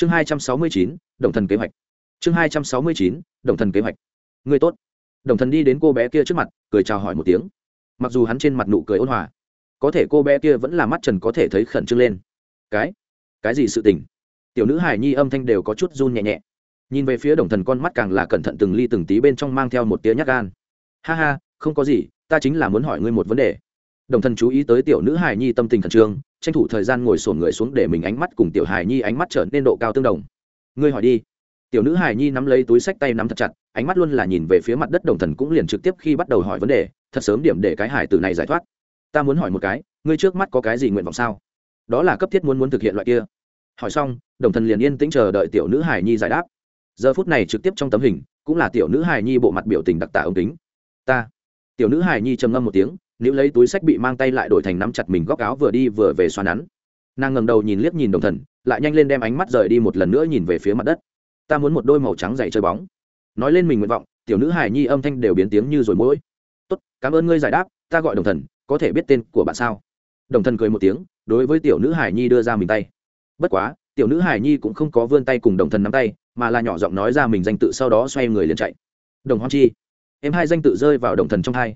chương hai trăm sáu mươi chín, đồng thần kế hoạch. Chương hai trăm sáu mươi chín, đồng thần kế hoạch. Người tốt. Đồng thần đi đến cô bé kia trước mặt, cười chào hỏi một tiếng. Mặc dù hắn trên mặt nụ cười ôn hòa, có thể cô bé kia vẫn là mắt trần có thể thấy khẩn trương lên. Cái? Cái gì sự tình? Tiểu nữ hải nhi âm thanh đều có chút run nhẹ nhẹ. Nhìn về phía đồng thần con mắt càng là cẩn thận từng ly từng tí bên trong mang theo một tía nhát gan. Ha ha, không có gì, ta chính là muốn hỏi ngươi một vấn đề đồng thần chú ý tới tiểu nữ hải nhi tâm tình khẩn trương, tranh thủ thời gian ngồi sổn người xuống để mình ánh mắt cùng tiểu hải nhi ánh mắt trở nên độ cao tương đồng. Ngươi hỏi đi. Tiểu nữ hải nhi nắm lấy túi sách tay nắm thật chặt, ánh mắt luôn là nhìn về phía mặt đất đồng thần cũng liền trực tiếp khi bắt đầu hỏi vấn đề, thật sớm điểm để cái hải từ này giải thoát. Ta muốn hỏi một cái, ngươi trước mắt có cái gì nguyện vọng sao? Đó là cấp thiết muốn muốn thực hiện loại kia. Hỏi xong, đồng thần liền yên tĩnh chờ đợi tiểu nữ hải nhi giải đáp. Giờ phút này trực tiếp trong tấm hình, cũng là tiểu nữ hải nhi bộ mặt biểu tình đặc tả ống kính. Ta. Tiểu nữ hải nhi trầm ngâm một tiếng nếu lấy túi sách bị mang tay lại đổi thành nắm chặt mình góc áo vừa đi vừa về xoa nắn. Nàng ngẩng đầu nhìn liếc nhìn đồng thần, lại nhanh lên đem ánh mắt rời đi một lần nữa nhìn về phía mặt đất. Ta muốn một đôi màu trắng dày chơi bóng. Nói lên mình nguyện vọng, tiểu nữ hải nhi âm thanh đều biến tiếng như rồi mỗi. Tốt, cảm ơn ngươi giải đáp, ta gọi đồng thần, có thể biết tên của bạn sao? Đồng thần cười một tiếng, đối với tiểu nữ hải nhi đưa ra mình tay. Bất quá, tiểu nữ hải nhi cũng không có vươn tay cùng đồng thần nắm tay, mà là nhỏ giọng nói ra mình danh tự sau đó xoay người liền chạy. Đồng hoan chi. Em hai danh tự rơi vào đồng thần trong hai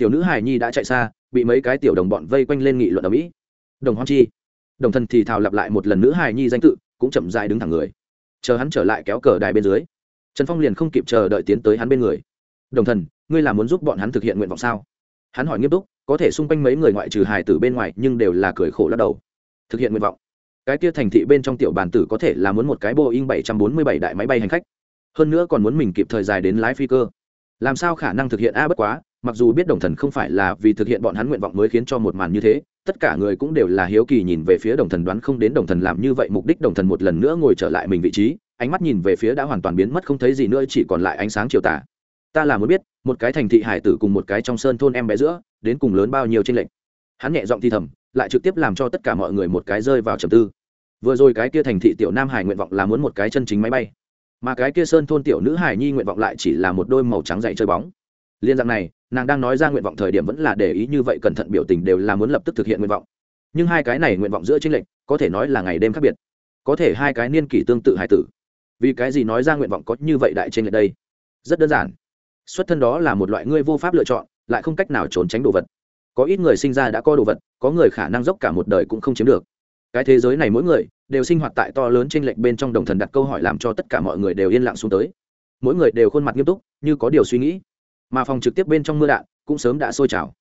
tiểu nữ hải nhi đã chạy xa, bị mấy cái tiểu đồng bọn vây quanh lên nghị luận ở mỹ. Đồng hoan chi. Đồng thần thì thào lặp lại một lần nữ hải nhi danh tự, cũng chậm dại đứng thẳng người. Chờ hắn trở lại kéo cờ đài bên dưới, trần phong liền không kịp chờ đợi tiến tới hắn bên người. Đồng thần, ngươi là muốn giúp bọn hắn thực hiện nguyện vọng sao? Hắn hỏi nghiêm túc, có thể xung quanh mấy người ngoại trừ hài tử bên ngoài, nhưng đều là cười khổ lắc đầu. Thực hiện nguyện vọng? Cái kia thành thị bên trong tiểu bàn tử có thể là muốn một cái boeing 747 đại máy bay hành khách. Hơn nữa còn muốn mình kịp thời dài đến lái phi cơ. Làm sao khả năng thực hiện a bất quá mặc dù biết đồng thần không phải là vì thực hiện bọn hắn nguyện vọng mới khiến cho một màn như thế, tất cả người cũng đều là hiếu kỳ nhìn về phía đồng thần đoán không đến đồng thần làm như vậy mục đích đồng thần một lần nữa ngồi trở lại mình vị trí, ánh mắt nhìn về phía đã hoàn toàn biến mất không thấy gì nữa, chỉ còn lại ánh sáng chiều tà. Ta là muốn biết, một cái thành thị hải tử cùng một cái trong sơn thôn em bé giữa, đến cùng lớn bao nhiêu trên lệnh hắn nhẹ giọng thi thầm, lại trực tiếp làm cho tất cả mọi người một cái rơi vào trầm tư. Vừa rồi cái kia thành thị tiểu nam hải nguyện vọng là muốn một cái chân chính máy bay, mà cái kia sơn thôn tiểu nữ hải nhi nguyện vọng lại chỉ là một đôi màu trắng dạy chơi bóng liên dạng này, nàng đang nói ra nguyện vọng thời điểm vẫn là để ý như vậy cẩn thận biểu tình đều là muốn lập tức thực hiện nguyện vọng. Nhưng hai cái này nguyện vọng giữa tranh lệch, có thể nói là ngày đêm khác biệt. Có thể hai cái niên kỷ tương tự hải tử. Vì cái gì nói ra nguyện vọng có như vậy đại trinh lệch đây? Rất đơn giản. Xuất thân đó là một loại ngươi vô pháp lựa chọn, lại không cách nào trốn tránh đồ vật. Có ít người sinh ra đã có đồ vật, có người khả năng dốc cả một đời cũng không chiếm được. Cái thế giới này mỗi người đều sinh hoạt tại to lớn trên lệnh bên trong đồng thần đặt câu hỏi làm cho tất cả mọi người đều yên lặng xuống tới. Mỗi người đều khuôn mặt nghiêm túc, như có điều suy nghĩ mà phòng trực tiếp bên trong mưa đạn cũng sớm đã sôi trào.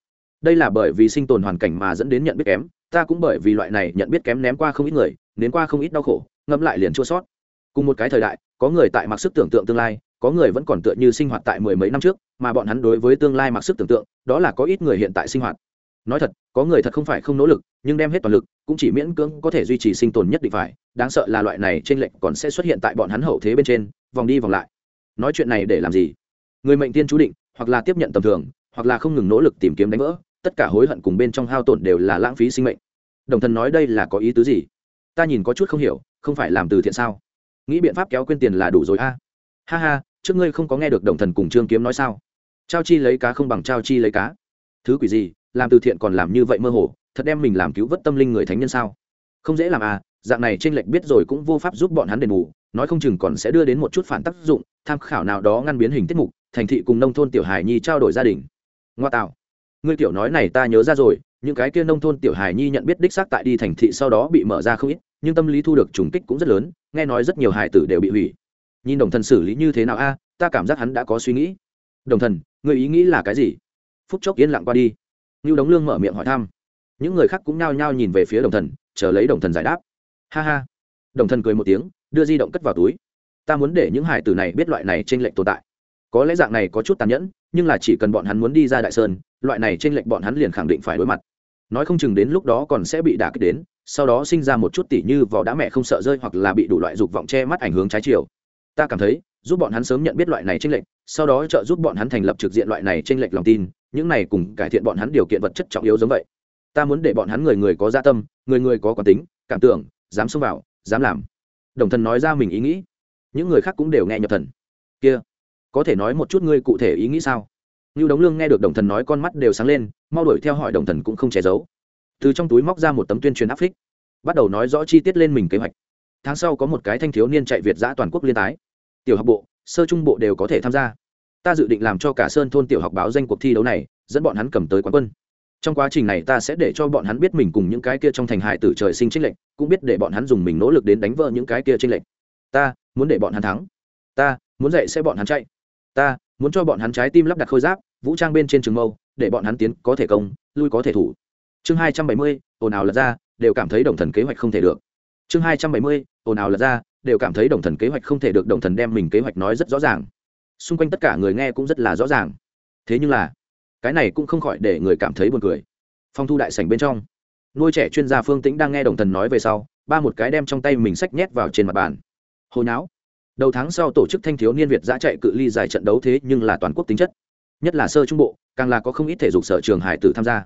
Đây là bởi vì sinh tồn hoàn cảnh mà dẫn đến nhận biết kém, ta cũng bởi vì loại này nhận biết kém ném qua không ít người ném qua không ít đau khổ, ngẫm lại liền chua sót. Cùng một cái thời đại, có người tại mặc sức tưởng tượng tương lai, có người vẫn còn tựa như sinh hoạt tại mười mấy năm trước, mà bọn hắn đối với tương lai mặc sức tưởng tượng, đó là có ít người hiện tại sinh hoạt. Nói thật, có người thật không phải không nỗ lực, nhưng đem hết toàn lực, cũng chỉ miễn cưỡng có thể duy trì sinh tồn nhất định phải, đáng sợ là loại này trên lệnh còn sẽ xuất hiện tại bọn hắn hậu thế bên trên, vòng đi vòng lại. Nói chuyện này để làm gì? Người mệnh tiên chú định hoặc là tiếp nhận tầm thường, hoặc là không ngừng nỗ lực tìm kiếm đánh vỡ, tất cả hối hận cùng bên trong hao tổn đều là lãng phí sinh mệnh. Đồng thần nói đây là có ý tứ gì? Ta nhìn có chút không hiểu, không phải làm từ thiện sao? Nghĩ biện pháp kéo quên tiền là đủ rồi a. Ha ha, trước ngươi không có nghe được đồng thần cùng trương kiếm nói sao? Trao chi lấy cá không bằng trao chi lấy cá. Thứ quỷ gì, làm từ thiện còn làm như vậy mơ hồ, thật đem mình làm cứu vớt tâm linh người thánh nhân sao? Không dễ làm à dạng này trên lệch biết rồi cũng vô pháp giúp bọn hắn đền bù, nói không chừng còn sẽ đưa đến một chút phản tác dụng, tham khảo nào đó ngăn biến hình tiết mục thành thị cùng nông thôn tiểu hài nhi trao đổi gia đình. Ngoa tạo. Ngươi tiểu nói này ta nhớ ra rồi, những cái kia nông thôn tiểu hài nhi nhận biết đích xác tại đi thành thị sau đó bị mở ra không ít, nhưng tâm lý thu được trùng kích cũng rất lớn, nghe nói rất nhiều hài tử đều bị hủy. Nhìn đồng thần xử lý như thế nào a, ta cảm giác hắn đã có suy nghĩ. Đồng thần người ý nghĩ là cái gì? Phút chốc yên lặng qua đi. Như đống lương mở miệng hỏi thăm. Những người khác cũng nhao nhao nhìn về phía đồng thần, chờ lấy đồng thần giải đáp. Ha ha. Đồng thần cười một tiếng, đưa di động cất vào túi. Ta muốn để những hải tử này biết loại này trên lệnh tồn tại có lẽ dạng này có chút tàn nhẫn, nhưng là chỉ cần bọn hắn muốn đi ra đại sơn, loại này trên lệnh bọn hắn liền khẳng định phải đối mặt. Nói không chừng đến lúc đó còn sẽ bị đả kích đến, sau đó sinh ra một chút tỉ như vỏ đá mẹ không sợ rơi hoặc là bị đủ loại dục vọng che mắt ảnh hướng trái chiều. Ta cảm thấy, giúp bọn hắn sớm nhận biết loại này tranh lệch, sau đó trợ giúp bọn hắn thành lập trực diện loại này tranh lệch lòng tin, những này cùng cải thiện bọn hắn điều kiện vật chất trọng yếu giống vậy. Ta muốn để bọn hắn người người có gia tâm, người người có quán tính, cảm tưởng, dám xông vào, dám làm. Đồng thần nói ra mình ý nghĩ. Những người khác cũng đều nghe nhập thần. Kia có thể nói một chút ngươi cụ thể ý nghĩ sao? Như đống lương nghe được đồng thần nói con mắt đều sáng lên, mau đuổi theo hỏi đồng thần cũng không che giấu. Từ trong túi móc ra một tấm tuyên truyền áp phích, bắt đầu nói rõ chi tiết lên mình kế hoạch. Tháng sau có một cái thanh thiếu niên chạy việt giã toàn quốc liên tái. Tiểu học bộ, sơ trung bộ đều có thể tham gia. Ta dự định làm cho cả sơn thôn tiểu học báo danh cuộc thi đấu này, dẫn bọn hắn cầm tới quán quân. Trong quá trình này ta sẽ để cho bọn hắn biết mình cùng những cái kia trong thành hải tử trời sinh trích lệnh cũng biết để bọn hắn dùng mình nỗ lực đến đánh vỡ những cái kia trích lệnh ta, muốn để bọn hắn thắng. Ta, muốn dạy sẽ bọn hắn chạy ta, muốn cho bọn hắn trái tim lắp đặt khôi giáp, vũ trang bên trên trường mâu, để bọn hắn tiến, có thể công, lui có thể thủ. Chương hai trăm bảy mươi, ồn ào lật ra, đều cảm thấy đồng thần kế hoạch không thể được. Chương hai trăm bảy mươi, ồn ào lật ra, đều cảm thấy đồng thần kế hoạch không thể được, đồng thần đem mình kế hoạch nói rất rõ ràng. Xung quanh tất cả người nghe cũng rất là rõ ràng. Thế nhưng là, cái này cũng không khỏi để người cảm thấy buồn cười. Phong thu đại sảnh bên trong, nuôi trẻ chuyên gia phương tĩnh đang nghe đồng thần nói về sau, ba một cái đem trong tay mình sách nhét vào trên mặt bàn. Hồi não đầu tháng sau tổ chức thanh thiếu niên việt giã chạy cự ly dài trận đấu thế nhưng là toàn quốc tính chất. Nhất là sơ trung bộ, càng là có không ít thể dục sở trường hải tử tham gia.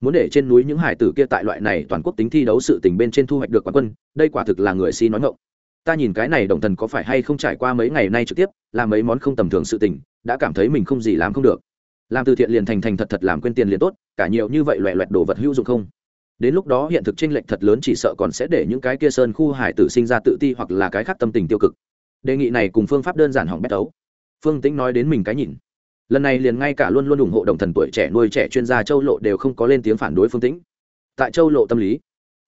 Muốn để trên núi những hải tử kia tại loại này toàn quốc tính thi đấu sự tình bên trên thu hoạch được quán quân, đây quả thực là người si nói ngộng ta nhìn cái này đồng thần có phải hay không trải qua mấy ngày nay trực tiếp làm mấy món không tầm thường sự tình, đã cảm thấy mình không gì làm không được. Làm từ thiện liền thành thành thật thật làm quên tiền liền tốt, cả nhiều như vậy loẹ loẹt đồ vật hữu dụng không? Đến lúc đó hiện thực tranh lệch thật lớn chỉ sợ còn sẽ để những cái kia sơn khu hải tử sinh ra tự ti hoặc là cái khác tâm tình tiêu cực đề nghị này cùng phương pháp đơn giản hỏng bét tấu. Phương tĩnh nói đến mình cái nhìn. Lần này liền ngay cả luôn luôn ủng hộ đồng thần tuổi trẻ nuôi trẻ chuyên gia châu lộ đều không có lên tiếng phản đối phương tĩnh. Tại châu lộ tâm lý,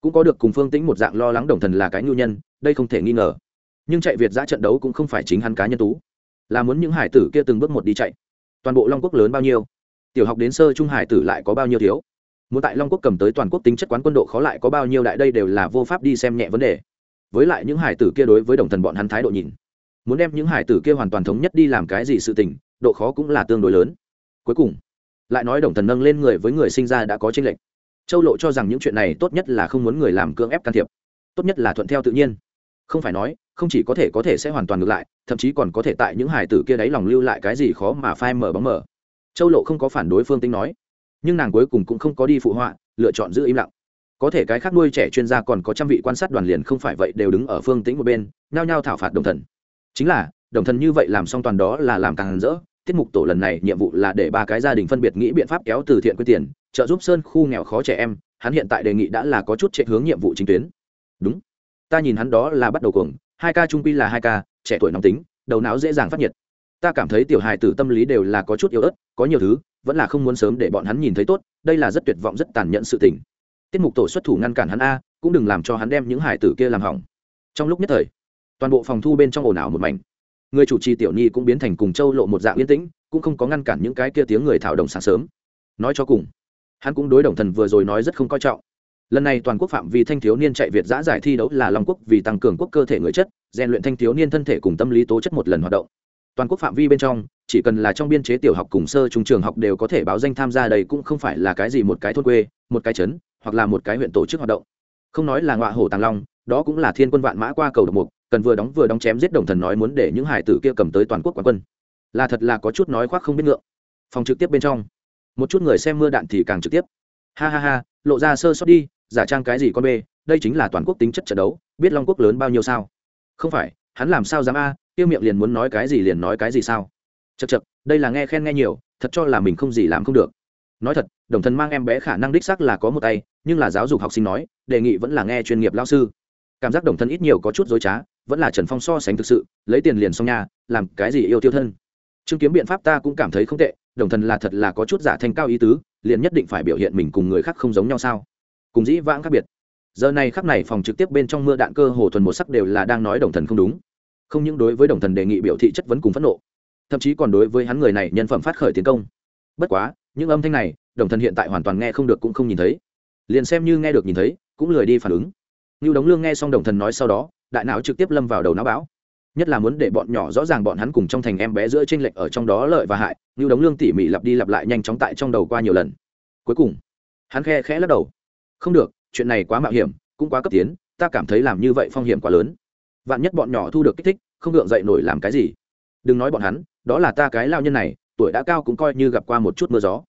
cũng có được cùng phương tĩnh một dạng lo lắng đồng thần là cái nhu nhân, đây không thể nghi ngờ. Nhưng chạy việt giã trận đấu cũng không phải chính hắn cá nhân tú. Là muốn những hải tử kia từng bước một đi chạy. Toàn bộ long quốc lớn bao nhiêu? Tiểu học đến sơ trung hải tử lại có bao nhiêu thiếu? Muốn tại long quốc cầm tới toàn quốc tính chất quán quân độ khó lại có bao nhiêu đại đây đều là vô pháp đi xem nhẹ vấn đề. Với lại những hải tử kia đối với đồng thần bọn hắn thái độ nhìn muốn đem những hải tử kia hoàn toàn thống nhất đi làm cái gì sự tình, độ khó cũng là tương đối lớn. Cuối cùng, lại nói đồng thần nâng lên người với người sinh ra đã có tranh lệch. Châu lộ cho rằng những chuyện này tốt nhất là không muốn người làm cưỡng ép can thiệp, tốt nhất là thuận theo tự nhiên. Không phải nói, không chỉ có thể có thể sẽ hoàn toàn ngược lại, thậm chí còn có thể tại những hải tử kia đáy lòng lưu lại cái gì khó mà phai mở bóng mở châu lộ không có phản đối phương tính nói, nhưng nàng cuối cùng cũng không có đi phụ họa, lựa chọn giữ im lặng. Có thể cái khác nuôi trẻ chuyên gia còn có trăm vị quan sát đoàn liền không phải vậy đều đứng ở phương tĩnh một bên, nhao nhao thảo phạt đồng thần chính là, đồng thần như vậy làm xong toàn đó là làm càng rỡ. Tiết mục tổ lần này nhiệm vụ là để ba cái gia đình phân biệt nghĩ biện pháp kéo từ thiện quyên tiền, trợ giúp sơn khu nghèo khó trẻ em. Hắn hiện tại đề nghị đã là có chút chạy hướng nhiệm vụ chính tuyến. Đúng. Ta nhìn hắn đó là bắt đầu cuồng. Hai ca trung quy là hai ca, trẻ tuổi nóng tính, đầu não dễ dàng phát nhiệt. Ta cảm thấy tiểu hài tử tâm lý đều là có chút yếu ớt, có nhiều thứ, vẫn là không muốn sớm để bọn hắn nhìn thấy tốt. Đây là rất tuyệt vọng, rất tàn nhẫn sự tình. Tiết mục tổ xuất thủ ngăn cản hắn a, cũng đừng làm cho hắn đem những hài tử kia làm hỏng. Trong lúc nhất thời toàn bộ phòng thu bên trong ồn ào một mảnh. Người chủ trì tiểu nhi cũng biến thành cùng châu lộ một dạng yên tĩnh, cũng không có ngăn cản những cái kia tiếng người thảo đồng sáng sớm. Nói cho cùng, hắn cũng đối đồng thần vừa rồi nói rất không coi trọng. Lần này toàn quốc phạm vi thanh thiếu niên chạy việt giã giải thi đấu là long quốc vì tăng cường quốc cơ thể người chất, rèn luyện thanh thiếu niên thân thể cùng tâm lý tố chất một lần hoạt động. Toàn quốc phạm vi bên trong, chỉ cần là trong biên chế tiểu học cùng sơ trung trường học đều có thể báo danh tham gia đây cũng không phải là cái gì một cái thôn quê, một cái trấn, hoặc là một cái huyện tổ chức hoạt động. Không nói là ngọa hổ tàng long, đó cũng là thiên quân vạn mã qua cầu độc mục cần vừa đóng vừa đóng chém giết đồng thần nói muốn để những hải tử kia cầm tới toàn quốc quán quân. Là thật là có chút nói khoác không biết ngượng. Phòng trực tiếp bên trong, một chút người xem mưa đạn thì càng trực tiếp. Ha ha ha, lộ ra sơ sót đi, giả trang cái gì con bê, đây chính là toàn quốc tính chất trận đấu, biết long quốc lớn bao nhiêu sao? Không phải, hắn làm sao dám a, tiêu miệng liền muốn nói cái gì liền nói cái gì sao? Chật chật đây là nghe khen nghe nhiều, thật cho là mình không gì làm không được. Nói thật, đồng thần mang em bé khả năng đích sắc là có một tay, nhưng là giáo dục học sinh nói, đề nghị vẫn là nghe chuyên nghiệp lao sư. Cảm giác đồng thân ít nhiều có chút dối trá vẫn là trần phong so sánh thực sự, lấy tiền liền xong nhà làm cái gì yêu tiêu thân. Chứng kiếm biện pháp ta cũng cảm thấy không tệ, đồng thần là thật là có chút giả thành cao ý tứ, liền nhất định phải biểu hiện mình cùng người khác không giống nhau sao? Cùng dĩ vãng khác biệt. Giờ này khắc này phòng trực tiếp bên trong mưa đạn cơ hồ thuần một sắc đều là đang nói đồng thần không đúng. Không những đối với đồng thần đề nghị biểu thị chất vấn cùng phẫn nộ, thậm chí còn đối với hắn người này nhân phẩm phát khởi tiến công. Bất quá, những âm thanh này, đồng thần hiện tại hoàn toàn nghe không được cũng không nhìn thấy. Liền xem như nghe được nhìn thấy, cũng lười đi phản ứng. Như đống lương nghe xong đồng thần nói sau đó đại não trực tiếp lâm vào đầu não bão. Nhất là muốn để bọn nhỏ rõ ràng bọn hắn cùng trong thành em bé giữa tranh lệch ở trong đó lợi và hại, như đống lương tỉ mỉ lặp đi lặp lại nhanh chóng tại trong đầu qua nhiều lần. Cuối cùng, hắn khe khẽ lắc đầu. Không được, chuyện này quá mạo hiểm, cũng quá cấp tiến, ta cảm thấy làm như vậy phong hiểm quá lớn. Vạn nhất bọn nhỏ thu được kích thích, không gượng dậy nổi làm cái gì. Đừng nói bọn hắn, đó là ta cái lao nhân này, tuổi đã cao cũng coi như gặp qua một chút mưa gió.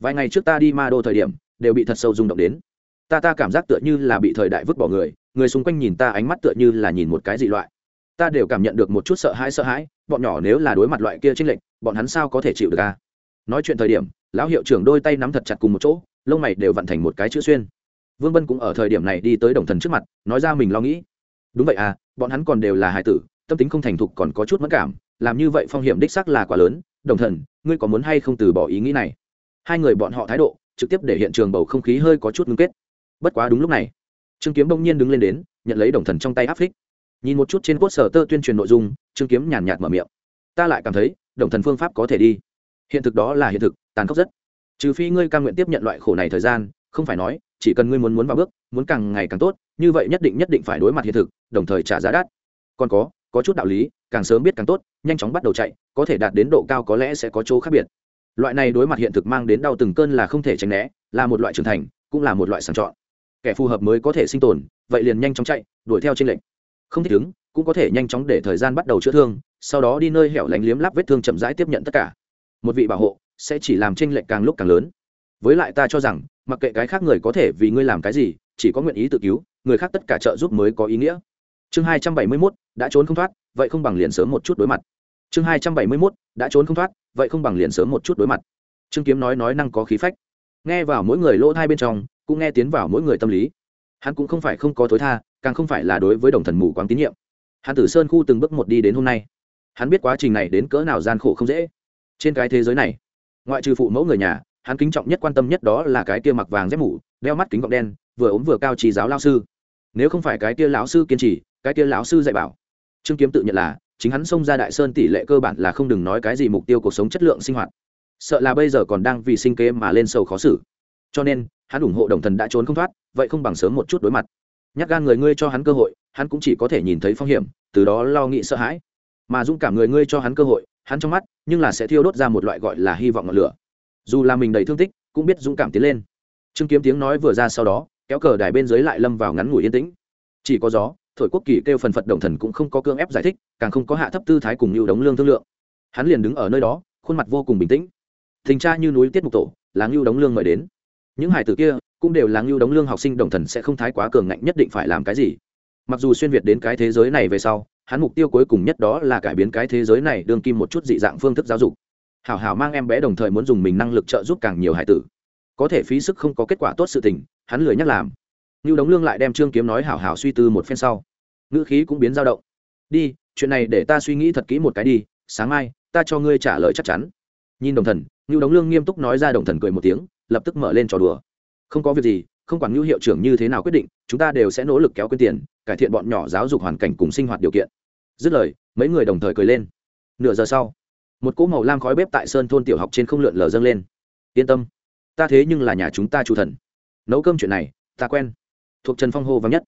Vài ngày trước ta đi ma đô thời điểm, đều bị thật sâu rung động đến. Ta ta cảm giác tựa như là bị thời đại vứt bỏ người người xung quanh nhìn ta ánh mắt tựa như là nhìn một cái dị loại. Ta đều cảm nhận được một chút sợ hãi sợ hãi, bọn nhỏ nếu là đối mặt loại kia trinh lệnh bọn hắn sao có thể chịu được ca nói chuyện thời điểm, lão hiệu trưởng đôi tay nắm thật chặt cùng một chỗ, lông mày đều vặn thành một cái chữ xuyên. Vương bân cũng ở thời điểm này đi tới đồng thần trước mặt, nói ra mình lo nghĩ. Đúng vậy à bọn hắn còn đều là hài tử, tâm tính không thành thục còn có chút mất cảm, làm như vậy phong hiểm đích sắc là quá lớn. Đồng thần, ngươi có muốn hay không từ bỏ ý nghĩ này? Hai người bọn họ thái độ, trực tiếp để hiện trường bầu không khí hơi có chút ngưng kết. Bất quá đúng lúc này trương kiếm bỗng nhiên đứng lên đến, nhận lấy đồng thần trong tay áp phích. Nhìn một chút trên cốt sở tơ tuyên truyền nội dung, trương kiếm nhàn nhạt mở miệng. Ta lại cảm thấy, đồng thần phương pháp có thể đi. Hiện thực đó là hiện thực, tàn khốc rất. Trừ phi ngươi cam nguyện tiếp nhận loại khổ này thời gian, không phải nói, chỉ cần ngươi muốn muốn vào bước, muốn càng ngày càng tốt, như vậy nhất định nhất định phải đối mặt hiện thực, đồng thời trả giá đắt. Còn có có chút đạo lý, càng sớm biết càng tốt, nhanh chóng bắt đầu chạy, có thể đạt đến độ cao có lẽ sẽ có chỗ khác biệt. Loại này đối mặt hiện thực mang đến đau từng cơn là không thể tránh né, là một loại trưởng thành, cũng là một loại sàng chọn kẻ phù hợp mới có thể sinh tồn, vậy liền nhanh chóng chạy, đuổi theo trên lệnh. Không thích ứng, cũng có thể nhanh chóng để thời gian bắt đầu chữa thương, sau đó đi nơi hẻo lánh liếm láp vết thương chậm rãi tiếp nhận tất cả. Một vị bảo hộ sẽ chỉ làm tranh lệch càng lúc càng lớn. Với lại ta cho rằng, mặc kệ cái khác người có thể vì ngươi làm cái gì, chỉ có nguyện ý tự cứu, người khác tất cả trợ giúp mới có ý nghĩa. Chương hai trăm bảy mươi mốt, đã trốn không thoát, vậy không bằng liền sớm một chút đối mặt. Chương hai trăm bảy mươi mốt, đã trốn không thoát, vậy không bằng liền sớm một chút đối mặt. Trương kiếm nói nói năng có khí phách nghe vào mỗi người lỗ thai bên trong, cũng nghe tiến vào mỗi người tâm lý. Hắn cũng không phải không có thối tha, càng không phải là đối với đồng thần mù quáng tín nhiệm. Hắn tử sơn khu từng bước một đi đến hôm nay. Hắn biết quá trình này đến cỡ nào gian khổ không dễ. Trên cái thế giới này, ngoại trừ phụ mẫu người nhà, hắn kính trọng nhất quan tâm nhất đó là cái kia mặc vàng dép mũ đeo mắt kính gọng đen, vừa ốm vừa cao trí giáo lao sư. Nếu không phải cái kia lão sư kiên trì, cái kia lão sư dạy bảo. Trương kiếm tự nhận là, chính hắn xông ra đại sơn tỷ lệ cơ bản là không đừng nói cái gì mục tiêu cuộc sống chất lượng sinh hoạt sợ là bây giờ còn đang vì sinh kế mà lên sầu khó xử. Cho nên, hắn ủng hộ đồng thần đã trốn không thoát, vậy không bằng sớm một chút đối mặt. Nhắc gan người ngươi cho hắn cơ hội, hắn cũng chỉ có thể nhìn thấy phong hiểm, từ đó lo nghĩ sợ hãi. Mà dũng cảm người ngươi cho hắn cơ hội, hắn trong mắt, nhưng là sẽ thiêu đốt ra một loại gọi là hy vọng ngọn lửa. Dù là mình đầy thương tích, cũng biết dũng cảm tiến lên. Trương kiếm tiếng nói vừa ra sau đó, kéo cờ đài bên dưới lại lâm vào ngắn ngủi yên tĩnh. Chỉ có gió, thổi quốc kỳ kêu phần phật đồng thần cũng không có cương ép giải thích, càng không có hạ thấp tư thái cùng nhiều đống lương thương lượng. Hắn liền đứng ở nơi đó, khuôn mặt vô cùng bình tĩnh thình tra như núi tiết mục tổ, là ngưu đóng lương mời đến. Những hải tử kia cũng đều là ngưu đóng lương học sinh đồng thần sẽ không thái quá cường ngạnh nhất định phải làm cái gì. Mặc dù xuyên việt đến cái thế giới này về sau, hắn mục tiêu cuối cùng nhất đó là cải biến cái thế giới này đương kim một chút dị dạng phương thức giáo dục. Hảo hảo mang em bé đồng thời muốn dùng mình năng lực trợ giúp càng nhiều hải tử. Có thể phí sức không có kết quả tốt sự tình, hắn lười nhắc làm. Ngưu đóng lương lại đem trương kiếm nói hảo hảo suy tư một phen sau. Ngữ khí cũng biến dao động. Đi, chuyện này để ta suy nghĩ thật kỹ một cái đi, sáng mai, ta cho ngươi trả lời chắc chắn. Nhìn đồng thần ngưu đống lương nghiêm túc nói ra đồng thần cười một tiếng, lập tức mở lên trò đùa. Không có việc gì, không quản ngưu hiệu trưởng như thế nào quyết định, chúng ta đều sẽ nỗ lực kéo quyên tiền, cải thiện bọn nhỏ giáo dục hoàn cảnh cùng sinh hoạt điều kiện. Dứt lời, mấy người đồng thời cười lên. Nửa giờ sau, một cỗ màu lam khói bếp tại sơn thôn tiểu học trên không lượn lờ dâng lên. Yên tâm, ta thế nhưng là nhà chúng ta chủ thần. Nấu cơm chuyện này, ta quen. Thuộc trần phong hô vắng nhất.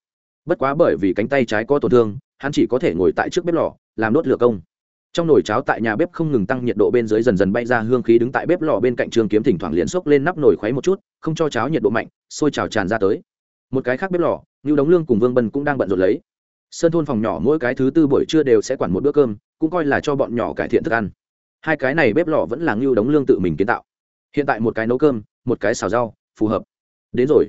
Bất quá bởi vì cánh tay trái có tổn thương, hắn chỉ có thể ngồi tại trước bếp lò, làm nốt lửa công trong nồi cháo tại nhà bếp không ngừng tăng nhiệt độ bên dưới dần dần bay ra hương khí đứng tại bếp lò bên cạnh trường kiếm thỉnh thoảng liền xốc lên nắp nồi khuấy một chút, không cho cháo nhiệt độ mạnh, sôi trào tràn ra tới. Một cái khác bếp lò như đống lương cùng vương bân cũng đang bận rộn lấy. Sơn thôn phòng nhỏ mỗi cái thứ tư buổi trưa đều sẽ quản một bữa cơm, cũng coi là cho bọn nhỏ cải thiện thức ăn. Hai cái này bếp lò vẫn là ngưu đống lương tự mình kiến tạo. Hiện tại một cái nấu cơm, một cái xào rau, phù hợp. Đến rồi.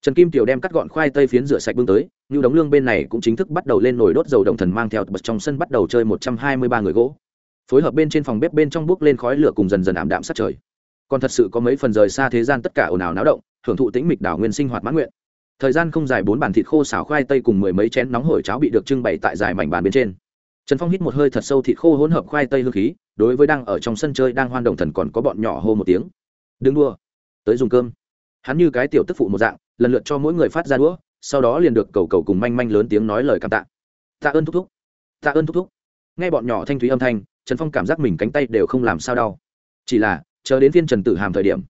Trần kim tiểu đem cắt gọn khoai tây phiến rửa sạch bưng tới như đống lương bên này cũng chính thức bắt đầu lên nồi đốt dầu động thần mang theo bật trong sân bắt đầu chơi một trăm hai mươi ba người gỗ. Phối hợp bên trên phòng bếp bên trong bước lên khói lửa cùng dần dần ảm đạm sát trời. Còn thật sự có mấy phần rời xa thế gian tất cả ồn ào náo động, hưởng thụ tĩnh mịch đảo nguyên sinh hoạt mãn nguyện. Thời gian không dài bốn bàn thịt khô xào khoai tây cùng mười mấy chén nóng hổi cháo bị được trưng bày tại dài mảnh bàn bên trên. Trần phong hít một hơi thật sâu thịt khô hỗn hợp khoai tây hương khí, đối với đang ở trong sân chơi đang hoan động thần còn có bọn nhỏ hô một tiếng. Đứng đua tới dùng cơm. Hắn như cái tiểu tức phụ một dạng, lần lượt cho mỗi người phát ra đũa sau đó liền được cầu cầu cùng manh manh lớn tiếng nói lời cảm tạ. Tạ ơn thúc thúc. Tạ ơn thúc thúc. Nghe bọn nhỏ thanh thúy âm thanh, trần phong cảm giác mình cánh tay đều không làm sao đau. Chỉ là, chờ đến phiên trần tử hàm thời điểm,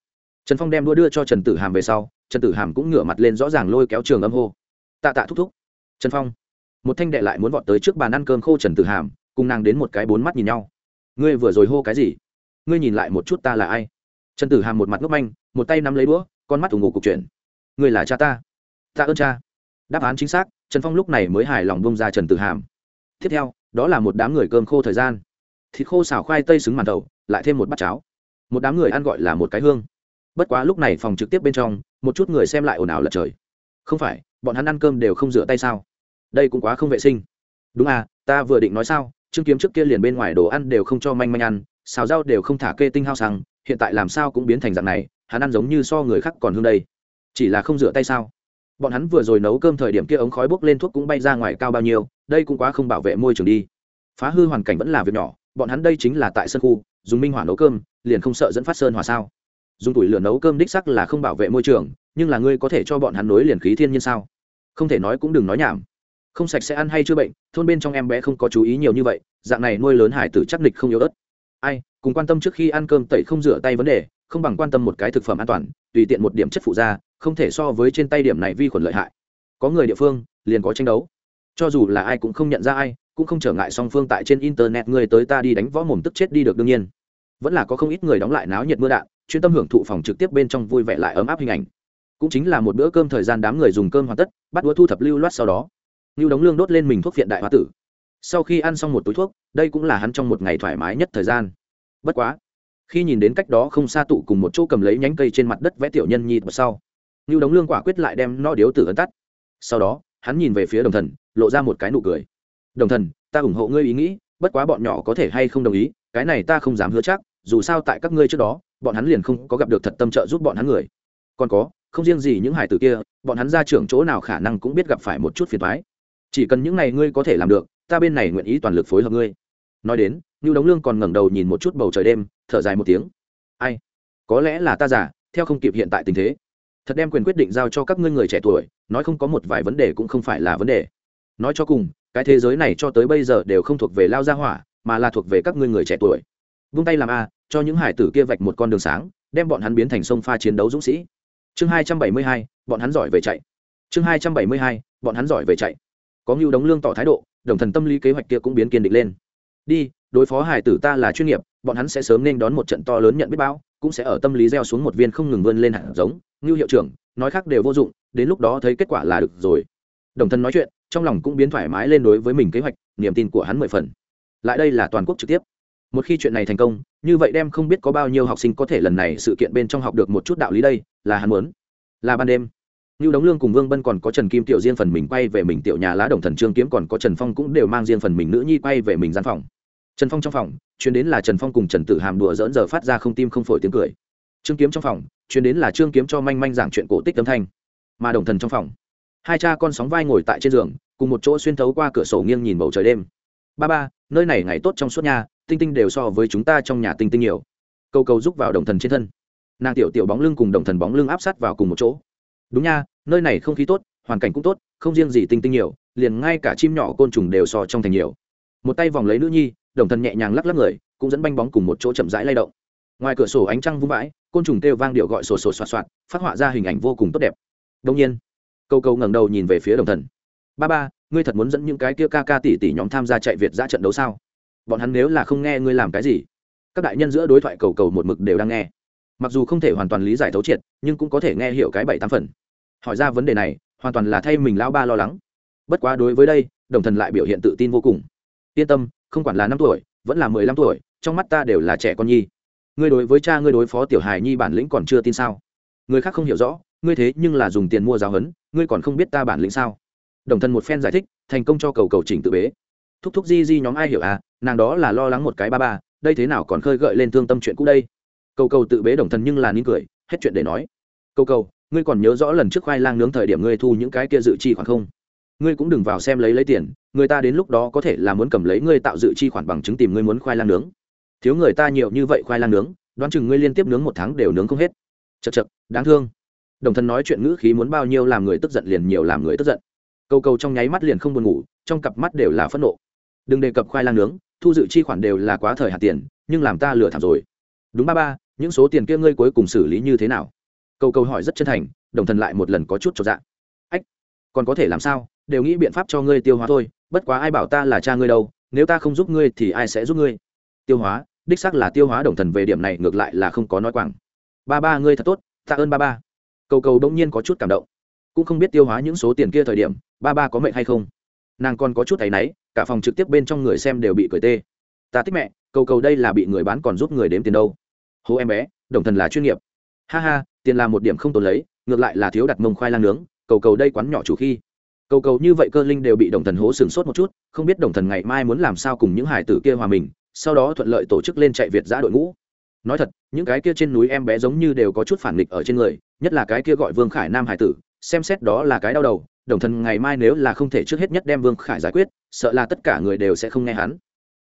trần phong đem đua đưa cho trần tử hàm về sau, trần tử hàm cũng ngửa mặt lên rõ ràng lôi kéo trường âm hô. Tạ tạ thúc thúc. Trần phong. Một thanh đệ lại muốn vọt tới trước bàn ăn cơm khô trần tử hàm, cùng nàng đến một cái bốn mắt nhìn nhau. Ngươi vừa rồi hô cái gì? Ngươi nhìn lại một chút ta là ai? Trần tử hàm một mặt ngốc manh, một tay nắm lấy đũa, con mắt ủng ngủ cục chuyển ngươi là cha ta tạ ơn cha. Đáp án chính xác, trần phong lúc này mới hài lòng bông ra trần tử hàm. Tiếp theo, đó là một đám người cơm khô thời gian. Thịt khô xào khoai tây xứng màn đầu, lại thêm một bát cháo. Một đám người ăn gọi là một cái hương. Bất quá lúc này phòng trực tiếp bên trong, một chút người xem lại ồn ào lật trời. Không phải, bọn hắn ăn cơm đều không rửa tay sao? Đây cũng quá không vệ sinh. Đúng à ta vừa định nói sao chứng kiếm trước kia liền bên ngoài đồ ăn đều không cho manh manh ăn, xào rau đều không thả kê tinh hao xăng, hiện tại làm sao cũng biến thành dạng này, hắn ăn giống như so người khác còn hương đây. Chỉ là không rửa tay sao? Bọn hắn vừa rồi nấu cơm thời điểm kia ống khói bốc lên thuốc cũng bay ra ngoài cao bao nhiêu, đây cũng quá không bảo vệ môi trường đi. Phá hư hoàn cảnh vẫn là việc nhỏ, bọn hắn đây chính là tại sân khu, dùng minh hỏa nấu cơm, liền không sợ dẫn phát sơn hỏa sao? Dùng tủi lửa nấu cơm đích sắc là không bảo vệ môi trường, nhưng là ngươi có thể cho bọn hắn nối liền khí thiên nhiên sao? Không thể nói cũng đừng nói nhảm. Không sạch sẽ ăn hay chưa bệnh, thôn bên trong em bé không có chú ý nhiều như vậy, dạng này nuôi lớn hải tử chắc nịch không yếu ớt. Ai, cùng quan tâm trước khi ăn cơm tẩy không rửa tay vấn đề, không bằng quan tâm một cái thực phẩm an toàn, tùy tiện một điểm chất phụ da không thể so với trên tay điểm này vi khuẩn lợi hại. Có người địa phương liền có tranh đấu. Cho dù là ai cũng không nhận ra ai, cũng không trở ngại song phương tại trên internet người tới ta đi đánh võ mồm tức chết đi được đương nhiên. Vẫn là có không ít người đóng lại náo nhiệt mưa đạn, chuyên tâm hưởng thụ phòng trực tiếp bên trong vui vẻ lại ấm áp hình ảnh. Cũng chính là một bữa cơm thời gian đám người dùng cơm hoàn tất, bắt đũa thu thập lưu loát sau đó. Như đóng lương đốt lên mình thuốc viện đại hoa tử. Sau khi ăn xong một túi thuốc, đây cũng là hắn trong một ngày thoải mái nhất thời gian. Bất quá, khi nhìn đến cách đó không xa tụ cùng một chỗ cầm lấy nhánh cây trên mặt đất vẽ tiểu nhân nhịt vào sau như đống lương quả quyết lại đem nó điếu tử ấn tắt. Sau đó, hắn nhìn về phía đồng thần, lộ ra một cái nụ cười. Đồng thần, ta ủng hộ ngươi ý nghĩ, bất quá bọn nhỏ có thể hay không đồng ý, cái này ta không dám hứa chắc, dù sao tại các ngươi trước đó, bọn hắn liền không có gặp được thật tâm trợ giúp bọn hắn người. Còn có, không riêng gì những hải tử kia, bọn hắn ra trưởng chỗ nào khả năng cũng biết gặp phải một chút phiền thoái chỉ cần những ngày ngươi có thể làm được, ta bên này nguyện ý toàn lực phối hợp ngươi. Nói đến như đống lương còn ngẩng đầu nhìn một chút bầu trời đêm, thở dài một tiếng. Ai? Có lẽ là ta giả theo không kịp hiện tại tình thế thật đem quyền quyết định giao cho các ngươi người trẻ tuổi, nói không có một vài vấn đề cũng không phải là vấn đề. Nói cho cùng, cái thế giới này cho tới bây giờ đều không thuộc về lao gia hỏa, mà là thuộc về các ngươi người trẻ tuổi. Vung tay làm a, cho những hải tử kia vạch một con đường sáng, đem bọn hắn biến thành sông pha chiến đấu dũng sĩ. Chương hai trăm bảy mươi hai, bọn hắn giỏi về chạy. Chương hai trăm bảy mươi hai, bọn hắn giỏi về chạy. Có ngưu đống lương tỏ thái độ, đồng thần tâm lý kế hoạch kia cũng biến kiên định lên. Đi đối phó hải tử ta là chuyên nghiệp, bọn hắn sẽ sớm nên đón một trận to lớn nhận biết bao cũng sẽ ở tâm lý gieo xuống một viên không ngừng vươn lên hạt giống. Ngưu hiệu trưởng, nói khác đều vô dụng, đến lúc đó thấy kết quả là được rồi. Đồng thân nói chuyện, trong lòng cũng biến thoải mái lên đối với mình kế hoạch, niềm tin của hắn mười phần. Lại đây là toàn quốc trực tiếp. Một khi chuyện này thành công, như vậy đem không biết có bao nhiêu học sinh có thể lần này sự kiện bên trong học được một chút đạo lý đây, là hắn muốn. Là ban đêm. Như đống lương cùng vương bân còn có trần kim tiểu riêng phần mình quay về mình tiểu nhà lá đồng thần trương kiếm còn có trần phong cũng đều mang riêng phần mình nữ nhi quay về mình gian phòng trần phong trong phòng chuyến đến là trần phong cùng trần tử hàm đùa dỡn giờ phát ra không tim không phổi tiếng cười. Trương kiếm trong phòng chuyến đến là trương kiếm cho manh manh giảng chuyện cổ tích âm thanh. Mà đồng thần trong phòng, hai cha con sóng vai ngồi tại trên giường, cùng một chỗ xuyên thấu qua cửa sổ nghiêng nhìn bầu trời đêm. Ba ba, nơi này ngày tốt trong suốt nhà tinh tinh đều so với chúng ta trong nhà tinh tinh nhiều. Câu câu giúp vào đồng thần trên thân. Nàng tiểu tiểu bóng lưng cùng đồng thần bóng lưng áp sát vào cùng một chỗ. Đúng nha, nơi này không khí tốt, hoàn cảnh cũng tốt, không riêng gì tinh tinh nhiều, liền ngay cả chim nhỏ côn trùng đều so trong thành nhiều. Một tay vòng lấy nữ nhi đồng thần nhẹ nhàng lắc lắc người, cũng dẫn banh bóng cùng một chỗ chậm rãi lay động. Ngoài cửa sổ ánh trăng vung vãi, côn trùng kêu vang điệu gọi sổ sổ soạt soạt, phát họa ra hình ảnh vô cùng tốt đẹp. Đông nhiên, câu câu ngẩng đầu nhìn về phía đồng thần ba ba, ngươi thật muốn dẫn những cái kia ca ca tỷ tỷ nhóm tham gia chạy việt ra trận đấu sao? Bọn hắn nếu là không nghe ngươi làm cái gì, các đại nhân giữa đối thoại cầu cầu một mực đều đang nghe. Mặc dù không thể hoàn toàn lý giải thấu triệt, nhưng cũng có thể nghe hiểu cái bảy tám phần. Hỏi ra vấn đề này, hoàn toàn là thay mình lão ba lo lắng. Bất quá đối với đây, đồng thần lại biểu hiện tự tin vô cùng. Yên tâm không quản là năm tuổi, vẫn là mười lăm tuổi, trong mắt ta đều là trẻ con nhi. Ngươi đối với cha ngươi đối phó tiểu hài nhi bản lĩnh còn chưa tin sao? Người khác không hiểu rõ, ngươi thế nhưng là dùng tiền mua giáo huấn, ngươi còn không biết ta bản lĩnh sao? Đồng thân một phen giải thích, thành công cho cầu cầu chỉnh tự bế. Thúc thúc di di nhóm ai hiểu à nàng đó là lo lắng một cái ba ba, đây thế nào còn khơi gợi lên thương tâm chuyện cũ đây? Cầu cầu tự bế đồng thân nhưng là nín cười, hết chuyện để nói. Cầu cầu, ngươi còn nhớ rõ lần trước khoai lang nướng thời điểm ngươi thu những cái kia dự chi khoảng không? Ngươi cũng đừng vào xem lấy lấy tiền, người ta đến lúc đó có thể là muốn cầm lấy ngươi tạo dự chi khoản bằng chứng tìm ngươi muốn khoai lang nướng. Thiếu người ta nhiều như vậy khoai lang nướng, đoán chừng ngươi liên tiếp nướng một tháng đều nướng không hết. Chật chật đáng thương. Đồng thân nói chuyện ngữ khí muốn bao nhiêu làm người tức giận liền nhiều làm người tức giận. Câu câu trong nháy mắt liền không buồn ngủ, trong cặp mắt đều là phẫn nộ. Đừng đề cập khoai lang nướng, thu dự chi khoản đều là quá thời hạn tiền, nhưng làm ta lừa thảm rồi. Đúng ba ba, những số tiền kia ngươi cuối cùng xử lý như thế nào? Câu câu hỏi rất chân thành, đồng thần lại một lần có chút cho dạ. Ách, còn có thể làm sao? Đều nghĩ biện pháp cho ngươi tiêu hóa thôi, bất quá ai bảo ta là cha ngươi đâu, nếu ta không giúp ngươi thì ai sẽ giúp ngươi? Tiêu hóa, đích xác là tiêu hóa đồng thần về điểm này ngược lại là không có nói quảng. Ba ba, ngươi thật tốt, tạ ơn ba ba. Cầu cầu đông nhiên có chút cảm động. Cũng không biết tiêu hóa những số tiền kia thời điểm, ba ba có mệnh hay không? Nàng còn có chút thấy náy, cả phòng trực tiếp bên trong người xem đều bị cười tê. Ta thích mẹ, cầu cầu đây là bị người bán còn giúp người đếm tiền đâu. Hố em bé, đồng thần là chuyên nghiệp. Ha ha, tiền là một điểm không tồn lấy, ngược lại là thiếu đặt mông khoai lang nướng, cầu cầu đây quán nhỏ chủ khi cầu cầu như vậy cơ linh đều bị đồng thần hố sừng sốt một chút, không biết đồng thần ngày mai muốn làm sao cùng những hải tử kia hòa mình, sau đó thuận lợi tổ chức lên chạy việt giã đội ngũ. Nói thật, những cái kia trên núi em bé giống như đều có chút phản nghịch ở trên người, nhất là cái kia gọi vương khải nam hải tử, xem xét đó là cái đau đầu, đồng thần ngày mai nếu là không thể trước hết nhất đem vương khải giải quyết, sợ là tất cả người đều sẽ không nghe hắn.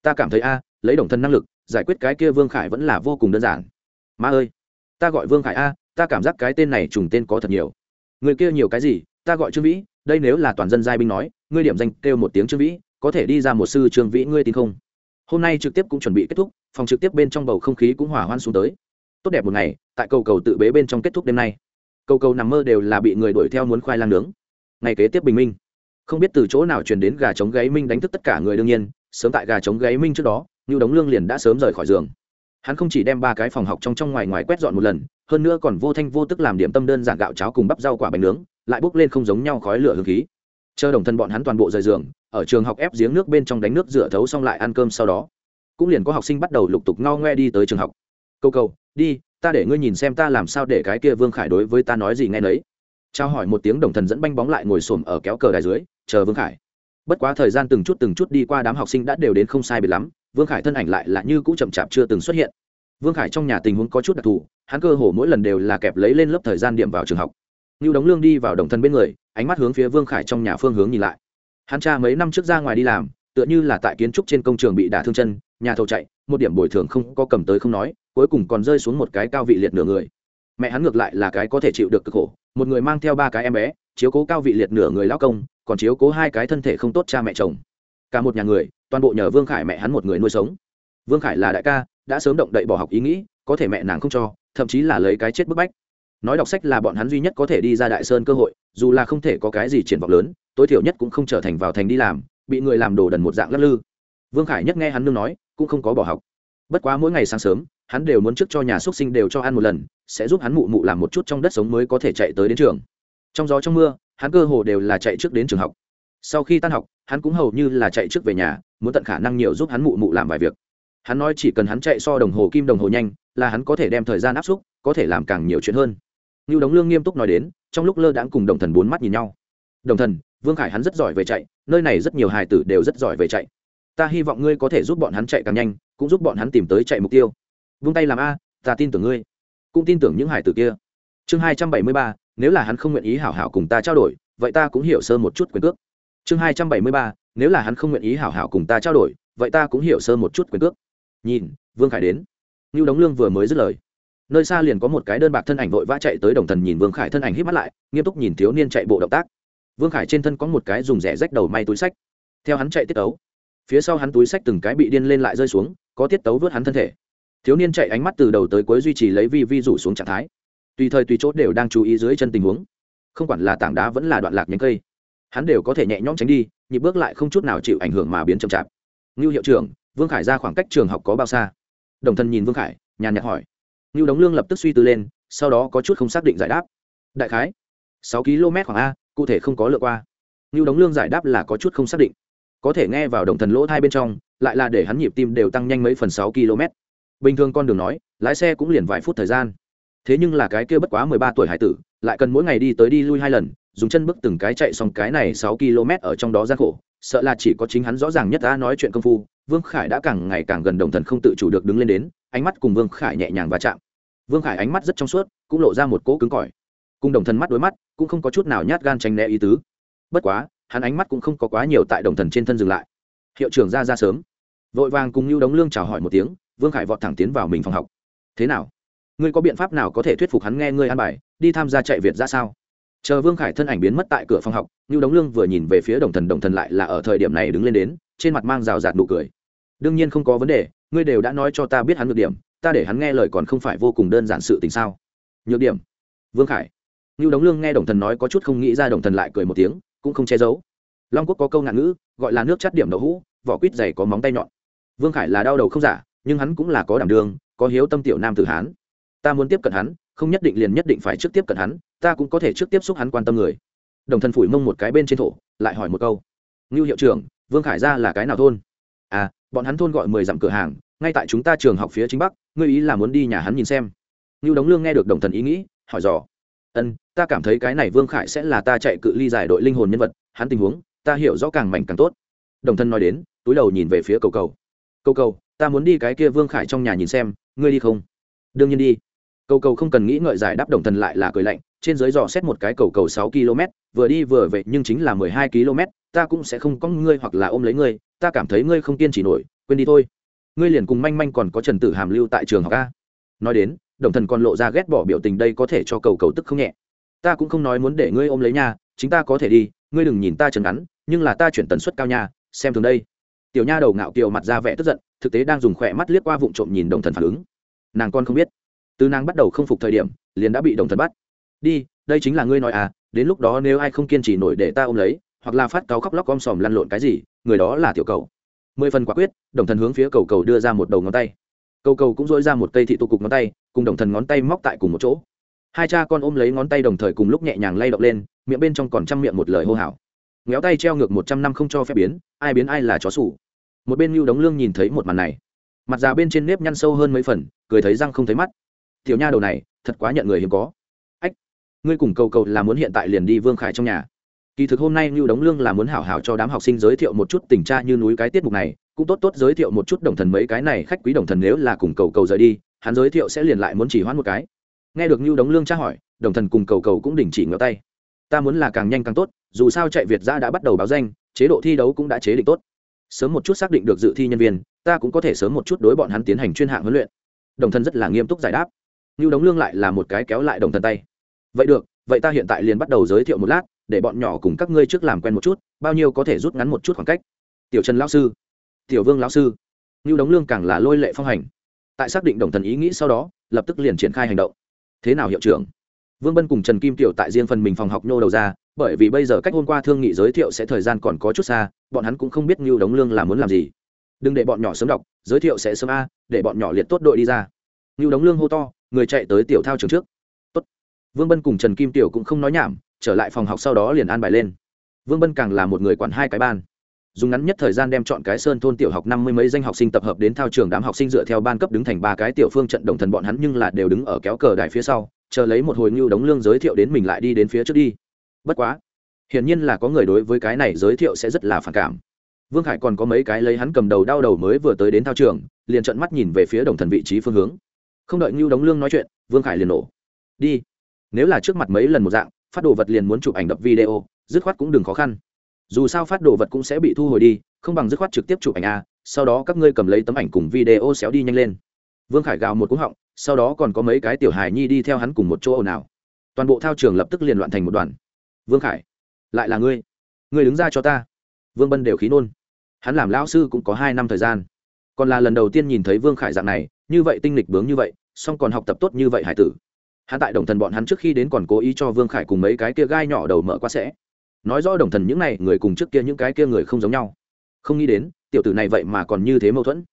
Ta cảm thấy a, lấy đồng thần năng lực, giải quyết cái kia vương khải vẫn là vô cùng đơn giản. Ma ơi, ta gọi vương khải a, ta cảm giác cái tên này trùng tên có thật nhiều. Người kia nhiều cái gì, ta gọi trương vĩ đây nếu là toàn dân giai binh nói, ngươi điểm danh kêu một tiếng trương vĩ, có thể đi ra một sư trương vĩ ngươi tin không? Hôm nay trực tiếp cũng chuẩn bị kết thúc, phòng trực tiếp bên trong bầu không khí cũng hỏa hoan xuống tới. Tốt đẹp một ngày, tại cầu cầu tự bế bên trong kết thúc đêm nay. Cầu cầu nằm mơ đều là bị người đuổi theo muốn khoai lang nướng. Ngày kế tiếp bình minh. Không biết từ chỗ nào truyền đến gà trống gáy minh đánh thức tất cả người đương nhiên, sớm tại gà trống gáy minh trước đó như đống lương liền đã sớm rời khỏi giường. Hắn không chỉ đem ba cái phòng học trong trong ngoài ngoài quét dọn một lần, hơn nữa còn vô thanh vô tức làm điểm tâm đơn giản gạo cháo cùng bắp rau quả bánh nướng lại bốc lên không giống nhau khói lửa hương khí. Chờ đồng thân bọn hắn toàn bộ rời giường, ở trường học ép giếng nước bên trong đánh nước rửa thấu xong lại ăn cơm sau đó, cũng liền có học sinh bắt đầu lục tục ngao ngoe đi tới trường học. Câu câu đi, ta để ngươi nhìn xem ta làm sao để cái kia vương khải đối với ta nói gì nghe nấy. Trao hỏi một tiếng đồng thần dẫn banh bóng lại ngồi xổm ở kéo cờ đài dưới, chờ vương khải. Bất quá thời gian từng chút từng chút đi qua đám học sinh đã đều đến không sai biệt lắm, vương khải thân ảnh lại là như cũ chậm chạp chưa từng xuất hiện. Vương khải trong nhà tình huống có chút đặc thù, hắn cơ hồ mỗi lần đều là kẹp lấy lên lớp thời gian điểm vào trường học. Nưu đống lương đi vào đồng thân bên người, ánh mắt hướng phía vương khải trong nhà phương hướng nhìn lại. Hắn cha mấy năm trước ra ngoài đi làm, tựa như là tại kiến trúc trên công trường bị đả thương chân, nhà thầu chạy, một điểm bồi thường không có cầm tới không nói, cuối cùng còn rơi xuống một cái cao vị liệt nửa người. Mẹ hắn ngược lại là cái có thể chịu được cực khổ, một người mang theo ba cái em bé, chiếu cố cao vị liệt nửa người lao công, còn chiếu cố hai cái thân thể không tốt cha mẹ chồng. Cả một nhà người, toàn bộ nhờ vương khải mẹ hắn một người nuôi sống. Vương khải là đại ca, đã sớm động đậy bỏ học ý nghĩ, có thể mẹ nàng không cho, thậm chí là lấy cái chết bức bách nói đọc sách là bọn hắn duy nhất có thể đi ra đại sơn cơ hội, dù là không thể có cái gì triển vọng lớn, tối thiểu nhất cũng không trở thành vào thành đi làm, bị người làm đồ đần một dạng lắc lư. Vương khải nhất nghe hắn nương nói, cũng không có bỏ học. Bất quá mỗi ngày sáng sớm, hắn đều muốn trước cho nhà xuất sinh đều cho ăn một lần, sẽ giúp hắn mụ mụ làm một chút trong đất sống mới có thể chạy tới đến trường. Trong gió trong mưa, hắn cơ hồ đều là chạy trước đến trường học. Sau khi tan học, hắn cũng hầu như là chạy trước về nhà, muốn tận khả năng nhiều giúp hắn mụ mụ làm vài việc. Hắn nói chỉ cần hắn chạy so đồng hồ kim đồng hồ nhanh, là hắn có thể đem thời gian áp xúc có thể làm càng nhiều chuyện hơn. Nưu đống lương nghiêm túc nói đến, trong lúc lơ đãng cùng đồng thần bốn mắt nhìn nhau. Đồng thần, vương khải hắn rất giỏi về chạy, nơi này rất nhiều hài tử đều rất giỏi về chạy. Ta hy vọng ngươi có thể giúp bọn hắn chạy càng nhanh, cũng giúp bọn hắn tìm tới chạy mục tiêu. Vung tay làm a, ta tin tưởng ngươi. Cũng tin tưởng những hải tử kia. Chương hai trăm bảy mươi ba, nếu là hắn không nguyện ý hảo hảo cùng ta trao đổi, vậy ta cũng hiểu sơ một chút quyền cước. Chương hai trăm bảy mươi ba, nếu là hắn không nguyện ý hảo hảo cùng ta trao đổi, vậy ta cũng hiểu sơ một chút quyền cước. Nhìn, vương khải đến. Nưu đống lương vừa mới dứt lời nơi xa liền có một cái đơn bạc thân ảnh vội vã chạy tới đồng thần nhìn vương khải thân ảnh hít mắt lại nghiêm túc nhìn thiếu niên chạy bộ động tác vương khải trên thân có một cái dùng rẻ rách đầu may túi sách theo hắn chạy tiết tấu phía sau hắn túi sách từng cái bị điên lên lại rơi xuống có tiết tấu vớt hắn thân thể thiếu niên chạy ánh mắt từ đầu tới cuối duy trì lấy vi vi rủ xuống trạng thái tùy thời tùy chốt đều đang chú ý dưới chân tình huống không quản là tảng đá vẫn là đoạn lạc nhánh cây hắn đều có thể nhẹ nhõm tránh đi nhịp bước lại không chút nào chịu ảnh hưởng mà biến chậm chạp ngưu hiệu trưởng vương khải ra khoảng cách trường học có bao xa đồng thân nhìn vương khải nhàn nhạt hỏi Nưu đống lương lập tức suy tư lên, sau đó có chút không xác định giải đáp. Đại khái, sáu km khoảng a, cụ thể không có lựa qua. Nưu đống lương giải đáp là có chút không xác định. Có thể nghe vào đồng thần lỗ thai bên trong, lại là để hắn nhịp tim đều tăng nhanh mấy phần sáu km. Bình thường con đường nói, lái xe cũng liền vài phút thời gian. Thế nhưng là cái kia bất quá mười ba tuổi hải tử, lại cần mỗi ngày đi tới đi lui hai lần dùng chân bước từng cái chạy xong cái này sáu km ở trong đó gian khổ, sợ là chỉ có chính hắn rõ ràng nhất đã nói chuyện công phu, vương khải đã càng ngày càng gần đồng thần không tự chủ được đứng lên đến, ánh mắt cùng vương khải nhẹ nhàng va chạm. Vương khải ánh mắt rất trong suốt, cũng lộ ra một cỗ cứng cỏi. Cùng đồng thần mắt đối mắt, cũng không có chút nào nhát gan tranh né ý tứ. Bất quá, hắn ánh mắt cũng không có quá nhiều tại đồng thần trên thân dừng lại. Hiệu trưởng ra ra sớm. Vội vàng cùng lưu đống lương chào hỏi một tiếng, vương khải vọt thẳng tiến vào mình phòng học. Thế nào? Ngươi có biện pháp nào có thể thuyết phục hắn nghe ngươi an bài, đi tham gia chạy việt ra sao? Chờ vương khải thân ảnh biến mất tại cửa phòng học như đống lương vừa nhìn về phía đồng thần đồng thần lại là ở thời điểm này đứng lên đến, trên mặt mang rào rạt nụ cười. Đương nhiên không có vấn đề, ngươi đều đã nói cho ta biết hắn nhược điểm, ta để hắn nghe lời còn không phải vô cùng đơn giản sự tình sao? Nhược điểm? Vương khải. Như đống lương nghe đồng thần nói có chút không nghĩ ra, đồng thần lại cười một tiếng, cũng không che giấu. Long quốc có câu ngạn ngữ, gọi là nước chắt điểm đậu hũ, vỏ quýt dày có móng tay nhọn. Vương khải là đau đầu không giả, nhưng hắn cũng là có đảm đường, có hiếu tâm tiểu nam tử hán. Ta muốn tiếp cận hắn, không nhất định liền nhất định phải trước tiếp cận hắn ta cũng có thể trước tiếp xúc hắn quan tâm người. Đồng thân phủi mông một cái bên trên thổ, lại hỏi một câu. Ngưu hiệu trưởng, vương khải ra là cái nào thôn? À bọn hắn thôn gọi mười dặm cửa hàng, ngay tại chúng ta trường học phía chính bắc, ngươi ý là muốn đi nhà hắn nhìn xem. Ngưu đống lương nghe được đồng thần ý nghĩ, hỏi dò. Ân, ta cảm thấy cái này vương khải sẽ là ta chạy cự ly giải đội linh hồn nhân vật, hắn tình huống, ta hiểu rõ càng mảnh càng tốt. Đồng thân nói đến, túi đầu nhìn về phía cầu cầu. Cầu cầu, ta muốn đi cái kia vương khải trong nhà nhìn xem, ngươi đi không? Đương nhiên đi. Cầu cầu không cần nghĩ ngợi giải đáp đồng thần lại là cười lạnh trên dưới dò xét một cái cầu cầu sáu km, vừa đi vừa về, nhưng chính là mười hai km, ta cũng sẽ không có ngươi hoặc là ôm lấy ngươi, ta cảm thấy ngươi không kiên trì nổi, quên đi thôi. Ngươi liền cùng manh manh còn có trần tử hàm lưu tại trường học a. Nói đến, đồng thần còn lộ ra ghét bỏ biểu tình đây có thể cho cầu cầu tức không nhẹ. Ta cũng không nói muốn để ngươi ôm lấy nha, chính ta có thể đi, ngươi đừng nhìn ta trần ngắn, nhưng là ta chuyển tần suất cao nha, xem thường đây. Tiểu nha đầu ngạo kiều mặt ra vẻ tức giận, thực tế đang dùng khỏe mắt liếc qua vụ trộm nhìn đồng thần phản ứng. Nàng con không biết. Từ nàng bắt đầu không phục thời điểm, liền đã bị đồng thần bắt đi, đây chính là ngươi nói à đến lúc đó nếu ai không kiên trì nổi để ta ôm lấy, hoặc là phát cáo khóc lóc om sòm lăn lộn cái gì, người đó là tiểu cầu. Mười phần quả quyết, đồng thần hướng phía cầu cầu đưa ra một đầu ngón tay. Cầu cầu cũng dỗi ra một cây thị tụ cục ngón tay, cùng đồng thần ngón tay móc tại cùng một chỗ. Hai cha con ôm lấy ngón tay đồng thời cùng lúc nhẹ nhàng lay động lên, miệng bên trong còn chăm miệng một lời hô hào. Ngéo tay treo ngược một trăm năm không cho phép biến, ai biến ai là chó sủ. Một bên lưu đống lương nhìn thấy một màn này. Mặt già bên trên nếp nhăn sâu hơn mấy phần, cười thấy răng không thấy mắt. Tiểu nha đầu này, thật quá nhận người hiếm có ngươi cùng cầu cầu là muốn hiện tại liền đi vương khải trong nhà kỳ thực hôm nay lưu đống lương là muốn hảo hảo cho đám học sinh giới thiệu một chút tình tra như núi cái tiết mục này cũng tốt tốt giới thiệu một chút đồng thần mấy cái này khách quý đồng thần nếu là cùng cầu cầu rời đi hắn giới thiệu sẽ liền lại muốn chỉ hoãn một cái nghe được lưu đống lương tra hỏi đồng thần cùng cầu cầu cũng đình chỉ ngửa tay ta muốn là càng nhanh càng tốt dù sao chạy việt ra đã bắt đầu báo danh chế độ thi đấu cũng đã chế định tốt sớm một chút xác định được dự thi nhân viên ta cũng có thể sớm một chút đối bọn hắn tiến hành chuyên hạng huấn luyện đồng thần rất là nghiêm túc giải đáp như đống lương lại là một cái kéo lại đồng thần tay vậy được, vậy ta hiện tại liền bắt đầu giới thiệu một lát, để bọn nhỏ cùng các ngươi trước làm quen một chút, bao nhiêu có thể rút ngắn một chút khoảng cách. Tiểu trần lão sư. Tiểu vương lão sư. Như đống lương càng là lôi lệ phong hành. Tại xác định đồng thần ý nghĩ sau đó, lập tức liền triển khai hành động. Thế nào hiệu trưởng? Vương bân cùng trần kim tiểu tại riêng phần mình phòng học nhô đầu ra, bởi vì bây giờ cách hôm qua thương nghị giới thiệu sẽ thời gian còn có chút xa, bọn hắn cũng không biết như đống lương là muốn làm gì. Đừng để bọn nhỏ sớm đọc, giới thiệu sẽ sớm a, để bọn nhỏ liệt tốt đội đi ra. Như đống lương hô to, người chạy tới tiểu thao trường trước vương bân cùng trần kim tiểu cũng không nói nhảm, trở lại phòng học sau đó liền an bài lên. Vương bân càng là một người quản hai cái ban. Dùng ngắn nhất thời gian đem chọn cái sơn thôn tiểu học năm mươi mấy danh học sinh tập hợp đến thao trường đám học sinh dựa theo ban cấp đứng thành ba cái tiểu phương trận đồng thần bọn hắn nhưng là đều đứng ở kéo cờ đài phía sau, chờ lấy một hồi ngưu đống lương giới thiệu đến mình lại đi đến phía trước đi. Bất quá, hiển nhiên là có người đối với cái này giới thiệu sẽ rất là phản cảm. Vương khải còn có mấy cái lấy hắn cầm đầu đau đầu mới vừa tới đến thao trường, liền trận mắt nhìn về phía đồng thần vị trí phương hướng. Không đợi ngưu đống lương nói chuyện, vương khải liền nổ. Đi nếu là trước mặt mấy lần một dạng, phát đồ vật liền muốn chụp ảnh đập video, dứt khoát cũng đừng khó khăn. Dù sao phát đồ vật cũng sẽ bị thu hồi đi, không bằng dứt khoát trực tiếp chụp ảnh a, sau đó các ngươi cầm lấy tấm ảnh cùng video xéo đi nhanh lên. Vương khải gào một cú họng, sau đó còn có mấy cái tiểu hài nhi đi theo hắn cùng một chỗ ồn ào. Toàn bộ thao trường lập tức liền loạn thành một đoàn. Vương khải, lại là ngươi. Ngươi đứng ra cho ta. Vương bân đều khí nôn. Hắn làm lão sư cũng có hai năm thời gian. Còn là lần đầu tiên nhìn thấy vương khải dạng này, như vậy tinh lịch bướng như vậy, song còn học tập tốt như vậy hải tử hắn tại đồng thần bọn hắn trước khi đến còn cố ý cho vương khải cùng mấy cái kia gai nhỏ đầu mở qua sẽ. Nói rõ đồng thần những này, người cùng trước kia những cái kia người không giống nhau. Không nghĩ đến, tiểu tử này vậy mà còn như thế mâu thuẫn.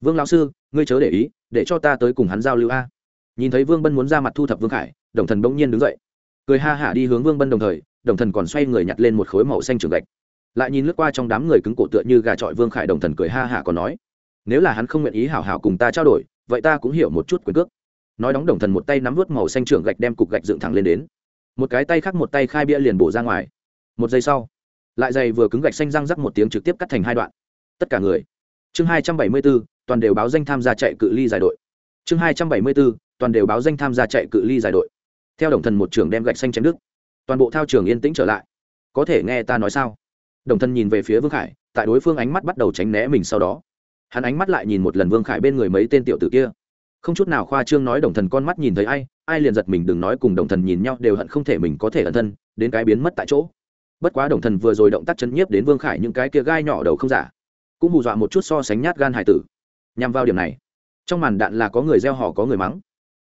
Vương lão sư, ngươi chớ để ý, để cho ta tới cùng hắn giao lưu a. Nhìn thấy vương bân muốn ra mặt thu thập vương khải, đồng thần bỗng nhiên đứng dậy. Cười ha hả đi hướng vương bân đồng thời, đồng thần còn xoay người nhặt lên một khối màu xanh trường gạch. Lại nhìn lướt qua trong đám người cứng cổ tựa như gà trọi vương khải, đồng thần cười ha hả còn nói, nếu là hắn không nguyện ý hảo hảo cùng ta trao đổi, vậy ta cũng hiểu một chút quyền cước nói đóng đồng thần một tay nắm vút màu xanh trưởng gạch đem cục gạch dựng thẳng lên đến. Một cái tay khác một tay khai bia liền bổ ra ngoài. Một giây sau, lại dày vừa cứng gạch xanh răng rắc một tiếng trực tiếp cắt thành hai đoạn. Tất cả người. Chương hai trăm bảy mươi bốn, toàn đều báo danh tham gia chạy cự ly giải đội. Chương hai trăm bảy mươi bốn, toàn đều báo danh tham gia chạy cự ly giải đội. Theo đồng thần một trưởng đem gạch xanh chém đức toàn bộ thao trường yên tĩnh trở lại. Có thể nghe ta nói sao? Đồng thần nhìn về phía vương khải, tại đối phương ánh mắt bắt đầu tránh né mình sau đó. Hắn ánh mắt lại nhìn một lần vương khải bên người mấy tên tiểu tử kia không chút nào khoa trương nói đồng thần con mắt nhìn thấy ai ai liền giật mình đừng nói cùng đồng thần nhìn nhau đều hận không thể mình có thể ẩn thân, đến cái biến mất tại chỗ. Bất quá đồng thần vừa rồi động tác chân nhiếp đến vương khải những cái kia gai nhỏ đầu không giả, cũng hù dọa một chút so sánh nhát gan hải tử. Nhằm vào điểm này, trong màn đạn là có người gieo họ, có người mắng.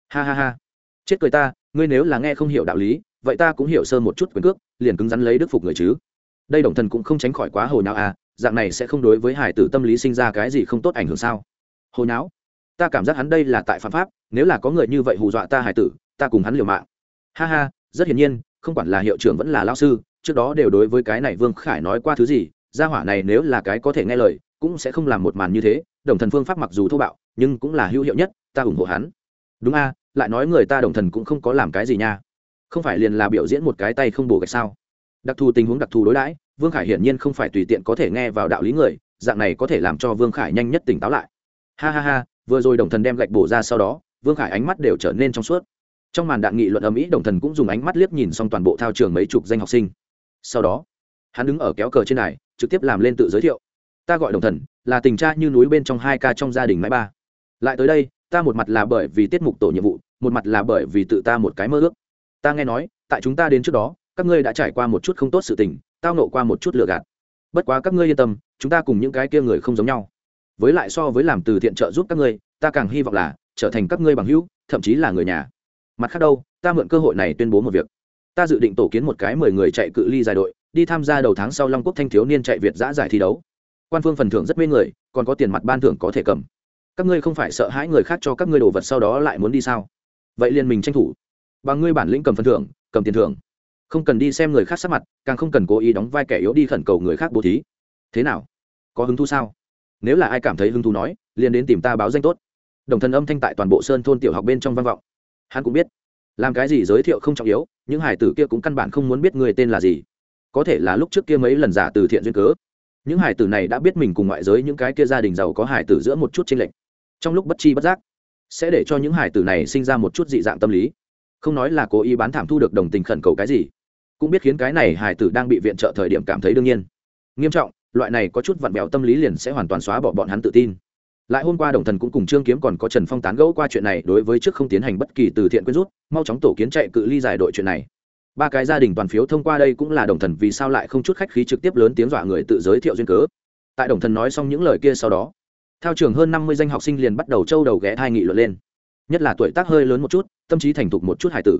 Ha ha ha. Chết cười ta, ngươi nếu là nghe không hiểu đạo lý, vậy ta cũng hiểu sơ một chút quyền cước, liền cứng rắn lấy đức phục người chứ. Đây đồng thần cũng không tránh khỏi quá hồ nào à dạng này sẽ không đối với hải tử tâm lý sinh ra cái gì không tốt ảnh hưởng sao? Hồi não ta cảm giác hắn đây là tại phạm pháp, nếu là có người như vậy hù dọa ta hải tử, ta cùng hắn liều mạng. Ha ha, rất hiển nhiên, không quản là hiệu trưởng vẫn là lao sư, trước đó đều đối với cái này vương khải nói qua thứ gì, gia hỏa này nếu là cái có thể nghe lời, cũng sẽ không làm một màn như thế, đồng thần phương pháp mặc dù thô bạo, nhưng cũng là hữu hiệu nhất, ta ủng hộ hắn. Đúng a, lại nói người ta đồng thần cũng không có làm cái gì nha. Không phải liền là biểu diễn một cái tay không bổ gạch sao? Đặc thù tình huống đặc thù đối đãi, vương khải hiển nhiên không phải tùy tiện có thể nghe vào đạo lý người, dạng này có thể làm cho vương khải nhanh nhất tỉnh táo lại. Ha ha ha vừa rồi đồng thần đem gạch bổ ra sau đó, vương khải ánh mắt đều trở nên trong suốt. Trong màn đạn nghị luận âm ý đồng thần cũng dùng ánh mắt liếc nhìn xong toàn bộ thao trường mấy chục danh học sinh. Sau đó, hắn đứng ở kéo cờ trên này trực tiếp làm lên tự giới thiệu. Ta gọi đồng thần, là tình cha như núi bên trong hai ca trong gia đình mãi ba. Lại tới đây, ta một mặt là bởi vì tiết mục tổ nhiệm vụ, một mặt là bởi vì tự ta một cái mơ ước. Ta nghe nói, tại chúng ta đến trước đó, các ngươi đã trải qua một chút không tốt sự tình, tao nộ qua một chút lừa gạt. Bất quá các ngươi yên tâm, chúng ta cùng những cái kia người không giống nhau với lại so với làm từ thiện trợ giúp các ngươi, ta càng hy vọng là trở thành các ngươi bằng hữu, thậm chí là người nhà. Mặt khác đâu, ta mượn cơ hội này tuyên bố một việc. Ta dự định tổ kiến một cái mười người chạy cự ly dài đội, đi tham gia đầu tháng sau long quốc thanh thiếu niên chạy việt giã giải thi đấu. Quan phương phần thưởng rất mê người, còn có tiền mặt ban thưởng có thể cầm. Các ngươi không phải sợ hãi người khác cho các ngươi đồ vật sau đó lại muốn đi sao? Vậy liền mình tranh thủ. Bằng ngươi bản lĩnh cầm phần thưởng, cầm tiền thưởng. Không cần đi xem người khác sắc mặt, càng không cần cố ý đóng vai kẻ yếu đi khẩn cầu người khác bố thí. Thế nào? Có hứng thú sao? Nếu là ai cảm thấy hứng thú nói, liền đến tìm ta báo danh tốt. Đồng thần âm thanh tại toàn bộ sơn thôn tiểu học bên trong văn vọng. Hắn cũng biết, làm cái gì giới thiệu không trọng yếu, những hải tử kia cũng căn bản không muốn biết người tên là gì. Có thể là lúc trước kia mấy lần giả từ thiện duyên cớ. Những hải tử này đã biết mình cùng ngoại giới những cái kia gia đình giàu có hải tử giữa một chút tranh lệch. Trong lúc bất chi bất giác, sẽ để cho những hải tử này sinh ra một chút dị dạng tâm lý. Không nói là cố ý bán thảm thu được đồng tình khẩn cầu cái gì, cũng biết khiến cái này hải tử đang bị viện trợ thời điểm cảm thấy đương nhiên. Nghiêm trọng loại này có chút vặn vẹo tâm lý liền sẽ hoàn toàn xóa bỏ bọn hắn tự tin. Lại hôm qua đồng thần cũng cùng trương kiếm còn có trần phong tán gẫu qua chuyện này, đối với trước không tiến hành bất kỳ từ thiện quyên rút, mau chóng tổ kiến chạy cự ly giải đội chuyện này. Ba cái gia đình toàn phiếu thông qua đây cũng là đồng thần vì sao lại không chút khách khí trực tiếp lớn tiếng dọa người tự giới thiệu duyên cớ. Tại đồng thần nói xong những lời kia sau đó theo trường hơn năm mươi danh học sinh liền bắt đầu trâu đầu ghé thai nghị luận lên. Nhất là tuổi tác hơi lớn một chút, tâm trí thành thục một chút hải tử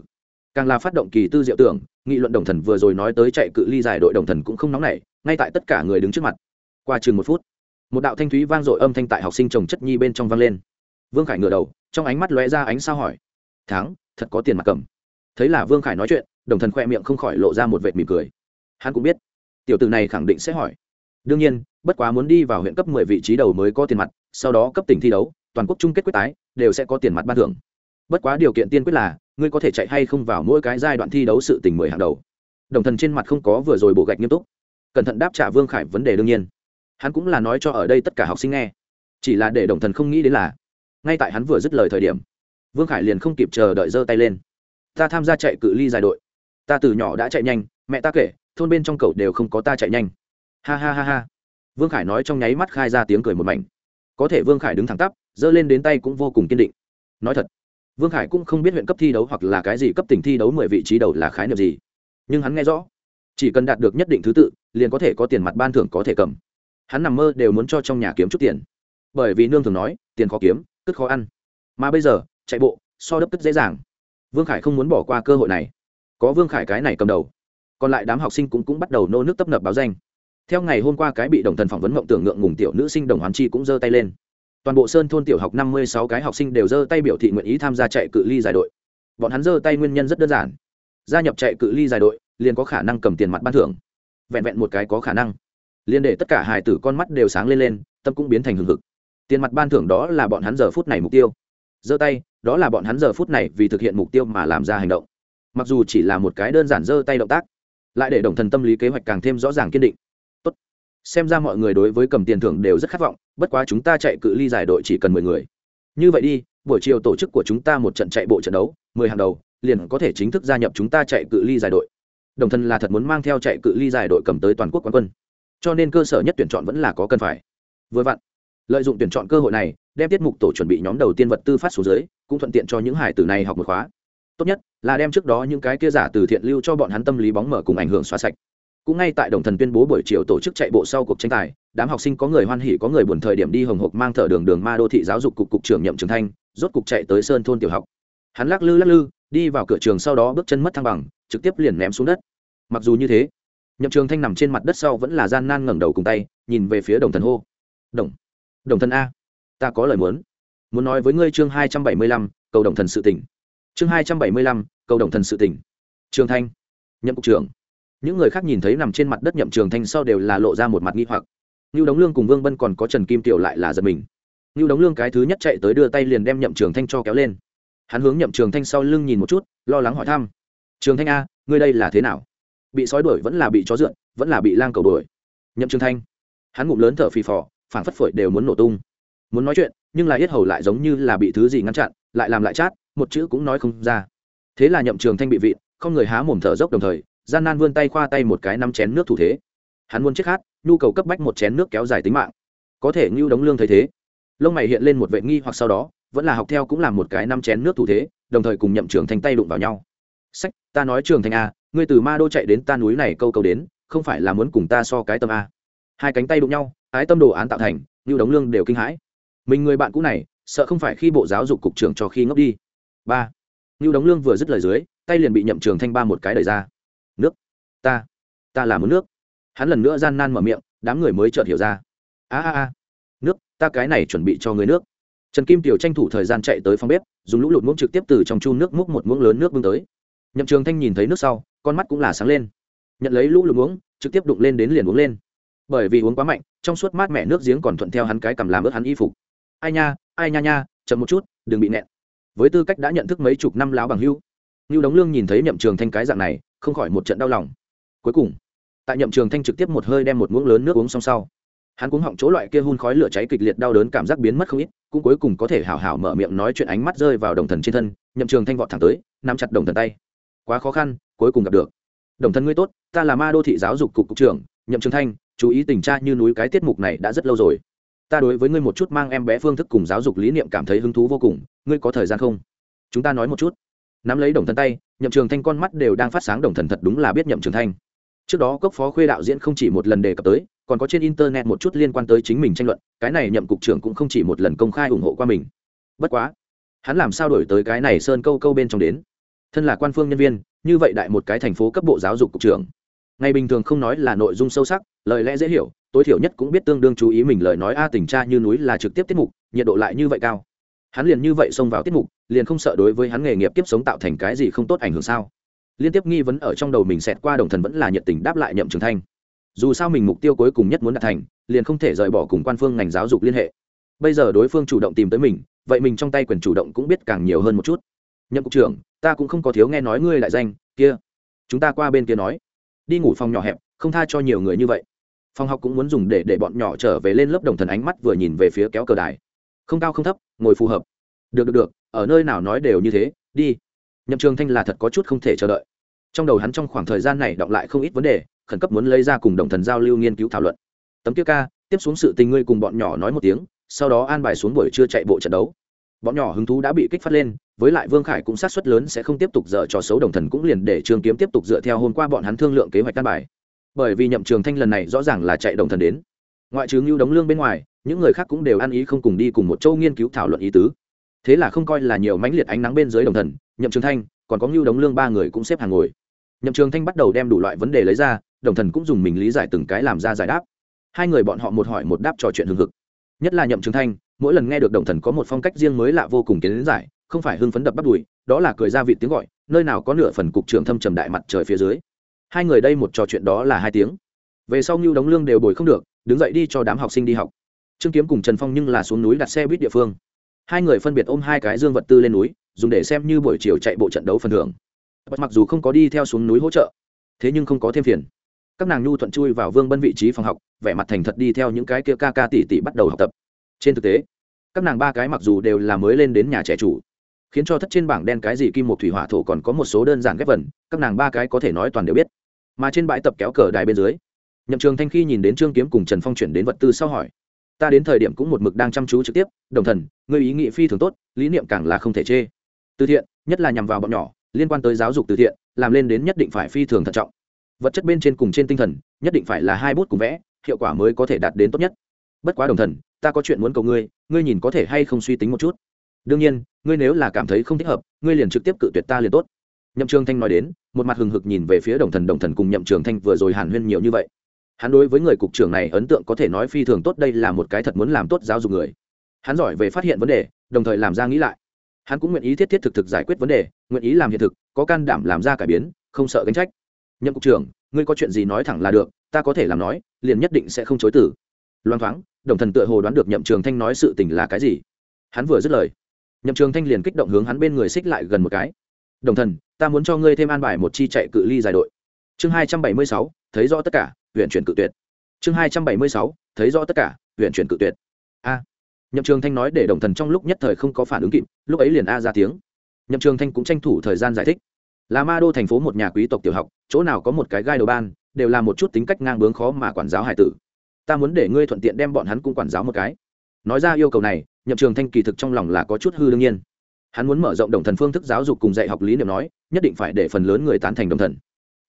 càng là phát động kỳ tư diệu tưởng, nghị luận đồng thần vừa rồi nói tới chạy cự ly giải đội đồng thần cũng không nóng nảy, ngay tại tất cả người đứng trước mặt. Qua chừng một phút, một đạo thanh thúy vang dội âm thanh tại học sinh trồng chất nhi bên trong vang lên. Vương khải ngửa đầu, trong ánh mắt lóe ra ánh sao hỏi tháng thật có tiền mặt cầm. Thấy là vương khải nói chuyện, đồng thần khoe miệng không khỏi lộ ra một vệt mỉm cười. Hắn cũng biết, tiểu tử này khẳng định sẽ hỏi. Đương nhiên, bất quá muốn đi vào huyện cấp mười vị trí đầu mới có tiền mặt, sau đó cấp tỉnh thi đấu, toàn quốc chung kết quyết tái, đều sẽ có tiền mặt ban thưởng. Bất quá điều kiện tiên quyết là ngươi có thể chạy hay không vào mỗi cái giai đoạn thi đấu sự tình mười hàng đầu. Đồng thần trên mặt không có vừa rồi bộ gạch nghiêm túc. Cẩn thận đáp trả vương khải vấn đề đương nhiên. Hắn cũng là nói cho ở đây tất cả học sinh nghe. Chỉ là để đồng thần không nghĩ đến là, ngay tại hắn vừa dứt lời thời điểm, vương khải liền không kịp chờ đợi giơ tay lên. Ta tham gia chạy cự ly dài đội. Ta từ nhỏ đã chạy nhanh, mẹ ta kể, thôn bên trong cậu đều không có ta chạy nhanh. Ha ha ha ha. Vương khải nói trong nháy mắt khai ra tiếng cười một mảnh. Có thể vương khải đứng thẳng tắp, giơ lên đến tay cũng vô cùng kiên định. Nói thật vương khải cũng không biết huyện cấp thi đấu hoặc là cái gì cấp tỉnh thi đấu mười vị trí đầu là khái niệm gì. Nhưng hắn nghe rõ chỉ cần đạt được nhất định thứ tự liền có thể có tiền mặt ban thưởng có thể cầm. Hắn nằm mơ đều muốn cho trong nhà kiếm chút tiền. Bởi vì nương thường nói tiền khó kiếm cất khó ăn. Mà bây giờ chạy bộ so đấp cất dễ dàng. Vương khải không muốn bỏ qua cơ hội này. Có vương khải cái này cầm đầu còn lại đám học sinh cũng, cũng bắt đầu nô nước tấp nập báo danh. Theo ngày hôm qua cái bị đồng thần phỏng vấn mộng tưởng ngượng ngùng tiểu nữ sinh đồng hoàn chi cũng giơ tay lên toàn bộ sơn thôn tiểu học năm mươi sáu cái học sinh đều giơ tay biểu thị nguyện ý tham gia chạy cự ly giải đội. Bọn hắn giơ tay nguyên nhân rất đơn giản. Gia nhập chạy cự ly giải đội, liền có khả năng cầm tiền mặt ban thưởng. Vẹn vẹn một cái có khả năng. Liền để tất cả hài tử con mắt đều sáng lên lên, tâm cũng biến thành hừng hực. Tiền mặt ban thưởng đó là bọn hắn giờ phút này mục tiêu. Giơ tay, đó là bọn hắn giờ phút này vì thực hiện mục tiêu mà làm ra hành động. Mặc dù chỉ là một cái đơn giản giơ tay động tác, lại để đồng thần tâm lý kế hoạch càng thêm rõ ràng kiên định. Tốt. Xem ra mọi người đối với cầm tiền thưởng đều rất khát vọng bất quá chúng ta chạy cự ly giải đội chỉ cần mười người. Như vậy đi, buổi chiều tổ chức của chúng ta một trận chạy bộ trận đấu, mười hàng đầu, liền có thể chính thức gia nhập chúng ta chạy cự ly giải đội. Đồng thân là thật muốn mang theo chạy cự ly giải đội cầm tới toàn quốc quán quân. Cho nên cơ sở nhất tuyển chọn vẫn là có cần phải. Vừa vặn, lợi dụng tuyển chọn cơ hội này, đem tiết mục tổ chuẩn bị nhóm đầu tiên vật tư phát xuống dưới, cũng thuận tiện cho những hải tử này học một khóa. Tốt nhất là đem trước đó những cái kia giả từ thiện lưu cho bọn hắn tâm lý bóng mở cùng ảnh hưởng xóa sạch cũng ngay tại đồng thần tuyên bố buổi chiều tổ chức chạy bộ sau cuộc tranh tài, đám học sinh có người hoan hỉ, có người buồn thời điểm đi hồng hộc mang thở đường đường ma đô thị giáo dục cục cục trưởng nhậm trường thanh, rốt cục chạy tới sơn thôn tiểu học. Hắn lắc lư lắc lư, đi vào cửa trường sau đó bước chân mất thăng bằng, trực tiếp liền ném xuống đất. Mặc dù như thế, nhậm trường thanh nằm trên mặt đất sau vẫn là gian nan ngẩng đầu cùng tay, nhìn về phía đồng thần hô. Đồng đồng thần a, ta có lời muốn. Muốn nói với ngươi chương hai trăm bảy mươi lăm, cầu đồng thần sự tỉnh chương hai trăm bảy mươi lăm, cầu đồng thần sự tỉnh trường thanh, nhậm cục trưởng những người khác nhìn thấy nằm trên mặt đất nhậm trường thanh sau đều là lộ ra một mặt nghi hoặc Như Đống Lương cùng Vương Bân còn có Trần Kim Tiểu lại là giật mình. Như Đống Lương cái thứ nhất chạy tới đưa tay liền đem Nhậm Trường Thanh cho kéo lên. Hắn hướng Nhậm Trường Thanh sau lưng nhìn một chút, lo lắng hỏi thăm: "Trường Thanh a, ngươi đây là thế nào? Bị sói đuổi vẫn là bị chó dượn, vẫn là bị lang cầu đuổi?" Nhậm Trường Thanh, hắn ngụm lớn thở phì phò, phảng phất phổi đều muốn nổ tung. Muốn nói chuyện, nhưng là yết hầu lại giống như là bị thứ gì ngăn chặn, lại làm lại chát, một chữ cũng nói không ra. thế là nhậm trường thanh bị vị không người há mồm thở dốc đồng thời gian nan vươn tay khoa tay một cái năm chén nước thủ thế. Hắn muốn chết khát, nhu cầu cấp bách một chén nước kéo dài tính mạng. Có thể ngưu đống lương thấy thế, lông mày hiện lên một vệ nghi hoặc sau đó, vẫn là học theo cũng làm một cái năm chén nước thủ thế, đồng thời cùng nhậm trường thanh tay đụng vào nhau. Sách, ta nói trường thanh a, ngươi từ ma đô chạy đến ta núi này câu câu đến, không phải là muốn cùng ta so cái tâm a. Hai cánh tay đụng nhau, ái tâm đồ án tạo thành như đống lương đều kinh hãi. Mình người bạn cũ này, sợ không phải khi bộ giáo dục cục trưởng cho khi ngốc đi. Ba như đống lương vừa dứt lời dưới, tay liền bị nhậm trường thanh ba một cái đẩy ra ta. Ta là muốn nước. Hắn lần nữa gian nan mở miệng, đám người mới chợt hiểu ra. A a a. Nước, ta cái này chuẩn bị cho người nước. Trần kim tiểu tranh thủ thời gian chạy tới phòng bếp, dùng lũ lụt muỗng trực tiếp từ trong chu nước múc một muỗng lớn nước bưng tới. Nhậm trường thanh nhìn thấy nước sau, con mắt cũng là sáng lên. Nhận lấy lũ lụt muỗng, trực tiếp đụng lên đến liền uống lên. Bởi vì uống quá mạnh, trong suốt mát mẹ nước giếng còn thuận theo hắn cái cầm làm ướt hắn y phục. Ai nha ai nha nha, chậm một chút, đừng bị nẹn với tư cách đã nhận thức mấy chục năm láo bằng hưu như đống lương nhìn thấy nhậm trường thanh cái dạng này, không khỏi một trận đau lòng cuối cùng, tại nhậm trường thanh trực tiếp một hơi đem một muỗng lớn nước uống xong sau, hắn cũng họng chỗ loại kia hun khói lửa cháy kịch liệt đau đớn cảm giác biến mất không ít, cũng cuối cùng có thể hào hào mở miệng nói chuyện ánh mắt rơi vào đồng thần trên thân, nhậm trường thanh vọt thẳng tới, nắm chặt đồng thần tay. Quá khó khăn, cuối cùng gặp được. Đồng thần ngươi tốt, ta là ma đô thị giáo dục cục cục trưởng, nhậm trường thanh, chú ý tình tra như núi cái tiết mục này đã rất lâu rồi. Ta đối với ngươi một chút mang em bé phương thức cùng giáo dục lý niệm cảm thấy hứng thú vô cùng, ngươi có thời gian không? Chúng ta nói một chút. Nắm lấy đồng thần tay, nhậm trường thanh con mắt đều đang phát sáng đồng thần thật đúng là biết nhậm trường thanh trước đó cốc phó khuê đạo diễn không chỉ một lần đề cập tới, còn có trên internet một chút liên quan tới chính mình tranh luận, cái này nhậm cục trưởng cũng không chỉ một lần công khai ủng hộ qua mình. Bất quá, hắn làm sao đổi tới cái này sơn câu câu bên trong đến? Thân là quan phương nhân viên, như vậy đại một cái thành phố cấp bộ giáo dục cục trưởng. Ngày bình thường không nói là nội dung sâu sắc, lời lẽ dễ hiểu, tối thiểu nhất cũng biết tương đương chú ý mình lời nói a tình cha như núi là trực tiếp tiết mục, nhiệt độ lại như vậy cao. Hắn liền như vậy xông vào tiết mục, liền không sợ đối với hắn nghề nghiệp kiếp sống tạo thành cái gì không tốt ảnh hưởng sao? Liên tiếp nghi vấn ở trong đầu mình xẹt qua đồng thần vẫn là nhiệt tình đáp lại nhậm trường thanh. Dù sao mình mục tiêu cuối cùng nhất muốn đạt thành, liền không thể rời bỏ cùng quan phương ngành giáo dục liên hệ. Bây giờ đối phương chủ động tìm tới mình, vậy mình trong tay quyền chủ động cũng biết càng nhiều hơn một chút. Nhậm cục trưởng, ta cũng không có thiếu nghe nói ngươi lại danh, kia. Chúng ta qua bên kia nói. Đi ngủ phòng nhỏ hẹp, không tha cho nhiều người như vậy. Phòng học cũng muốn dùng để để bọn nhỏ trở về lên lớp đồng thần ánh mắt vừa nhìn về phía kéo cờ đài. Không cao không thấp, ngồi phù hợp. Được được được, ở nơi nào nói đều như thế, đi nhậm trường thanh là thật có chút không thể chờ đợi. Trong đầu hắn trong khoảng thời gian này đọng lại không ít vấn đề, khẩn cấp muốn lấy ra cùng đồng thần giao lưu nghiên cứu thảo luận. Tấm kia ca, tiếp xuống sự tình ngươi cùng bọn nhỏ nói một tiếng, sau đó an bài xuống buổi trưa chạy bộ trận đấu. Bọn nhỏ hứng thú đã bị kích phát lên, với lại vương khải cũng sát suất lớn sẽ không tiếp tục dở trò xấu đồng thần cũng liền để trường kiếm tiếp tục dựa theo hôm qua bọn hắn thương lượng kế hoạch căn bài. Bởi vì nhậm trường thanh lần này rõ ràng là chạy đồng thần đến. Ngoại trừ ngưu đống lương bên ngoài, những người khác cũng đều ăn ý không cùng đi cùng một châu nghiên cứu thảo luận ý tứ. Thế là không coi là nhiều mãnh liệt ánh nắng bên dưới đồng thần nhậm trường thanh còn có ngưu đống lương ba người cũng xếp hàng ngồi nhậm trường thanh bắt đầu đem đủ loại vấn đề lấy ra đồng thần cũng dùng mình lý giải từng cái làm ra giải đáp hai người bọn họ một hỏi một đáp trò chuyện hưng hực nhất là nhậm trường thanh mỗi lần nghe được đồng thần có một phong cách riêng mới lạ vô cùng kiến giải không phải hưng phấn đập bắt đùi đó là cười ra vị tiếng gọi nơi nào có nửa phần cục trưởng thâm trầm đại mặt trời phía dưới hai người đây một trò chuyện đó là hai tiếng về sau ngưu đống lương đều bồi không được đứng dậy đi cho đám học sinh đi học trương kiếm cùng trần phong nhưng là xuống núi đặt xe buýt địa phương hai người phân biệt ôm hai cái dương vật tư lên núi, dùng để xem như buổi chiều chạy bộ trận đấu phần thưởng. Mặc dù không có đi theo xuống núi hỗ trợ, thế nhưng không có thêm phiền. Các nàng nhu thuận chui vào vương bân vị trí phòng học, vẻ mặt thành thật đi theo những cái kia ca ca tỷ tỷ bắt đầu học tập. Trên thực tế, các nàng ba cái mặc dù đều là mới lên đến nhà trẻ chủ, khiến cho thất trên bảng đen cái gì kim một thủy hỏa thổ còn có một số đơn giản ghép vần, các nàng ba cái có thể nói toàn đều biết. Mà trên bãi tập kéo cờ đài bên dưới, nhậm trường thanh khi nhìn đến trương kiếm cùng trần phong chuyển đến vật tư sau hỏi ta đến thời điểm cũng một mực đang chăm chú trực tiếp, đồng thần người ý nghị phi thường tốt, lý niệm càng là không thể chê. Từ thiện, nhất là nhằm vào bọn nhỏ, liên quan tới giáo dục từ thiện, làm lên đến nhất định phải phi thường thận trọng. Vật chất bên trên cùng trên tinh thần, nhất định phải là hai bút cùng vẽ, hiệu quả mới có thể đạt đến tốt nhất. Bất quá đồng thần, ta có chuyện muốn cầu ngươi ngươi nhìn có thể hay không suy tính một chút. Đương nhiên, ngươi nếu là cảm thấy không thích hợp, ngươi liền trực tiếp cự tuyệt ta liền tốt. Nhậm trường thanh nói đến, một mặt hừng hực nhìn về phía đồng thần đồng thần cùng nhậm trường thanh vừa rồi hàn huyên nhiều như vậy hắn đối với người cục trưởng này ấn tượng có thể nói phi thường tốt, đây là một cái thật muốn làm tốt giáo dục người. Hắn giỏi về phát hiện vấn đề, đồng thời làm ra nghĩ lại. Hắn cũng nguyện ý thiết thiết thực thực giải quyết vấn đề, nguyện ý làm hiện thực, có can đảm làm ra cải biến, không sợ gánh trách. Nhậm cục trưởng, ngươi có chuyện gì nói thẳng là được, ta có thể làm nói, liền nhất định sẽ không chối tử loan thoáng, đồng thần tựa hồ đoán được nhậm trường thanh nói sự tình là cái gì. Hắn vừa dứt lời, nhậm trường thanh liền kích động hướng hắn bên người xích lại gần một cái. Đồng thần, ta muốn cho ngươi thêm an bài một chi chạy cự ly dài đội. Chương hai trăm bảy mươi sáu, thấy rõ tất cả huyện chuyển cự tuyệt. Chương hai trăm bảy mươi sáu, thấy rõ tất cả, huyện chuyển cự tuyệt. A. Nhậm trường thanh nói để đồng thần trong lúc nhất thời không có phản ứng kịp, lúc ấy liền a ra tiếng. Nhậm trường thanh cũng tranh thủ thời gian giải thích. Là ma đô thành phố một nhà quý tộc tiểu học, chỗ nào có một cái gai đầu ban, đều là một chút tính cách ngang bướng khó mà quản giáo hải tử. Ta muốn để ngươi thuận tiện đem bọn hắn cũng quản giáo một cái. Nói ra yêu cầu này, nhậm trường thanh kỳ thực trong lòng là có chút hư đương nhiên. Hắn muốn mở rộng đồng thần phương thức giáo dục cùng dạy học lý niệm nói, nhất định phải để phần lớn người tán thành đồng thần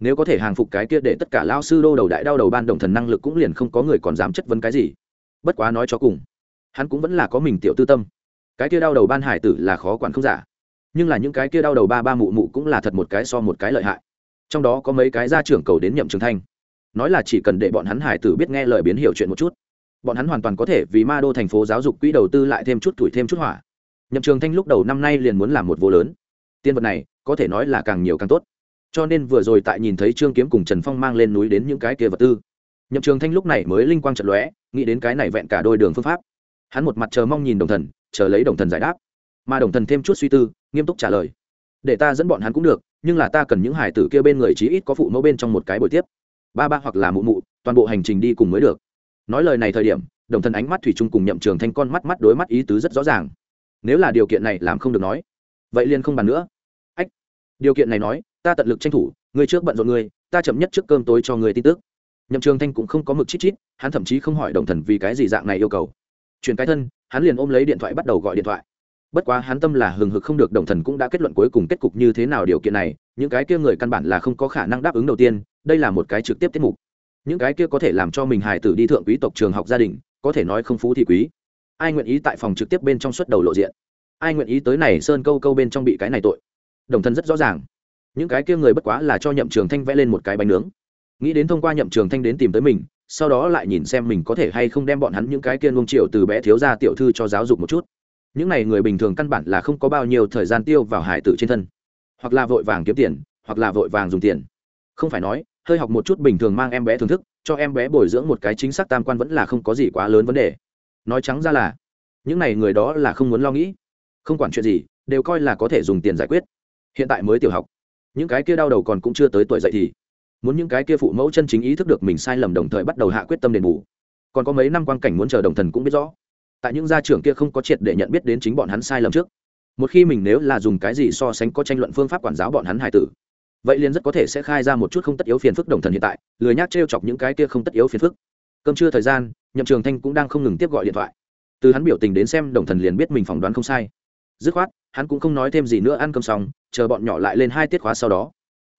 nếu có thể hàng phục cái kia để tất cả lao sư đô đầu đại đau đầu ban đồng thần năng lực cũng liền không có người còn dám chất vấn cái gì. Bất quá nói cho cùng, hắn cũng vẫn là có mình tiểu tư tâm. Cái kia đau đầu ban hải tử là khó quản không giả. Nhưng là những cái kia đau đầu ba ba mụ mụ cũng là thật một cái so một cái lợi hại. Trong đó có mấy cái gia trưởng cầu đến nhậm trường thanh. Nói là chỉ cần để bọn hắn hải tử biết nghe lời biến hiểu chuyện một chút, bọn hắn hoàn toàn có thể vì ma đô thành phố giáo dục quỹ đầu tư lại thêm chút tuổi thêm chút hỏa. Nhậm trường thanh lúc đầu năm nay liền muốn làm một vô lớn. Tiên vật này, có thể nói là càng nhiều càng tốt cho nên vừa rồi tại nhìn thấy trương kiếm cùng trần phong mang lên núi đến những cái kia vật tư. Nhậm trường thanh lúc này mới linh quang trận lóe, nghĩ đến cái này vẹn cả đôi đường phương pháp. Hắn một mặt chờ mong nhìn đồng thần, chờ lấy đồng thần giải đáp. Mà đồng thần thêm chút suy tư, nghiêm túc trả lời. Để ta dẫn bọn hắn cũng được, nhưng là ta cần những hải tử kia bên người chí ít có phụ mẫu bên trong một cái buổi tiếp. Ba ba hoặc là mụ mụ, toàn bộ hành trình đi cùng mới được. Nói lời này thời điểm, đồng thần ánh mắt thủy chung cùng nhậm trường thanh con mắt mắt đối mắt ý tứ rất rõ ràng. Nếu là điều kiện này làm không được nói, vậy liền không bàn nữa. Ách, điều kiện này nói ta tận lực tranh thủ người trước bận rộn người ta chậm nhất trước cơm tối cho người tin tức. Nhậm trường thanh cũng không có mực chít chít, hắn thậm chí không hỏi đồng thần vì cái gì dạng này yêu cầu. Chuyển cái thân, hắn liền ôm lấy điện thoại bắt đầu gọi điện thoại. Bất quá hắn tâm là hừng hực không được đồng thần cũng đã kết luận cuối cùng kết cục như thế nào điều kiện này, những cái kia người căn bản là không có khả năng đáp ứng đầu tiên, đây là một cái trực tiếp tiết mục. Những cái kia có thể làm cho mình hài tử đi thượng quý tộc trường học gia đình, có thể nói không phú thì quý. Ai nguyện ý tại phòng trực tiếp bên trong suất đầu lộ diện? Ai nguyện ý tới này sơn câu câu bên trong bị cái này tội? Đồng thân rất rõ ràng những cái kia người bất quá là cho nhậm trường thanh vẽ lên một cái bánh nướng. Nghĩ đến thông qua nhậm trường thanh đến tìm tới mình, sau đó lại nhìn xem mình có thể hay không đem bọn hắn những cái kia nuông triệu từ bé thiếu ra tiểu thư cho giáo dục một chút. Những này người bình thường căn bản là không có bao nhiêu thời gian tiêu vào hải tử trên thân. Hoặc là vội vàng kiếm tiền, hoặc là vội vàng dùng tiền. Không phải nói, hơi học một chút bình thường mang em bé thưởng thức, cho em bé bồi dưỡng một cái chính xác tam quan vẫn là không có gì quá lớn vấn đề. Nói trắng ra là, những này người đó là không muốn lo nghĩ. Không quản chuyện gì, đều coi là có thể dùng tiền giải quyết. Hiện tại mới tiểu học những cái kia đau đầu còn cũng chưa tới tuổi dậy thì muốn những cái kia phụ mẫu chân chính ý thức được mình sai lầm đồng thời bắt đầu hạ quyết tâm đền bù. Còn có mấy năm quan cảnh muốn chờ đồng thần cũng biết rõ, tại những gia trưởng kia không có triệt để nhận biết đến chính bọn hắn sai lầm trước. Một khi mình nếu là dùng cái gì so sánh có tranh luận phương pháp quản giáo bọn hắn hài tử, vậy liền rất có thể sẽ khai ra một chút không tất yếu phiền phức đồng thần hiện tại, lười nhác t chọc những cái kia không tất yếu phiền phức. Cơm trưa thời gian, nhậm trường thanh cũng đang không ngừng tiếp gọi điện thoại. Từ hắn biểu tình đến xem đồng thần liền biết mình phỏng đoán không sai dứt khoát, hắn cũng không nói thêm gì nữa ăn cơm xong, chờ bọn nhỏ lại lên hai tiết khóa sau đó.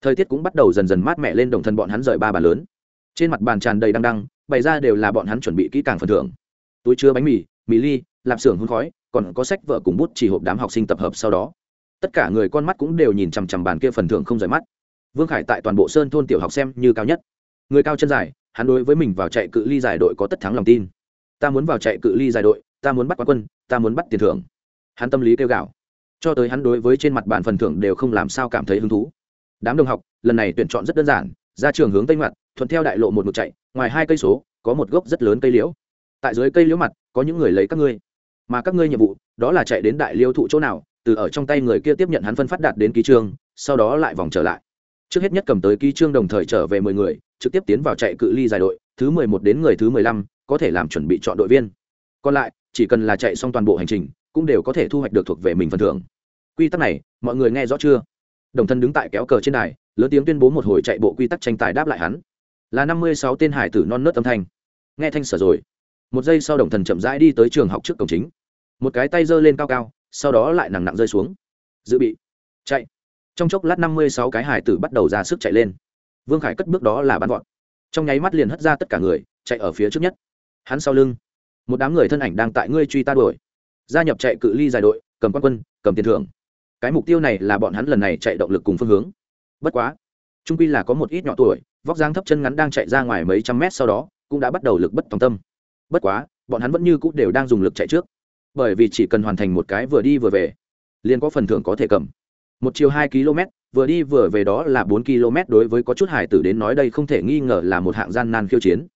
Thời tiết cũng bắt đầu dần dần mát mẻ lên đồng thần bọn hắn rời ba bàn lớn. Trên mặt bàn tràn đầy đăng đăng, bày ra đều là bọn hắn chuẩn bị kỹ càng phần thưởng. Túi chứa bánh mì mì ly, lạp xưởng hôn khói, còn có sách vợ cùng bút chỉ hộp đám học sinh tập hợp sau đó. Tất cả người con mắt cũng đều nhìn chằm chằm bàn kia phần thưởng không rời mắt. Vương khải tại toàn bộ sơn thôn tiểu học xem như cao nhất. Người cao chân dài, hắn đối với mình vào chạy cự ly giải đội có tất thắng lòng tin. Ta muốn vào chạy cự ly giải đội, ta muốn bắt quán quân, ta muốn bắt tiền thưởng hắn tâm lý kêu gạo cho tới hắn đối với trên mặt bàn phần thưởng đều không làm sao cảm thấy hứng thú. Đám đồng học, lần này tuyển chọn rất đơn giản, ra trường hướng tây mặt thuận theo đại lộ một mực chạy, ngoài hai cây số, có một gốc rất lớn cây liễu. Tại dưới cây liễu mặt, có những người lấy các ngươi. Mà các ngươi nhiệm vụ, đó là chạy đến đại liêu thụ chỗ nào, từ ở trong tay người kia tiếp nhận hắn phân phát đạt đến ký trương sau đó lại vòng trở lại. Trước hết nhất cầm tới ký trương đồng thời trở về mười người, trực tiếp tiến vào chạy cự ly dài đội, thứ mười một đến người thứ mười lăm, có thể làm chuẩn bị chọn đội viên. Còn lại, chỉ cần là chạy xong toàn bộ hành trình cũng đều có thể thu hoạch được thuộc về mình phần thưởng. Quy tắc này, mọi người nghe rõ chưa? Đồng thân đứng tại kéo cờ trên đài, lớn tiếng tuyên bố một hồi chạy bộ quy tắc tranh tài đáp lại hắn. Là năm mươi sáu tên hải tử non nớt âm thanh. Nghe thanh sở rồi. Một giây sau đồng thần chậm rãi đi tới trường học trước cổng chính. Một cái tay giơ lên cao cao, sau đó lại nặng nặng rơi xuống. Dự bị. Chạy. Trong chốc lát năm mươi sáu cái hải tử bắt đầu ra sức chạy lên. Vương khải cất bước đó là bắn gọn. Trong nháy mắt liền hất ra tất cả người, chạy ở phía trước nhất. Hắn sau lưng. Một đám người thân ảnh đang tại ngươi truy ta đuổi gia nhập chạy cự ly dài đội, cầm quan quân, cầm tiền thưởng. Cái mục tiêu này là bọn hắn lần này chạy động lực cùng phương hướng. Bất quá, trung quy là có một ít nhỏ tuổi, vóc dáng thấp chân ngắn đang chạy ra ngoài mấy trăm mét sau đó, cũng đã bắt đầu lực bất tòng tâm. Bất quá, bọn hắn vẫn như cũ đều đang dùng lực chạy trước. Bởi vì chỉ cần hoàn thành một cái vừa đi vừa về, liền có phần thưởng có thể cầm. Một chiều hai km, vừa đi vừa về đó là bốn km đối với có chút hải tử đến nói đây không thể nghi ngờ là một hạng gian nan khiêu chiến.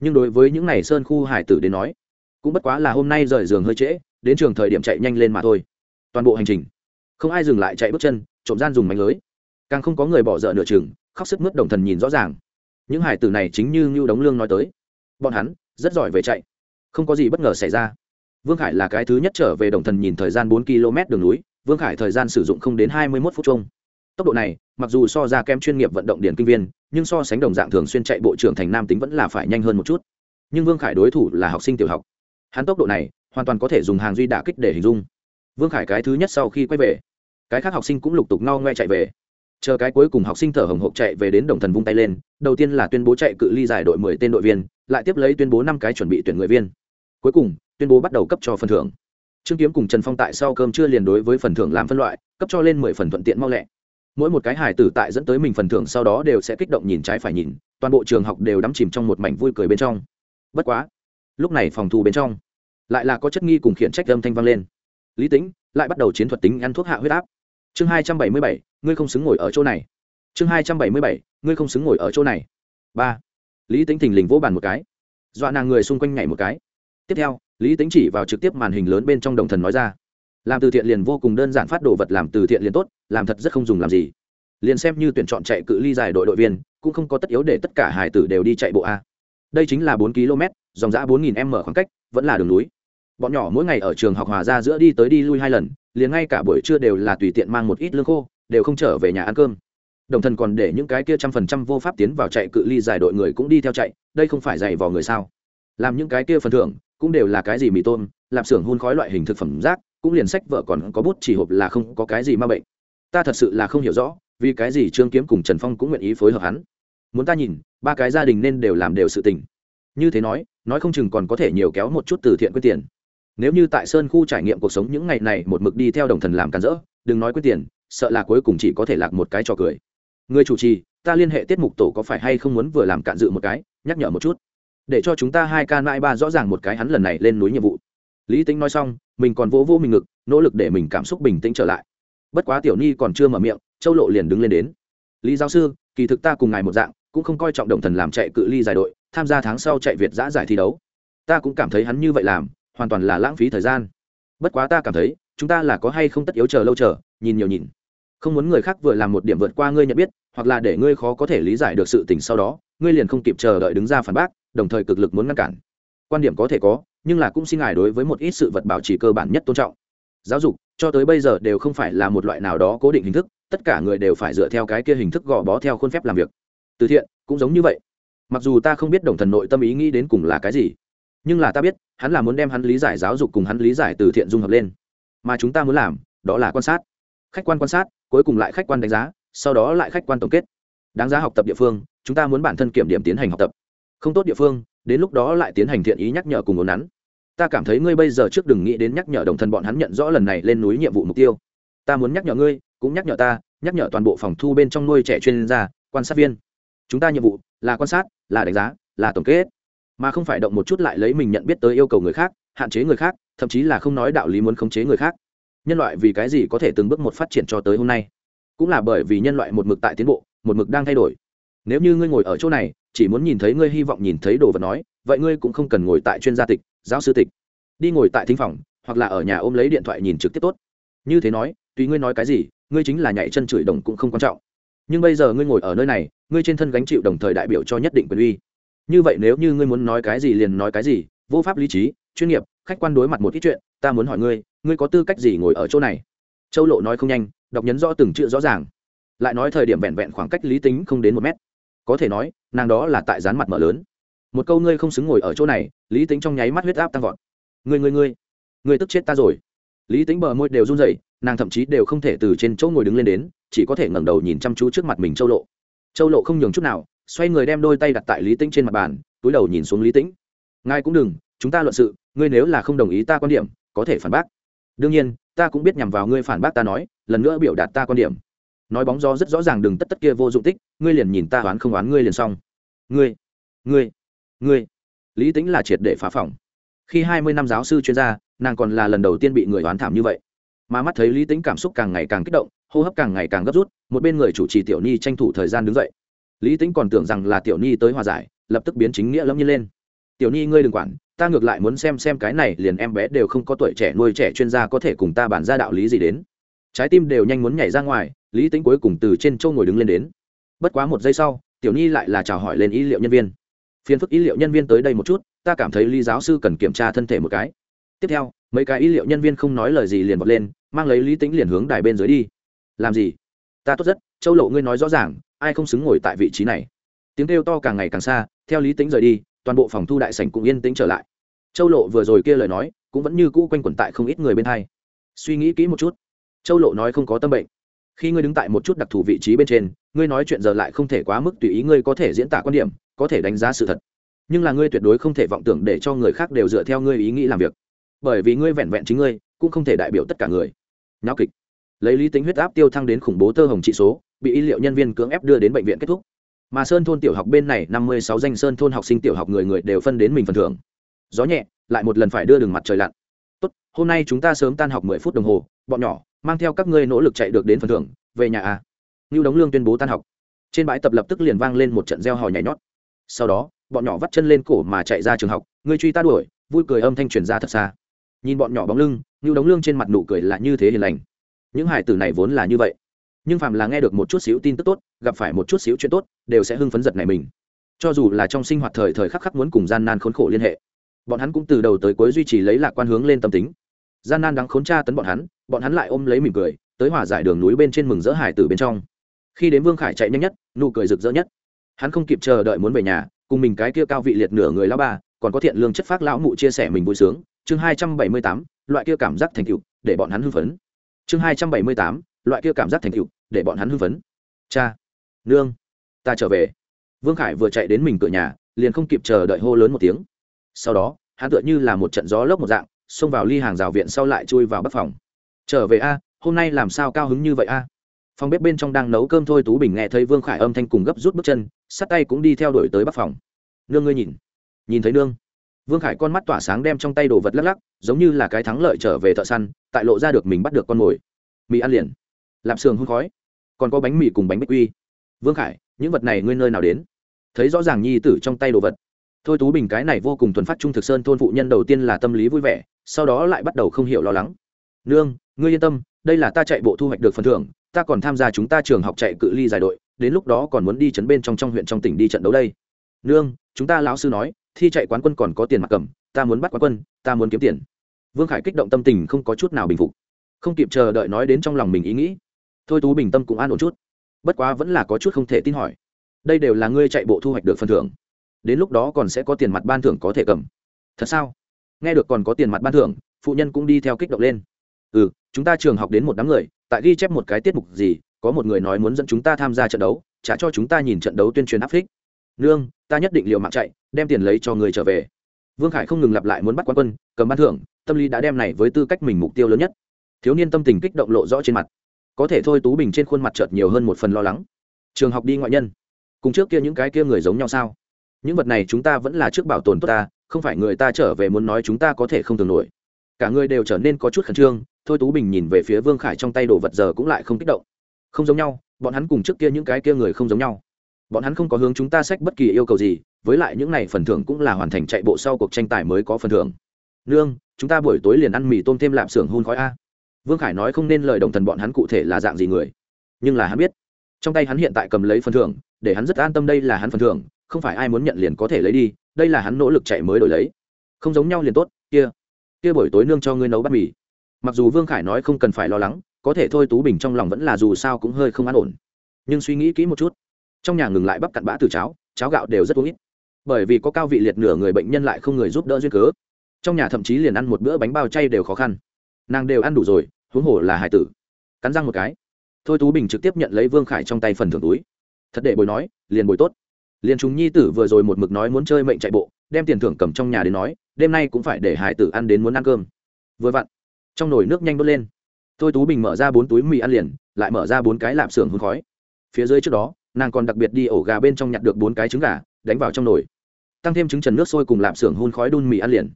Nhưng đối với những n à y sơn khu hải tử đến nói, cũng bất quá là hôm nay rời giường hơi trễ đến trường thời điểm chạy nhanh lên mà thôi. Toàn bộ hành trình, không ai dừng lại chạy bước chân, trộm gian dùng mánh lưới. Càng không có người bỏ dở nửa chừng, khóc sức mướt đồng thần nhìn rõ ràng. Những hải tử này chính như ngưu đống lương nói tới. Bọn hắn rất giỏi về chạy, không có gì bất ngờ xảy ra. Vương khải là cái thứ nhất trở về đồng thần nhìn thời gian bốn km đường núi, vương khải thời gian sử dụng không đến hai mươi một phút chung. Tốc độ này, mặc dù so ra kém chuyên nghiệp vận động điển kinh viên, nhưng so sánh đồng dạng thường xuyên chạy bộ trưởng thành nam tính vẫn là phải nhanh hơn một chút. Nhưng vương khải đối thủ là học sinh tiểu học. Hắn tốc độ này hoàn toàn có thể dùng hàng duy đả kích để hình dung. Vương khải cái thứ nhất sau khi quay về, cái khác học sinh cũng lục tục no ngoe chạy về. Chờ cái cuối cùng học sinh thở hồng hộc chạy về đến đồng thần vung tay lên, đầu tiên là tuyên bố chạy cự ly giải đội mười tên đội viên, lại tiếp lấy tuyên bố năm cái chuẩn bị tuyển người viên. Cuối cùng, tuyên bố bắt đầu cấp cho phần thưởng. Trương kiếm cùng trần phong tại sau cơm chưa liền đối với phần thưởng làm phân loại, cấp cho lên mười phần thuận tiện mau lẹ. Mỗi một cái hài tử tại dẫn tới mình phần thưởng sau đó đều sẽ kích động nhìn trái phải nhìn, toàn bộ trường học đều đắm chìm trong một mảnh vui cười bên trong. Bất quá, lúc này phòng thu bên trong lại là có chất nghi cùng khiển trách âm thanh vang lên. Lý tính lại bắt đầu chiến thuật tính ăn thuốc hạ huyết áp. Chương hai trăm bảy mươi bảy, ngươi không xứng ngồi ở chỗ này. Chương hai trăm bảy mươi bảy, ngươi không xứng ngồi ở chỗ này. Ba. Lý tính thình lình vỗ bàn một cái. Dọa nàng người xung quanh nhảy một cái. Tiếp theo, lý tính chỉ vào trực tiếp màn hình lớn bên trong đồng thần nói ra. Làm từ thiện liền vô cùng đơn giản phát đồ vật làm từ thiện liền tốt, làm thật rất không dùng làm gì. Liền xem như tuyển chọn chạy cự ly dài đội đội viên, cũng không có tất yếu để tất cả hải tử đều đi chạy bộ a. Đây chính là bốn km dòng giã bốn nghìn m khoảng cách, vẫn là đường núi bọn nhỏ mỗi ngày ở trường học hòa ra giữa đi tới đi lui hai lần, liền ngay cả buổi trưa đều là tùy tiện mang một ít lương khô, đều không trở về nhà ăn cơm. Đồng thần còn để những cái kia trăm phần trăm vô pháp tiến vào chạy cự ly dài đội người cũng đi theo chạy, đây không phải dày vào người sao? Làm những cái kia phần thưởng, cũng đều là cái gì mì tôm, lạp xưởng hun khói loại hình thực phẩm rác, cũng liền sách vợ còn có bút chỉ hộp là không có cái gì ma bệnh. Ta thật sự là không hiểu rõ, vì cái gì trương kiếm cùng trần phong cũng nguyện ý phối hợp hắn. Muốn ta nhìn, ba cái gia đình nên đều làm đều sự tình. Như thế nói nói không chừng còn có thể nhiều kéo một chút từ thiện quyết tiền nếu như tại sơn khu trải nghiệm cuộc sống những ngày này một mực đi theo đồng thần làm cản rỡ, đừng nói quyết tiền, sợ là cuối cùng chỉ có thể lạc một cái trò cười. Người chủ trì, ta liên hệ tiết mục tổ có phải hay không muốn vừa làm cạn dự một cái, nhắc nhở một chút. Để cho chúng ta hai ca mãi ba rõ ràng một cái hắn lần này lên núi nhiệm vụ. Lý tính nói xong, mình còn vỗ vỗ mình ngực, nỗ lực để mình cảm xúc bình tĩnh trở lại. Bất quá tiểu ni còn chưa mở miệng, châu lộ liền đứng lên đến. Lý giáo sư, kỳ thực ta cùng ngài một dạng, cũng không coi trọng đồng thần làm chạy cự ly giải đội, tham gia tháng sau chạy việt giã giải thi đấu. Ta cũng cảm thấy hắn như vậy làm hoàn toàn là lãng phí thời gian. Bất quá ta cảm thấy, chúng ta là có hay không tất yếu chờ lâu chờ, nhìn nhiều nhìn. Không muốn người khác vừa làm một điểm vượt qua ngươi nhận biết, hoặc là để ngươi khó có thể lý giải được sự tình sau đó, ngươi liền không kịp chờ đợi đứng ra phản bác, đồng thời cực lực muốn ngăn cản. Quan điểm có thể có, nhưng là cũng xin ngài đối với một ít sự vật bảo trì cơ bản nhất tôn trọng. Giáo dục, cho tới bây giờ đều không phải là một loại nào đó cố định hình thức, tất cả người đều phải dựa theo cái kia hình thức gò bó theo khuôn phép làm việc. Từ thiện, cũng giống như vậy. Mặc dù ta không biết đồng thần nội tâm ý nghĩ đến cùng là cái gì nhưng là ta biết, hắn là muốn đem hắn lý giải giáo dục cùng hắn lý giải từ thiện dung hợp lên. Mà chúng ta muốn làm, đó là quan sát. Khách quan quan sát, cuối cùng lại khách quan đánh giá, sau đó lại khách quan tổng kết. Đáng giá học tập địa phương, chúng ta muốn bản thân kiểm điểm tiến hành học tập. Không tốt địa phương, đến lúc đó lại tiến hành thiện ý nhắc nhở cùng ồn nắn. Ta cảm thấy ngươi bây giờ trước đừng nghĩ đến nhắc nhở đồng thân bọn hắn nhận rõ lần này lên núi nhiệm vụ mục tiêu. Ta muốn nhắc nhở ngươi, cũng nhắc nhở ta, nhắc nhở toàn bộ phòng thu bên trong nuôi trẻ chuyên gia, quan sát viên. Chúng ta nhiệm vụ là quan sát, là đánh giá, là tổng kết mà không phải động một chút lại lấy mình nhận biết tới yêu cầu người khác, hạn chế người khác, thậm chí là không nói đạo lý muốn khống chế người khác. Nhân loại vì cái gì có thể từng bước một phát triển cho tới hôm nay? Cũng là bởi vì nhân loại một mực tại tiến bộ, một mực đang thay đổi. Nếu như ngươi ngồi ở chỗ này, chỉ muốn nhìn thấy ngươi hy vọng nhìn thấy đồ vật nói, vậy ngươi cũng không cần ngồi tại chuyên gia tịch, giáo sư tịch. Đi ngồi tại thính phòng, hoặc là ở nhà ôm lấy điện thoại nhìn trực tiếp tốt. Như thế nói, tùy ngươi nói cái gì, ngươi chính là nhảy chân chửi đồng cũng không quan trọng. Nhưng bây giờ ngươi ngồi ở nơi này, ngươi trên thân gánh chịu đồng thời đại biểu cho nhất định quyền uy như vậy nếu như ngươi muốn nói cái gì liền nói cái gì, vô pháp lý trí, chuyên nghiệp, khách quan đối mặt một ít chuyện, ta muốn hỏi ngươi ngươi có tư cách gì ngồi ở chỗ này? Châu lộ nói không nhanh, đọc nhấn rõ từng chữ rõ ràng. Lại nói thời điểm vẹn vẹn khoảng cách lý tính không đến một mét. Có thể nói, nàng đó là tại dán mặt mở lớn. Một câu ngươi không xứng ngồi ở chỗ này, lý tính trong nháy mắt huyết áp tăng vọt. Ngươi ngươi ngươi ngươi tức chết ta rồi. Lý tính bờ môi đều run rẩy, nàng thậm chí đều không thể từ trên chỗ ngồi đứng lên đến, chỉ có thể ngẩng đầu nhìn chăm chú trước mặt mình châu lộ. Châu lộ không nhường chút nào xoay người đem đôi tay đặt tại lý tĩnh trên mặt bàn, túi đầu nhìn xuống lý tĩnh. Ngài cũng đừng, chúng ta luận sự, ngươi nếu là không đồng ý ta quan điểm, có thể phản bác. Đương nhiên, ta cũng biết nhằm vào ngươi phản bác ta nói, lần nữa biểu đạt ta quan điểm. Nói bóng gió rất rõ ràng đừng tất tất kia vô dụng tích, ngươi liền nhìn ta oán không oán ngươi liền xong. Ngươi ngươi ngươi. Lý tính là triệt để phá phỏng. Khi hai mươi năm giáo sư chuyên gia, nàng còn là lần đầu tiên bị người oán thảm như vậy. Mà mắt thấy lý tính cảm xúc càng ngày càng kích động, hô hấp càng ngày càng gấp rút, một bên người chủ trì tiểu ni tranh thủ thời gian đứng dậy lý tính còn tưởng rằng là tiểu ni tới hòa giải, lập tức biến chính nghĩa lâm nhiên lên. Tiểu ni ngươi đừng quản, ta ngược lại muốn xem xem cái này liền em bé đều không có tuổi trẻ nuôi trẻ chuyên gia có thể cùng ta bàn ra đạo lý gì đến. Trái tim đều nhanh muốn nhảy ra ngoài, lý tính cuối cùng từ trên châu ngồi đứng lên đến. Bất quá một giây sau, tiểu nhi lại là chào hỏi lên y liệu nhân viên. Phiền phức y liệu nhân viên tới đây một chút, ta cảm thấy lý giáo sư cần kiểm tra thân thể một cái. Tiếp theo, mấy cái y liệu nhân viên không nói lời gì liền bật lên, mang lấy lý tính liền hướng đài bên dưới đi. Làm gì? Ta tốt rất, châu lộ ngươi nói rõ ràng ai không xứng ngồi tại vị trí này. Tiếng kêu to càng ngày càng xa, theo lý tính rời đi, toàn bộ phòng thu đại sảnh cũng yên tĩnh trở lại. Châu lộ vừa rồi kia lời nói, cũng vẫn như cũ quanh quẩn tại không ít người bên thay suy nghĩ kỹ một chút. Châu lộ nói không có tâm bệnh. Khi ngươi đứng tại một chút đặc thù vị trí bên trên, ngươi nói chuyện giờ lại không thể quá mức tùy ý ngươi có thể diễn tả quan điểm, có thể đánh giá sự thật. Nhưng là ngươi tuyệt đối không thể vọng tưởng để cho người khác đều dựa theo ngươi ý nghĩ làm việc. Bởi vì ngươi vẹn vẹn chính ngươi, cũng không thể đại biểu tất cả người. Nháo kịch lấy lý tính huyết áp tiêu thăng đến khủng bố tơ hồng trị số, bị y liệu nhân viên cưỡng ép đưa đến bệnh viện kết thúc. Mà sơn thôn tiểu học bên này, năm mươi sáu danh sơn thôn học sinh tiểu học người người đều phân đến mình phần thưởng. Gió nhẹ, lại một lần phải đưa đường mặt trời lặn. Tốt, hôm nay chúng ta sớm tan học mười phút đồng hồ, bọn nhỏ, mang theo các ngươi nỗ lực chạy được đến phần thưởng, về nhà à. Như đống lương tuyên bố tan học. Trên bãi tập lập tức liền vang lên một trận reo hò nhảy nhót. Sau đó, bọn nhỏ vắt chân lên cổ mà chạy ra trường học, ngươi truy ta đuổi, vui cười âm thanh truyền ra thật xa. Nhìn bọn nhỏ bóng lưng như đống lương trên mặt nụ cười là như thế hiền lành những hải tử này vốn là như vậy. Nhưng phàm là nghe được một chút xíu tin tức tốt, gặp phải một chút xíu chuyện tốt, đều sẽ hưng phấn giật này mình. Cho dù là trong sinh hoạt thời thời khắc khắc muốn cùng gian nan khốn khổ liên hệ, bọn hắn cũng từ đầu tới cuối duy trì lấy lạc quan hướng lên tâm tính. Gian nan đáng khốn tra tấn bọn hắn bọn hắn lại ôm lấy mỉm cười, tới hòa giải đường núi bên trên mừng rỡ hải tử bên trong. Khi đến vương khải chạy nhanh nhất, nụ cười rực rỡ nhất. Hắn không kịp chờ đợi muốn về nhà, cùng mình cái kia cao vị liệt nửa người lão ba còn có thiện lương chất phác lão mụ chia sẻ mình vui sướng. Chương hai trăm bảy mươi tám, loại kia cảm giác thành tựu, để bọn hắn hưng phấn chương hai trăm bảy mươi tám, loại kia cảm giác thành tựu, để bọn hắn hưng phấn. Cha, nương, ta trở về. Vương khải vừa chạy đến mình cửa nhà, liền không kịp chờ đợi hô lớn một tiếng. Sau đó, hắn tựa như là một trận gió lốc một dạng, xông vào ly hàng rào viện sau lại chui vào bắc phòng. Trở về a, hôm nay làm sao cao hứng như vậy a? Phòng bếp bên trong đang nấu cơm thôi, tú bình nghe thấy vương khải âm thanh cùng gấp rút bước chân, sắt tay cũng đi theo đuổi tới bắc phòng. Nương ngươi nhìn nhìn thấy nương vương khải con mắt tỏa sáng đem trong tay đồ vật lắc lắc, giống như là cái thắng lợi trở về thợ săn, tại lộ ra được mình bắt được con mồi. Mì ăn liền. Lạp sườn hôn khói. Còn có bánh mì cùng bánh bích quy. Vương khải, những vật này ngươi nơi nào đến? Thấy rõ ràng nhi tử trong tay đồ vật. Thôi tú bình cái này vô cùng thuần phát trung thực sơn thôn phụ nhân đầu tiên là tâm lý vui vẻ, sau đó lại bắt đầu không hiểu lo lắng. Nương, ngươi yên tâm, đây là ta chạy bộ thu hoạch được phần thưởng, ta còn tham gia chúng ta trường học chạy cự ly giải đội, đến lúc đó còn muốn đi chấn bên trong trong huyện trong tỉnh đi trận đấu đây. Nương, chúng ta lão sư nói thi chạy quán quân còn có tiền mặc cầm, ta muốn bắt quán quân, ta muốn kiếm tiền. Vương khải kích động tâm tình không có chút nào bình phục. Không kịp chờ đợi nói đến trong lòng mình ý nghĩ. Thôi tú bình tâm cũng an ổn chút. Bất quá vẫn là có chút không thể tin hỏi. Đây đều là ngươi chạy bộ thu hoạch được phần thưởng. Đến lúc đó còn sẽ có tiền mặt ban thưởng có thể cầm. Thật sao? Nghe được còn có tiền mặt ban thưởng, phụ nhân cũng đi theo kích động lên. Ừ chúng ta trường học đến một đám người, tại ghi chép một cái tiết mục gì, có một người nói muốn dẫn chúng ta tham gia trận đấu, trả cho chúng ta nhìn trận đấu tuyên truyền áp phích nương, ta nhất định liệu mạng chạy, đem tiền lấy cho người trở về. Vương khải không ngừng lặp lại muốn bắt quan quân, cầm ban thưởng, tâm lý đã đem này với tư cách mình mục tiêu lớn nhất. Thiếu niên tâm tình kích động lộ rõ trên mặt. Có thể thôi tú bình trên khuôn mặt chợt nhiều hơn một phần lo lắng. Trường học đi ngoại nhân. Cùng trước kia những cái kia người giống nhau sao? Những vật này chúng ta vẫn là trước bảo tồn tốt ta, không phải người ta trở về muốn nói chúng ta có thể không tưởng nổi. Cả người đều trở nên có chút khẩn trương, thôi tú bình nhìn về phía vương khải trong tay đồ vật giờ cũng lại không kích động. Không giống nhau, bọn hắn cùng trước kia những cái kia người không giống nhau bọn hắn không có hướng chúng ta sách bất kỳ yêu cầu gì, với lại những này phần thưởng cũng là hoàn thành chạy bộ sau cuộc tranh tài mới có phần thưởng. Nương, chúng ta buổi tối liền ăn mì tôm thêm lạp xưởng hun khói a. Vương khải nói không nên lời đồng thần bọn hắn cụ thể là dạng gì người. Nhưng là hắn biết. Trong tay hắn hiện tại cầm lấy phần thưởng, để hắn rất an tâm đây là hắn phần thưởng, không phải ai muốn nhận liền có thể lấy đi, đây là hắn nỗ lực chạy mới đổi lấy. Không giống nhau liền tốt, kia. Kia buổi tối nương cho ngươi nấu bát mì. Mặc dù vương khải nói không cần phải lo lắng, có thể thôi tú bình trong lòng vẫn là dù sao cũng hơi không an ổn. Nhưng suy nghĩ kỹ một chút trong nhà ngừng lại bắp cặn bã từ cháo cháo gạo đều rất uống ít. Bởi vì có cao vị liệt nửa người bệnh nhân lại không người giúp đỡ duyên cớ. Trong nhà thậm chí liền ăn một bữa bánh bao chay đều khó khăn. Nàng đều ăn đủ rồi, huống hồ là hải tử. Cắn răng một cái. Thôi tú bình trực tiếp nhận lấy vương khải trong tay phần thưởng túi. Thật để bồi nói, liền bồi tốt. Liền chúng nhi tử vừa rồi một mực nói muốn chơi mệnh chạy bộ, đem tiền thưởng cầm trong nhà đến nói, đêm nay cũng phải để hải tử ăn đến muốn ăn cơm. Vừa vặn, trong nồi nước nhanh bớt lên. Thôi tú bình mở ra bốn túi mì ăn liền, lại mở ra bốn cái lạp xưởng hôn khói. Phía dưới trước đó nàng còn đặc biệt đi ổ gà bên trong nhặt được bốn cái trứng gà, đánh vào trong nồi. Tăng thêm trứng trần nước sôi cùng lạp xưởng hun khói đun mì ăn liền.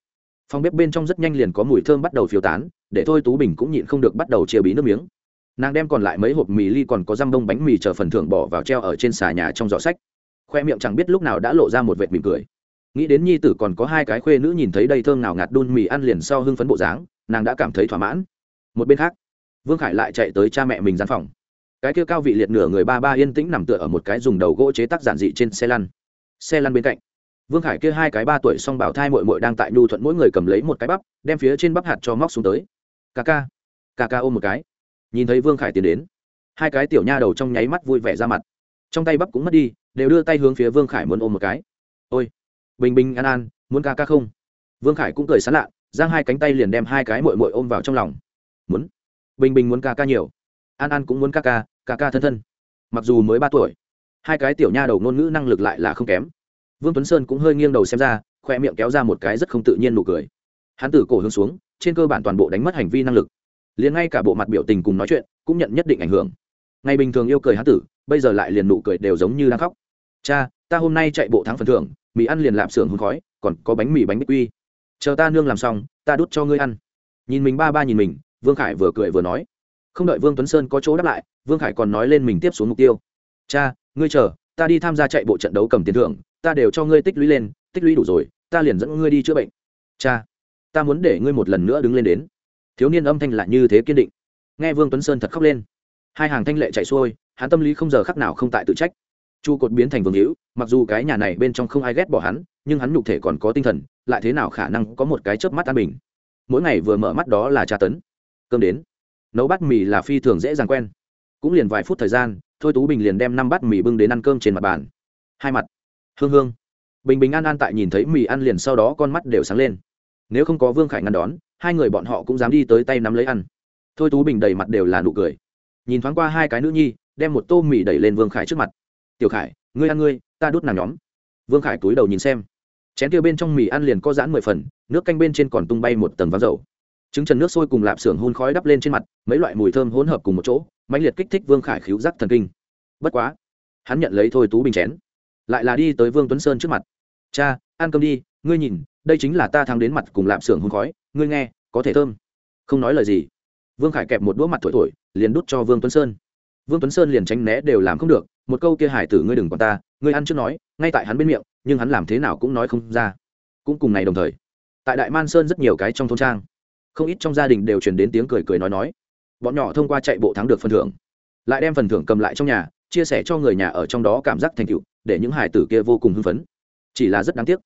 Phòng bếp bên trong rất nhanh liền có mùi thơm bắt đầu phiêu tán, để thôi tú bình cũng nhịn không được bắt đầu chia bí nước miếng. Nàng đem còn lại mấy hộp mì ly còn có răm bông bánh mì chờ phần thưởng bỏ vào treo ở trên xà nhà trong giỏ sách. Khoe miệng chẳng biết lúc nào đã lộ ra một vệt mỉm cười. Nghĩ đến nhi tử còn có hai cái khuê nữ nhìn thấy đây thơm nào ngạt đun mì ăn liền sau hưng phấn bộ dáng, nàng đã cảm thấy thỏa mãn. Một bên khác, vương khải lại chạy tới cha mẹ mình gian phòng cái kia cao vị liệt nửa người ba ba yên tĩnh nằm tựa ở một cái dùng đầu gỗ chế tác giản dị trên xe lăn. Xe lăn bên cạnh, vương khải kia hai cái ba tuổi song bảo thai mội mội đang tại nhu thuận mỗi người cầm lấy một cái bắp, đem phía trên bắp hạt cho móc xuống tới. Ca ca ca ca ôm một cái. Nhìn thấy vương khải tiến đến, hai cái tiểu nha đầu trong nháy mắt vui vẻ ra mặt. Trong tay bắp cũng mất đi, đều đưa tay hướng phía vương khải muốn ôm một cái. Ôi, bình bình an an, muốn ca ca không? Vương khải cũng cười sán lạ, giang hai cánh tay liền đem hai cái mội mội ôm vào trong lòng. Muốn, bình bình muốn ca ca nhiều an an cũng muốn ca ca ca ca thân thân. Mặc dù mới ba tuổi, hai cái tiểu nha đầu ngôn ngữ năng lực lại là không kém. Vương tuấn sơn cũng hơi nghiêng đầu xem ra, khoe miệng kéo ra một cái rất không tự nhiên nụ cười. Hắn từ cổ hướng xuống, trên cơ bản toàn bộ đánh mất hành vi năng lực. Liền ngay cả bộ mặt biểu tình cùng nói chuyện, cũng nhận nhất định ảnh hưởng. Ngày bình thường yêu cười hắn tử, bây giờ lại liền nụ cười đều giống như đang khóc. Cha, ta hôm nay chạy bộ thắng phần thưởng, mì ăn liền lạp xưởng hôn khói, còn có bánh mì bánh bích quy. Chờ ta nương làm xong, ta đút cho ngươi ăn. Nhìn mình ba ba nhìn mình, vương khải vừa cười vừa nói không đợi vương tuấn sơn có chỗ đáp lại, vương khải còn nói lên mình tiếp xuống mục tiêu. Cha, ngươi chờ, ta đi tham gia chạy bộ trận đấu cầm tiền thưởng, ta đều cho ngươi tích lũy lên, tích lũy đủ rồi, ta liền dẫn ngươi đi chữa bệnh. Cha, ta muốn để ngươi một lần nữa đứng lên đến. Thiếu niên âm thanh lại như thế kiên định. Nghe vương tuấn sơn thật khóc lên. Hai hàng thanh lệ chạy xuôi, hắn tâm lý không giờ khắc nào không tại tự trách. Chu cột biến thành vương hữu, mặc dù cái nhà này bên trong không ai ghét bỏ hắn, nhưng hắn nhục thể còn có tinh thần, lại thế nào khả năng có một cái chớp mắt an bình. Mỗi ngày vừa mở mắt đó là tra tấn. Cơm đến nấu bát mì là phi thường dễ dàng quen. Cũng liền vài phút thời gian, thôi tú bình liền đem năm bát mì bưng đến ăn cơm trên mặt bàn. Hai mặt. Hương hương. Bình bình an an tại nhìn thấy mì ăn liền sau đó con mắt đều sáng lên. Nếu không có vương khải ngăn đón, hai người bọn họ cũng dám đi tới tay nắm lấy ăn. Thôi tú bình đầy mặt đều là nụ cười. Nhìn thoáng qua hai cái nữ nhi, đem một tô mì đẩy lên vương khải trước mặt. Tiểu khải, ngươi ăn ngươi, ta đút nàng nhóm. Vương khải túi đầu nhìn xem. Chén kia bên trong mì ăn liền có giãn mười phần, nước canh bên trên còn tung bay một tầng váng dầu trứng trần nước sôi cùng lạp xưởng hun khói đắp lên trên mặt, mấy loại mùi thơm hỗn hợp cùng một chỗ mạnh liệt kích thích vương khải khíu giác thần kinh. Bất quá, hắn nhận lấy thôi tú bình chén, lại là đi tới vương tuấn sơn trước mặt. Cha, ăn cơm đi, ngươi nhìn, đây chính là ta thắng đến mặt cùng lạp xưởng hun khói, ngươi nghe, có thể thơm. Không nói lời gì, vương khải kẹp một đũa mặt thổi thổi, liền đút cho vương tuấn sơn. Vương tuấn sơn liền tránh né đều làm không được, một câu kia hải tử ngươi đừng còn ta, ngươi ăn trước nói, ngay tại hắn bên miệng, nhưng hắn làm thế nào cũng nói không ra. Cũng cùng ngày đồng thời, tại đại man sơn rất nhiều cái trong thôn trang không ít trong gia đình đều truyền đến tiếng cười cười nói nói. Bọn nhỏ thông qua chạy bộ thắng được phần thưởng. Lại đem phần thưởng cầm lại trong nhà, chia sẻ cho người nhà ở trong đó cảm giác thành tựu, để những hải tử kia vô cùng hưng phấn. Chỉ là rất đáng tiếc,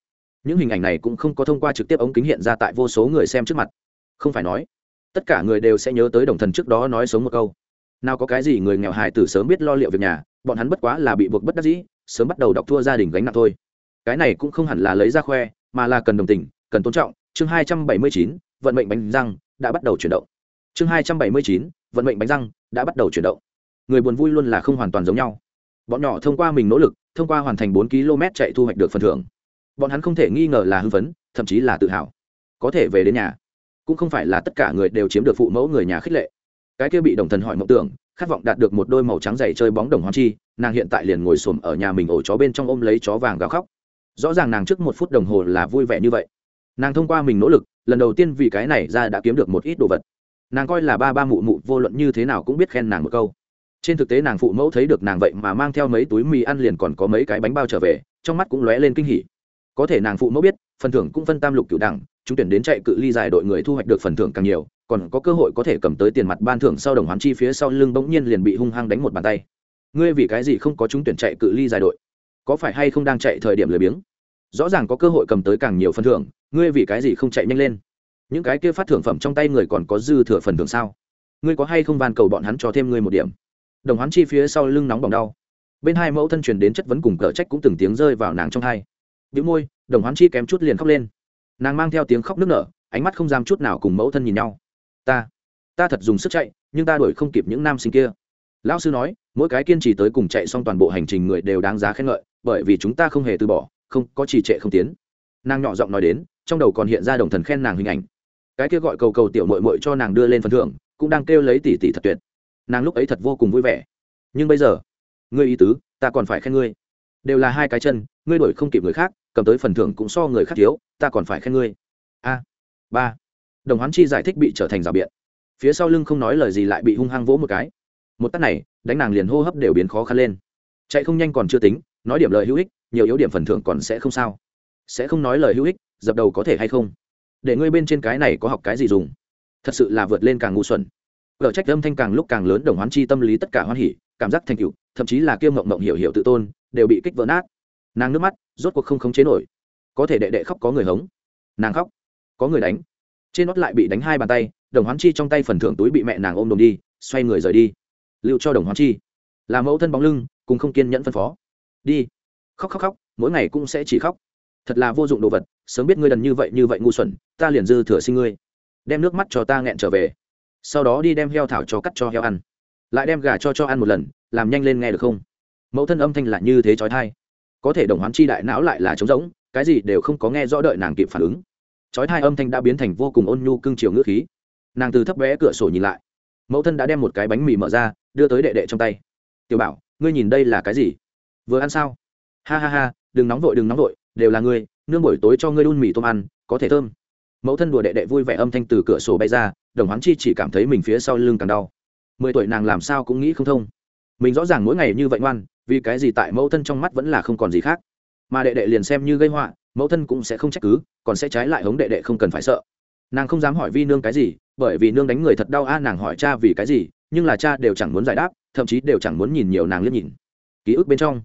những hình ảnh này cũng không có thông qua trực tiếp ống kính hiện ra tại vô số người xem trước mặt. Không phải nói, tất cả người đều sẽ nhớ tới đồng thần trước đó nói sống một câu. Nào có cái gì người nghèo hài tử sớm biết lo liệu việc nhà, bọn hắn bất quá là bị buộc bất đắc dĩ, sớm bắt đầu đọc thua gia đình gánh nặng thôi. Cái này cũng không hẳn là lấy ra khoe, mà là cần đồng tình, cần tôn trọng. Chương hai trăm bảy mươi chín vận mệnh bánh răng đã bắt đầu chuyển động. Chương hai trăm bảy mươi chín, vận mệnh bánh răng đã bắt đầu chuyển động. Người buồn vui luôn là không hoàn toàn giống nhau. Bọn nhỏ thông qua mình nỗ lực, thông qua hoàn thành bốn km chạy thu hoạch được phần thưởng. Bọn hắn không thể nghi ngờ là hưng phấn, thậm chí là tự hào. Có thể về đến nhà, cũng không phải là tất cả người đều chiếm được phụ mẫu người nhà khích lệ. Cái kia bị đồng thần hỏi mộng tưởng, khát vọng đạt được một đôi màu trắng dày chơi bóng đồng hoang chi, nàng hiện tại liền ngồi xổm ở nhà mình ổ chó bên trong ôm lấy chó vàng gào khóc. Rõ ràng nàng trước một phút đồng hồ là vui vẻ như vậy. Nàng thông qua mình nỗ lực lần đầu tiên vì cái này ra đã kiếm được một ít đồ vật. Nàng coi là ba ba mụ mụ, vô luận như thế nào cũng biết khen nàng một câu. Trên thực tế nàng phụ mẫu thấy được nàng vậy mà mang theo mấy túi mì ăn liền còn có mấy cái bánh bao trở về, trong mắt cũng lóe lên kinh hỉ. Có thể nàng phụ mẫu biết, phần thưởng cũng phân tam lục cửu đẳng, chúng tuyển đến chạy cự ly dài đội người thu hoạch được phần thưởng càng nhiều, còn có cơ hội có thể cầm tới tiền mặt ban thưởng sau đồng hoán chi phía sau lưng bỗng nhiên liền bị hung hăng đánh một bàn tay. Ngươi vì cái gì không có chúng tuyển chạy cự ly dài đội? Có phải hay không đang chạy thời điểm lười biếng? Rõ ràng có cơ hội cầm tới càng nhiều phần thưởng, ngươi vì cái gì không chạy nhanh lên? Những cái kia phát thưởng phẩm trong tay người còn có dư thừa phần thưởng sao? Ngươi có hay không van cầu bọn hắn cho thêm ngươi một điểm? Đồng hoán chi phía sau lưng nóng bỏng đau. Bên hai mẫu thân truyền đến chất vấn cùng cờ trách cũng từng tiếng rơi vào nàng trong hai. Bị môi, đồng hoán chi kém chút liền khóc lên. Nàng mang theo tiếng khóc nức nở, ánh mắt không dám chút nào cùng mẫu thân nhìn nhau. Ta ta thật dùng sức chạy, nhưng ta đuổi không kịp những nam sinh kia. Lão sư nói, mỗi cái kiên trì tới cùng chạy xong toàn bộ hành trình người đều đáng giá khen ngợi, bởi vì chúng ta không hề từ bỏ không có trì trệ không tiến. Nàng nhỏ giọng nói đến, trong đầu còn hiện ra đồng thần khen nàng hình ảnh. Cái kia gọi cầu cầu tiểu mội mội cho nàng đưa lên phần thưởng, cũng đang kêu lấy tỷ tỷ thật tuyệt. Nàng lúc ấy thật vô cùng vui vẻ. Nhưng bây giờ, ngươi ý tứ, ta còn phải khen ngươi. Đều là hai cái chân, ngươi đổi không kịp người khác, cầm tới phần thưởng cũng so người khác thiếu, ta còn phải khen ngươi. A, ba. Đồng hoán chi giải thích bị trở thành rào biện. Phía sau lưng không nói lời gì lại bị hung hăng vỗ một cái. Một tắt này, đánh nàng liền hô hấp đều biến khó khăn lên. Chạy không nhanh còn chưa tính nói điểm lời hữu ích, nhiều yếu điểm phần thưởng còn sẽ không sao. Sẽ không nói lời hữu ích, dập đầu có thể hay không? Để ngươi bên trên cái này có học cái gì dùng? Thật sự là vượt lên càng ngu xuẩn. Gở trách âm thanh càng lúc càng lớn đồng hoán chi tâm lý tất cả hoan hỉ, cảm giác thành cựu thậm chí là kiêm mộng mộng hiểu hiểu tự tôn, đều bị kích vỡ nát. Nàng nước mắt, rốt cuộc không khống chế nổi. Có thể đệ đệ khóc có người hống. Nàng khóc, có người đánh. Trên nót lại bị đánh hai bàn tay, đồng hoán chi trong tay phần thưởng túi bị mẹ nàng ôm đồm đi, xoay người rời đi. Lưu cho đồng hoán chi. Là mẫu thân bóng lưng, cùng không kiên nhẫn phân phó đi. Khóc khóc khóc, mỗi ngày cũng sẽ chỉ khóc. Thật là vô dụng đồ vật, sớm biết ngươi đần như vậy như vậy ngu xuẩn, ta liền dư thừa sinh ngươi. Đem nước mắt cho ta nghẹn trở về. Sau đó đi đem heo thảo cho cắt cho heo ăn. Lại đem gà cho cho ăn một lần, làm nhanh lên nghe được không? Mẫu thân âm thanh là như thế trói thai có thể đồng hoán chi đại não lại là trống rỗng, cái gì đều không có nghe rõ đợi nàng kịp phản ứng. Trói thai âm thanh đã biến thành vô cùng ôn nhu cưng chiều ngữ khí. Nàng từ thấp bé cửa sổ nhìn lại. Mẫu thân đã đem một cái bánh mì mở ra, đưa tới đệ đệ trong tay. Tiểu bảo, ngươi nhìn đây là cái gì? Vừa ăn sao? Ha ha ha, đừng nóng vội, đừng nóng vội, đều là ngươi, nương buổi tối cho ngươi đun mì tôm ăn, có thể thơm. Mẫu thân đùa đệ đệ vui vẻ âm thanh từ cửa sổ bay ra, đồng hoán chi chỉ cảm thấy mình phía sau lưng càng đau. Mười tuổi nàng làm sao cũng nghĩ không thông. Mình rõ ràng mỗi ngày như vậy ngoan, vì cái gì tại mẫu thân trong mắt vẫn là không còn gì khác. Mà đệ đệ liền xem như gây họa, mẫu thân cũng sẽ không trách cứ, còn sẽ trái lại hống đệ đệ không cần phải sợ. Nàng không dám hỏi vi nương cái gì, bởi vì nương đánh người thật đau a, nàng hỏi cha vì cái gì, nhưng là cha đều chẳng muốn giải đáp, thậm chí đều chẳng muốn nhìn nhiều nàng liếc nhìn. Ký ức bên trong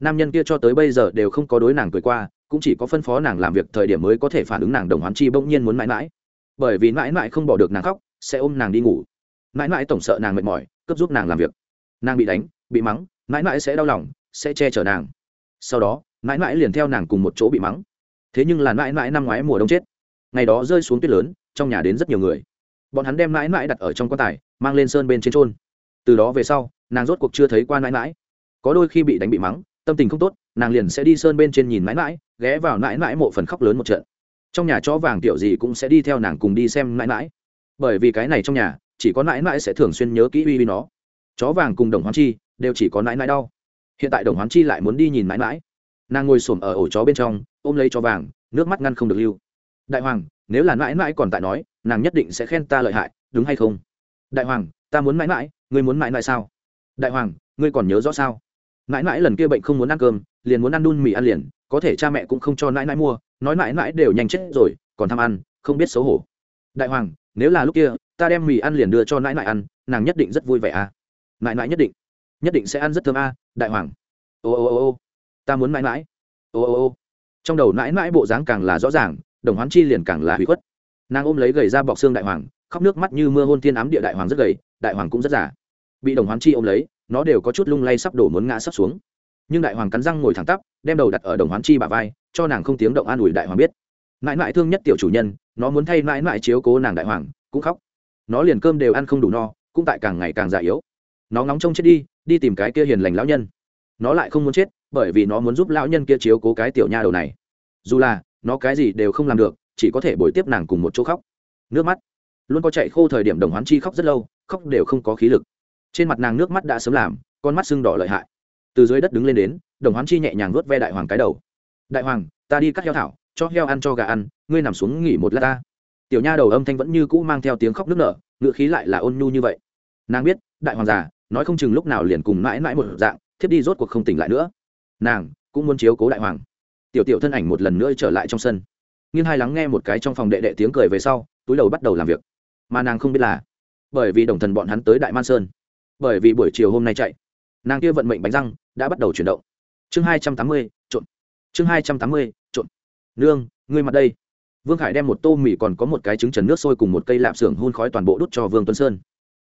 nam nhân kia cho tới bây giờ đều không có đối nàng cười qua, cũng chỉ có phân phó nàng làm việc thời điểm mới có thể phản ứng nàng đồng hoán chi bỗng nhiên muốn mãi mãi. Bởi vì mãi mãi không bỏ được nàng khóc, sẽ ôm nàng đi ngủ. Mãi mãi tổng sợ nàng mệt mỏi, cướp giúp nàng làm việc. Nàng bị đánh, bị mắng, mãi mãi sẽ đau lòng, sẽ che chở nàng. Sau đó, mãi mãi liền theo nàng cùng một chỗ bị mắng. Thế nhưng là mãi mãi năm ngoái mùa đông chết. Ngày đó rơi xuống tuyết lớn, trong nhà đến rất nhiều người. Bọn hắn đem mãi mãi đặt ở trong quan tài, mang lên sơn bên trên trôn từ đó về sau, nàng rốt cuộc chưa thấy qua mãi mãi. Có đôi khi bị đánh bị mắng tâm tình không tốt, nàng liền sẽ đi sơn bên trên nhìn mãi mãi, ghé vào mãi mãi mộ phần khóc lớn một trận. Trong nhà chó vàng kiểu gì cũng sẽ đi theo nàng cùng đi xem mãi mãi. Bởi vì cái này trong nhà, chỉ có mãi mãi sẽ thường xuyên nhớ kỹ uy uy nó. Chó vàng cùng đồng hoán chi, đều chỉ có mãi mãi đau. Hiện tại đồng hoán chi lại muốn đi nhìn mãi mãi. Nàng ngồi xổm ở ổ chó bên trong, ôm lấy chó vàng, nước mắt ngăn không được lưu. Đại hoàng, nếu là mãi mãi còn tại nói, nàng nhất định sẽ khen ta lợi hại, đúng hay không? Đại hoàng, ta muốn mãi mãi, ngươi muốn mãi mãi sao? Đại hoàng, ngươi còn nhớ rõ sao? Mãi mãi lần kia bệnh không muốn ăn cơm, liền muốn ăn đun mì ăn liền, có thể cha mẹ cũng không cho nãi nãi mua, nói mãi mãi đều nhanh chết rồi, còn tham ăn, không biết xấu hổ. Đại hoàng, nếu là lúc kia, ta đem mì ăn liền đưa cho nãi nãi ăn, nàng nhất định rất vui vẻ à? Nãi nãi nhất định nhất định sẽ ăn rất thơm à đại hoàng. Ô ô ô ô, ta muốn nãi nãi ô ô ô, trong đầu nãi nãi bộ dáng càng là rõ ràng, đồng hoán chi liền càng là hủy khuất. Nàng ôm lấy gầy ra bọc xương đại hoàng, khóc nước mắt như mưa hôn thiên ám địa đại hoàng rất gầy, đại hoàng cũng rất giả bị đồng hoán chi ôm lấy nó đều có chút lung lay sắp đổ muốn ngã sắp xuống. Nhưng đại hoàng cắn răng ngồi thẳng tắp, đem đầu đặt ở đồng hoán chi bà vai, cho nàng không tiếng động an ủi đại hoàng biết. Mãi mãi thương nhất tiểu chủ nhân, nó muốn thay mãi mãi chiếu cố nàng đại hoàng, cũng khóc. Nó liền cơm đều ăn không đủ no, cũng tại càng ngày càng già yếu. Nó ngóng trông chết đi đi tìm cái kia hiền lành lão nhân. Nó lại không muốn chết, bởi vì nó muốn giúp lão nhân kia chiếu cố cái tiểu nha đầu này. Dù là, nó cái gì đều không làm được, chỉ có thể bồi tiếp nàng cùng một chỗ khóc. Nước mắt. Luôn có chạy khô thời điểm đồng hoán chi khóc rất lâu, khóc đều không có khí lực trên mặt nàng nước mắt đã sớm làm, con mắt sưng đỏ lợi hại. Từ dưới đất đứng lên đến, đồng hoán chi nhẹ nhàng nuốt ve đại hoàng cái đầu. Đại hoàng, ta đi cắt heo thảo, cho heo ăn cho gà ăn, ngươi nằm xuống nghỉ một lát ta. Tiểu nha đầu âm thanh vẫn như cũ mang theo tiếng khóc nức nở, ngựa khí lại là ôn nhu như vậy. Nàng biết, đại hoàng già, nói không chừng lúc nào liền cùng mãi mãi một dạng, thiếp đi rốt cuộc không tỉnh lại nữa. Nàng cũng muốn chiếu cố đại hoàng. Tiểu tiểu thân ảnh một lần nữa trở lại trong sân. Nghiêng hai lắng nghe một cái trong phòng đệ đệ tiếng cười về sau, túi đầu bắt đầu làm việc. Mà nàng không biết là bởi vì đồng thần bọn hắn tới đại man sơn bởi vì buổi chiều hôm nay chạy. Nàng kia vận mệnh bánh răng đã bắt đầu chuyển động. Chương hai trăm tám mươi, trộn. Chương hai trăm tám mươi, trộn. Nương, ngươi mặt đây. Vương khải đem một tô mì còn có một cái trứng trần nước sôi cùng một cây lạp xưởng hun khói toàn bộ đút cho vương tuấn sơn.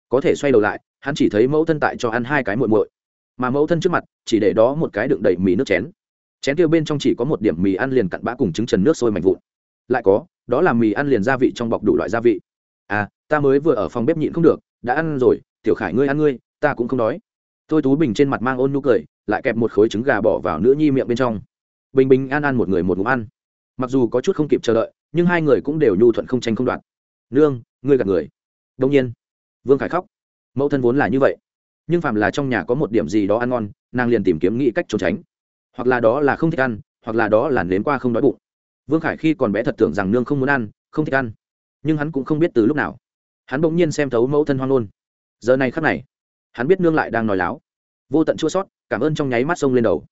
Có thể xoay đầu lại, hắn chỉ thấy mẫu thân tại cho ăn hai cái muội muội. Mà mẫu thân trước mặt, chỉ để đó một cái đựng đầy mì nước chén. Chén kia bên trong chỉ có một điểm mì ăn liền cặn bã cùng trứng trần nước sôi mạnh vụn. Lại có, đó là mì ăn liền gia vị trong bọc đủ loại gia vị. À ta mới vừa ở phòng bếp nhịn không được, đã ăn rồi, tiểu khải ngươi ăn ngươi ta cũng không đói. Tôi tú bình trên mặt mang ôn nụ cười, lại kẹp một khối trứng gà bỏ vào nữ nhi miệng bên trong. Bình bình an an một người một ngụm ăn. Mặc dù có chút không kịp chờ đợi, nhưng hai người cũng đều nhu thuận không tranh không đoạt. Nương, ngươi gạt người. Đông nhiên. Vương khải khóc. Mẫu thân vốn là như vậy. Nhưng phàm là trong nhà có một điểm gì đó ăn ngon, nàng liền tìm kiếm nghĩ cách trốn tránh. Hoặc là đó là không thích ăn, hoặc là đó là nếm qua không đói bụng. Vương khải khi còn bé thật tưởng rằng nương không muốn ăn, không thích ăn. Nhưng hắn cũng không biết từ lúc nào. Hắn bỗng nhiên xem thấu mẫu thân hoang nôn giờ này khắc này hắn biết nương lại đang nói láo. Vô tận chua sót, cảm ơn trong nháy mắt sông lên đầu.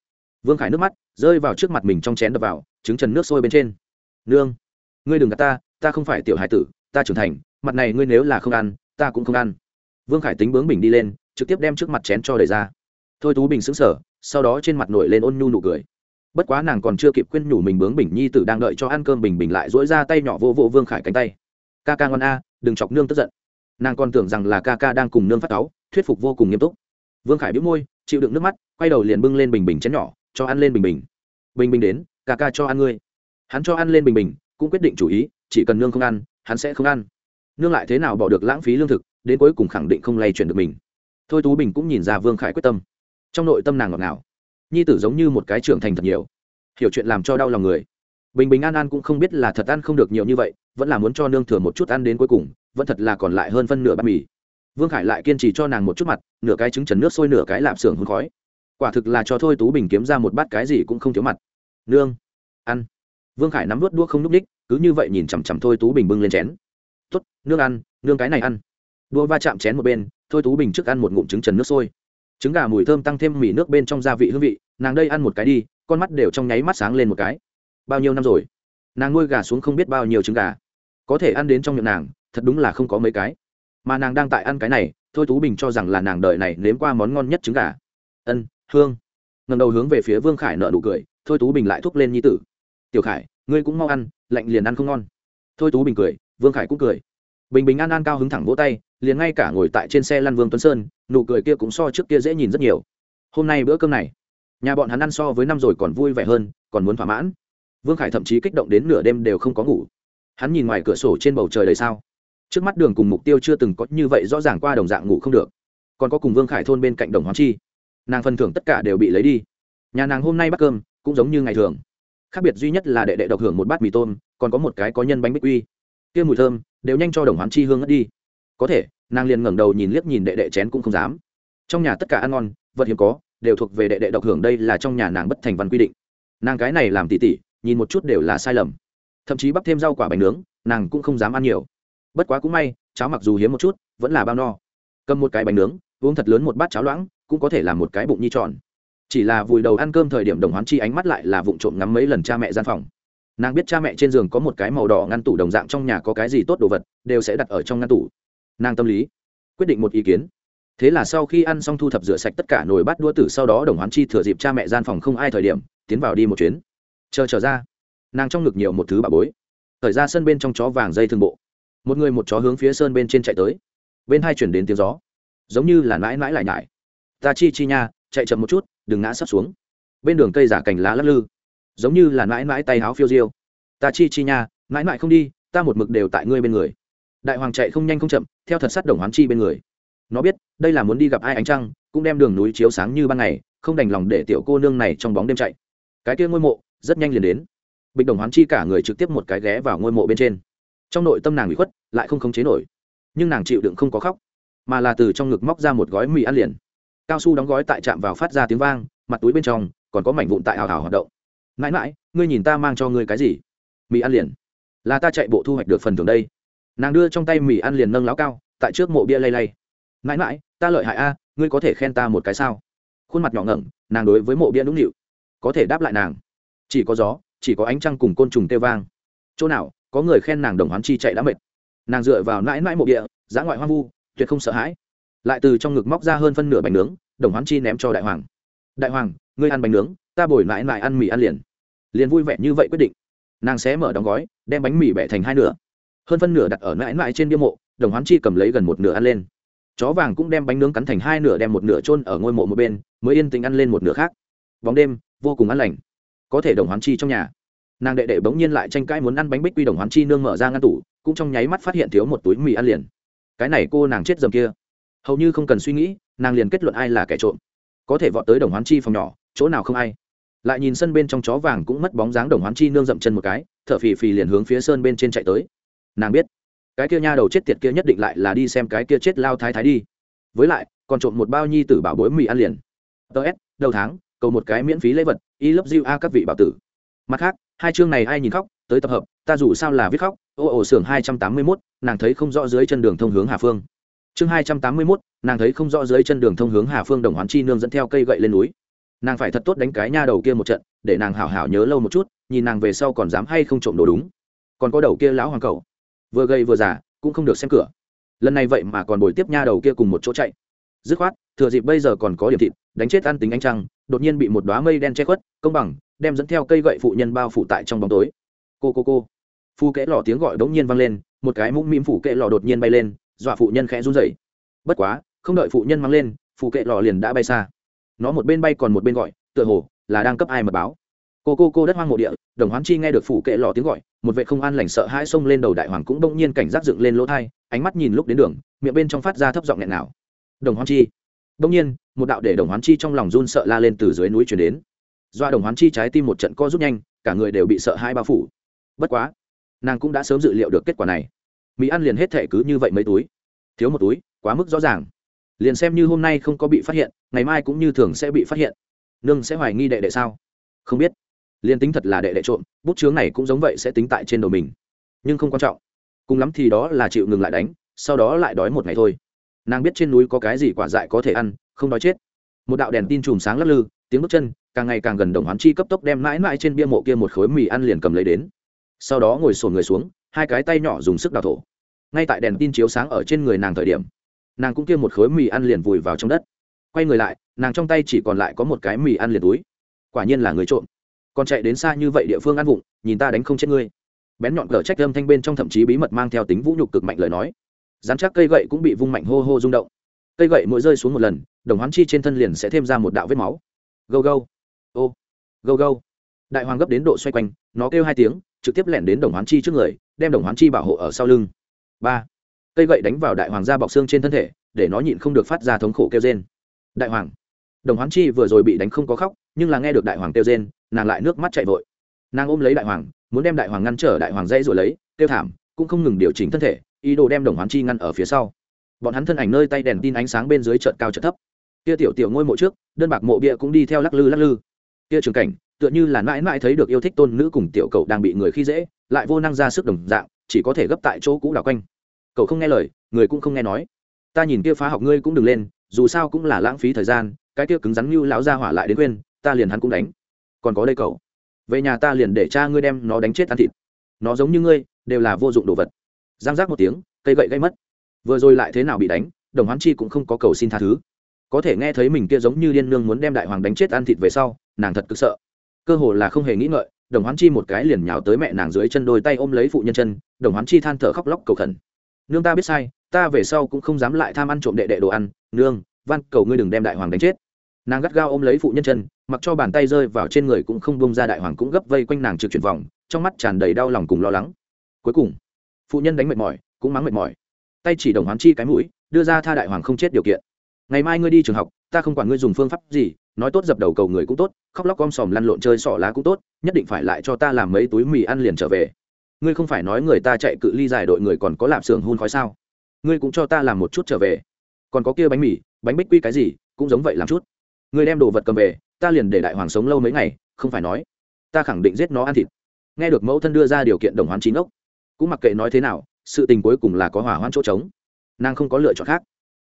Vương khải nước mắt rơi vào trước mặt mình trong chén đập vào, trứng trần nước sôi bên trên. Nương, ngươi đừng gạt ta ta không phải tiểu hải tử, ta trưởng thành, mặt này ngươi nếu là không ăn, ta cũng không ăn. Vương khải tính bướng bình đi lên, trực tiếp đem trước mặt chén cho đầy ra. Thôi tú bình xứng sở sau đó trên mặt nổi lên ôn nhu nụ cười. Bất quá nàng còn chưa kịp khuyên nhủ mình bướng bình nhi tử đang đợi cho ăn cơm bình bình lại dỗi ra tay nhỏ vô vô vương khải cánh tay. Ca ca ngon a, đừng chọc nương tức giận. Nàng còn tưởng rằng là ca ca đang cùng nương phát cáu thuyết phục vô cùng nghiêm túc. Vương khải biếu môi, chịu đựng nước mắt, quay đầu liền bưng lên bình bình chén nhỏ, cho ăn lên bình bình. Bình bình đến, ca ca cho ăn ngươi. Hắn cho ăn lên bình bình, cũng quyết định chủ ý, chỉ cần nương không ăn, hắn sẽ không ăn. Nương lại thế nào bỏ được lãng phí lương thực, đến cuối cùng khẳng định không lay chuyển được mình. Thôi tú bình cũng nhìn ra vương khải quyết tâm. Trong nội tâm nàng ngọt ngào. Nhi tử giống như một cái trưởng thành thật nhiều. Hiểu chuyện làm cho đau lòng người. Bình bình an an cũng không biết là thật ăn không được nhiều như vậy, vẫn là muốn cho nương thừa một chút ăn đến cuối cùng, vẫn thật là còn lại hơn phân nửa bát mì vương khải lại kiên trì cho nàng một chút mặt, nửa cái trứng trần nước sôi nửa cái lạp xưởng hôn khói. Quả thực là cho thôi tú bình kiếm ra một bát cái gì cũng không thiếu mặt. Nương, ăn. Vương khải nắm vớt đuốc không n ú c ních, cứ như vậy nhìn chằm chằm thôi tú bình bưng lên chén. Tuất nương ăn, nương cái này ăn. Đua va chạm chén một bên, thôi tú bình trước ăn một ngụm trứng trần nước sôi. Trứng gà mùi thơm tăng thêm mì nước bên trong gia vị hương vị, nàng đây ăn một cái đi, con mắt đều trong nháy mắt sáng lên một cái. Bao nhiêu năm rồi? Nàng nuôi gà xuống không biết bao nhiêu trứng gà. Có thể ăn đến trong miệng nàng, thật đúng là không có mấy cái mà nàng đang tại ăn cái này, thôi tú bình cho rằng là nàng đợi này nếm qua món ngon nhất trứng gà. Ân, hương. Ngầm đầu hướng về phía vương khải nợ nụ cười, thôi tú bình lại thúc lên nhi tử. Tiểu khải, ngươi cũng mau ăn, lạnh liền ăn không ngon. Thôi tú bình cười, vương khải cũng cười. Bình bình an an cao hứng thẳng vỗ tay, liền ngay cả ngồi tại trên xe lăn vương tuấn sơn, nụ cười kia cũng so trước kia dễ nhìn rất nhiều. Hôm nay bữa cơm này, nhà bọn hắn ăn so với năm rồi còn vui vẻ hơn, còn muốn thỏa mãn. Vương khải thậm chí kích động đến nửa đêm đều không có ngủ. Hắn nhìn ngoài cửa sổ trên bầu trời đầy sao trước mắt đường cùng mục tiêu chưa từng có như vậy rõ ràng qua đồng dạng ngủ không được. Còn có cùng vương khải thôn bên cạnh đồng hoán chi. Nàng phần thưởng tất cả đều bị lấy đi. Nhà nàng hôm nay bắt cơm, cũng giống như ngày thường. Khác biệt duy nhất là đệ đệ độc hưởng một bát mì tôm, còn có một cái có nhân bánh bích quy. Kia mùi thơm, đều nhanh cho đồng hoán chi hương ngất đi. Có thể, nàng liền ngẩng đầu nhìn liếc nhìn đệ đệ chén cũng không dám. Trong nhà tất cả ăn ngon, vật hiếm có, đều thuộc về đệ đệ độc hưởng đây là trong nhà nàng bất thành văn quy định. Nàng cái này làm tỉ tỉ, nhìn một chút đều là sai lầm. Thậm chí bắp thêm rau quả bánh nướng, nàng cũng không dám ăn nhiều bất quá cũng may, cháo mặc dù hiếm một chút, vẫn là bao no. Cầm một cái bánh nướng, uống thật lớn một bát cháo loãng, cũng có thể làm một cái bụng nhi tròn. Chỉ là vùi đầu ăn cơm thời điểm đồng hoán chi ánh mắt lại là vụng trộm ngắm mấy lần cha mẹ gian phòng. Nàng biết cha mẹ trên giường có một cái màu đỏ ngăn tủ đồng dạng trong nhà có cái gì tốt đồ vật, đều sẽ đặt ở trong ngăn tủ. Nàng tâm lý, quyết định một ý kiến. Thế là sau khi ăn xong thu thập rửa sạch tất cả nồi bát đua tử sau đó đồng hoán chi thừa dịp cha mẹ gian phòng không ai thời điểm, tiến vào đi một chuyến. Chờ trở ra, nàng trong ngực nhiều một thứ bà bối. Thời ra sân bên trong chó vàng dây thương bộ một người một chó hướng phía sơn bên trên chạy tới. Bên hai chuyển đến tiếng gió. Giống như là mãi mãi lại nhải. Ta chi chi nha, chạy chậm một chút, đừng ngã sắp xuống. Bên đường cây giả cành lá lắc lư. Giống như là mãi mãi tay háo phiêu diêu. Ta chi chi nha mãi mãi không đi, ta một mực đều tại ngươi bên người. Đại hoàng chạy không nhanh không chậm, theo thật sắt đồng hoán chi bên người. Nó biết, đây là muốn đi gặp ai ánh trăng, cũng đem đường núi chiếu sáng như ban ngày, không đành lòng để tiểu cô nương này trong bóng đêm chạy. Cái kia ngôi mộ, rất nhanh liền đến. Bịch đồng hoán chi cả người trực tiếp một cái ghé vào ngôi mộ bên trên trong nội tâm nàng bị khuất, lại không khống chế nổi. Nhưng nàng chịu đựng không có khóc, mà là từ trong ngực móc ra một gói mì ăn liền. Cao su đóng gói tại trạm vào phát ra tiếng vang, mặt túi bên trong còn có mảnh vụn tại hào hào hoạt động. Mãi mãi, ngươi nhìn ta mang cho ngươi cái gì? Mì ăn liền. Là ta chạy bộ thu hoạch được phần thưởng đây. Nàng đưa trong tay mì ăn liền nâng láo cao, tại trước mộ bia lay lay. Mãi mãi, ta lợi hại a, ngươi có thể khen ta một cái sao? Khuôn mặt nhỏ ngẩng, nàng đối với mộ bia nũng nịu. Có thể đáp lại nàng. Chỉ có gió, chỉ có ánh trăng cùng côn trùng tê vang. Chỗ nào có người khen nàng đồng hoán chi chạy đã mệt. Nàng dựa vào mãi mãi mộ địa, giã ngoại hoang vu, tuyệt không sợ hãi. Lại từ trong ngực móc ra hơn phân nửa bánh nướng, đồng hoán chi ném cho đại hoàng. Đại hoàng, ngươi ăn bánh nướng, ta bồi mãi mãi ăn mì ăn liền. Liền vui vẻ như vậy quyết định. Nàng sẽ mở đóng gói, đem bánh mì bẻ thành hai nửa. Hơn phân nửa đặt ở mãi mãi trên bia mộ, đồng hoán chi cầm lấy gần một nửa ăn lên. Chó vàng cũng đem bánh nướng cắn thành hai nửa đem một nửa chôn ở ngôi mộ một bên, mới yên tình ăn lên một nửa khác. Bóng đêm, vô cùng ăn lành. Có thể đồng hoán chi trong nhà nàng đệ đệ bỗng nhiên lại tranh cãi muốn ăn bánh bích quy đồng hoán chi nương mở ra ngăn tủ, cũng trong nháy mắt phát hiện thiếu một túi mì ăn liền. Cái này cô nàng chết dầm kia. Hầu như không cần suy nghĩ, nàng liền kết luận ai là kẻ trộm. Có thể vọt tới đồng hoán chi phòng nhỏ, chỗ nào không ai. Lại nhìn sân bên trong chó vàng cũng mất bóng dáng đồng hoán chi nương dậm chân một cái, thở phì phì liền hướng phía sơn bên trên chạy tới. Nàng biết, cái kia nha đầu chết tiệt kia nhất định lại là đi xem cái kia chết lao thái thái đi. Với lại, còn trộm một bao nhi tử bảo bối mì ăn liền. Ts đầu tháng, cầu một cái miễn phí lễ vật, y lấp diêu a các vị bảo tử mặt khác hai chương này ai nhìn khóc tới tập hợp ta dù sao là viết khóc. Ô ồ xưởng hai trăm tám mươi mốt nàng thấy không rõ dưới chân đường thông hướng hà phương. Chương hai trăm tám mươi mốt nàng thấy không rõ dưới chân đường thông hướng hà phương đồng hoán chi nương dẫn theo cây gậy lên núi. Nàng phải thật tốt đánh cái nha đầu kia một trận để nàng hảo hảo nhớ lâu một chút nhìn nàng về sau còn dám hay không trộm đồ đúng. Còn có đầu kia lão hoàng cầu vừa gây vừa giả, cũng không được xem cửa. Lần này vậy mà còn bồi tiếp nha đầu kia cùng một chỗ chạy. Dứt khoát thừa dịp bây giờ còn có điểm thịt đánh chết ăn tính anh trăng đột nhiên bị một đoá mây đen che khuất công bằng đem dẫn theo cây gậy phụ nhân bao phủ tại trong bóng tối. Cô cô cô. Phu kẽ lò tiếng gọi đ ố n g nhiên vang lên, một cái mũm mĩm phủ kệ lò đột nhiên bay lên, dọa phụ nhân khẽ run rẩy. Bất quá, không đợi phụ nhân mang lên phụ kệ lò liền đã bay xa. Nó một bên bay còn một bên gọi, tựa hồ là đang cấp ai mật báo. Cô cô cô đất hoang mộ địa, đồng hoán chi nghe được phủ kệ lò tiếng gọi, một vệ không an lành sợ hãi xông lên đầu đại hoàng cũng đông nhiên cảnh giác dựng lên lỗ thai, ánh mắt nhìn lúc đến đường, miệng bên trong phát ra thấp giọng nghẹn nào đồng hoán chi. Đông nhiên, một đạo để đồng hoán chi trong lòng run sợ la lên từ dưới núi chuyển đến. Doa đồng hoán chi trái tim một trận co rút nhanh, cả người đều bị sợ hai bao phủ. Bất quá, nàng cũng đã sớm dự liệu được kết quả này. Mỹ ăn liền hết thẻ cứ như vậy mấy túi. Thiếu một túi, quá mức rõ ràng. Liền xem như hôm nay không có bị phát hiện, ngày mai cũng như thường sẽ bị phát hiện. Nương sẽ hoài nghi đệ đệ sao? Không biết. Liền tính thật là đệ đệ trộm, bút chướng này cũng giống vậy sẽ tính tại trên đầu mình. Nhưng không quan trọng. Cùng lắm thì đó là chịu ngừng lại đánh, sau đó lại đói một ngày thôi. Nàng biết trên núi có cái gì quả dại có thể ăn, không đói chết. Một đạo đèn tin chùm sáng lắc lư, tiếng bước chân càng ngày càng gần đồng hoán chi cấp tốc đem mãi mãi trên bia mộ kia một khối mì ăn liền cầm lấy đến. Sau đó ngồi sổn người xuống, hai cái tay nhỏ dùng sức đào thổ. Ngay tại đèn tin chiếu sáng ở trên người nàng thời điểm, nàng cũng kia một khối mì ăn liền vùi vào trong đất. Quay người lại, nàng trong tay chỉ còn lại có một cái mì ăn liền túi. Quả nhiên là người trộm. Còn chạy đến xa như vậy địa phương ăn vụng, nhìn ta đánh không chết ngươi. Bén nhọn cờ trách âm thanh bên trong thậm chí bí mật mang theo tính vũ nhục cực mạnh lời nói. Dán chắc cây gậy cũng bị vung mạnh hô hô rung động. Cây gậy mỗi rơi xuống một lần, đồng hoán chi trên thân liền sẽ thêm ra một đạo vết máu. Gâu gâu ô, gâu gâu. Đại hoàng gấp đến độ xoay quanh, nó kêu hai tiếng, trực tiếp lẻn đến đồng hoán chi trước người, đem đồng hoán chi bảo hộ ở sau lưng. Ba, cây gậy đánh vào đại hoàng da bọc xương trên thân thể, để nó nhịn không được phát ra thống khổ kêu trên đại hoàng, đồng hoán chi vừa rồi bị đánh không có khóc, nhưng là nghe được đại hoàng kêu trên nàng lại nước mắt chạy vội. Nàng ôm lấy đại hoàng, muốn đem đại hoàng ngăn trở, đại hoàng dây rồi lấy, kêu thảm, cũng không ngừng điều chỉnh thân thể, ý đồ đem đồng hoán chi ngăn ở phía sau. Bọn hắn thân ảnh nơi tay đèn tin ánh sáng bên dưới trận cao trận thấp. Tia tiểu tiểu ngôi mộ trước, đơn bạc mộ bia cũng đi theo lắc lư lắc lư kia trường cảnh, tựa như là mãi mãi thấy được yêu thích tôn nữ cùng tiểu cậu đang bị người khi dễ, lại vô năng ra sức đồng dạng, chỉ có thể gấp tại chỗ cũ đảo quanh. Cậu không nghe lời, người cũng không nghe nói. Ta nhìn kia phá học ngươi cũng đừng lên, dù sao cũng là lãng phí thời gian, cái kia cứng rắn như lão ra hỏa lại đến quên, ta liền hắn cũng đánh. Còn có đây cậu. Về nhà ta liền để cha ngươi đem nó đánh chết ăn thịt. Nó giống như ngươi, đều là vô dụng đồ vật. Giang giác một tiếng, cây gậy gây mất. Vừa rồi lại thế nào bị đánh, đồng hoán chi cũng không có cầu xin tha thứ. Có thể nghe thấy mình kia giống như điên nương muốn đem đại hoàng đánh chết ăn thịt về sau nàng thật cực sợ. Cơ hồ là không hề nghĩ ngợi, đồng hoán chi một cái liền nhào tới mẹ nàng dưới chân đôi tay ôm lấy phụ nhân chân, đồng hoán chi than thở khóc lóc cầu khẩn. Nương ta biết sai, ta về sau cũng không dám lại tham ăn trộm đệ đệ đồ ăn, nương, van, cầu ngươi đừng đem đại hoàng đánh chết. Nàng gắt gao ôm lấy phụ nhân chân, mặc cho bàn tay rơi vào trên người cũng không bông ra đại hoàng cũng gấp vây quanh nàng trực chuyển vòng, trong mắt tràn đầy đau lòng cùng lo lắng. Cuối cùng, phụ nhân đánh mệt mỏi, cũng mắng mệt mỏi. Tay chỉ đồng hoán chi cái mũi, đưa ra tha đại hoàng không chết điều kiện. Ngày mai ngươi đi trường học ta không quản ngươi dùng phương pháp gì, nói tốt dập đầu cầu người cũng tốt, khóc lóc om sòm lăn lộn chơi sỏ lá cũng tốt, nhất định phải lại cho ta làm mấy túi mì ăn liền trở về. Ngươi không phải nói người ta chạy cự ly dài đội người còn có lạp xưởng hun khói sao? Ngươi cũng cho ta làm một chút trở về. Còn có kia bánh mì, bánh bích quy cái gì, cũng giống vậy làm chút. Ngươi đem đồ vật cầm về, ta liền để đại hoàng sống lâu mấy ngày, không phải nói. Ta khẳng định giết nó ăn thịt. Nghe được mẫu thân đưa ra điều kiện đồng hoán chín ốc, cũng mặc kệ nói thế nào, sự tình cuối cùng là có hỏa hoãn chỗ trống. Nàng không có lựa chọn khác.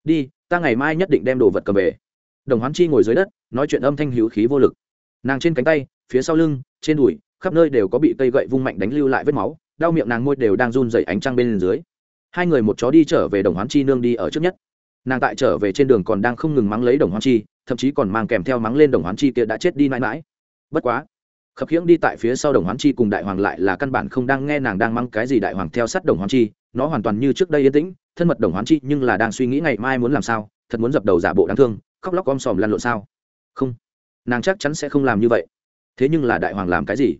Đi, ta ngày mai nhất định đem đồ vật cầm về đồng hoán chi ngồi dưới đất, nói chuyện âm thanh hữu khí vô lực. Nàng trên cánh tay, phía sau lưng, trên đùi, khắp nơi đều có bị cây gậy vung mạnh đánh lưu lại vết máu, đau miệng nàng môi đều đang run dậy ánh trăng bên dưới. Hai người một chó đi trở về đồng hoán chi nương đi ở trước nhất. Nàng tại trở về trên đường còn đang không ngừng mắng lấy đồng hoán chi, thậm chí còn mang kèm theo mắng lên đồng hoán chi kia đã chết đi mãi mãi. Bất quá, khập khiễng đi tại phía sau đồng hoán chi cùng đại hoàng lại là căn bản không đang nghe nàng đang mắng cái gì đại hoàng theo sát đồng hoán chi, nó hoàn toàn như trước đây yên tĩnh, thân mật đồng hoán chi nhưng là đang suy nghĩ ngày mai muốn làm sao, thật muốn dập đầu giả bộ đáng thương khóc lóc om sòm lăn lộn sao? Không. Nàng chắc chắn sẽ không làm như vậy. Thế nhưng là đại hoàng làm cái gì?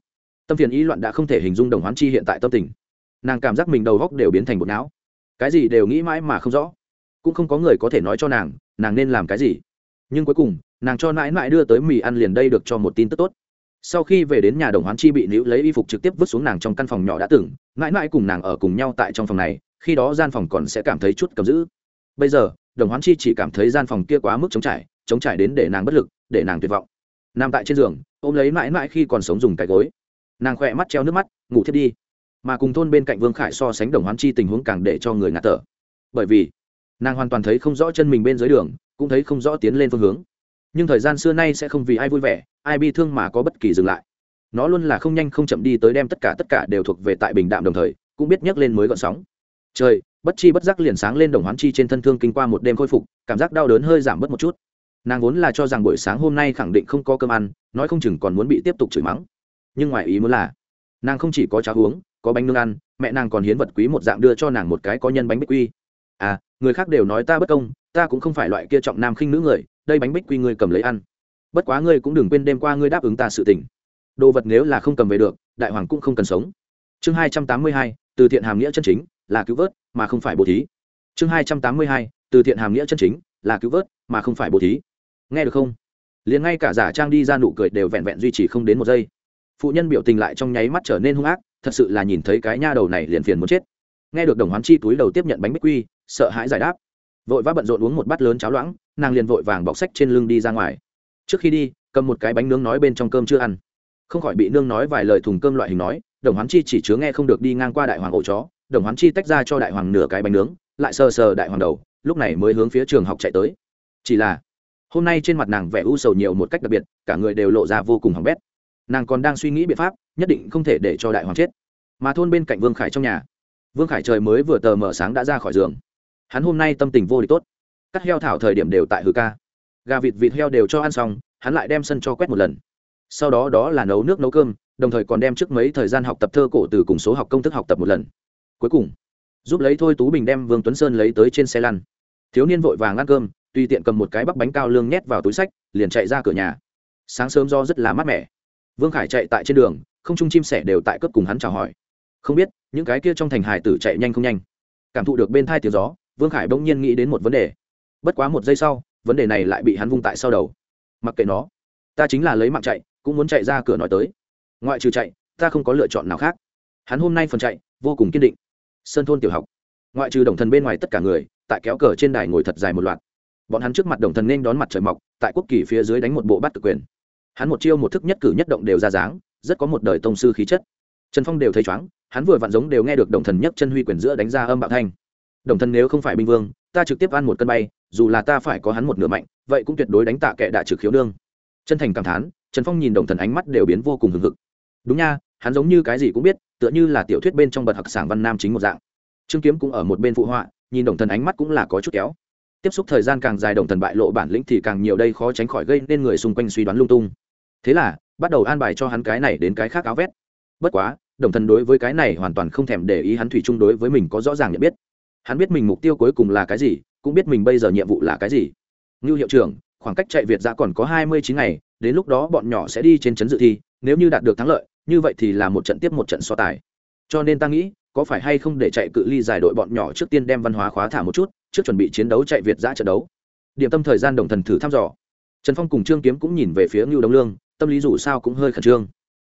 Tâm phiền ý loạn đã không thể hình dung đồng hoán chi hiện tại tâm tình. Nàng cảm giác mình đầu góc đều biến thành bột não. Cái gì đều nghĩ mãi mà không rõ. Cũng không có người có thể nói cho nàng nàng nên làm cái gì. Nhưng cuối cùng, nàng cho mãi mãi đưa tới mì ăn liền đây được cho một tin tức tốt. Sau khi về đến nhà đồng hoán chi bị nữ lấy y phục trực tiếp vứt xuống nàng trong căn phòng nhỏ đã từng, mãi mãi cùng nàng ở cùng nhau tại trong phòng này, khi đó gian phòng còn sẽ cảm thấy chút cầm giữ. Bây giờ đồng hoán chi chỉ cảm thấy gian phòng kia quá mức chống trải chống trải đến để nàng bất lực, để nàng tuyệt vọng. Nằm tại trên giường, ôm lấy mãi mãi khi còn sống dùng cái gối. Nàng khỏe mắt treo nước mắt, ngủ thiết đi. Mà cùng thôn bên cạnh vương khải so sánh đồng hoán chi tình huống càng để cho người ngạt thở. Bởi vì, nàng hoàn toàn thấy không rõ chân mình bên dưới đường, cũng thấy không rõ tiến lên phương hướng. Nhưng thời gian xưa nay sẽ không vì ai vui vẻ, ai bi thương mà có bất kỳ dừng lại. Nó luôn là không nhanh không chậm đi tới đem tất cả tất cả đều thuộc về tại bình đạm đồng thời, cũng biết nhấc lên mới gọn sóng. Trời bất chi bất giác liền sáng lên đồng hoán chi trên thân thương kinh qua một đêm khôi phục, cảm giác đau đớn hơi giảm bớt một chút. Nàng vốn là cho rằng buổi sáng hôm nay khẳng định không có cơm ăn, nói không chừng còn muốn bị tiếp tục chửi mắng. Nhưng ngoài ý muốn là, nàng không chỉ có cháo uống, có bánh nương ăn, mẹ nàng còn hiến vật quý một dạng đưa cho nàng một cái có nhân bánh bích quy. À người khác đều nói ta bất công, ta cũng không phải loại kia trọng nam khinh nữ người, đây bánh bích quy ngươi cầm lấy ăn. Bất quá ngươi cũng đừng quên đêm qua ngươi đáp ứng ta sự tình. Đồ vật nếu là không cầm về được, đại hoàng cũng không cần sống. Chương hai trăm tám mươi hai, từ thiện hàm nghĩa chân chính là cứu vớt, mà không phải bố thí. Chương hai trăm tám mươi hai, từ thiện hàm nghĩa chân chính, là cứu vớt, mà không phải bố thí. Nghe được không? Liền ngay cả giả trang đi ra nụ cười đều vẹn vẹn duy trì không đến một giây. Phụ nhân biểu tình lại trong nháy mắt trở nên hung ác, thật sự là nhìn thấy cái nha đầu này liền phiền muốn chết. Nghe được đồng hoán chi túi đầu tiếp nhận bánh bích quy, sợ hãi giải đáp. Vội vã bận rộn uống một bát lớn cháo loãng, nàng liền vội vàng bọc sách trên lưng đi ra ngoài. Trước khi đi, cầm một cái bánh nướng nói bên trong cơm chưa ăn. Không khỏi bị nương nói vài lời thùng cơm loại hình nói, đồng hoán chi chỉ chứa nghe không được đi ngang qua đại hoàng ổ chó đồng hoán chi tách ra cho đại hoàng nửa cái bánh nướng, lại sờ sờ đại hoàng đầu, lúc này mới hướng phía trường học chạy tới. Chỉ là, hôm nay trên mặt nàng vẻ u sầu nhiều một cách đặc biệt, cả người đều lộ ra vô cùng hỏng bét. Nàng còn đang suy nghĩ biện pháp, nhất định không thể để cho đại hoàng chết. Mà thôn bên cạnh vương khải trong nhà, vương khải trời mới vừa tờ mở sáng đã ra khỏi giường. Hắn hôm nay tâm tình vô địch tốt. Cắt heo thảo thời điểm đều tại hư ca. Gà vịt vịt heo đều cho ăn xong, hắn lại đem sân cho quét một lần. Sau đó đó là nấu nước nấu cơm, đồng thời còn đem trước mấy thời gian học tập thơ cổ từ cùng số học công thức học tập một lần cuối cùng, giúp lấy thôi tú bình đem vương tuấn sơn lấy tới trên xe lăn. Thiếu niên vội vàng ăn cơm, tùy tiện cầm một cái bắp bánh cao lương nhét vào túi sách, liền chạy ra cửa nhà. Sáng sớm do rất là mát mẻ. Vương khải chạy tại trên đường, không chung chim sẻ đều tại cấp cùng hắn chào hỏi. Không biết, những cái kia trong thành hải tử chạy nhanh không nhanh. Cảm thụ được bên thai tiếng gió, vương khải bỗng nhiên nghĩ đến một vấn đề. Bất quá một giây sau, vấn đề này lại bị hắn vung tại sau đầu. Mặc kệ nó, ta chính là lấy mạng chạy, cũng muốn chạy ra cửa nói tới. Ngoại trừ chạy, ta không có lựa chọn nào khác. Hắn hôm nay phần chạy, vô cùng kiên định sơn thôn tiểu học. Ngoại trừ đồng thần bên ngoài tất cả người, tại kéo cờ trên đài ngồi thật dài một loạt. Bọn hắn trước mặt đồng thần nên đón mặt trời mọc, tại quốc kỳ phía dưới đánh một bộ bát cực quyền. Hắn một chiêu một thức nhất cử nhất động đều ra dáng, rất có một đời tông sư khí chất. Trần phong đều thấy chóng, hắn vừa vặn giống đều nghe được đồng thần nhất chân huy quyền giữa đánh ra âm bạo thanh. Đồng thần nếu không phải binh vương, ta trực tiếp ăn một cân bay, dù là ta phải có hắn một nửa mạnh, vậy cũng tuyệt đối đánh tạ kệ đại trực khiếu nương. Chân thành cảm thán, trần phong nhìn đồng thần ánh mắt đều biến vô cùng hừng hực. Đúng nha hắn giống như cái gì cũng biết, tựa như là tiểu thuyết bên trong bậc hặc sảng văn nam chính một dạng. Trương kiếm cũng ở một bên phụ họa, nhìn đồng thần ánh mắt cũng là có chút kéo. Tiếp xúc thời gian càng dài đồng thần bại lộ bản lĩnh thì càng nhiều đây khó tránh khỏi gây nên người xung quanh suy đoán lung tung. Thế là, bắt đầu an bài cho hắn cái này đến cái khác áo vét. Bất quá, đồng thần đối với cái này hoàn toàn không thèm để ý hắn thủy chung đối với mình có rõ ràng nhận biết. Hắn biết mình mục tiêu cuối cùng là cái gì, cũng biết mình bây giờ nhiệm vụ là cái gì. Như hiệu trưởng, khoảng cách chạy việt ra còn có hai mươi chín ngày, đến lúc đó bọn nhỏ sẽ đi trên chấn dự thi, nếu như đạt được thắng lợi như vậy thì là một trận tiếp một trận so tài. Cho nên ta nghĩ, có phải hay không để chạy cự ly giải đội bọn nhỏ trước tiên đem văn hóa khóa thả một chút, trước chuẩn bị chiến đấu chạy việt giã trận đấu. Điểm tâm thời gian đồng thần thử thăm dò. Trần phong cùng trương kiếm cũng nhìn về phía ngưu đông lương, tâm lý dù sao cũng hơi khẩn trương.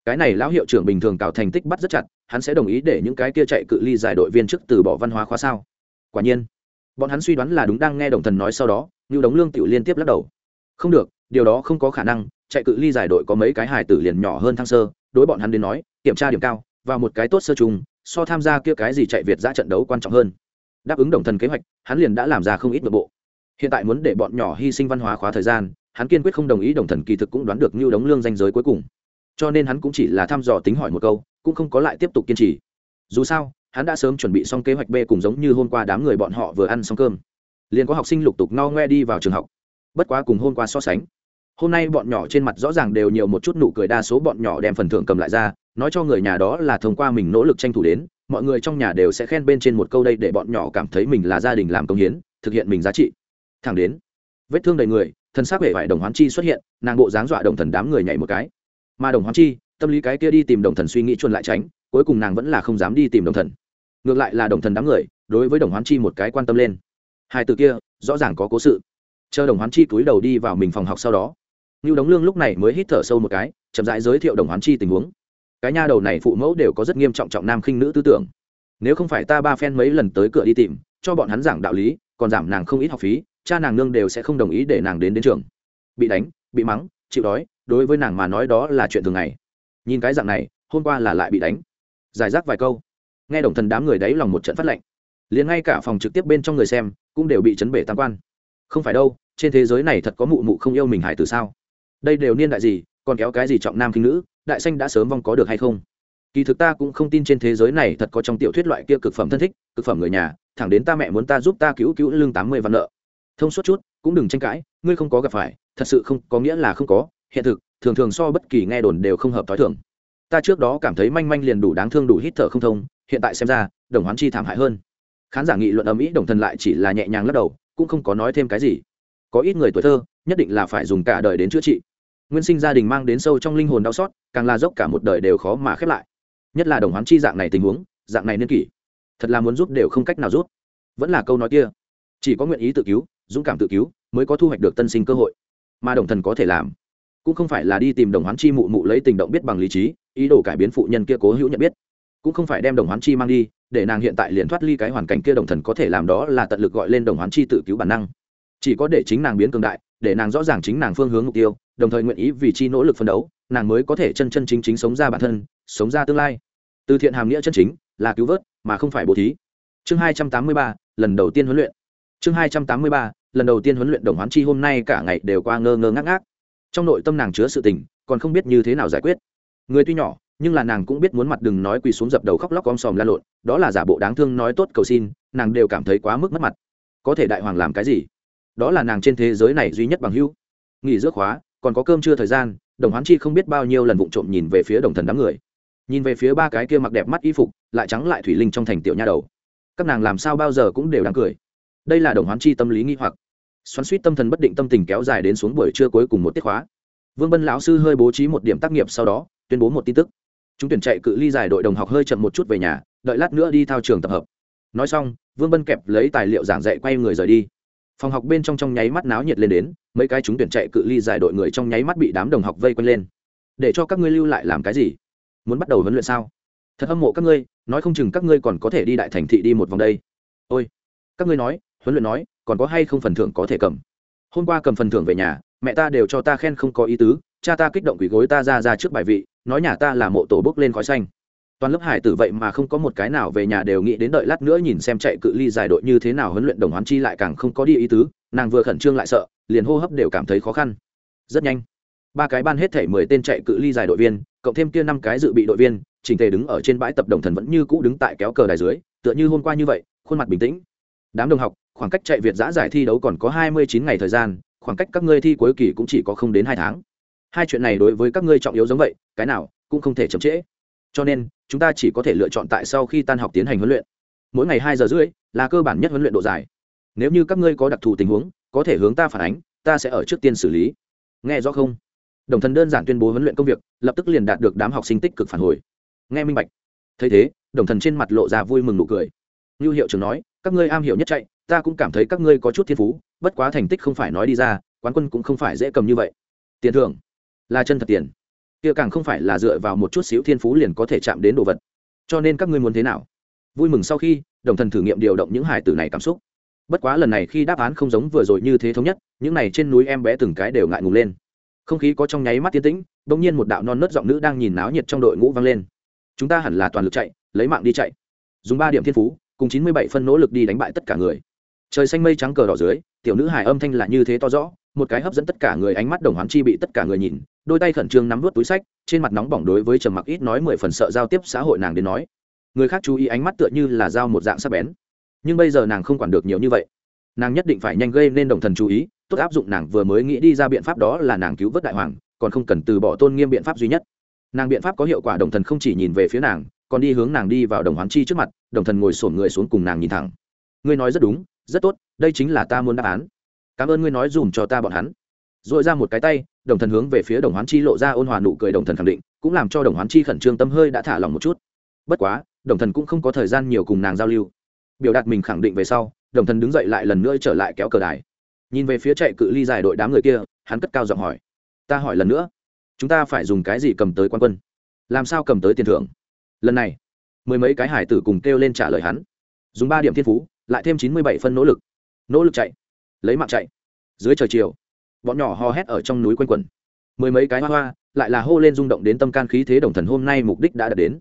Cái này lão hiệu trưởng bình thường cào thành tích bắt rất chặt, hắn sẽ đồng ý để những cái kia chạy cự ly giải đội viên trước từ bỏ văn hóa khóa sao? Quả nhiên, bọn hắn suy đoán là đúng đang nghe đồng thần nói sau đó, ngưu đống lương tự liên tiếp lắc đầu. Không được, điều đó không có khả năng, chạy cự ly giải đội có mấy cái hài tử liền nhỏ hơn thăng sơ đối bọn hắn đến nói, kiểm tra điểm cao và một cái tốt sơ trùng so tham gia kia cái gì chạy việt ra trận đấu quan trọng hơn. Đáp ứng đồng thần kế hoạch, hắn liền đã làm ra không ít nội bộ. Hiện tại muốn để bọn nhỏ hy sinh văn hóa khóa thời gian, hắn kiên quyết không đồng ý đồng thần kỳ thực cũng đoán được như đống lương danh giới cuối cùng. Cho nên hắn cũng chỉ là thăm dò tính hỏi một câu, cũng không có lại tiếp tục kiên trì. Dù sao, hắn đã sớm chuẩn bị xong kế hoạch b cùng giống như hôm qua đám người bọn họ vừa ăn xong cơm. Liền có học sinh lục tục no ngoe đi vào trường học. Bất quá cùng hôm qua so sánh hôm nay bọn nhỏ trên mặt rõ ràng đều nhiều một chút nụ cười đa số bọn nhỏ đem phần thưởng cầm lại ra, nói cho người nhà đó là thông qua mình nỗ lực tranh thủ đến, mọi người trong nhà đều sẽ khen bên trên một câu đây để bọn nhỏ cảm thấy mình là gia đình làm công hiến, thực hiện mình giá trị. Thẳng đến, vết thương đầy người, thân xác hệ vải đồng hoán chi xuất hiện, nàng bộ dáng dọa đồng thần đám người nhảy một cái. Mà đồng hoán chi, tâm lý cái kia đi tìm đồng thần suy nghĩ chuồn lại tránh, cuối cùng nàng vẫn là không dám đi tìm đồng thần. Ngược lại là đồng thần đám người, đối với đồng hoán chi một cái quan tâm lên. Hai từ kia, rõ ràng có cố sự. Chờ đồng hoán chi túi đầu đi vào mình phòng học sau đó Nưu đống lương lúc này mới hít thở sâu một cái, chậm rãi giới thiệu đồng hoán chi tình huống. Cái nha đầu này phụ mẫu đều có rất nghiêm trọng trọng nam khinh nữ tư tưởng. Nếu không phải ta ba phen mấy lần tới cửa đi tìm, cho bọn hắn giảng đạo lý, còn giảm nàng không ít học phí, cha nàng nương đều sẽ không đồng ý để nàng đến đến trường. Bị đánh, bị mắng, chịu đói, đối với nàng mà nói đó là chuyện thường ngày. Nhìn cái dạng này, hôm qua là lại bị đánh. Giải rác vài câu. Nghe đồng thần đám người đấy lòng một trận phát lạnh. liền ngay cả phòng trực tiếp bên trong người xem, cũng đều bị chấn bể tam quan. Không phải đâu, trên thế giới này thật có mụ mụ không yêu mình hải từ sao? Đây đều niên đại gì, còn kéo cái gì trọng nam khinh nữ, đại xanh đã sớm vong có được hay không? Kỳ thực ta cũng không tin trên thế giới này thật có trong tiểu thuyết loại kia cực phẩm thân thích, cực phẩm người nhà, thẳng đến ta mẹ muốn ta giúp ta cứu cứu lương tám mươi văn nợ. Thông suốt chút, cũng đừng tranh cãi, ngươi không có gặp phải, thật sự không, có nghĩa là không có, hiện thực, thường thường so bất kỳ nghe đồn đều không hợp t h o i thường. Ta trước đó cảm thấy manh manh liền đủ đáng thương đủ hít thở không thông, hiện tại xem ra, đồng hoán chi thảm hại hơn. Khán giả nghị luận ầm ĩ đồng thần lại chỉ là nhẹ nhàng lắc đầu, cũng không có nói thêm cái gì. Có ít người tuổi thơ, nhất định là phải dùng cả đời đến chữa trị nguyên sinh gia đình mang đến sâu trong linh hồn đau xót, càng là dốc cả một đời đều khó mà khép lại. Nhất là đồng hoán chi dạng này tình huống, dạng này niên kỷ, thật là muốn giúp đều không cách nào giúp. Vẫn là câu nói kia, chỉ có nguyện ý tự cứu, dũng cảm tự cứu mới có thu hoạch được tân sinh cơ hội. Mà đồng thần có thể làm, cũng không phải là đi tìm đồng hoán chi mụ mụ lấy tình động biết bằng lý trí, ý đồ cải biến phụ nhân kia cố hữu nhận biết. Cũng không phải đem đồng hoán chi mang đi, để nàng hiện tại liền thoát ly cái hoàn cảnh kia đồng thần có thể làm đó là tận lực gọi lên đồng hoán chi tự cứu bản năng. Chỉ có để chính nàng biến cường đại để nàng rõ ràng chính nàng phương hướng mục tiêu, đồng thời nguyện ý vì chi nỗ lực phấn đấu, nàng mới có thể chân chân chính chính sống ra bản thân, sống ra tương lai. Từ thiện hàm nghĩa chân chính, là cứu vớt, mà không phải bố thí. Chương hai trăm tám mươi ba, lần đầu tiên huấn luyện. Chương hai trăm tám mươi ba, lần đầu tiên huấn luyện đồng hoán chi hôm nay cả ngày đều qua ngơ ngơ ngác ngác. Trong nội tâm nàng chứa sự tình, còn không biết như thế nào giải quyết. Người tuy nhỏ, nhưng là nàng cũng biết muốn mặt đừng nói quỳ xuống dập đầu khóc lóc om sòm la lộn, đó là giả bộ đáng thương nói tốt cầu xin, nàng đều cảm thấy quá mức mất mặt. Có thể đại hoàng làm cái gì? Đó là nàng trên thế giới này duy nhất bằng hữu. Nghỉ giữa khóa, còn có cơm chưa thời gian, đồng hoán chi không biết bao nhiêu lần vụng trộm nhìn về phía đồng thần đám người. Nhìn về phía ba cái kia mặc đẹp mắt y phục, lại trắng lại thủy linh trong thành tiểu nha đầu. Các nàng làm sao bao giờ cũng đều đang cười. Đây là đồng hoán chi tâm lý nghi hoặc. Xoắn suýt tâm thần bất định tâm tình kéo dài đến xuống buổi trưa cuối cùng một tiết khóa. Vương bân lão sư hơi bố trí một điểm tác nghiệp sau đó, tuyên bố một tin tức. Chúng tuyển chạy cự ly giải đội đồng học hơi chậm một chút về nhà, đợi lát nữa đi thao trường tập hợp. Nói xong, vương bân kẹp lấy tài liệu giảng dạy quay người rời đi phòng học bên trong trong nháy mắt náo nhiệt lên đến, mấy cái chúng tuyển chạy cự ly giải đội người trong nháy mắt bị đám đồng học vây quanh lên. Để cho các ngươi lưu lại làm cái gì? Muốn bắt đầu huấn luyện sao? Thật hâm mộ các ngươi, nói không chừng các ngươi còn có thể đi đại thành thị đi một vòng đây. Ôi, các ngươi nói, huấn luyện nói, còn có hay không phần thưởng có thể cầm? Hôm qua cầm phần thưởng về nhà, mẹ ta đều cho ta khen không có ý tứ, cha ta kích động quỷ gối ta ra ra trước bài vị, nói nhà ta là mộ tổ bốc lên khói xanh toàn lớp hải tử vậy mà không có một cái nào về nhà đều nghĩ đến đợi lát nữa nhìn xem chạy cự ly giải đội như thế nào huấn luyện đồng hoán chi lại càng không có đi ý tứ, nàng vừa khẩn trương lại sợ, liền hô hấp đều cảm thấy khó khăn. Rất nhanh, ba cái ban hết thể mười tên chạy cự ly giải đội viên, cộng thêm kia năm cái dự bị đội viên trình tề đứng ở trên bãi tập đồng thần vẫn như cũ đứng tại kéo cờ đài dưới, tựa như hôm qua như vậy, khuôn mặt bình tĩnh. Đám đồng học, khoảng cách chạy việt giã giải thi đấu còn có hai mươi chín ngày thời gian, khoảng cách các ngươi thi cuối kỳ cũng chỉ có không đến hai tháng. Hai chuyện này đối với các ngươi trọng yếu giống vậy, cái nào cũng không thể chậm trễ cho nên, chúng ta chỉ có thể lựa chọn tại sau khi tan học tiến hành huấn luyện. Mỗi ngày hai giờ rưỡi là cơ bản nhất huấn luyện độ dài. Nếu như các ngươi có đặc thù tình huống, có thể hướng ta phản ánh, ta sẽ ở trước tiên xử lý. Nghe rõ không? Đồng thần đơn giản tuyên bố huấn luyện công việc, lập tức liền đạt được đám học sinh tích cực phản hồi. Nghe minh bạch. Thấy thế, đồng thần trên mặt lộ ra vui mừng nụ cười. Như hiệu trưởng nói, các ngươi am hiểu nhất chạy, ta cũng cảm thấy các ngươi có chút thiên phú, bất quá thành tích không phải nói đi ra, quán quân cũng không phải dễ cầm như vậy. Tiền thưởng. Là chân thật tiền kia càng không phải là dựa vào một chút xíu thiên phú liền có thể chạm đến đồ vật. Cho nên các ngươi muốn thế nào? Vui mừng sau khi, đồng thần thử nghiệm điều động những hải tử này cảm xúc. Bất quá lần này khi đáp án không giống vừa rồi như thế thống nhất, những này trên núi em bé từng cái đều ngại ngùng lên. Không khí có trong nháy mắt tiến tĩnh đ ỗ n g nhiên một đạo non nớt giọng nữ đang nhìn náo nhiệt trong đội ngũ vang lên. Chúng ta hẳn là toàn lực chạy, lấy mạng đi chạy. Dùng ba điểm thiên phú, cùng chín mươi bảy phân nỗ lực đi đánh bại tất cả người. Trời xanh mây trắng cờ đỏ dưới, tiểu nữ hải âm thanh là như thế to rõ một cái hấp dẫn tất cả người ánh mắt đồng hoán chi bị tất cả người nhìn, đôi tay khẩn trương nắm vút túi sách, trên mặt nóng bỏng đối với trầm mặc ít nói mười phần sợ giao tiếp xã hội nàng đến nói. Người khác chú ý ánh mắt tựa như là dao một dạng sắc bén. Nhưng bây giờ nàng không quản được nhiều như vậy. Nàng nhất định phải nhanh gây nên đồng thần chú ý, tốt áp dụng nàng vừa mới nghĩ đi ra biện pháp đó là nàng cứu vớt đại hoàng, còn không cần từ bỏ tôn nghiêm biện pháp duy nhất. Nàng biện pháp có hiệu quả đồng thần không chỉ nhìn về phía nàng, còn đi hướng nàng đi vào đồng hoán chi trước mặt, đồng thần ngồi sổn người xuống cùng nàng nhìn thẳng. Ngươi nói rất đúng, rất tốt, đây chính là ta muốn đáp án cảm ơn ngươi nói dùm cho ta bọn hắn. R ồ i ra một cái tay, đồng thần hướng về phía đồng hoán chi lộ ra ôn hòa nụ cười đồng thần khẳng định, cũng làm cho đồng hoán chi khẩn trương tâm hơi đã thả lòng một chút. Bất quá, đồng thần cũng không có thời gian nhiều cùng nàng giao lưu. Biểu đạt mình khẳng định về sau, đồng thần đứng dậy lại lần nữa trở lại kéo cờ đài. Nhìn về phía chạy cự ly dài đội đám người kia, hắn cất cao giọng hỏi, ta hỏi lần nữa, chúng ta phải dùng cái gì cầm tới quan quân? Làm sao cầm tới tiền thưởng? Lần này, mười mấy cái hải tử cùng kêu lên trả lời hắn, dùng ba điểm thiên phú, lại thêm chín mươi bảy phân nỗ lực. Nỗ lực chạy lấy mạng chạy. Dưới trời chiều, bọn nhỏ hò hét ở trong núi quanh quẩn. Mười mấy cái hoa hoa lại là hô lên rung động đến tâm can khí thế đồng thần hôm nay mục đích đã đạt đến.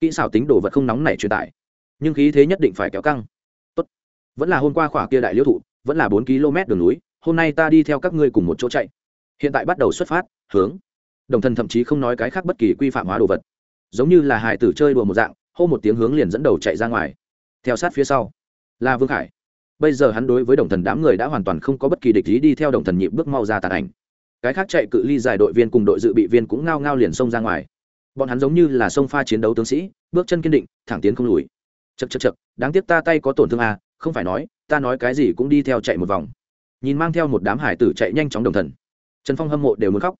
Kỹ xảo tính đồ vật không nóng này truyền tải, nhưng khí thế nhất định phải kéo căng. Tốt. Vẫn là hôm qua khỏa kia đại liễu thụ, vẫn là bốn km đường núi, hôm nay ta đi theo các ngươi cùng một chỗ chạy. Hiện tại bắt đầu xuất phát, hướng. Đồng thần thậm chí không nói cái khác bất kỳ quy phạm hóa đồ vật. Giống như là hải tử chơi đùa một dạng, hô một tiếng hướng liền dẫn đầu chạy ra ngoài. Theo sát phía sau, là vương khải bây giờ hắn đối với đồng thần đám người đã hoàn toàn không có bất kỳ địch ý đi theo đồng thần nhịp bước mau ra tàn ảnh. Cái khác chạy cự ly dài đội viên cùng đội dự bị viên cũng ngao ngao liền xông ra ngoài. Bọn hắn giống như là sông pha chiến đấu tướng sĩ, bước chân kiên định, thẳng tiến không lùi. Chật chật chật đáng tiếc ta tay có tổn thương à không phải nói, ta nói cái gì cũng đi theo chạy một vòng. Nhìn mang theo một đám hải tử chạy nhanh chóng đồng thần. Trần phong hâm mộ đều muốn khóc.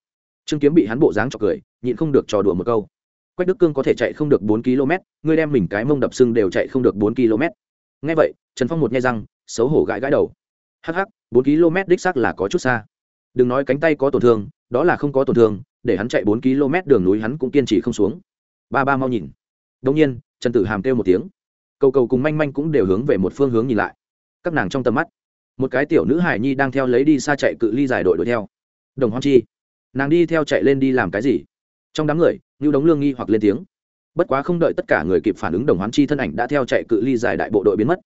Trương kiếm bị hắn bộ dáng chọc cười, nhịn không được trò đùa một câu. Quách đức cương có thể chạy không được bốn km ngươi đem mình cái mông đập sưng đều chạy không được bốn km ngay vậy, trần phong một nghe răng xấu hổ gãi gãi đầu. Hh bốn km đích xác là có chút xa. Đừng nói cánh tay có tổn thương, đó là không có tổn thương, để hắn chạy bốn km đường núi hắn cũng kiên trì không xuống. Ba ba mau nhìn. Đông nhiên, trần tử hàm kêu một tiếng. Cầu cầu cùng manh manh cũng đều hướng về một phương hướng nhìn lại. Các nàng trong tầm mắt, một cái tiểu nữ hải nhi đang theo lấy đi xa chạy cự ly giải đội đuổi theo. Đồng hoan chi, nàng đi theo chạy lên đi làm cái gì? Trong đám người như đống lương nghi hoặc lên tiếng. Bất quá không đợi tất cả người kịp phản ứng, đồng hoán chi thân ảnh đã theo chạy cự ly giải đại bộ đội biến mất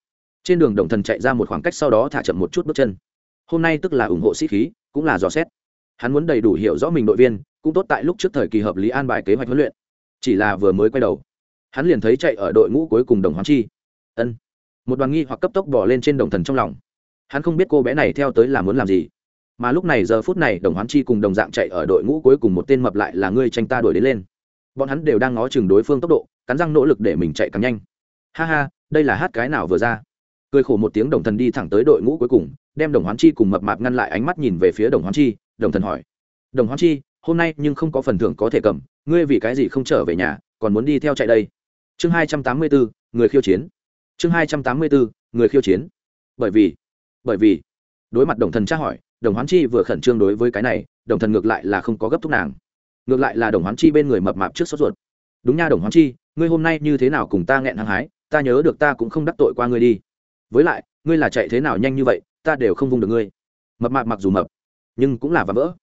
trên đường đồng thần chạy ra một khoảng cách sau đó thả chậm một chút bước chân. Hôm nay tức là ủng hộ sĩ khí, cũng là dò xét. Hắn muốn đầy đủ hiểu rõ mình đội viên, cũng tốt tại lúc trước thời kỳ hợp lý an bài kế hoạch huấn luyện. Chỉ là vừa mới quay đầu, hắn liền thấy chạy ở đội ngũ cuối cùng đồng hoán chi. Ân. Một đoàn nghi hoặc cấp tốc bỏ lên trên đồng thần trong lòng. Hắn không biết cô bé này theo tới là muốn làm gì. Mà lúc này giờ phút này đồng hoán chi cùng đồng dạng chạy ở đội ngũ cuối cùng một tên mập lại là ngươi tranh ta đuổi đến lên. Bọn hắn đều đang ngó chừng đối phương tốc độ, cắn răng nỗ lực để mình chạy càng nhanh. Ha ha, đây là hát cái nào vừa ra cười khổ một tiếng đồng thần đi thẳng tới đội ngũ cuối cùng, đem đồng hoán chi cùng mập mạp ngăn lại ánh mắt nhìn về phía đồng hoán chi, đồng thần hỏi. Đồng hoán chi, hôm nay nhưng không có phần thưởng có thể cầm, ngươi vì cái gì không trở về nhà, còn muốn đi theo chạy đây? Chương hai trăm tám mươi bốn người khiêu chiến. Chương hai trăm tám mươi bốn người khiêu chiến. Bởi vì bởi vì, đối mặt đồng thần tra hỏi, đồng hoán chi vừa khẩn trương đối với cái này, đồng thần ngược lại là không có gấp thúc nàng. Ngược lại là đồng hoán chi bên người mập mạp trước sốt ruột. Đúng nha đồng hoán chi, ngươi hôm nay như thế nào cùng ta nghẹn hăng hái, ta nhớ được ta cũng không đắc tội qua ngươi đi với lại, ngươi là chạy thế nào nhanh như vậy, ta đều không vung được ngươi. Mập mạp mặc dù mập, nhưng cũng là và vỡ.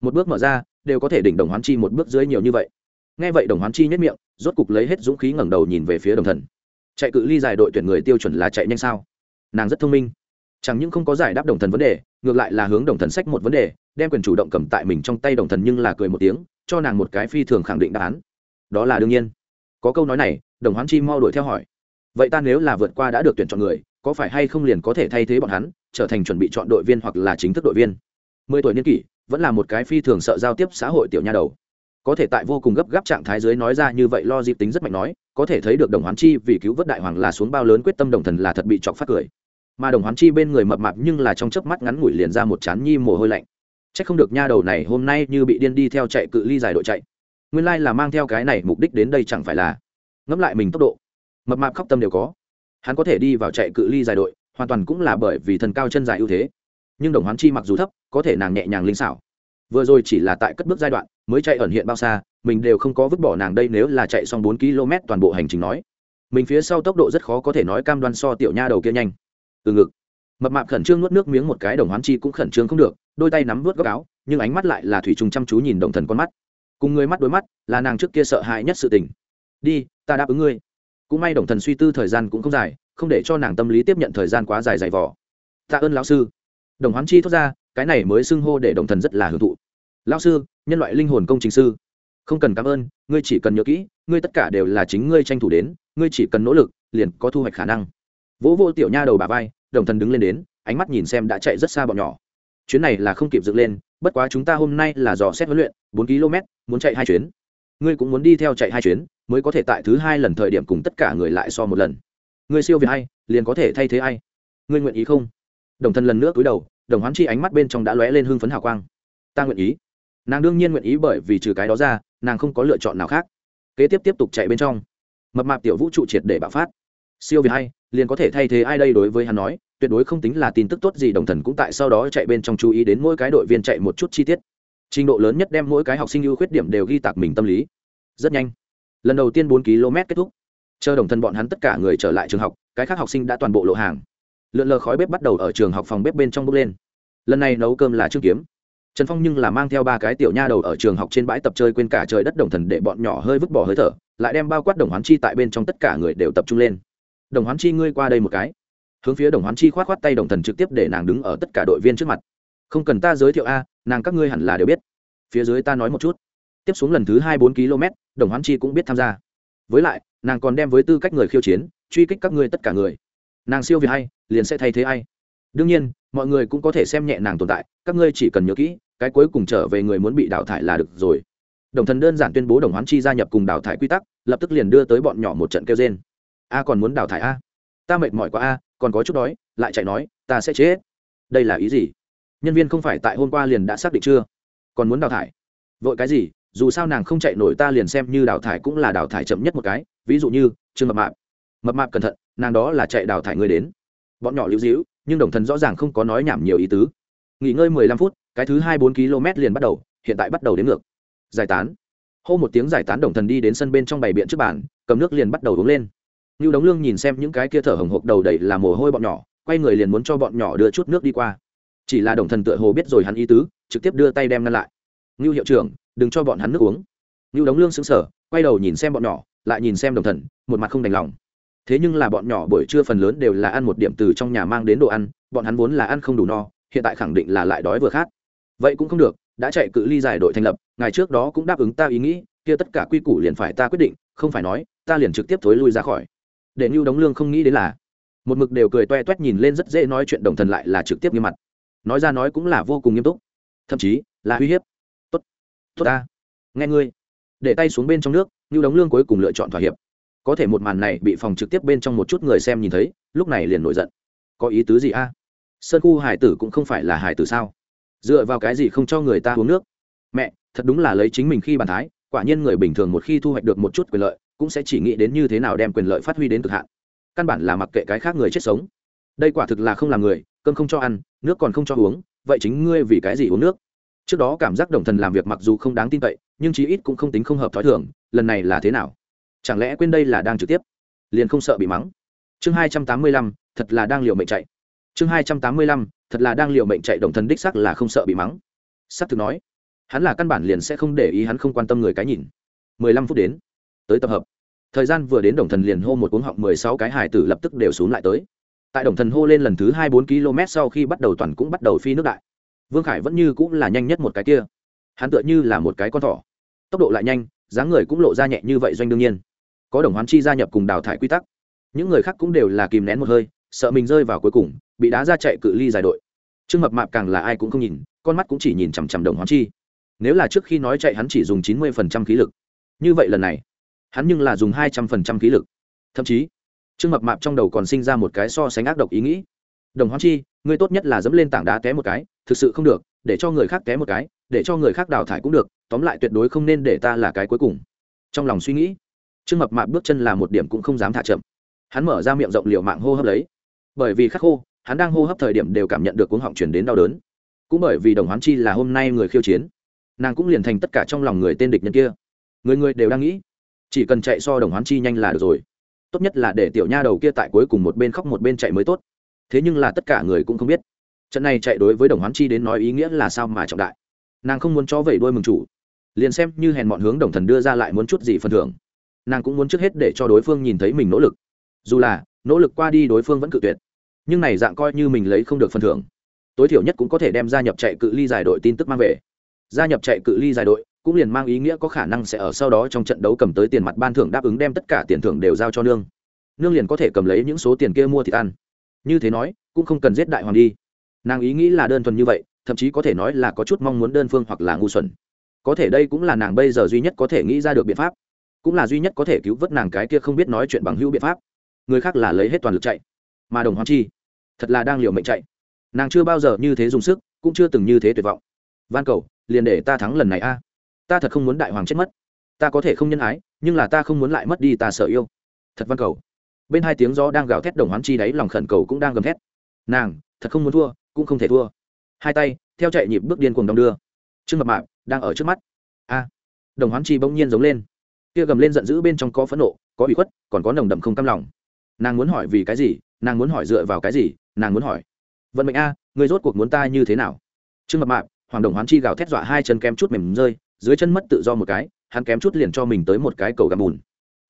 Một bước mở ra, đều có thể đỉnh đồng hoán chi một bước dưới nhiều như vậy. Nghe vậy đồng hoán chi nhất miệng, rốt cục lấy hết dũng khí ngẩng đầu nhìn về phía đồng thần. Chạy cự ly dài đội tuyển người tiêu chuẩn là chạy nhanh sao? Nàng rất thông minh. Chẳng những không có giải đáp đồng thần vấn đề, ngược lại là hướng đồng thần sách một vấn đề, đem quyền chủ động cầm tại mình trong tay đồng thần nhưng là cười một tiếng, cho nàng một cái phi thường khẳng định đáp án. Đó là đương nhiên. Có câu nói này, đồng hoán chi mau đuổi theo hỏi. Vậy ta nếu là vượt qua đã được tuyển chọn người có phải hay không liền có thể thay thế bọn hắn, trở thành chuẩn bị chọn đội viên hoặc là chính thức đội viên. Mười tuổi niên kỷ, vẫn là một cái phi thường sợ giao tiếp xã hội tiểu nha đầu. Có thể tại vô cùng gấp gáp trạng thái dưới nói ra như vậy lo dịp tính rất mạnh nói, có thể thấy được đồng hoán chi vì cứu vớt đại hoàng là xuống bao lớn quyết tâm đồng thần là thật bị chọc phát cười. Mà đồng hoán chi bên người mập mạp nhưng là trong chớp mắt ngắn ngủi liền ra một chán nhi mồ hôi lạnh. C h ắ c không được nha đầu này hôm nay như bị điên đi theo chạy cự ly dài đội chạy. Nguyên lai là mang theo cái này mục đích đến đây chẳng phải là. Ngẫm lại mình tốc độ. Mập mạp khóc tâm đều có hắn có thể đi vào chạy cự ly dài đội, hoàn toàn cũng là bởi vì thần cao chân dài ưu thế. Nhưng đồng hoán chi mặc dù thấp, có thể nàng nhẹ nhàng linh xảo. Vừa rồi chỉ là tại cất bước giai đoạn, mới chạy ẩn hiện bao xa, mình đều không có vứt bỏ nàng đây nếu là chạy xong bốn km toàn bộ hành trình nói. Mình phía sau tốc độ rất khó có thể nói cam đoan so tiểu nha đầu kia nhanh. Từ ngực, mập mạp khẩn trương nuốt nước miếng một cái, đồng hoán chi cũng khẩn trương không được, đôi tay nắm vớt góc áo, nhưng ánh mắt lại là thủy trùng chăm chú nhìn đồng thần con mắt. Cùng người mắt đối mắt, là nàng trước kia sợ hãi nhất sự tình. Đi, ta đáp ứng ngươi cũng may đồng thần suy tư thời gian cũng không dài, không để cho nàng tâm lý tiếp nhận thời gian quá dài dày vỏ tạ ơn lão sư. Đồng hoán chi thốt ra, cái này mới xưng hô để đồng thần rất là hưởng thụ. Lão sư, nhân loại linh hồn công trình sư. Không cần cảm ơn, ngươi chỉ cần nhớ kỹ, ngươi tất cả đều là chính ngươi tranh thủ đến, ngươi chỉ cần nỗ lực, liền có thu hoạch khả năng. Vỗ vô tiểu nha đầu bà vai, đồng thần đứng lên đến, ánh mắt nhìn xem đã chạy rất xa bọn nhỏ. Chuyến này là không kịp dựng lên, bất quá chúng ta hôm nay là dò xét huấn luyện, bốn km, muốn chạy hai chuyến. Ngươi cũng muốn đi theo chạy hai chuyến mới có thể tại thứ hai lần thời điểm cùng tất cả người lại so một lần. Người siêu việt hay liền có thể thay thế ai? Ngươi nguyện ý không? Đồng thân lần nữa cúi đầu, đồng hoán chi ánh mắt bên trong đã lóe lên hưng phấn hào quang. Ta nguyện ý. Nàng đương nhiên nguyện ý bởi vì trừ cái đó ra, nàng không có lựa chọn nào khác. Kế tiếp tiếp tục chạy bên trong. Mập mạp tiểu vũ trụ triệt để bạo phát. Siêu việt hay liền có thể thay thế ai đây đối với hắn nói, tuyệt đối không tính là tin tức tốt gì, đồng thần cũng tại sau đó chạy bên trong chú ý đến mỗi cái đội viên chạy một chút chi tiết. Trình độ lớn nhất đem mỗi cái học sinh ưu khuyết điểm đều ghi tạc mình tâm lý. Rất nhanh lần đầu tiên bốn km kết thúc. Chờ đồng thần bọn hắn tất cả người trở lại trường học, cái khác học sinh đã toàn bộ lộ hàng. Lượn lờ khói bếp bắt đầu ở trường học phòng bếp bên trong bốc lên. Lần này nấu cơm là trương kiếm. Trần phong nhưng là mang theo ba cái tiểu nha đầu ở trường học trên bãi tập chơi quên cả trời đất đồng thần để bọn nhỏ hơi vứt bỏ hơi thở, lại đem bao quát đồng hoán chi tại bên trong tất cả người đều tập trung lên. Đồng hoán chi, ngươi qua đây một cái. Hướng phía đồng hoán chi k h o á t k h o á t tay đồng thần trực tiếp để nàng đứng ở tất cả đội viên trước mặt. Không cần ta giới thiệu a, nàng các ngươi hẳn là đều biết. Phía dưới ta nói một chút. Tiếp xuống lần thứ hai bốn km đồng hoán chi cũng biết tham gia. Với lại, nàng còn đem với tư cách người khiêu chiến, truy kích các ngươi tất cả người. Nàng siêu việt hay liền sẽ thay thế ai. Đương nhiên, mọi người cũng có thể xem nhẹ nàng tồn tại, các ngươi chỉ cần nhớ kỹ, cái cuối cùng trở về người muốn bị đào thải là được rồi. Đồng thần đơn giản tuyên bố đồng hoán chi gia nhập cùng đào thải quy tắc, lập tức liền đưa tới bọn nhỏ một trận kêu trên a còn muốn đào thải a? Ta mệt mỏi quá a, còn có chút đói, lại chạy nói, ta sẽ chết. Đây là ý gì? Nhân viên không phải tại hôm qua liền đã xác định chưa? Còn muốn đào thải? Vội cái gì? Dù sao nàng không chạy nổi ta liền xem như đào thải cũng là đào thải chậm nhất một cái, ví dụ như, trương mập mạp. Mập mạp cẩn thận, nàng đó là chạy đào thải người đến. Bọn nhỏ lưu dĩu, nhưng đồng thần rõ ràng không có nói nhảm nhiều ý tứ. Nghỉ ngơi mười lăm phút, cái thứ hai bốn km liền bắt đầu, hiện tại bắt đầu đến ngược. Giải tán. Hô một tiếng giải tán đồng thần đi đến sân bên trong bày biện trước bàn, cầm nước liền bắt đầu uống lên. Như đống lương nhìn xem những cái kia thở hồng hộc đầu đầy là mồ hôi bọn nhỏ, quay người liền muốn cho bọn nhỏ đưa chút nước đi qua. Chỉ là đồng thần tựa hồ biết rồi hắn ý tứ, trực tiếp đưa tay đem ngăn lại. Ngưu hiệu trưởng đừng cho bọn hắn nước uống. Như đống lương xứng sở quay đầu nhìn xem bọn nhỏ, lại nhìn xem đồng thần, một mặt không đành lòng. Thế nhưng là bọn nhỏ buổi trưa phần lớn đều là ăn một điểm từ trong nhà mang đến đồ ăn, bọn hắn vốn là ăn không đủ no, hiện tại khẳng định là lại đói vừa khát. Vậy cũng không được, đã chạy cự ly giải đội thành lập, ngày trước đó cũng đáp ứng ta ý nghĩ, kia tất cả quy củ liền phải ta quyết định, không phải nói, ta liền trực tiếp thối lui ra khỏi. Để như đóng lương không nghĩ đến là, một mực đều cười toe toét nhìn lên rất dễ nói chuyện đồng thần lại là trực tiếp nghiêm mặt. Nói ra nói cũng là vô cùng nghiêm túc. Thậm chí là uy hiếp tốt ta. Nghe ngươi. Để tay xuống bên trong nước như đóng lương cuối cùng lựa chọn thỏa hiệp. Có thể một màn này bị phòng trực tiếp bên trong một chút người xem nhìn thấy, lúc này liền nổi giận. Có ý tứ gì a? Sơn khu hải tử cũng không phải là hải tử sao? Dựa vào cái gì không cho người ta uống nước? Mẹ, thật đúng là lấy chính mình khi bàn thái, quả nhiên người bình thường một khi thu hoạch được một chút quyền lợi, cũng sẽ chỉ nghĩ đến như thế nào đem quyền lợi phát huy đến cực hạn. Căn bản là mặc kệ cái khác người chết sống. Đây quả thực là không làm người, cơm không cho ăn, nước còn không cho uống, vậy chính ngươi vì cái gì uống nước? Trước đó cảm giác đồng thần làm việc mặc dù không đáng tin cậy, nhưng chí ít cũng không tính không hợp t h ó i thường, lần này là thế nào? Chẳng lẽ quên đây là đang trực tiếp? Liền không sợ bị mắng. Chương hai trăm tám mươi lăm, thật là đang liều mệnh chạy. Chương hai trăm tám mươi lăm, thật là đang liều mệnh chạy đồng thần đích sắc là không sợ bị mắng. S ắ c thực nói, hắn là căn bản liền sẽ không để ý hắn không quan tâm người cái nhìn. mười lăm phút đến, tới tập hợp. Thời gian vừa đến đồng thần liền hô một cuống họng mười sáu cái hải tử lập tức đều xuống lại tới. Tại đồng thần hô lên lần thứ hai bốn km sau khi bắt đầu toàn cũng bắt đầu phi nước đại vương khải vẫn như cũng là nhanh nhất một cái kia. Hắn tựa như là một cái con thỏ. Tốc độ lại nhanh, dáng người cũng lộ ra nhẹ như vậy doanh đương nhiên. Có đồng hoán chi gia nhập cùng đào thải quy tắc. Những người khác cũng đều là kìm nén một hơi, sợ mình rơi vào cuối cùng, bị đá ra chạy cự ly dài đội. Trương mập mạp càng là ai cũng không nhìn, con mắt cũng chỉ nhìn chằm chằm đồng hoán chi. Nếu là trước khi nói chạy hắn chỉ dùng chín mươi khí lực. Như vậy lần này, hắn nhưng là dùng hai trăm phần trăm khí lực. Thậm chí, trương mập mạp trong đầu còn sinh ra một cái so sánh ác độc ý nghĩ. Đồng hoán chi, ngươi tốt nhất là dẫm lên tảng đá té một cái thực sự không được, để cho người khác té một cái, để cho người khác đào thải cũng được, tóm lại tuyệt đối không nên để ta là cái cuối cùng. Trong lòng suy nghĩ, trương mập mạp bước chân là một điểm cũng không dám thả chậm. Hắn mở ra miệng rộng liều mạng hô hấp lấy. Bởi vì khắc khô, hắn đang hô hấp thời điểm đều cảm nhận được cuống họng chuyển đến đau đớn. Cũng bởi vì đồng hoán chi là hôm nay người khiêu chiến, nàng cũng liền thành tất cả trong lòng người tên địch nhân kia. Người người đều đang nghĩ, chỉ cần chạy so đồng hoán chi nhanh là được rồi. Tốt nhất là để tiểu nha đầu kia tại cuối cùng một bên khóc một bên chạy mới tốt. Thế nhưng là tất cả người cũng không biết trận này chạy đối với đồng hoán chi đến nói ý nghĩa là sao mà trọng đại nàng không muốn cho vẩy đuôi mừng chủ liền xem như hèn mọn hướng đồng thần đưa ra lại muốn chút gì phần thưởng nàng cũng muốn trước hết để cho đối phương nhìn thấy mình nỗ lực dù là nỗ lực qua đi đối phương vẫn cự tuyệt nhưng này dạng coi như mình lấy không được phần thưởng tối thiểu nhất cũng có thể đem gia nhập chạy cự ly giải đội tin tức mang về gia nhập chạy cự ly giải đội cũng liền mang ý nghĩa có khả năng sẽ ở sau đó trong trận đấu cầm tới tiền mặt ban thưởng đáp ứng đem tất cả tiền thưởng đều giao cho nương nương liền có thể cầm lấy những số tiền kia mua thịt ăn như thế nói cũng không cần giết đại hoàng đi nàng ý nghĩ là đơn thuần như vậy, thậm chí có thể nói là có chút mong muốn đơn phương hoặc là ngu xuẩn. Có thể đây cũng là nàng bây giờ duy nhất có thể nghĩ ra được biện pháp. Cũng là duy nhất có thể cứu vớt nàng cái kia không biết nói chuyện bằng hữu biện pháp. Người khác là lấy hết toàn lực chạy. Mà đồng hoàng chi, thật là đang liều mệnh chạy. Nàng chưa bao giờ như thế dùng sức, cũng chưa từng như thế tuyệt vọng. Van cầu, liền để ta thắng lần này a. À. Ta thật không muốn đại hoàng chết mất. Ta có thể không nhân ái, nhưng là ta không muốn lại mất đi ta sợ yêu. Thật van cầu. Bên hai tiếng gió đang gào thét đồng hoán chi đáy lòng khẩn cầu cũng đang gầm thét. Nàng, thật không muốn thua cũng không thể thua. Hai tay, theo chạy nhịp bước điên cuồng đong đưa. Trương mập mạp đang ở trước mắt. A, đồng hoán chi bỗng nhiên giống lên. Kia gầm lên giận dữ bên trong có phẫn nộ, có ủy khuất, còn có nồng đậm không cam lòng. Nàng muốn hỏi vì cái gì, nàng muốn hỏi dựa vào cái gì, nàng muốn hỏi. Vận mệnh a, người rốt cuộc muốn ta như thế nào? Trương mập mạp, hoàng đồng hoán chi gào thét dọa hai chân kém chút mềm rơi, dưới chân mất tự do một cái, hắn kém chút liền cho mình tới một cái cầu gặm bùn.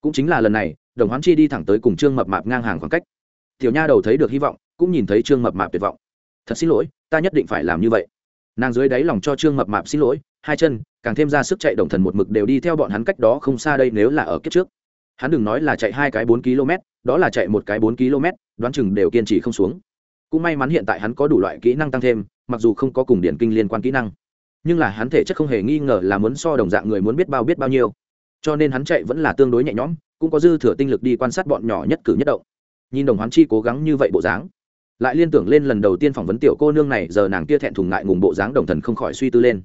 Cũng chính là lần này, đồng hoán chi đi thẳng tới cùng trương mập mạp ngang hàng khoảng cách. Tiểu nha đầu thấy được hy vọng, cũng nhìn thấy trương mập mạp tuyệt vọng thật xin lỗi, ta nhất định phải làm như vậy. Nàng dưới đáy lòng cho trương mập mạp xin lỗi, hai chân, càng thêm ra sức chạy đồng thần một mực đều đi theo bọn hắn cách đó không xa đây nếu là ở kiếp trước. Hắn đừng nói là chạy hai cái bốn km, đó là chạy một cái bốn km, đoán chừng đều kiên trì không xuống. Cũng may mắn hiện tại hắn có đủ loại kỹ năng tăng thêm, mặc dù không có cùng điển kinh liên quan kỹ năng. Nhưng là hắn thể chất không hề nghi ngờ là muốn so đồng dạng người muốn biết bao biết bao nhiêu. Cho nên hắn chạy vẫn là tương đối nhẹ nhõm, cũng có dư thừa tinh lực đi quan sát bọn nhỏ nhất cử nhất động. Nhìn đồng hoán chi cố gắng như vậy bộ dáng lại liên tưởng lên lần đầu tiên phỏng vấn tiểu cô nương này, giờ nàng kia thẹn thùng ngại ngùng bộ dáng đồng thần không khỏi suy tư lên.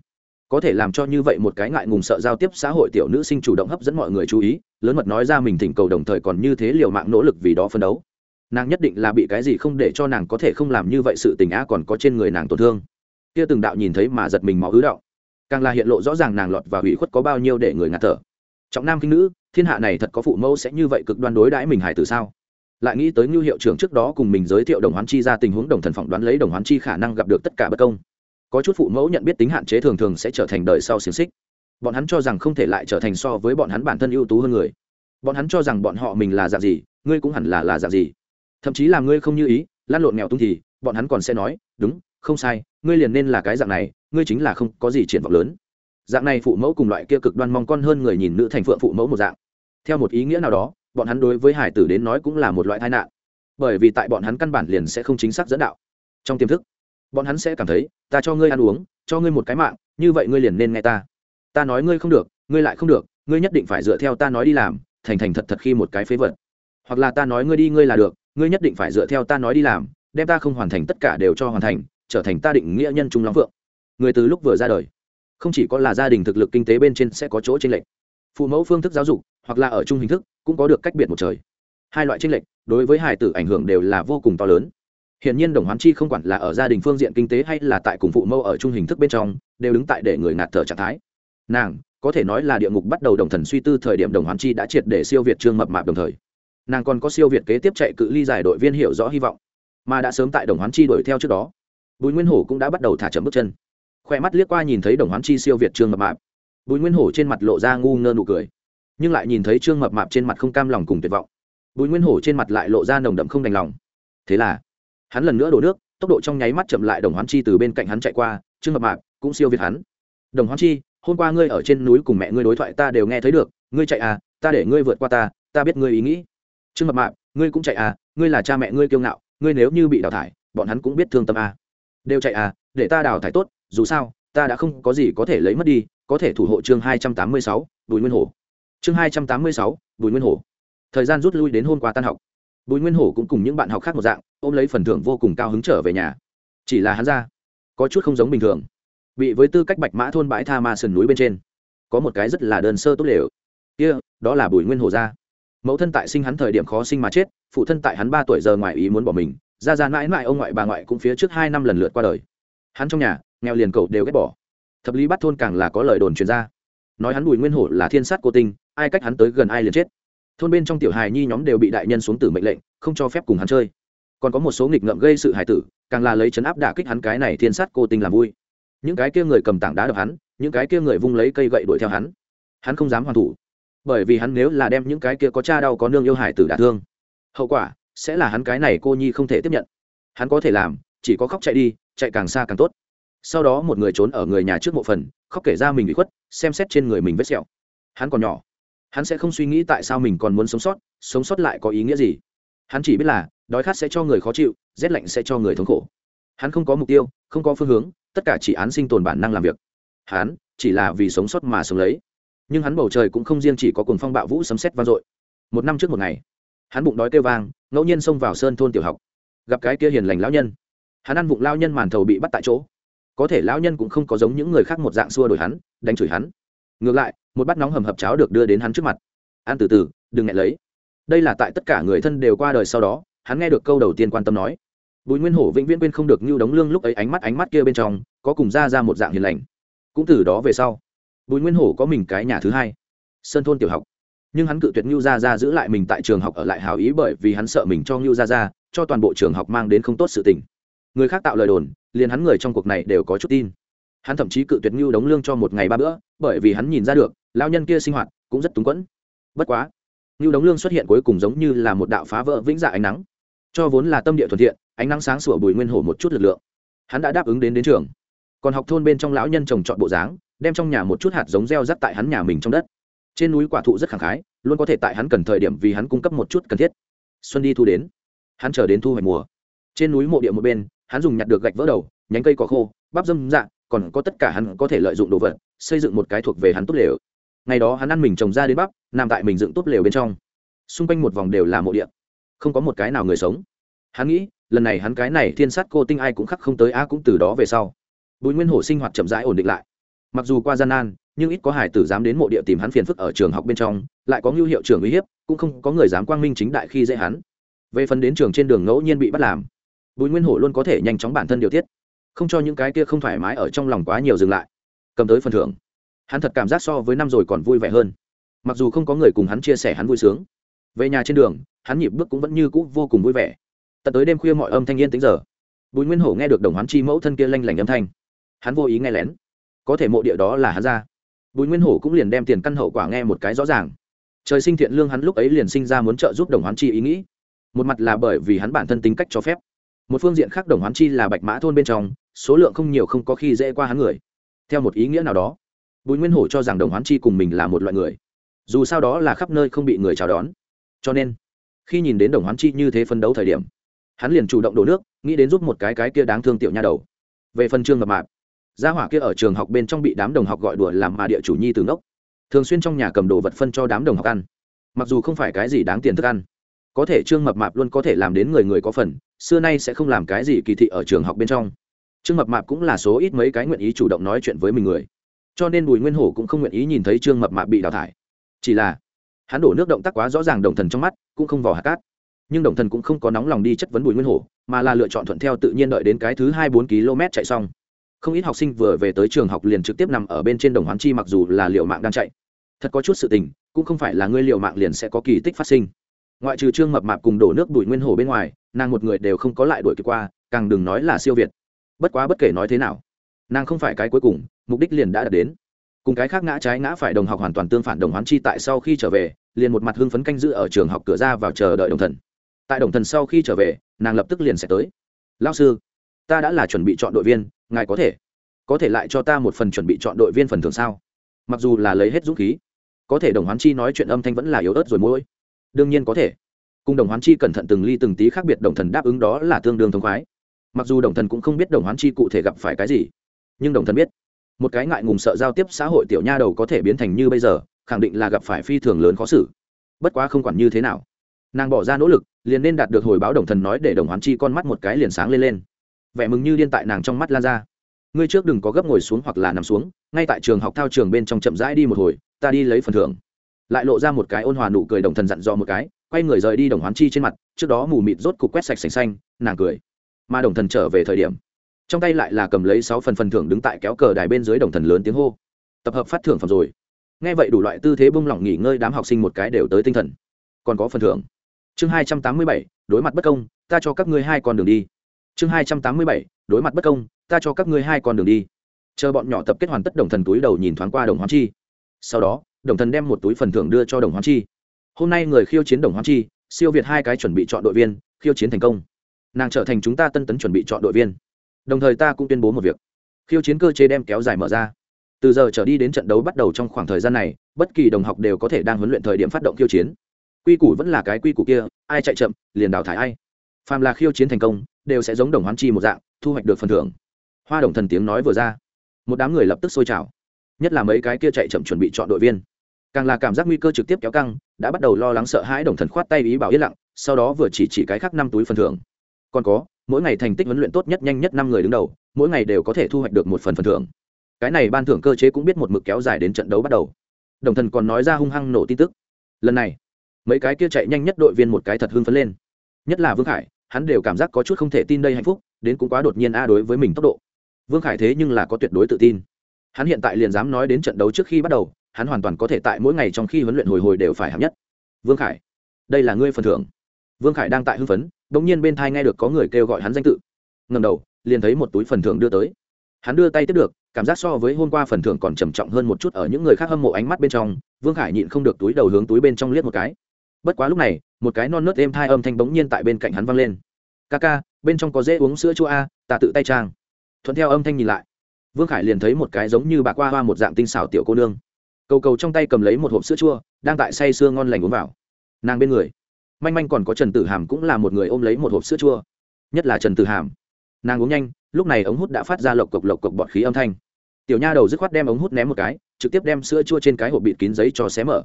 Có thể làm cho như vậy một cái ngại ngùng sợ giao tiếp xã hội tiểu nữ sinh chủ động hấp dẫn mọi người chú ý, lớn mật nói ra mình thỉnh cầu đồng thời còn như thế liều mạng nỗ lực vì đó phân đấu. Nàng nhất định là bị cái gì không để cho nàng có thể không làm như vậy sự tình á còn có trên người nàng tổn thương. Kia từng đạo nhìn thấy mà giật mình máu ứ đạo càng là hiện lộ rõ ràng nàng lọt và hủy khuất có bao nhiêu để người ngạt thở. Trọng nam kinh nữ, thiên hạ này thật có phụ mẫu sẽ như vậy cực đoan đối đãi mình hải từ sao? Lại nghĩ tới ngưu hiệu trưởng trước đó cùng mình giới thiệu đồng hoán chi ra tình huống, đồng thần phỏng đoán lấy đồng hoán chi khả năng gặp được tất cả bất công. Có chút phụ mẫu nhận biết tính hạn chế thường thường sẽ trở thành đời sau xiềng xích. Bọn hắn cho rằng không thể lại trở thành so với bọn hắn bản thân ưu tú hơn người. Bọn hắn cho rằng bọn họ mình là dạng gì, ngươi cũng hẳn là là dạng gì. Thậm chí là ngươi không như ý lan lộn nghèo tung thì, bọn hắn còn sẽ nói, đúng, không sai, ngươi liền nên là cái dạng này, ngươi chính là không có gì triển vọng lớn. Dạng này phụ mẫu cùng loại kia cực đoan mong con hơn người nhìn nữ thành phượng phụ mẫu một dạng. Theo một ý nghĩa nào đó bọn hắn đối với hải tử đến nói cũng là một loại tai nạn. Bởi vì tại bọn hắn căn bản liền sẽ không chính xác dẫn đạo. Trong tiềm thức, bọn hắn sẽ cảm thấy, ta cho ngươi ăn uống, cho ngươi một cái mạng, như vậy ngươi liền nên nghe ta. Ta nói ngươi không được, ngươi lại không được, ngươi nhất định phải dựa theo ta nói đi làm, thành thành thật thật khi một cái phế vật. Hoặc là ta nói ngươi đi ngươi là được, ngươi nhất định phải dựa theo ta nói đi làm, đem ta không hoàn thành tất cả đều cho hoàn thành, trở thành ta định nghĩa nhân trung lắm vượng. người từ lúc vừa ra đời, không chỉ có là gia đình thực lực kinh tế bên trên sẽ có chỗ trên lệnh phụ mẫu phương thức giáo dục, hoặc là ở chung hình thức cũng có được cách biệt một trời. Hai loại tranh lệch, đối với hải tử ảnh hưởng đều là vô cùng to lớn. Hiện nhiên đồng hoán chi không quản là ở gia đình phương diện kinh tế hay là tại cùng phụ mẫu ở chung hình thức bên trong, đều đứng tại để người ngạt thở trạng thái. Nàng, có thể nói là địa ngục bắt đầu đồng thần suy tư thời điểm đồng hoán chi đã triệt để siêu việt trương mập mạp đồng thời. Nàng còn có siêu việt kế tiếp chạy cự ly giải đội viên hiểu rõ hy vọng. Mà đã sớm tại đồng hoán chi đuổi theo trước đó, bùi nguyên hổ cũng đã bắt đầu thả chậm bước chân. Khoe mắt liếc qua nhìn thấy đồng hoán chi siêu việt trương mập mạp. Bùi nguyên hổ trên mặt lộ ra ngu ngơ nụ cười nhưng lại nhìn thấy trương mập mạp trên mặt không cam lòng cùng tuyệt vọng bùi nguyên hổ trên mặt lại lộ ra nồng đậm không đành lòng thế là hắn lần nữa đổ nước tốc độ trong nháy mắt chậm lại đồng hoán chi từ bên cạnh hắn chạy qua trương mập mạp cũng siêu việt hắn đồng hoán chi hôm qua ngươi ở trên núi cùng mẹ ngươi đối thoại ta đều nghe thấy được ngươi chạy à ta để ngươi vượt qua ta ta biết ngươi ý nghĩ trương mập mạp ngươi cũng chạy à ngươi là cha mẹ ngươi kiêu ngạo ngươi nếu như bị đào thải bọn hắn cũng biết thương tâm à. đều chạy à để ta đào thải tốt dù sao ta đã không có gì có thể lấy mất đi có thể thủ hộ chương hai trăm tám mươi sáu bùi nguyên hổ chương hai trăm tám mươi sáu bùi nguyên hổ. Thời gian rút lui đến hôm qua tan học. Bùi nguyên hổ cũng cùng những bạn học khác một dạng ôm lấy phần thưởng vô cùng cao hứng trở về nhà. Chỉ là hắn ra có chút không giống bình thường. Bị với tư cách bạch mã thôn bãi tha ma sườn núi bên trên có một cái rất là đơn sơ tốt lều. Kia、yeah, đó là bùi nguyên hổ ra. Mẫu thân tại sinh hắn thời điểm khó sinh mà chết phụ thân tại hắn ba tuổi giờ ngoài ý muốn bỏ mình ra ra mãi mãi ông ngoại bà ngoại cũng phía trước hai năm lần lượt qua đời. Hắn trong nhà nghèo liền cầu đều ghét bỏ. Thập lý bắt thôn càng là có lời đồn truyền ra. Nói hắn bùi nguyên hổ là thiên sát cô tinh ai cách hắn tới gần ai liền chết. Thôn bên trong tiểu hài nhi nhóm đều bị đại nhân xuống tử mệnh lệnh, không cho phép cùng hắn chơi. Còn có một số nghịch ngợm gây sự hài tử, càng là lấy chấn áp đả kích hắn cái này thiên sát cô tình làm vui. Những cái kia người cầm tảng đá đập hắn, những cái kia người vung lấy cây gậy đuổi theo hắn. Hắn không dám hoàn thủ, bởi vì hắn nếu là đem những cái kia có cha đau có nương yêu hài tử đả thương, hậu quả sẽ là hắn cái này cô nhi không thể tiếp nhận. Hắn có thể làm, chỉ có khóc chạy đi, chạy càng xa càng tốt. Sau đó một người trốn ở người nhà trước mộ phần, khóc kể ra mình bị khuất, xem xét trên người mình vết sẹo. Hắn còn nhỏ hắn sẽ không suy nghĩ tại sao mình còn muốn sống sót sống sót lại có ý nghĩa gì. Hắn chỉ biết là, đói khát sẽ cho người khó chịu, rét lạnh sẽ cho người thống khổ. Hắn không có mục tiêu, không có phương hướng, tất cả chỉ án sinh tồn bản năng làm việc. Hắn chỉ là vì sống sót mà sống lấy. Nhưng hắn bầu trời cũng không riêng chỉ có cuồng phong bạo vũ sấm sét vang dội. Một năm trước một ngày, hắn bụng đói kêu vang, ngẫu nhiên xông vào sơn thôn tiểu học, gặp cái kia hiền lành lão nhân. Hắn ăn vụng lao nhân màn thầu bị bắt tại chỗ. Có thể lão nhân cũng không có giống những người khác một dạng xua đổi hắn, đánh chửi hắn. Ngược lại một bát nóng hầm hập cháo được đưa đến hắn trước mặt. Ăn từ từ, đừng ngại lấy. Đây là tại tất cả người thân đều qua đời sau đó, hắn nghe được câu đầu tiên quan tâm nói. Bùi nguyên hổ vĩnh viễn quên không được như đống lương lúc ấy ánh mắt ánh mắt kia bên trong, có cùng ra ra một dạng hiền lành. Cũng từ đó về sau, bùi nguyên hổ có mình cái nhà thứ hai, sơn thôn tiểu học. Nhưng hắn cự tuyệt ngưu gia gia giữ lại mình tại trường học ở lại hào ý bởi vì hắn sợ mình cho ngưu gia gia, cho toàn bộ trường học mang đến không tốt sự tình. Người khác tạo lời đồn, liền hắn người trong cuộc này đều có chút tin. Hắn thậm chí cự tuyệt ngưu Đống lương cho một ngày ba bữa, bởi vì hắn nhìn ra được lao nhân kia sinh hoạt cũng rất túng quẫn. Bất quá ngưu đóng lương xuất hiện cuối cùng giống như là một đạo phá vỡ vĩnh dạ ánh nắng. Cho vốn là tâm địa thuận thiện, ánh nắng sáng sủa bùi nguyên hổ một chút lực lượng. Hắn đã đáp ứng đến đến trường. Còn học thôn bên trong lão nhân trồng trọt bộ dáng, đem trong nhà một chút hạt giống gieo rắc tại hắn nhà mình trong đất. Trên núi quả thụ rất khẳng khái, luôn có thể tại hắn cần thời điểm vì hắn cung cấp một chút cần thiết. Xuân đi thu đến. Hắn chờ đến thu hoạch mùa. Trên núi mộ địa một bên, hắn dùng nhặt được gạch vỡ đầu, nhánh cây cỏ khô, bắp dâm dạ còn có tất cả hắn có thể lợi dụng đồ vật, xây dựng một cái thuộc về hắn tốt lều ngày đó hắn ăn mình trồng ra đến bắp, nằm tại mình dựng tốt lều bên trong. Xung quanh một vòng đều là mộ địa. Không có một cái nào người sống. Hắn nghĩ, lần này hắn cái này thiên sát cô tinh ai cũng khắc không tới a cũng từ đó về sau. Bùi nguyên hổ sinh hoạt chậm rãi ổn định lại. Mặc dù qua gian nan, nhưng ít có hải tử dám đến mộ địa tìm hắn phiền phức ở trường học bên trong, lại có ngưu hiệu trường uy hiếp, cũng không có người dám quang minh chính đại khi dễ hắn. Về phần đến trường trên đường ngẫu nhiên bị bắt làm, bùi nguyên hổ luôn có thể nhanh chóng bản thân điều tiết, không cho những cái kia không thoải mái ở trong lòng quá nhiều dừng lại, cầm tới phần thưởng hắn thật cảm giác so với năm rồi còn vui vẻ hơn. Mặc dù không có người cùng hắn chia sẻ hắn vui sướng. Về nhà trên đường, hắn nhịp bước cũng vẫn như cũ vô cùng vui vẻ. Tận tới đêm khuya mọi âm thanh yên tính giờ. Bùi nguyên hổ nghe được đồng hoán chi mẫu thân kia lanh lảnh âm thanh. Hắn vô ý nghe lén. Có thể mộ địa đó là hắn ra. Bùi nguyên hổ cũng liền đem tiền căn hậu quả nghe một cái rõ ràng. Trời sinh thiện lương hắn lúc ấy liền sinh ra muốn trợ giúp đồng hoán chi ý nghĩ. Một mặt là bởi vì hắn bản thân tính cách cho phép. Một phương diện khác đồng hoán chi là bạch mã thôn bên trong, số lượng không nhiều không có khi dễ qua hắn người. Theo một ý nghĩa nào đó bùi nguyên hổ cho rằng đồng hoán chi cùng mình là một loại người. Dù sao đó là khắp nơi không bị người chào đón. Cho nên, khi nhìn đến đồng hoán chi như thế phân đấu thời điểm, hắn liền chủ động đổ nước, nghĩ đến giúp một cái cái kia đáng thương tiểu nha đầu. Về phần trương mập mạp, gia hỏa kia ở trường học bên trong bị đám đồng học gọi đùa làm mà địa chủ nhi từ ngốc. Thường xuyên trong nhà cầm đồ vật phân cho đám đồng học ăn. Mặc dù không phải cái gì đáng tiền thức ăn, có thể trương mập mạp luôn có thể làm đến người người có phần, xưa nay sẽ không làm cái gì kỳ thị ở trường học bên trong. Trương mập mạp cũng là số ít mấy cái nguyện ý chủ động nói chuyện với mình người cho nên bùi nguyên hổ cũng không nguyện ý nhìn thấy trương mập mạp bị đào thải. Chỉ là, hắn đổ nước động tác quá rõ ràng đồng thần trong mắt, cũng không vò hạt cát. Nhưng đồng thần cũng không có nóng lòng đi chất vấn bùi nguyên hổ, mà là lựa chọn thuận theo tự nhiên đợi đến cái thứ hai bốn km chạy xong. Không ít học sinh vừa về tới trường học liền trực tiếp nằm ở bên trên đồng hoán chi mặc dù là liệu mạng đang chạy. Thật có chút sự tình, cũng không phải là ngươi liệu mạng liền sẽ có kỳ tích phát sinh. Ngoại trừ trương mập mạp cùng đổ nước bùi nguyên hổ bên ngoài, nàng một người đều không có lại đuổi kịp qua, càng đừng nói là siêu việt. Bất quá bất kể nói thế nào, nàng không phải cái cuối cùng mục đích liền đã đạt đến. Cùng cái khác ngã trái ngã phải đồng học hoàn toàn tương phản đồng hoán chi tại sau khi trở về, liền một mặt hưng phấn canh giữ ở trường học cửa ra vào chờ đợi đồng thần. Tại đồng thần sau khi trở về, nàng lập tức liền sẽ tới. Lao sư, ta đã là chuẩn bị chọn đội viên, ngài có thể có thể lại cho ta một phần chuẩn bị chọn đội viên phần thưởng sao? Mặc dù là lấy hết dũng khí, có thể đồng hoán chi nói chuyện âm thanh vẫn là yếu ớt rồi mỗi đương nhiên có thể. Cùng đồng hoán chi cẩn thận từng ly từng tí khác biệt, đồng thần đáp ứng đó là tương đương thông khoái. Mặc dù đồng thần cũng không biết đồng hoán chi cụ thể gặp phải cái gì, nhưng đồng thần biết một cái ngại ngùng sợ giao tiếp xã hội tiểu nha đầu có thể biến thành như bây giờ, khẳng định là gặp phải phi thường lớn khó xử. Bất quá không quản như thế nào. Nàng bỏ ra nỗ lực, liền nên đạt được hồi báo đồng thần nói để đồng hoán chi con mắt một cái liền sáng lên lên. Vẻ mừng như điên tại nàng trong mắt lan ra. Ngươi trước đừng có gấp ngồi xuống hoặc là nằm xuống, ngay tại trường học thao trường bên trong chậm rãi đi một hồi, ta đi lấy phần thưởng. Lại lộ ra một cái ôn hòa nụ cười đồng thần dặn dò một cái, quay người rời đi đồng hoán chi trên mặt, trước đó mù mịt rốt cục quét sạch sành xanh, nàng cười. Mà đồng thần trở về thời điểm trong tay lại là cầm lấy sáu phần phần thưởng đứng tại kéo cờ đài bên dưới đồng thần lớn tiếng hô. Tập hợp phát thưởng phẩm rồi. Nghe vậy đủ loại tư thế bung lỏng nghỉ ngơi đám học sinh một cái đều tới tinh thần. Còn có phần thưởng. Chương hai trăm tám mươi bảy, đối mặt bất công, ta cho các ngươi hai con đường đi. Chương hai trăm tám mươi bảy, đối mặt bất công, ta cho các ngươi hai con đường đi. Chờ bọn nhỏ tập kết hoàn tất đồng thần túi đầu nhìn thoáng qua đồng hoán chi. Sau đó, đồng thần đem một túi phần thưởng đưa cho đồng hoán chi. Hôm nay người khiêu chiến đồng hoán chi, siêu việt hai cái chuẩn bị chọn đội viên, khiêu chiến thành công. Nàng trở thành chúng ta tân tấn chuẩn bị chọn đội viên đồng thời ta cũng tuyên bố một việc. Khiêu chiến cơ chế đem kéo dài mở ra. Từ giờ trở đi đến trận đấu bắt đầu trong khoảng thời gian này, bất kỳ đồng học đều có thể đang huấn luyện thời điểm phát động khiêu chiến. Quy củ vẫn là cái quy củ kia, ai chạy chậm, liền đào thải ai. Phàm là khiêu chiến thành công, đều sẽ giống đồng hoán chi một dạng, thu hoạch được phần thưởng. Hoa đồng thần tiếng nói vừa ra, một đám người lập tức sôi trào. Nhất là mấy cái kia chạy chậm chuẩn bị chọn đội viên. Càng là cảm giác nguy cơ trực tiếp kéo căng, đã bắt đầu lo lắng sợ hãi đồng thần khoát tay ý bảo yên lặng, sau đó vừa chỉ chỉ cái khác năm túi phần thưởng. Còn có mỗi ngày thành tích huấn luyện tốt nhất nhanh nhất năm người đứng đầu, mỗi ngày đều có thể thu hoạch được một phần phần thưởng. Cái này ban thưởng cơ chế cũng biết một mực kéo dài đến trận đấu bắt đầu. Đồng thần còn nói ra hung hăng nổ tin tức. Lần này, mấy cái kia chạy nhanh nhất đội viên một cái thật hưng phấn lên. Nhất là vương khải, hắn đều cảm giác có chút không thể tin đây hạnh phúc, đến cũng quá đột nhiên a đối với mình tốc độ. Vương khải thế nhưng là có tuyệt đối tự tin. Hắn hiện tại liền dám nói đến trận đấu trước khi bắt đầu, hắn hoàn toàn có thể tại mỗi ngày trong khi huấn luyện hồi hồi đều phải hạng nhất. Vương khải, đây là ngươi phần thưởng vương khải đang tại hưng phấn đ ỗ n g nhiên bên thai nghe được có người kêu gọi hắn danh tự. Ngầm đầu, liền thấy một túi phần thưởng đưa tới. Hắn đưa tay tiếp được, cảm giác so với hôm qua phần thưởng còn trầm trọng hơn một chút ở những người khác hâm mộ ánh mắt bên trong, vương khải nhịn không được túi đầu hướng túi bên trong liếc một cái. Bất quá lúc này, một cái non nớt êm thai âm thanh bỗng nhiên tại bên cạnh hắn vang lên. Ca ca, bên trong có dễ uống sữa chua a, ta tự tay trang. Thuận theo âm thanh nhìn lại, vương khải liền thấy một cái giống như bà qua hoa một dạng tinh xảo tiểu cô nương. Cầu cầu trong tay cầm lấy một hộp sữa chua, đang tại say sưa ngon lành uống vào. Nàng bên người manh manh còn có trần tử hàm cũng là một người ôm lấy một hộp sữa chua. Nhất là trần tử hàm. Nàng uống nhanh, lúc này ống hút đã phát ra lộc cộc lộc cộc bọt khí âm thanh. Tiểu nha đầu dứt khoát đem ống hút ném một cái, trực tiếp đem sữa chua trên cái hộp bịt kín giấy cho xé mở.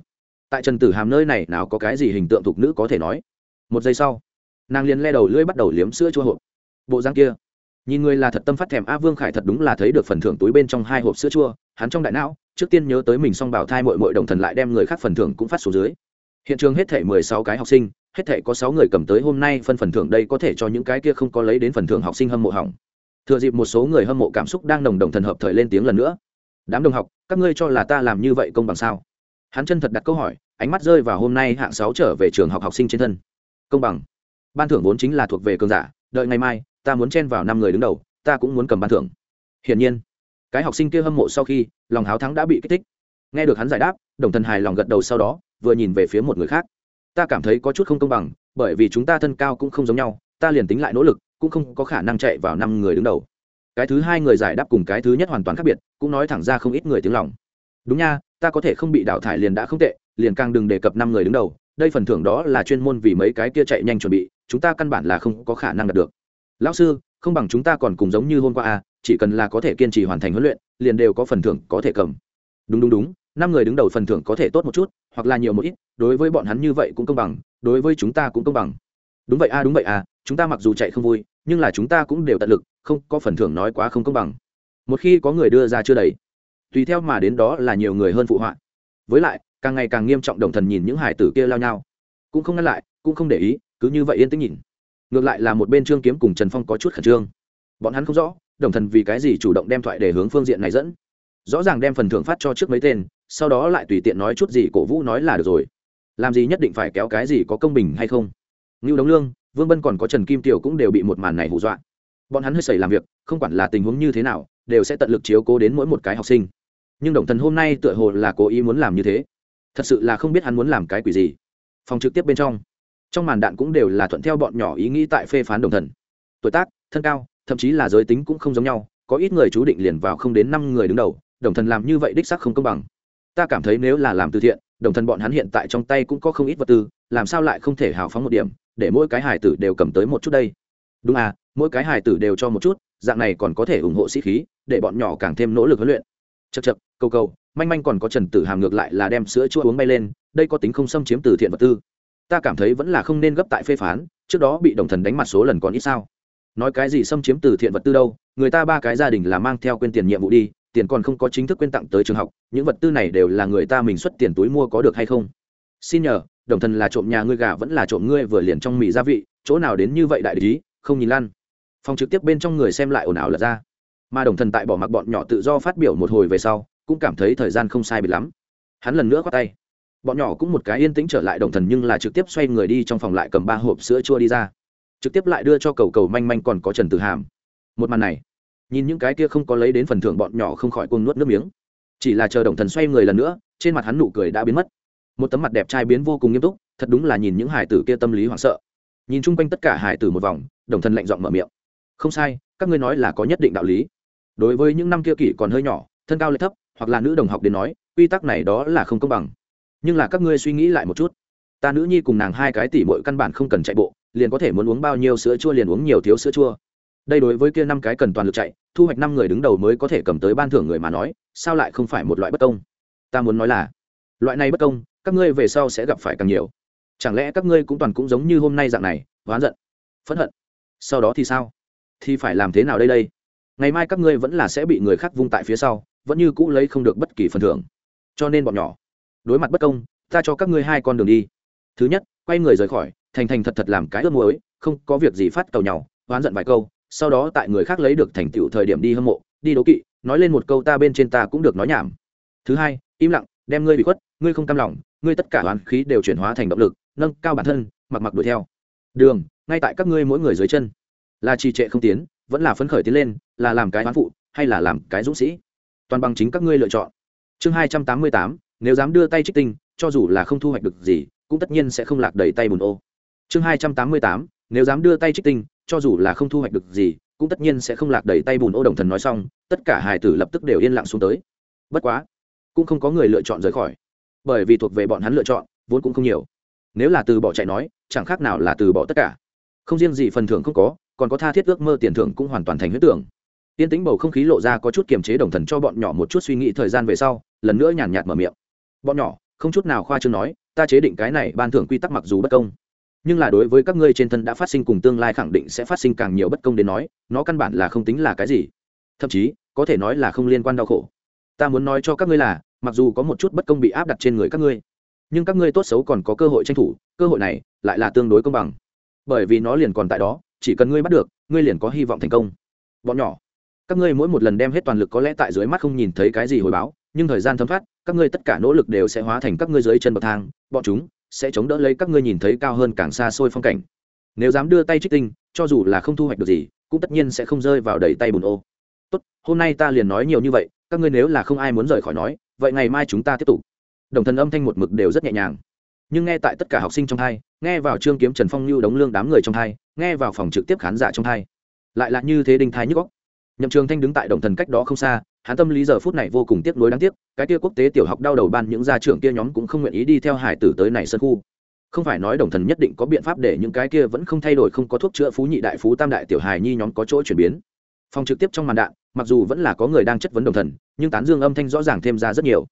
Tại trần tử hàm nơi này nào có cái gì hình tượng thục nữ có thể nói. Một giây sau, nàng liền le đầu lưỡi bắt đầu liếm sữa chua hộp. Bộ răng kia, nhìn người là thật tâm phát thèm. A vương khải thật đúng là thấy được phần thưởng túi bên trong hai hộp sữa chua, hắn trong đại não, trước tiên nhớ tới mình xong bảo thai mội mội đồng thần lại đem người khác phần thưởng cũng phát xuống dưới. Hiện trường hết thể mười sáu cái học sinh hết thể có sáu người cầm tới hôm nay phân phần thưởng đây có thể cho những cái kia không có lấy đến phần thưởng học sinh hâm mộ hỏng. Thừa dịp một số người hâm mộ cảm xúc đang nồng đồng thần hợp thời lên tiếng lần nữa. Đám đồng học, các ngươi cho là ta làm như vậy công bằng sao? Hắn chân thật đặt câu hỏi, ánh mắt rơi vào hôm nay hạng sáu trở về trường học học sinh trên thân. Công bằng. Ban thưởng vốn chính là thuộc về cường giả, đợi ngày mai, ta muốn chen vào năm người đứng đầu, ta cũng muốn cầm ban thưởng. Hiển nhiên, cái học sinh kia hâm mộ sau khi, lòng háo thắng đã bị kích thích. Nghe được hắn giải đáp, đồng thần hài lòng gật đầu sau đó, vừa nhìn về phía một người khác ta cảm thấy có chút không công bằng, bởi vì chúng ta thân cao cũng không giống nhau, ta liền tính lại nỗ lực, cũng không có khả năng chạy vào năm người đứng đầu. Cái thứ hai người giải đáp cùng cái thứ nhất hoàn toàn khác biệt, cũng nói thẳng ra không ít người tiếng lòng. Đúng nha, ta có thể không bị đào thải liền đã không tệ, liền càng đừng đề cập năm người đứng đầu, đây phần thưởng đó là chuyên môn vì mấy cái kia chạy nhanh chuẩn bị, chúng ta căn bản là không có khả năng đạt được. Lão sư, không bằng chúng ta còn cùng giống như hôm qua à chỉ cần là có thể kiên trì hoàn thành huấn luyện, liền đều có phần thưởng có thể cầm. Đúng đúng đúng năm người đứng đầu phần thưởng có thể tốt một chút hoặc là nhiều một ít đối với bọn hắn như vậy cũng công bằng đối với chúng ta cũng công bằng. Đúng vậy a à, đúng vậy à chúng ta mặc dù chạy không vui nhưng là chúng ta cũng đều tận lực không có phần thưởng nói quá không công bằng. Một khi có người đưa ra chưa đầy tùy theo mà đến đó là nhiều người hơn phụ họa. Với lại càng ngày càng nghiêm trọng đồng thần nhìn những hải tử kia lao nhau. Cũng không ngăn lại cũng không để ý cứ như vậy yên tĩnh nhìn. Ngược lại là một bên trương kiếm cùng trần phong có chút khẩn trương. Bọn hắn không rõ đồng thần vì cái gì chủ động đem thoại để hướng phương diện này dẫn. Rõ ràng đem phần thưởng phát cho trước mấy tên sau đó lại tùy tiện nói chút gì cổ vũ nói là được rồi. Làm gì nhất định phải kéo cái gì có công bình hay không? Ngưu đống lương, vương bân còn có trần kim tiểu cũng đều bị một màn này hù dọa. Bọn hắn hơi xảy làm việc, không quản là tình huống như thế nào, đều sẽ tận lực chiếu cố đến mỗi một cái học sinh. Nhưng đồng thần hôm nay tựa hồ là cố ý muốn làm như thế. Thật sự là không biết hắn muốn làm cái quỷ gì. Phòng trực tiếp bên trong trong màn đạn cũng đều là thuận theo bọn nhỏ ý nghĩ tại phê phán đồng thần. Tuổi tác, thân cao, thậm chí là giới tính cũng không giống nhau, có ít người chú định liền vào không đến năm người đứng đầu, đồng thần làm như vậy đích sắc không công bằng ta cảm thấy nếu là làm từ thiện, đồng thần bọn hắn hiện tại trong tay cũng có không ít vật tư, làm sao lại không thể hào phóng một điểm, để mỗi cái hài tử đều cầm tới một chút đây? Đúng à mỗi cái hài tử đều cho một chút, dạng này còn có thể ủng hộ sĩ khí, để bọn nhỏ càng thêm nỗ lực huấn luyện. Chật chật câu câu manh manh còn có trần tử hàm ngược lại là đem sữa chua uống bay lên, đây có tính không xâm chiếm từ thiện vật tư. Ta cảm thấy vẫn là không nên gấp tại phê phán, trước đó bị đồng thần đánh mặt số lần còn ít sao. Nói cái gì xâm chiếm từ thiện vật tư đâu, người ta ba cái gia đình là mang theo quên tiền nhiệm vụ đi tiền còn không có chính thức quyên tặng tới trường học, những vật tư này đều là người ta mình xuất tiền túi mua có được hay không? Xin nhờ, đồng thần là trộm nhà ngươi gà vẫn là trộm ngươi vừa liền trong mì gia vị, chỗ nào đến như vậy đại lý không nhìn lan phòng trực tiếp bên trong người xem lại ồn ào lật ra. Mà đồng thần tại bỏ mặc bọn nhỏ tự do phát biểu một hồi về sau, cũng cảm thấy thời gian không sai bị lắm. Hắn lần nữa khoát tay. Bọn nhỏ cũng một cái yên tĩnh trở lại, đồng thần nhưng là trực tiếp xoay người đi trong phòng lại cầm ba hộp sữa chua đi ra. Trực tiếp lại đưa cho cầu cầu manh manh còn có trần tử hàm. Một màn này nhìn những cái kia không có lấy đến phần thưởng bọn nhỏ không khỏi cuồng nuốt nước miếng. Chỉ là chờ đồng thần xoay người lần nữa, trên mặt hắn nụ cười đã biến mất. Một tấm mặt đẹp trai biến vô cùng nghiêm túc, thật đúng là nhìn những hải tử kia tâm lý hoảng sợ. Nhìn chung quanh tất cả hải tử một vòng, đồng thần lạnh giọng mở miệng. Không sai, các ngươi nói là có nhất định đạo lý. Đối với những năm kia kỷ còn hơi nhỏ, thân cao lại thấp, hoặc là nữ đồng học đến nói, quy tắc này đó là không công bằng. Nhưng là các ngươi suy nghĩ lại một chút. Ta nữ nhi cùng nàng hai cái tỷ mỗi căn bản không cần chạy bộ, liền có thể muốn uống bao nhiêu sữa chua liền uống nhiều thiếu sữa chua đây đối với kia năm cái cần toàn lực chạy, thu hoạch năm người đứng đầu mới có thể cầm tới ban thưởng người mà nói, sao lại không phải một loại bất công? Ta muốn nói là, loại này bất công, các ngươi về sau sẽ gặp phải càng nhiều. Chẳng lẽ các ngươi cũng toàn cũng giống như hôm nay dạng này, oán giận, phẫn hận? Sau đó thì sao? Thì phải làm thế nào đây đây? Ngày mai các ngươi vẫn là sẽ bị người khác vung tại phía sau, vẫn như cũ lấy không được bất kỳ phần thưởng. Cho nên bọn nhỏ, đối mặt bất công, ta cho các ngươi hai con đường đi. Thứ nhất, quay người rời khỏi, thành thành thật thật làm cái ước muối, không có việc gì phát cầu nhau, oán giận vài câu sau đó tại người khác lấy được thành tựu thời điểm đi hâm mộ, đi đố kỵ, nói lên một câu ta bên trên ta cũng được nói nhảm. Thứ hai, im lặng, đem ngươi bị khuất, ngươi không cam lòng, ngươi tất cả oán khí đều chuyển hóa thành động lực, nâng cao bản thân, mặc mặc đuổi theo. Đường, ngay tại các ngươi mỗi người dưới chân. Là trì trệ không tiến, vẫn là phấn khởi tiến lên, là làm cái oán phụ, hay là làm cái dũng sĩ? Toàn bằng chính các ngươi lựa chọn. Chương hai trăm tám mươi tám, nếu dám đưa tay trích tinh, cho dù là không thu hoạch được gì, cũng tất nhiên sẽ không lạc đầy tay bùn ô. Chương hai trăm tám mươi tám nếu dám đưa tay trích tinh, cho dù là không thu hoạch được gì, cũng tất nhiên sẽ không lạc đầy tay bùn ô đồng thần nói xong, tất cả hài tử lập tức đều yên lặng xuống tới. Bất quá, cũng không có người lựa chọn rời khỏi. Bởi vì thuộc về bọn hắn lựa chọn, vốn cũng không nhiều. Nếu là từ bỏ chạy nói, chẳng khác nào là từ bỏ tất cả. Không riêng gì phần thưởng không có, còn có tha thiết ước mơ tiền thưởng cũng hoàn toàn thành huyết tưởng. Tiên tính bầu không khí lộ ra có chút kiềm chế đồng thần cho bọn nhỏ một chút suy nghĩ thời gian về sau, lần nữa nhàn nhạt mở miệng. Bọn nhỏ, không chút nào khoa chương nói, ta chế định cái này ban thưởng quy tắc mặc dù bất công nhưng là đối với các ngươi trên thân đã phát sinh cùng tương lai khẳng định sẽ phát sinh càng nhiều bất công đến nói, nó căn bản là không tính là cái gì. Thậm chí, có thể nói là không liên quan đau khổ. Ta muốn nói cho các ngươi là, mặc dù có một chút bất công bị áp đặt trên người các ngươi, nhưng các ngươi tốt xấu còn có cơ hội tranh thủ, cơ hội này lại là tương đối công bằng. Bởi vì nó liền còn tại đó, chỉ cần ngươi bắt được, ngươi liền có hy vọng thành công. Bọn nhỏ, các ngươi mỗi một lần đem hết toàn lực có lẽ tại dưới mắt không nhìn thấy cái gì hồi báo, nhưng thời gian thấm thoát, các ngươi tất cả nỗ lực đều sẽ hóa thành các ngươi dưới chân bậc thang, bọn chúng sẽ chống đỡ lấy các ngươi nhìn thấy cao hơn càng xa xôi phong cảnh. Nếu dám đưa tay trích tinh, cho dù là không thu hoạch được gì, cũng tất nhiên sẽ không rơi vào đầy tay bùn ô. Tốt, hôm nay ta liền nói nhiều như vậy, các ngươi nếu là không ai muốn rời khỏi nói, vậy ngày mai chúng ta tiếp tục. Đồng thần âm thanh một mực đều rất nhẹ nhàng. Nhưng nghe tại tất cả học sinh trong hai, nghe vào trương kiếm trần phong lưu đống lương đám người trong hai, nghe vào phòng trực tiếp khán giả trong hai, lại là như thế đinh thái nhức góc nhậm trường thanh đứng tại đồng thần cách đó không xa hắn tâm lý giờ phút này vô cùng tiếc nuối đáng tiếc, cái kia quốc tế tiểu học đau đầu ban những gia trưởng kia nhóm cũng không nguyện ý đi theo hải tử tới này sân khu. Không phải nói đồng thần nhất định có biện pháp để những cái kia vẫn không thay đổi không có thuốc chữa phú nhị đại phú tam đại tiểu hài nhi nhóm có chỗ chuyển biến. Phòng trực tiếp trong màn đạn, mặc dù vẫn là có người đang chất vấn đồng thần, nhưng tán dương âm thanh rõ ràng thêm ra rất nhiều.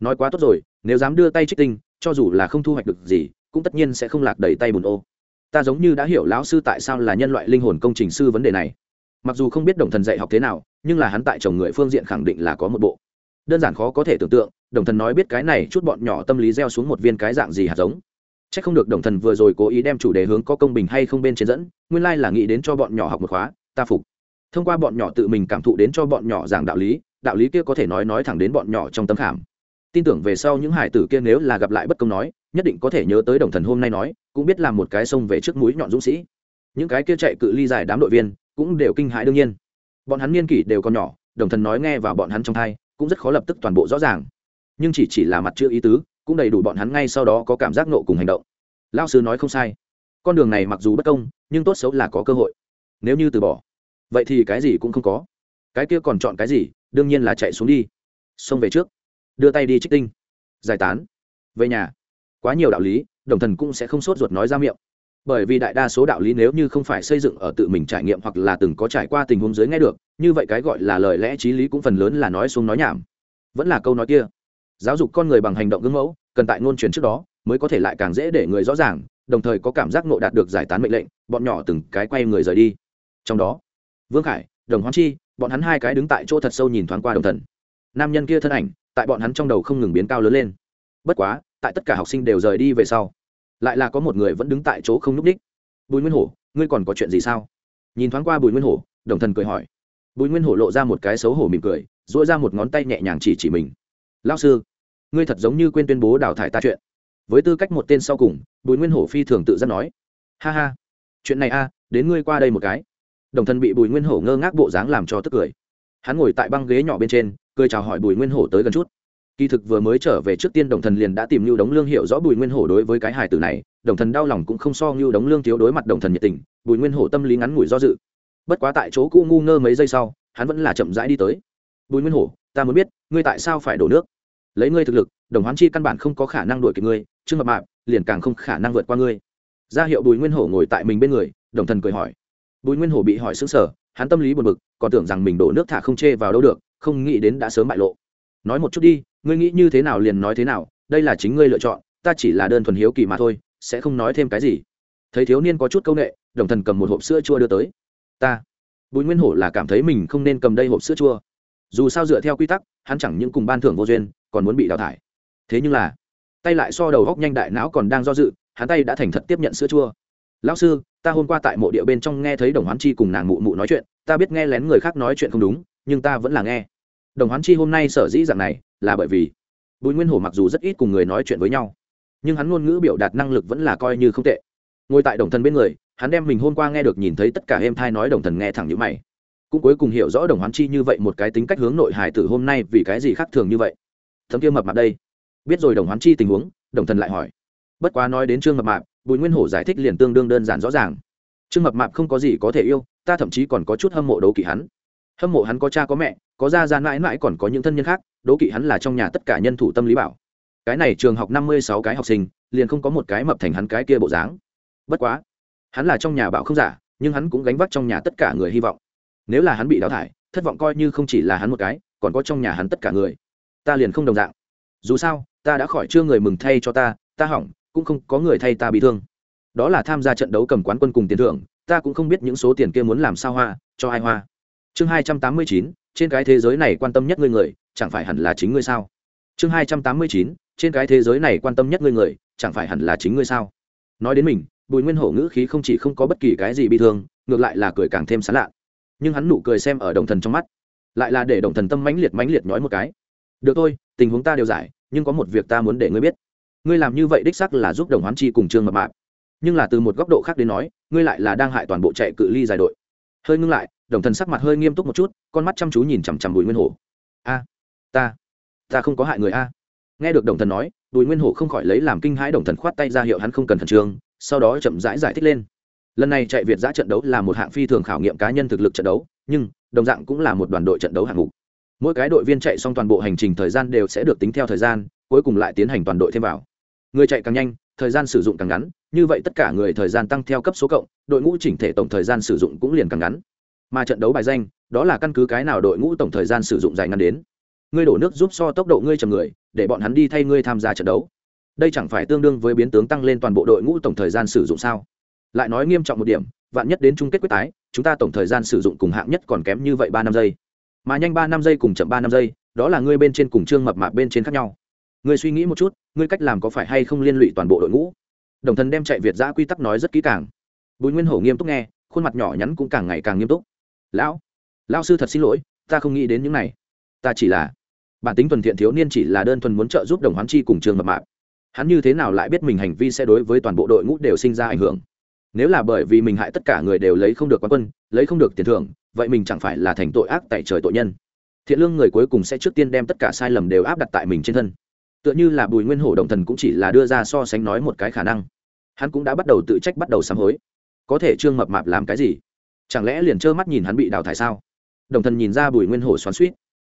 Nói quá tốt rồi, nếu dám đưa tay trích tinh, cho dù là không thu hoạch được gì, cũng tất nhiên sẽ không lạc đầy tay bùn ô. Ta giống như đã hiểu lão sư tại sao là nhân loại linh hồn công trình sư vấn đề này. Mặc dù không biết đồng thần dạy học thế nào nhưng là hắn tại chồng người phương diện khẳng định là có một bộ. Đơn giản khó có thể tưởng tượng, đồng thần nói biết cái này chút bọn nhỏ tâm lý gieo xuống một viên cái dạng gì hạt giống. C h ắ c không được đồng thần vừa rồi cố ý đem chủ đề hướng có công bình hay không bên trên dẫn, nguyên lai là nghĩ đến cho bọn nhỏ học một khóa, ta phục. Thông qua bọn nhỏ tự mình cảm thụ đến cho bọn nhỏ giảng đạo lý đạo lý kia có thể nói nói thẳng đến bọn nhỏ trong tâm khảm. Tin tưởng về sau những hải tử kia nếu là gặp lại bất công nói, nhất định có thể nhớ tới đồng thần hôm nay nói, cũng biết làm một cái sông về trước mũi nhọn dũng sĩ. Những cái kia chạy cự ly dài đám đội viên, cũng đều kinh hãi đương nhiên bọn hắn niên kỷ đều còn nhỏ, đồng thần nói nghe vào bọn hắn trong thai, cũng rất khó lập tức toàn bộ rõ ràng. Nhưng chỉ chỉ là mặt chưa ý tứ, cũng đầy đủ bọn hắn ngay sau đó có cảm giác nộ cùng hành động. Lao sư nói không sai. Con đường này mặc dù bất công, nhưng tốt xấu là có cơ hội. Nếu như từ bỏ, vậy thì cái gì cũng không có. Cái kia còn chọn cái gì, đương nhiên là chạy xuống đi. Xông về trước. Đưa tay đi trích tinh. Giải tán. Về nhà. Quá nhiều đạo lý, đồng thần cũng sẽ không sốt ruột nói ra miệng bởi vì đại đa số đạo lý nếu như không phải xây dựng ở tự mình trải nghiệm hoặc là từng có trải qua tình huống dưới nghe được, như vậy cái gọi là lời lẽ t r í lý cũng phần lớn là nói xuống nói nhảm. Vẫn là câu nói kia, giáo dục con người bằng hành động gương mẫu, cần tại ngôn truyền trước đó mới có thể lại càng dễ để người rõ ràng, đồng thời có cảm giác nộ đạt được giải tán mệnh lệnh, bọn nhỏ từng cái quay người rời đi. Trong đó, vương khải, đồng hoán chi, bọn hắn hai cái đứng tại chỗ thật sâu nhìn thoáng qua đồng thần. Nam nhân kia thân ảnh, tại bọn hắn trong đầu không ngừng biến cao lớn lên. Bất quá, tại tất cả học sinh đều rời đi về sau lại là có một người vẫn đứng tại chỗ không núp đích. Bùi nguyên hổ, ngươi còn có chuyện gì sao? Nhìn thoáng qua bùi nguyên hổ, đồng thần cười hỏi. Bùi nguyên hổ lộ ra một cái xấu hổ mỉm cười dỗi ra một ngón tay nhẹ nhàng chỉ chỉ mình. Lao sư, ngươi thật giống như quên tuyên bố đào thải ta chuyện. Với tư cách một tên sau cùng, bùi nguyên hổ phi thường tự giác nói. Ha ha, chuyện này a, đến ngươi qua đây một cái. Đồng thần bị bùi nguyên hổ ngơ ngác bộ dáng làm cho tức cười. Hắn ngồi tại băng ghế nhỏ bên trên, cười chào hỏi bùi nguyên hổ tới gần chút kỳ thực vừa mới trở về trước tiên đồng thần liền đã tìm lưu đống lương hiểu rõ bùi nguyên hổ đối với cái hài tử này, đồng thần đau lòng cũng không so lưu đống lương thiếu đối mặt đồng thần nhiệt tình, bùi nguyên hổ tâm lý ngắn ngủi do dự. Bất quá tại chỗ cũ ngu ngơ mấy giây sau, hắn vẫn là chậm rãi đi tới. Bùi nguyên hổ, ta muốn biết, ngươi tại sao phải đổ nước? Lấy ngươi thực lực, đồng hoán chi căn bản không có khả năng đuổi kịp ngươi, trương mập mạp, liền càng không khả năng vượt qua ngươi. Ra hiệu bùi nguyên hổ ngồi tại mình bên người, đồng thần cười hỏi. Bùi nguyên hổ bị hỏi xứng sở hắn tâm lý buồn bực, còn tưởng rằng mình đổ nước thả không chê vào đâu được, không nghĩ đến đã sớm bại lộ. Nói một chút đi ngươi nghĩ như thế nào liền nói thế nào, đây là chính ngươi lựa chọn, ta chỉ là đơn thuần hiếu kỳ mà thôi, sẽ không nói thêm cái gì. Thấy thiếu niên có chút c â u n ệ đồng thần cầm một hộp sữa chua đưa tới. Ta. Bùi nguyên hổ là cảm thấy mình không nên cầm đây hộp sữa chua. Dù sao dựa theo quy tắc, hắn chẳng những cùng ban thưởng vô duyên, còn muốn bị đào thải. Thế nhưng là, tay lại so đầu góc nhanh đại não còn đang do dự, hắn tay đã thành thật tiếp nhận sữa chua. Lão sư, ta hôm qua tại mộ địa bên trong nghe thấy đồng hoán chi cùng nàng mụ mụ nói chuyện, ta biết nghe lén người khác nói chuyện không đúng, nhưng ta vẫn là nghe đồng hoán chi hôm nay sở dĩ dạng này là bởi vì bùi nguyên hổ mặc dù rất ít cùng người nói chuyện với nhau nhưng hắn ngôn ngữ biểu đạt năng lực vẫn là coi như không tệ ngồi tại đồng thần bên người hắn đem mình hôm qua nghe được nhìn thấy tất cả em thai nói đồng thần nghe thẳng như mày cũng cuối cùng hiểu rõ đồng hoán chi như vậy một cái tính cách hướng nội hài tử hôm nay vì cái gì khác thường như vậy thấm kia mập mặt đây biết rồi đồng hoán chi tình huống đồng thần lại hỏi bất quá nói đến trương mập mạp bùi nguyên hổ giải thích liền tương đương đơn giản rõ ràng trương mập mạp không có gì có thể yêu ta thậm chí còn có chút hâm mộ đấu kỵ hắn hâm mộ hắn có cha có mẹ, có gia gia mãi mãi còn có những thân nhân khác, đố kỵ hắn là trong nhà tất cả nhân thủ tâm lý bảo. Cái này trường học năm mươi sáu cái học sinh, liền không có một cái mập thành hắn cái kia bộ dáng. Bất quá, hắn là trong nhà bảo không giả, nhưng hắn cũng gánh vác trong nhà tất cả người hy vọng. Nếu là hắn bị đào thải, thất vọng coi như không chỉ là hắn một cái, còn có trong nhà hắn tất cả người. Ta liền không đồng dạng. Dù sao, ta đã khỏi chưa người mừng thay cho ta ta hỏng, cũng không có người thay ta bị thương. Đó là tham gia trận đấu cầm quán quân cùng tiền thưởng, ta cũng không biết những số tiền kia muốn làm sao hoa, cho ai hoa chương hai trăm tám mươi chín, trên cái thế giới này quan tâm nhất ngươi người, chẳng phải hẳn là chính ngươi sao? Chương hai trăm tám mươi chín, trên cái thế giới này quan tâm nhất ngươi người, chẳng phải hẳn là chính ngươi sao? Nói đến mình, bùi nguyên hổ ngữ khí không chỉ không có bất kỳ cái gì bị thương, ngược lại là cười càng thêm sán lạ nhưng hắn nụ cười xem ở đồng thần trong mắt, lại là để đồng thần tâm mãnh liệt mãnh liệt nói một cái. Được thôi, tình huống ta đều giải, nhưng có một việc ta muốn để ngươi biết. Ngươi làm như vậy đích sắc là giúp đồng hoán chi cùng trương mập mạp. Nhưng là từ một góc độ khác đến nói, ngươi lại là đang hại toàn bộ chạy cự ly dài đội hơi ngưng lại đồng thần sắc mặt hơi nghiêm túc một chút con mắt chăm chú nhìn chằm chằm bùi nguyên hổ. A ta ta không có hại người a. Nghe được đồng thần nói bùi nguyên hổ không khỏi lấy làm kinh hãi đồng thần khoát tay ra hiệu hắn không cần thần trường. sau đó chậm rãi giải, giải thích lên. Lần này chạy việt giã trận đấu là một hạng phi thường khảo nghiệm cá nhân thực lực trận đấu nhưng đồng dạng cũng là một đoàn đội trận đấu hạng mục. Mỗi cái đội viên chạy xong toàn bộ hành trình thời gian đều sẽ được tính theo thời gian cuối cùng lại tiến hành toàn đội thêm vào. Người chạy càng nhanh thời gian sử dụng càng ngắn, như vậy tất cả người thời gian tăng theo cấp số cộng, đội ngũ chỉnh thể tổng thời gian sử dụng cũng liền càng ngắn. Mà trận đấu bài danh, đó là căn cứ cái nào đội ngũ tổng thời gian sử dụng dài ngắn đến. Ngươi đổ nước giúp so tốc độ ngươi chầm người, để bọn hắn đi thay ngươi tham gia trận đấu. Đây chẳng phải tương đương với biến tướng tăng lên toàn bộ đội ngũ tổng thời gian sử dụng sao? Lại nói nghiêm trọng một điểm, vạn nhất đến chung kết quyết tái, chúng ta tổng thời gian sử dụng cùng hạng nhất còn kém như vậy ba năm giây. Mà nhanh ba năm giây cùng chậm ba năm giây, đó là ngươi bên trên cùng trương mập mạp bên trên khác nhau ngươi suy nghĩ một chút, ngươi cách làm có phải hay không liên lụy toàn bộ đội ngũ? Đồng thần đem chạy việt giã quy tắc nói rất kỹ càng. Bùi nguyên hổ nghiêm túc nghe, khuôn mặt nhỏ nhắn cũng càng ngày càng nghiêm túc. Lão lão sư thật xin lỗi, ta không nghĩ đến những này. Ta chỉ là, bản tính thuần thiện thiếu niên chỉ là đơn thuần muốn trợ giúp đồng hoán chi cùng trường mập mạp. Hắn như thế nào lại biết mình hành vi sẽ đối với toàn bộ đội ngũ đều sinh ra ảnh hưởng? Nếu là bởi vì mình hại tất cả người đều lấy không được quán quân, lấy không được tiền thưởng, vậy mình chẳng phải là thành tội ác tại trời tội nhân. Thiện lương người cuối cùng sẽ trước tiên đem tất cả sai lầm đều áp đặt tại mình trên thân tựa như là bùi nguyên hổ đồng thần cũng chỉ là đưa ra so sánh nói một cái khả năng. Hắn cũng đã bắt đầu tự trách bắt đầu sám hối. Có thể trương mập mạp làm cái gì? Chẳng lẽ liền trơ mắt nhìn hắn bị đào thải sao? Đồng thần nhìn ra bùi nguyên hổ xoắn suýt.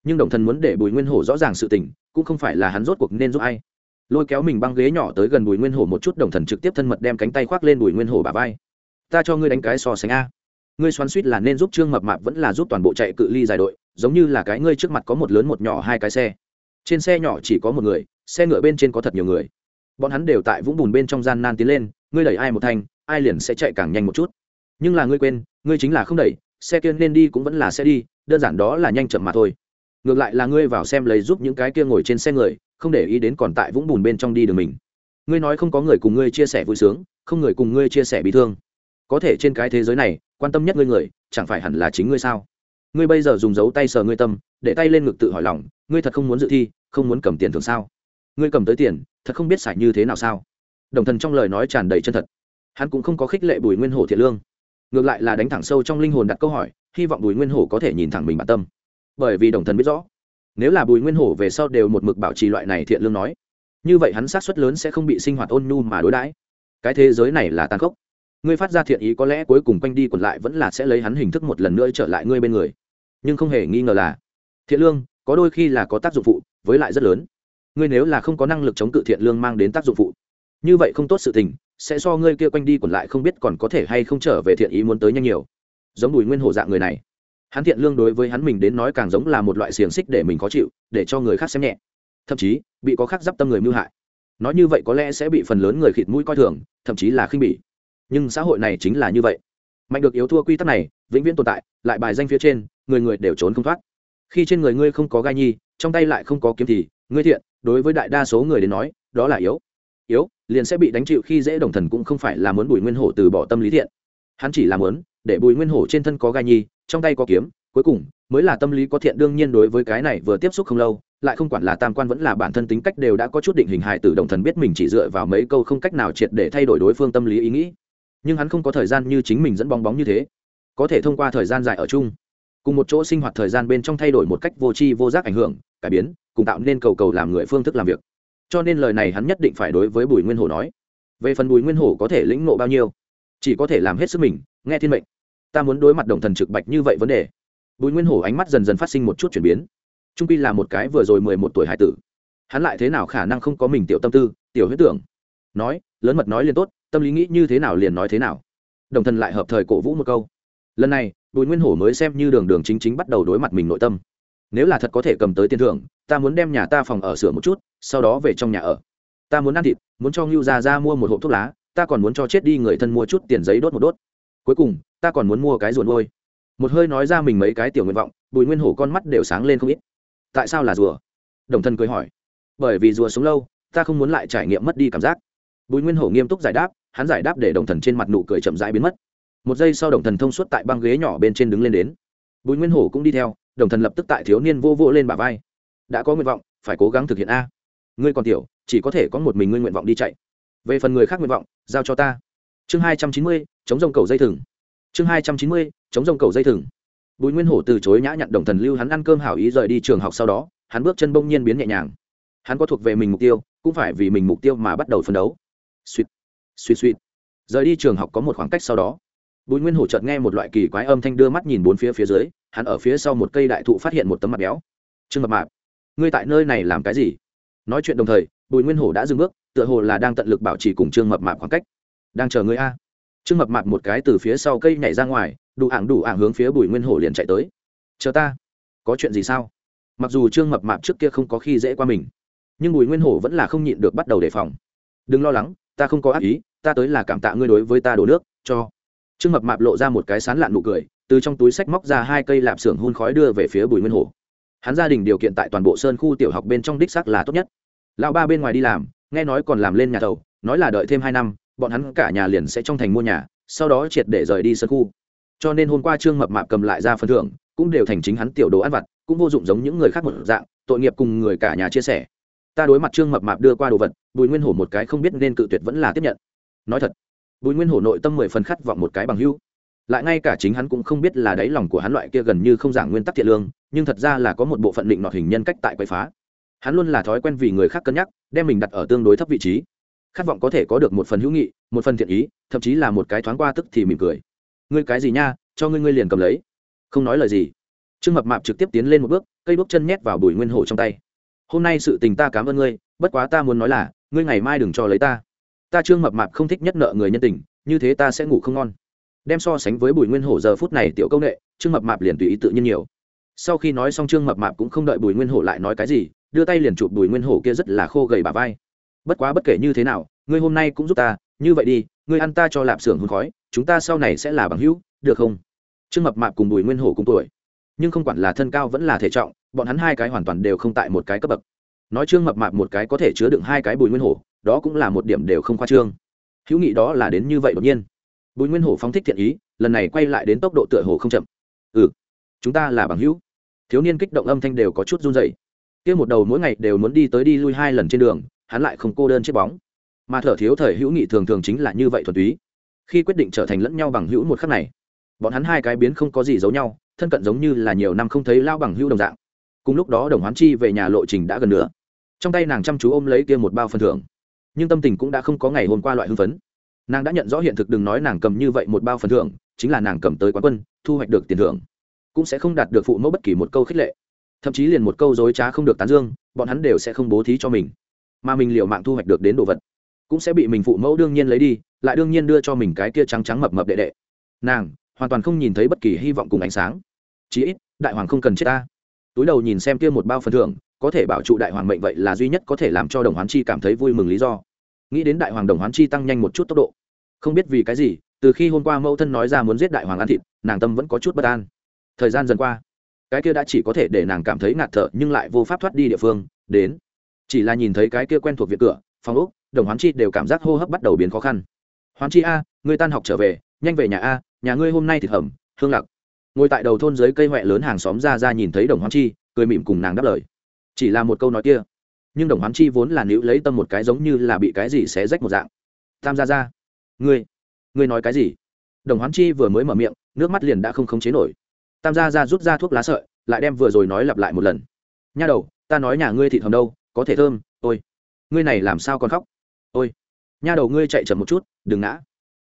Nhưng đồng thần muốn để bùi nguyên hổ rõ ràng sự tình, cũng không phải là hắn rốt cuộc nên giúp ai. Lôi kéo mình băng ghế nhỏ tới gần bùi nguyên hổ một chút, đồng thần trực tiếp thân mật đem cánh tay khoác lên bùi nguyên hổ bà vai. Ta cho ngươi đánh cái so sánh a. Ngươi xoắn suýt là nên giúp trương mập mạp vẫn là giúp toàn bộ chạy cự ly dài đội, giống như là cái ngươi trước mặt có một lớn một nhỏ hai cái xe. Trên xe nhỏ chỉ có một người xe ngựa bên trên có thật nhiều người. Bọn hắn đều tại vũng bùn bên trong gian nan tiến lên, ngươi đẩy ai một thanh, ai liền sẽ chạy càng nhanh một chút. Nhưng là ngươi quên, ngươi chính là không đẩy, xe kia nên đi cũng vẫn là xe đi, đơn giản đó là nhanh chậm mà thôi. Ngược lại là ngươi vào xem lấy giúp những cái kia ngồi trên xe người, không để ý đến còn tại vũng bùn bên trong đi đường mình. Ngươi nói không có người cùng ngươi chia sẻ vui sướng, không người cùng ngươi chia sẻ bị thương. Có thể trên cái thế giới này, quan tâm nhất ngươi người, chẳng phải hẳn là chính ngươi sao? Ngươi bây giờ dùng dấu tay sờ ngươi tâm, để tay lên ngực tự hỏi lòng, ngươi thật không muốn dự thi, không muốn cầm tiền thường sao? Ngươi cầm tới tiền, thật không biết xài như thế nào sao? Đồng thần trong lời nói tràn đầy chân thật. Hắn cũng không có khích lệ bùi nguyên hổ thiện lương. Ngược lại là đánh thẳng sâu trong linh hồn đặt câu hỏi, hy vọng bùi nguyên hổ có thể nhìn thẳng mình bản tâm. Bởi vì đồng thần biết rõ, nếu là bùi nguyên hổ về sau đều một mực bảo trì loại này thiện lương nói, như vậy hắn sát suất lớn sẽ không bị sinh hoạt ôn nhu mà đối đãi. Cái thế giới này là tàn khốc. Ngươi phát ra thiện ý có lẽ cuối cùng quanh đi còn lại vẫn là sẽ lấy hắn hình thức một lần nữa trở lại ngươi bên người. Nhưng không hề nghi ngờ là, thiện lương có đôi khi là có tác dụng phụ, với lại rất lớn ngươi nếu là không có năng lực chống cự thiện lương mang đến tác dụng phụ, như vậy không tốt sự tình, sẽ so ngươi kia quanh đi còn lại không biết còn có thể hay không trở về thiện ý muốn tới nhanh nhiều. Giống bùi nguyên hổ dạng người này, hắn thiện lương đối với hắn mình đến nói càng giống là một loại xiềng xích để mình khó chịu, để cho người khác xem nhẹ. Thậm chí, bị có khác d tâm người mưu hại. Nói như vậy có lẽ sẽ bị phần lớn người khịt mũi coi thường, thậm chí là khinh bỉ. Nhưng xã hội này chính là như vậy. Mạnh được yếu thua quy tắc này, vĩnh viễn tồn tại, lại bài danh phía trên, người người đều trốn không thoát. Khi trên người ngươi không có gai nhi, trong tay lại không có kiếm thì ngươi thiện, đối với đại đa số người đến nói, đó là yếu. Yếu, liền sẽ bị đánh chịu khi dễ đồng thần cũng không phải là muốn bùi nguyên hổ từ bỏ tâm lý thiện. Hắn chỉ là muốn, để bùi nguyên hổ trên thân có gai nhi, trong tay có kiếm, cuối cùng mới là tâm lý có thiện đương nhiên đối với cái này vừa tiếp xúc không lâu, lại không quản là tam quan vẫn là bản thân tính cách đều đã có chút định hình hài tử đồng thần biết mình chỉ dựa vào mấy câu không cách nào triệt để thay đổi đối phương tâm lý ý nghĩ. Nhưng hắn không có thời gian như chính mình dẫn bóng bóng như thế. Có thể thông qua thời gian dài ở chung, cùng một chỗ sinh hoạt thời gian bên trong thay đổi một cách vô tri vô giác ảnh hưởng, cải biến cùng tạo nên cầu cầu làm người phương thức làm việc. Cho nên lời này hắn nhất định phải đối với bùi nguyên hổ nói. Về phần bùi nguyên hổ có thể lĩnh nộ bao nhiêu, chỉ có thể làm hết sức mình, nghe thiên mệnh. Ta muốn đối mặt đồng thần trực bạch như vậy vấn đề. Bùi nguyên hổ ánh mắt dần dần phát sinh một chút chuyển biến. Trung pi là một cái vừa rồi mười một tuổi hải tử. Hắn lại thế nào khả năng không có mình tiểu tâm tư, tiểu huyết tưởng? Nói, lớn mật nói liền tốt, tâm lý nghĩ như thế nào liền nói thế nào. Đồng thần lại hợp thời cổ vũ một câu. Lần này, bùi nguyên hổ mới xem như đường đường chính chính bắt đầu đối mặt mình nội tâm nếu là thật có thể cầm tới tiền thưởng, ta muốn đem nhà ta phòng ở sửa một chút, sau đó về trong nhà ở. Ta muốn ăn thịt, muốn cho ngưu già ra mua một hộp thuốc lá, ta còn muốn cho chết đi người thân mua chút tiền giấy đốt một đốt. Cuối cùng, ta còn muốn mua cái ruồn vôi một hơi nói ra mình mấy cái tiểu nguyện vọng, bùi nguyên hổ con mắt đều sáng lên không ít. Tại sao là rùa? Đồng thân cười hỏi. Bởi vì rùa sống lâu, ta không muốn lại trải nghiệm mất đi cảm giác. Bùi nguyên hổ nghiêm túc giải đáp, hắn giải đáp để đồng thần trên mặt nụ cười chậm rãi biến mất. Một giây sau đồng thần thông suốt tại băng ghế nhỏ bên trên đứng lên đến. Bùi nguyên hổ cũng đi theo đồng thần lập tức tại thiếu niên vô vô lên bả vai. Đã có nguyện vọng, phải cố gắng thực hiện a. Ngươi còn tiểu, chỉ có thể có một mình ngươi nguyện vọng đi chạy. Về phần người khác nguyện vọng, giao cho ta. Chương hai trăm chín mươi, chống rông cầu dây thừng. Chương hai trăm chín mươi, chống rông cầu dây thừng. Bùi nguyên hổ từ chối nhã nhận đồng thần lưu hắn ăn cơm hảo ý rời đi trường học sau đó, hắn bước chân bông nhiên biến nhẹ nhàng. Hắn có thuộc về mình mục tiêu, cũng phải vì mình mục tiêu mà bắt đầu phấn đấu. Suýt suýt suýt. Rời đi trường học có một khoảng cách sau đó bùi nguyên hổ chợt nghe một loại kỳ quái âm thanh đưa mắt nhìn bốn phía phía dưới, hắn ở phía sau một cây đại thụ phát hiện một tấm mặt béo. Trương mập mạp, ngươi tại nơi này làm cái gì? Nói chuyện đồng thời, bùi nguyên hổ đã dừng bước, tựa hồ là đang tận lực bảo trì cùng trương mập mạp khoảng cách. Đang chờ ngươi a. Trương mập mạp một cái từ phía sau cây nhảy ra ngoài, đủ ảng đủ ảng hướng phía bùi nguyên hổ liền chạy tới. Chờ ta. Có chuyện gì sao? Mặc dù trương mập mạp trước kia không có khi dễ qua mình, nhưng bùi nguyên hổ vẫn là không nhịn được bắt đầu đề phòng. Đừng lo lắng, ta không có ác ý, ta tới là cảm tạ ngươi đối với ta đổ nước, cho trương mập mạp lộ ra một cái sán lạn nụ cười, từ trong túi sách móc ra hai cây lạp xưởng hun khói đưa về phía bùi nguyên hổ hắn gia đình điều kiện tại toàn bộ sơn khu tiểu học bên trong đích sắc là tốt nhất. Lão ba bên ngoài đi làm, nghe nói còn làm lên nhà thầu, nói là đợi thêm hai năm, bọn hắn cả nhà liền sẽ trong thành mua nhà, sau đó triệt để rời đi sơn khu. Cho nên hôm qua trương mập mạp cầm lại ra phần thưởng, cũng đều thành chính hắn tiểu đồ ăn vặt, cũng vô dụng giống những người khác một dạng, tội nghiệp cùng người cả nhà chia sẻ. Ta đối mặt trương mập mạp đưa qua đồ vật, bùi nguyên hổ một cái không biết nên cự tuyệt vẫn là tiếp nhận. Nói thật bùi nguyên hổ nội tâm mười phần khát vọng một cái bằng hữu. Lại ngay cả chính hắn cũng không biết là đáy lòng của hắn loại kia gần như không giảng nguyên tắc thiện lương, nhưng thật ra là có một bộ phận định nọt hình nhân cách tại quậy phá. Hắn luôn là thói quen vì người khác cân nhắc, đem mình đặt ở tương đối thấp vị trí. Khát vọng có thể có được một phần hữu nghị, một phần thiện ý, thậm chí là một cái thoáng qua tức thì mỉm cười. Ngươi cái gì nha, cho ngươi ngươi liền cầm lấy. Không nói lời gì. Trương mập mạp trực tiếp tiến lên một bước, cây bước chân nhét vào bùi nguyên hổ trong tay. Hôm nay sự tình ta cảm ơn ngươi, bất quá ta muốn nói là, ngươi ngày mai đừng cho lấy ta ta trương mập mạp không thích nhất nợ người nhân tình, như thế ta sẽ ngủ không ngon. Đem so sánh với bùi nguyên hổ giờ phút này tiểu công nghệ trương mập mạp liền tùy ý tự nhiên nhiều. Sau khi nói xong trương mập mạp cũng không đợi bùi nguyên hổ lại nói cái gì, đưa tay liền chụp bùi nguyên hổ kia rất là khô gầy bà vai. Bất quá bất kể như thế nào, ngươi hôm nay cũng giúp ta, như vậy đi, ngươi ăn ta cho lạp xưởng hôn khói, chúng ta sau này sẽ là bằng hữu, được không? Trương mập mạp cùng bùi nguyên hổ cùng tuổi. Nhưng không quản là thân cao vẫn là thể trọng, bọn hắn hai cái hoàn toàn đều không tại một cái cấp bậc. Nói trương mập mạp một cái có thể chứa đựng hai cái bùi nguyên hổ đó cũng là một điểm đều không khoa trương. Hữu nghị đó là đến như vậy đột nhiên. Bùi nguyên hổ phóng thích thiện ý, lần này quay lại đến tốc độ tựa hồ không chậm. Ừ chúng ta là bằng hữu. Thiếu niên kích động âm thanh đều có chút run dày kia một đầu mỗi ngày đều muốn đi tới đi lui hai lần trên đường, hắn lại không cô đơn chiếc bóng. Mà thở thiếu thời hữu nghị thường thường chính là như vậy thuần túy. Khi quyết định trở thành lẫn nhau bằng hữu một khắc này, bọn hắn hai cái biến không có gì giấu nhau, thân cận giống như là nhiều năm không thấy lao bằng hữu đồng dạng. Cùng lúc đó đồng hoán chi về nhà lộ trình đã gần nữa. Trong tay nàng chăm chú ôm lấy kia một bao phần thưởng nhưng tâm tình cũng đã không có ngày hôm qua loại hưng phấn. Nàng đã nhận rõ hiện thực đừng nói nàng cầm như vậy một bao phần thưởng, chính là nàng cầm tới quán quân, thu hoạch được tiền thưởng, cũng sẽ không đạt được phụ mẫu bất kỳ một câu khích lệ. Thậm chí liền một câu dối trá không được tán dương, bọn hắn đều sẽ không bố thí cho mình. Mà mình liệu mạng thu hoạch được đến đồ vật, cũng sẽ bị mình phụ mẫu đương nhiên lấy đi, lại đương nhiên đưa cho mình cái kia trắng trắng mập mập đệ đệ. Nàng hoàn toàn không nhìn thấy bất kỳ hy vọng cùng ánh sáng. Chí ít, đại hoàng không cần chết ta. Túi đầu nhìn xem kia một bao phần thưởng có thể bảo trụ đại hoàng mệnh vậy là duy nhất có thể làm cho đồng hoán chi cảm thấy vui mừng lý do. Nghĩ đến đại hoàng đồng hoán chi tăng nhanh một chút tốc độ. Không biết vì cái gì, từ khi hôm qua mẫu thân nói ra muốn giết đại hoàng ăn thịt, nàng tâm vẫn có chút bất an. Thời gian dần qua, cái kia đã chỉ có thể để nàng cảm thấy ngạt thở nhưng lại vô pháp thoát đi địa phương, đến. Chỉ là nhìn thấy cái kia quen thuộc việc cửa, phòng úc đồng hoán chi đều cảm giác hô hấp bắt đầu biến khó khăn. Hoán chi a người tan học trở về, nhanh về nhà a, nhà ngươi hôm nay thịt hầm hương lặc ngồi tại đầu thôn dưới cây huệ lớn hàng xóm ra ra nhìn thấy đồng hoán chi, cười mỉm cùng nàng đáp lời chỉ là một câu nói kia. Nhưng đồng hoán chi vốn là nữ lấy tâm một cái giống như là bị cái gì xé rách một dạng. Tam gia ra ngươi ngươi nói cái gì? Đồng hoán chi vừa mới mở miệng, nước mắt liền đã không khống chế nổi. Tam gia ra rút ra thuốc lá sợi, lại đem vừa rồi nói lặp lại một lần. Nha đầu, ta nói nhà ngươi thịt hầm đâu, có thể thơm, ôi. Ngươi này làm sao còn khóc, ôi. Nha đầu ngươi chạy chậm một chút, đừng ngã.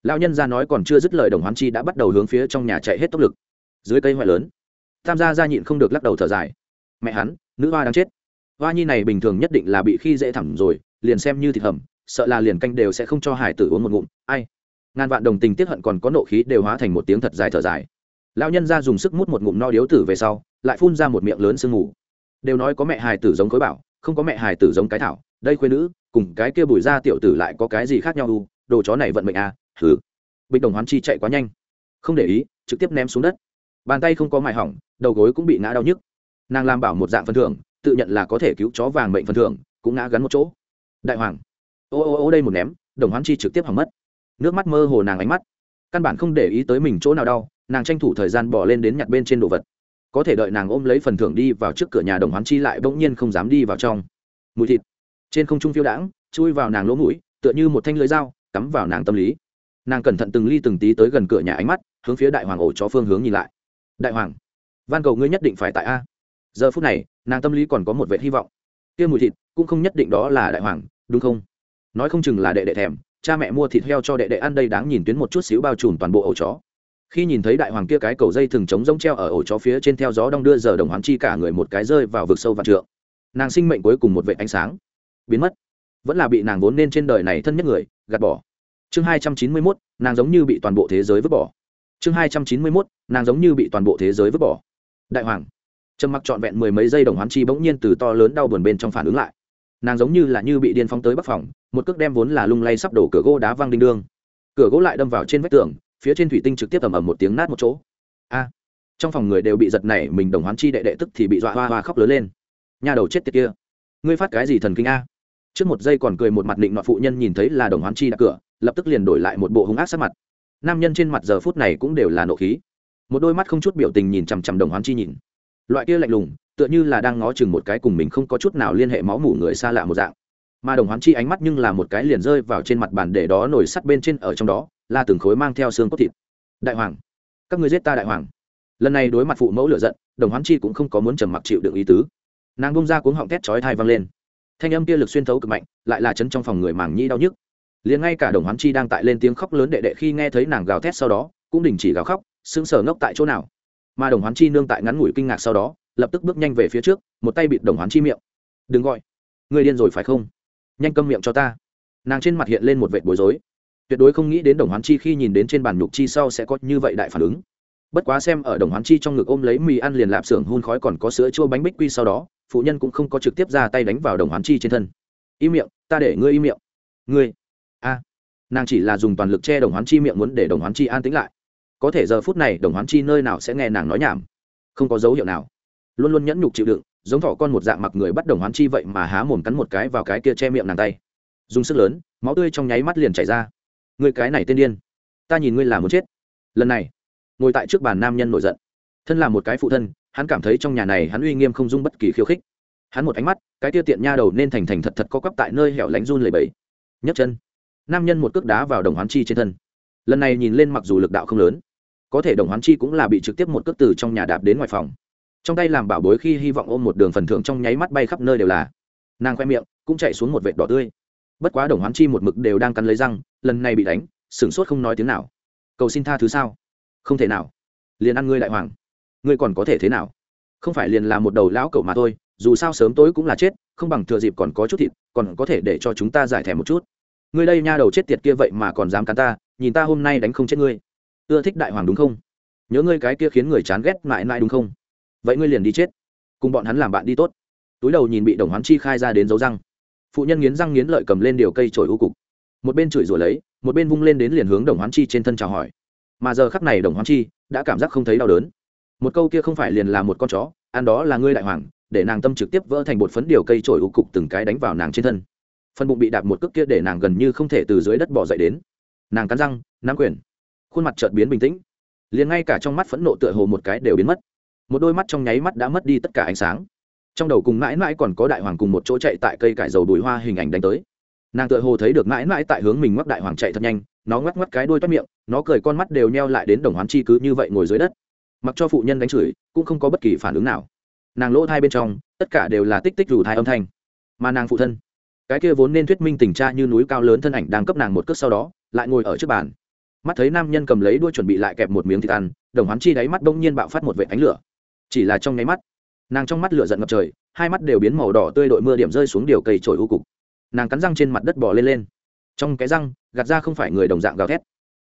Lão nhân ra nói còn chưa dứt lời đồng hoán chi đã bắt đầu hướng phía trong nhà chạy hết tốc lực. Dưới cây hoại lớn, tam gia ra nhịn không được lắc đầu thở dài. Mẹ hắn, nữ hoa đang chết hoa nhi này bình thường nhất định là bị khi dễ thẳng rồi, liền xem như thịt hầm, sợ là liền canh đều sẽ không cho hải tử uống một ngụm, ai? Ngàn vạn đồng tình tiết hận còn có nộ khí đều hóa thành một tiếng thật dài thở dài. Lão nhân ra dùng sức mút một ngụm no điếu tử về sau, lại phun ra một miệng lớn sương mù. Đều nói có mẹ hài tử giống khối bảo, không có mẹ hài tử giống cái thảo, đây khuyên nữ, cùng cái kia bùi ra tiểu tử lại có cái gì khác nhau u, đồ chó này vận mệnh à thử bịch đồng hoán chi chạy quá nhanh. Không để ý, trực tiếp ném xuống đất. Bàn tay không có mài hỏng, đầu gối cũng bị ngã đau nhức. Nàng làm bảo một dạng phần thưởng tự nhận là có thể cứu chó vàng mệnh phần thưởng, cũng ngã gắn một chỗ. Đại hoàng. Ô ô ô, đây một ném, đồng hoán chi trực tiếp hỏng mất. Nước mắt mơ hồ nàng ánh mắt. Căn bản không để ý tới mình chỗ nào đau, nàng tranh thủ thời gian bỏ lên đến nhặt bên trên đồ vật. Có thể đợi nàng ôm lấy phần thưởng đi vào trước cửa nhà đồng hoán chi lại bỗng nhiên không dám đi vào trong. Mùi thịt. Trên không trung phiêu đãng, chui vào nàng lỗ mũi, tựa như một thanh lưới dao, cắm vào nàng tâm lý. Nàng cẩn thận từng ly từng tí tới gần cửa nhà ánh mắt, hướng phía đại hoàng ổ chó phương hướng nhìn lại. Đại hoàng, van cầu ngươi nhất định phải tại a giờ phút này, nàng tâm lý còn có một vệ hy vọng. Kia mùi thịt cũng không nhất định đó là đại hoàng, đúng không? Nói không chừng là đệ đệ thèm, cha mẹ mua thịt heo cho đệ đệ ăn đây đáng nhìn tuyến một chút xíu bao trùm toàn bộ ổ chó. Khi nhìn thấy đại hoàng kia cái cầu dây thừng trống rông treo ở ổ chó phía trên theo gió đong đưa giờ đồng hoàng chi cả người một cái rơi vào vực sâu vạn trượng. Nàng sinh mệnh cuối cùng một vệ ánh sáng. Biến mất. Vẫn là bị nàng vốn nên trên đời này thân nhất người, gạt bỏ. Chương hai trăm chín mươi mốt, nàng giống như bị toàn bộ thế giới vứt bỏ. Chương hai trăm chín mươi mốt, nàng giống như bị toàn bộ thế giới vứt bỏ. Đại hoàng trầm mặc trọn vẹn mười mấy giây đồng hoán chi bỗng nhiên từ to lớn đau buồn bên trong phản ứng lại. Nàng giống như là như bị điên phong tới bắc phòng, một cước đem vốn là lung lay sắp đổ cửa gỗ đá văng đinh đương. Cửa gỗ lại đâm vào trên vách tường, phía trên thủy tinh trực tiếp ầm ầm một tiếng nát một chỗ. A! Trong phòng người đều bị giật nảy, mình đồng hoán chi đệ đệ tức thì bị dọa hoa hoa khóc lớn lên. Nhà đầu chết tiệt kia! Ngươi phát cái gì thần kinh a? Trước một giây còn cười một mặt định nọ phụ nhân nhìn thấy là đồng hoán chi đã cửa, lập tức liền đổi lại một bộ hung ác sát mặt. Nam nhân trên mặt giờ phút này cũng đều là nộ khí. Một đôi mắt không chút biểu tình nhìn chằm chằm đồng hoán chi nhìn loại kia lạnh lùng, tựa như là đang ngó chừng một cái cùng mình không có chút nào liên hệ máu mủ người xa lạ một dạng. Mà đồng hoán chi ánh mắt nhưng là một cái liền rơi vào trên mặt bàn để đó nổi sắt bên trên ở trong đó, là từng khối mang theo xương cốt thịt. Đại hoàng, các người giết ta đại hoàng. Lần này đối mặt phụ mẫu lựa giận, đồng hoán chi cũng không có muốn trầm mặc chịu đựng ý tứ. Nàng bông ra cuống họng thét chói thai văng lên. Thanh âm kia lực xuyên thấu cực mạnh, lại là chấn trong phòng người màng nhĩ đau nhức. Liền ngay cả đồng hoán chi đang tại lên tiếng khóc lớn đệ đệ khi nghe thấy nàng gào thét sau đó, cũng đình chỉ gào khóc, sững sờ ngốc tại chỗ nào mà đồng hoán chi nương tại ngắn ngủi kinh ngạc sau đó, lập tức bước nhanh về phía trước, một tay bịt đồng hoán chi miệng. Đừng gọi. Người điên rồi phải không? Nhanh câm miệng cho ta. Nàng trên mặt hiện lên một vệ bối rối. Tuyệt đối không nghĩ đến đồng hoán chi khi nhìn đến trên bàn nhục chi sau sẽ có như vậy đại phản ứng. Bất quá xem ở đồng hoán chi trong ngực ôm lấy mì ăn liền lạp xưởng hun khói còn có sữa chua bánh bích quy sau đó, phụ nhân cũng không có trực tiếp ra tay đánh vào đồng hoán chi trên thân. Im miệng, ta để ngươi im miệng. Ngươi? A. Nàng chỉ là dùng toàn lực che đồng hoán chi miệng muốn để đồng hoán chi an tĩnh lại có thể giờ phút này đồng hoán chi nơi nào sẽ nghe nàng nói nhảm. Không có dấu hiệu nào. Luôn luôn nhẫn nhục chịu đựng, giống thỏ con một dạng mặc người bắt đồng hoán chi vậy mà há mồm cắn một cái vào cái kia che miệng nàng tay. Dùng sức lớn, máu tươi trong nháy mắt liền chảy ra. Người cái này tên điên. Ta nhìn ngươi là muốn chết. Lần này, ngồi tại trước bàn nam nhân nổi giận. Thân là một cái phụ thân, hắn cảm thấy trong nhà này hắn uy nghiêm không dung bất kỳ khiêu khích. Hắn một ánh mắt, cái tia tiện nha đầu nên thành thành thật thật co quắp tại nơi hẻo lánh run lầy bẫy nhấc chân. Nam nhân một cước đá vào đồng hoán chi trên thân lần này nhìn lên mặc dù lực đạo không lớn, có thể đồng hoán chi cũng là bị trực tiếp một cước từ trong nhà đạp đến ngoài phòng. Trong tay làm bảo bối khi hy vọng ôm một đường phần thưởng trong nháy mắt bay khắp nơi đều là. Nàng khoe miệng cũng chạy xuống một vệt đỏ tươi. Bất quá đồng hoán chi một mực đều đang cắn lấy răng, lần này bị đánh, sửng sốt không nói tiếng nào. Cầu xin tha thứ sao? Không thể nào. Liền ăn ngươi đại hoàng. Ngươi còn có thể thế nào? Không phải liền là một đầu lão cậu mà thôi, dù sao sớm tối cũng là chết, không bằng thừa dịp còn có chút thịt, còn có thể để cho chúng ta giải thẻ một chút ngươi đây nha đầu chết tiệt kia vậy mà còn dám cắn ta, nhìn ta hôm nay đánh không chết ngươi. Ưa thích đại hoàng đúng không? Nhớ ngươi cái kia khiến người chán ghét mãi mãi đúng không? Vậy ngươi liền đi chết. Cùng bọn hắn làm bạn đi tốt. Túi đầu nhìn bị đồng hoán chi khai ra đến dấu răng. Phụ nhân nghiến răng nghiến lợi cầm lên điều cây trổi u cục. Một bên chửi rủa lấy, một bên vung lên đến liền hướng đồng hoán chi trên thân chào hỏi. Mà giờ khắc này đồng hoán chi đã cảm giác không thấy đau đớn. Một câu kia không phải liền là một con chó, ăn đó là ngươi đại hoàng, để nàng tâm trực tiếp vỡ thành bột phấn điều cây trổi u cục từng cái đánh vào nàng trên thân phần bụng bị đạp một cước kia để nàng gần như không thể từ dưới đất bỏ dậy đến. Nàng cắn răng, nắm quyền. Khuôn mặt chợt biến bình tĩnh. Liền ngay cả trong mắt phẫn nộ tựa hồ một cái đều biến mất. Một đôi mắt trong nháy mắt đã mất đi tất cả ánh sáng. Trong đầu cùng mãi mãi còn có đại hoàng cùng một chỗ chạy tại cây cải dầu bùi hoa hình ảnh đánh tới. Nàng tựa hồ thấy được mãi mãi tại hướng mình ngoắc đại hoàng chạy thật nhanh, nó ngoắc ngoắc cái đuôi toát miệng, nó cười con mắt đều neo lại đến đồng hoán chi cứ như vậy ngồi dưới đất. Mặc cho phụ nhân đánh chửi, cũng không có bất kỳ phản ứng nào. Nàng lỗ thai bên trong, tất cả đều là tích tích rủ thai âm thanh. Mà nàng phụ thân cái kia vốn nên thuyết minh tình cha như núi cao lớn thân ảnh đang cấp nàng một cước sau đó, lại ngồi ở trước bàn. Mắt thấy nam nhân cầm lấy đuôi chuẩn bị lại kẹp một miếng thịt ăn, đồng hoán chi đáy mắt đông nhiên bạo phát một vệ ánh lửa. Chỉ là trong nháy mắt, nàng trong mắt lửa giận ngập trời, hai mắt đều biến màu đỏ tươi đội mưa điểm rơi xuống điều cây trổi u cục. Nàng cắn răng trên mặt đất bỏ lên lên. Trong cái răng, gạt ra không phải người đồng dạng gào thét.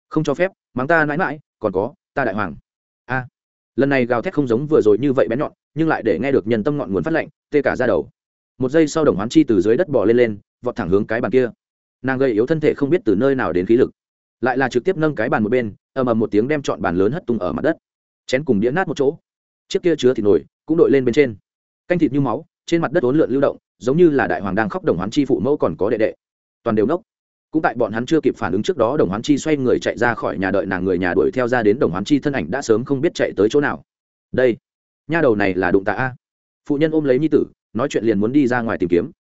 Không cho phép, mắng ta mãi mãi, còn có, ta đại hoàng. A. Lần này gào thét không giống vừa rồi như vậy bén nhọn, nhưng lại để nghe được nhân tâm ngọn nguồn phát lạnh tê cả ra đầu một giây sau đồng hoán chi từ dưới đất bỏ lên lên, vọt thẳng hướng cái bàn kia. Nàng gây yếu thân thể không biết từ nơi nào đến khí lực, lại là trực tiếp nâng cái bàn một bên, ầm ầm một tiếng đem trọn bàn lớn hất tung ở mặt đất. Chén cùng đĩa nát một chỗ. Chiếc kia chứa thịt nổi cũng đội lên bên trên. Canh thịt như máu, trên mặt đất ốn lượn lưu động, giống như là đại hoàng đang khóc đồng hoán chi phụ mẫu còn có đệ đệ. Toàn đều nốc. Cũng tại bọn hắn chưa kịp phản ứng trước đó đồng hoán chi xoay người chạy ra khỏi nhà đợi nàng người nhà đuổi theo ra đến đồng hoán chi thân ảnh đã sớm không biết chạy tới chỗ nào. Đây, nha đầu này là đụng tạ a. Phụ nhân ôm lấy nhi tử nói chuyện liền muốn đi ra ngoài tìm kiếm.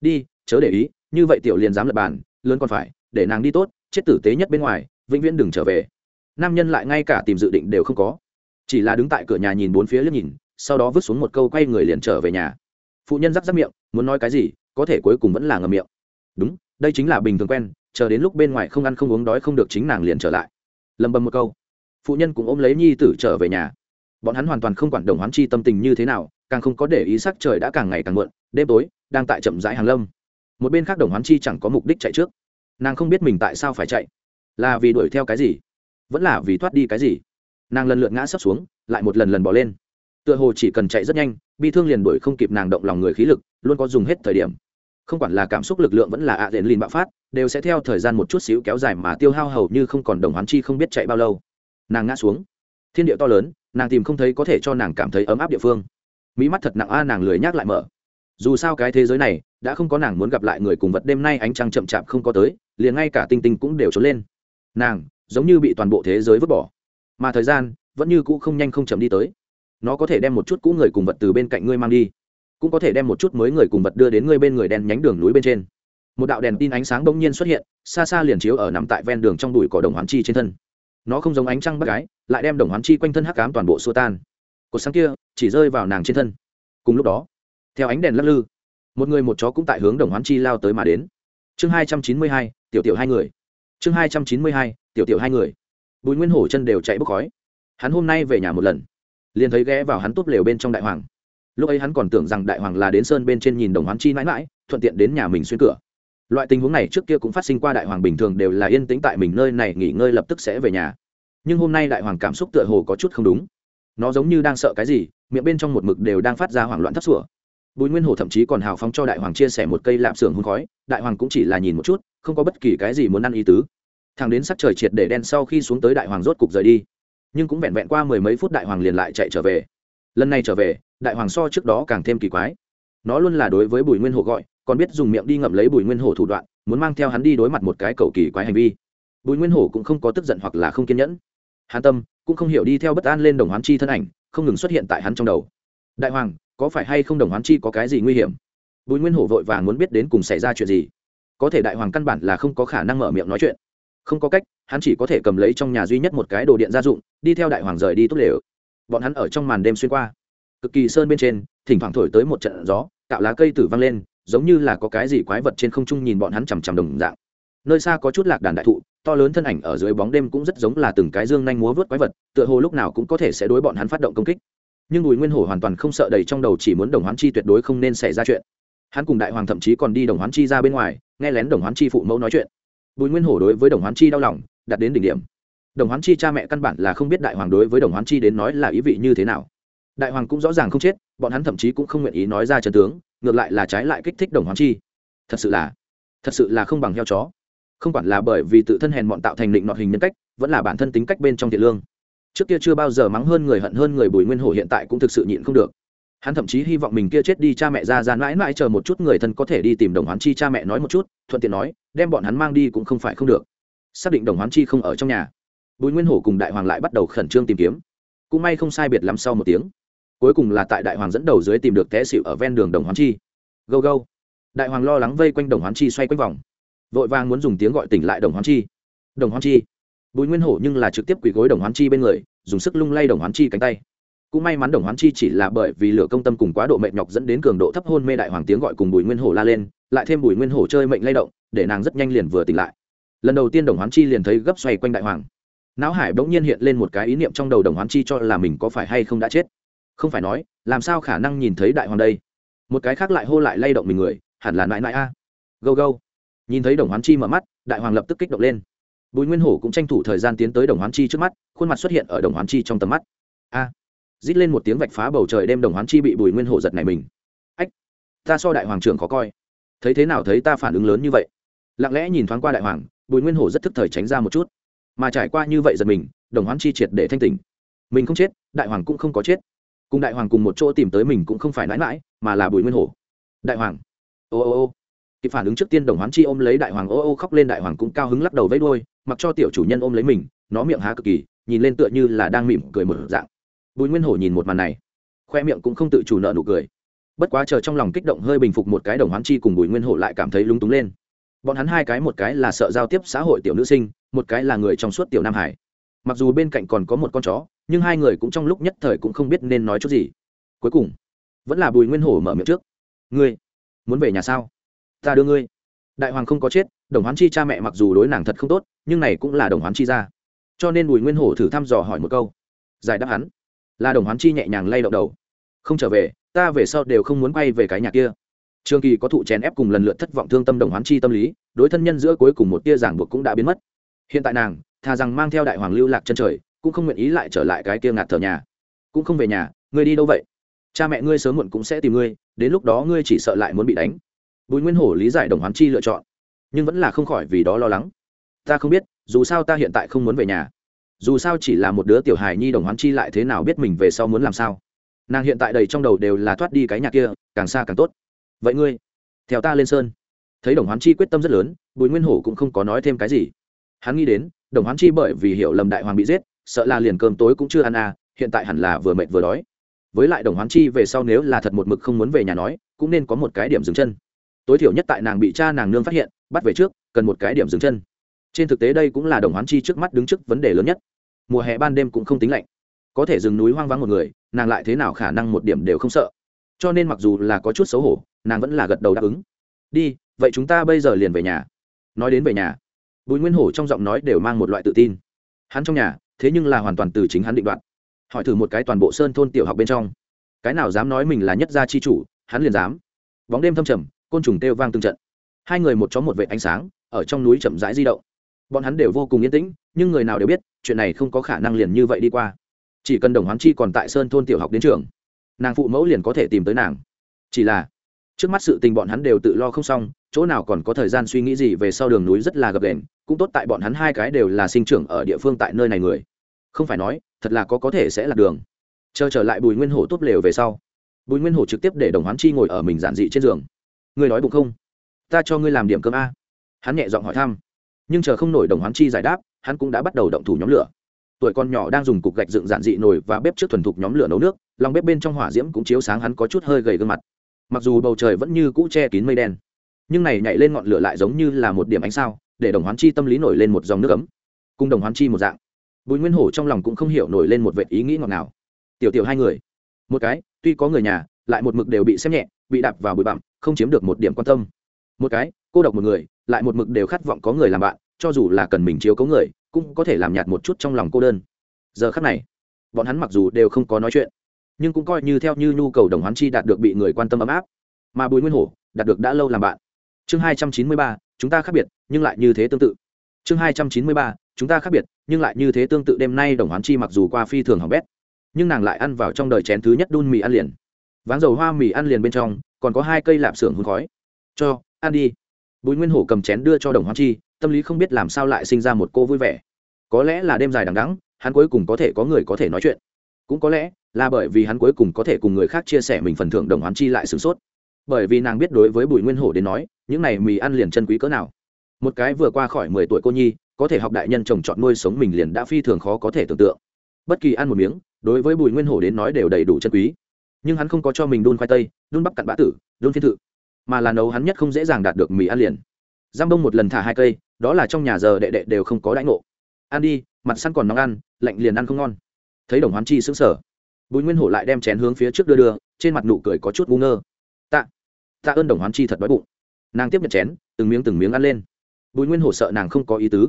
Đi, chớ để ý, như vậy tiểu liền dám lập bàn, lớn còn phải, để nàng đi tốt, chết tử tế nhất bên ngoài, vĩnh viễn đừng trở về. Nam nhân lại ngay cả tìm dự định đều không có. Chỉ là đứng tại cửa nhà nhìn bốn phía liếc nhìn, sau đó vứt xuống một câu quay người liền trở về nhà. Phụ nhân rắc rắc miệng, muốn nói cái gì, có thể cuối cùng vẫn là ngầm miệng. Đúng, đây chính là bình thường quen, chờ đến lúc bên ngoài không ăn không uống đói không được chính nàng liền trở lại. Lầm bầm một câu. Phụ nhân cũng ôm lấy nhi tử trở về nhà bọn hắn hoàn toàn không quản đồng hoán chi tâm tình như thế nào, càng không có để ý sắc trời đã càng ngày càng muộn, đêm tối, đang tại chậm rãi hàng lâm. Một bên khác đồng hoán chi chẳng có mục đích chạy trước. Nàng không biết mình tại sao phải chạy. Là vì đuổi theo cái gì? Vẫn là vì thoát đi cái gì? Nàng lần lượt ngã sấp xuống, lại một lần lần bỏ lên. Tựa hồ chỉ cần chạy rất nhanh, bi thương liền đuổi không kịp nàng động lòng người khí lực, luôn có dùng hết thời điểm. Không quản là cảm xúc lực lượng vẫn là ạ à đền lìn bạo phát, đều sẽ theo thời gian một chút xíu kéo dài mà tiêu hao hầu như không còn đồng hoán chi không biết chạy bao lâu. Nàng ngã xuống. Thiên địa to lớn nàng tìm không thấy có thể cho nàng cảm thấy ấm áp địa phương. Mỹ mắt thật nặng a, nàng lười nhác lại mở. Dù sao cái thế giới này, đã không có nàng muốn gặp lại người cùng vật đêm nay ánh trăng chậm chạp không có tới, liền ngay cả tinh tinh cũng đều trốn lên. Nàng, giống như bị toàn bộ thế giới vứt bỏ. Mà thời gian, vẫn như cũ không nhanh không chậm đi tới. Nó có thể đem một chút cũ người cùng vật từ bên cạnh ngươi mang đi, cũng có thể đem một chút mới người cùng vật đưa đến ngươi bên người đen nhánh đường núi bên trên. Một đạo đèn tin ánh sáng bỗng nhiên xuất hiện, xa xa liền chiếu ở nằm tại ven đường trong đùi cỏ đồng hoán chi trên thân nó không giống ánh trăng bắt gái, lại đem đồng hoán chi quanh thân hắc cám toàn bộ xua tan. Cột sáng kia chỉ rơi vào nàng trên thân. Cùng lúc đó, theo ánh đèn lắc lư, một người một chó cũng tại hướng đồng hoán chi lao tới mà đến. Chương hai trăm chín mươi hai, tiểu tiểu hai người. Chương hai trăm chín mươi hai, tiểu tiểu hai người. Bùi nguyên hổ chân đều chạy bốc khói. Hắn hôm nay về nhà một lần. Liền thấy ghé vào hắn tốt lều bên trong đại hoàng. Lúc ấy hắn còn tưởng rằng đại hoàng là đến sơn bên trên nhìn đồng hoán chi mãi mãi, thuận tiện đến nhà mình xuyên cửa loại tình huống này trước kia cũng phát sinh qua đại hoàng bình thường đều là yên tĩnh tại mình nơi này, nghỉ ngơi lập tức sẽ về nhà. Nhưng hôm nay đại hoàng cảm xúc tựa hồ có chút không đúng. Nó giống như đang sợ cái gì, miệng bên trong một mực đều đang phát ra hoảng loạn thấp sủa. Bùi nguyên hồ thậm chí còn hào phóng cho đại hoàng chia sẻ một cây lạp xưởng hôn khói, đại hoàng cũng chỉ là nhìn một chút, không có bất kỳ cái gì muốn ăn ý tứ. Thằng đến sắc trời triệt để đen sau khi xuống tới đại hoàng rốt cục rời đi. Nhưng cũng vẹn vẹn qua mười mấy phút đại hoàng liền lại chạy trở về. Lần này trở về, đại hoàng so trước đó càng thêm kỳ quái. Nó luôn là đối với bùi nguyên hồ gọi còn biết dùng miệng đi ngậm lấy bùi nguyên hổ thủ đoạn, muốn mang theo hắn đi đối mặt một cái cầu kỳ quái hành vi. Bùi nguyên hổ cũng không có tức giận hoặc là không kiên nhẫn. Hàn tâm cũng không hiểu đi theo bất an lên đồng hoán chi thân ảnh, không ngừng xuất hiện tại hắn trong đầu. Đại hoàng, có phải hay không đồng hoán chi có cái gì nguy hiểm? Bùi nguyên hổ vội vàng muốn biết đến cùng xảy ra chuyện gì. Có thể đại hoàng căn bản là không có khả năng mở miệng nói chuyện. Không có cách, hắn chỉ có thể cầm lấy trong nhà duy nhất một cái đồ điện gia dụng, đi theo đại hoàng rời đi tốt lều. Bọn hắn ở trong màn đêm xuyên qua. Cực kỳ sơn bên trên, thỉnh thoảng thổi tới một trận gió, tạo lá cây tử văng lên giống như là có cái gì quái vật trên không trung nhìn bọn hắn chằm chằm đồng dạng. Nơi xa có chút lạc đàn đại thụ, to lớn thân ảnh ở dưới bóng đêm cũng rất giống là từng cái dương nhanh múa vớt quái vật, tựa hồ lúc nào cũng có thể sẽ đối bọn hắn phát động công kích. Nhưng bùi nguyên hổ hoàn toàn không sợ đầy trong đầu chỉ muốn đồng hoán chi tuyệt đối không nên xảy ra chuyện. Hắn cùng đại hoàng thậm chí còn đi đồng hoán chi ra bên ngoài, nghe lén đồng hoán chi phụ mẫu nói chuyện. Bùi nguyên hổ đối với đồng hoán chi đau lòng, đặt đến đỉnh điểm. Đồng hoán chi cha mẹ căn bản là không biết đại hoàng đối với đồng hoán chi đến nói là ý vị như thế nào. Đại hoàng cũng rõ ràng không chết, bọn hắn thậm chí cũng không nguyện ý nói ra chân tướng ngược lại là trái lại kích thích đồng hoàng chi. Thật sự là, thật sự là không bằng heo chó. Không quản là bởi vì tự thân hèn bọn tạo thành định nọt hình nhân cách, vẫn là bản thân tính cách bên trong thiện lương. Trước kia chưa bao giờ mắng hơn người hận hơn người bùi nguyên hổ hiện tại cũng thực sự nhịn không được. Hắn thậm chí hy vọng mình kia chết đi cha mẹ ra ra mãi mãi chờ một chút người thân có thể đi tìm đồng hoán chi cha mẹ nói một chút, thuận tiện nói, đem bọn hắn mang đi cũng không phải không được. Xác định đồng hoán chi không ở trong nhà. Bùi nguyên hổ cùng đại hoàng lại bắt đầu khẩn trương tìm kiếm. Cũng may không sai biệt lắm sau một tiếng cuối cùng là tại đại hoàng dẫn đầu dưới tìm được té xịu ở ven đường đồng hoán chi. Gâu gâu. Đại hoàng lo lắng vây quanh đồng hoán chi xoay quanh vòng. Vội vàng muốn dùng tiếng gọi tỉnh lại đồng hoán chi. Đồng hoán chi. Bùi nguyên hổ nhưng là trực tiếp quỳ gối đồng hoán chi bên người, dùng sức lung lay đồng hoán chi cánh tay. Cũng may mắn đồng hoán chi chỉ là bởi vì lửa công tâm cùng quá độ mệt nhọc dẫn đến cường độ thấp hôn mê đại hoàng tiếng gọi cùng bùi nguyên hổ la lên, lại thêm bùi nguyên hổ chơi mệnh lay động, để nàng rất nhanh liền vừa tỉnh lại. Lần đầu tiên đồng hoán chi liền thấy gấp xoay quanh đại hoàng. Não hải bỗng nhiên hiện lên một cái ý niệm trong đầu đồng hoán chi cho là mình có phải hay không đã chết không phải nói, làm sao khả năng nhìn thấy đại hoàng đây? Một cái khác lại hô lại lay động mình người, hẳn là nãi nãi a. À. gâu gâu. Nhìn thấy đồng hoán chi mở mắt, đại hoàng lập tức kích động lên. Bùi nguyên hổ cũng tranh thủ thời gian tiến tới đồng hoán chi trước mắt, khuôn mặt xuất hiện ở đồng hoán chi trong tầm mắt. A. À. rít lên một tiếng vạch phá bầu trời đem đồng hoán chi bị bùi nguyên hổ giật này mình. Ách, ta so đại hoàng trưởng khó coi. Thấy thế nào thấy ta phản ứng lớn như vậy? Lặng lẽ nhìn thoáng qua đại hoàng, bùi nguyên hổ rất thức thời tránh ra một chút. Mà trải qua như vậy giật mình, đồng hoán chi triệt để thanh tỉnh. Mình không chết, đại hoàng cũng không có chết cùng đại hoàng cùng một chỗ tìm tới mình cũng không phải mãi mãi mà là bùi nguyên hổ. Đại hoàng. Ô ô ô. Kịp phản ứng trước tiên đồng hoán chi ôm lấy đại hoàng, ô ô khóc lên đại hoàng cũng cao hứng lắc đầu vẫy đôi mặc cho tiểu chủ nhân ôm lấy mình, nó miệng há cực kỳ, nhìn lên tựa như là đang mỉm cười một dạng. Bùi nguyên hổ nhìn một màn này, khoe miệng cũng không tự chủ nợ nụ cười. Bất quá chờ trong lòng kích động hơi bình phục một cái đồng hoán chi cùng bùi nguyên hổ lại cảm thấy lúng túng lên. Bọn hắn hai cái một cái là sợ giao tiếp xã hội tiểu nữ sinh, một cái là người trong suốt tiểu nam hải. Mặc dù bên cạnh còn có một con chó nhưng hai người cũng trong lúc nhất thời cũng không biết nên nói chút gì. Cuối cùng, vẫn là bùi nguyên hổ mở miệng trước. Ngươi muốn về nhà sao? Ta đưa ngươi. Đại hoàng không có chết, đồng hoán chi cha mẹ mặc dù đối nàng thật không tốt, nhưng này cũng là đồng hoán chi ra cho nên bùi nguyên hổ thử thăm dò hỏi một câu. Giải đáp hắn, là đồng hoán chi nhẹ nhàng lay động đầu. Không trở về, ta về sau đều không muốn quay về cái nhà kia. Trường kỳ có thụ chèn ép cùng lần lượt thất vọng thương tâm đồng hoán chi tâm lý, đối thân nhân giữa cuối cùng một tia giảng buộc cũng đã biến mất. Hiện tại nàng thà rằng mang theo đại hoàng lưu lạc chân trời cũng không nguyện ý lại trở lại cái kia ngạt thở nhà. Cũng không về nhà, ngươi đi đâu vậy? Cha mẹ ngươi sớm muộn cũng sẽ tìm ngươi, đến lúc đó ngươi chỉ sợ lại muốn bị đánh. Bùi nguyên hổ lý giải đồng hoán chi lựa chọn, nhưng vẫn là không khỏi vì đó lo lắng. Ta không biết, dù sao ta hiện tại không muốn về nhà. Dù sao chỉ là một đứa tiểu hài nhi đồng hoán chi lại thế nào biết mình về sau muốn làm sao. Nàng hiện tại đầy trong đầu đều là thoát đi cái nhà kia, càng xa càng tốt. Vậy ngươi, theo ta lên sơn. Thấy đồng hoán chi quyết tâm rất lớn, bùi nguyên hổ cũng không có nói thêm cái gì. Hắn nghĩ đến, đồng hoán chi bởi vì hiểu lầm đại hoàng bị giết sợ là liền cơm tối cũng chưa ăn à hiện tại hẳn là vừa mệt vừa đói. Với lại đồng hoán chi về sau nếu là thật một mực không muốn về nhà nói, cũng nên có một cái điểm dừng chân. Tối thiểu nhất tại nàng bị cha nàng nương phát hiện, bắt về trước, cần một cái điểm dừng chân. Trên thực tế đây cũng là đồng hoán chi trước mắt đứng trước vấn đề lớn nhất. Mùa hè ban đêm cũng không tính lạnh. Có thể rừng núi hoang vắng một người, nàng lại thế nào khả năng một điểm đều không sợ. Cho nên mặc dù là có chút xấu hổ, nàng vẫn là gật đầu đáp ứng. Đi, vậy chúng ta bây giờ liền về nhà. Nói đến về nhà, bùi nguyên hổ trong giọng nói đều mang một loại tự tin. Hắn trong nhà thế nhưng là hoàn toàn từ chính hắn định đoạt. Hỏi thử một cái toàn bộ sơn thôn tiểu học bên trong. Cái nào dám nói mình là nhất gia chi chủ, hắn liền dám. Bóng đêm thâm trầm, côn trùng kêu vang từng trận. Hai người một chó một vệ ánh sáng, ở trong núi chậm rãi di động. Bọn hắn đều vô cùng yên tĩnh, nhưng người nào đều biết, chuyện này không có khả năng liền như vậy đi qua. Chỉ cần đồng hoán chi còn tại sơn thôn tiểu học đến trường, nàng phụ mẫu liền có thể tìm tới nàng. Chỉ là trước mắt sự tình bọn hắn đều tự lo không xong, chỗ nào còn có thời gian suy nghĩ gì về sau đường núi rất là gập đền cũng tốt tại bọn hắn hai cái đều là sinh trưởng ở địa phương tại nơi này người. Không phải nói, thật là có có thể sẽ là đường. Chờ trở lại bùi nguyên hổ tốt lều về sau, bùi nguyên hổ trực tiếp để đồng hoán chi ngồi ở mình giản dị trên giường. Người nói bụng không? Ta cho ngươi làm điểm cơm a. Hắn nhẹ giọng hỏi thăm. Nhưng chờ không nổi đồng hoán chi giải đáp, hắn cũng đã bắt đầu động thủ nhóm lửa. Tuổi con nhỏ đang dùng cục gạch dựng giản dị nồi và bếp trước thuần thục nhóm lửa nấu nước, lòng bếp bên trong hỏa diễm cũng chiếu sáng hắn có chút hơi gầy gương mặt mặc dù bầu trời vẫn như cũ che kín mây đen, nhưng này nhảy lên ngọn lửa lại giống như là một điểm ánh sao, để đồng hoán chi tâm lý nổi lên một dòng nước ấm. Cùng đồng hoán chi một dạng, bùi nguyên hổ trong lòng cũng không hiểu nổi lên một vệ ý nghĩ ngọt nào tiểu tiểu hai người, một cái, tuy có người nhà, lại một mực đều bị xem nhẹ, bị đạp vào bụi bặm, không chiếm được một điểm quan tâm. Một cái, cô độc một người, lại một mực đều khát vọng có người làm bạn, cho dù là cần mình chiếu cấu người, cũng có thể làm nhạt một chút trong lòng cô đơn. Giờ khắc này, bọn hắn mặc dù đều không có nói chuyện nhưng cũng coi như theo như nhu cầu đồng hoán chi đạt được bị người quan tâm ấm áp. Mà bùi nguyên hổ, đạt được đã lâu làm bạn. Chương hai trăm chín mươi ba, chúng ta khác biệt, nhưng lại như thế tương tự. Chương hai trăm chín mươi ba, chúng ta khác biệt, nhưng lại như thế tương tự đêm nay đồng hoán chi mặc dù qua phi thường hỏng bét, nhưng nàng lại ăn vào trong đời chén thứ nhất đun mì ăn liền. Váng dầu hoa mì ăn liền bên trong, còn có hai cây lạp xưởng hôn khói. Cho, ăn đi. Bùi nguyên hổ cầm chén đưa cho đồng hoán chi, tâm lý không biết làm sao lại sinh ra một cô vui vẻ. Có lẽ là đêm dài đằng đắng hắn cuối cùng có thể có người có thể nói chuyện cũng có lẽ là bởi vì hắn cuối cùng có thể cùng người khác chia sẻ mình phần thưởng đồng hoán chi lại sửng sốt. Bởi vì nàng biết đối với bùi nguyên hổ đến nói, những này mì ăn liền chân quý cỡ nào. Một cái vừa qua khỏi mười tuổi cô nhi, có thể học đại nhân trồng trọt nuôi sống mình liền đã phi thường khó có thể tưởng tượng. Bất kỳ ăn một miếng, đối với bùi nguyên hổ đến nói đều đầy đủ chân quý. Nhưng hắn không có cho mình đun khoai tây, đun bắp cặn bã tử, đun phiên thự, mà là nấu hắn nhất không dễ dàng đạt được mì ăn liền. Giam đông một lần thả hai cây, đó là trong nhà giờ đệ đệ đều không có đãi ngộ. Ăn đi, mặt săn còn nóng ăn, lạnh liền ăn không ngon thấy đồng hoán chi sững sờ. Bùi nguyên hổ lại đem chén hướng phía trước đưa đưa, trên mặt nụ cười có chút ngu ngơ. Tạ tạ ơn đồng hoán chi thật đói bụng. Nàng tiếp nhận chén, từng miếng từng miếng ăn lên. Bùi nguyên hổ sợ nàng không có ý tứ,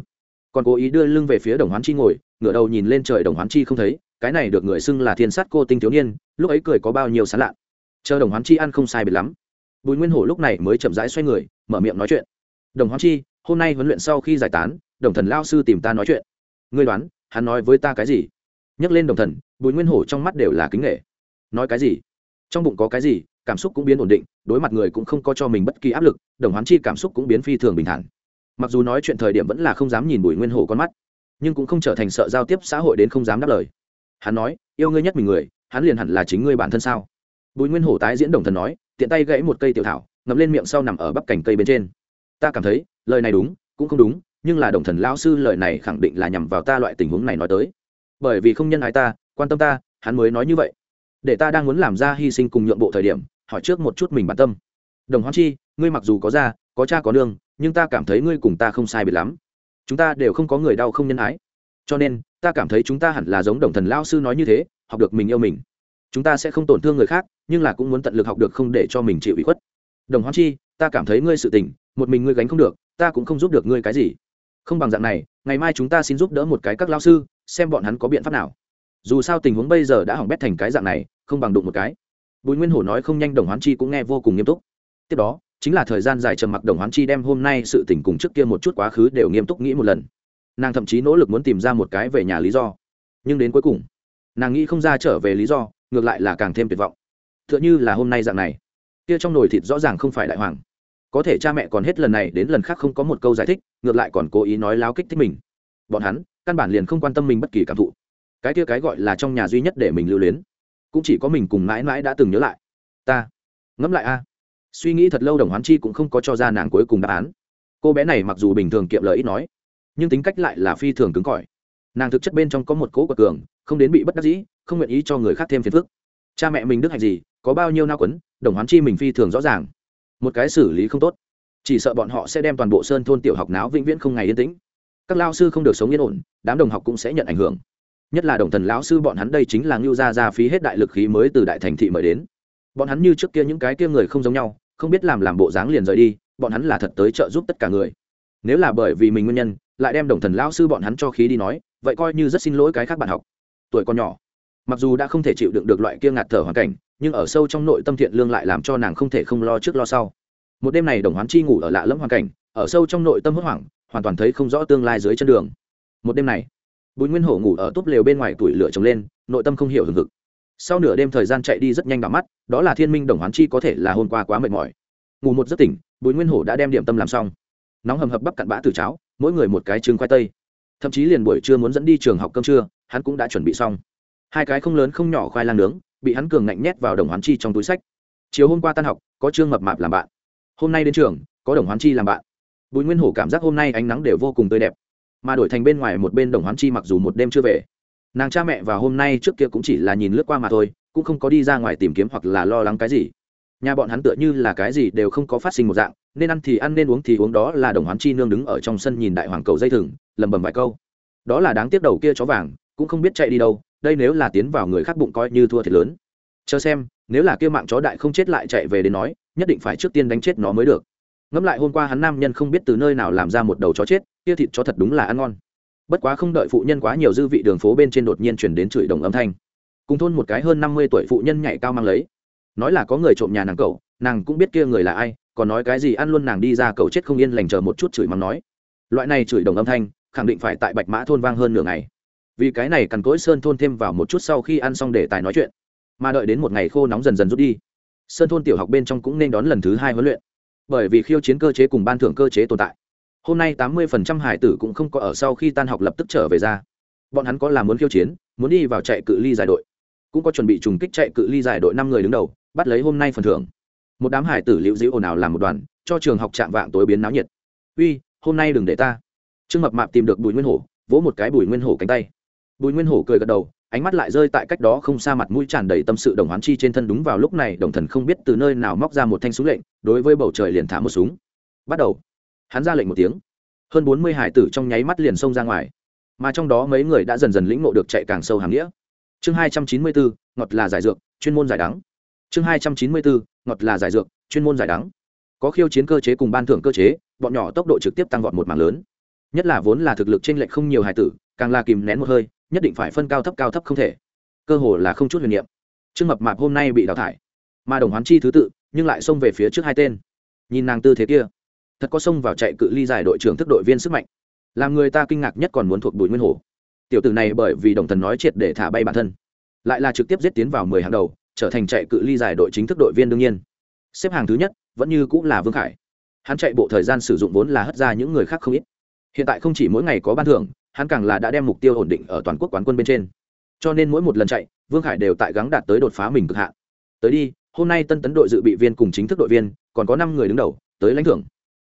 còn cố ý đưa lưng về phía đồng hoán chi ngồi, ngửa đầu nhìn lên trời đồng hoán chi không thấy, cái này được người xưng là thiên sát cô tinh thiếu niên, lúc ấy cười có bao nhiêu sán lạ chờ đồng hoán chi ăn không sai biệt lắm. Bùi nguyên hổ lúc này mới chậm rãi xoay người, mở miệng nói chuyện. Đồng hoán chi, hôm nay huấn luyện sau khi giải tán, đồng thần lao sư tìm ta nói chuyện. Ngươi đoán, hắn nói với ta cái gì? Nhấc lên đồng thần, bùi nguyên hổ trong mắt đều là kính nghệ. Nói cái gì? Trong bụng có cái gì, cảm xúc cũng biến ổn định, đối mặt người cũng không có cho mình bất kỳ áp lực, đồng hoán chi cảm xúc cũng biến phi thường bình thản. Mặc dù nói chuyện thời điểm vẫn là không dám nhìn bùi nguyên hổ con mắt, nhưng cũng không trở thành sợ giao tiếp xã hội đến không dám đáp lời. Hắn nói, yêu ngươi nhất mình người, hắn liền hẳn là chính ngươi bản thân sao? Bùi nguyên hổ tái diễn đồng thần nói, tiện tay gãy một cây tiểu thảo, ngậm lên miệng sau nằm ở bắp cành cây bên trên. Ta cảm thấy, lời này đúng, cũng không đúng, nhưng là đồng thần lao sư lời này khẳng định là nhằm vào ta loại tình huống này nói tới bởi vì không nhân ái ta, quan tâm ta, hắn mới nói như vậy. Để ta đang muốn làm ra hy sinh cùng nhượng bộ thời điểm, hỏi trước một chút mình bản tâm. Đồng hoan chi, ngươi mặc dù có gia có cha có nương, nhưng ta cảm thấy ngươi cùng ta không sai biệt lắm. Chúng ta đều không có người đau không nhân ái. Cho nên, ta cảm thấy chúng ta hẳn là giống đồng thần lao sư nói như thế, học được mình yêu mình. Chúng ta sẽ không tổn thương người khác, nhưng là cũng muốn tận lực học được không để cho mình chịu ủy khuất. Đồng hoan chi, ta cảm thấy ngươi sự tình, một mình ngươi gánh không được, ta cũng không giúp được ngươi cái gì. Không bằng dạng này, ngày mai chúng ta xin giúp đỡ một cái các lao sư xem bọn hắn có biện pháp nào. Dù sao tình huống bây giờ đã hỏng bét thành cái dạng này, không bằng đụng một cái. Bùi nguyên hổ nói không nhanh đồng hoán chi cũng nghe vô cùng nghiêm túc. Tiếp đó, chính là thời gian dài trầm mặc đồng hoán chi đem hôm nay sự tình cùng trước kia một chút quá khứ đều nghiêm túc nghĩ một lần. Nàng thậm chí nỗ lực muốn tìm ra một cái về nhà lý do. Nhưng đến cuối cùng, nàng nghĩ không ra trở về lý do, ngược lại là càng thêm tuyệt vọng. T h ư ợ n h ư là hôm nay dạng này. Kia trong nồi thịt rõ ràng không phải đại hoàng. Có thể cha mẹ còn hết lần này đến lần khác không có một câu giải thích, ngược lại còn cố ý nói láo kích thích mình. Bọn hắn căn bản liền không quan tâm mình bất kỳ cảm thụ. Cái kia cái gọi là trong nhà duy nhất để mình lưu luyến, cũng chỉ có mình cùng mãi mãi đã từng nhớ lại. Ta, ngẫm lại a. À. Suy nghĩ thật lâu đồng hoán chi cũng không có cho ra nàng cuối cùng đáp án. Cô bé này mặc dù bình thường kiệm lời ít nói, nhưng tính cách lại là phi thường cứng cỏi. Nàng thực chất bên trong có một cố quật cường, không đến bị bất đắc dĩ, không nguyện ý cho người khác thêm phiền phức. Cha mẹ mình đức hạnh gì, có bao nhiêu nao quấn, đồng hoán chi mình phi thường rõ ràng. Một cái xử lý không tốt. Chỉ sợ bọn họ sẽ đem toàn bộ sơn thôn tiểu học náo vĩnh viễn không ngày yên tĩnh. Các lao sư không được sống yên ổn đám đồng học cũng sẽ nhận ảnh hưởng. Nhất là đồng thần lão sư bọn hắn đây chính là ngưu gia ra phí hết đại lực khí mới từ đại thành thị mời đến. Bọn hắn như trước kia những cái kia người không giống nhau, không biết làm làm bộ dáng liền rời đi, bọn hắn là thật tới trợ giúp tất cả người. Nếu là bởi vì mình nguyên nhân, lại đem đồng thần lão sư bọn hắn cho khí đi nói, vậy coi như rất xin lỗi cái khác bạn học. Tuổi còn nhỏ, mặc dù đã không thể chịu đựng được loại kia ngạt thở hoàn cảnh, nhưng ở sâu trong nội tâm thiện lương lại làm cho nàng không thể không lo trước lo sau. Một đêm này đồng hoán chi ngủ ở lạ lẫm hoàn cảnh, ở sâu trong nội tâm hốt hoảng, hoàn toàn thấy không rõ tương lai dưới chân đường một đêm này, bùi nguyên hổ ngủ ở túp lều bên ngoài tuổi lửa trồng lên, nội tâm không hiểu hừng hực. Sau nửa đêm thời gian chạy đi rất nhanh đỏ mắt, đó là thiên minh đồng hoán chi có thể là hôm qua quá mệt mỏi. Ngủ một giấc tỉnh, bùi nguyên hổ đã đem điểm tâm làm xong. Nóng hầm hập bắp cặn bã từ cháo, mỗi người một cái trứng khoai tây. Thậm chí liền buổi trưa muốn dẫn đi trường học cơm trưa, hắn cũng đã chuẩn bị xong. Hai cái không lớn không nhỏ khoai lang nướng, bị hắn cường ngạnh nhét vào đồng hoán chi trong túi sách. Chiều hôm qua tan học, có trương mập mạp làm bạn. Hôm nay đến trường, có đồng hoán chi làm bạn. Bùi nguyên hổ cảm giác hôm nay ánh nắng đều vô cùng tươi đẹp mà đổi thành bên ngoài một bên đồng hoán chi mặc dù một đêm chưa về. Nàng cha mẹ và hôm nay trước kia cũng chỉ là nhìn lướt qua mà thôi, cũng không có đi ra ngoài tìm kiếm hoặc là lo lắng cái gì. Nhà bọn hắn tựa như là cái gì đều không có phát sinh một dạng, nên ăn thì ăn, nên uống thì uống, đó là đồng hoán chi nương đứng ở trong sân nhìn đại hoàng cầu dây thừng lầm bầm vài câu. Đó là đáng tiếc đầu kia chó vàng, cũng không biết chạy đi đâu, đây nếu là tiến vào người khác bụng coi như thua thiệt lớn. Chờ xem, nếu là kia mạng chó đại không chết lại chạy về đến nói, nhất định phải trước tiên đánh chết nó mới được. Ngẫm lại hôm qua hắn nam nhân không biết từ nơi nào làm ra một đầu chó chết kia thịt chó thật đúng là ăn ngon. Bất quá không đợi phụ nhân quá nhiều dư vị đường phố bên trên đột nhiên chuyển đến chửi đồng âm thanh. Cùng thôn một cái hơn năm mươi tuổi phụ nhân nhảy cao mang lấy. Nói là có người trộm nhà nàng cậu, nàng cũng biết kia người là ai, còn nói cái gì ăn luôn nàng đi ra cầu chết không yên lành chờ một chút chửi mắng nói. Loại này chửi đồng âm thanh, khẳng định phải tại bạch mã thôn vang hơn nửa ngày. Vì cái này cằn cỗi sơn thôn thêm vào một chút sau khi ăn xong để tài nói chuyện. Mà đợi đến một ngày khô nóng dần dần rút đi, sơn thôn tiểu học bên trong cũng nên đón lần thứ hai huấn luyện. Bởi vì khiêu chiến cơ chế cùng ban thưởng cơ chế tồn tại hôm nay tám mươi phần trăm hải tử cũng không có ở sau khi tan học lập tức trở về ra. Bọn hắn có là muốn khiêu chiến, muốn đi vào chạy cự ly giải đội. Cũng có chuẩn bị trùng kích chạy cự ly giải đội năm người đứng đầu, bắt lấy hôm nay phần thưởng. Một đám hải tử liễu dĩu ồn ào làm một đoàn, cho trường học chạm vạng tối biến náo nhiệt. Uy, hôm nay đừng để ta. Trương mập mạp tìm được bùi nguyên hổ, vỗ một cái bùi nguyên hổ cánh tay. Bùi nguyên hổ cười gật đầu, ánh mắt lại rơi tại cách đó không xa mặt mũi tràn đầy tâm sự đồng hoán chi trên thân đúng vào lúc này, đồng thần không biết từ nơi nào móc ra một thanh súng lệnh, đối với bầu trời liền thả một súng. Bắt đầu hắn ra lệnh một tiếng. Hơn bốn mươi hải tử trong nháy mắt liền xông ra ngoài. Mà trong đó mấy người đã dần dần lĩnh ngộ được chạy càng sâu hàm nghĩa. Chương hai trăm chín mươi bốn, ngọt là giải dược, chuyên môn giải đắng. Chương hai trăm chín mươi bốn, ngọt là giải dược, chuyên môn giải đắng. Có khiêu chiến cơ chế cùng ban thưởng cơ chế, bọn nhỏ tốc độ trực tiếp tăng vọt một mảng lớn. Nhất là vốn là thực lực trên lệch không nhiều hài tử, càng là kìm nén một hơi, nhất định phải phân cao thấp cao thấp không thể. Cơ hồ là không chút huyền niệm. Trương mập mạp hôm nay bị đào thải, mà đồng hoán chi thứ tự, nhưng lại xông về phía trước hai tên. Nhìn nàng tư thế kia thật có xông vào chạy cự ly giải đội trưởng thức đội viên sức mạnh. Làm người ta kinh ngạc nhất còn muốn thuộc bùi nguyên hổ tiểu tử này bởi vì đồng thần nói triệt để thả bay bản thân, lại là trực tiếp giết tiến vào mười hàng đầu, trở thành chạy cự ly giải đội chính thức đội viên đương nhiên. Xếp hàng thứ nhất, vẫn như cũng là vương khải. Hắn chạy bộ thời gian sử dụng vốn là hất ra những người khác không ít. Hiện tại không chỉ mỗi ngày có ban thưởng, hắn càng là đã đem mục tiêu ổn định ở toàn quốc quán quân bên trên. Cho nên mỗi một lần chạy, vương khải đều tại gắng đạt tới đột phá mình cực hạn. Tới đi, hôm nay tân tấn đội dự bị viên cùng chính thức đội viên, còn có năm người đứng đầu, tới lãnh thưởng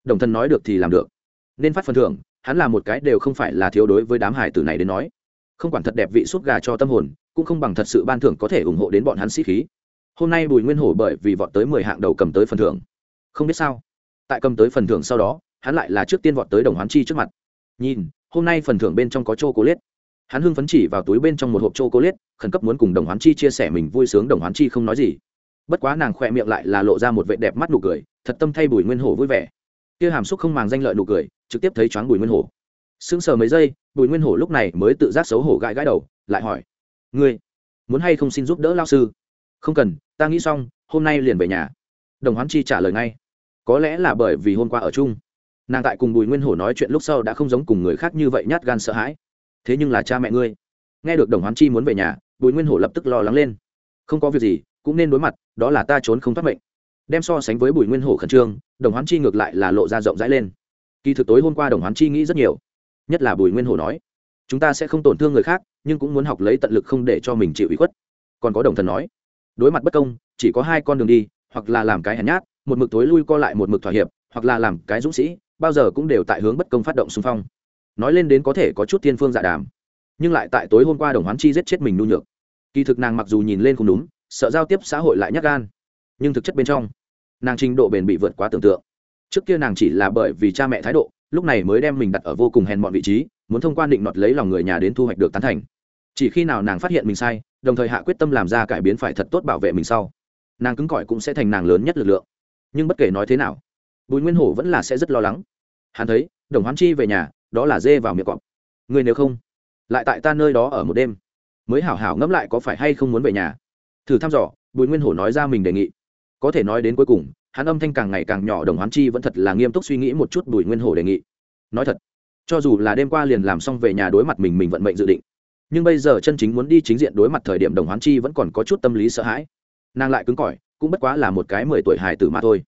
đồng thân nói được thì làm được. Nên phát phần thưởng, hắn là một cái đều không phải là thiếu đối với đám hải tử này đến nói. Không quản thật đẹp vị suốt gà cho tâm hồn, cũng không bằng thật sự ban thưởng có thể ủng hộ đến bọn hắn sĩ khí. Hôm nay bùi nguyên hổ bởi vì vọt tới mười hạng đầu cầm tới phần thưởng. Không biết sao, tại cầm tới phần thưởng sau đó, hắn lại là trước tiên vọt tới đồng hoán chi trước mặt. Nhìn, hôm nay phần thưởng bên trong có chô cố liết hắn hưng phấn chỉ vào túi bên trong một hộp chô cố liết khẩn cấp muốn cùng đồng hoán chi chia sẻ mình vui sướng đồng hoán chi không nói gì. Bất quá nàng khỏe miệng lại là lộ ra một vệ đẹp mắt nụ cười, thật tâm thay bùi nguyên hổ vui vẻ kia hàm xúc không màng danh lợi nụ cười, trực tiếp thấy choáng bùi nguyên hổ. Sững sờ mấy giây, bùi nguyên hổ lúc này mới tự giác xấu hổ gãi gãi đầu, lại hỏi, ngươi muốn hay không xin giúp đỡ lao sư? Không cần, ta nghĩ xong, hôm nay liền về nhà. Đồng hoán chi trả lời ngay, có lẽ là bởi vì hôm qua ở chung. Nàng tại cùng bùi nguyên hổ nói chuyện lúc sau đã không giống cùng người khác như vậy nhát gan sợ hãi. Thế nhưng là cha mẹ ngươi. Nghe được đồng hoán chi muốn về nhà, bùi nguyên hổ lập tức lo lắng lên. Không có việc gì, cũng nên đối mặt, đó là ta trốn không thoát mệnh đem so sánh với bùi nguyên hổ khẩn trương, đồng hoán chi ngược lại là lộ ra rộng rãi lên. Kỳ thực tối hôm qua đồng hoán chi nghĩ rất nhiều, nhất là bùi nguyên hổ nói, chúng ta sẽ không tổn thương người khác, nhưng cũng muốn học lấy tận lực không để cho mình chịu ý khuất. Còn có đồng thần nói, đối mặt bất công, chỉ có hai con đường đi, hoặc là làm cái hèn nhát, một mực tối lui co lại một mực thỏa hiệp, hoặc là làm cái dũng sĩ, bao giờ cũng đều tại hướng bất công phát động xung phong. Nói lên đến có thể có chút thiên phương dạ đàm, nhưng lại tại tối hôm qua đồng hoán chi giết chết mình nhu nhược. Kỳ thực nàng mặc dù nhìn lên không đúng, sợ giao tiếp xã hội lại nhắc gan, nhưng thực chất bên trong nàng trình độ bền bị vượt quá tưởng tượng. Trước kia nàng chỉ là bởi vì cha mẹ thái độ, lúc này mới đem mình đặt ở vô cùng hèn mọn vị trí, muốn thông qua định đoạt lấy lòng người nhà đến thu hoạch được tán thành. Chỉ khi nào nàng phát hiện mình sai, đồng thời hạ quyết tâm làm ra cải biến phải thật tốt bảo vệ mình sau, nàng cứng cỏi cũng sẽ thành nàng lớn nhất lực lượng. Nhưng bất kể nói thế nào, bùi nguyên hổ vẫn là sẽ rất lo lắng. Hắn thấy, đồng hoán chi về nhà, đó là dê vào miệng cọp. Người nếu không, lại tại ta nơi đó ở một đêm, mới hảo hảo ngẫm lại có phải hay không muốn về nhà. Thử thăm dò, bùi nguyên hổ nói ra mình đề nghị có thể nói đến cuối cùng, hắn âm thanh càng ngày càng nhỏ đồng hoán chi vẫn thật là nghiêm túc suy nghĩ một chút bùi nguyên hổ đề nghị. Nói thật, cho dù là đêm qua liền làm xong về nhà đối mặt mình mình vận mệnh dự định, nhưng bây giờ chân chính muốn đi chính diện đối mặt thời điểm đồng hoán chi vẫn còn có chút tâm lý sợ hãi. Nàng lại cứng cỏi, cũng bất quá là một cái mười tuổi hài tử mà thôi.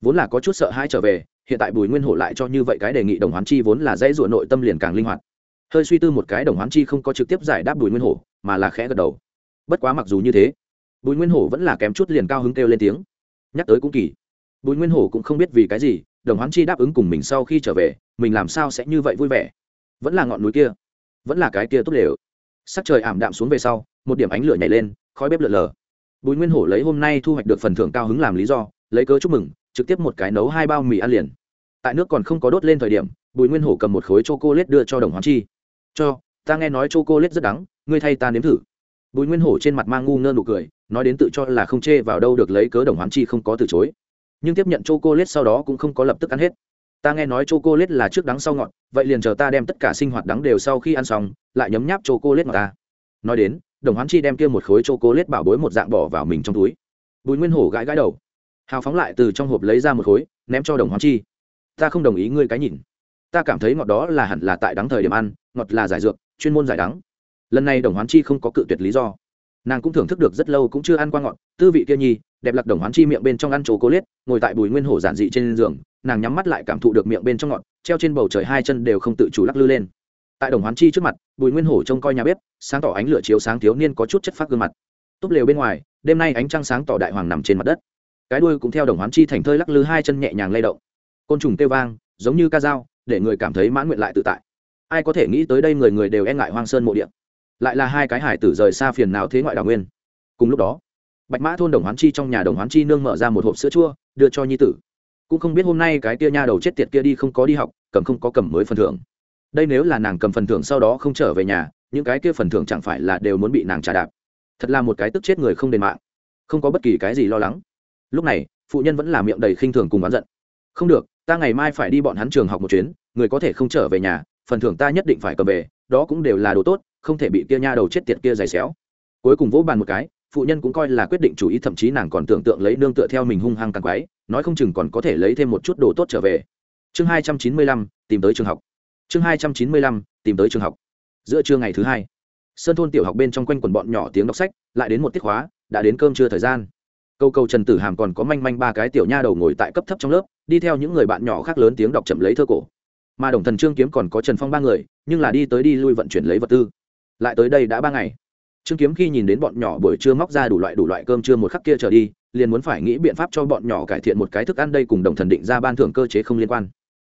Vốn là có chút sợ hãi trở về, hiện tại bùi nguyên hổ lại cho như vậy cái đề nghị đồng hoán chi vốn là dãy rủa nội tâm liền càng linh hoạt. Hơi suy tư một cái đồng hoán chi không có trực tiếp giải đáp bùi nguyên hổ, mà là khẽ gật đầu. Bất quá mặc dù như thế, bùi nguyên hổ vẫn là kém chút liền cao hứng kêu lên tiếng nhắc tới cũng kỳ. Bùi nguyên hổ cũng không biết vì cái gì, đồng hoán chi đáp ứng cùng mình sau khi trở về, mình làm sao sẽ như vậy vui vẻ? Vẫn là ngọn núi kia, vẫn là cái kia tốt đều sắc trời ảm đạm xuống về sau, một điểm ánh lửa nhảy lên, khói bếp lượn lờ. Bùi nguyên hổ lấy hôm nay thu hoạch được phần thưởng cao hứng làm lý do, lấy cớ chúc mừng, trực tiếp một cái nấu hai bao mì ăn liền. Tại nước còn không có đốt lên thời điểm, bùi nguyên hổ cầm một khối c h o c ô lết đưa cho đồng hoán chi. Cho, ta nghe nói c h o c ô lết rất đắng, ngươi thay ta nếm thử. Bùi nguyên hổ trên mặt mang ngu ngơ nụ cười nói đến tự cho là không chê vào đâu được lấy cớ đồng hoán chi không có từ chối. Nhưng tiếp nhận c h o c ô l a t e sau đó cũng không có lập tức ăn hết. Ta nghe nói c h o c ô l a t e là trước đắng sau ngọt, vậy liền chờ ta đem tất cả sinh hoạt đắng đều sau khi ăn xong, lại nhấm nháp c h o c ô l a t e ngọt ta. Nói đến, đồng hoán chi đem kia một khối c h o c ô l a t e bảo bối một dạng bỏ vào mình trong túi. Bùi nguyên hổ gãi gãi đầu. Hào phóng lại từ trong hộp lấy ra một khối, ném cho đồng hoán chi. Ta không đồng ý ngươi cái nhìn. Ta cảm thấy ngọt đó là hẳn là tại đắng thời điểm ăn, ngọt là giải dược, chuyên môn giải đắng. Lần này đồng hoán chi không có cự tuyệt lý do nàng cũng thưởng thức được rất lâu cũng chưa ăn qua ngọn tư vị kia nhi, đẹp lạc đồng hoán chi miệng bên trong ăn chỗ cố liết ngồi tại bùi nguyên hổ giản dị trên giường, nàng nhắm mắt lại cảm thụ được miệng bên trong ngọn treo trên bầu trời hai chân đều không tự chủ lắc lư lên. Tại đồng hoán chi trước mặt, bùi nguyên hổ trông coi nhà bếp, sáng tỏ ánh lửa chiếu sáng thiếu niên có chút chất phát gương mặt. Túp lều bên ngoài, đêm nay ánh trăng sáng tỏ đại hoàng nằm trên mặt đất. Cái đuôi cũng theo đồng hoán chi thành thơi lắc lư hai chân nhẹ nhàng lay động. Côn trùng kêu vang, giống như ca dao, để người cảm thấy mãn nguyện lại tự tại. Ai có thể nghĩ tới đây người người đều e ngại hoang sơn mộ điện lại là hai cái hải tử rời xa phiền não thế ngoại đào nguyên. Cùng lúc đó, bạch mã thôn đồng hoán chi trong nhà đồng hoán chi nương mở ra một hộp sữa chua, đưa cho nhi tử. Cũng không biết hôm nay cái kia nha đầu chết tiệt kia đi không có đi học, cầm không có cầm mới phần thưởng. Đây nếu là nàng cầm phần thưởng sau đó không trở về nhà, những cái kia phần thưởng chẳng phải là đều muốn bị nàng trả đạp. Thật là một cái tức chết người không đền mạng. Không có bất kỳ cái gì lo lắng. Lúc này, phụ nhân vẫn là miệng đầy khinh thường cùng oán giận. Không được, ta ngày mai phải đi bọn hắn trường học một chuyến, người có thể không trở về nhà, phần thưởng ta nhất định phải cầm về, đó cũng đều là đồ tốt không thể bị kia nha đầu chết tiệt kia giày xéo. Cuối cùng vỗ bàn một cái, phụ nhân cũng coi là quyết định chủ ý, thậm chí nàng còn tưởng tượng lấy nương tựa theo mình hung hăng càng quái, nói không chừng còn có thể lấy thêm một chút đồ tốt trở về. Chương hai trăm chín mươi lăm, tìm tới trường học. Chương hai trăm chín mươi lăm, tìm tới trường học. Giữa trưa ngày thứ hai, sơn thôn tiểu học bên trong quanh quần bọn nhỏ tiếng đọc sách, lại đến một tiết khóa, đã đến cơm trưa thời gian. Câu câu trần tử hàm còn có manh manh ba cái tiểu nha đầu ngồi tại cấp thấp trong lớp, đi theo những người bạn nhỏ khác lớn tiếng đọc chậm lấy thơ cổ. Mà đồng thần trương kiếm còn có trần phong ba người, nhưng là đi tới đi lui vận chuyển lấy vật tư lại tới đây đã ba ngày. Trương kiếm khi nhìn đến bọn nhỏ buổi trưa móc ra đủ loại đủ loại cơm trưa một khắc kia trở đi, liền muốn phải nghĩ biện pháp cho bọn nhỏ cải thiện một cái thức ăn đây cùng đồng thần định ra ban thưởng cơ chế không liên quan.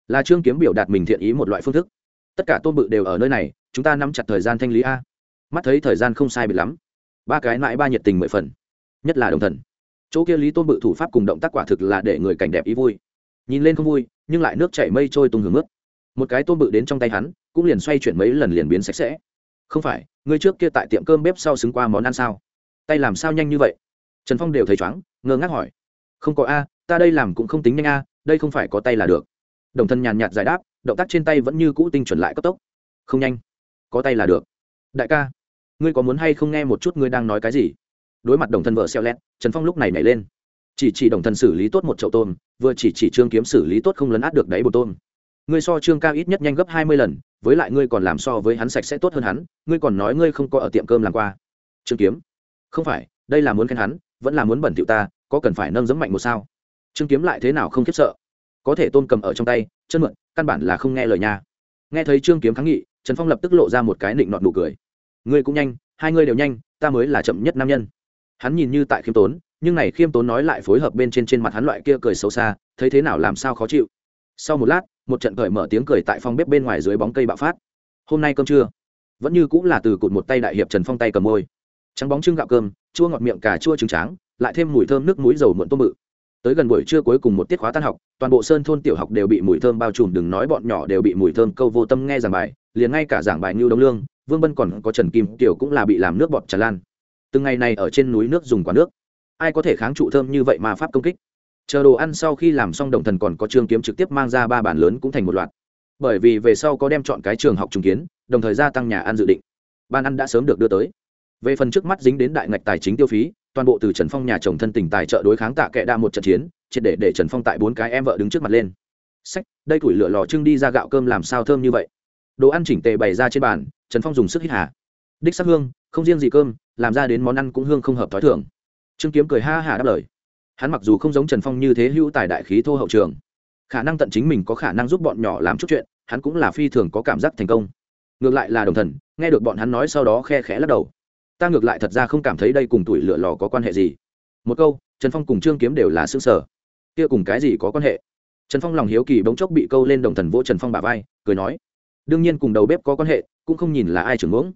Là trương kiếm biểu đạt mình thiện ý một loại phương thức. Tất cả tôm bự đều ở nơi này, chúng ta nắm chặt thời gian thanh lý a. Mắt thấy thời gian không sai biệt lắm. Ba cái mãi ba nhiệt tình mười phần. Nhất là đồng thần. Chỗ kia lý tôn bự thủ pháp cùng động tác quả thực là để người cảnh đẹp ý vui. Nhìn lên không vui, nhưng lại nước chảy mây trôi tung hướng ướt một cái tôm bự đến trong tay hắn, cũng liền xoay chuyển mấy lần liền biến sạch sẽ không phải, ngươi trước kia tại tiệm cơm bếp sau xứng qua món ăn sao? Tay làm sao nhanh như vậy? Trần phong đều thấy chóng ngơ ngác hỏi. Không có a, ta đây làm cũng không tính nhanh a, đây không phải có tay là được. Đồng thân nhàn nhạt giải đáp, động tác trên tay vẫn như cũ tinh chuẩn lại cấp tốc. Không nhanh. Có tay là được. Đại ca, ngươi có muốn hay không nghe một chút ngươi đang nói cái gì? Đối mặt đồng thân vợ xeo lét trần phong lúc này nhảy lên. Chỉ chỉ đồng thân xử lý tốt một chậu tôm, vừa chỉ chỉ trương kiếm xử lý tốt không lấn át được đáy bột tôm. Ngươi so trương ca ít nhất nhanh gấp hai mươi lần với lại ngươi còn làm so với hắn sạch sẽ tốt hơn hắn, ngươi còn nói ngươi không có ở tiệm cơm làm qua. Trương kiếm, không phải, đây là muốn khen hắn, vẫn là muốn bẩn thiệu ta, có cần phải nâng dẫm mạnh một sao? Trương kiếm lại thế nào không khiếp sợ? Có thể tôn cầm ở trong tay, chân mượn, căn bản là không nghe lời nha. Nghe thấy trương kiếm kháng nghị, trần phong lập tức lộ ra một cái nịnh nọt nụ cười. Ngươi cũng nhanh, hai ngươi đều nhanh, ta mới là chậm nhất nam nhân. Hắn nhìn như tại khiêm tốn, nhưng này khiêm tốn nói lại phối hợp bên trên trên mặt hắn loại kia cười xấu xa, thấy thế nào làm sao khó chịu. Sau một lát một trận cởi mở tiếng cười tại phòng bếp bên ngoài dưới bóng cây bạo phát. Hôm nay cơm trưa, vẫn như cũng là từ cụt một tay đại hiệp trần phong tay cầm môi. Trắng bóng trưng gạo cơm, chua ngọt miệng cà chua trứng tráng, lại thêm mùi thơm nước muối dầu muộn tôm bự. Tới gần buổi trưa cuối cùng một tiết khóa tan học, toàn bộ sơn thôn tiểu học đều bị mùi thơm bao trùm, đừng nói bọn nhỏ đều bị mùi thơm câu vô tâm nghe giảng bài, liền ngay cả giảng bài như đông lương, vương bân còn có trần kim tiểu cũng là bị làm nước bọt tràn lan. Từng ngày này ở trên núi nước dùng quả nước, ai có thể kháng trụ thơm như vậy mà pháp công kích? Chờ đồ ăn sau khi làm xong đồng thần còn có trương kiếm trực tiếp mang ra ba bản lớn cũng thành một loạt. Bởi vì về sau có đem chọn cái trường học trùng kiến, đồng thời gia tăng nhà ăn dự định. Ban ăn đã sớm được đưa tới. Về phần trước mắt dính đến đại ngạch tài chính tiêu phí, toàn bộ từ trần phong nhà chồng thân tình tài trợ đối kháng tạ kệ đa một trận chiến, triệt để để trần phong tại bốn cái em vợ đứng trước mặt lên. Sách, đây củi lửa lò trưng đi ra gạo cơm làm sao thơm như vậy? Đồ ăn chỉnh tề bày ra trên bàn, trần phong dùng sức hít hà. Đích sắc hương, không riêng gì cơm, làm ra đến món ăn cũng hương không hợp t h ó i thưởng trương kiếm cười ha hà đáp lời hắn mặc dù không giống trần phong như thế hữu tài đại khí thô hậu trường, khả năng tận chính mình có khả năng giúp bọn nhỏ làm chút chuyện, hắn cũng là phi thường có cảm giác thành công. Ngược lại là đồng thần, nghe được bọn hắn nói sau đó khe khẽ lắc đầu. Ta ngược lại thật ra không cảm thấy đây cùng tuổi lựa lò có quan hệ gì. Một câu, trần phong cùng trương kiếm đều là xương sở kia cùng cái gì có quan hệ? Trần phong lòng hiếu kỳ bỗng chốc bị câu lên đồng thần vỗ trần phong bà vai, cười nói, đương nhiên cùng đầu bếp có quan hệ, cũng không nhìn là ai trưởng ngưỡng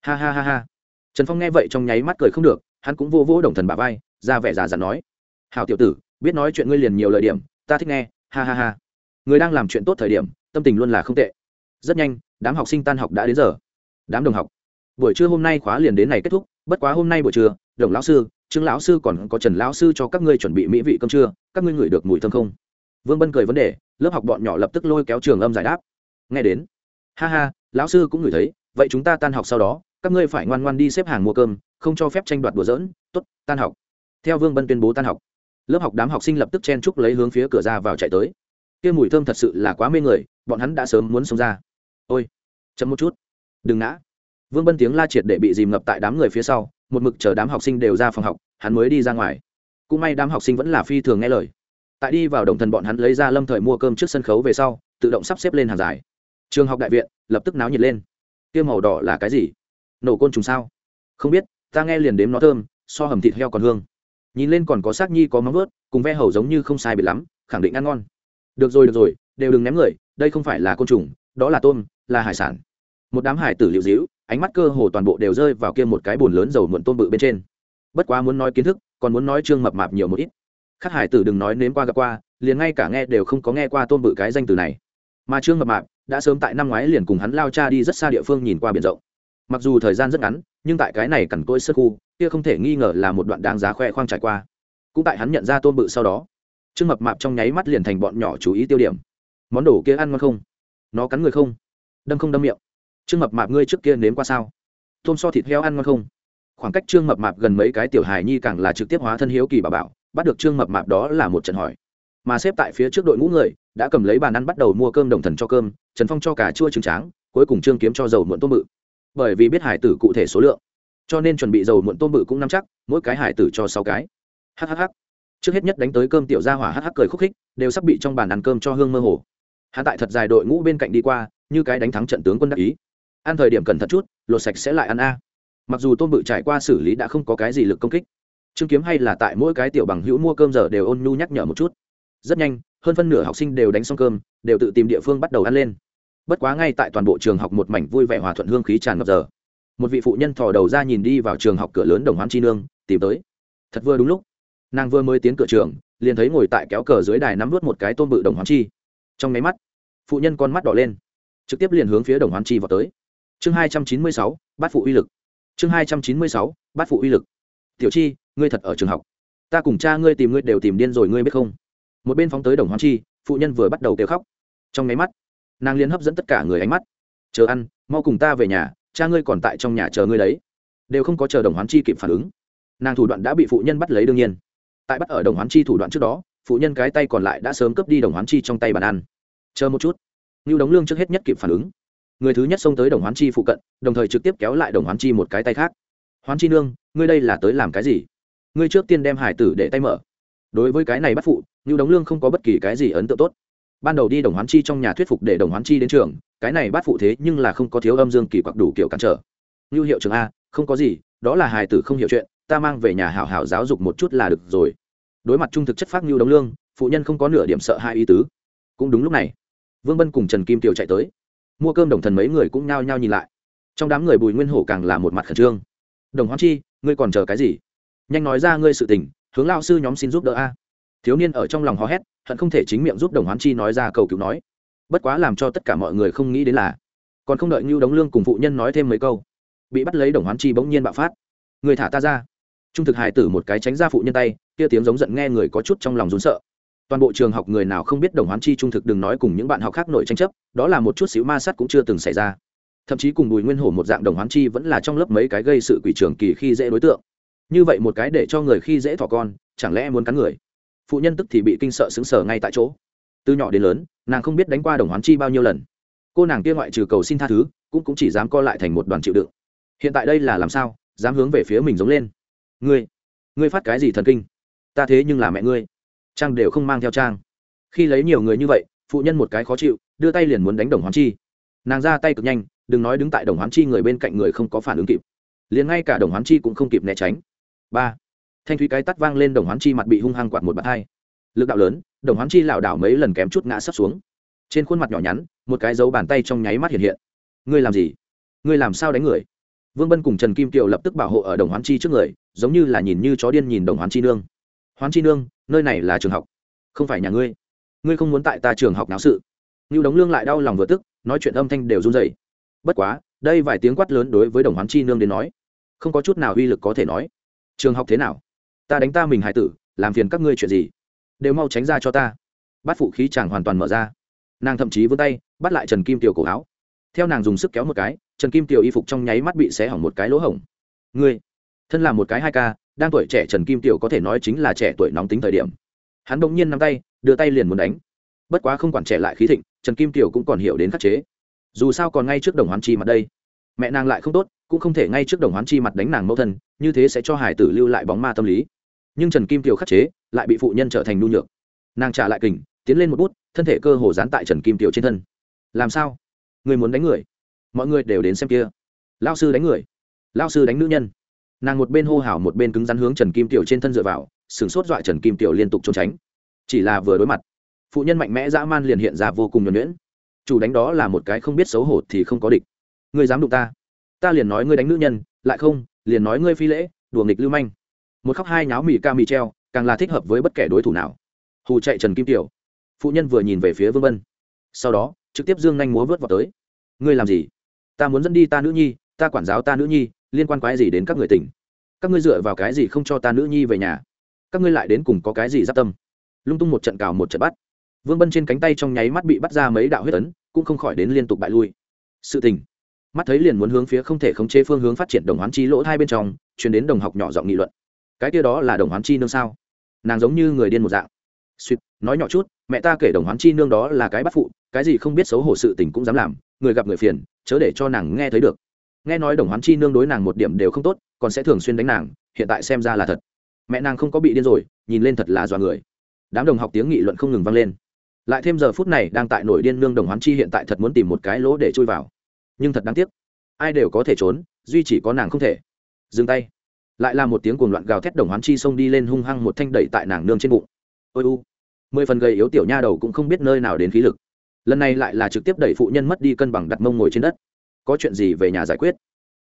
ha ha ha ha. Trần phong nghe vậy trong nháy mắt cười không được, hắn cũng vô vỗ đồng thần bà vai, ra vẻ già dặn nói hào tiểu tử, biết nói chuyện ngươi liền nhiều lời điểm, ta thích nghe, ha ha ha. Người đang làm chuyện tốt thời điểm, tâm tình luôn là không tệ. Rất nhanh, đám học sinh tan học đã đến giờ. Đám đồng học. Buổi trưa hôm nay khóa liền đến này kết thúc, bất quá hôm nay buổi trưa, đồng lão sư, trương lão sư còn có trần lão sư cho các ngươi chuẩn bị mỹ vị cơm trưa, các ngươi ngửi được mùi thơm không? Vương bân cười vấn đề, lớp học bọn nhỏ lập tức lôi kéo trường âm giải đáp. Nghe đến. Ha ha, lão sư cũng ngửi thấy, vậy chúng ta tan học sau đó, các ngươi phải ngoan ngoan đi xếp hàng mua cơm, không cho phép tranh đoạt đùa dỡn t ố t tan học. Theo vương bân tuyên bố tan học lớp học đám học sinh lập tức chen chúc lấy hướng phía cửa ra vào chạy tới. Kia mùi thơm thật sự là quá mê người, bọn hắn đã sớm muốn xông ra. Ôi, chậm một chút. Đừng ngã. Vương bân tiếng la triệt để bị dìm ngập tại đám người phía sau, một mực chờ đám học sinh đều ra phòng học, hắn mới đi ra ngoài. Cũng may đám học sinh vẫn là phi thường nghe lời. Tại đi vào đồng thần bọn hắn lấy ra lâm thời mua cơm trước sân khấu về sau, tự động sắp xếp lên hàng dài. Trường học đại viện, lập tức náo nhiệt lên. Kia màu đỏ là cái gì? Nổ côn trùng sao? Không biết, ta nghe liền đếm nó thơm, so hầm thịt heo còn hương nhìn lên còn có xác nhi có móng vớt cùng ve hầu giống như không sai biệt lắm, khẳng định ăn ngon. Được rồi được rồi, đều đừng ném người, đây không phải là côn trùng, đó là tôm, là hải sản. Một đám hải tử liệu dĩu ánh mắt cơ hồ toàn bộ đều rơi vào kia một cái bồn lớn dầu muộn tôm bự bên trên. Bất quá muốn nói kiến thức, còn muốn nói trương mập mạp nhiều một ít. Khác hải tử đừng nói nếm qua gặp qua, liền ngay cả nghe đều không có nghe qua tôm bự cái danh từ này. Mà trương mập mạp đã sớm tại năm ngoái liền cùng hắn lao cha đi rất xa địa phương nhìn qua biển rộng. Mặc dù thời gian rất ngắn, nhưng tại cái này cằn cỗi sơ khu kia không thể nghi ngờ là một đoạn đáng giá khoe khoang trải qua. Cũng tại hắn nhận ra tôm bự sau đó, trương mập mạp trong nháy mắt liền thành bọn nhỏ chú ý tiêu điểm. Món đồ kia ăn ngon không? Nó cắn người không? Đâm không đâm miệng. Trương mập mạp ngươi trước kia nếm qua sao? Tôm so thịt heo ăn ngon không? Khoảng cách trương mập mạp gần mấy cái tiểu hài nhi càng là trực tiếp hóa thân hiếu kỳ bà bảo, bắt được trương mập mạp đó là một trận hỏi. Mà xếp tại phía trước đội ngũ người, đã cầm lấy bàn ăn bắt đầu mua cơm đồng thần cho cơm, trần phong cho cả chua trứng tráng, cuối cùng trương kiếm cho dầu muộn tôm bự. Bởi vì biết hải tử cụ thể số lượng cho nên chuẩn bị dầu muộn tôm bự cũng nắm chắc, mỗi cái hải tử cho sáu cái. Hhh trước hết nhất đánh tới cơm tiểu gia hỏa hh cười khúc khích, đều sắp bị trong bàn ăn cơm cho hương mơ hồ. Hắn tại thật dài đội ngũ bên cạnh đi qua, như cái đánh thắng trận tướng quân đắc ý. Ăn thời điểm cẩn thận chút, lột sạch sẽ lại ăn a. Mặc dù tôm bự trải qua xử lý đã không có cái gì lực công kích chứng kiếm hay là tại mỗi cái tiểu bằng hữu mua cơm giờ đều ôn nhu nhắc nhở một chút. Rất nhanh, hơn phân nửa học sinh đều đánh xong cơm, đều tự tìm địa phương bắt đầu ăn lên. Bất quá ngay tại toàn bộ trường học một mảnh vui vẻ hòa thuận hương khí tràn ngập giờ một vị phụ nhân thò đầu ra nhìn đi vào trường học cửa lớn đồng hoan chi nương, tìm tới. Thật vừa đúng lúc, nàng vừa mới tiến cửa trường, liền thấy ngồi tại kéo cờ dưới đài nắm vút một cái tôm bự đồng hoan chi. Trong máy mắt, phụ nhân con mắt đỏ lên, trực tiếp liền hướng phía đồng hoan chi vào tới. Chương hai trăm chín mươi sáu, bát phụ uy lực. Chương hai trăm chín mươi sáu, bát phụ uy lực. Tiểu chi, ngươi thật ở trường học. Ta cùng cha ngươi tìm ngươi đều tìm điên rồi, ngươi biết không? Một bên phóng tới đồng hoan chi, phụ nhân vừa bắt đầu kêu khóc. Trong máy mắt, nàng liền hấp dẫn tất cả người ánh mắt. Chờ ăn, mau cùng ta về nhà cha ngươi còn tại trong nhà chờ ngươi đấy. Đều không có chờ đồng hoán chi kịp phản ứng. Nàng thủ đoạn đã bị phụ nhân bắt lấy đương nhiên. Tại bắt ở đồng hoán chi thủ đoạn trước đó, phụ nhân cái tay còn lại đã sớm cướp đi đồng hoán chi trong tay bàn ăn. Chờ một chút. Ngưu đóng lương trước hết nhất kịp phản ứng. Người thứ nhất xông tới đồng hoán chi phụ cận, đồng thời trực tiếp kéo lại đồng hoán chi một cái tay khác. Hoán chi nương, ngươi đây là tới làm cái gì? Ngươi trước tiên đem hải tử để tay mở. Đối với cái này bắt phụ, ngưu đóng lương không có bất kỳ cái gì ấn tượng tốt ban đầu đi đồng hoán chi trong nhà thuyết phục để đồng hoán chi đến trường, cái này bắt phụ thế nhưng là không có thiếu âm dương kỳ quặc đủ kiểu cản trở. Như hiệu trường a, không có gì, đó là hài tử không hiểu chuyện, ta mang về nhà hảo hảo giáo dục một chút là được rồi. Đối mặt trung thực chất phát như đóng lương, phụ nhân không có nửa điểm sợ hai ý tứ. Cũng đúng lúc này, vương bân cùng trần kim tiểu chạy tới. Mua cơm đồng thần mấy người cũng nhao nhao nhìn lại. Trong đám người bùi nguyên hổ càng là một mặt khẩn trương. Đồng hoán chi, ngươi còn chờ cái gì? Nhanh nói ra ngươi sự tình, hướng lao sư nhóm xin giúp đỡ a thiếu niên ở trong lòng hò hét, hận không thể chính miệng giúp đồng hoán chi nói ra cầu cứu nói. Bất quá làm cho tất cả mọi người không nghĩ đến là, còn không đợi như đống lương cùng phụ nhân nói thêm mấy câu, bị bắt lấy đồng hoán chi bỗng nhiên bạo phát. Người thả ta ra. Trung thực hải tử một cái tránh ra phụ nhân tay, kia tiếng giống giận nghe người có chút trong lòng rốn sợ. Toàn bộ trường học người nào không biết đồng hoán chi trung thực đừng nói cùng những bạn học khác nội tranh chấp, đó là một chút xíu ma sát cũng chưa từng xảy ra. Thậm chí cùng bùi nguyên hổ một dạng đồng hoán chi vẫn là trong lớp mấy cái gây sự quỷ trường kỳ khi dễ đối tượng. Như vậy một cái để cho người khi dễ thỏ con, chẳng lẽ muốn cắn người? Phụ nhân tức thì bị kinh sợ xứng sở ngay tại chỗ. Từ nhỏ đến lớn nàng không biết đánh qua đồng hoán chi bao nhiêu lần. Cô nàng kia ngoại trừ cầu xin tha thứ cũng, cũng chỉ dám co lại thành một đoàn chịu đựng. Hiện tại đây là làm sao dám hướng về phía mình giống lên. Ngươi ngươi phát cái gì thần kinh? Ta thế nhưng là mẹ ngươi. Trang đều không mang theo trang. Khi lấy nhiều người như vậy phụ nhân một cái khó chịu đưa tay liền muốn đánh đồng hoán chi. Nàng ra tay cực nhanh đừng nói đứng tại đồng hoán chi người bên cạnh người không có phản ứng kịp. Liền ngay cả đồng hoán chi cũng không kịp né tránh. Ba thanh thúy cái tắt vang lên đồng hoán chi mặt bị hung hăng quạt một bạt hai. Lực đạo lớn, đồng hoán chi lảo đảo mấy lần kém chút ngã sấp xuống. Trên khuôn mặt nhỏ nhắn, một cái dấu bàn tay trong nháy mắt hiện hiện. Ngươi làm gì? Ngươi làm sao đánh người? Vương bân cùng trần kim kiều lập tức bảo hộ ở đồng hoán chi trước người, giống như là nhìn như chó điên nhìn đồng hoán chi nương. Hoán chi nương, nơi này là trường học, không phải nhà ngươi. Ngươi không muốn tại ta trường học náo sự. Như đống lương lại đau lòng vừa tức, nói chuyện âm thanh đều run dày bất quá, đây vài tiếng quát lớn đối với đồng hoán chi nương đến nói, không có chút nào uy lực có thể nói. Trường học thế nào? Ta đánh ta mình hải tử, làm phiền các ngươi chuyện gì? Đều mau tránh ra cho ta. Bắt phụ khí chàng hoàn toàn mở ra. Nàng thậm chí vươn tay, bắt lại trần kim tiểu cổ áo. Theo nàng dùng sức kéo một cái, trần kim tiểu y phục trong nháy mắt bị xé hỏng một cái lỗ hổng. Ngươi, thân là một cái hai ca, đang tuổi trẻ trần kim tiểu có thể nói chính là trẻ tuổi nóng tính thời điểm. Hắn bỗng nhiên nắm tay, đưa tay liền muốn đánh. Bất quá không quản trẻ lại khí thịnh, trần kim tiểu cũng còn hiểu đến khắc chế. Dù sao còn ngay trước đồng hoán chi mặt đây. Mẹ nàng lại không tốt, cũng không thể ngay trước đồng hoán chi mặt đánh nàng mẫu thân, như thế sẽ cho hải tử lưu lại bóng ma tâm lý nhưng trần kim tiểu khắc chế lại bị phụ nhân trở thành nhu nhược. Nàng trả lại kình, tiến lên một bút, thân thể cơ hồ dán tại trần kim tiểu trên thân. Làm sao? Người muốn đánh người. Mọi người đều đến xem kia. Lao sư đánh người. Lao sư đánh nữ nhân. Nàng một bên hô hào một bên cứng rắn hướng trần kim tiểu trên thân dựa vào, sửng sốt dọa trần kim tiểu liên tục trốn tránh. Chỉ là vừa đối mặt, phụ nhân mạnh mẽ dã man liền hiện ra vô cùng nhuẩn nhuyễn. Chủ đánh đó là một cái không biết xấu hổ thì không có địch. Ngươi dám đụng ta. Ta liền nói ngươi đánh nữ nhân, lại không, liền nói ngươi phi lễ, đùa nghịch lưu manh một khóc hai nháo mì ca mì treo, càng là thích hợp với bất kể đối thủ nào. Hù chạy trần kim tiểu. Phụ nhân vừa nhìn về phía vương vân. Sau đó, trực tiếp dương nhanh múa vớt vào tới. Ngươi làm gì? Ta muốn dẫn đi ta nữ nhi, ta quản giáo ta nữ nhi, liên quan quái gì đến các người tỉnh? Các ngươi dựa vào cái gì không cho ta nữ nhi về nhà? Các ngươi lại đến cùng có cái gì giáp tâm? Lung tung một trận cào một trận bắt. Vương bân trên cánh tay trong nháy mắt bị bắt ra mấy đạo huyết ấn, cũng không khỏi đến liên tục bại lui. Sự tình. Mắt thấy liền muốn hướng phía không thể khống chế phương hướng phát triển đồng hoán chi lỗ hai bên trong chuyển đến đồng học nhỏ giọng nghị luận cái kia đó là đồng hoán chi nương sao? Nàng giống như người điên một dạng. Suýt, nói nhỏ chút, mẹ ta kể đồng hoán chi nương đó là cái bắt phụ, cái gì không biết xấu hổ sự tình cũng dám làm, người gặp người phiền, chớ để cho nàng nghe thấy được. Nghe nói đồng hoán chi nương đối nàng một điểm đều không tốt, còn sẽ thường xuyên đánh nàng, hiện tại xem ra là thật. Mẹ nàng không có bị điên rồi, nhìn lên thật là dọa người. Đám đồng học tiếng nghị luận không ngừng vang lên. Lại thêm giờ phút này đang tại nổi điên nương đồng hoán chi hiện tại thật muốn tìm một cái lỗ để chui vào. Nhưng thật đáng tiếc, ai đều có thể trốn, duy chỉ có nàng không thể. Dừng tay lại là một tiếng cuồng loạn gào thét đồng hoán chi xông đi lên hung hăng một thanh đẩy tại nàng nương trên bụng. Ôi u, mười phần gầy yếu tiểu nha đầu cũng không biết nơi nào đến khí lực. Lần này lại là trực tiếp đẩy phụ nhân mất đi cân bằng đặt mông ngồi trên đất. Có chuyện gì về nhà giải quyết?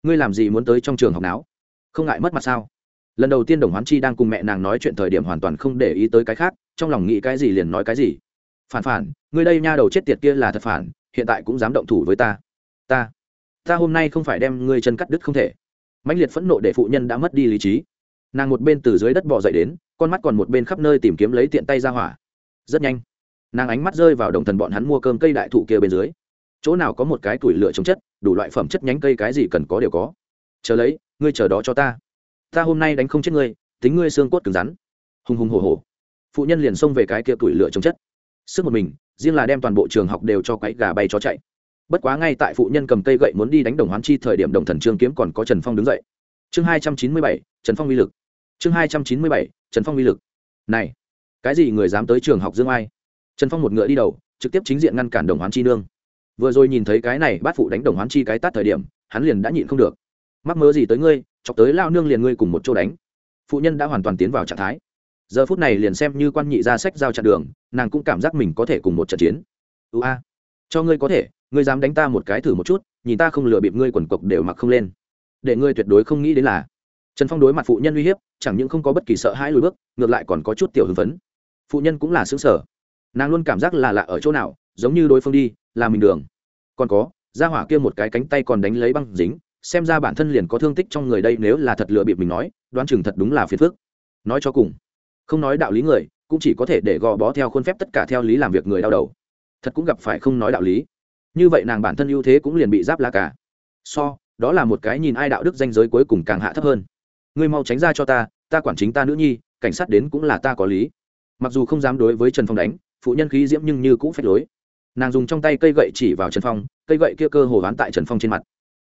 Ngươi làm gì muốn tới trong trường học não không ngại mất mặt sao? Lần đầu tiên đồng hoán chi đang cùng mẹ nàng nói chuyện thời điểm hoàn toàn không để ý tới cái khác, trong lòng nghĩ cái gì liền nói cái gì. Phản phản, ngươi đây nha đầu chết tiệt kia là thật phản, hiện tại cũng dám động thủ với ta. Ta ta hôm nay không phải đem ngươi chân cắt đứt không thể mãnh liệt phẫn nộ để phụ nhân đã mất đi lý trí. Nàng một bên từ dưới đất bỏ dậy đến, con mắt còn một bên khắp nơi tìm kiếm lấy tiện tay ra hỏa. Rất nhanh, nàng ánh mắt rơi vào đồng thần bọn hắn mua cơm cây đại thụ kia bên dưới. Chỗ nào có một cái tuổi lửa chống chất, đủ loại phẩm chất nhánh cây cái gì cần có đều có. Chờ lấy, ngươi chờ đó cho ta. Ta hôm nay đánh không chết ngươi, tính ngươi xương cốt cứng rắn. Hùng hùng hồ hồ phụ nhân liền xông về cái kia tuổi lửa chống chất. Sức một mình, riêng là đem toàn bộ trường học đều cho cái gà bay chó chạy bất quá ngay tại phụ nhân cầm cây gậy muốn đi đánh đồng hoán chi thời điểm đồng thần trương kiếm còn có trần phong đứng dậy. Chương hai trăm chín mươi bảy, trần phong uy lực. Chương hai trăm chín mươi bảy, trần phong uy lực. Này, cái gì người dám tới trường học dương ai? Trần phong một ngựa đi đầu, trực tiếp chính diện ngăn cản đồng hoán chi nương. Vừa rồi nhìn thấy cái này bát phụ đánh đồng hoán chi cái tát thời điểm, hắn liền đã nhịn không được. Mắc mớ gì tới ngươi, chọc tới lao nương liền ngươi cùng một chỗ đánh. Phụ nhân đã hoàn toàn tiến vào trạng thái. Giờ phút này liền xem như quan nhị ra sách giao chặn đường, nàng cũng cảm giác mình có thể cùng một trận chiến. Ưu a, cho ngươi có thể ngươi dám đánh ta một cái thử một chút, nhìn ta không lừa bịp ngươi quần cộc đều mặc không lên. Để ngươi tuyệt đối không nghĩ đến là, trần phong đối mặt phụ nhân uy hiếp, chẳng những không có bất kỳ sợ hãi lùi bước, ngược lại còn có chút tiểu hưng phấn. Phụ nhân cũng là xứng sở nàng luôn cảm giác là lạ ở chỗ nào, giống như đối phương đi, là mình đường. Còn có ra hỏa kia một cái cánh tay còn đánh lấy băng dính, xem ra bản thân liền có thương tích trong người đây, nếu là thật lựa bịp mình nói, đoán chừng thật đúng là phiền phức. Nói cho cùng, không nói đạo lý người, cũng chỉ có thể để gò bó theo khuôn phép tất cả theo lý làm việc người đau đầu. Thật cũng gặp phải không nói đạo lý như vậy nàng bản thân ưu thế cũng liền bị giáp la cả. So, đó là một cái nhìn ai đạo đức danh giới cuối cùng càng hạ thấp hơn. Ngươi mau tránh ra cho ta ta quản chính ta nữ nhi, cảnh sát đến cũng là ta có lý. Mặc dù không dám đối với trần phong đánh, phụ nhân khí diễm nhưng như cũng phép lối. Nàng dùng trong tay cây gậy chỉ vào trần phong, cây gậy kia cơ hồ ván tại trần phong trên mặt.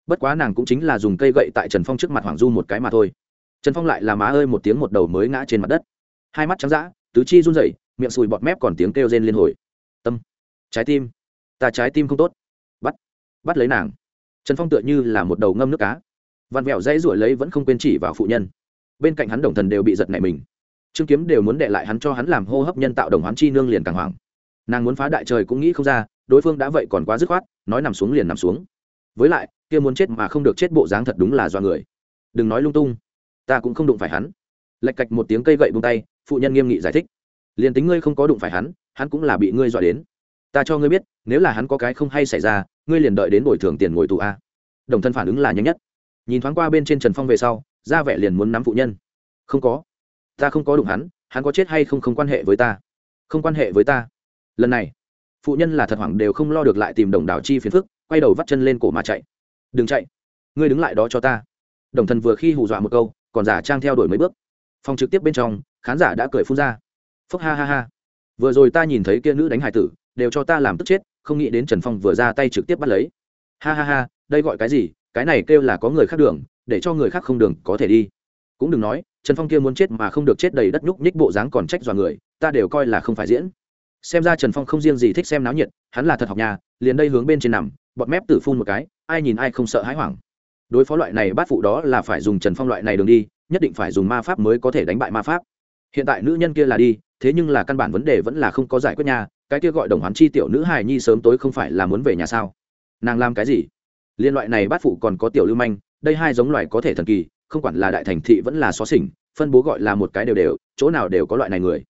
Bất quá nàng cũng chính là dùng cây gậy tại trần phong trước mặt hoàng du một cái mà thôi. Trần phong lại là má ơi một tiếng một đầu mới ngã trên mặt đất. Hai mắt trắng d tứ chi run rẩy, miệng sùi bọt mép còn tiếng kêu rên liên hồi. Tâm. Trái tim ta trái tim không tốt. Bắt bắt lấy nàng. Trần phong tựa như là một đầu ngâm nước cá. Vằn vẹo dãy ruổi lấy vẫn không quên chỉ vào phụ nhân. Bên cạnh hắn đồng thần đều bị giật nảy mình. Trương kiếm đều muốn đệ lại hắn cho hắn làm hô hấp nhân tạo đồng hoán chi nương liền càng hoảng. Nàng muốn phá đại trời cũng nghĩ không ra, đối phương đã vậy còn quá dứt khoát, nói nằm xuống liền nằm xuống. Với lại, kia muốn chết mà không được chết bộ dáng thật đúng là do người. Đừng nói lung tung, ta cũng không đụng phải hắn. Lạch cạch một tiếng cây gậy bung tay, phụ nhân nghiêm nghị giải thích. Liền tính ngươi không có đụng phải hắn hắn cũng là bị ngươi dọa đến ta cho ngươi biết, nếu là hắn có cái không hay xảy ra, ngươi liền đợi đến bồi thường tiền ngồi tù a. Đồng thân phản ứng là nhanh nhất. Nhìn thoáng qua bên trên trần phong về sau, ra vẻ liền muốn nắm phụ nhân. Không có. Ta không có đụng hắn hắn có chết hay không không quan hệ với ta. Không quan hệ với ta. Lần này, phụ nhân là thật hoảng đều không lo được lại tìm đồng đảo chi phiền phức, quay đầu vắt chân lên cổ mà chạy. Đừng chạy. Ngươi đứng lại đó cho ta. Đồng thần vừa khi hù dọa một câu, còn giả trang theo đuổi mấy bước. Phòng trực tiếp bên trong, khán giả đã cười phun ra. Phúc ha ha ha. Vừa rồi ta nhìn thấy kia nữ đánh hải tử đều cho ta làm tức chết, không nghĩ đến trần phong vừa ra tay trực tiếp bắt lấy. Ha ha ha, đây gọi cái gì? Cái này kêu là có người khác đường, để cho người khác không đường, có thể đi. Cũng đừng nói, trần phong kia muốn chết mà không được chết đầy đất nhúc nhích bộ dáng còn trách dọa người, ta đều coi là không phải diễn. Xem ra trần phong không riêng gì thích xem náo nhiệt, hắn là thật học nhà, liền đây hướng bên trên nằm bọt mép tử phun một cái, ai nhìn ai không sợ hãi hoảng. Đối phó loại này bát phụ đó là phải dùng trần phong loại này đường đi, nhất định phải dùng ma pháp mới có thể đánh bại ma pháp. Hiện tại nữ nhân kia là đi, thế nhưng là căn bản vấn đề vẫn là không có giải quyết nhà cái kia gọi đồng hoán chi tiểu nữ hài nhi sớm tối không phải là muốn về nhà sao? Nàng làm cái gì? Liên loại này bát phụ còn có tiểu lưu manh, đây hai giống loài có thể thần kỳ, không quản là đại thành thị vẫn là xó xỉnh, phân bố gọi là một cái đều đều, chỗ nào đều có loại này người.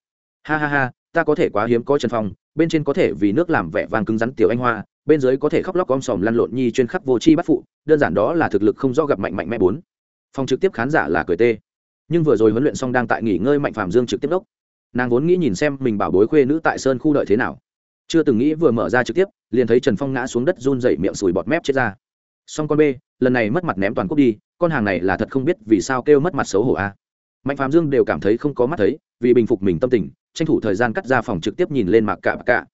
Ha ha ha, ta có thể quá hiếm có trần phong, bên trên có thể vì nước làm vẻ vang cứng rắn tiểu anh hoa, bên dưới có thể khóc lóc om sòm lăn lộn nhi chuyên khắc vô chi bắt phụ, đơn giản đó là thực lực không do gặp mạnh mạnh mẽ bốn. Phòng trực tiếp khán giả là cười tê. Nhưng vừa rồi huấn luyện xong đang tại nghỉ ngơi mạnh phạm dương trực tiếp đốc nàng vốn nghĩ nhìn xem mình bảo bối khuê nữ tại sơn khu đợi thế nào. Chưa từng nghĩ vừa mở ra trực tiếp liền thấy trần phong ngã xuống đất run dậy miệng sùi bọt mép chết ra. Xong con b lần này mất mặt ném toàn quốc đi con hàng này là thật không biết vì sao kêu mất mặt xấu hổ a. Mạnh phạm dương đều cảm thấy không có mắt thấy vì bình phục mình tâm tình tranh thủ thời gian cắt ra phòng trực tiếp nhìn lên mạc cạ cạ.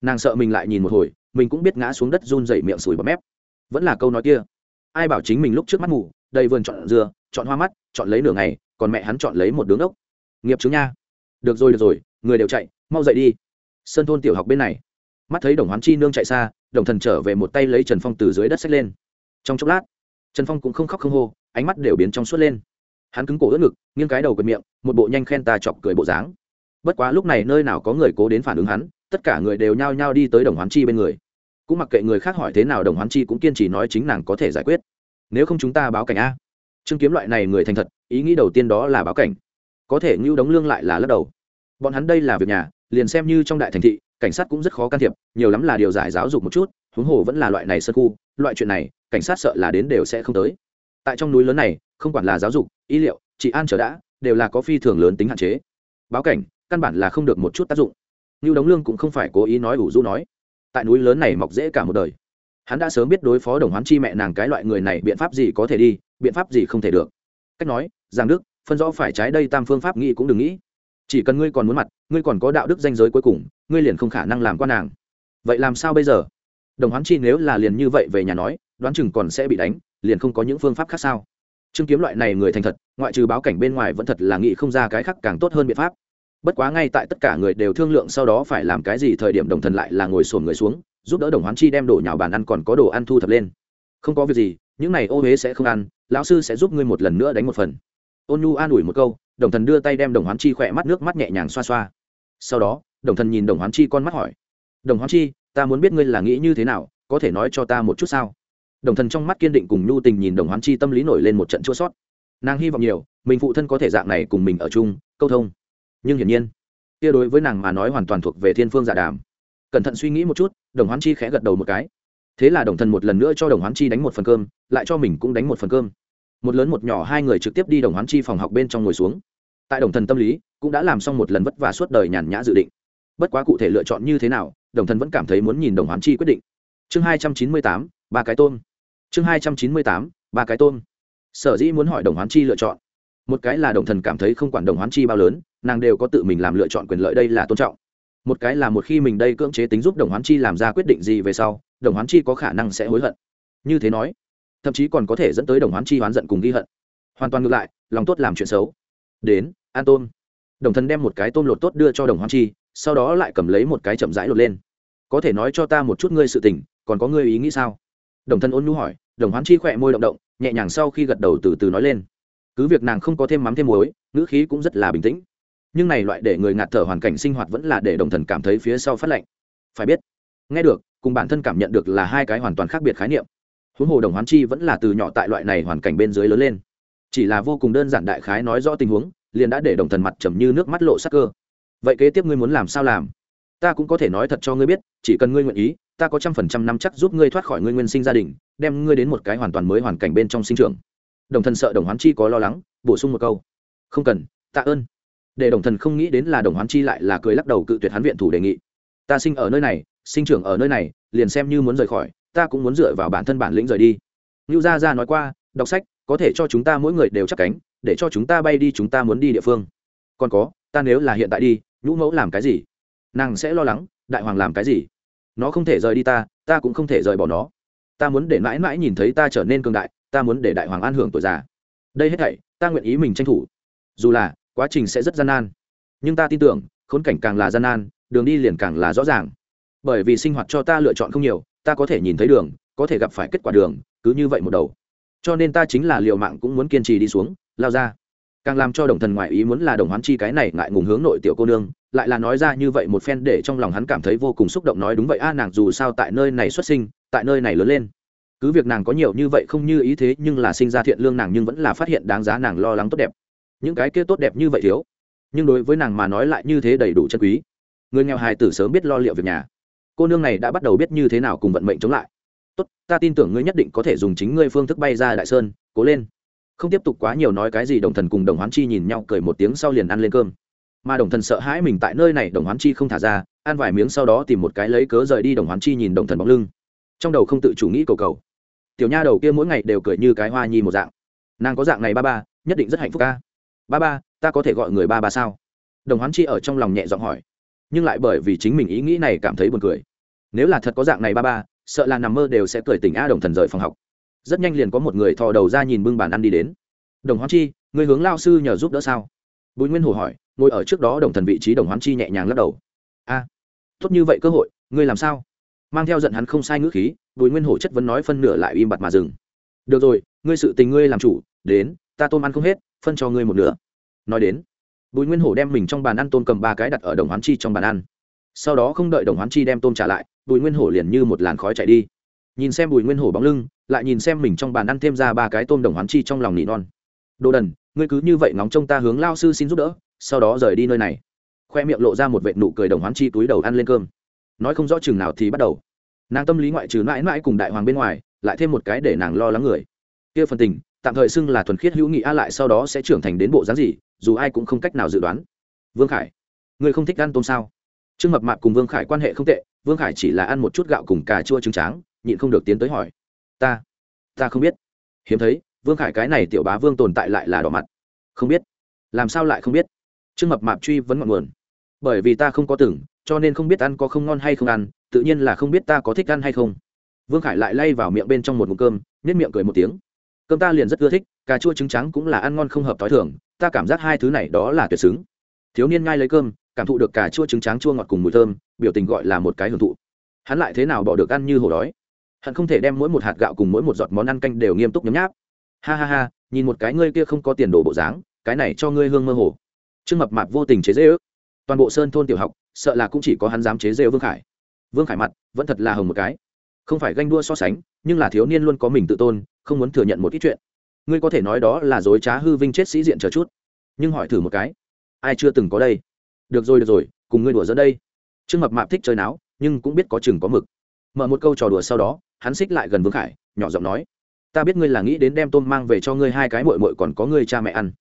Nàng sợ mình lại nhìn một hồi mình cũng biết ngã xuống đất run dậy miệng sùi bọt mép. Vẫn là câu nói kia ai bảo chính mình lúc trước mắt ngủ, đầy vườn chọn dưa chọn hoa mắt chọn lấy nửa ngày còn mẹ hắn chọn lấy một đứng ốc nghiệp chứng nha được rồi được rồi, người đều chạy, mau dậy đi. Sơn thôn tiểu học bên này, mắt thấy đồng hoán chi nương chạy xa, đồng thần trở về một tay lấy trần phong từ dưới đất xách lên. Trong chốc lát, trần phong cũng không khóc không hô, ánh mắt đều biến trong suốt lên. Hắn cứng cổ ướt ngực, nghiêng cái đầu quệt miệng, một bộ nhanh khen ta chọc cười bộ dáng. Bất quá lúc này nơi nào có người cố đến phản ứng hắn, tất cả người đều nhao nhao đi tới đồng hoán chi bên người. Cũng mặc kệ người khác hỏi thế nào, đồng hoán chi cũng kiên trì nói chính nàng có thể giải quyết. Nếu không chúng ta báo cảnh a. Chứng kiếm loại này người thành thật, ý nghĩ đầu tiên đó là báo cảnh có thể ngưu đóng lương lại là lắc đầu. Bọn hắn đây là việc nhà, liền xem như trong đại thành thị, cảnh sát cũng rất khó can thiệp, nhiều lắm là điều giải giáo dục một chút, huống hồ vẫn là loại này sơ khu, loại chuyện này, cảnh sát sợ là đến đều sẽ không tới. Tại trong núi lớn này, không quản là giáo dục, y liệu chị an trở đã, đều là có phi thường lớn tính hạn chế. Báo cảnh, căn bản là không được một chút tác dụng. Như đống lương cũng không phải cố ý nói ủ du nói. Tại núi lớn này mọc dễ cả một đời. Hắn đã sớm biết đối phó đồng hoán chi mẹ nàng cái loại người này biện pháp gì có thể đi, biện pháp gì không thể được. Cách nói, giang đức phân rõ phải trái đây tam phương pháp nghĩ cũng đừng nghĩ. Chỉ cần ngươi còn muốn mặt, ngươi còn có đạo đức danh giới cuối cùng, ngươi liền không khả năng làm quan nàng. Vậy làm sao bây giờ? Đồng hoán chi nếu là liền như vậy về nhà nói, đoán chừng còn sẽ bị đánh, liền không có những phương pháp khác sao? Chứng kiếm loại này người thành thật, ngoại trừ báo cảnh bên ngoài vẫn thật là nghĩ không ra cái khác càng tốt hơn biện pháp. Bất quá ngay tại tất cả người đều thương lượng sau đó phải làm cái gì thời điểm đồng thần lại là ngồi sổn người xuống, giúp đỡ đồng hoán chi đem đồ nhào bàn ăn còn có đồ ăn thu thập lên. Không có việc gì, những này ô huế sẽ không ăn, lão sư sẽ giúp ngươi một lần nữa đánh một phần ôn nhu an ủi một câu, đồng thần đưa tay đem đồng hoán chi khỏe mắt nước mắt nhẹ nhàng xoa xoa. Sau đó, đồng thần nhìn đồng hoán chi con mắt hỏi, đồng hoán chi, ta muốn biết ngươi là nghĩ như thế nào, có thể nói cho ta một chút sao? Đồng thần trong mắt kiên định cùng nhu tình nhìn đồng hoán chi tâm lý nổi lên một trận chua sót. Nàng hy vọng nhiều, mình phụ thân có thể dạng này cùng mình ở chung, câu thông. Nhưng hiển nhiên, kia đối với nàng mà nói hoàn toàn thuộc về thiên phương giả đàm. Cẩn thận suy nghĩ một chút, đồng hoán chi khẽ gật đầu một cái. Thế là đồng thần một lần nữa cho đồng hoán chi đánh một phần cơm, lại cho mình cũng đánh một phần cơm một lớn một nhỏ hai người trực tiếp đi đồng hoán chi phòng học bên trong ngồi xuống. Tại đồng thần tâm lý, cũng đã làm xong một lần vất vả suốt đời nhàn nhã dự định. Bất quá cụ thể lựa chọn như thế nào, đồng thần vẫn cảm thấy muốn nhìn đồng hoán chi quyết định. Chương hai trăm chín mươi tám, ba cái tôm. Chương hai trăm chín mươi tám, ba cái tôm. Sở dĩ muốn hỏi đồng hoán chi lựa chọn. Một cái là đồng thần cảm thấy không quản đồng hoán chi bao lớn, nàng đều có tự mình làm lựa chọn quyền lợi đây là tôn trọng. Một cái là một khi mình đây cưỡng chế tính giúp đồng hoán chi làm ra quyết định gì về sau, đồng hoán chi có khả năng sẽ hối hận. Như thế nói thậm chí còn có thể dẫn tới đồng hoán chi hoán giận cùng ghi hận. Hoàn toàn ngược lại, lòng tốt làm chuyện xấu. Đến an tôm. Đồng thần đem một cái tôm lột tốt đưa cho đồng hoán chi, sau đó lại cầm lấy một cái chậm rãi lột lên. Có thể nói cho ta một chút ngươi sự tình, còn có ngươi ý nghĩ sao? Đồng thân ôn nhu hỏi, đồng hoán chi khỏe môi động động, nhẹ nhàng sau khi gật đầu từ từ nói lên. Cứ việc nàng không có thêm mắm thêm muối, ngữ khí cũng rất là bình tĩnh. Nhưng này loại để người ngạt thở hoàn cảnh sinh hoạt vẫn là để đồng thần cảm thấy phía sau phát lạnh phải biết, nghe được, cùng bản thân cảm nhận được là hai cái hoàn toàn khác biệt khái niệm huống hồ đồng hoán chi vẫn là từ nhỏ tại loại này hoàn cảnh bên dưới lớn lên. Chỉ là vô cùng đơn giản đại khái nói rõ tình huống, liền đã để đồng thần mặt trầm như nước mắt lộ sắc cơ. Vậy kế tiếp ngươi muốn làm sao làm? Ta cũng có thể nói thật cho ngươi biết, chỉ cần ngươi nguyện ý, ta có trăm phần trăm năm chắc giúp ngươi thoát khỏi ngươi nguyên sinh gia đình, đem ngươi đến một cái hoàn toàn mới hoàn cảnh bên trong sinh trưởng. Đồng thần sợ đồng hoán chi có lo lắng, bổ sung một câu. Không cần, tạ ơn. Để đồng thần không nghĩ đến là đồng hoán chi lại là cười lắc đầu cự tuyệt hắn viện thủ đề nghị. Ta sinh ở nơi này, sinh trưởng ở nơi này, liền xem như muốn rời khỏi ta cũng muốn dựa vào bản thân bản lĩnh rời đi. Như gia gia nói qua, đọc sách có thể cho chúng ta mỗi người đều chắc cánh, để cho chúng ta bay đi, chúng ta muốn đi địa phương. Còn có, ta nếu là hiện tại đi, nhũ mẫu làm cái gì? Nàng sẽ lo lắng, đại hoàng làm cái gì? Nó không thể rời đi ta ta cũng không thể rời bỏ nó. Ta muốn để mãi mãi nhìn thấy ta trở nên cường đại, ta muốn để đại hoàng an hưởng tuổi già. Đây hết thảy, ta nguyện ý mình tranh thủ. Dù là, quá trình sẽ rất gian nan. Nhưng ta tin tưởng, khốn cảnh càng là gian nan, đường đi liền càng là rõ ràng. Bởi vì sinh hoạt cho ta lựa chọn không nhiều ta có thể nhìn thấy đường, có thể gặp phải kết quả đường, cứ như vậy một đầu. Cho nên ta chính là liệu mạng cũng muốn kiên trì đi xuống, lao ra. Càng làm cho đồng thần ngoại ý muốn là đồng hoán chi cái này ngại ngùng hướng nội tiểu cô nương, lại là nói ra như vậy một phen để trong lòng hắn cảm thấy vô cùng xúc động nói đúng vậy, a, nàng dù sao tại nơi này xuất sinh, tại nơi này lớn lên. Cứ việc nàng có nhiều như vậy không như ý thế, nhưng là sinh ra thiện lương nàng nhưng vẫn là phát hiện đáng giá nàng lo lắng tốt đẹp. Những cái kia tốt đẹp như vậy thiếu. Nhưng đối với nàng mà nói lại như thế đầy đủ chân quý. Người nghèo hài tử sớm biết lo liệu việc nhà cô nương này đã bắt đầu biết như thế nào cùng vận mệnh chống lại. Tốt, ta tin tưởng ngươi nhất định có thể dùng chính ngươi phương thức bay ra đại sơn, cố lên. Không tiếp tục quá nhiều nói cái gì, đồng thần cùng đồng hoán chi nhìn nhau cười một tiếng sau liền ăn lên cơm. Mà đồng thần sợ hãi mình tại nơi này, đồng hoán chi không thả ra, ăn vài miếng sau đó tìm một cái lấy cớ rời đi, đồng hoán chi nhìn đồng thần bóng lưng. Trong đầu không tự chủ nghĩ cầu cầu. Tiểu nha đầu kia mỗi ngày đều cười như cái hoa nhi một dạng. Nàng có dạng này ba ba, nhất định rất hạnh phúc ca. Ba ba, ta có thể gọi người ba ba sao? Đồng hoán chi ở trong lòng nhẹ giọng hỏi nhưng lại bởi vì chính mình ý nghĩ này cảm thấy buồn cười. Nếu là thật có dạng này ba ba, sợ là nằm mơ đều sẽ cười tỉnh a đồng thần rời phòng học. Rất nhanh liền có một người thò đầu ra nhìn bưng bàn ăn đi đến. Đồng hoán chi, người hướng lao sư nhờ giúp đỡ sao? Bùi nguyên hổ hỏi, ngồi ở trước đó đồng thần vị trí đồng hoán chi nhẹ nhàng lắc đầu. A, tốt như vậy cơ hội, ngươi làm sao? Mang theo giận hắn không sai ngữ khí, bùi nguyên hổ chất vấn nói phân nửa lại im bặt mà dừng. Được rồi, ngươi sự tình ngươi làm chủ, đến, ta tôm ăn không hết, phân cho ngươi một nửa. Nói đến bùi nguyên hổ đem mình trong bàn ăn tôm cầm ba cái đặt ở đồng hoán chi trong bàn ăn. Sau đó không đợi đồng hoán chi đem tôm trả lại, bùi nguyên hổ liền như một làn khói chạy đi. Nhìn xem bùi nguyên hổ bóng lưng, lại nhìn xem mình trong bàn ăn thêm ra ba cái tôm đồng hoán chi trong lòng nỉ non. Đồ đần, ngươi cứ như vậy ngóng trông ta hướng lao sư xin giúp đỡ, sau đó rời đi nơi này. Khoe miệng lộ ra một vệ nụ cười đồng hoán chi túi đầu ăn lên cơm. Nói không rõ chừng nào thì bắt đầu. Nàng tâm lý ngoại trừ mãi mãi cùng đại hoàng bên ngoài, lại thêm một cái để nàng lo lắng người. Kia phần tình tạm thời xưng là thuần khiết hữu nghị a lại sau đó sẽ trưởng thành đến bộ dáng gì, dù ai cũng không cách nào dự đoán. Vương khải, ngươi không thích ăn tôm sao? Trương mập mạp cùng vương khải quan hệ không tệ, vương khải chỉ là ăn một chút gạo cùng cà chua trứng tráng, nhịn không được tiến tới hỏi. Ta ta không biết. Hiếm thấy, vương khải cái này tiểu bá vương tồn tại lại là đỏ mặt. Không biết. Làm sao lại không biết? Trương mập mạp truy vấn ngọn nguồn. Bởi vì ta không có từng cho nên không biết ăn có không ngon hay không ăn, tự nhiên là không biết ta có thích ăn hay không. Vương khải lại lay vào miệng bên trong một mụn cơm nếp miệng cười một tiếng cơm ta liền rất ưa thích, cà chua trứng trắng cũng là ăn ngon không hợp t h i thường, ta cảm giác hai thứ này đó là tuyệt xứng. Thiếu niên ngay lấy cơm, cảm thụ được cà chua trứng trắng chua ngọt cùng mùi thơm, biểu tình gọi là một cái hưởng thụ. Hắn lại thế nào bỏ được ăn như hổ đói? Hắn không thể đem mỗi một hạt gạo cùng mỗi một giọt món ăn canh đều nghiêm túc nhấm nháp. Ha ha ha, nhìn một cái ngươi kia không có tiền đồ bộ dáng, cái này cho ngươi hương mơ hồ. Trương mập mạp vô tình chế dễ ước toàn bộ sơn thôn tiểu học, sợ là cũng chỉ có hắn dám chế rêu vương khải. Vương khải mặt vẫn thật là hồng một cái. Không phải ganh đua so sánh, nhưng là thiếu niên luôn có mình tự tôn không muốn thừa nhận một ít chuyện. Ngươi có thể nói đó là dối trá hư vinh chết sĩ diện chờ chút. Nhưng hỏi thử một cái, ai chưa từng có đây? Được rồi được rồi, cùng ngươi đùa dẫn đây. Trương mập mạp thích chơi náo, nhưng cũng biết có chừng có mực. Mở một câu trò đùa sau đó, hắn xích lại gần vương khải, nhỏ giọng nói, ta biết ngươi là nghĩ đến đem tôm mang về cho ngươi hai cái mội mội còn có ngươi cha mẹ ăn.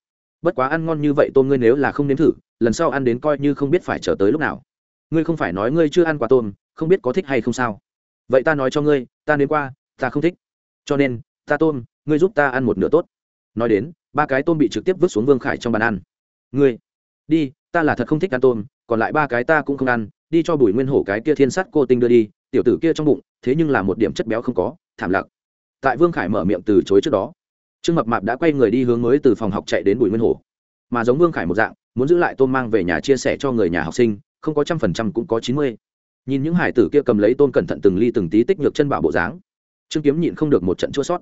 Bất quá ăn ngon như vậy tôm ngươi nếu là không nếm thử, lần sau ăn đến coi như không biết phải chờ tới lúc nào. Ngươi không phải nói ngươi chưa ăn qua tôm, không biết có thích hay không sao. Vậy ta nói cho ngươi, ta nếm qua, ta không thích. Cho nên ta tôm, ngươi giúp ta ăn một nửa tốt. Nói đến, ba cái tôm bị trực tiếp vứt xuống vương khải trong bàn ăn. Ngươi, đi, ta là thật không thích ăn tôm, còn lại ba cái ta cũng không ăn, đi cho bùi nguyên hổ cái kia thiên sắt cô tinh đưa đi, tiểu tử kia trong bụng, thế nhưng là một điểm chất béo không có, thảm lặng tại vương khải mở miệng từ chối trước đó. Trương mập mạp đã quay người đi hướng mới từ phòng học chạy đến bùi nguyên hổ. Mà giống vương khải một dạng, muốn giữ lại tôm mang về nhà chia sẻ cho người nhà học sinh, không có trăm phần trăm cũng có chín mươi. Nhìn những hải tử kia cầm lấy tôm cẩn thận từng ly từng tí tích nhược chân bảo bộ dáng, trương kiếm nhịn không được một trận chua sót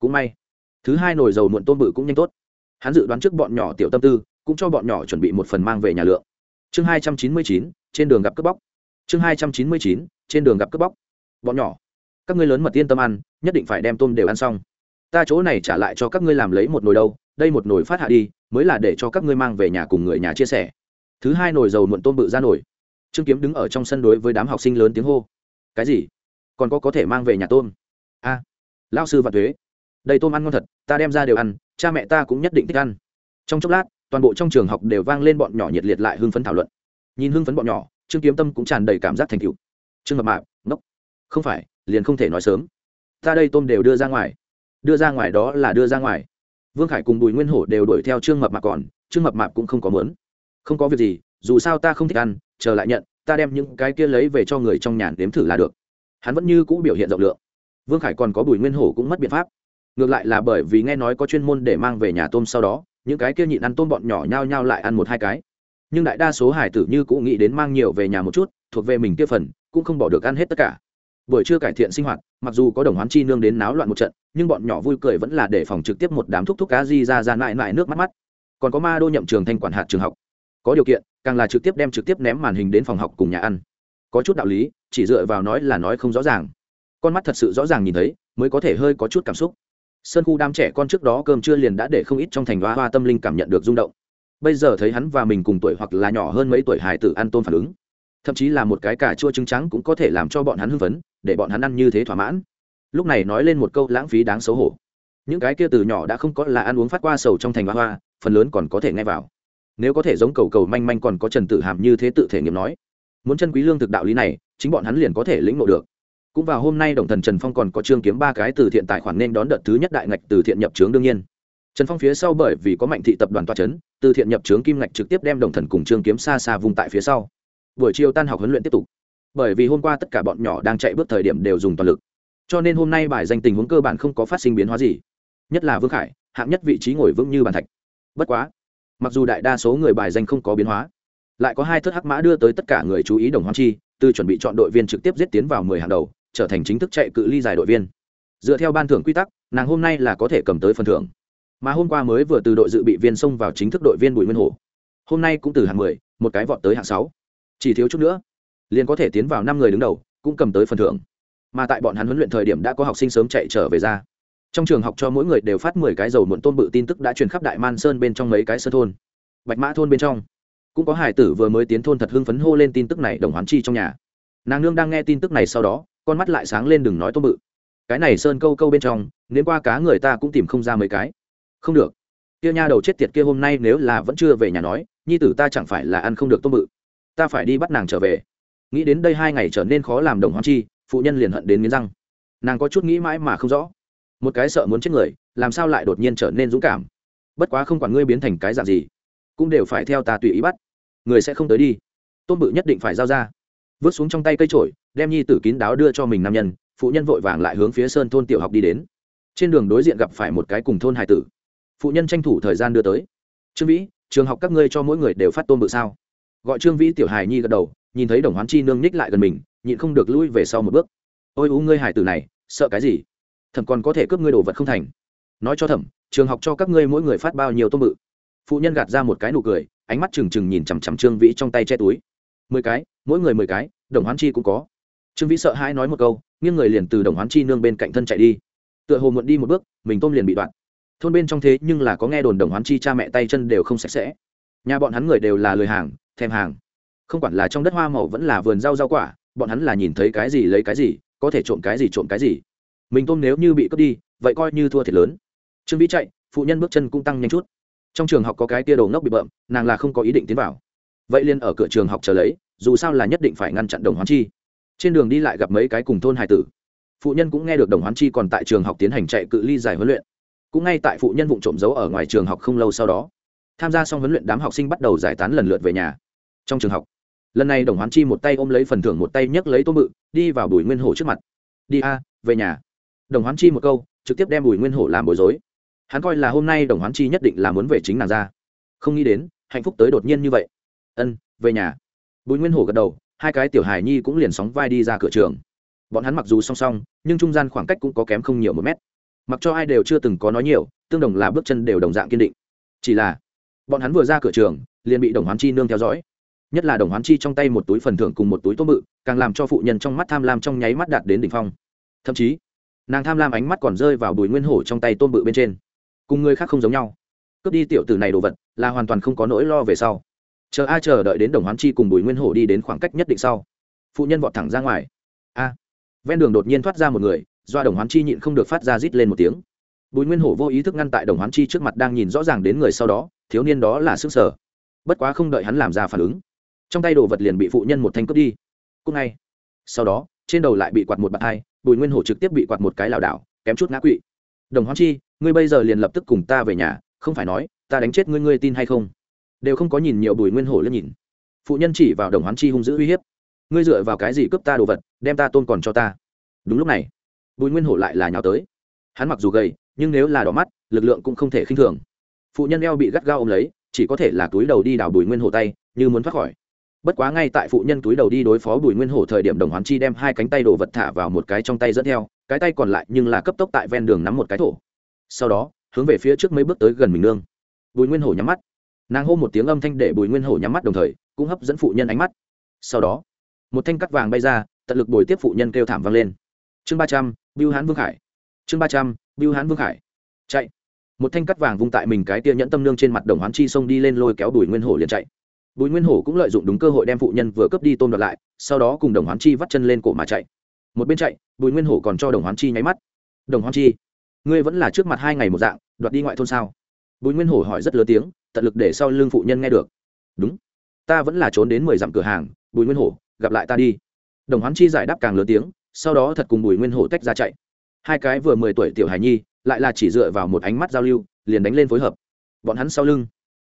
cũng may thứ hai nồi dầu muộn tôm bự cũng nhanh tốt. Hắn dự đoán trước bọn nhỏ tiểu tâm tư cũng cho bọn nhỏ chuẩn bị một phần mang về nhà lượng. Chương hai trăm chín mươi chín trên đường gặp cướp bóc. Chương hai trăm chín mươi chín trên đường gặp cướp bóc. Bọn nhỏ các ngươi lớn mật yên tâm ăn nhất định phải đem tôm đều ăn xong. Ta chỗ này trả lại cho các ngươi làm lấy một nồi đâu đây một nồi phát hạ đi mới là để cho các ngươi mang về nhà cùng người nhà chia sẻ. Thứ hai nồi dầu muộn tôm bự ra nổi trương kiếm đứng ở trong sân đối với đám học sinh lớn tiếng hô. Cái gì? Còn có có thể mang về nhà tôm? A à, lao sư và thuế đầy tôm ăn ngon thật, ta đem ra đều ăn, cha mẹ ta cũng nhất định thích ăn. Trong chốc lát, toàn bộ trong trường học đều vang lên bọn nhỏ nhiệt liệt lại hưng phấn thảo luận. Nhìn hưng phấn bọn nhỏ, trương kiếm tâm cũng tràn đầy cảm giác thành cựu trương mập mạp, ngốc. Không phải, liền không thể nói sớm. Ta đây tôm đều đưa ra ngoài. Đưa ra ngoài đó là đưa ra ngoài. Vương khải cùng bùi nguyên hổ đều đuổi theo trương mập mạp còn, trương mập mạp cũng không có mớn. Không có việc gì, dù sao ta không thích ăn, chờ lại nhận, ta đem những cái kia lấy về cho người trong nhà nếm thử là được. Hắn vẫn như cũ biểu hiện rộng lượng. Vương khải còn có bùi nguyên hổ cũng mất biện pháp ngược lại là bởi vì nghe nói có chuyên môn để mang về nhà tôm sau đó, những cái kia nhịn ăn tôm bọn nhỏ nhao nhao lại ăn một hai cái. Nhưng đại đa số hải tử như cũng nghĩ đến mang nhiều về nhà một chút, thuộc về mình kia phần, cũng không bỏ được ăn hết tất cả. Buổi trưa cải thiện sinh hoạt, mặc dù có đồng hoán chi nương đến náo loạn một trận, nhưng bọn nhỏ vui cười vẫn là để phòng trực tiếp một đám thúc thúc cá di ra ra lại lại nước mắt mắt. Còn có ma đô nhậm trường thanh quản hạt trường học. Có điều kiện, càng là trực tiếp đem trực tiếp ném màn hình đến phòng học cùng nhà ăn. Có chút đạo lý, chỉ dựa vào nói là nói không rõ ràng. Con mắt thật sự rõ ràng nhìn thấy, mới có thể hơi có chút cảm xúc sơn khu đám trẻ con trước đó cơm trưa liền đã để không ít trong thành hoa hoa tâm linh cảm nhận được rung động. Bây giờ thấy hắn và mình cùng tuổi hoặc là nhỏ hơn mấy tuổi hài tử ăn tôm phản ứng. Thậm chí là một cái cà chua trứng trắng cũng có thể làm cho bọn hắn hưng phấn, để bọn hắn ăn như thế thỏa mãn. Lúc này nói lên một câu lãng phí đáng xấu hổ. Những cái kia từ nhỏ đã không có là ăn uống phát qua sầu trong thành hoa hoa, phần lớn còn có thể nghe vào. Nếu có thể giống cầu cầu manh manh còn có trần tử hàm như thế tự thể nghiệm nói. Muốn chân quý lương thực đạo lý này, chính bọn hắn liền có thể lĩnh ngộ được cũng vào hôm nay đồng thần trần phong còn có trương kiếm ba cái từ thiện tài khoản nên đón đợt thứ nhất đại ngạch từ thiện nhập trướng đương nhiên. Trần phong phía sau bởi vì có mạnh thị tập đoàn toa c h ấ n từ thiện nhập trướng kim ngạch trực tiếp đem đồng thần cùng trương kiếm xa xa vùng tại phía sau. Buổi chiều tan học huấn luyện tiếp tục. Bởi vì hôm qua tất cả bọn nhỏ đang chạy bước thời điểm đều dùng toàn lực. Cho nên hôm nay bài danh tình huống cơ bản không có phát sinh biến hóa gì. Nhất là vương khải, hạng nhất vị trí ngồi vững như bàn thạch. Bất quá, mặc dù đại đa số người bài danh không có biến hóa, lại có hai thất hắc mã đưa tới tất cả người chú ý đồng hoan chi, từ chuẩn bị chọn đội viên trực tiếp giết tiến vào mười hàng đầu trở thành chính thức chạy cự ly dài đội viên. Dựa theo ban thưởng quy tắc, nàng hôm nay là có thể cầm tới phần thưởng. Mà hôm qua mới vừa từ đội dự bị viên xông vào chính thức đội viên bùi nguyên hồ. Hôm nay cũng từ hạng mười, một cái vọt tới hạng sáu. Chỉ thiếu chút nữa, liền có thể tiến vào năm người đứng đầu, cũng cầm tới phần thưởng. Mà tại bọn hắn huấn luyện thời điểm đã có học sinh sớm chạy trở về ra. Trong trường học cho mỗi người đều phát mười cái dầu muộn tôm bự tin tức đã truyền khắp đại man sơn bên trong mấy cái sơ thôn. Bạch mã thôn bên trong, cũng có hải tử vừa mới tiến thôn thật hưng phấn hô lên tin tức này đồng hoán chi trong nhà. Nàng nương đang nghe tin tức này sau đó con mắt lại sáng lên đừng nói tôm bự cái này sơn câu câu bên trong nếu qua cá người ta cũng tìm không ra mấy cái. Không được. Kia nha đầu chết tiệt kia hôm nay nếu là vẫn chưa về nhà nói, nhi tử ta chẳng phải là ăn không được tôm bự ta phải đi bắt nàng trở về. Nghĩ đến đây hai ngày trở nên khó làm đồng hoan chi, phụ nhân liền hận đến nghiến răng. Nàng có chút nghĩ mãi mà không rõ. Một cái sợ muốn chết người, làm sao lại đột nhiên trở nên dũng cảm? Bất quá không quản ngươi biến thành cái dạng gì, cũng đều phải theo ta tùy ý bắt. Người sẽ không tới đi. Tôm bự nhất định phải giao ra vứt xuống trong tay cây trổi đem nhi tử kín đáo đưa cho mình nam nhân, phụ nhân vội vàng lại hướng phía sơn thôn tiểu học đi đến. Trên đường đối diện gặp phải một cái cùng thôn hải tử. Phụ nhân tranh thủ thời gian đưa tới. Trương vĩ, trường học các ngươi cho mỗi người đều phát tôn bự sao? Gọi trương vĩ tiểu hài nhi gật đầu, nhìn thấy đồng hoán chi nương ních lại gần mình, nhịn không được lui về sau một bước. Ôi u ngươi hải tử này, sợ cái gì? Thẩm còn có thể cướp ngươi đồ vật không thành. Nói cho thẩm, trường học cho các ngươi mỗi người phát bao nhiêu tôm bự? Phụ nhân gạt ra một cái nụ cười, ánh mắt trừng trừng nhìn chằm chằm trương vĩ trong tay che túi. Mười cái mỗi người mười cái, đồng hoán chi cũng có. Trương vĩ sợ hãi nói một câu, nghiêng người liền từ đồng hoán chi nương bên cạnh thân chạy đi. Tựa hồ muộn đi một bước, mình tôm liền bị đoạn. Thôn bên trong thế nhưng là có nghe đồn đồng hoán chi cha mẹ tay chân đều không sạch sẽ. Nhà bọn hắn người đều là lười hàng, thèm hàng. Không quản là trong đất hoa màu vẫn là vườn rau rau quả, bọn hắn là nhìn thấy cái gì lấy cái gì, có thể trộm cái gì trộm cái gì. Mình tôm nếu như bị cướp đi, vậy coi như thua thiệt lớn. Trương vĩ chạy, phụ nhân bước chân cũng tăng nhanh chút. Trong trường học có cái tia đồ ngốc bị bợm, nàng là không có ý định tiến vào. Vậy liền ở cửa trường học chờ lấy dù sao là nhất định phải ngăn chặn đồng hoán chi. Trên đường đi lại gặp mấy cái cùng thôn hải tử. Phụ nhân cũng nghe được đồng hoán chi còn tại trường học tiến hành chạy cự ly dài huấn luyện. Cũng ngay tại phụ nhân vụ trộm giấu ở ngoài trường học không lâu sau đó, tham gia xong huấn luyện đám học sinh bắt đầu giải tán lần lượt về nhà. Trong trường học, lần này đồng hoán chi một tay ôm lấy phần thưởng một tay nhấc lấy tô mự, đi vào bùi nguyên hổ trước mặt. Đi a, về nhà. Đồng hoán chi một câu, trực tiếp đem bùi nguyên hổ làm bối rối. Hắn coi là hôm nay đồng hoán chi nhất định là muốn về chính nàng ra. Không nghĩ đến, hạnh phúc tới đột nhiên như vậy. Ân, về nhà bùi nguyên hổ gật đầu, hai cái tiểu hài nhi cũng liền sóng vai đi ra cửa trường. Bọn hắn mặc dù song song, nhưng trung gian khoảng cách cũng có kém không nhiều một mét. Mặc cho ai đều chưa từng có nói nhiều, tương đồng là bước chân đều đồng dạng kiên định. Chỉ là, bọn hắn vừa ra cửa trường, liền bị đồng hoán chi nương theo dõi. Nhất là đồng hoán chi trong tay một túi phần thưởng cùng một túi tôm bự, càng làm cho phụ nhân trong mắt tham lam trong nháy mắt đạt đến đỉnh phong. Thậm chí, nàng tham lam ánh mắt còn rơi vào bùi nguyên hổ trong tay tôm bự bên trên. Cùng người khác không giống nhau. Cướp đi tiểu tử này đồ vật, là hoàn toàn không có nỗi lo về sau chờ a chờ đợi đến đồng hoán chi cùng bùi nguyên hổ đi đến khoảng cách nhất định sau. Phụ nhân vọt thẳng ra ngoài. A. Ven đường đột nhiên thoát ra một người, do đồng hoán chi nhịn không được phát ra rít lên một tiếng. Bùi nguyên hổ vô ý thức ngăn tại đồng hoán chi trước mặt đang nhìn rõ ràng đến người sau đó, thiếu niên đó là sức sở bất quá không đợi hắn làm ra phản ứng, trong tay đồ vật liền bị phụ nhân một thanh cướp đi. Cúc ngay. Sau đó, trên đầu lại bị quạt một bạt hai, bùi nguyên hổ trực tiếp bị quạt một cái lảo đảo, kém chút ngã quỵ. Đồng hoán chi, ngươi bây giờ liền lập tức cùng ta về nhà, không phải nói, ta đánh chết ngươi ngươi tin hay không? Đều không có nhìn nhiều bùi nguyên hổ lên nhìn. Phụ nhân chỉ vào đồng hoán chi hung dữ uy hiếp. Ngươi dựa vào cái gì cướp ta đồ vật, đem ta tôn còn cho ta? Đúng lúc này, bùi nguyên hổ lại là nhào tới. Hắn mặc dù gầy, nhưng nếu là đỏ mắt, lực lượng cũng không thể khinh thường. Phụ nhân eo bị gắt gao ôm lấy, chỉ có thể là túi đầu đi đào bùi nguyên hổ tay, như muốn thoát khỏi. Bất quá ngay tại phụ nhân túi đầu đi đối phó bùi nguyên hổ thời điểm đồng hoán chi đem hai cánh tay đồ vật thả vào một cái trong tay dẫn theo, cái tay còn lại nhưng là cấp tốc tại ven đường nắm một cái thổ. Sau đó, hướng về phía trước mấy bước tới gần mình nương. Bùi nguyên hổ nhắm mắt nàng hô một tiếng âm thanh để bùi nguyên hổ nhắm mắt đồng thời, cũng hấp dẫn phụ nhân ánh mắt. Sau đó, một thanh cắt vàng bay ra, tận lực bồi tiếp phụ nhân kêu thảm vang lên. Chương ba trăm biêu hán vương khải. Chương ba trăm biêu hán vương khải. Chạy. Một thanh cắt vàng vung tại mình cái tia nhẫn tâm nương trên mặt đồng hoán chi xông đi lên lôi kéo bùi nguyên hổ liền chạy. Bùi nguyên hổ cũng lợi dụng đúng cơ hội đem phụ nhân vừa cướp đi tôn đoạt lại, sau đó cùng đồng hoán chi vắt chân lên cổ mà chạy. Một bên chạy, bùi nguyên hổ còn cho đồng hoán chi nháy mắt. Đồng hoán chi, ngươi vẫn là trước mặt hai ngày một dạng, đoạt đi ngoại thôn sao? Bùi nguyên hổ hỏi rất lớn tiếng tận lực để sau lưng phụ nhân nghe được. Đúng. Ta vẫn là trốn đến mười dặm cửa hàng, bùi nguyên hổ, gặp lại ta đi. Đồng hoán chi giải đáp càng lớn tiếng, sau đó thật cùng bùi nguyên hổ tách ra chạy. Hai cái vừa mười tuổi tiểu hài nhi, lại là chỉ dựa vào một ánh mắt giao lưu, liền đánh lên phối hợp. Bọn hắn sau lưng.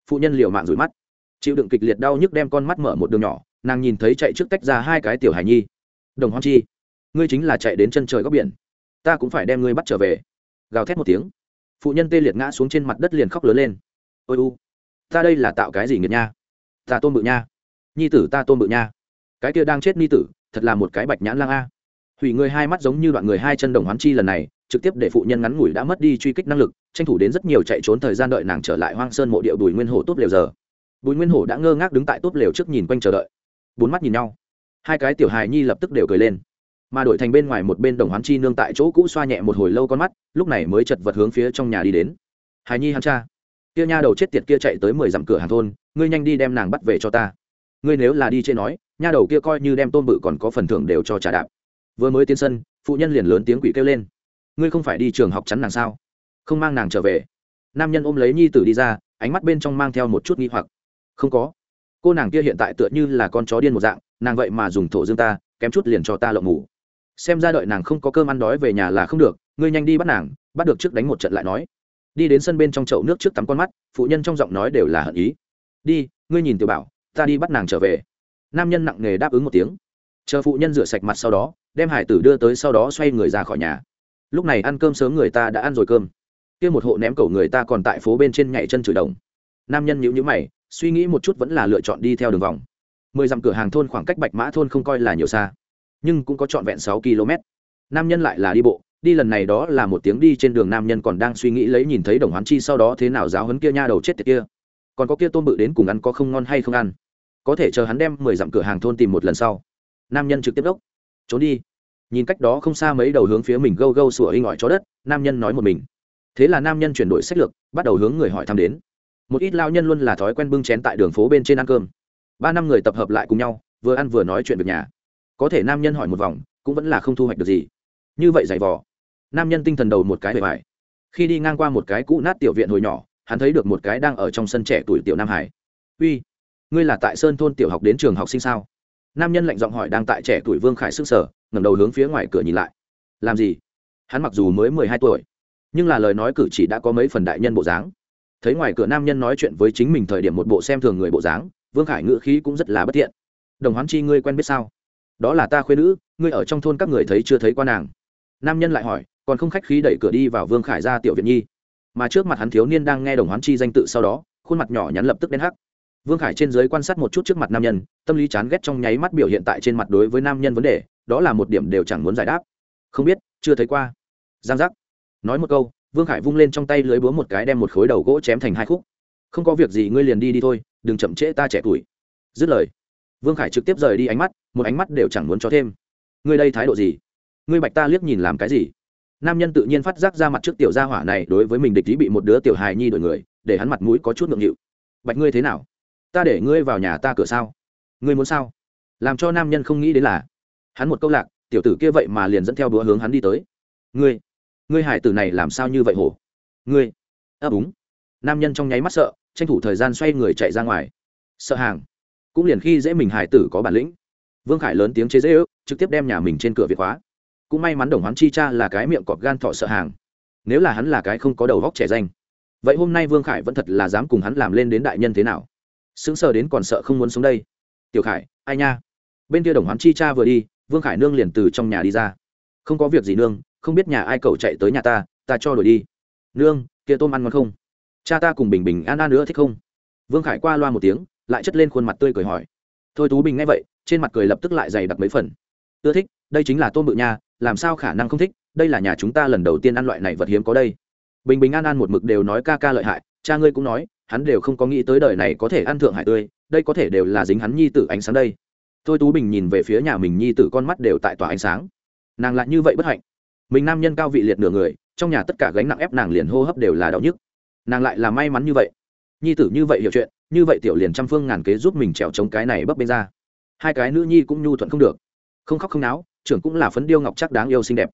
Phụ nhân liều mạng rủi mắt. Chịu đựng kịch liệt đau nhức đem con mắt mở một đường nhỏ, nàng nhìn thấy chạy trước tách ra hai cái tiểu hài nhi. Đồng hoan chi, ngươi chính là chạy đến chân trời góc biển. Ta cũng phải đem ngươi bắt trở về. Gào thét một tiếng. Phụ nhân tê liệt ngã xuống trên mặt đất liền khóc lớn lên. Ôi u ta đây là tạo cái gì nghiệt nha? Ta tôn bự nha. Nhi tử ta tôn bự nha. Cái kia đang chết nhi tử, thật là một cái bạch nhãn lang a. Hủy người hai mắt giống như đoạn người hai chân đồng hoán chi lần này, trực tiếp để phụ nhân ngắn ngủi đã mất đi truy kích năng lực, tranh thủ đến rất nhiều chạy trốn thời gian đợi nàng trở lại hoang sơn mộ điệu bùi nguyên hổ tốt lều giờ. Bùi nguyên hổ đã ngơ ngác đứng tại tốt lều trước nhìn quanh chờ đợi. Bốn mắt nhìn nhau. Hai cái tiểu hài nhi lập tức đều cười lên. Mà đổi thành bên ngoài một bên đồng hoán chi nương tại chỗ cũ xoa nhẹ một hồi lâu con mắt, lúc này mới chật vật hướng phía trong nhà đi đến. Hài nhi hắn cha kia nha đầu chết tiệt kia chạy tới mười dặm cửa hàng thôn, ngươi nhanh đi đem nàng bắt về cho ta. Ngươi nếu là đi trên nói, nha đầu kia coi như đem tôm bự còn có phần thưởng đều cho trả đạp. Vừa mới tiến sân, phụ nhân liền lớn tiếng quỷ kêu lên. Ngươi không phải đi trường học chắn nàng sao? Không mang nàng trở về. Nam nhân ôm lấy nhi tử đi ra, ánh mắt bên trong mang theo một chút nghi hoặc. Không có. Cô nàng kia hiện tại tựa như là con chó điên một dạng, nàng vậy mà dùng thổ dương ta, kém chút liền cho ta lộng ngủ. Xem ra đợi nàng không có cơm ăn đói về nhà là không được, ngươi nhanh đi bắt nàng, bắt được trước đánh một trận lại nói đi đến sân bên trong chậu nước trước tắm con mắt, phụ nhân trong giọng nói đều là hận ý. Đi, ngươi nhìn tiểu bảo, ta đi bắt nàng trở về. Nam nhân nặng nề đáp ứng một tiếng. Chờ phụ nhân rửa sạch mặt sau đó, đem hải tử đưa tới sau đó xoay người ra khỏi nhà. Lúc này ăn cơm sớm người ta đã ăn rồi cơm. Kia một hộ ném cầu người ta còn tại phố bên trên nhảy chân chửi đồng. Nam nhân nhíu nhíu mày, suy nghĩ một chút vẫn là lựa chọn đi theo đường vòng. Mười dặm cửa hàng thôn khoảng cách bạch mã thôn không coi là nhiều xa, nhưng cũng có trọn vẹn sáu km nam nhân lại là đi bộ đi lần này đó là một tiếng đi trên đường nam nhân còn đang suy nghĩ lấy nhìn thấy đồng hoán chi sau đó thế nào giáo hấn kia nha đầu chết tiệt kia. Còn có kia tôm bự đến cùng ăn có không ngon hay không ăn. Có thể chờ hắn đem mười dặm cửa hàng thôn tìm một lần sau. Nam nhân trực tiếp đốc. Trốn đi. Nhìn cách đó không xa mấy đầu hướng phía mình gâu gâu sủa hinh ỏi chó đất, nam nhân nói một mình. Thế là nam nhân chuyển đổi sách lược, bắt đầu hướng người hỏi thăm đến. Một ít lao nhân luôn là thói quen bưng chén tại đường phố bên trên ăn cơm. Ba năm người tập hợp lại cùng nhau, vừa ăn vừa nói chuyện việc nhà. Có thể nam nhân hỏi một vòng, cũng vẫn là không thu hoạch được gì. Như vậy giày vò nam nhân tinh thần đầu một cái bề bài khi đi ngang qua một cái cũ nát tiểu viện hồi nhỏ, hắn thấy được một cái đang ở trong sân trẻ tuổi tiểu nam hải. Uy, ngươi là tại sơn thôn tiểu học đến trường học sinh sao? Nam nhân lạnh giọng hỏi đang tại trẻ tuổi vương khải sức sở ngẩng đầu hướng phía ngoài cửa nhìn lại. Làm gì? Hắn mặc dù mới mười hai tuổi, nhưng là lời nói cử chỉ đã có mấy phần đại nhân bộ dáng. Thấy ngoài cửa nam nhân nói chuyện với chính mình thời điểm một bộ xem thường người bộ dáng, vương khải ngữ khí cũng rất là bất thiện. Đồng hoán chi ngươi quen biết sao? Đó là ta khuyên nữ, ngươi ở trong thôn các người thấy chưa thấy qua nàng. Nam nhân lại hỏi còn không khách khí đẩy cửa đi vào vương khải ra tiểu viện nhi. Mà trước mặt hắn thiếu niên đang nghe đồng hoán chi danh tự sau đó, khuôn mặt nhỏ nhắn lập tức đen hắc. Vương khải trên giới quan sát một chút trước mặt nam nhân, tâm lý chán ghét trong nháy mắt biểu hiện tại trên mặt đối với nam nhân vấn đề, đó là một điểm đều chẳng muốn giải đáp. Không biết, chưa thấy qua. Giang giác. Nói một câu, vương khải vung lên trong tay lưới búa một cái đem một khối đầu gỗ chém thành hai khúc. Không có việc gì, ngươi liền đi đi thôi, đừng chậm trễ ta trẻ tuổi. Dứt lời, vương khải trực tiếp rời đi ánh mắt, một ánh mắt đều chẳng muốn cho thêm. Ngươi đây thái độ gì? Ngươi bạch ta liếc nhìn làm cái gì? Nam nhân tự nhiên phát giác ra mặt trước tiểu gia hỏa này đối với mình địch ý bị một đứa tiểu hài nhi đổi người, để hắn mặt mũi có chút ngượng nghịu. Bạch ngươi thế nào? Ta để ngươi vào nhà ta cửa sao? Ngươi muốn sao? Làm cho nam nhân không nghĩ đến là, hắn một câu lạc, tiểu tử kia vậy mà liền dẫn theo đũa hướng hắn đi tới. Ngươi ngươi hải tử này làm sao như vậy hổ? Ngươi, ấp úng. Nam nhân trong nháy mắt sợ, tranh thủ thời gian xoay người chạy ra ngoài. Sợ hàng. Cũng liền khi dễ mình hải tử có bản lĩnh. Vương khải lớn tiếng chế dễ ước trực tiếp đem nhà mình trên cửa việt hóa cũng may mắn đồng hoán chi cha là cái miệng cọp gan thọ sợ hàng. Nếu là hắn là cái không có đầu vóc trẻ danh, vậy hôm nay vương khải vẫn thật là dám cùng hắn làm lên đến đại nhân thế nào? Sững sờ đến còn sợ không muốn xuống đây. Tiểu khải, ai nha? Bên kia đồng hoán chi cha vừa đi, vương khải nương liền từ trong nhà đi ra. Không có việc gì nương, không biết nhà ai cậu chạy tới nhà ta ta cho đổi đi. Nương, kia tôm ăn ngon không? Cha ta cùng bình bình an an nữa thích không? Vương khải qua loa một tiếng, lại chất lên khuôn mặt tươi cười hỏi. Thôi tú bình nghe vậy, trên mặt cười lập tức lại dày đặc mấy phần. Ưa thích đây chính là tôm bự nha, làm sao khả năng không thích, đây là nhà chúng ta lần đầu tiên ăn loại này vật hiếm có đây. Bình bình an an một mực đều nói ca ca lợi hại, cha ngươi cũng nói, hắn đều không có nghĩ tới đời này có thể ăn thượng hải tươi, đây có thể đều là dính hắn nhi tử ánh sáng đây. Tôi tú bình nhìn về phía nhà mình nhi tử con mắt đều tại tỏa ánh sáng. Nàng lại như vậy bất hạnh. Mình nam nhân cao vị liệt nửa người, trong nhà tất cả gánh nặng ép nàng liền hô hấp đều là đau nhức. Nàng lại là may mắn như vậy. Nhi tử như vậy hiểu chuyện, như vậy tiểu liền trăm phương ngàn kế giúp mình trèo chống cái này bấp bên ra. Hai cái nữ nhi cũng nhu thuận không được. Không khóc không náo trưởng cũng là phấn điêu ngọc chắc đáng yêu xinh đẹp.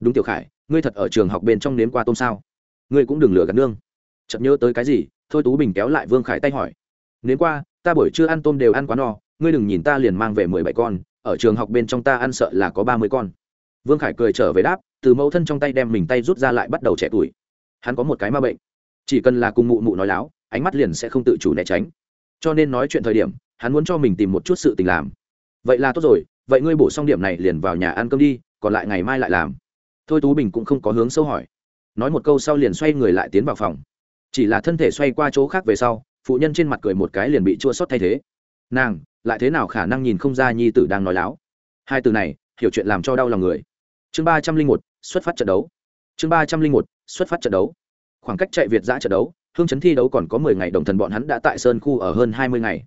Đúng tiểu khải, ngươi thật ở trường học bên trong nếm qua tôm sao? Ngươi cũng đừng lừa gạt nương. Chậm nhớ tới cái gì, thôi tú bình kéo lại vương khải tay hỏi. Nếm qua, ta buổi trưa ăn tôm đều ăn quá no, ngươi đừng nhìn ta liền mang về mười bảy con, ở trường học bên trong ta ăn sợ là có ba mươi con. Vương khải cười trở về đáp, từ mẫu thân trong tay đem mình tay rút ra lại bắt đầu trẻ tuổi. Hắn có một cái ma bệnh. Chỉ cần là cùng mụ mụ nói láo, ánh mắt liền sẽ không tự chủ né tránh. Cho nên nói chuyện thời điểm, hắn muốn cho mình tìm một chút sự tình làm. Vậy là tốt rồi vậy ngươi bổ xong điểm này liền vào nhà ăn cơm đi, còn lại ngày mai lại làm. Thôi tú bình cũng không có hướng sâu hỏi. Nói một câu sau liền xoay người lại tiến vào phòng. Chỉ là thân thể xoay qua chỗ khác về sau, phụ nhân trên mặt cười một cái liền bị chua xót thay thế. Nàng, lại thế nào khả năng nhìn không ra nhi tử đang nói láo? Hai từ này, hiểu chuyện làm cho đau lòng người. Chương ba trăm linh một, xuất phát trận đấu. Chương ba trăm linh một, xuất phát trận đấu. Khoảng cách chạy việt giã trận đấu, hương chấn thi đấu còn có mười ngày, đồng thần bọn hắn đã tại sơn khu ở hơn hai mươi ngày.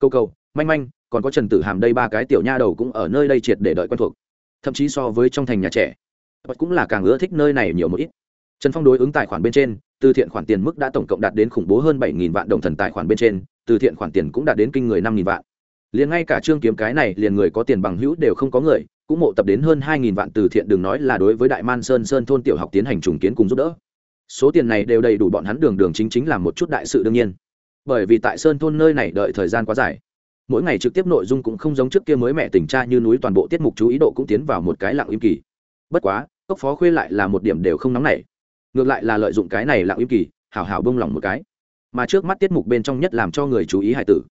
Câu cầu, manh manh còn có trần tử hàm đây ba cái tiểu nha đầu cũng ở nơi đây triệt để đợi quen thuộc. Thậm chí so với trong thành nhà trẻ cũng là càng ưa thích nơi này nhiều một ít. Trần phong đối ứng tài khoản bên trên, từ thiện khoản tiền mức đã tổng cộng đạt đến khủng bố hơn bảy nghìn vạn đồng thần tài khoản bên trên, từ thiện khoản tiền cũng đạt đến kinh người năm nghìn vạn. Liền ngay cả trương kiếm cái này, liền người có tiền bằng hữu đều không có người, cũng mộ tập đến hơn hai nghìn vạn từ thiện đừng nói là đối với đại man sơn sơn thôn tiểu học tiến hành trùng kiến cùng giúp đỡ. Số tiền này đều đầy đủ bọn hắn đường đường chính chính làm một chút đại sự đương nhiên. Bởi vì tại sơn thôn nơi này đợi thời gian quá dài mỗi ngày trực tiếp nội dung cũng không giống trước kia mới mẹ tình cha như núi toàn bộ tiết mục chú ý độ cũng tiến vào một cái lặng im kỳ. Bất quá, cốc phó khuê lại là một điểm đều không nóng nảy. Ngược lại là lợi dụng cái này lặng im kỳ, hảo hảo bông lòng một cái. Mà trước mắt tiết mục bên trong nhất làm cho người chú ý hải tử.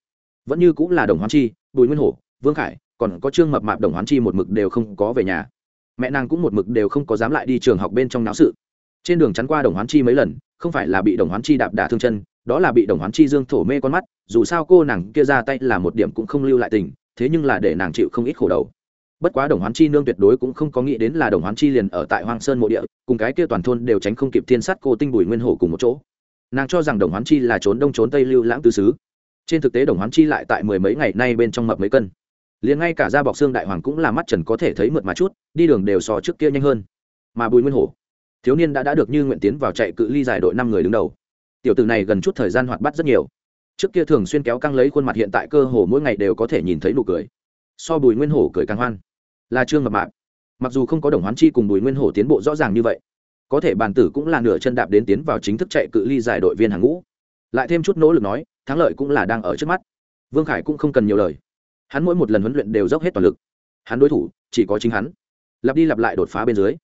Vẫn như cũng là đồng hoán chi, bùi nguyên hổ, vương khải, còn có trương mập mạp đồng hoán chi một mực đều không có về nhà. Mẹ nàng cũng một mực đều không có dám lại đi trường học bên trong náo sự. Trên đường chắn qua đồng hoán chi mấy lần, không phải là bị đồng hoán chi đạp đả thương chân đó là bị đồng hoán chi dương thổ mê con mắt, dù sao cô nàng kia ra tay là một điểm cũng không lưu lại tình, thế nhưng là để nàng chịu không ít khổ đầu. Bất quá đồng hoán chi nương tuyệt đối cũng không có nghĩ đến là đồng hoán chi liền ở tại hoang sơn mộ địa, cùng cái kia toàn thôn đều tránh không kịp thiên sát cô tinh bùi nguyên hổ cùng một chỗ. Nàng cho rằng đồng hoán chi là trốn đông trốn tây lưu lãng tứ xứ. Trên thực tế đồng hoán chi lại tại mười mấy ngày nay bên trong mập mấy cân. Liền ngay cả da bọc xương đại hoàng cũng là mắt trần có thể thấy mượt mà chút, đi đường đều so trước kia nhanh hơn. Mà bùi nguyên hổ, thiếu niên đã đã được như nguyện tiến vào chạy cự ly dài đội năm người đứng đầu tiểu tử này gần chút thời gian hoạt bát rất nhiều. Trước kia thường xuyên kéo căng lấy khuôn mặt hiện tại cơ hồ mỗi ngày đều có thể nhìn thấy nụ cười. So bùi nguyên hổ cười càng hoan. Là trương mập mạp. Mặc dù không có đồng hoán chi cùng bùi nguyên hổ tiến bộ rõ ràng như vậy, có thể bàn tử cũng là nửa chân đạp đến tiến vào chính thức chạy cự ly giải đội viên hàng ngũ. Lại thêm chút nỗ lực nói, thắng lợi cũng là đang ở trước mắt. Vương khải cũng không cần nhiều lời. Hắn mỗi một lần huấn luyện đều dốc hết toàn lực. Hắn đối thủ chỉ có chính hắn. Lặp đi lặp lại đột phá bên dưới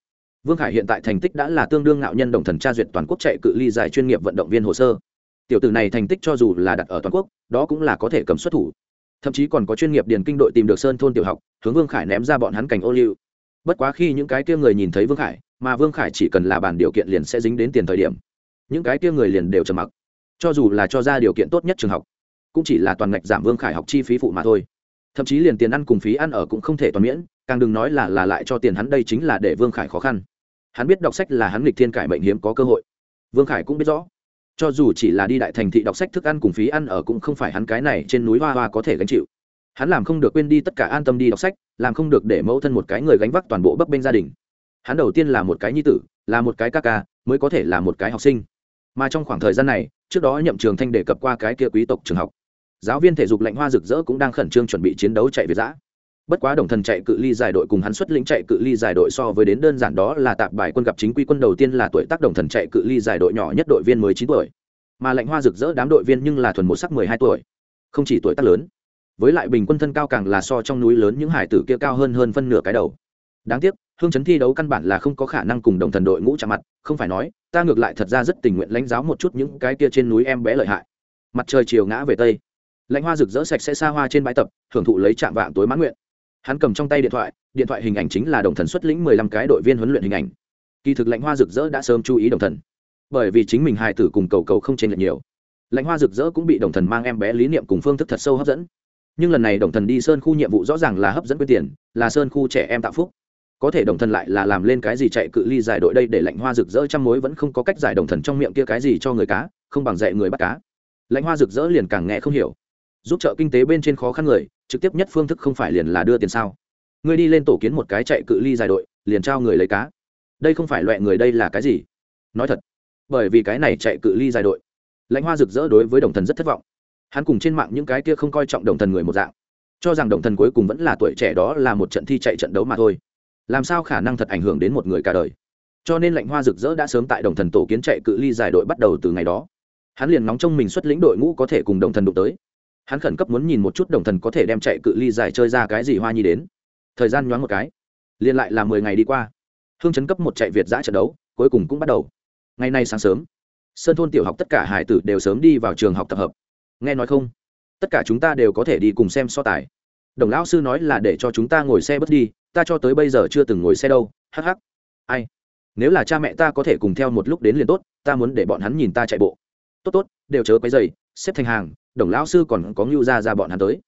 vương khải hiện tại thành tích đã là tương đương ngạo nhân đồng thần tra duyệt toàn quốc chạy cự ly giải chuyên nghiệp vận động viên hồ sơ. Tiểu tử này thành tích cho dù là đặt ở toàn quốc, đó cũng là có thể cầm xuất thủ. Thậm chí còn có chuyên nghiệp điền kinh đội tìm được sơn thôn tiểu học, hướng vương khải ném ra bọn hắn cảnh ô liu. Bất quá khi những cái kia người nhìn thấy vương khải, mà vương khải chỉ cần là bàn điều kiện liền sẽ dính đến tiền thời điểm. Những cái kia người liền đều trầm mặc. Cho dù là cho ra điều kiện tốt nhất trường học, cũng chỉ là toàn ngạch giảm vương khải học chi phí phụ mà thôi thậm chí liền tiền ăn cùng phí ăn ở cũng không thể toàn miễn, càng đừng nói là là lại cho tiền hắn đây chính là để vương khải khó khăn. Hắn biết đọc sách là hắn lịch thiên cải mệnh hiếm có cơ hội. Vương khải cũng biết rõ, cho dù chỉ là đi đại thành thị đọc sách thức ăn cùng phí ăn ở cũng không phải hắn cái này trên núi hoa hoa có thể gánh chịu. Hắn làm không được quên đi tất cả an tâm đi đọc sách, làm không được để mẫu thân một cái người gánh vác toàn bộ bấp bênh gia đình. Hắn đầu tiên là một cái nhi tử, là một cái ca ca, mới có thể là một cái học sinh. Mà trong khoảng thời gian này, trước đó nhậm trường thanh đề cập qua cái kia quý tộc trường học giáo viên thể dục lạnh hoa rực rỡ cũng đang khẩn trương chuẩn bị chiến đấu chạy về giã. Bất quá đồng thần chạy cự ly giải đội cùng hắn xuất lĩnh chạy cự ly giải đội so với đến đơn giản đó là tạp bài quân gặp chính quy quân đầu tiên là tuổi tác đồng thần chạy cự ly giải đội nhỏ nhất đội viên mới chín tuổi. Mà lạnh hoa rực rỡ đám đội viên nhưng là thuần một sắc mười hai tuổi, không chỉ tuổi tác lớn. Với lại bình quân thân cao càng là so trong núi lớn những hải tử kia cao hơn hơn phân nửa cái đầu. Đáng tiếc, hương chấn thi đấu căn bản là không có khả năng cùng đồng thần đội ngũ chạm mặt, không phải nói, ta ngược lại thật ra rất tình nguyện lãnh giáo một chút những cái kia trên núi em bé lợi hại. Mặt trời chiều ngã về tây lãnh hoa rực rỡ sạch sẽ xa hoa trên bãi tập, hưởng thụ lấy trạm vạng tối mãn nguyện. Hắn cầm trong tay điện thoại điện thoại hình ảnh chính là đồng thần xuất lĩnh mười lăm cái đội viên huấn luyện hình ảnh. Kỳ thực lãnh hoa rực rỡ đã sớm chú ý đồng thần, bởi vì chính mình hài tử cùng cầu cầu không chênh lệch nhiều. Lãnh hoa rực rỡ cũng bị đồng thần mang em bé lý niệm cùng phương thức thật sâu hấp dẫn. Nhưng lần này đồng thần đi sơn khu nhiệm vụ rõ ràng là hấp dẫn quyết tiền, là sơn khu trẻ em tạo phúc. Có thể đồng thần lại là làm lên cái gì chạy cự ly giải đội đây để lãnh hoa rực rỡ trăm mối vẫn không có cách giải đồng thần trong miệng kia cái gì cho người cá, không bằng dạy người bắt cá. Lãnh hoa rực rỡ liền càng nghe không hiểu giúp trợ kinh tế bên trên khó khăn người, trực tiếp nhất phương thức không phải liền là đưa tiền sao? Ngươi đi lên tổ kiến một cái chạy cự ly dài đội, liền trao người lấy cá. Đây không phải loại người đây là cái gì? Nói thật, bởi vì cái này chạy cự ly dài đội, lãnh hoa rực rỡ đối với đồng thần rất thất vọng. Hắn cùng trên mạng những cái kia không coi trọng đồng thần người một dạng, cho rằng đồng thần cuối cùng vẫn là tuổi trẻ đó là một trận thi chạy trận đấu mà thôi. Làm sao khả năng thật ảnh hưởng đến một người cả đời? Cho nên lệnh hoa rực rỡ đã sớm tại đồng thần tổ kiến chạy cự ly dài đội bắt đầu từ ngày đó. Hắn liền nóng trong mình xuất lĩnh đội ngũ có thể cùng đồng thần đụng tới hắn khẩn cấp muốn nhìn một chút đồng thần có thể đem chạy cự ly dài chơi ra cái gì hoa nhi đến. Thời gian nhoáng một cái, liền lại là mười ngày đi qua. Hương chấn cấp một chạy việt giã trận đấu, cuối cùng cũng bắt đầu. Ngày nay sáng sớm, sơn thôn tiểu học tất cả hải tử đều sớm đi vào trường học tập hợp. Nghe nói không? Tất cả chúng ta đều có thể đi cùng xem so tài. Đồng lão sư nói là để cho chúng ta ngồi xe bớt đi, ta cho tới bây giờ chưa từng ngồi xe đâu, hắc hắc. Ai? Nếu là cha mẹ ta có thể cùng theo một lúc đến liền tốt, ta muốn để bọn hắn nhìn ta chạy bộ. Tốt tốt, đều chớ quấy giày xếp thành hàng đồng lão sư còn có ngưu ra ra bọn hắn tới.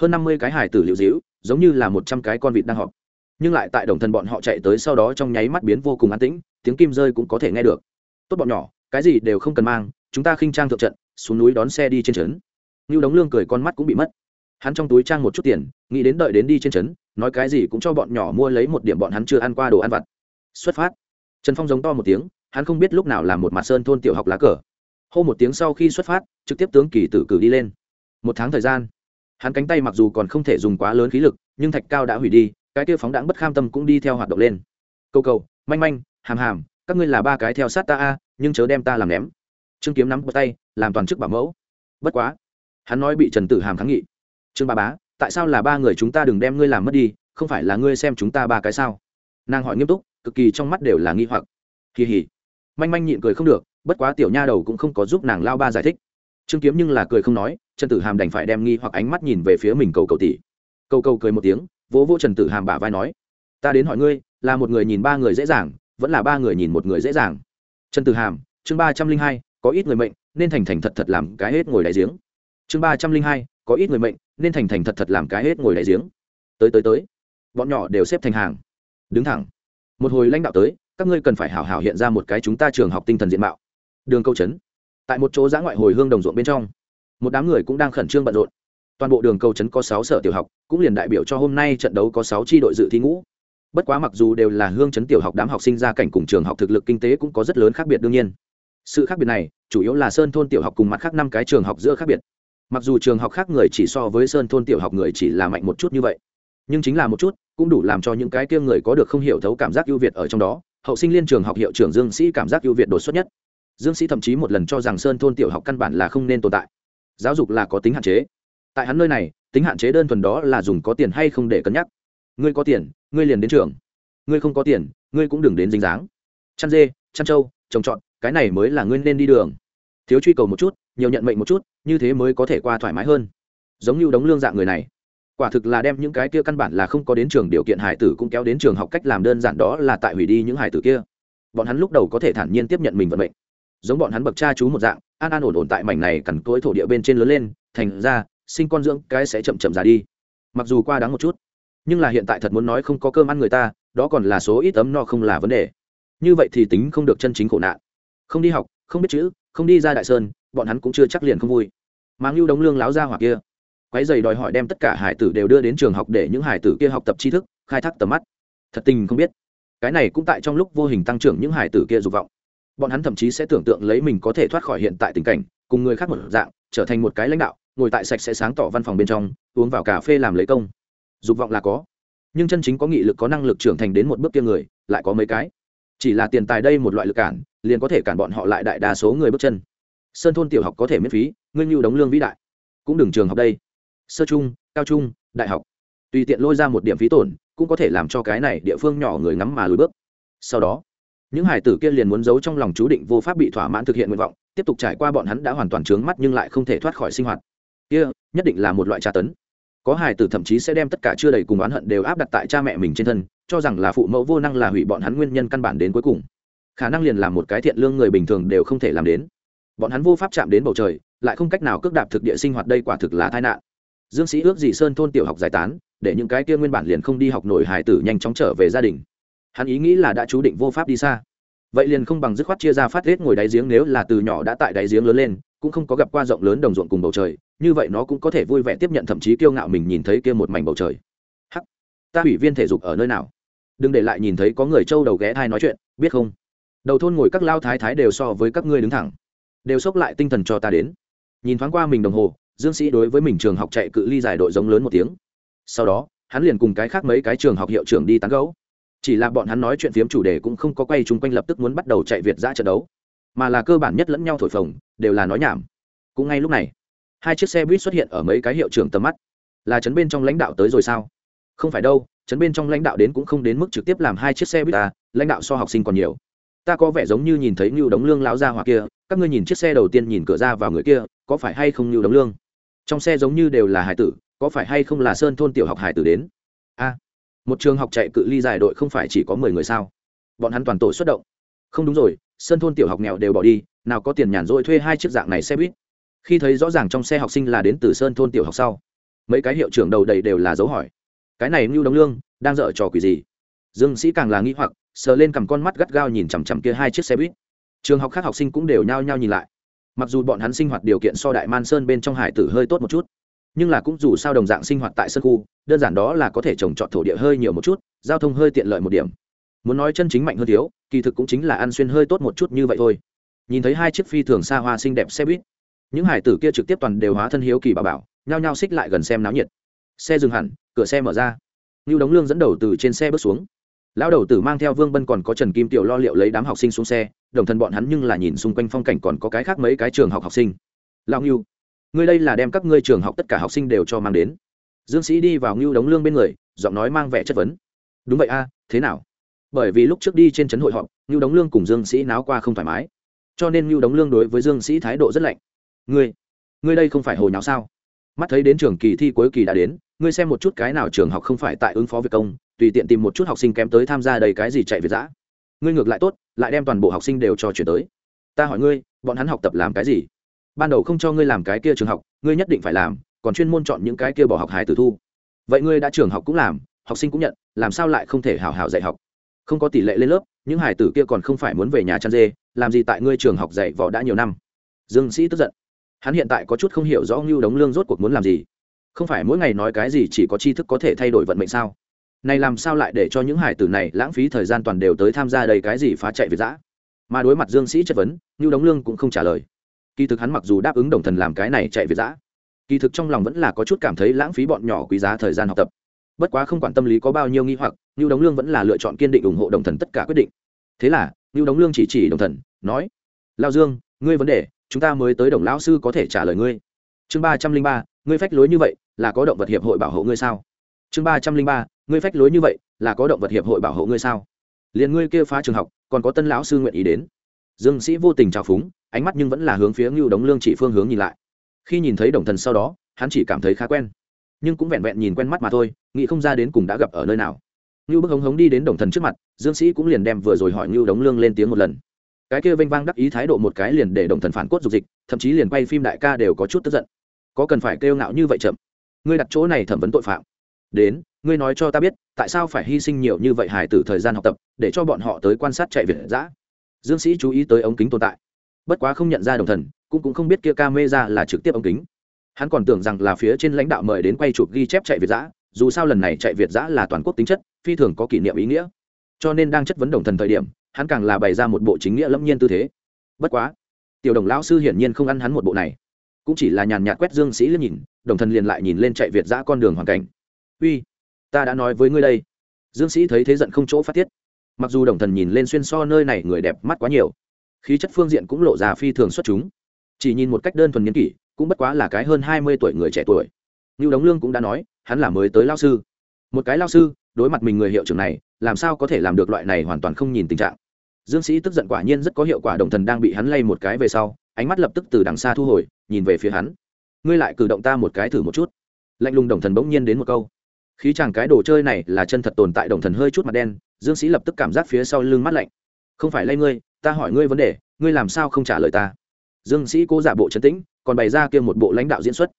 Hơn năm mươi cái hải tử liệu dĩu giống như là một trăm cái con vịt đang họp. Nhưng lại tại đồng thần bọn họ chạy tới sau đó trong nháy mắt biến vô cùng an tĩnh, tiếng kim rơi cũng có thể nghe được. Tốt bọn nhỏ, cái gì đều không cần mang, chúng ta khinh trang thượng trận, xuống núi đón xe đi trên trấn. Ngưu đống lương cười con mắt cũng bị mất. Hắn trong túi trang một chút tiền, nghĩ đến đợi đến đi trên trấn, nói cái gì cũng cho bọn nhỏ mua lấy một điểm bọn hắn chưa ăn qua đồ ăn vặt. Xuất phát. Trần phong giống to một tiếng, hắn không biết lúc nào là một mặt sơn thôn tiểu học lá cờ hô một tiếng sau khi xuất phát, trực tiếp tướng kỳ tử cử đi lên. Một tháng thời gian, hắn cánh tay mặc dù còn không thể dùng quá lớn khí lực, nhưng thạch cao đã hủy đi, cái kia phóng đãng bất kham tâm cũng đi theo hoạt động lên. Câu cầu, manh manh, hàm hàm, các ngươi là ba cái theo sát ta a, nhưng chớ đem ta làm ném. Trương kiếm nắm tay, làm toàn chức bảo mẫu. Bất quá, hắn nói bị trần tử hàm kháng nghị. Trương ba bá, tại sao là ba người chúng ta đừng đem ngươi làm mất đi, không phải là ngươi xem chúng ta ba cái sao? Nàng hỏi nghiêm túc, cực kỳ trong mắt đều là nghi hoặc. Kỳ hỉ. Manh manh nhịn cười không được bất quá tiểu nha đầu cũng không có giúp nàng lao ba giải thích. Trương kiếm nhưng là cười không nói, trần tử hàm đành phải đem nghi hoặc ánh mắt nhìn về phía mình cầu cầu tỷ. Cầu cầu cười một tiếng, vỗ vỗ trần tử hàm bả vai nói, ta đến hỏi ngươi, là một người nhìn ba người dễ dàng, vẫn là ba người nhìn một người dễ dàng? Trần tử hàm, chương ba trăm linh hai, có ít người mệnh, nên thành thành thật thật làm cái hết ngồi đại giếng. Chương ba trăm linh hai, có ít người mệnh, nên thành thành thật thật làm cái hết ngồi đại giếng. Tới tới tới. Bọn nhỏ đều xếp thành hàng. Đứng thẳng. Một hồi lãnh đạo tới, các ngươi cần phải hảo hảo hiện ra một cái chúng ta trường học tinh thần diện mạo đường câu trấn. Tại một chỗ giã ngoại hồi hương đồng ruộng bên trong, một đám người cũng đang khẩn trương bận rộn. Toàn bộ đường cầu trấn có sáu sở tiểu học, cũng liền đại biểu cho hôm nay trận đấu có sáu tri đội dự thi ngũ. Bất quá mặc dù đều là hương trấn tiểu học đám học sinh ra cảnh cùng trường học thực lực kinh tế cũng có rất lớn khác biệt đương nhiên. Sự khác biệt này, chủ yếu là sơn thôn tiểu học cùng mặt khác năm cái trường học giữa khác biệt. Mặc dù trường học khác người chỉ so với sơn thôn tiểu học người chỉ là mạnh một chút như vậy, nhưng chính là một chút, cũng đủ làm cho những cái kia người có được không hiểu thấu cảm giác ưu việt ở trong đó. Hậu sinh liên trường học hiệu trưởng dương sĩ cảm giác ưu việt đột xuất nhất dương sĩ thậm chí một lần cho rằng sơn thôn tiểu học căn bản là không nên tồn tại. Giáo dục là có tính hạn chế. Tại hắn nơi này, tính hạn chế đơn thuần đó là dùng có tiền hay không để cân nhắc. Ngươi có tiền, ngươi liền đến trường. Ngươi không có tiền, ngươi cũng đừng đến dính dáng. Chăn dê, chăn trâu, trồng trọt, cái này mới là ngươi nên đi đường. Thiếu truy cầu một chút, nhiều nhận mệnh một chút, như thế mới có thể qua thoải mái hơn. Giống như đống lương dạng người này. Quả thực là đem những cái kia căn bản là không có đến trường điều kiện hải tử cũng kéo đến trường học cách làm đơn giản đó là tại hủy đi những hải tử kia. Bọn hắn lúc đầu có thể thản nhiên tiếp nhận mình vận mệnh giống bọn hắn bậc cha chú một dạng, an an ổn ổn tại mảnh này cằn cỗi thổ địa bên trên lớn lên, thành ra, sinh con dưỡng cái sẽ chậm chậm già đi. Mặc dù qua đáng một chút, nhưng là hiện tại thật muốn nói không có cơm ăn người ta, đó còn là số ít ấm no không là vấn đề. Như vậy thì tính không được chân chính khổ nạn. Không đi học, không biết chữ, không đi ra đại sơn, bọn hắn cũng chưa chắc liền không vui. Mang lưu đống lương láo ra hoặc kia. Quái dày đòi hỏi đem tất cả hải tử đều đưa đến trường học để những hải tử kia học tập tri thức, khai thác tầm mắt. Thật tình không biết. Cái này cũng tại trong lúc vô hình tăng trưởng những hải tử kia dục vọng bọn hắn thậm chí sẽ tưởng tượng lấy mình có thể thoát khỏi hiện tại tình cảnh, cùng người khác một dạng, trở thành một cái lãnh đạo, ngồi tại sạch sẽ sáng tỏ văn phòng bên trong, uống vào cà phê làm lấy công. Dục vọng là có, nhưng chân chính có nghị lực, có năng lực trưởng thành đến một bước kia người, lại có mấy cái. Chỉ là tiền tài đây một loại lực cản, liền có thể cản bọn họ lại đại đa số người bước chân. Sơn thôn tiểu học có thể miễn phí, ngươi nhu đóng lương vĩ đại. Cũng đừng trường học đây. Sơ trung, cao trung, đại học. Tùy tiện lôi ra một điểm phí tổn, cũng có thể làm cho cái này địa phương nhỏ người ngắm mà lùi bước. Sau đó những hải tử kia liền muốn giấu trong lòng chú định vô pháp bị thỏa mãn thực hiện nguyện vọng, tiếp tục trải qua bọn hắn đã hoàn toàn trướng mắt nhưng lại không thể thoát khỏi sinh hoạt. Kia, nhất định là một loại tra tấn. Có hải tử thậm chí sẽ đem tất cả chưa đầy cùng oán hận đều áp đặt tại cha mẹ mình trên thân, cho rằng là phụ mẫu vô năng là hủy bọn hắn nguyên nhân căn bản đến cuối cùng. Khả năng liền làm một cái thiện lương người bình thường đều không thể làm đến. Bọn hắn vô pháp chạm đến bầu trời, lại không cách nào cước đạp thực địa sinh hoạt đây quả thực là tai nạn. Dương sĩ ước gì sơn thôn tiểu học giải tán, để những cái kia nguyên bản liền không đi học nổi hải tử nhanh chóng trở về gia đình hắn ý nghĩ là đã chú định vô pháp đi xa. Vậy liền không bằng dứt khoát chia ra phát hết ngồi đáy giếng nếu là từ nhỏ đã tại đáy giếng lớn lên, cũng không có gặp qua rộng lớn đồng ruộng cùng bầu trời, như vậy nó cũng có thể vui vẻ tiếp nhận thậm chí kiêu ngạo mình nhìn thấy kia một mảnh bầu trời. Hắc, ta ủy viên thể dục ở nơi nào? Đừng để lại nhìn thấy có người trâu đầu ghé thai nói chuyện, biết không? Đầu thôn ngồi các lao thái thái đều so với các ngươi đứng thẳng, đều xốc lại tinh thần cho ta đến. Nhìn thoáng qua mình đồng hồ, dương sĩ đối với mình trường học chạy cự ly giải đội giống lớn một tiếng. Sau đó, hắn liền cùng cái khác mấy cái trường học hiệu trưởng đi tán gấu chỉ là bọn hắn nói chuyện phiếm chủ đề cũng không có quay chung quanh lập tức muốn bắt đầu chạy việt ra trận đấu, mà là cơ bản nhất lẫn nhau thổi phồng, đều là nói nhảm. Cũng ngay lúc này, hai chiếc xe buýt xuất hiện ở mấy cái hiệu trưởng tầm mắt. Là chấn bên trong lãnh đạo tới rồi sao? Không phải đâu chấn bên trong lãnh đạo đến cũng không đến mức trực tiếp làm hai chiếc xe buýt ta lãnh đạo so học sinh còn nhiều. Ta có vẻ giống như nhìn thấy như đống lương lão gia hoặc kia, các ngươi nhìn chiếc xe đầu tiên nhìn cửa ra vào người kia, có phải hay không như đống lương? Trong xe giống như đều là hải tử, có phải hay không là sơn thôn tiểu học hải tử đến? Một trường học chạy cự ly dài đội không phải chỉ có mười người sao? Bọn hắn toàn tổ xuất động. Không đúng rồi sơn thôn tiểu học nghèo đều bỏ đi, nào có tiền nhàn rỗi thuê hai chiếc dạng này xe buýt. Khi thấy rõ ràng trong xe học sinh là đến từ sơn thôn tiểu học sau, mấy cái hiệu trưởng đầu đầy đều là dấu hỏi. Cái này mưu đóng lương, đang dở trò quỷ gì? Dương sĩ càng là nghĩ hoặc, sờ lên cầm con mắt gắt gao nhìn chằm chằm kia hai chiếc xe buýt. Trường học khác học sinh cũng đều nhao nhao nhìn lại. Mặc dù bọn hắn sinh hoạt điều kiện so đại man sơn bên trong hải tử hơi tốt một chút nhưng là cũng dù sao đồng dạng sinh hoạt tại sân khu, đơn giản đó là có thể trồng trọt thổ địa hơi nhiều một chút, giao thông hơi tiện lợi một điểm. Muốn nói chân chính mạnh hơn thiếu, kỳ thực cũng chính là ăn xuyên hơi tốt một chút như vậy thôi. Nhìn thấy hai chiếc phi thường xa hoa xinh đẹp xe buýt, những hải tử kia trực tiếp toàn đều hóa thân hiếu kỳ bà bảo, nhao nhao xích lại gần xem náo nhiệt. Xe dừng hẳn, cửa xe mở ra. Như đống lương dẫn đầu từ trên xe bước xuống. Lão đầu tử mang theo vương bân còn có trần kim tiểu lo liệu lấy đám học sinh xuống xe, đồng thân bọn hắn nhưng là nhìn xung quanh phong cảnh còn có cái khác mấy cái trường học học sinh. Lão ngưu ngươi đây là đem các ngươi trường học tất cả học sinh đều cho mang đến. Dương sĩ đi vào ngưu đống lương bên người, giọng nói mang vẻ chất vấn. Đúng vậy a, thế nào? Bởi vì lúc trước đi trên trấn hội họp, ngưu đống lương cùng dương sĩ náo qua không thoải mái. Cho nên ngưu đống lương đối với dương sĩ thái độ rất lạnh. Ngươi ngươi đây không phải hồi nháo sao? Mắt thấy đến trường kỳ thi cuối kỳ đã đến, ngươi xem một chút cái nào trường học không phải tại ứng phó việc công, tùy tiện tìm một chút học sinh kém tới tham gia đầy cái gì chạy về giã ngươi ngược lại tốt, lại đem toàn bộ học sinh đều cho chuyển tới. Ta hỏi ngươi, bọn hắn học tập làm cái gì? Ban đầu không cho ngươi làm cái kia trường học, ngươi nhất định phải làm, còn chuyên môn chọn những cái kia bỏ học hải tử thu. Vậy ngươi đã trường học cũng làm, học sinh cũng nhận, làm sao lại không thể hào hào dạy học? Không có tỷ lệ lên lớp, những hải tử kia còn không phải muốn về nhà chăn dê, làm gì tại ngươi trường học dạy võ đã nhiều năm? Dương sĩ tức giận. Hắn hiện tại có chút không hiểu rõ ngưu đống lương rốt cuộc muốn làm gì. Không phải mỗi ngày nói cái gì chỉ có tri thức có thể thay đổi vận mệnh sao? Này làm sao lại để cho những hải tử này lãng phí thời gian toàn đều tới tham gia đầy cái gì phá chạy việt giã mà đối mặt dương sĩ chất vấn, ngưu đống lương cũng không trả lời kỳ thực hắn mặc dù đáp ứng đồng thần làm cái này chạy việt giã, kỳ thực trong lòng vẫn là có chút cảm thấy lãng phí bọn nhỏ quý giá thời gian học tập. Bất quá không quản tâm lý có bao nhiêu nghi hoặc như đống lương vẫn là lựa chọn kiên định ủng hộ đồng thần tất cả quyết định. Thế là như đống lương chỉ chỉ đồng thần, nói lao dương, ngươi vấn đề, chúng ta mới tới đồng lão sư có thể trả lời ngươi. Chương ba trăm linh ba, ngươi phách lối như vậy là có động vật hiệp hội bảo hộ ngươi sao? Chương ba trăm linh ba, ngươi phách lối như vậy là có động vật hiệp hội bảo hộ ngươi sao? Liền ngươi kia phá trường học, còn có tân lão sư nguyện ý đến dương sĩ vô tình trào phúng, ánh mắt nhưng vẫn là hướng phía ngưu đống lương chỉ phương hướng nhìn lại. Khi nhìn thấy đồng thần sau đó, hắn chỉ cảm thấy khá quen. Nhưng cũng vẹn vẹn nhìn quen mắt mà thôi, nghĩ không ra đến cùng đã gặp ở nơi nào. Ngưu bức hống hống đi đến đồng thần trước mặt, dương sĩ cũng liền đem vừa rồi hỏi ngưu đống lương lên tiếng một lần. Cái kia vênh vang đắc ý thái độ một cái liền để đồng thần phản cốt dục dịch, thậm chí liền quay phim đại ca đều có chút tức giận. Có cần phải kêu ngạo như vậy chậm? Ngươi đặt chỗ này thẩm vấn tội phạm. Đến, ngươi nói cho ta biết, tại sao phải hy sinh nhiều như vậy hài tử thời gian học tập, để cho bọn họ tới quan sát chạy việt giã dương sĩ chú ý tới ống kính tồn tại. Bất quá không nhận ra đồng thần, cũng cũng không biết kia ca mê ra là trực tiếp ống kính. Hắn còn tưởng rằng là phía trên lãnh đạo mời đến quay chụp ghi chép chạy việt giã, dù sao lần này chạy việt giã là toàn quốc tính chất, phi thường có kỷ niệm ý nghĩa. Cho nên đang chất vấn đồng thần thời điểm, hắn càng là bày ra một bộ chính nghĩa lâm nhiên tư thế. Bất quá, tiểu đồng lão sư hiển nhiên không ăn hắn một bộ này. Cũng chỉ là nhàn nhạt quét dương sĩ lên nhìn, đồng thần liền lại nhìn lên chạy việt giã con đường hoàn cảnh. Uy, ta đã nói với ngươi đây. Dương sĩ thấy thế giận không chỗ phát tiết mặc dù đồng thần nhìn lên xuyên so nơi này người đẹp mắt quá nhiều, khí chất phương diện cũng lộ ra phi thường xuất chúng. Chỉ nhìn một cách đơn thuần n kỷ, cũng bất quá là cái hơn hai mươi tuổi người trẻ tuổi. Như đóng lương cũng đã nói, hắn là mới tới lao sư. Một cái lao sư, đối mặt mình người hiệu trưởng này, làm sao có thể làm được loại này hoàn toàn không nhìn tình trạng. Dương sĩ tức giận quả nhiên rất có hiệu quả đồng thần đang bị hắn lay một cái về sau, ánh mắt lập tức từ đằng xa thu hồi, nhìn về phía hắn. Ngươi lại cử động ta một cái thử một chút. Lạnh lùng đồng thần bỗng nhiên đến một câu. Khí chàng cái đồ chơi này là chân thật tồn tại đồng thần hơi chút mặt đen dương sĩ lập tức cảm giác phía sau lưng mắt lạnh. Không phải lay ngươi, ta hỏi ngươi vấn đề, ngươi làm sao không trả lời ta? Dương sĩ cố giả bộ trấn tĩnh, còn bày ra kia một bộ lãnh đạo diễn xuất.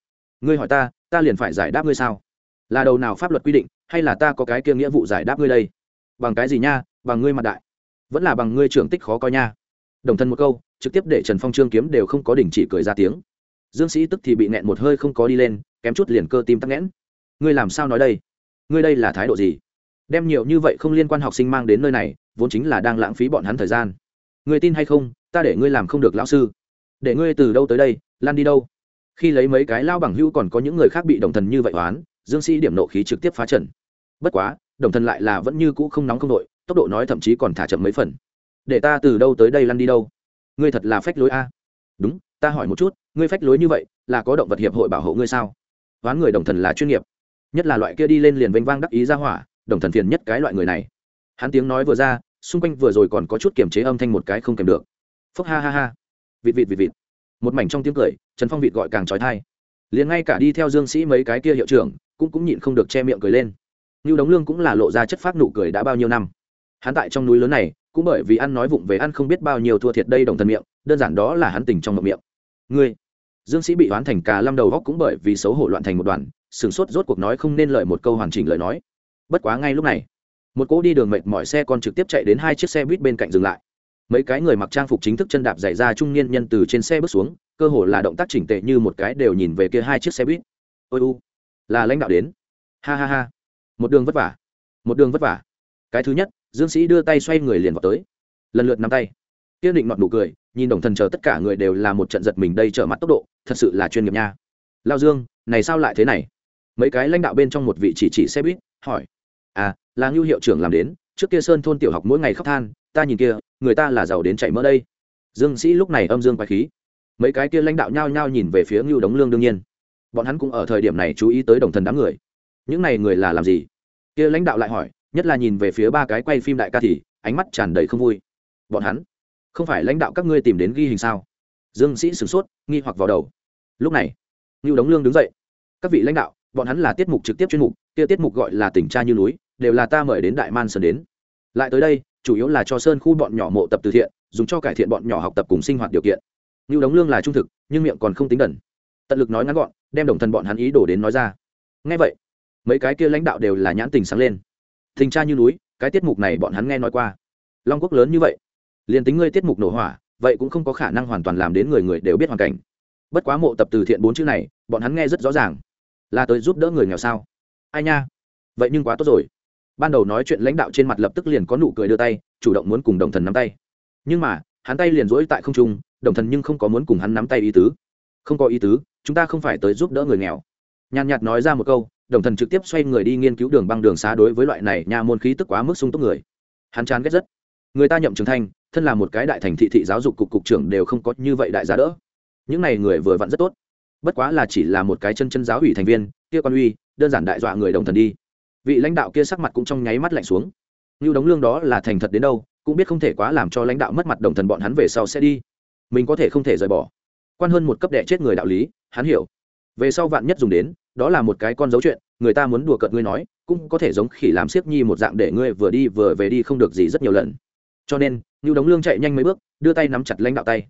Ngươi hỏi ta ta liền phải giải đáp ngươi sao? Là đầu nào pháp luật quy định, hay là ta có cái kia nghĩa vụ giải đáp ngươi đây? Bằng cái gì nha, bằng ngươi mặt đại. Vẫn là bằng ngươi trưởng tích khó coi nha. Đồng thân một câu, trực tiếp để trần phong trương kiếm đều không có đình chỉ cười ra tiếng. Dương sĩ tức thì bị nẹn một hơi không có đi lên, kém chút liền cơ tim tắc nghẽn. Ngươi làm sao nói đây? Ngươi đây là thái độ gì? Đem nhiều như vậy không liên quan học sinh mang đến nơi này, vốn chính là đang lãng phí bọn hắn thời gian. Người tin hay không, ta để ngươi làm không được lão sư. Để ngươi từ đâu tới đây, lan đi đâu? Khi lấy mấy cái lao bằng hữu còn có những người khác bị đồng thần như vậy oán, dương sĩ điểm nộ khí trực tiếp phá trần bất quá, đồng thần lại là vẫn như cũ không nóng không đội, tốc độ nói thậm chí còn thả chậm mấy phần. Để ta từ đâu tới đây lăn đi đâu? Ngươi thật là phách lối a. Đúng, ta hỏi một chút, ngươi phách lối như vậy, là có động vật hiệp hội bảo hộ ngươi sao? Oán người đồng thần là chuyên nghiệp. Nhất là loại kia đi lên liền vênh vang đắc ý ra hỏa đồng thần phiền nhất cái loại người này. Hắn tiếng nói vừa ra, xung quanh vừa rồi còn có chút kiềm chế âm thanh một cái không kèm được. Phúc ha ha ha. Vịt vịt vịt vịt. Một mảnh trong tiếng cười, trần phong vịt gọi càng trói thai. Liền ngay cả đi theo dương sĩ mấy cái kia hiệu trưởng, cũng cũng nhịn không được che miệng cười lên. Như đống lương cũng là lộ ra chất phát nụ cười đã bao nhiêu năm. Hắn tại trong núi lớn này, cũng bởi vì ăn nói vụng về ăn không biết bao nhiêu thua thiệt đây đồng thần miệng, đơn giản đó là hắn tình trong mộng miệng. Ngươi. Dương sĩ bị oán thành cà lâm đầu góc cũng bởi vì xấu hổ loạn thành một đoàn, sửng sốt rốt cuộc nói không nên lợi một câu hoàn chỉnh lời nói bất quá ngay lúc này, một cỗ đi đường mệt mỏi xe con trực tiếp chạy đến hai chiếc xe buýt bên cạnh dừng lại. Mấy cái người mặc trang phục chính thức chân đạp dày ra trung niên nhân từ trên xe bước xuống, cơ hồ là động tác chỉnh tệ như một cái đều nhìn về kia hai chiếc xe buýt. Ôi u, là lãnh đạo đến. Ha ha ha. Một đường vất vả, một đường vất vả. Cái thứ nhất, dương sĩ đưa tay xoay người liền vào tới. Lần lượt nắm tay. Kia định nọt nụ cười, nhìn đồng thần chờ tất cả người đều là một trận giật mình đây trở mắt tốc độ, thật sự là chuyên nghiệp nha. Lao dương, này sao lại thế này? Mấy cái lãnh đạo bên trong một vị chỉ chỉ xe buýt, hỏi à là ngưu hiệu trưởng làm đến, trước kia sơn thôn tiểu học mỗi ngày khóc than, ta nhìn kia, người ta là giàu đến chạy mỡ đây. Dương sĩ lúc này âm dương quái khí. Mấy cái kia lãnh đạo nhao nhao nhìn về phía ngưu đống lương đương nhiên. Bọn hắn cũng ở thời điểm này chú ý tới đồng thần đám người. Những này người là làm gì? Kia lãnh đạo lại hỏi, nhất là nhìn về phía ba cái quay phim đại ca thì, ánh mắt tràn đầy không vui. Bọn hắn, không phải lãnh đạo các ngươi tìm đến ghi hình sao? Dương sĩ sửng sốt, nghi hoặc vào đầu. Lúc này, ngưu đống lương đứng dậy. Các vị lãnh đạo, bọn hắn là tiết mục trực tiếp chuyên mục, kia tiết mục gọi là tỉnh tra như núi đều là ta mời đến đại man sơn đến. Lại tới đây, chủ yếu là cho sơn khu bọn nhỏ mộ tập từ thiện, dùng cho cải thiện bọn nhỏ học tập cùng sinh hoạt điều kiện. Như đóng lương là trung thực, nhưng miệng còn không tính đần tận lực nói ngắn gọn, đem đồng thần bọn hắn ý đổ đến nói ra. Ngay vậy, mấy cái kia lãnh đạo đều là nhãn tình sáng lên. Thình tra như núi, cái tiết mục này bọn hắn nghe nói qua. Long quốc lớn như vậy, liền tính ngươi tiết mục nổ hỏa, vậy cũng không có khả năng hoàn toàn làm đến người người đều biết hoàn cảnh. Bất quá mộ tập từ thiện bốn chữ này, bọn hắn nghe rất rõ ràng. Là tới giúp đỡ người nghèo sao? Ai nha, vậy nhưng quá tốt rồi ban đầu nói chuyện lãnh đạo trên mặt lập tức liền có nụ cười đưa tay, chủ động muốn cùng đồng thần nắm tay. Nhưng mà, hắn tay liền rỗi tại không trung, đồng thần nhưng không có muốn cùng hắn nắm tay ý tứ. Không có ý tứ, chúng ta không phải tới giúp đỡ người nghèo. Nhàn nhạt nói ra một câu, đồng thần trực tiếp xoay người đi nghiên cứu đường băng đường xá đối với loại này nha môn khí tức quá mức sung túc người. Hắn chán ghét rất. Người ta nhậm trường thanh thân là một cái đại thành thị thị giáo dục cục cục trưởng đều không có như vậy đại giá đỡ. Những này người vừa vặn rất tốt. Bất quá là chỉ là một cái chân chân giáo ủy thành viên, kia quan uy, đơn giản đại dọa người đồng thần đi vị lãnh đạo kia sắc mặt cũng trong nháy mắt lạnh xuống. Như đóng lương đó là thành thật đến đâu, cũng biết không thể quá làm cho lãnh đạo mất mặt đồng thần bọn hắn về sau sẽ đi. Mình có thể không thể rời bỏ. Quan hơn một cấp đệ chết người đạo lý, hắn hiểu. Về sau vạn nhất dùng đến, đó là một cái con dấu chuyện, người ta muốn đùa cợt ngươi nói, cũng có thể giống khỉ làm siếc nhi một dạng để ngươi vừa đi vừa về đi không được gì rất nhiều lần. Cho nên như đống lương chạy nhanh mấy bước, đưa tay nắm chặt lãnh đạo tay.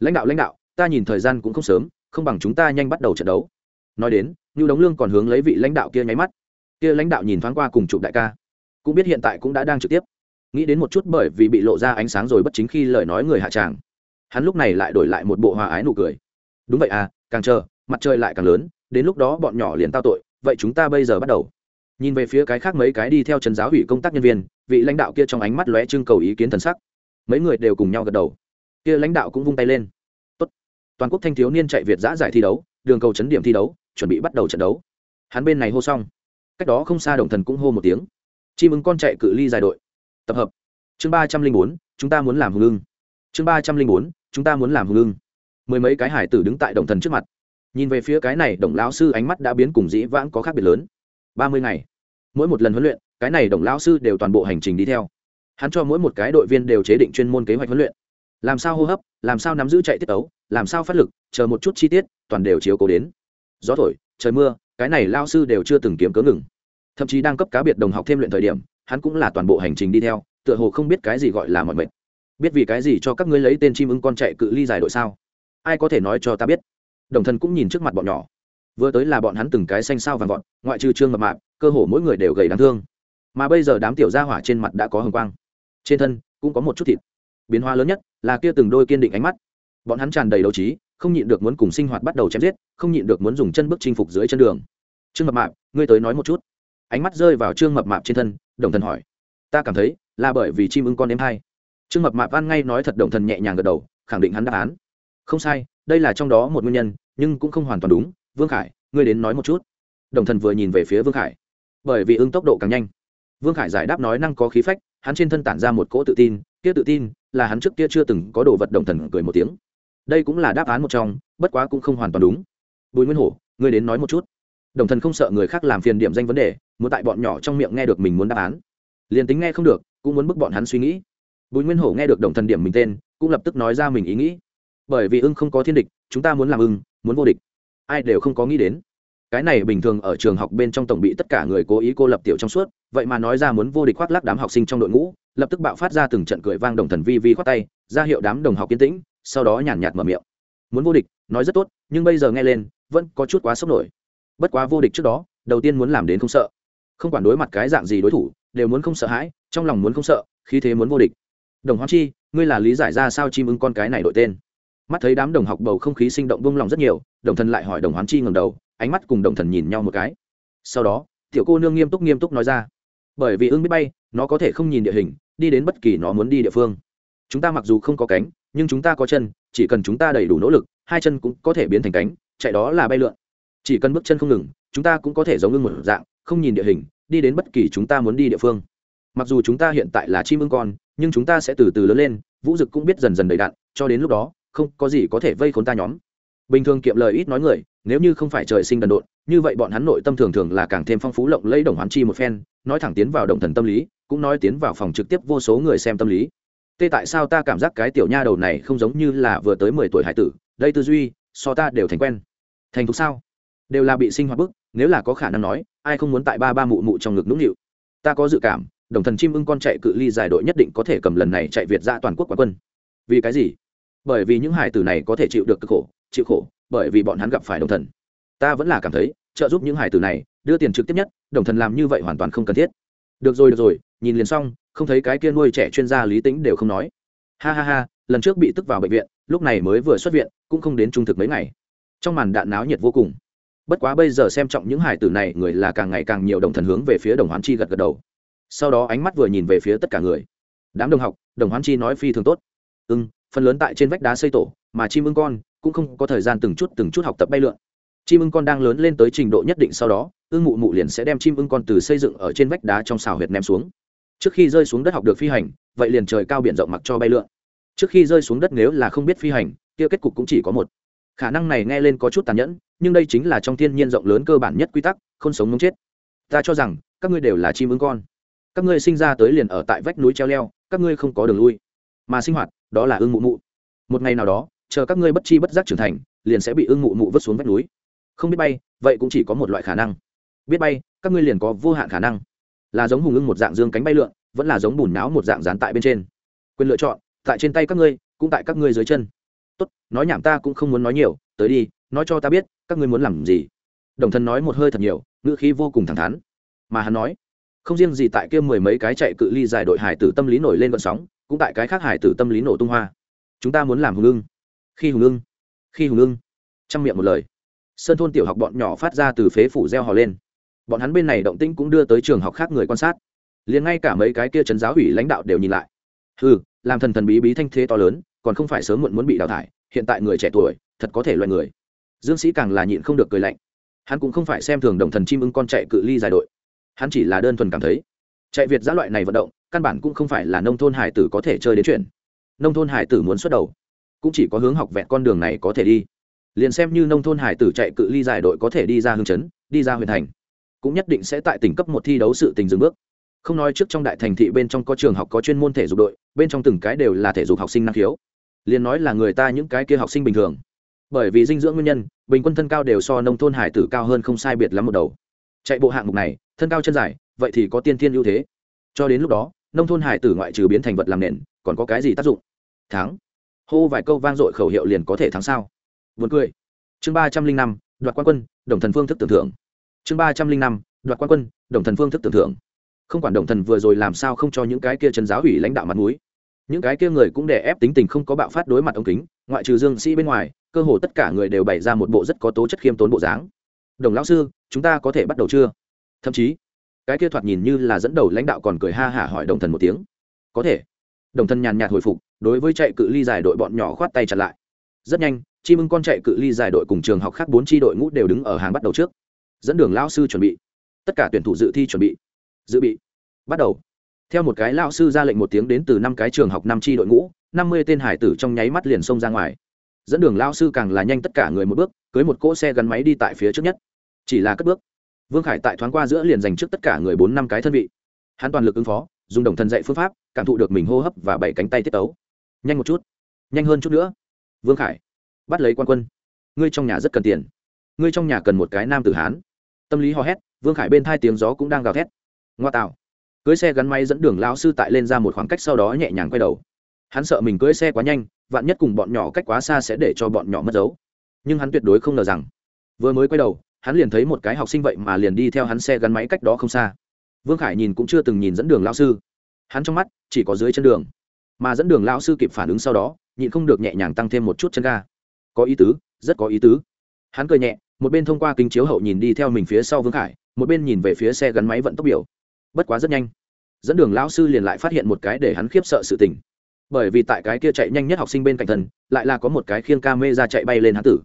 Lãnh đạo lãnh đạo, ta nhìn thời gian cũng không sớm, không bằng chúng ta nhanh bắt đầu trận đấu. Nói đến như đống lương còn hướng lấy vị lãnh đạo kia nháy mắt kia lãnh đạo nhìn thoáng qua cùng chụp đại ca, cũng biết hiện tại cũng đã đang trực tiếp. Nghĩ đến một chút bởi vì bị lộ ra ánh sáng rồi bất chính khi lời nói người hạ tràng, hắn lúc này lại đổi lại một bộ hòa ái nụ cười. Đúng vậy à càng chờ, mặt trời lại càng lớn, đến lúc đó bọn nhỏ liền tao tội, vậy chúng ta bây giờ bắt đầu. Nhìn về phía cái khác mấy cái đi theo trần giáo ủy công tác nhân viên, vị lãnh đạo kia trong ánh mắt lóe trưng cầu ý kiến thần sắc. Mấy người đều cùng nhau gật đầu. Kia lãnh đạo cũng vung tay lên. Tốt. toàn quốc thanh thiếu niên chạy việt giã giải thi đấu, đường cầu chấn điểm thi đấu, chuẩn bị bắt đầu trận đấu. Hắn bên này hô xong cách đó không xa đồng thần cũng hô một tiếng. Chim ứng con chạy cự ly dài đội. Tập hợp. Chương ba trăm linh bốn, chúng ta muốn làm hùng ưng. Chương ba trăm linh bốn, chúng ta muốn làm hùng ưng. Mười mấy cái hải tử đứng tại đồng thần trước mặt. Nhìn về phía cái này đồng lão sư, ánh mắt đã biến cùng dĩ vãng có khác biệt lớn. Ba mươi ngày. Mỗi một lần huấn luyện, cái này đồng lão sư đều toàn bộ hành trình đi theo. Hắn cho mỗi một cái đội viên đều chế định chuyên môn kế hoạch huấn luyện. Làm sao hô hấp, làm sao nắm giữ chạy tiết tấu, làm sao phát lực, chờ một chút chi tiết, toàn đều chiếu cố đến. Gió thổi, trời mưa cái này lao sư đều chưa từng kiếm cớ ngừng. Thậm chí đang cấp cá biệt đồng học thêm luyện thời điểm, hắn cũng là toàn bộ hành trình đi theo, tựa hồ không biết cái gì gọi là mọi mệnh. Biết vì cái gì cho các ngươi lấy tên chim ưng con chạy cự ly dài đội sao? Ai có thể nói cho ta biết? Đồng thân cũng nhìn trước mặt bọn nhỏ. Vừa tới là bọn hắn từng cái xanh sao vàng vọt, ngoại trừ trương mập mạp, cơ hồ mỗi người đều gầy đáng thương. Mà bây giờ đám tiểu gia hỏa trên mặt đã có hồng quang. Trên thân cũng có một chút thịt. Biến hóa lớn nhất là kia từng đôi kiên định ánh mắt. Bọn hắn tràn đầy đấu trí không nhịn được muốn cùng sinh hoạt bắt đầu chém giết, không nhịn được muốn dùng chân bước chinh phục dưới chân đường. Trương mập mạp, ngươi tới nói một chút. Ánh mắt rơi vào trương mập mạp trên thân, đồng thần hỏi. Ta cảm thấy là bởi vì chim ưng con em hai. Trương mập mạp ăn ngay nói thật, đồng thần nhẹ nhàng gật đầu, khẳng định hắn đáp án. Không sai, đây là trong đó một nguyên nhân, nhưng cũng không hoàn toàn đúng. Vương khải, ngươi đến nói một chút. Đồng thần vừa nhìn về phía vương khải. Bởi vì ưng tốc độ càng nhanh. Vương khải giải đáp nói năng có khí phách, hắn trên thân tản ra một cỗ tự tin. Kia tự tin là hắn trước kia chưa từng có đồ vật, đồng thần cười một tiếng đây cũng là đáp án một trong, bất quá cũng không hoàn toàn đúng. Bùi nguyên hổ, ngươi đến nói một chút. Đồng thần không sợ người khác làm phiền điểm danh vấn đề, muốn tại bọn nhỏ trong miệng nghe được mình muốn đáp án. Liền tính nghe không được, cũng muốn bức bọn hắn suy nghĩ. Bùi nguyên hổ nghe được đồng thần điểm mình tên, cũng lập tức nói ra mình ý nghĩ. Bởi vì ưng không có thiên địch, chúng ta muốn làm ưng, muốn vô địch. Ai đều không có nghĩ đến. Cái này bình thường ở trường học bên trong tổng bị tất cả người cố ý cô lập tiểu trong suốt, vậy mà nói ra muốn vô địch khoác lác đám học sinh trong đội ngũ, lập tức bạo phát ra từng trận cười vang đồng thần vi vi khoát tay, ra hiệu đám đồng học yên tĩnh sau đó nhàn nhạt mở miệng. Muốn vô địch, nói rất tốt, nhưng bây giờ nghe lên, vẫn có chút quá sốc nổi. Bất quá vô địch trước đó, đầu tiên muốn làm đến không sợ. Không quản đối mặt cái dạng gì đối thủ, đều muốn không sợ hãi, trong lòng muốn không sợ khi thế muốn vô địch. Đồng hoan chi, ngươi là lý giải ra sao chim ưng con cái này đổi tên? Mắt thấy đám đồng học bầu không khí sinh động vung lòng rất nhiều, đồng thần lại hỏi đồng hoán chi ngầm đầu, ánh mắt cùng đồng thần nhìn nhau một cái. Sau đó, tiểu cô nương nghiêm túc nghiêm túc nói ra, bởi vì ưng biết bay, nó có thể không nhìn địa hình, đi đến bất kỳ nó muốn đi địa phương. Chúng ta mặc dù không có cánh nhưng chúng ta có chân, chỉ cần chúng ta đầy đủ nỗ lực, hai chân cũng có thể biến thành cánh, chạy đó là bay lượn. Chỉ cần bước chân không ngừng, chúng ta cũng có thể giống ưng một dạng, không nhìn địa hình, đi đến bất kỳ chúng ta muốn đi địa phương. Mặc dù chúng ta hiện tại là chim ưng con, nhưng chúng ta sẽ từ từ lớn lên, vũ dực cũng biết dần dần đầy đạn cho đến lúc đó, không có gì có thể vây khốn ta nhóm. Bình thường kiệm lời ít nói người, nếu như không phải trời sinh đần độn, như vậy bọn hắn nội tâm thường thường là càng thêm phong phú lộng lấy đồng hoán chi một phen, nói thẳng tiến vào động thần tâm lý, cũng nói tiến vào phòng trực tiếp vô số người xem tâm lý tê tại sao ta cảm giác cái tiểu nha đầu này không giống như là vừa tới mười tuổi hải tử? Đây tư duy, so ta đều thành quen. Thành thục sao? Đều là bị sinh hoạt bức, nếu là có khả năng nói, ai không muốn tại ba ba mụ mụ trong ngực nũng nịu? Ta có dự cảm, đồng thần chim ưng con chạy cự ly giải đội nhất định có thể cầm lần này chạy việt ra toàn quốc quán quân. Vì cái gì? Bởi vì những hải tử này có thể chịu được cực khổ, chịu khổ, bởi vì bọn hắn gặp phải đồng thần. Ta vẫn là cảm thấy, trợ giúp những hải tử này, đưa tiền trực tiếp nhất, đồng thần làm như vậy hoàn toàn không cần thiết. Được rồi được rồi, nhìn liền xong không thấy cái kia nuôi trẻ chuyên gia lý tính đều không nói. Ha ha ha, lần trước bị tức vào bệnh viện, lúc này mới vừa xuất viện, cũng không đến trung thực mấy ngày. Trong màn đạn náo nhiệt vô cùng. Bất quá bây giờ xem trọng những hải tử này, người là càng ngày càng nhiều đồng thần hướng về phía đồng hoán chi gật gật đầu. Sau đó ánh mắt vừa nhìn về phía tất cả người. Đám đồng học, đồng hoán chi nói phi thường tốt. Ưng phần lớn tại trên vách đá xây tổ, mà chim ưng con cũng không có thời gian từng chút từng chút học tập bay lượn. Chim ưng con đang lớn lên tới trình độ nhất định sau đó, ưng mụ mụ liền sẽ đem chim ưng con từ xây dựng ở trên vách đá trong xào huyệt ném xuống trước khi rơi xuống đất học được phi hành, vậy liền trời cao biển rộng mặc cho bay lượn. Trước khi rơi xuống đất nếu là không biết phi hành, kia kết cục cũng chỉ có một. Khả năng này nghe lên có chút tàn nhẫn, nhưng đây chính là trong thiên nhiên rộng lớn cơ bản nhất quy tắc, không sống muốn chết. Ta cho rằng, các ngươi đều là chim ứng con. Các ngươi sinh ra tới liền ở tại vách núi treo leo, các ngươi không có đường lui. Mà sinh hoạt, đó là ưng mụ mụ. Một ngày nào đó, chờ các ngươi bất chi bất giác trưởng thành, liền sẽ bị ưng mụ mụ vứt xuống vách núi. Không biết bay, vậy cũng chỉ có một loại khả năng. Biết bay, các ngươi liền có vô hạn khả năng là giống hùng ưng một dạng dương cánh bay lượn, vẫn là giống bùn não một dạng dán tại bên trên. Quyền lựa chọn, tại trên tay các ngươi, cũng tại các ngươi dưới chân. Tốt, nói nhảm ta cũng không muốn nói nhiều, tới đi, nói cho ta biết, các ngươi muốn làm gì. Đồng thân nói một hơi thật nhiều, ngữ khí vô cùng thẳng thắn. Mà hắn nói, không riêng gì tại kia mười mấy cái chạy cự ly dài đội hải tử tâm lý nổi lên vận sóng, cũng tại cái khác hải tử tâm lý nổ tung hoa. Chúng ta muốn làm hùng ưng. Khi hùng ưng, khi hùng ưng. Trong miệng một lời. Sơn thôn tiểu học bọn nhỏ phát ra từ phế phủ reo hò lên bọn hắn bên này động tĩnh cũng đưa tới trường học khác người quan sát. Liền ngay cả mấy cái kia trấn giáo ủy lãnh đạo đều nhìn lại. Ừ làm thần thần bí bí thanh thế to lớn, còn không phải sớm muộn muốn bị đào thải, hiện tại người trẻ tuổi, thật có thể loại người. Dương sĩ càng là nhịn không được cười lạnh. Hắn cũng không phải xem thường đồng thần chim ưng con chạy cự ly dài đội. Hắn chỉ là đơn thuần cảm thấy, chạy việt giã loại này vận động, căn bản cũng không phải là nông thôn hải tử có thể chơi đến chuyện. Nông thôn hải tử muốn xuất đầu, cũng chỉ có hướng học vẹn con đường này có thể đi. Liền xem như nông thôn hải tử chạy cự ly dài đội có thể đi ra hương chấn đi ra huyện thành cũng nhất định sẽ tại tỉnh cấp một thi đấu sự tình dừng bước. Không nói trước trong đại thành thị bên trong có trường học, có chuyên môn thể dục đội, bên trong từng cái đều là thể dục học sinh năng khiếu. Liền nói là người ta những cái kia học sinh bình thường. Bởi vì dinh dưỡng nguyên nhân, bình quân thân cao đều so nông thôn hải tử cao hơn không sai biệt lắm một đầu. Chạy bộ hạng mục này, thân cao chân dài, vậy thì có tiên thiên ưu thế. Cho đến lúc đó, nông thôn hải tử ngoại trừ biến thành vật làm nền, còn có cái gì tác dụng? Thắng. Hô vài câu vang dội khẩu hiệu liền có thể thắng sao. Vượt cười. Chương ba trăm linh năm, đoạt quan quân, đồng thần phương thức tưởng thưởng chương ba trăm linh năm, đoạt quan quân, đồng thần phương thức tưởng thưởng. Không quản đồng thần vừa rồi làm sao không cho những cái kia trần giáo ủy lãnh đạo mặt mũi. Những cái kia người cũng để ép tính tình không có bạo phát đối mặt ống kính, ngoại trừ dương sĩ bên ngoài, cơ hồ tất cả người đều bày ra một bộ rất có tố chất khiêm tốn bộ dáng. Đồng lão sư, chúng ta có thể bắt đầu chưa? Thậm chí, cái kia thoạt nhìn như là dẫn đầu lãnh đạo còn cười ha hả hỏi đồng thần một tiếng. Có thể. Đồng thần nhàn nhạt hồi phục, đối với chạy cự ly dài đội bọn nhỏ khoát tay chặt lại. Rất nhanh chi mưng con chạy cự ly dài đội cùng trường học khác bốn tri đội ngũ đều đứng ở hàng bắt đầu trước dẫn đường lao sư chuẩn bị. Tất cả tuyển thủ dự thi chuẩn bị. Dự bị. Bắt đầu. Theo một cái lao sư ra lệnh một tiếng đến từ năm cái trường học năm tri đội ngũ, năm mươi tên hải tử trong nháy mắt liền xông ra ngoài. Dẫn đường lao sư càng là nhanh tất cả người một bước, cưới một cỗ xe gắn máy đi tại phía trước nhất. Chỉ là cất bước. Vương khải tại thoáng qua giữa liền dành trước tất cả người bốn năm cái thân vị. Hắn toàn lực ứng phó, dùng đồng thân dạy phương pháp, cảm thụ được mình hô hấp và bảy cánh tay tiết tấu. Nhanh một chút. Nhanh hơn chút nữa. Vương khải, bắt lấy quan quân. Ngươi trong nhà rất cần tiền. Ngươi trong nhà cần một cái nam tử hán tâm lý hò hét, vương khải bên thai tiếng gió cũng đang gào thét. Ngoa tạo cưới xe gắn máy dẫn đường lao sư tại lên ra một khoảng cách sau đó nhẹ nhàng quay đầu. Hắn sợ mình cưới xe quá nhanh, vạn nhất cùng bọn nhỏ cách quá xa sẽ để cho bọn nhỏ mất dấu. Nhưng hắn tuyệt đối không ngờ rằng, vừa mới quay đầu, hắn liền thấy một cái học sinh vậy mà liền đi theo hắn xe gắn máy cách đó không xa. Vương khải nhìn cũng chưa từng nhìn dẫn đường lao sư. Hắn trong mắt chỉ có dưới chân đường. Mà dẫn đường lao sư kịp phản ứng sau đó, nhịn không được nhẹ nhàng tăng thêm một chút chân ga. Có ý tứ, rất có ý tứ. Hắn cười nhẹ một bên thông qua kính chiếu hậu nhìn đi theo mình phía sau vương khải một bên nhìn về phía xe gắn máy vận tốc biểu. Bất quá rất nhanh dẫn đường lão sư liền lại phát hiện một cái để hắn khiếp sợ sự tình. Bởi vì tại cái kia chạy nhanh nhất học sinh bên cạnh thần, lại là có một cái khiêng ca mê ra chạy bay lên hắn tử.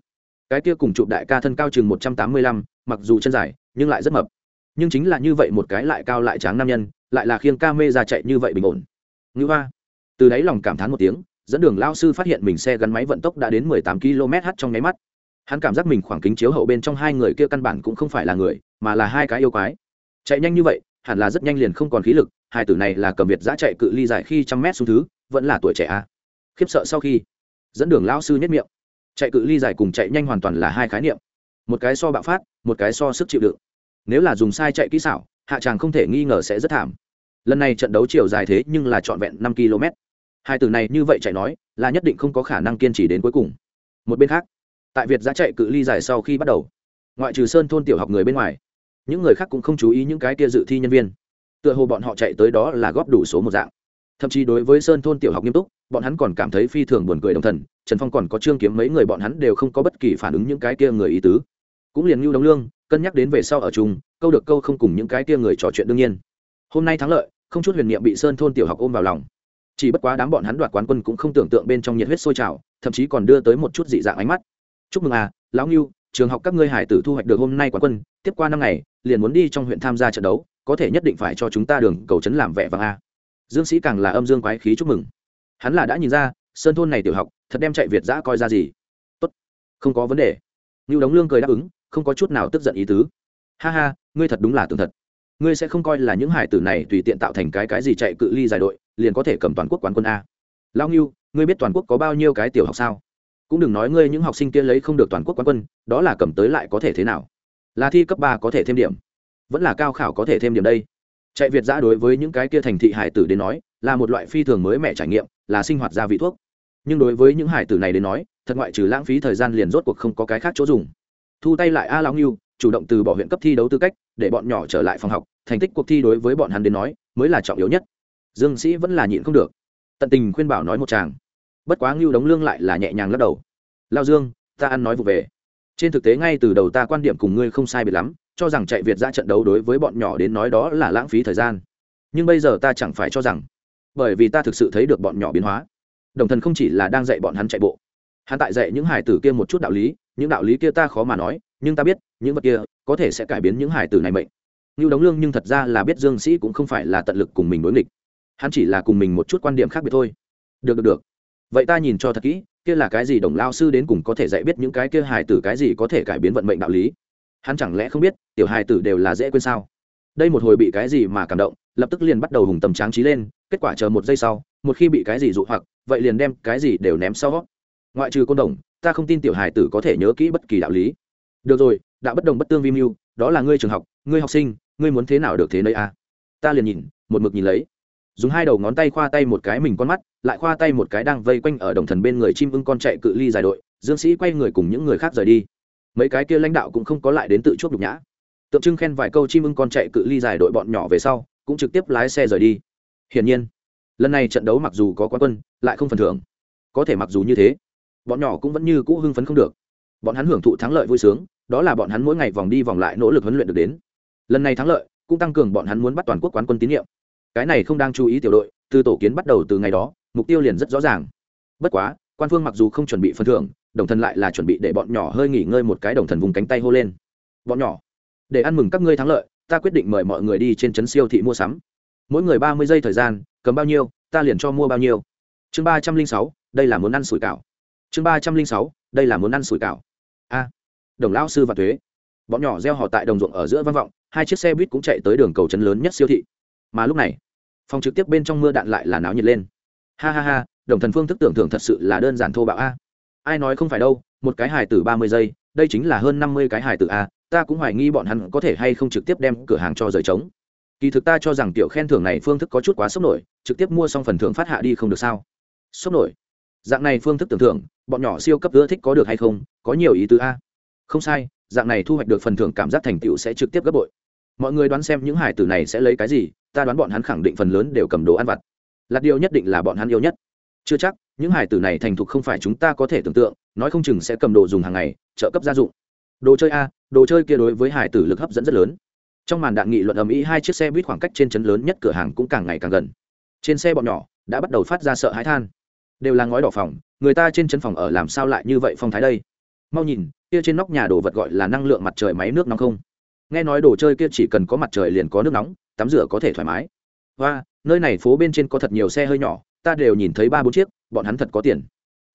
Cái kia cùng chụp đại ca thân cao chừng một trăm tám mươi lăm mặc dù chân dài nhưng lại rất mập. Nhưng chính là như vậy một cái lại cao lại tráng nam nhân lại là khiêng ca mê ra chạy như vậy bình ổn. Ngữ hoa từ đáy lòng cảm thán một tiếng dẫn đường lao sư phát hiện mình xe gắn máy vận tốc đã đến mười tám km/h trong nháy mắt hắn cảm giác mình khoảng kính chiếu hậu bên trong hai người kia căn bản cũng không phải là người, mà là hai cái yêu quái. Chạy nhanh như vậy, hẳn là rất nhanh liền không còn khí lực, hai tử này là cầm việt giã chạy cự ly dài khi trăm mét xuống thứ, vẫn là tuổi trẻ a. À. khiếp sợ sau khi, dẫn đường lão sư nhất miệng. Chạy cự ly dài cùng chạy nhanh hoàn toàn là hai khái niệm. Một cái so bạo phát, một cái so sức chịu đựng. Nếu là dùng sai chạy kỹ xảo, hạ tràng không thể nghi ngờ sẽ rất thảm. Lần này trận đấu chiều dài thế nhưng là trọn vẹn năm km hai từ này như vậy chạy nói, là nhất định không có khả năng kiên trì đến cuối cùng. Một bên khác tại việt giã chạy cự ly dài sau khi bắt đầu. Ngoại trừ sơn thôn tiểu học người bên ngoài, những người khác cũng không chú ý những cái kia dự thi nhân viên. Tựa hồ bọn họ chạy tới đó là góp đủ số một dạng. Thậm chí đối với sơn thôn tiểu học nghiêm túc, bọn hắn còn cảm thấy phi thường buồn cười đồng thần, trần phong còn có trương kiếm mấy người bọn hắn đều không có bất kỳ phản ứng những cái kia người ý tứ. Cũng liền ngưu đóng lương, cân nhắc đến về sau ở chung, câu được câu không cùng những cái kia người trò chuyện đương nhiên. Hôm nay thắng lợi, không chút huyền niệm bị sơn thôn tiểu học ôm vào lòng. Chỉ bất quá đám bọn hắn đoạt quán quân cũng không tưởng tượng bên trong nhiệt huyết sôi trào, thậm chí còn đưa tới một chút dị dạng ánh mắt chúc mừng à lão ngưu, trường học các ngươi hải tử thu hoạch được hôm nay quán quân, tiếp qua năm ngày, liền muốn đi trong huyện tham gia trận đấu, có thể nhất định phải cho chúng ta đường cầu trấn làm vẻ vàng a dương sĩ càng là âm dương quái khí chúc mừng. Hắn là đã nhìn ra, sơn thôn này tiểu học, thật đem chạy việt giã coi ra gì. Tốt, không có vấn đề. Ngưu đống lương cười đáp ứng, không có chút nào tức giận ý tứ. Ha ha, ngươi thật đúng là tường thật. Ngươi sẽ không coi là những hải tử này tùy tiện tạo thành cái cái gì chạy cự ly giải đội, liền có thể cầm toàn quốc quán quân a. Lão ngưu, ngươi biết toàn quốc có bao nhiêu cái tiểu học sao? Cũng đừng nói ngươi những học sinh kia lấy không được toàn quốc quán quân, đó là cầm tới lại có thể thế nào? Là thi cấp ba có thể thêm điểm. Vẫn là cao khảo có thể thêm điểm đây. Chạy việt giã đối với những cái kia thành thị hải tử đến nói, là một loại phi thường mới mẻ trải nghiệm, là sinh hoạt gia vị thuốc. Nhưng đối với những hải tử này đến nói, thật ngoại trừ lãng phí thời gian liền rốt cuộc không có cái khác chỗ dùng. Thu tay lại a lão nghiêu chủ động từ bỏ huyện cấp thi đấu tư cách, để bọn nhỏ trở lại phòng học, thành tích cuộc thi đối với bọn hắn đến nói, mới là trọng yếu nhất. Dương sĩ vẫn là nhịn không được. Tận tình khuyên bảo nói một chàng bất quá ngưu đống lương lại là nhẹ nhàng lắc đầu. Lao dương, ta ăn nói vụ về. Trên thực tế ngay từ đầu ta quan điểm cùng ngươi không sai biệt lắm, cho rằng chạy việt ra trận đấu đối với bọn nhỏ đến nói đó là lãng phí thời gian. Nhưng bây giờ ta chẳng phải cho rằng, bởi vì ta thực sự thấy được bọn nhỏ biến hóa. Đồng thần không chỉ là đang dạy bọn hắn chạy bộ, hắn tại dạy những hải tử kia một chút đạo lý, những đạo lý kia ta khó mà nói, nhưng ta biết, những vật kia có thể sẽ cải biến những hải tử này mệnh. Như đóng lương nhưng thật ra là biết dương sĩ cũng không phải là tận lực cùng mình đối nghịch. Hắn chỉ là cùng mình một chút quan điểm khác biệt thôi. Được được được vậy ta nhìn cho thật kỹ, kia là cái gì đồng lao sư đến cùng có thể dạy biết những cái kia hài tử cái gì có thể cải biến vận mệnh đạo lý? Hắn chẳng lẽ không biết, tiểu hài tử đều là dễ quên sao? Đây một hồi bị cái gì mà cảm động, lập tức liền bắt đầu hùng tầm tráng trí lên, kết quả chờ một giây sau, một khi bị cái gì dụ hoặc, vậy liền đem cái gì đều ném sau. Ngoại trừ côn đồng, ta không tin tiểu hài tử có thể nhớ kỹ bất kỳ đạo lý. Được rồi, đã bất đồng bất tương vi mưu, đó là ngươi trường học, ngươi học sinh, ngươi muốn thế nào được thế nơi a? À? ta liền nhìn, một mực nhìn lấy dùng hai đầu ngón tay khoa tay một cái mình con mắt, lại khoa tay một cái đang vây quanh ở đồng thần bên người chim ưng con chạy cự ly dài đội, dương sĩ quay người cùng những người khác rời đi. Mấy cái kia lãnh đạo cũng không có lại đến tự chuốc nhục nhã. Tượng trưng khen vài câu chim ưng con chạy cự ly dài đội bọn nhỏ về sau, cũng trực tiếp lái xe rời đi. Hiển nhiên, lần này trận đấu mặc dù có quá quân, lại không phần thưởng. Có thể mặc dù như thế, bọn nhỏ cũng vẫn như cũ hưng phấn không được. Bọn hắn hưởng thụ thắng lợi vui sướng, đó là bọn hắn mỗi ngày vòng đi vòng lại nỗ lực huấn luyện được đến. Lần này thắng lợi, cũng tăng cường bọn hắn muốn bắt toàn quốc quán quân tín nhiệm cái này không đang chú ý tiểu đội, từ tổ kiến bắt đầu từ ngày đó, mục tiêu liền rất rõ ràng. Bất quá, quan phương mặc dù không chuẩn bị phần thưởng, đồng thần lại là chuẩn bị để bọn nhỏ hơi nghỉ ngơi một cái đồng thần vùng cánh tay hô lên. Bọn nhỏ, để ăn mừng các ngươi thắng lợi, ta quyết định mời mọi người đi trên trấn siêu thị mua sắm. Mỗi người ba mươi giây thời gian cấm bao nhiêu, ta liền cho mua bao nhiêu. Chương ba trăm linh sáu, đây là muốn ăn sủi cảo. Chương ba trăm linh sáu, đây là muốn ăn sủi cảo. A, đồng lão sư và thuế. Bọn nhỏ gieo họ tại đồng ruộng ở giữa văn vọng, hai chiếc xe buýt cũng chạy tới đường cầu trấn lớn nhất siêu thị. Mà lúc này phòng trực tiếp bên trong mưa đạn lại là náo nhiệt lên. Ha ha ha, đồng thần phương thức tưởng thưởng thật sự là đơn giản thô bạo a. Ai nói không phải đâu, một cái hài tử ba mươi giây, đây chính là hơn năm mươi cái hài tử a, ta cũng hoài nghi bọn hắn có thể hay không trực tiếp đem cửa hàng cho rời trống. Kỳ thực ta cho rằng tiểu khen thưởng này phương thức có chút quá sốc nổi, trực tiếp mua xong phần thưởng phát hạ đi không được sao? Sốc nổi. Dạng này phương thức tưởng thưởng bọn nhỏ siêu cấp ưa thích có được hay không, có nhiều ý tứ a. Không sai, dạng này thu hoạch được phần thưởng cảm giác thành tựu sẽ trực tiếp gấp bội. Mọi người đoán xem những hải tử này sẽ lấy cái gì ta đoán bọn hắn khẳng định phần lớn đều cầm đồ ăn vặt. Lạt điều nhất định là bọn hắn yêu nhất. Chưa chắc, những hải tử này thành thục không phải chúng ta có thể tưởng tượng, nói không chừng sẽ cầm đồ dùng hàng ngày, trợ cấp gia dụng. Đồ chơi a, đồ chơi kia đối với hải tử lực hấp dẫn rất lớn. Trong màn đạn nghị luận ầm ĩ, hai chiếc xe buýt khoảng cách trên chấn lớn nhất cửa hàng cũng càng ngày càng gần. Trên xe bọn nhỏ đã bắt đầu phát ra sợ hãi than. Đều là ngói đỏ phòng, người ta trên chân phòng ở làm sao lại như vậy phong thái đây? Mau nhìn, kia trên nóc nhà đồ vật gọi là năng lượng mặt trời máy nước nóng không? Nghe nói đồ chơi kia chỉ cần có mặt trời liền có nước nóng, tắm rửa có thể thoải mái. Và nơi này phố bên trên có thật nhiều xe hơi nhỏ, ta đều nhìn thấy ba bốn chiếc, bọn hắn thật có tiền.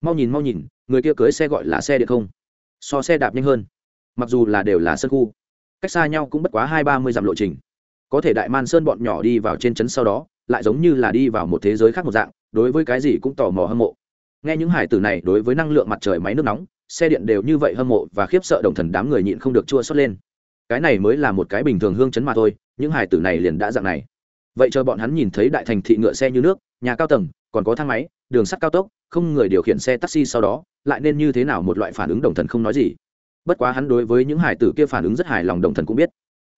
Mau nhìn mau nhìn, người kia cưới xe gọi là xe điện không? So xe đạp nhanh hơn. Mặc dù là đều là sân khu, cách xa nhau cũng bất quá hai ba mươi dặm lộ trình. Có thể đại man sơn bọn nhỏ đi vào trên trấn sau đó, lại giống như là đi vào một thế giới khác một dạng, đối với cái gì cũng tò mò hâm mộ. Nghe những hải tử này đối với năng lượng mặt trời máy nước nóng, xe điện đều như vậy hâm mộ và khiếp sợ đồng thần đám người nhịn không được chua xót lên cái này mới là một cái bình thường hương chấn mà thôi, những hải tử này liền đã dạng này. Vậy chờ bọn hắn nhìn thấy đại thành thị ngựa xe như nước, nhà cao tầng, còn có thang máy, đường sắt cao tốc, không người điều khiển xe taxi sau đó, lại nên như thế nào một loại phản ứng đồng thần không nói gì. Bất quá hắn đối với những hải tử kia phản ứng rất hài lòng đồng thần cũng biết.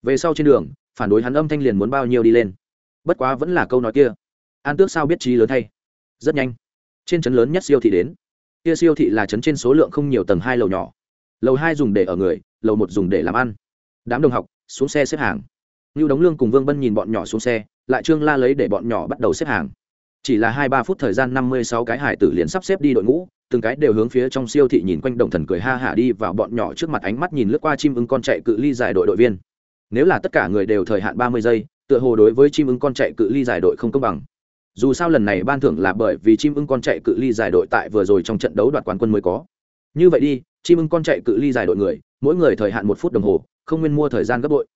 Về sau trên đường, phản đối hắn âm thanh liền muốn bao nhiêu đi lên. Bất quá vẫn là câu nói kia. An tước sao biết trí lớn thay? Rất nhanh. Trên trấn lớn nhất siêu thị đến. Kia siêu thị là trấn trên số lượng không nhiều tầng hai lầu nhỏ. Lầu hai dùng để ở người, lầu một dùng để làm ăn đám đồng học, xuống xe xếp hàng. Như đống lương cùng vương bân nhìn bọn nhỏ xuống xe, lại trương la lấy để bọn nhỏ bắt đầu xếp hàng. Chỉ là hai ba phút thời gian năm mươi sáu cái hải tử liền sắp xếp đi đội ngũ, từng cái đều hướng phía trong siêu thị nhìn quanh đồng thần cười ha hả đi vào bọn nhỏ trước mặt ánh mắt nhìn lướt qua chim ưng con chạy cự ly giải đội đội viên. Nếu là tất cả người đều thời hạn ba mươi giây, tựa hồ đối với chim ưng con chạy cự ly giải đội không công bằng. Dù sao lần này ban thưởng là bởi vì chim ưng con chạy cự ly giải đội tại vừa rồi trong trận đấu đoạt quán quân mới có. Như vậy đi, chim ưng con chạy cự ly giải đội người, mỗi người thời hạn một phút đồng hồ không nguyên mua thời gian gấp bội.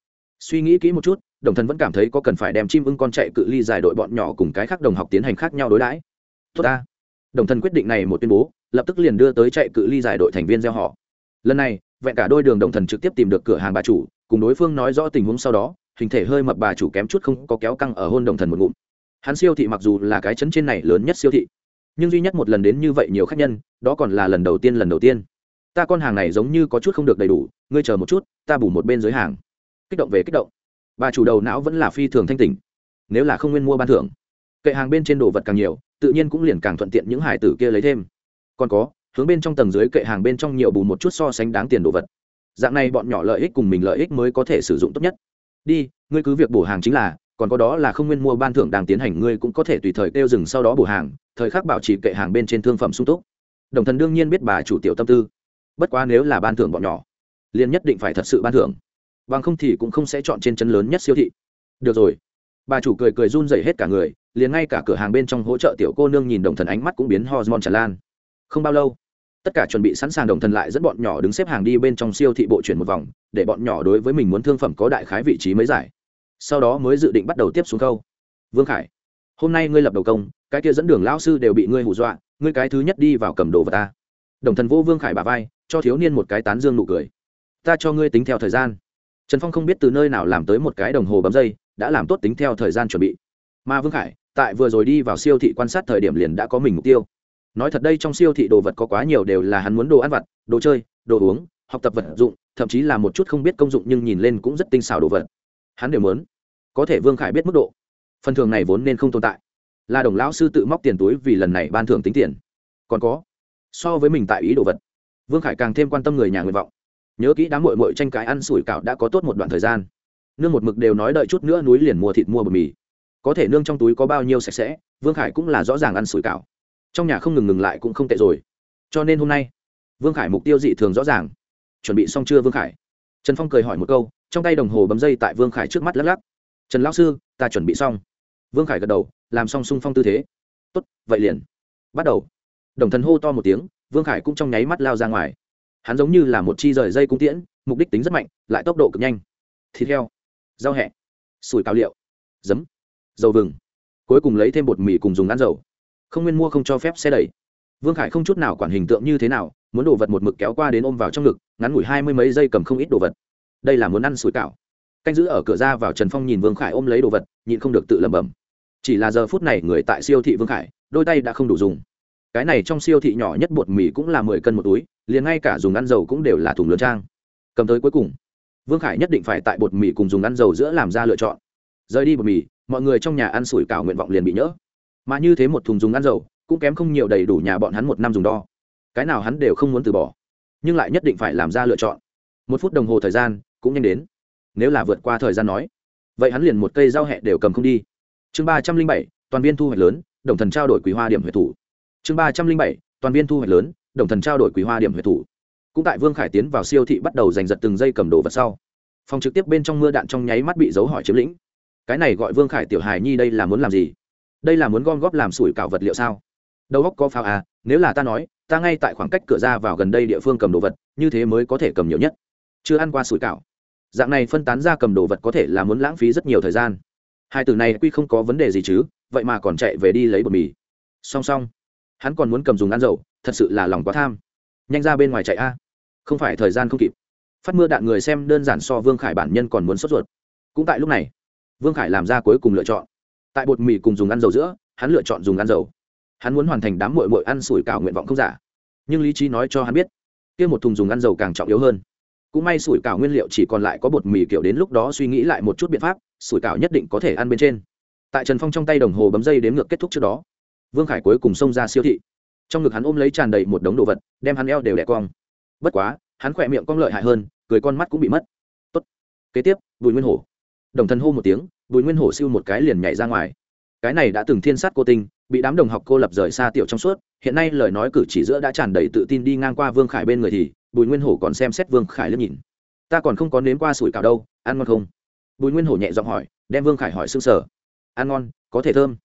Suy nghĩ kỹ một chút, đồng thần vẫn cảm thấy có cần phải đem chim ưng con chạy cự ly dài đội bọn nhỏ cùng cái khác đồng học tiến hành khác nhau đối đãi. Tốt ta. Đồng thần quyết định này một tuyên bố, lập tức liền đưa tới chạy cự ly dài đội thành viên gieo họ. Lần này, vẹn cả đôi đường đồng thần trực tiếp tìm được cửa hàng bà chủ, cùng đối phương nói rõ tình huống sau đó, hình thể hơi mập bà chủ kém chút không có kéo căng ở hôn đồng thần một ngụm. Hắn siêu thị mặc dù là cái chấn trên này lớn nhất siêu thị, nhưng duy nhất một lần đến như vậy nhiều khách nhân, đó còn là lần đầu tiên lần đầu tiên ta con hàng này giống như có chút không được đầy đủ, ngươi chờ một chút, ta bù một bên dưới hàng. Kích động về kích động. Bà chủ đầu não vẫn là phi thường thanh tỉnh. Nếu là không nguyên mua ban thưởng, kệ hàng bên trên đồ vật càng nhiều, tự nhiên cũng liền càng thuận tiện những hải tử kia lấy thêm. Còn có, hướng bên trong tầng dưới kệ hàng bên trong nhiều bù một chút so sánh đáng tiền đồ vật. Dạng này bọn nhỏ lợi ích cùng mình lợi ích mới có thể sử dụng tốt nhất. Đi, ngươi cứ việc bổ hàng chính là, còn có đó là không nguyên mua ban thưởng đang tiến hành, ngươi cũng có thể tùy thời kêu dừng sau đó bổ hàng, thời khắc bảo trì kệ hàng bên trên thương phẩm sung túc. Đồng thần đương nhiên biết bà chủ tiểu tâm tư bất quá nếu là ban thưởng bọn nhỏ, liền nhất định phải thật sự ban thưởng. Bằng không thì cũng không sẽ chọn trên chân lớn nhất siêu thị. Được rồi. Bà chủ cười cười run dày hết cả người, liền ngay cả cửa hàng bên trong hỗ trợ tiểu cô nương nhìn đồng thần ánh mắt cũng biến hormone tràn lan. Không bao lâu, tất cả chuẩn bị sẵn sàng đồng thần lại dẫn bọn nhỏ đứng xếp hàng đi bên trong siêu thị bộ chuyển một vòng, để bọn nhỏ đối với mình muốn thương phẩm có đại khái vị trí mới giải. Sau đó mới dự định bắt đầu tiếp xuống câu vương khải, hôm nay ngươi lập đầu công, cái kia dẫn đường lão sư đều bị ngươi hù dọa, ngươi cái thứ nhất đi vào cầm đồ vật ta đồng thần vô vương khải bà vai, cho thiếu niên một cái tán dương nụ cười. Ta cho ngươi tính theo thời gian. Trần phong không biết từ nơi nào làm tới một cái đồng hồ bấm dây, đã làm tốt tính theo thời gian chuẩn bị. Mà vương khải, tại vừa rồi đi vào siêu thị quan sát thời điểm liền đã có mình mục tiêu. Nói thật đây trong siêu thị đồ vật có quá nhiều đều là hắn muốn đồ ăn vặt, đồ chơi, đồ uống, học tập vật dụng, thậm chí là một chút không biết công dụng nhưng nhìn lên cũng rất tinh xảo đồ vật. Hắn đều muốn. Có thể vương khải biết mức độ. Phần thường này vốn nên không tồn tại. Là đồng lão sư tự móc tiền túi vì lần này ban thưởng tính tiền. Còn có so với mình tại ý đồ vật. Vương khải càng thêm quan tâm người nhà nguyện vọng. Nhớ kỹ đám mội mội tranh cãi ăn sủi cạo đã có tốt một đoạn thời gian. Nương một mực đều nói đợi chút nữa núi liền mua thịt mua bờ mì. Có thể nương trong túi có bao nhiêu sạch sẽ, vương khải cũng là rõ ràng ăn sủi cảo. Trong nhà không ngừng ngừng lại cũng không tệ rồi. Cho nên hôm nay, vương khải mục tiêu dị thường rõ ràng. Chuẩn bị xong chưa vương khải? Trần phong cười hỏi một câu, trong tay đồng hồ bấm dây tại vương khải trước mắt lắc lắc. Trần lão sư, ta chuẩn bị xong. Vương khải gật đầu, làm xong sung phong tư thế. Tốt, vậy liền. Bắt đầu đồng thần hô to một tiếng, vương khải cũng trong nháy mắt lao ra ngoài. Hắn giống như là một chi rời dây cung tiễn, mục đích tính rất mạnh, lại tốc độ cực nhanh. Thịt heo, rau hẹ, sủi cao liệu, giấm, dầu vừng. Cuối cùng lấy thêm bột mì cùng dùng ăn dầu. Không nguyên mua không cho phép xe đẩy. Vương khải không chút nào quản hình tượng như thế nào, muốn đổ vật một mực kéo qua đến ôm vào trong ngực, ngắn ngủi hai mươi mấy giây cầm không ít đồ vật. Đây là muốn ăn sủi cảo. Canh giữ ở cửa ra vào trần phong nhìn vương khải ôm lấy đồ vật, nhịn không được tự lẩm bẩm. Chỉ là giờ phút này người tại siêu thị vương khải, đôi tay đã không đủ dùng cái này trong siêu thị nhỏ nhất bột mì cũng là mười cân một túi, liền ngay cả dùng ăn dầu cũng đều là thùng lớn trang. Cầm tới cuối cùng, vương khải nhất định phải tại bột mì cùng dùng ăn dầu giữa làm ra lựa chọn. Rời đi bột mì, mọi người trong nhà ăn sủi cảo nguyện vọng liền bị nhỡ. Mà như thế một thùng dùng ăn dầu, cũng kém không nhiều đầy đủ nhà bọn hắn một năm dùng đo. Cái nào hắn đều không muốn từ bỏ, nhưng lại nhất định phải làm ra lựa chọn. Một phút đồng hồ thời gian, cũng nhanh đến. Nếu là vượt qua thời gian nói, vậy hắn liền một cây rau hẹ đều cầm không đi. Chương ba trăm linh bảy, toàn viên thu hoạch lớn, đồng thần trao đổi quý hoa điểm huệ thủ chương ba trăm linh bảy, toàn viên thu hoạch lớn, đồng thần trao đổi quý hoa điểm huyệt thủ. Cũng tại vương khải tiến vào siêu thị bắt đầu giành giật từng dây cầm đồ vật sau, phòng trực tiếp bên trong mưa đạn trong nháy mắt bị dấu hỏi chiếm lĩnh. Cái này gọi vương khải tiểu hài nhi đây là muốn làm gì? Đây là muốn gom góp làm sủi cảo vật liệu sao? Đầu góc có pháo à nếu là ta nói, ta ngay tại khoảng cách cửa ra vào gần đây địa phương cầm đồ vật, như thế mới có thể cầm nhiều nhất. Chưa ăn qua sủi cảo. Dạng này phân tán ra cầm đồ vật có thể là muốn lãng phí rất nhiều thời gian. Hai từ này quy không có vấn đề gì chứ, vậy mà còn chạy về đi lấy bột mì. Song song hắn còn muốn cầm dùng ăn dầu, thật sự là lòng quá tham. Nhanh ra bên ngoài chạy a. Không phải thời gian không kịp. Phát mưa đạn người xem đơn giản so vương khải bản nhân còn muốn sốt ruột. Cũng tại lúc này, vương khải làm ra cuối cùng lựa chọn. Tại bột mì cùng dùng ăn dầu giữa, hắn lựa chọn dùng ăn dầu. Hắn muốn hoàn thành đám mội mội ăn sủi cảo nguyện vọng không giả. Nhưng lý trí nói cho hắn biết, kia một thùng dùng ăn dầu càng trọng yếu hơn. Cũng may sủi cảo nguyên liệu chỉ còn lại có bột mì kiểu đến lúc đó suy nghĩ lại một chút biện pháp, sủi cảo nhất định có thể ăn bên trên. Tại trần phong trong tay đồng hồ bấm dây đếm ngược kết thúc trước đó vương khải cuối cùng xông ra siêu thị. Trong ngực hắn ôm lấy tràn đầy một đống đồ vật, đem hắn eo đều đẻ cong. Bất quá, hắn khỏe miệng cong lợi hại hơn, cười con mắt cũng bị mất. Tốt. kế tiếp, bùi nguyên hổ. Đồng thân hô một tiếng, bùi nguyên hổ siêu một cái liền nhảy ra ngoài. Cái này đã từng thiên sát cô tinh, bị đám đồng học cô lập rời xa tiểu trong suốt, hiện nay lời nói cử chỉ giữa đã tràn đầy tự tin đi ngang qua vương khải bên người thì, bùi nguyên hổ còn xem xét vương khải liếc nhìn. Ta còn không có nếm qua sủi cảo đâu, ăn ngon không? Bùi nguyên hổ nhẹ giọng hỏi, đem vương khải hỏi s ư n g sở ăn ngon, có thể thơm.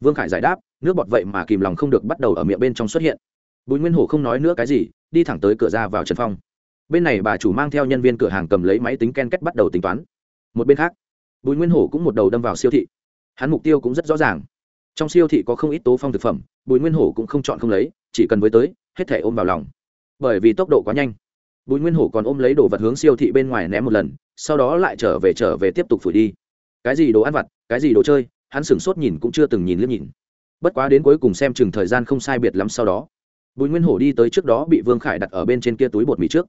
Vương khải giải đáp nước bọt vậy mà kìm lòng không được bắt đầu ở miệng bên trong xuất hiện. Bùi nguyên hổ không nói nữa cái gì, đi thẳng tới cửa ra vào trần phong. Bên này bà chủ mang theo nhân viên cửa hàng cầm lấy máy tính ken kết bắt đầu tính toán. Một bên khác, bùi nguyên hổ cũng một đầu đâm vào siêu thị. Hắn mục tiêu cũng rất rõ ràng. Trong siêu thị có không ít tố phong thực phẩm, bùi nguyên hổ cũng không chọn không lấy, chỉ cần với tới, hết thể ôm vào lòng. Bởi vì tốc độ quá nhanh. Bùi nguyên hổ còn ôm lấy đồ vật hướng siêu thị bên ngoài ném một lần, sau đó lại trở về trở về tiếp tục phủi đi. Cái gì đồ ăn vặt, cái gì đồ chơi, hắn sửng sốt nhìn cũng chưa từng nhìn liếc nhìn bất quá đến cuối cùng xem chừng thời gian không sai biệt lắm sau đó, bùi nguyên hổ đi tới trước đó bị vương khải đặt ở bên trên kia túi bột mì trước.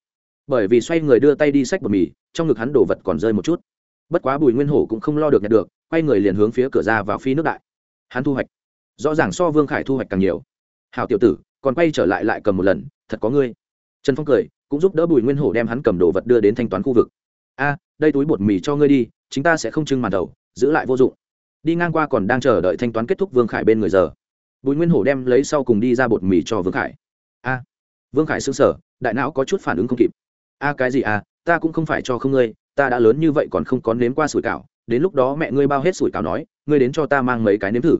Bởi vì xoay người đưa tay đi xách bột mì, trong ngực hắn đổ vật còn rơi một chút. Bất quá bùi nguyên hổ cũng không lo được nhận được, quay người liền hướng phía cửa ra vào phi nước đại. Hắn thu hoạch. Rõ ràng so vương khải thu hoạch càng nhiều. Hào tiểu tử, còn quay trở lại lại cầm một lần, thật có ngươi. Trần phong cười, cũng giúp đỡ bùi nguyên hổ đem hắn cầm đồ vật đưa đến thanh toán khu vực. A, đây túi bột mì cho ngươi đi chúng ta sẽ không trưng màn đầu, giữ lại vô dụng đi ngang qua còn đang chờ đợi thanh toán kết thúc vương khải bên người giờ. Bùi nguyên hổ đem lấy sau cùng đi ra bột mì cho vương khải. A, vương khải xứng sở đại não có chút phản ứng không kịp. A, cái gì à ta cũng không phải cho không ngươi, ta đã lớn như vậy còn không có nếm qua sủi cảo. Đến lúc đó mẹ ngươi bao hết sủi cảo nói, ngươi đến cho ta mang mấy cái nếm thử.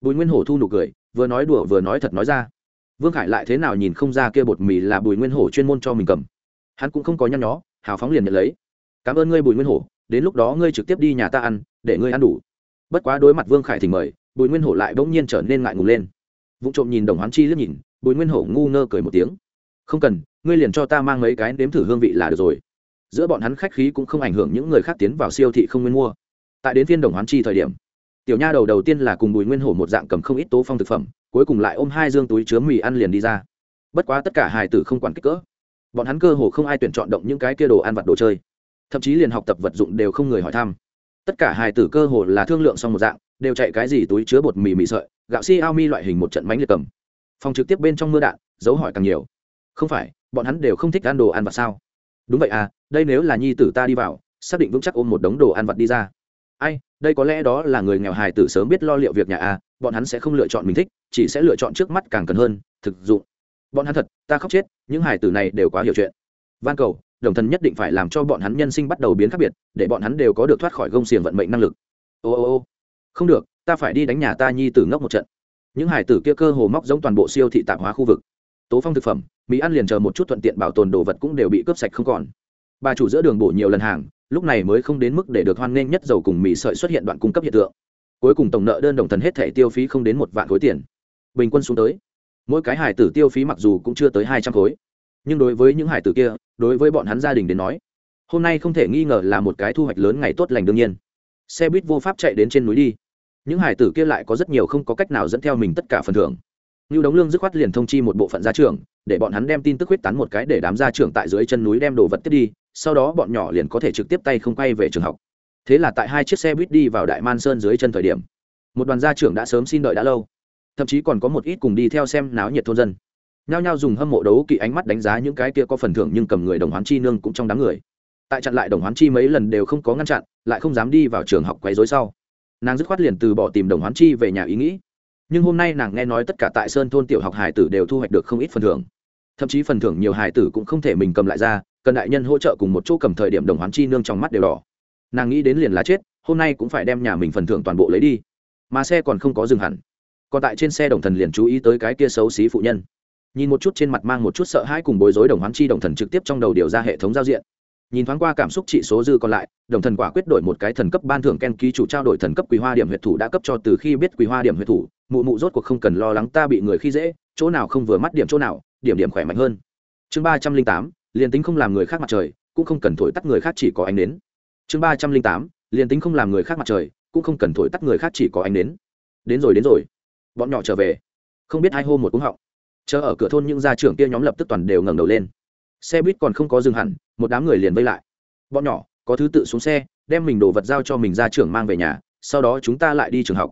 Bùi nguyên hổ thu nụ cười, vừa nói đùa vừa nói thật nói ra. Vương khải lại thế nào nhìn không ra kia bột mì là bùi nguyên hổ chuyên môn cho mình cầm. Hắn cũng không có nhăn nhó, hào phóng liền nhận lấy. Cảm ơn ngươi bùi nguyên hổ, đến lúc đó ngươi trực tiếp đi nhà ta ăn, để ngươi ăn đủ bất quá đối mặt vương khải thỉnh mời, bùi nguyên hổ lại bỗng nhiên trở nên ngại ngùng lên. Vụ trộm nhìn đồng hoán chi liếc nhìn, bùi nguyên hổ ngu ngơ cười một tiếng. Không cần, ngươi liền cho ta mang mấy cái nếm thử hương vị là được rồi. Giữa bọn hắn khách khí cũng không ảnh hưởng những người khác tiến vào siêu thị không nguyên mua. Tại đến phiên đồng hoán chi thời điểm, tiểu nha đầu đầu tiên là cùng bùi nguyên hổ một dạng cầm không ít tố phong thực phẩm, cuối cùng lại ôm hai dương túi chứa mì ăn liền đi ra. Bất quá tất cả hài tử không quản kích cỡ. Bọn hắn cơ hồ không ai tuyển chọn động những cái kia đồ ăn vặt đồ chơi. Thậm chí liền học tập vật dụng đều không người hỏi thăm tất cả hài tử cơ hồ là thương lượng xong một dạng, đều chạy cái gì túi chứa bột mì mì sợi, gạo si ao mi loại hình một trận mánh liệt cầm. Phòng trực tiếp bên trong mưa đạn, dấu hỏi càng nhiều. Không phải, bọn hắn đều không thích ăn đồ ăn vặt sao? Đúng vậy à đây nếu là nhi tử ta đi vào, xác định vững chắc ôm một đống đồ ăn vặt đi ra. Ai, đây có lẽ đó là người nghèo hài tử sớm biết lo liệu việc nhà à bọn hắn sẽ không lựa chọn mình thích, chỉ sẽ lựa chọn trước mắt càng cần hơn, thực dụng. Bọn hắn thật, ta khóc chết, những hài tử này đều quá hiểu chuyện. Van cầu đồng thần nhất định phải làm cho bọn hắn nhân sinh bắt đầu biến khác biệt, để bọn hắn đều có được thoát khỏi gông xiềng vận mệnh năng lực. Ô ô ô. Không được, ta phải đi đánh nhà ta nhi tử ngốc một trận. Những hải tử kia cơ hồ móc giống toàn bộ siêu thị tạp hóa khu vực. Tố phong thực phẩm, mỹ ăn liền chờ một chút thuận tiện bảo tồn đồ vật cũng đều bị cướp sạch không còn. Bà chủ giữa đường bổ nhiều lần hàng, lúc này mới không đến mức để được hoan nghênh nhất dầu cùng mì sợi xuất hiện đoạn cung cấp hiện tượng. Cuối cùng tổng nợ đơn đồng thần hết thẻ tiêu phí không đến một vạn khối tiền. Bình quân xuống tới, mỗi cái hải tử tiêu phí mặc dù cũng chưa tới hai trăm khối nhưng đối với những hải tử kia, đối với bọn hắn gia đình đến nói, hôm nay không thể nghi ngờ là một cái thu hoạch lớn ngày tốt lành đương nhiên. Xe buýt vô pháp chạy đến trên núi đi. Những hải tử kia lại có rất nhiều không có cách nào dẫn theo mình tất cả phần thưởng. Như đống lương dứt khoát liền thông chi một bộ phận gia trưởng, để bọn hắn đem tin tức huyết tán một cái để đám gia trưởng tại dưới chân núi đem đồ vật tiếp đi, sau đó bọn nhỏ liền có thể trực tiếp tay không quay về trường học. Thế là tại hai chiếc xe buýt đi vào đại man sơn dưới chân thời điểm, một đoàn gia trưởng đã sớm xin đợi đã lâu, thậm chí còn có một ít cùng đi theo xem náo nhiệt thôn dân nhao nhao dùng hâm mộ đấu kỵ ánh mắt đánh giá những cái kia có phần thưởng nhưng cầm người đồng hoán chi nương cũng trong đám người. Tại chặn lại đồng hoán chi mấy lần đều không có ngăn chặn, lại không dám đi vào trường học quấy rối sau. Nàng dứt khoát liền từ bỏ tìm đồng hoán chi về nhà ý nghĩ. Nhưng hôm nay nàng nghe nói tất cả tại sơn thôn tiểu học hải tử đều thu hoạch được không ít phần thưởng. Thậm chí phần thưởng nhiều hải tử cũng không thể mình cầm lại ra, cần đại nhân hỗ trợ cùng một chỗ cầm thời điểm đồng hoán chi nương trong mắt đều đỏ. Nàng nghĩ đến liền là chết, hôm nay cũng phải đem nhà mình phần thưởng toàn bộ lấy đi. Mà xe còn không có dừng hẳn. Còn tại trên xe đồng thần liền chú ý tới cái kia xấu xí phụ nhân nhìn một chút trên mặt mang một chút sợ hãi cùng bối rối đồng hoán chi đồng thần trực tiếp trong đầu điều ra hệ thống giao diện. Nhìn thoáng qua cảm xúc trị số dư còn lại, đồng thần quả quyết đổi một cái thần cấp ban thưởng ken ký chủ trao đổi thần cấp quý hoa điểm huyệt thủ đã cấp cho từ khi biết quý hoa điểm huyệt thủ, mụ mụ rốt cuộc không cần lo lắng ta bị người khi dễ, chỗ nào không vừa mắt điểm chỗ nào, điểm điểm khỏe mạnh hơn. Chương ba trăm linh tám, liền tính không làm người khác mặt trời, cũng không cần thổi tắt người khác chỉ có ánh đến chương ba trăm linh tám, liền tính không làm người khác mặt trời, cũng không cần thổi tắt người khác chỉ có ánh đến đến rồi đến rồi. Bọn nhỏ trở về. Không biết hai hô một cúng họng chờ ở cửa thôn những gia trưởng kia nhóm lập tức toàn đều ngẩng đầu lên. Xe buýt còn không có dừng hẳn, một đám người liền vây lại. Bọn nhỏ, có thứ tự xuống xe, đem mình đồ vật giao cho mình ra trưởng mang về nhà, sau đó chúng ta lại đi trường học.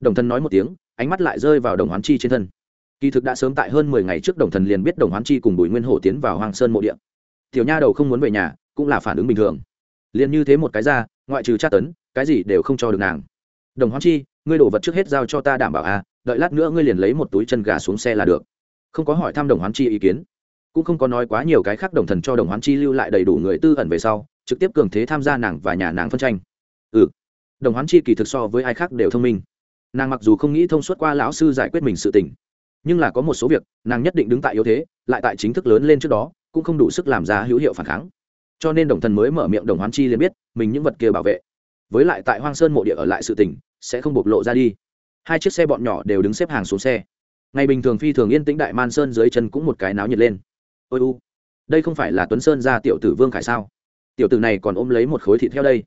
Đồng thân nói một tiếng, ánh mắt lại rơi vào đồng hoán chi trên thân. Kỳ thực đã sớm tại hơn mười ngày trước đồng thần liền biết đồng hoán chi cùng bùi nguyên hổ tiến vào hoàng sơn mộ điện tiểu nha đầu không muốn về nhà, cũng là phản ứng bình thường. Liền như thế một cái ra, ngoại trừ tra tấn, cái gì đều không cho được nàng. Đồng hoán chi, ngươi đổ vật trước hết giao cho ta đảm bảo à đợi lát nữa ngươi liền lấy một túi chân gà xuống xe là được không có hỏi thăm đồng hoán chi ý kiến. Cũng không có nói quá nhiều cái khác đồng thần cho đồng hoán chi lưu lại đầy đủ người tư ẩn về sau, trực tiếp cường thế tham gia nàng và nhà nàng phân tranh. Ừ. Đồng hoán chi kỳ thực so với ai khác đều thông minh. Nàng mặc dù không nghĩ thông suốt qua lão sư giải quyết mình sự tình, nhưng là có một số việc, nàng nhất định đứng tại yếu thế, lại tại chính thức lớn lên trước đó, cũng không đủ sức làm ra hữu hiệu phản kháng. Cho nên đồng thần mới mở miệng đồng hoán chi liền biết, mình những vật kia bảo vệ. Với lại tại hoang sơn mộ địa ở lại sự tình, sẽ không bộc lộ ra đi. Hai chiếc xe bọn nhỏ đều đứng xếp hàng xuống xe ngày bình thường phi thường yên tĩnh đại man sơn dưới chân cũng một cái náo nhiệt lên. Ôi u, đây không phải là tuấn sơn ra tiểu tử vương khải sao? Tiểu tử này còn ôm lấy một khối thịt theo đây.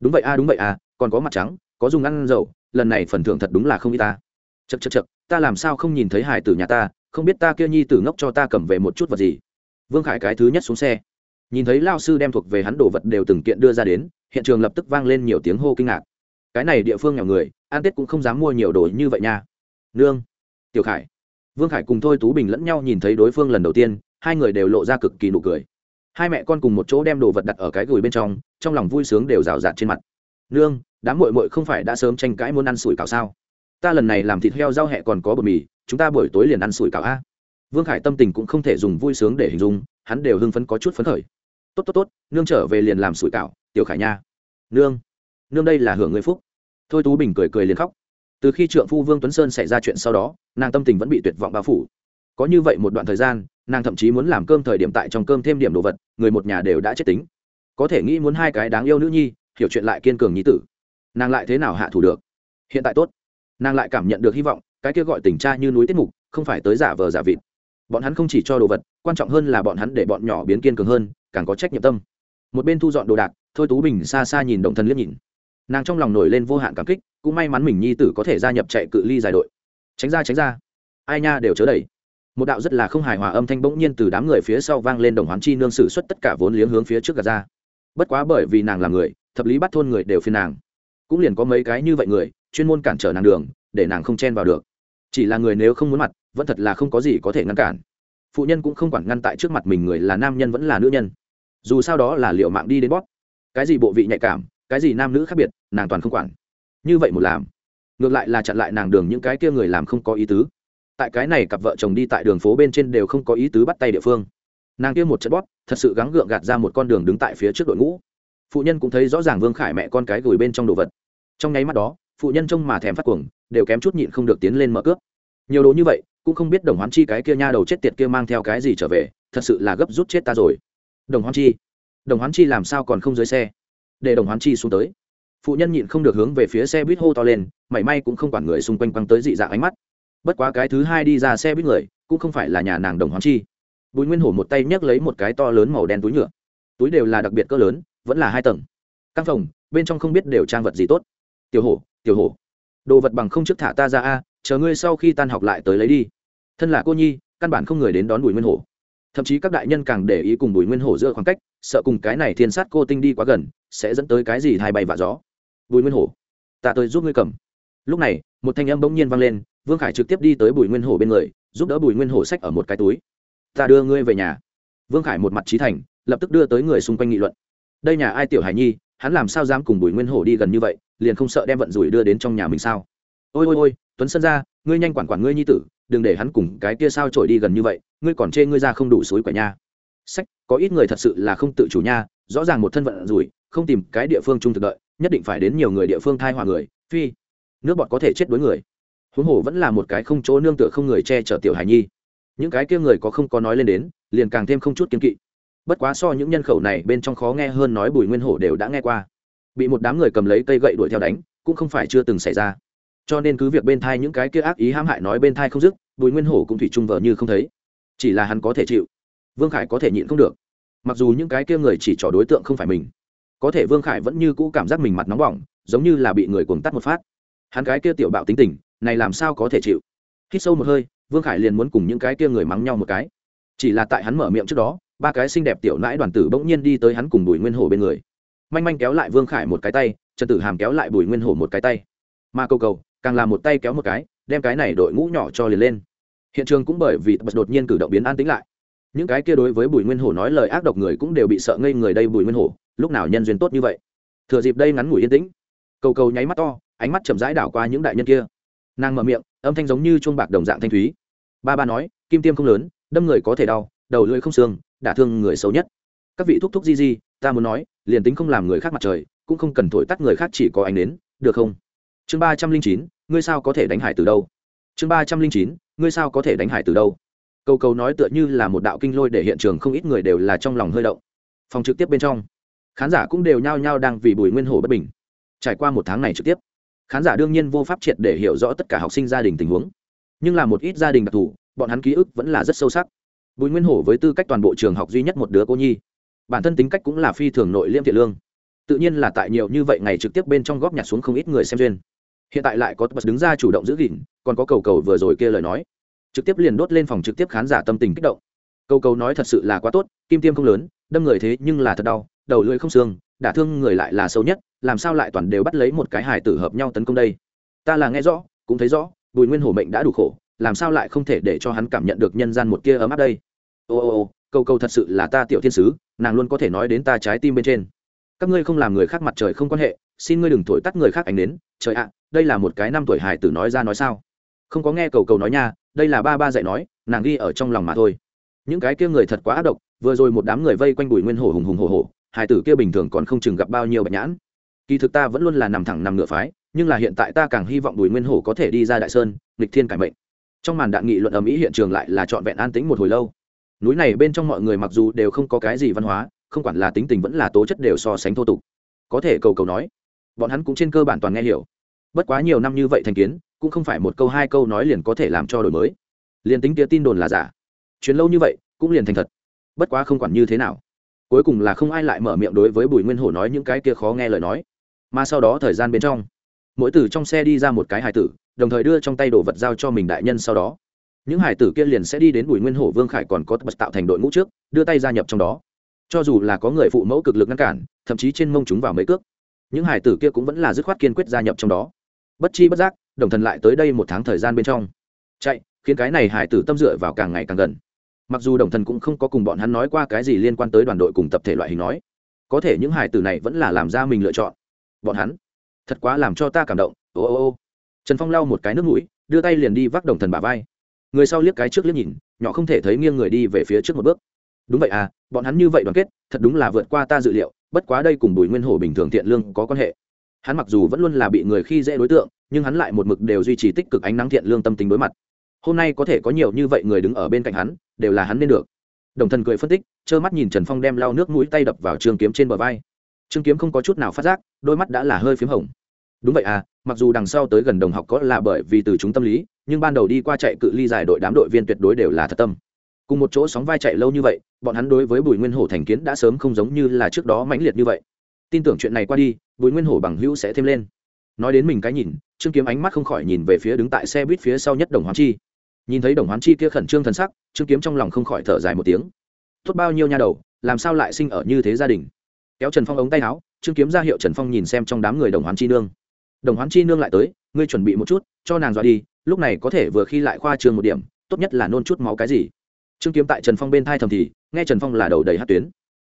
Đúng vậy a, đúng vậy à còn có mặt trắng, có dùng ăn dầu, lần này phần thưởng thật đúng là không y ta. Chật chật chật ta làm sao không nhìn thấy hải tử nhà ta, không biết ta kia nhi tử ngốc cho ta cầm về một chút vật gì. Vương khải cái thứ nhất xuống xe. Nhìn thấy lao sư đem thuộc về hắn đồ vật đều từng kiện đưa ra đến, hiện trường lập tức vang lên nhiều tiếng hô kinh ngạc. Cái này địa phương nghèo người an tết cũng không dám mua nhiều đồ như vậy nha. Nương tiểu khải. Vương khải cùng thôi tú bình lẫn nhau nhìn thấy đối phương lần đầu tiên, hai người đều lộ ra cực kỳ nụ cười. Hai mẹ con cùng một chỗ đem đồ vật đặt ở cái gửi bên trong trong lòng vui sướng đều rào rạt trên mặt. Nương, đám mội mội không phải đã sớm tranh cãi muốn ăn sủi cảo sao? Ta lần này làm thịt heo rau hẹ còn có bột mì, chúng ta buổi tối liền ăn sủi cảo a. Vương khải tâm tình cũng không thể dùng vui sướng để hình dung, hắn đều hưng phấn có chút phấn khởi. Tốt tốt tốt, nương trở về liền làm sủi cảo, tiểu khải nha. Nương nương đây là hưởng người phúc. Thôi tú bình cười cười liền khóc từ khi trượng phu vương tuấn sơn xảy ra chuyện sau đó, nàng tâm tình vẫn bị tuyệt vọng bao phủ. Có như vậy một đoạn thời gian, nàng thậm chí muốn làm cơm thời điểm tại trong cơm thêm điểm đồ vật, người một nhà đều đã chết tính. Có thể nghĩ muốn hai cái đáng yêu nữ nhi, hiểu chuyện lại kiên cường nhi tử. Nàng lại thế nào hạ thủ được? Hiện tại tốt. Nàng lại cảm nhận được hy vọng, cái kia gọi tình cha như núi tiết mục, không phải tới giả vờ giả vịt. Bọn hắn không chỉ cho đồ vật, quan trọng hơn là bọn hắn để bọn nhỏ biến kiên cường hơn, càng có trách nhiệm tâm. Một bên thu dọn đồ đạc, thôi tú bình xa xa nhìn động thân liếc nhìn nàng trong lòng nổi lên vô hạn cảm kích, cũng may mắn mình nhi tử có thể gia nhập chạy cự ly dài đội. Tránh ra tránh ra. Ai nha, đều chớ đẩy. Một đạo rất là không hài hòa âm thanh bỗng nhiên từ đám người phía sau vang lên đồng hoán chi nương sử xuất tất cả vốn liếng hướng phía trước gạt ra. Bất quá bởi vì nàng là người, thập lý bắt thôn người đều phiên nàng. Cũng liền có mấy cái như vậy người, chuyên môn cản trở nàng đường, để nàng không chen vào được. Chỉ là người nếu không muốn mặt, vẫn thật là không có gì có thể ngăn cản. Phụ nhân cũng không quản ngăn tại trước mặt mình người là nam nhân vẫn là nữ nhân. Dù sao đó là liệu mạng đi đến bóp. Cái gì bộ vị nhạy cảm cái gì nam nữ khác biệt, nàng toàn không quản. Như vậy một làm, ngược lại là chặn lại nàng đường những cái kia người làm không có ý tứ. Tại cái này cặp vợ chồng đi tại đường phố bên trên đều không có ý tứ bắt tay địa phương. Nàng kia một chất bóp, thật sự gắng gượng gạt ra một con đường đứng tại phía trước đội ngũ. Phụ nhân cũng thấy rõ ràng vương khải mẹ con cái gửi bên trong đồ vật. Trong nháy mắt đó, phụ nhân trông mà thèm phát cuồng, đều kém chút nhịn không được tiến lên mở cướp nhiều đồ như vậy, cũng không biết đồng hoán chi cái kia nha đầu chết tiệt kia mang theo cái gì trở về, thật sự là gấp rút chết ta rồi. Đồng hoán chi, đồng hoán chi làm sao còn không dưới xe? Để đồng hoán chi xuống tới. Phụ nhân nhịn không được hướng về phía xe buýt hô to lên, mảy may cũng không quản người xung quanh quăng tới dị dạng ánh mắt. Bất quá cái thứ hai đi ra xe buýt người, cũng không phải là nhà nàng đồng hoán chi. Bùi nguyên hổ một tay nhấc lấy một cái to lớn màu đen túi nhựa. Túi đều là đặc biệt cỡ lớn, vẫn là hai tầng. Căn phòng, bên trong không biết đều trang vật gì tốt. Tiểu hổ tiểu hổ. Đồ vật bằng không trước thả ta ra a, chờ ngươi sau khi tan học lại tới lấy đi. Thân là cô nhi, căn bản không người đến đón bùi nguyên hổ. Thậm chí các đại nhân càng để ý cùng bùi nguyên hổ giữa khoảng cách, sợ cùng cái này thiên sát cô tinh đi quá gần sẽ dẫn tới cái gì thay bay vạ gió. Bùi nguyên hổ, ta tới giúp ngươi cầm. Lúc này, một thanh âm bỗng nhiên vang lên, vương khải trực tiếp đi tới bùi nguyên hổ bên người, giúp đỡ bùi nguyên hổ sách ở một cái túi. Ta đưa ngươi về nhà. Vương khải một mặt trí thành, lập tức đưa tới người xung quanh nghị luận. Đây nhà ai tiểu hải nhi, hắn làm sao dám cùng bùi nguyên hổ đi gần như vậy, liền không sợ đem vận rủi đưa đến trong nhà mình sao? Ôi ôi ôi, tuấn sân ra, ngươi nhanh quản quản ngươi nhi tử, đừng để hắn cùng cái kia sao trổi đi gần như vậy, ngươi còn chê ngươi ra không đủ suối quẻ nha. Sách, có ít người thật sự là không tự chủ nha, rõ ràng một thân vận rủi không tìm cái địa phương chung thực đợi, nhất định phải đến nhiều người địa phương thai hòa người, phi, nước bọt có thể chết đối người. Huống hồ vẫn là một cái không chỗ nương tựa không người che chở tiểu hải nhi. Những cái kia người có không có nói lên đến, liền càng thêm không chút kiên kỵ. Bất quá so những nhân khẩu này bên trong khó nghe hơn nói bùi nguyên hổ đều đã nghe qua. Bị một đám người cầm lấy cây gậy đuổi theo đánh, cũng không phải chưa từng xảy ra. Cho nên cứ việc bên thai những cái kia ác ý hãm hại nói bên thai không dứt, bùi nguyên hổ cũng thủy chung vờ như không thấy. Chỉ là hắn có thể chịu, vương khải có thể nhịn không được. Mặc dù những cái kia người chỉ trỏ đối tượng không phải mình có thể vương khải vẫn như cũ cảm giác mình mặt nóng bỏng, giống như là bị người cuồng tắt một phát. Hắn cái kia tiểu bạo tính tình, này làm sao có thể chịu? Hít sâu một hơi, vương khải liền muốn cùng những cái kia người mắng nhau một cái. Chỉ là tại hắn mở miệng trước đó, ba cái xinh đẹp tiểu nãi đoàn tử bỗng nhiên đi tới hắn cùng bùi nguyên hổ bên người. Manh manh kéo lại vương khải một cái tay, trần tử hàm kéo lại bùi nguyên hổ một cái tay. Mà cầu cầu, càng làm một tay kéo một cái, đem cái này đội ngũ nhỏ cho liền lên. Hiện trường cũng bởi vì bật đột nhiên cử động biến an tĩnh lại những cái kia đối với bùi nguyên hổ nói lời ác độc người cũng đều bị sợ ngây người đây bùi nguyên hổ, lúc nào nhân duyên tốt như vậy? Thừa dịp đây ngắn ngủi yên tĩnh. Cầu cầu nháy mắt to, ánh mắt chậm rãi đảo qua những đại nhân kia. Nàng mở miệng, âm thanh giống như chuông bạc đồng dạng thanh thúy. Ba ba nói, kim tiêm không lớn, đâm người có thể đau, đầu lưỡi không xương, đả thương người xấu nhất. Các vị thúc thúc di di, ta muốn nói, liền tính không làm người khác mặt trời, cũng không cần thổi tắt người khác chỉ có ánh đến được không? Chương ba trăm linh chín, ngươi sao có thể đánh hải từ đâu? Chương ba trăm linh chín, ngươi sao có thể đánh hải từ đâu? Câu câu nói tựa như là một đạo kinh lôi để hiện trường không ít người đều là trong lòng hơi động. Phòng trực tiếp bên trong, khán giả cũng đều nhao nhao đang vì bùi nguyên hổ bất bình. Trải qua một tháng này trực tiếp, khán giả đương nhiên vô pháp triệt để hiểu rõ tất cả học sinh gia đình tình huống. Nhưng là một ít gia đình đặc thù, bọn hắn ký ức vẫn là rất sâu sắc. Bùi nguyên hổ với tư cách toàn bộ trường học duy nhất một đứa cô nhi, bản thân tính cách cũng là phi thường nội liêm thiện lương. Tự nhiên là tại nhiều như vậy ngày trực tiếp bên trong góp nhặt xuống không ít người xem duyên. Hiện tại lại có bật đứng ra chủ động giữ gìn, còn có cầu cầu vừa rồi kia lời nói trực tiếp liền đốt lên phòng trực tiếp khán giả tâm tình kích động. Cầu cầu nói thật sự là quá tốt, kim tiêm không lớn, đâm người thế nhưng là thật đau, đầu lưỡi không xương, đả thương người lại là sâu nhất, làm sao lại toàn đều bắt lấy một cái hài tử hợp nhau tấn công đây? Ta là nghe rõ, cũng thấy rõ, bùi nguyên hổ mệnh đã đủ khổ, làm sao lại không thể để cho hắn cảm nhận được nhân gian một kia ấm áp đây? Ô ô ô, câu câu thật sự là ta tiểu thiên sứ, nàng luôn có thể nói đến ta trái tim bên trên. Các ngươi không làm người khác mặt trời không quan hệ, xin ngươi đừng thổi tắt người khác ảnh đến trời ạ, đây là một cái năm tuổi hài tử nói ra nói sao? Không có nghe cầu cầu nói nha đây là ba ba dạy nói, nàng ghi ở trong lòng mà thôi. Những cái kia người thật quá ác độc, vừa rồi một đám người vây quanh bùi nguyên hổ hùng hùng hổ hổ hải tử kia bình thường còn không chừng gặp bao nhiêu bạch nhãn. Kỳ thực ta vẫn luôn là nằm thẳng nằm ngựa phái, nhưng là hiện tại ta càng hy vọng bùi nguyên hổ có thể đi ra đại sơn lịch thiên cải mệnh. Trong màn đạn nghị luận ầm ĩ hiện trường lại là trọn vẹn an tĩnh một hồi lâu. Núi này bên trong mọi người mặc dù đều không có cái gì văn hóa, không quản là tính tình vẫn là tố chất đều so sánh thô tục. Có thể cầu cầu nói, bọn hắn cũng trên cơ bản toàn nghe hiểu. Bất quá nhiều năm như vậy thành kiến cũng không phải một câu hai câu nói liền có thể làm cho đổi mới. Liền tính kia tin đồn là giả chuyến lâu như vậy, cũng liền thành thật. Bất quá không quản như thế nào. Cuối cùng là không ai lại mở miệng đối với bùi nguyên hổ nói những cái kia khó nghe lời nói. Mà sau đó thời gian bên trong, mỗi từ trong xe đi ra một cái hài tử, đồng thời đưa trong tay đồ vật giao cho mình đại nhân sau đó. Những hải tử kia liền sẽ đi đến bùi nguyên hổ vương khải còn có bật tạo thành đội ngũ trước, đưa tay gia nhập trong đó. Cho dù là có người phụ mẫu cực lực ngăn cản, thậm chí trên mông chúng vào mấy cước, những hải tử kia cũng vẫn là dứt khoát kiên quyết gia nhập trong đó. Bất chi bất giác đồng thần lại tới đây một tháng thời gian bên trong. Chạy, khiến cái này hải tử tâm dựa vào càng ngày càng gần. Mặc dù đồng thần cũng không có cùng bọn hắn nói qua cái gì liên quan tới đoàn đội cùng tập thể loại hình nói. Có thể những hải tử này vẫn là làm ra mình lựa chọn. Bọn hắn, thật quá làm cho ta cảm động, ô ô ô. Trần phong lau một cái nước mũi, đưa tay liền đi vác đồng thần bà vai. Người sau liếc cái trước liếc nhìn, nhỏ không thể thấy nghiêng người đi về phía trước một bước. Đúng vậy à bọn hắn như vậy đoàn kết, thật đúng là vượt qua ta dự liệu, bất quá đây cùng bùi nguyên hổ bình thường thiện lương có quan hệ hắn mặc dù vẫn luôn là bị người khi dễ đối tượng, nhưng hắn lại một mực đều duy trì tích cực ánh nắng thiện lương tâm tính đối mặt. Hôm nay có thể có nhiều như vậy người đứng ở bên cạnh hắn, đều là hắn nên được. Đồng thần cười phân tích, trơ mắt nhìn trần phong đem lau nước mũi tay đập vào trường kiếm trên bờ vai. Trương kiếm không có chút nào phát giác, đôi mắt đã là hơi p h í m hồng. Đúng vậy à mặc dù đằng sau tới gần đồng học có là bởi vì từ chúng tâm lý, nhưng ban đầu đi qua chạy cự ly dài đội đám đội viên tuyệt đối đều là thật tâm. Cùng một chỗ sóng vai chạy lâu như vậy, bọn hắn đối với bùi nguyên hổ thành kiến đã sớm không giống như là trước đó mãnh liệt như vậy tin tưởng chuyện này qua đi, bùi nguyên hổ bằng hữu sẽ thêm lên. Nói đến mình cái nhìn, trương kiếm ánh mắt không khỏi nhìn về phía đứng tại xe buýt phía sau nhất đồng hoán chi. Nhìn thấy đồng hoán chi kia khẩn trương thần sắc, trương kiếm trong lòng không khỏi thở dài một tiếng. Tốt bao nhiêu nha đầu, làm sao lại sinh ở như thế gia đình? Kéo trần phong ống tay áo, trương kiếm ra hiệu trần phong nhìn xem trong đám người đồng hoán chi nương. Đồng hoán chi nương lại tới, ngươi chuẩn bị một chút, cho nàng dọa đi, lúc này có thể vừa khi lại khoa trường một điểm, tốt nhất là nôn chút máu cái gì. Trương kiếm tại trần phong bên thai thầm thì, nghe trần phong là đầu đầy hát tuyến.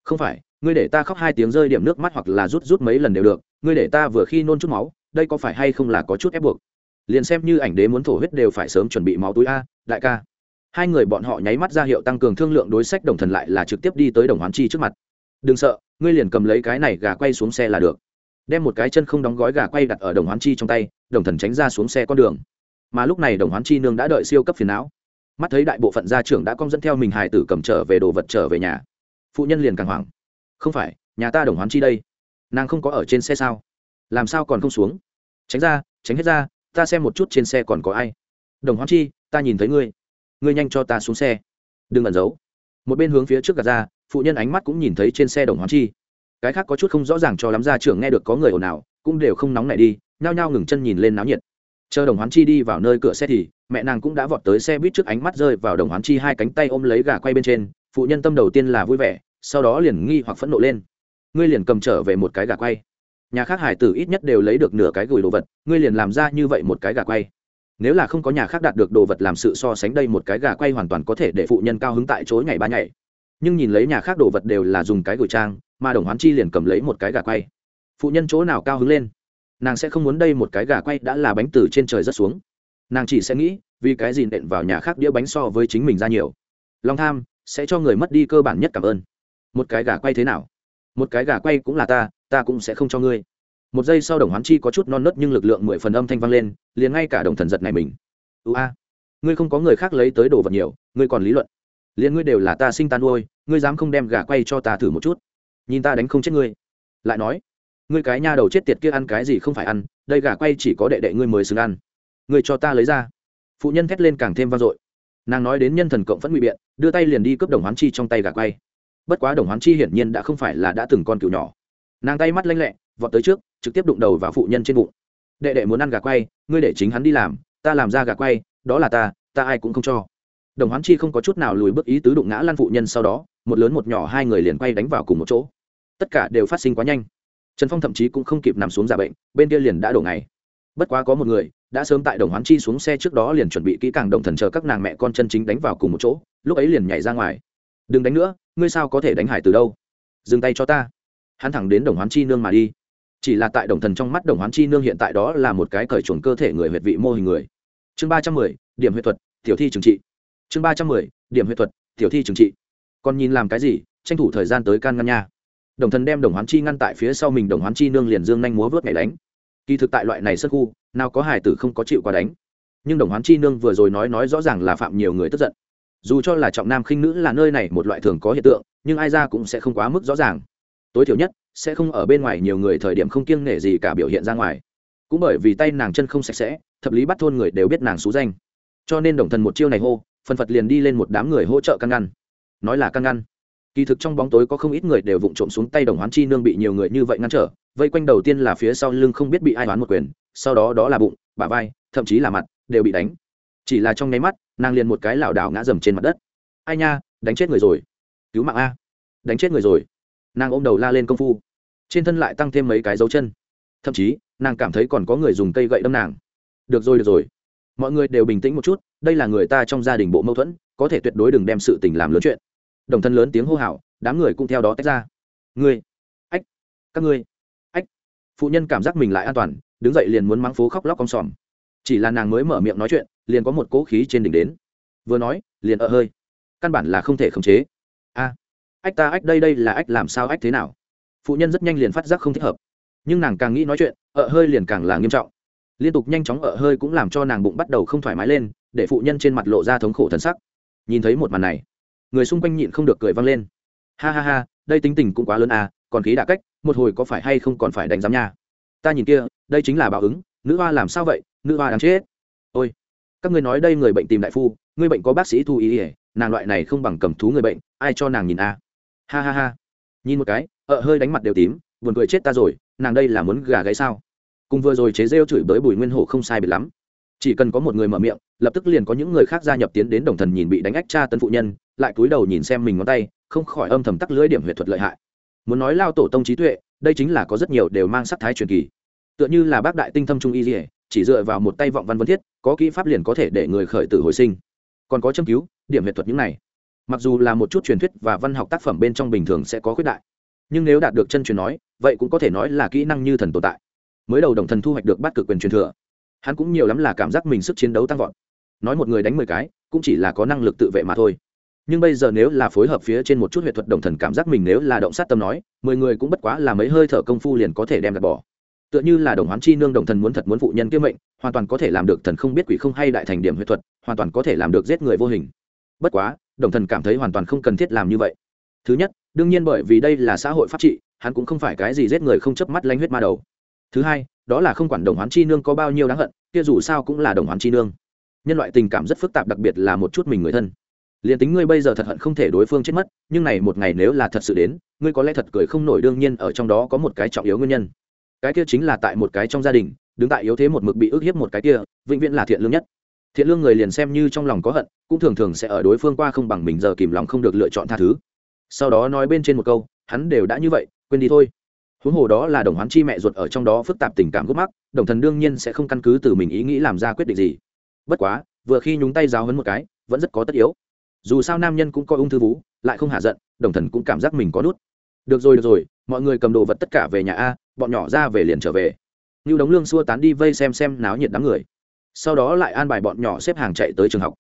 Không phải ngươi để ta khóc hai tiếng rơi điểm nước mắt hoặc là rút rút mấy lần đều được, ngươi để ta vừa khi nôn chút máu, đây có phải hay không là có chút ép buộc? Liền xem như ảnh đế muốn thổ huyết đều phải sớm chuẩn bị máu túi a, đại ca. Hai người bọn họ nháy mắt ra hiệu tăng cường thương lượng đối sách đồng thần lại là trực tiếp đi tới đồng hoán chi trước mặt. Đừng sợ, ngươi liền cầm lấy cái này gà quay xuống xe là được. Đem một cái chân không đóng gói gà quay đặt ở đồng hoán chi trong tay, đồng thần tránh ra xuống xe con đường. Mà lúc này đồng hoán chi nương đã đợi siêu cấp phiền não. Mắt thấy đại bộ phận gia trưởng đã cong dẫn theo mình hài tử cầm trở về đồ vật trở về nhà. Phụ nhân liền càng hoảng không phải, nhà ta đồng hoán chi đây. Nàng không có ở trên xe sao? Làm sao còn không xuống? Tránh ra, tránh hết ra, ta xem một chút trên xe còn có ai. Đồng hoán chi, ta nhìn thấy ngươi. Ngươi nhanh cho ta xuống xe. Đừng ẩn giấu. Một bên hướng phía trước gạt ra, phụ nhân ánh mắt cũng nhìn thấy trên xe đồng hoán chi. Cái khác có chút không rõ ràng cho lắm gia trưởng nghe được có người ồn ào, cũng đều không nóng nảy đi, nhao nhao ngừng chân nhìn lên náo nhiệt. Chờ đồng hoán chi đi vào nơi cửa xe thì, mẹ nàng cũng đã vọt tới xe buýt trước ánh mắt rơi vào đồng hoán chi hai cánh tay ôm lấy gà quay bên trên, phụ nhân tâm đầu tiên là vui vẻ sau đó liền nghi hoặc phẫn nộ lên. Ngươi liền cầm trở về một cái gà quay. Nhà khác hải tử ít nhất đều lấy được nửa cái gửi đồ vật, ngươi liền làm ra như vậy một cái gà quay. Nếu là không có nhà khác đạt được đồ vật làm sự so sánh đây một cái gà quay hoàn toàn có thể để phụ nhân cao hứng tại chối ngày ba ngày nhưng nhìn lấy nhà khác đồ vật đều là dùng cái gửi trang, mà đồng hoán chi liền cầm lấy một cái gà quay. Phụ nhân chỗ nào cao hứng lên? Nàng sẽ không muốn đây một cái gà quay đã là bánh từ trên trời rất xuống. Nàng chỉ sẽ nghĩ, vì cái gì nện vào nhà khác đĩa bánh so với chính mình ra nhiều. Lòng tham, sẽ cho người mất đi cơ bản nhất cảm ơn một cái gà quay thế nào? Một cái gà quay cũng là ta ta cũng sẽ không cho ngươi. Một giây sau đồng hoán chi có chút non nớt nhưng lực lượng mười phần âm thanh vang lên, liền ngay cả đồng thần giật này mình. Ưu a, ngươi không có người khác lấy tới đồ vật nhiều, ngươi còn lý luận. Liền ngươi đều là ta sinh tan nuôi, ngươi dám không đem gà quay cho ta thử một chút. Nhìn ta đánh không chết ngươi. Lại nói, ngươi cái nha đầu chết tiệt kia ăn cái gì không phải ăn, đây gà quay chỉ có đệ đệ ngươi mới xứng ăn. Ngươi cho ta lấy ra. Phụ nhân thét lên càng thêm vang dội. Nàng nói đến nhân thần cộng vẫn ngụy biện, đưa tay liền đi cướp đồng hoán chi trong tay gà quay bất quá đồng hoán chi hiển nhiên đã không phải là đã từng con cừu nhỏ. Nàng tay mắt lanh lẹ, vọt tới trước, trực tiếp đụng đầu vào phụ nhân trên bụng. Đệ đệ muốn ăn gà quay, ngươi để chính hắn đi làm, ta làm ra gà quay, đó là ta ta ai cũng không cho. Đồng hoán chi không có chút nào lùi bước ý tứ đụng ngã lan phụ nhân sau đó, một lớn một nhỏ hai người liền quay đánh vào cùng một chỗ. Tất cả đều phát sinh quá nhanh. Trần phong thậm chí cũng không kịp nằm xuống giả bệnh, bên kia liền đã đổ ngày. Bất quá có một người, đã sớm tại đồng hoán chi xuống xe trước đó liền chuẩn bị kỹ càng đồng thần chờ các nàng mẹ con chân chính đánh vào cùng một chỗ, lúc ấy liền nhảy ra ngoài. Đừng đánh nữa ngươi sao có thể đánh hải từ đâu? Dừng tay cho ta. Hắn thẳng đến đồng hoán chi nương mà đi. Chỉ là tại đồng thần trong mắt đồng hoán chi nương hiện tại đó là một cái cởi chuồn cơ thể người huyệt vị mô hình người. Chương ba trăm mười, điểm huyệt thuật, tiểu thi trừng trị. Chương ba trăm mười, điểm huyệt thuật, tiểu thi trừng trị. Còn nhìn làm cái gì, tranh thủ thời gian tới can ngăn nha. Đồng thần đem đồng hoán chi ngăn tại phía sau mình, đồng hoán chi nương liền dương nhanh múa vớt ngày đánh. Kỳ thực tại loại này sân khu, nào có hải tử không có chịu qua đánh. Nhưng đồng hoán chi nương vừa rồi nói nói rõ ràng là phạm nhiều người tức giận dù cho là trọng nam khinh nữ là nơi này một loại thường có hiện tượng, nhưng ai ra cũng sẽ không quá mức rõ ràng. Tối thiểu nhất, sẽ không ở bên ngoài nhiều người thời điểm không kiêng nể gì cả biểu hiện ra ngoài. Cũng bởi vì tay nàng chân không sạch sẽ, thập lý bắt thôn người đều biết nàng xú danh. Cho nên đồng thần một chiêu này hô, phần phật liền đi lên một đám người hỗ trợ căn ngăn. Nói là căn ngăn. Kỳ thực trong bóng tối có không ít người đều vụng trộm xuống tay đồng hoán chi nương bị nhiều người như vậy ngăn trở, vây quanh đầu tiên là phía sau lưng không biết bị ai đoán một quyền, sau đó đó là bụng, bả vai, thậm chí là mặt, đều bị đánh. Chỉ là trong nháy mắt nàng liền một cái lảo đảo ngã dầm trên mặt đất. Ai nha, đánh chết người rồi. Cứu mạng a. Đánh chết người rồi. Nàng ôm đầu la lên công phu. Trên thân lại tăng thêm mấy cái dấu chân. Thậm chí, nàng cảm thấy còn có người dùng cây gậy đâm nàng. Được rồi được rồi. Mọi người đều bình tĩnh một chút, đây là người ta trong gia đình bộ mâu thuẫn, có thể tuyệt đối đừng đem sự tình làm lớn chuyện. Đồng thân lớn tiếng hô hào, đám người cũng theo đó tách ra. Ngươi. Ách. Các ngươi. Ách. Phụ nhân cảm giác mình lại an toàn, đứng dậy liền muốn mắng phố khóc lóc con sòm chỉ là nàng mới mở miệng nói chuyện, liền có một cỗ khí trên đỉnh đến. Vừa nói, liền ợ hơi. Căn bản là không thể khống chế. A, ách ta, ách đây đây là ách làm sao, ách thế nào? Phụ nhân rất nhanh liền phát giác không thích hợp. Nhưng nàng càng nghĩ nói chuyện, ợ hơi liền càng là nghiêm trọng. Liên tục nhanh chóng ợ hơi cũng làm cho nàng bụng bắt đầu không thoải mái lên, để phụ nhân trên mặt lộ ra thống khổ thân sắc. Nhìn thấy một màn này, người xung quanh nhịn không được cười vang lên. Ha ha ha, đây tính tình cũng quá lớn à còn khí đã cách, một hồi có phải hay không còn phải đánh giám nha? Ta nhìn kia, đây chính là báo ứng, nữ hoa làm sao vậy? Nữ hoa đáng chết. Ôi, các ngươi nói đây người bệnh tìm đại phu người bệnh có bác sĩ thu ý ỉa nàng loại này không bằng cầm thú người bệnh, ai cho nàng nhìn a? Ha ha ha. Nhìn một cái, ợ hơi đánh mặt đều tím, buồn cười chết ta rồi, nàng đây là muốn gà gáy sao? Cùng vừa rồi chế rêu chửi bới bùi nguyên hổ không sai biệt lắm. Chỉ cần có một người mở miệng, lập tức liền có những người khác gia nhập tiến đến đồng thần nhìn bị đánh ách cha tân phụ nhân, lại cúi đầu nhìn xem mình ngón tay, không khỏi âm thầm tắc lưỡi điểm huyệt thuật lợi hại. Muốn nói lao tổ tông trí tuệ, đây chính là có rất nhiều đều mang sắc thái truyền kỳ. Tựa như là bác đại tinh thâm trung y dỉa chỉ dựa vào một tay vọng văn vân thiết, có kỹ pháp liền có thể để người khởi tử hồi sinh. Còn có châm cứu, điểm huyệt thuật những này. Mặc dù là một chút truyền thuyết và văn học tác phẩm bên trong bình thường sẽ có khuyết đại, nhưng nếu đạt được chân truyền nói, vậy cũng có thể nói là kỹ năng như thần tồn tại. Mới đầu đồng thần thu hoạch được bắt cực quyền truyền thừa, hắn cũng nhiều lắm là cảm giác mình sức chiến đấu tăng vọt. Nói một người đánh mười cái, cũng chỉ là có năng lực tự vệ mà thôi. Nhưng bây giờ nếu là phối hợp phía trên một chút huyệt thuật đồng thần cảm giác mình nếu là động sát tâm nói, mười người cũng bất quá là mấy hơi thở công phu liền có thể đem gạt bỏ tựa như là đồng hoán chi nương đồng thần muốn thật muốn phụ nhân kiếm mệnh, hoàn toàn có thể làm được thần không biết quỷ không hay đại thành điểm huyết thuật, hoàn toàn có thể làm được giết người vô hình. Bất quá, đồng thần cảm thấy hoàn toàn không cần thiết làm như vậy. Thứ nhất, đương nhiên bởi vì đây là xã hội pháp trị, hắn cũng không phải cái gì giết người không chớp mắt lanh huyết ma đầu. Thứ hai, đó là không quản đồng hoán chi nương có bao nhiêu đáng hận, kia dù sao cũng là đồng hoán chi nương. Nhân loại tình cảm rất phức tạp đặc biệt là một chút mình người thân. Liền tính ngươi bây giờ thật hận không thể đối phương chết mất, nhưng này một ngày nếu là thật sự đến, ngươi có lẽ thật cười không nổi đương nhiên ở trong đó có một cái trọng yếu nguyên nhân cái kia chính là tại một cái trong gia đình, đứng tại yếu thế một mực bị ức hiếp một cái kia, vĩnh viễn là thiện lương nhất. Thiện lương người liền xem như trong lòng có hận, cũng thường thường sẽ ở đối phương qua không bằng mình giờ kìm lòng không được lựa chọn tha thứ. Sau đó nói bên trên một câu, hắn đều đã như vậy, quên đi thôi. Huống hồ đó là đồng hoán chi mẹ ruột ở trong đó phức tạp tình cảm gốc mắc, đồng thần đương nhiên sẽ không căn cứ từ mình ý nghĩ làm ra quyết định gì. Bất quá, vừa khi nhúng tay giáo hấn một cái, vẫn rất có tất yếu. Dù sao nam nhân cũng coi ung thư vú, lại không hạ giận, đồng thần cũng cảm giác mình có nút. Được rồi được rồi mọi người cầm đồ vật tất cả về nhà a, bọn nhỏ ra về liền trở về. Như đống lương xua tán đi vây xem xem náo nhiệt đám người. Sau đó lại an bài bọn nhỏ xếp hàng chạy tới trường học.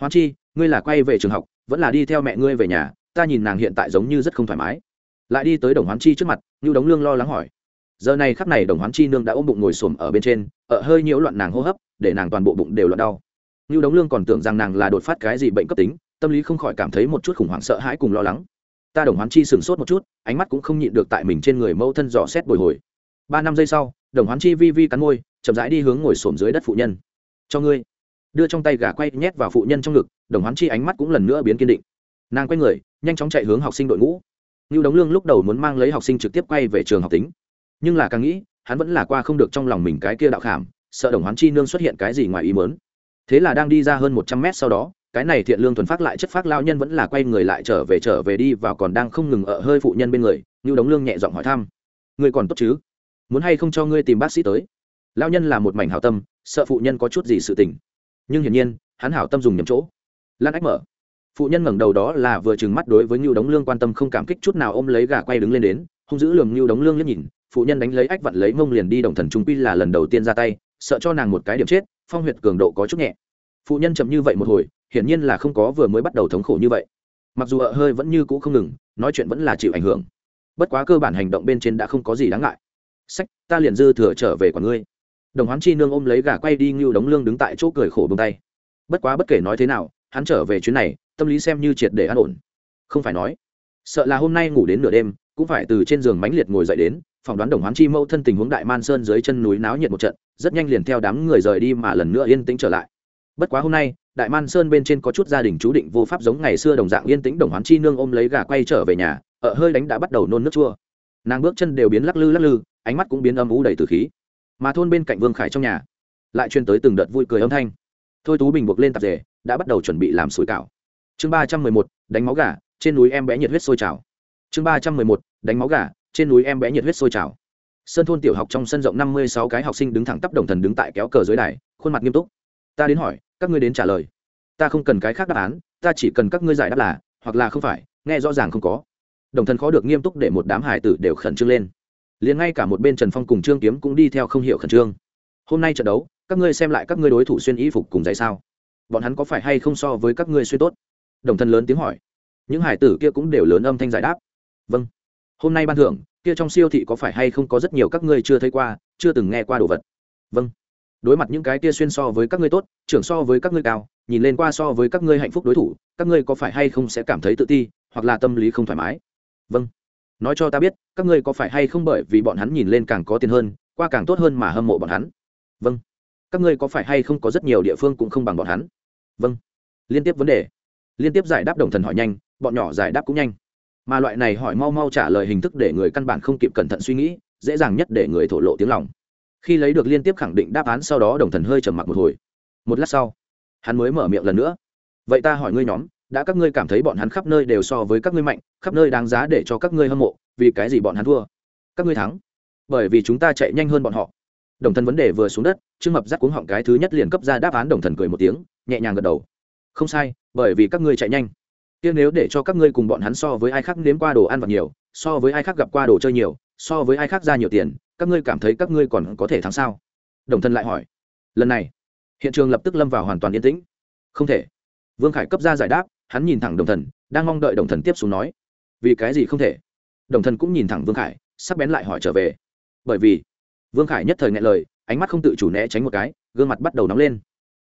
Hoan chi, ngươi là quay về trường học, vẫn là đi theo mẹ ngươi về nhà, ta nhìn nàng hiện tại giống như rất không thoải mái. Lại đi tới đồng hoán chi trước mặt, như đống lương lo lắng hỏi. Giờ này khắc này đồng hoán chi nương đã ôm bụng ngồi xổm ở bên trên, ở hơi nhiễu loạn nàng hô hấp, để nàng toàn bộ bụng đều loạn đau. Như đống lương còn tưởng rằng nàng là đột phát cái gì bệnh cấp tính, tâm lý không khỏi cảm thấy một chút khủng hoảng sợ hãi cùng lo lắng ta đồng hoán chi sửng sốt một chút, ánh mắt cũng không nhịn được tại mình trên người mẫu thân dò xét bồi hồi. Ba năm giây sau, đồng hoán chi vi vi cắn môi, chậm rãi đi hướng ngồi xổm dưới đất phụ nhân. Cho ngươi. Đưa trong tay gà quay nhét vào phụ nhân trong ngực, đồng hoán chi ánh mắt cũng lần nữa biến kiên định. Nàng quay người, nhanh chóng chạy hướng học sinh đội ngũ. Như đống lương lúc đầu muốn mang lấy học sinh trực tiếp quay về trường học tính. Nhưng là càng nghĩ, hắn vẫn là qua không được trong lòng mình cái kia đạo khảm, sợ đồng hoán chi nương xuất hiện cái gì ngoài ý mớn thế là đang đi ra hơn một trăm mét sau đó cái này thiện lương thuần phát lại chất phát lao nhân vẫn là quay người lại trở về trở về đi và còn đang không ngừng ở hơi phụ nhân bên người như đống lương nhẹ giọng hỏi thăm. Người còn tốt chứ? Muốn hay không cho ngươi tìm bác sĩ tới? Lao nhân là một mảnh hảo tâm, sợ phụ nhân có chút gì sự tình. Nhưng hiển nhiên, hắn hảo tâm dùng nhầm chỗ. Lan ách mở. Phụ nhân ngẩng đầu đó là vừa trừng mắt đối với như đống lương quan tâm không cảm kích chút nào ôm lấy gà quay đứng lên đến, hung giữ lường như đống lương liếc nhìn, phụ nhân đánh lấy ách vặn lấy mông liền đi đồng thần trung quy là lần đầu tiên ra tay, sợ cho nàng một cái điểm chết, phong huyệt cường độ có chút nhẹ. Phụ nhân chậm như vậy một hồi hiển nhiên là không có vừa mới bắt đầu thống khổ như vậy. Mặc dù ợ hơi vẫn như cũ không ngừng, nói chuyện vẫn là chịu ảnh hưởng. Bất quá cơ bản hành động bên trên đã không có gì đáng ngại. Sách, ta liền dư thừa trở về quả ngươi. Đồng hoán chi nương ôm lấy gà quay đi ngưu đống lương đứng tại chỗ cười khổ bông tay. Bất quá bất kể nói thế nào, hắn trở về chuyến này, tâm lý xem như triệt để an ổn. Không phải nói, sợ là hôm nay ngủ đến nửa đêm, cũng phải từ trên giường mánh liệt ngồi dậy đến, phỏng đoán đồng hoán chi mẫu thân tình huống đại man sơn dưới chân núi náo nhiệt một trận, rất nhanh liền theo đám người rời đi mà lần nữa yên tĩnh trở lại bất quá hôm nay, đại man sơn bên trên có chút gia đình chú định vô pháp giống ngày xưa đồng dạng yên tĩnh đồng hoán chi nương ôm lấy gà quay trở về nhà, ở hơi đánh đã bắt đầu nôn nước chua. Nàng bước chân đều biến lắc lư lắc lư, ánh mắt cũng biến âm ú đầy từ khí. Mà thôn bên cạnh vương khải trong nhà, lại truyền tới từng đợt vui cười âm thanh. Thôi tú bình buộc lên tạp rể đã bắt đầu chuẩn bị làm sủi cảo. Chương ba trăm mười một, đánh máu gà, trên núi em bé nhiệt huyết sôi trào. Chương ba trăm mười một, đánh máu gà, trên núi em bé nhiệt huyết sôi trào. Sân thôn tiểu học trong sân rộng năm mươi sáu cái học sinh đứng thẳng tắp đồng thần đứng tại kéo cờ dưới đài, khuôn mặt nghiêm túc ta đến hỏi, các ngươi đến trả lời. Ta không cần cái khác đáp án, ta chỉ cần các ngươi giải đáp là, hoặc là không phải, nghe rõ ràng không có. Đồng thần khó được nghiêm túc để một đám hải tử đều khẩn trương lên. Liền ngay cả một bên trần phong cùng trương kiếm cũng đi theo không hiểu khẩn trương. Hôm nay trận đấu, các ngươi xem lại các ngươi đối thủ xuyên y phục cùng dạy sao? Bọn hắn có phải hay không so với các ngươi xuyên tốt? Đồng thần lớn tiếng hỏi. Những hải tử kia cũng đều lớn âm thanh giải đáp. Vâng. Hôm nay ban thưởng, kia trong siêu thị có phải hay không có rất nhiều các ngươi chưa thấy qua, chưa từng nghe qua đồ vật? Vâng đối mặt những cái kia xuyên so với các ngươi tốt, trưởng so với các ngươi cao, nhìn lên qua so với các ngươi hạnh phúc đối thủ, các ngươi có phải hay không sẽ cảm thấy tự ti, hoặc là tâm lý không thoải mái? Vâng. Nói cho ta biết, các ngươi có phải hay không bởi vì bọn hắn nhìn lên càng có tiền hơn, qua càng tốt hơn mà hâm mộ bọn hắn? Vâng. Các ngươi có phải hay không có rất nhiều địa phương cũng không bằng bọn hắn? Vâng. Liên tiếp vấn đề. Liên tiếp giải đáp đồng thần hỏi nhanh, bọn nhỏ giải đáp cũng nhanh. Mà loại này hỏi mau mau trả lời hình thức để người căn bản không kịp cẩn thận suy nghĩ, dễ dàng nhất để người thổ lộ tiếng lòng khi lấy được liên tiếp khẳng định đáp án sau đó đồng thần hơi trầm mặc một hồi. Một lát sau, hắn mới mở miệng lần nữa. Vậy ta hỏi ngươi nhóm, đã các ngươi cảm thấy bọn hắn khắp nơi đều so với các ngươi mạnh, khắp nơi đáng giá để cho các ngươi hâm mộ, vì cái gì bọn hắn thua? Các ngươi thắng, bởi vì chúng ta chạy nhanh hơn bọn họ. Đồng thần vấn đề vừa xuống đất, trương mập dắt cuống họng cái thứ nhất liền cấp ra đáp án đồng thần cười một tiếng, nhẹ nhàng gật đầu. Không sai, bởi vì các ngươi chạy nhanh. Kia nếu để cho các ngươi cùng bọn hắn so với ai khác nếm qua đồ ăn vặt nhiều, so với ai khác gặp qua đồ chơi nhiều, so với ai khác ra nhiều tiền các ngươi cảm thấy các ngươi còn có thể thắng sao? Đồng thân lại hỏi. Lần này, hiện trường lập tức lâm vào hoàn toàn yên tĩnh. Không thể. Vương khải cấp ra giải đáp, hắn nhìn thẳng đồng thần đang mong đợi đồng thần tiếp xuống nói. Vì cái gì không thể? Đồng thần cũng nhìn thẳng vương khải sắp bén lại hỏi trở về. Bởi vì, vương khải nhất thời ngại lời, ánh mắt không tự chủ né tránh một cái, gương mặt bắt đầu nóng lên.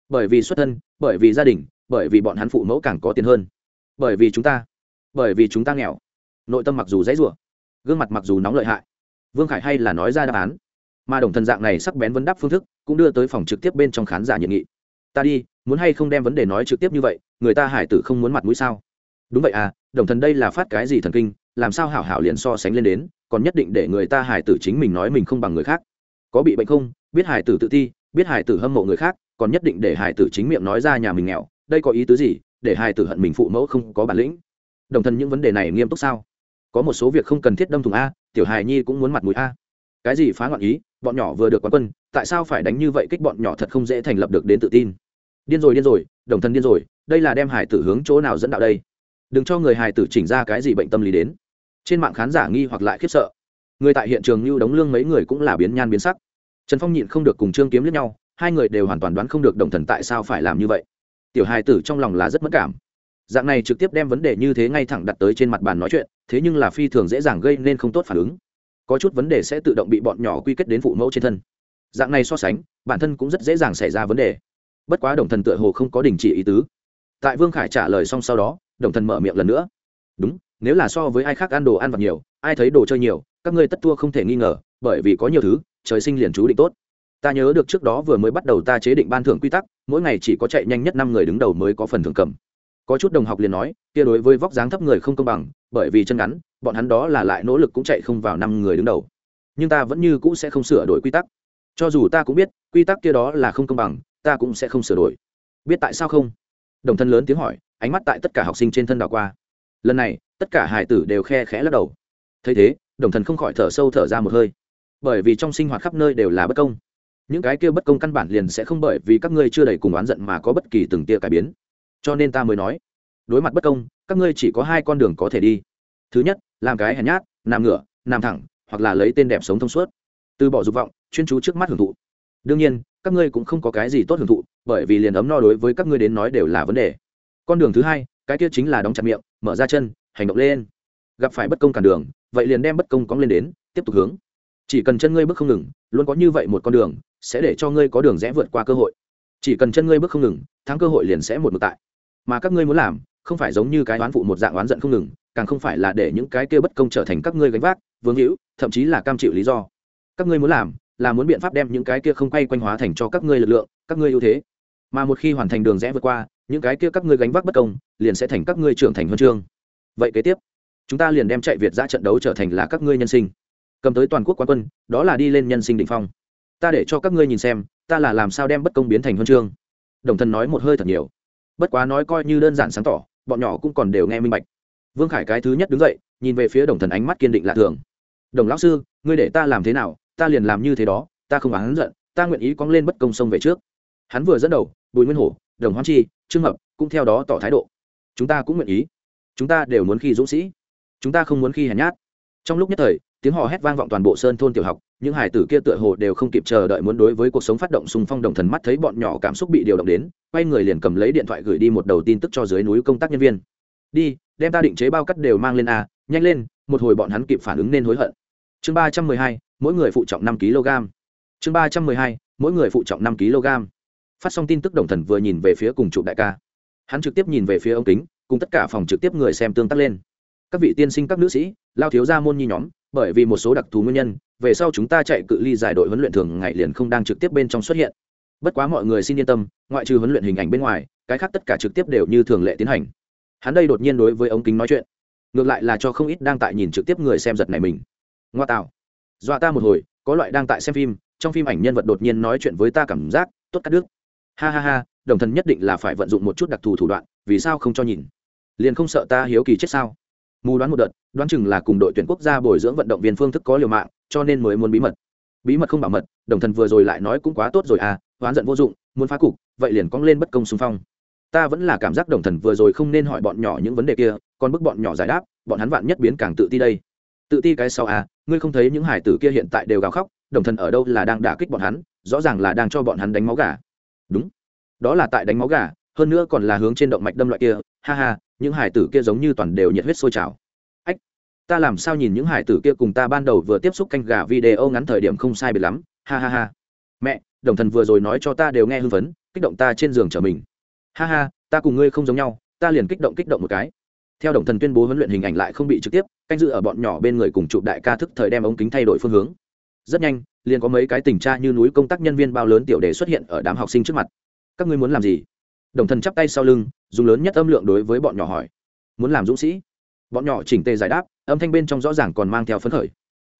Bởi vì xuất thân, bởi vì gia đình, bởi vì bọn hắn phụ mẫu càng có tiền hơn. Bởi vì chúng ta, bởi vì chúng ta nghèo. Nội tâm mặc dù dãy rủa, gương mặt mặc dù nóng lợi hại vương khải hay là nói ra đáp án. Mà đồng thần dạng này sắc bén vấn đáp phương thức, cũng đưa tới phòng trực tiếp bên trong khán giả nhiệt nghị. Ta đi, muốn hay không đem vấn đề nói trực tiếp như vậy, người ta hải tử không muốn mặt mũi sao? Đúng vậy à đồng thần đây là phát cái gì thần kinh, làm sao hảo hảo liền so sánh lên đến, còn nhất định để người ta hải tử chính mình nói mình không bằng người khác. Có bị bệnh không? Biết hải tử tự ti, biết hải tử hâm mộ người khác, còn nhất định để hải tử chính miệng nói ra nhà mình nghèo, đây có ý tứ gì? Để hải tử hận mình phụ mẫu không có bản lĩnh. Đồng thần những vấn đề này nghiêm túc sao? Có một số việc không cần thiết đâm thùng a tiểu hài nhi cũng muốn mặt mũi a. Cái gì phá loạn ý, bọn nhỏ vừa được quán quân, tại sao phải đánh như vậy kích bọn nhỏ thật không dễ thành lập được đến tự tin. Điên rồi điên rồi, đồng thân điên rồi, đây là đem hải tử hướng chỗ nào dẫn đạo đây? Đừng cho người hải tử chỉnh ra cái gì bệnh tâm lý đến. Trên mạng khán giả nghi hoặc lại khiếp sợ. Người tại hiện trường lưu đống lương mấy người cũng là biến nhan biến sắc. Trần phong nhịn không được cùng trương kiếm lẫn nhau, hai người đều hoàn toàn đoán không được đồng thần tại sao phải làm như vậy. Tiểu hài tử trong lòng là rất mất cảm dạng này trực tiếp đem vấn đề như thế ngay thẳng đặt tới trên mặt bàn nói chuyện, thế nhưng là phi thường dễ dàng gây nên không tốt phản ứng. Có chút vấn đề sẽ tự động bị bọn nhỏ quy kết đến phụ mẫu trên thân. Dạng này so sánh, bản thân cũng rất dễ dàng xảy ra vấn đề. Bất quá đồng thần tựa hồ không có đình chỉ ý tứ. Tại vương khải trả lời xong sau đó, đồng thần mở miệng lần nữa. Đúng, nếu là so với ai khác ăn đồ ăn vặt nhiều, ai thấy đồ chơi nhiều, các ngươi tất tua không thể nghi ngờ, bởi vì có nhiều thứ, trời sinh liền chú định tốt. Ta nhớ được trước đó vừa mới bắt đầu ta chế định ban thưởng quy tắc, mỗi ngày chỉ có chạy nhanh nhất năm người đứng đầu mới có phần thưởng cầm có chút đồng học liền nói, kia đối với vóc dáng thấp người không công bằng, bởi vì chân ngắn, bọn hắn đó là lại nỗ lực cũng chạy không vào năm người đứng đầu. Nhưng ta vẫn như cũ sẽ không sửa đổi quy tắc. Cho dù ta cũng biết, quy tắc kia đó là không công bằng, ta cũng sẽ không sửa đổi. Biết tại sao không? Đồng thân lớn tiếng hỏi, ánh mắt tại tất cả học sinh trên thân đảo qua. Lần này, tất cả hải tử đều khe khẽ lắc đầu. Thấy thế, đồng thần không khỏi thở sâu thở ra một hơi. Bởi vì trong sinh hoạt khắp nơi đều là bất công. Những cái kia bất công căn bản liền sẽ không bởi vì các ngươi chưa đầy cùng oán giận mà có bất kỳ từng tia cải biến cho nên ta mới nói, đối mặt bất công, các ngươi chỉ có hai con đường có thể đi. Thứ nhất, làm cái hèn nhát, nằm ngửa, nằm thẳng, hoặc là lấy tên đẹp sống thông suốt. Từ bỏ dục vọng, chuyên chú trước mắt hưởng thụ. Đương nhiên, các ngươi cũng không có cái gì tốt hưởng thụ, bởi vì liền ấm no đối với các ngươi đến nói đều là vấn đề. Con đường thứ hai, cái kia chính là đóng chặt miệng, mở ra chân, hành động lên. Gặp phải bất công cản đường, vậy liền đem bất công cóng lên đến, tiếp tục hướng. Chỉ cần chân ngươi bước không ngừng, luôn có như vậy một con đường, sẽ để cho ngươi có đường rẽ vượt qua cơ hội. Chỉ cần chân ngươi bước không ngừng, thắng cơ hội liền sẽ một mực tại mà các ngươi muốn làm, không phải giống như cái oán phụ một dạng oán giận không ngừng, càng không phải là để những cái kia bất công trở thành các ngươi gánh vác, vương hữu, thậm chí là cam chịu lý do. Các ngươi muốn làm, là muốn biện pháp đem những cái kia không quay quanh hóa thành cho các ngươi lực lượng, các ngươi ưu thế. Mà một khi hoàn thành đường rẽ vượt qua, những cái kia các ngươi gánh vác bất công, liền sẽ thành các ngươi trưởng thành huân chương. Vậy kế tiếp, chúng ta liền đem chạy việt ra trận đấu trở thành là các ngươi nhân sinh. Cầm tới toàn quốc quán quân, đó là đi lên nhân sinh định phong. Ta để cho các ngươi nhìn xem, ta là làm sao đem bất công biến thành huân chương. Đồng thần nói một hơi thật nhiều bất quá nói coi như đơn giản sáng tỏ, bọn nhỏ cũng còn đều nghe minh bạch. Vương khải cái thứ nhất đứng dậy, nhìn về phía đồng thần ánh mắt kiên định lạ thường. Đồng lão sư, ngươi để ta làm thế nào? Ta liền làm như thế đó, ta không hắn giận, ta nguyện ý quăng lên bất công sông về trước. Hắn vừa dẫn đầu, bùi nguyên hổ, đồng hoan chi, trương mập cũng theo đó tỏ thái độ. Chúng ta cũng nguyện ý. Chúng ta đều muốn khi dũng sĩ. Chúng ta không muốn khi hèn nhát. Trong lúc nhất thời tiếng hò hét vang vọng toàn bộ sơn thôn tiểu học, những hải tử kia tựa hồ đều không kịp chờ đợi muốn đối với cuộc sống phát động xung phong đồng thần mắt thấy bọn nhỏ cảm xúc bị điều động đến, quay người liền cầm lấy điện thoại gửi đi một đầu tin tức cho dưới núi công tác nhân viên. Đi, đem ta định chế bao cắt đều mang lên a, nhanh lên, một hồi bọn hắn kịp phản ứng nên hối hận. Chương ba trăm mười hai, mỗi người phụ trọng năm kg. Chương ba trăm mười hai, mỗi người phụ trọng năm kg. Phát xong tin tức đồng thần vừa nhìn về phía cùng chụp đại ca. Hắn trực tiếp nhìn về phía ông kính, cùng tất cả phòng trực tiếp người xem tương tác lên. Các vị tiên sinh, các nữ sĩ, lao thiếu gia môn nhi nhóm bởi vì một số đặc thù nguyên nhân, về sau chúng ta chạy cự ly giải đội huấn luyện thường ngày liền không đang trực tiếp bên trong xuất hiện. Bất quá mọi người xin yên tâm, ngoại trừ huấn luyện hình ảnh bên ngoài, cái khác tất cả trực tiếp đều như thường lệ tiến hành. Hắn đây đột nhiên đối với ống kính nói chuyện. Ngược lại là cho không ít đang tại nhìn trực tiếp người xem giật này mình. Ngoa tạo. Dọa ta một hồi, có loại đang tại xem phim, trong phim ảnh nhân vật đột nhiên nói chuyện với ta cảm giác, tốt cắt đứt. Ha ha ha, đồng thần nhất định là phải vận dụng một chút đặc thù thủ đoạn, vì sao không cho nhìn? Liền không sợ ta hiếu kỳ chết sao? Mù đoán một đợt, đoán chừng là cùng đội tuyển quốc gia bồi dưỡng vận động viên phương thức có liều mạng, cho nên mới muốn bí mật. Bí mật không bảo mật, đồng thần vừa rồi lại nói cũng quá tốt rồi à oán giận vô dụng, muốn phá cục, vậy liền cong lên bất công xung phong. Ta vẫn là cảm giác đồng thần vừa rồi không nên hỏi bọn nhỏ những vấn đề kia, còn bức bọn nhỏ giải đáp, bọn hắn vạn nhất biến càng tự ti đây. Tự ti cái sau à ngươi không thấy những hải tử kia hiện tại đều gào khóc, đồng thần ở đâu là đang đả kích bọn hắn, rõ ràng là đang cho bọn hắn đánh máu gà. Đúng, đó là tại đánh máu gà, hơn nữa còn là hướng trên động mạch đâm loại kia ha ha, những hải tử kia giống như toàn đều nhiệt huyết sôi trào. Ách, ta làm sao nhìn những hải tử kia cùng ta ban đầu vừa tiếp xúc canh gà video ngắn thời điểm không sai biệt lắm, ha ha ha. Mẹ, đồng thần vừa rồi nói cho ta đều nghe hưng phấn, kích động ta trên giường trở mình. Ha ha, ta cùng ngươi không giống nhau, ta liền kích động kích động một cái. Theo đồng thần tuyên bố huấn luyện hình ảnh lại không bị trực tiếp, canh dự ở bọn nhỏ bên người cùng chụp đại ca thức thời đem ống kính thay đổi phương hướng. Rất nhanh, liền có mấy cái tình tra như núi công tác nhân viên bao lớn tiểu đề xuất hiện ở đám học sinh trước mặt. Các ngươi muốn làm gì? Đồng thần chắp tay sau lưng, dùng lớn nhất âm lượng đối với bọn nhỏ hỏi. Muốn làm dũng sĩ? Bọn nhỏ chỉnh tề giải đáp, âm thanh bên trong rõ ràng còn mang theo phấn khởi.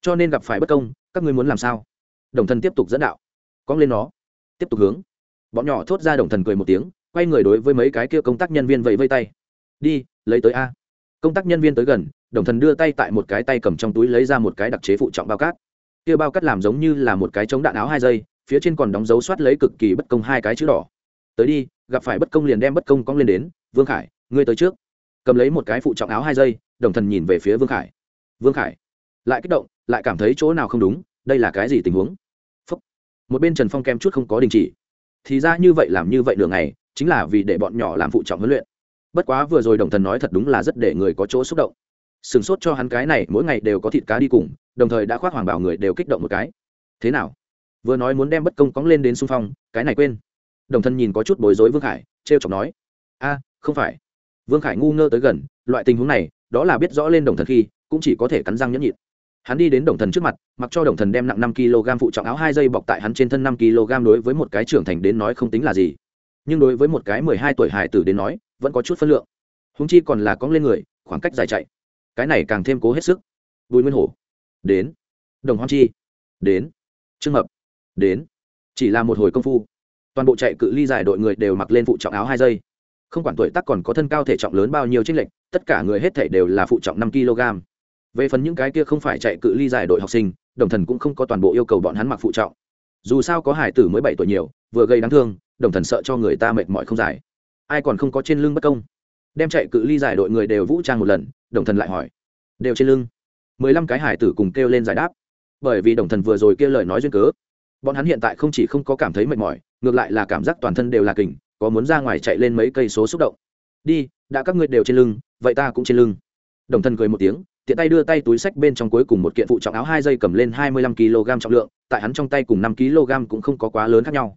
Cho nên gặp phải bất công, các ngươi muốn làm sao? Đồng thần tiếp tục dẫn đạo. Cong lên nó. Tiếp tục hướng. Bọn nhỏ thốt ra đồng thần cười một tiếng, quay người đối với mấy cái kia công tác nhân viên vẫy vây tay. Đi, lấy tới a. Công tác nhân viên tới gần, đồng thần đưa tay tại một cái tay cầm trong túi lấy ra một cái đặc chế phụ trọng bao cát. Kia bao cát làm giống như là một cái chống đạn áo hai giây phía trên còn đóng dấu soát lấy cực kỳ bất công hai cái chữ đỏ tới đi, gặp phải bất công liền đem bất công cong lên đến, vương khải, ngươi tới trước. Cầm lấy một cái phụ trọng áo hai giây đồng thần nhìn về phía vương khải. Vương khải, lại kích động, lại cảm thấy chỗ nào không đúng, đây là cái gì tình huống? Phúc. một bên trần phong kem chút không có đình chỉ. Thì ra như vậy làm như vậy đường này chính là vì để bọn nhỏ làm phụ trọng huấn luyện. Bất quá vừa rồi đồng thần nói thật đúng là rất để người có chỗ xúc động. Sửng sốt cho hắn cái này, mỗi ngày đều có thịt cá đi cùng, đồng thời đã khoác hoàng bảo người đều kích động một cái. Thế nào? Vừa nói muốn đem bất công cóng lên đến xung phong, cái này quên đồng thân nhìn có chút bối rối vương khải t r e o chọc nói, a, không phải. Vương khải ngu ngơ tới gần, loại tình huống này, đó là biết rõ lên đồng thần khi, cũng chỉ có thể cắn răng nhẫn nhịn. Hắn đi đến đồng thần trước mặt, mặc cho đồng thần đem nặng năm kg phụ trọng áo hai dây bọc tại hắn trên thân năm kg đối với một cái trưởng thành đến nói không tính là gì. Nhưng đối với một cái mười hai tuổi hải tử đến nói, vẫn có chút phân lượng. Húng chi còn là cóng lên người, khoảng cách dài chạy. Cái này càng thêm cố hết sức. Bùi nguyên hổ. Đến. Đồng hoan chi. Đến. Trương mập. Đến. Chỉ là một hồi công phu toàn bộ chạy cự ly dài đội người đều mặc lên phụ trọng áo hai giây không quản tuổi tác còn có thân cao thể trọng lớn bao nhiêu trích lệnh tất cả người hết thể đều là phụ trọng năm kg. Về phần những cái kia không phải chạy cự ly dài đội học sinh, đồng thần cũng không có toàn bộ yêu cầu bọn hắn mặc phụ trọng. Dù sao có hải tử mới bảy tuổi nhiều, vừa gây đáng thương, đồng thần sợ cho người ta mệt mỏi không dài. Ai còn không có trên lưng bất công? Đem chạy cự ly giải đội người đều vũ trang một lần, đồng thần lại hỏi. Đều trên lưng. Mười lăm cái hải tử cùng kêu lên giải đáp. Bởi vì đồng thần vừa rồi kêu lời nói duyên cớ bọn hắn hiện tại không chỉ không có cảm thấy mệt mỏi, ngược lại là cảm giác toàn thân đều là kình, có muốn ra ngoài chạy lên mấy cây số xúc động. Đi, đã các ngươi đều trên lưng, vậy ta cũng trên lưng. Đồng thần cười một tiếng, tiện tay đưa tay túi sách bên trong cuối cùng một kiện phụ trọng áo hai dây cầm lên hai mươi lăm kg trọng lượng, tại hắn trong tay cùng năm kg cũng không có quá lớn khác nhau.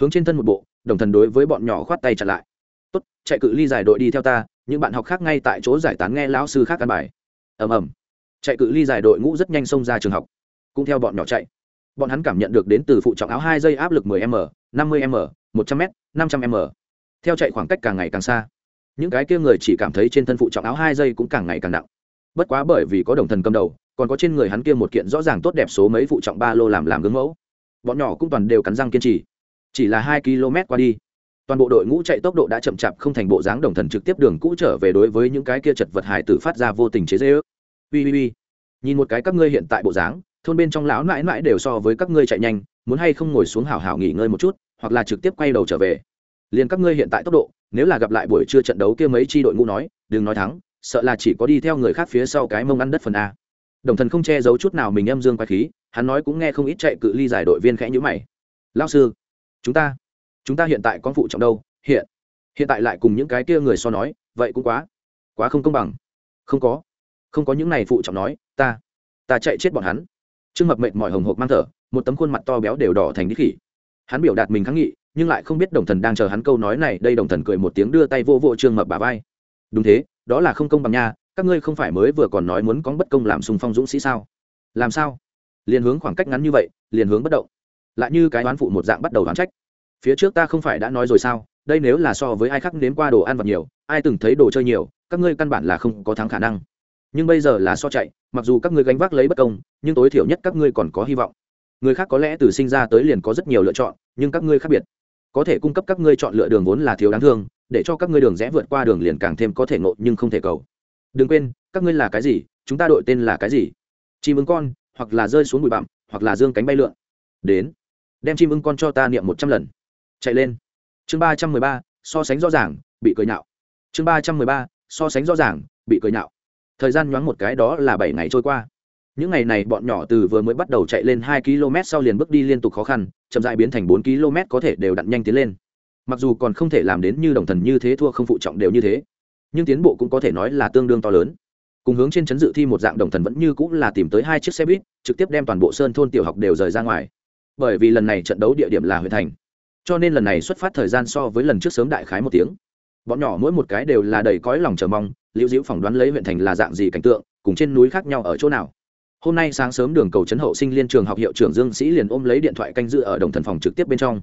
Hướng trên thân một bộ, đồng thần đối với bọn nhỏ khoát tay chặt lại. Tốt, chạy cự ly giải đội đi theo ta, những bạn học khác ngay tại chỗ giải tán nghe lão sư khác căn bài. Ầm ầm. Chạy cự ly giải đội ngũ rất nhanh xông ra trường học. Cũng theo bọn nhỏ chạy bọn hắn cảm nhận được đến từ phụ trọng áo hai dây áp lực 10 m 50 m 100 m 500 m. Theo chạy khoảng cách càng ngày càng xa, những cái kia người chỉ cảm thấy trên thân phụ trọng áo hai dây cũng càng ngày càng nặng. Bất quá bởi vì có đồng thần cầm đầu, còn có trên người hắn kia một kiện rõ ràng tốt đẹp số mấy phụ trọng ba lô làm làm gương mẫu. Bọn nhỏ cũng toàn đều cắn răng kiên trì, chỉ là hai km qua đi, toàn bộ đội ngũ chạy tốc độ đã chậm chạp không thành bộ dáng đồng thần trực tiếp đường cũ trở về đối với những cái kia chật vật hải tử phát ra vô tình chế giễu. ui ui ui. Nhìn một cái các ngươi hiện tại bộ dáng thôn bên trong lão mãi mãi đều so với các ngươi chạy nhanh, muốn hay không ngồi xuống hào hào nghỉ ngơi một chút, hoặc là trực tiếp quay đầu trở về. Liền các ngươi hiện tại tốc độ, nếu là gặp lại buổi trưa trận đấu kia mấy chi đội ngũ nói, đừng nói thắng, sợ là chỉ có đi theo người khác phía sau cái mông ăn đất phần a. Đồng thần không che giấu chút nào mình âm dương quay khí, hắn nói cũng nghe không ít chạy cự ly giải đội viên khẽ nhữ mày. Lao sư, chúng ta chúng ta hiện tại có phụ trọng đâu, hiện hiện tại lại cùng những cái kia người so nói, vậy cũng quá quá không công bằng. Không có không có những này phụ trọng nói, ta ta chạy chết bọn hắn trương mập mệt mỏi hồng hộc mang thở, một tấm khuôn mặt to béo đều đỏ thành đít khỉ. Hắn biểu đạt mình kháng nghị, nhưng lại không biết đồng thần đang chờ hắn câu nói này, đây đồng thần cười một tiếng đưa tay vô vô trương mập bà vai. Đúng thế, đó là không công bằng nha, các ngươi không phải mới vừa còn nói muốn có bất công làm sung phong dũng sĩ sao? Làm sao? Liền hướng khoảng cách ngắn như vậy, liền hướng bất động. Lại như cái đoán phụ một dạng bắt đầu đoán trách. Phía trước ta không phải đã nói rồi sao? Đây nếu là so với ai khác nếm qua đồ ăn vật nhiều, ai từng thấy đồ chơi nhiều, các ngươi căn bản là không có thắng khả năng nhưng bây giờ là so chạy, mặc dù các ngươi gánh vác lấy bất công, nhưng tối thiểu nhất các ngươi còn có hy vọng. Người khác có lẽ từ sinh ra tới liền có rất nhiều lựa chọn, nhưng các ngươi khác biệt. Có thể cung cấp các ngươi chọn lựa đường vốn là thiếu đáng thương, để cho các ngươi đường rẽ vượt qua đường liền càng thêm có thể ngộ nhưng không thể cầu. Đừng quên, các ngươi là cái gì, chúng ta đội tên là cái gì? Chim ứng con, hoặc là rơi xuống bụi bặm, hoặc là dương cánh bay lượn. Đến, đem chim ưng con cho ta niệm một trăm lần. Chạy lên. Chương ba trăm mười ba, so sánh rõ ràng, bị cười nhạo. Chương ba trăm mười ba, so sánh rõ ràng, bị cười nhạo thời gian nhoáng một cái đó là bảy ngày trôi qua. Những ngày này bọn nhỏ từ vừa mới bắt đầu chạy lên hai km sau liền bước đi liên tục khó khăn, chậm dại biến thành bốn km có thể đều đặn nhanh tiến lên. Mặc dù còn không thể làm đến như đồng thần như thế thua không phụ trọng đều như thế, nhưng tiến bộ cũng có thể nói là tương đương to lớn. Cùng hướng trên chấn dự thi một dạng đồng thần vẫn như cũng là tìm tới hai chiếc xe buýt, trực tiếp đem toàn bộ sơn thôn tiểu học đều rời ra ngoài. Bởi vì lần này trận đấu địa điểm là huyện thành, cho nên lần này xuất phát thời gian so với lần trước sớm đại khái một tiếng bọn nhỏ mỗi một cái đều là đầy cõi lòng chờ mong, liễu diễu phỏng đoán lấy huyện thành là dạng gì cảnh tượng, cùng trên núi khác nhau ở chỗ nào. Hôm nay sáng sớm đường cầu trấn hậu sinh liên trường học hiệu trưởng dương sĩ liền ôm lấy điện thoại canh dự ở đồng thần phòng trực tiếp bên trong.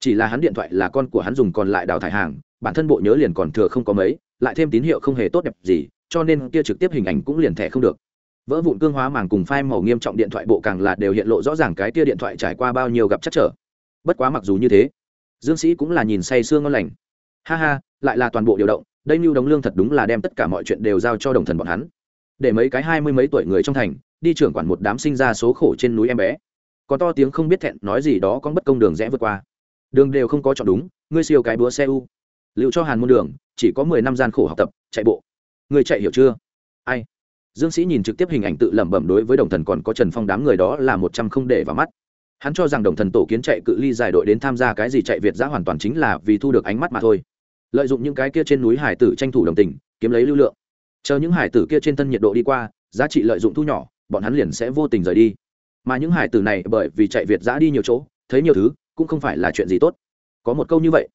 Chỉ là hắn điện thoại là con của hắn dùng còn lại đào thải hàng, bản thân bộ nhớ liền còn thừa không có mấy, lại thêm tín hiệu không hề tốt đẹp gì, cho nên kia trực tiếp hình ảnh cũng liền thẻ không được. Vỡ vụn cương hóa màng cùng phai màu nghiêm trọng điện thoại bộ càng là đều hiện lộ rõ ràng cái tia điện thoại trải qua bao nhiêu gặp chắc trở. Bất quá mặc dù như thế, dương sĩ cũng là nhìn say sương ngon lành. Ha ha lại là toàn bộ điều động, đây như đống lương thật đúng là đem tất cả mọi chuyện đều giao cho đồng thần bọn hắn. Để mấy cái hai mươi mấy tuổi người trong thành, đi trưởng quản một đám sinh ra số khổ trên núi em bé. Còn to tiếng không biết thẹn, nói gì đó có bất công đường rẽ vượt qua. Đường đều không có chọn đúng, ngươi siêu cái búa xe u. Liệu cho hàn môn đường, chỉ có mười năm gian khổ học tập, chạy bộ. Người chạy hiểu chưa? Ai? Dương sĩ nhìn trực tiếp hình ảnh tự lẩm bẩm đối với đồng thần còn có trần phong đám người đó là một trăm không để vào mắt. Hắn cho rằng đồng thần tổ kiến chạy cự ly dài đội đến tham gia cái gì chạy việt giã hoàn toàn chính là vì thu được ánh mắt mà thôi lợi dụng những cái kia trên núi hải tử tranh thủ đồng tình, kiếm lấy lưu lượng. Chờ những hải tử kia trên thân nhiệt độ đi qua, giá trị lợi dụng thu nhỏ, bọn hắn liền sẽ vô tình rời đi. Mà những hải tử này bởi vì chạy việt giã đi nhiều chỗ, thấy nhiều thứ, cũng không phải là chuyện gì tốt. Có một câu như vậy,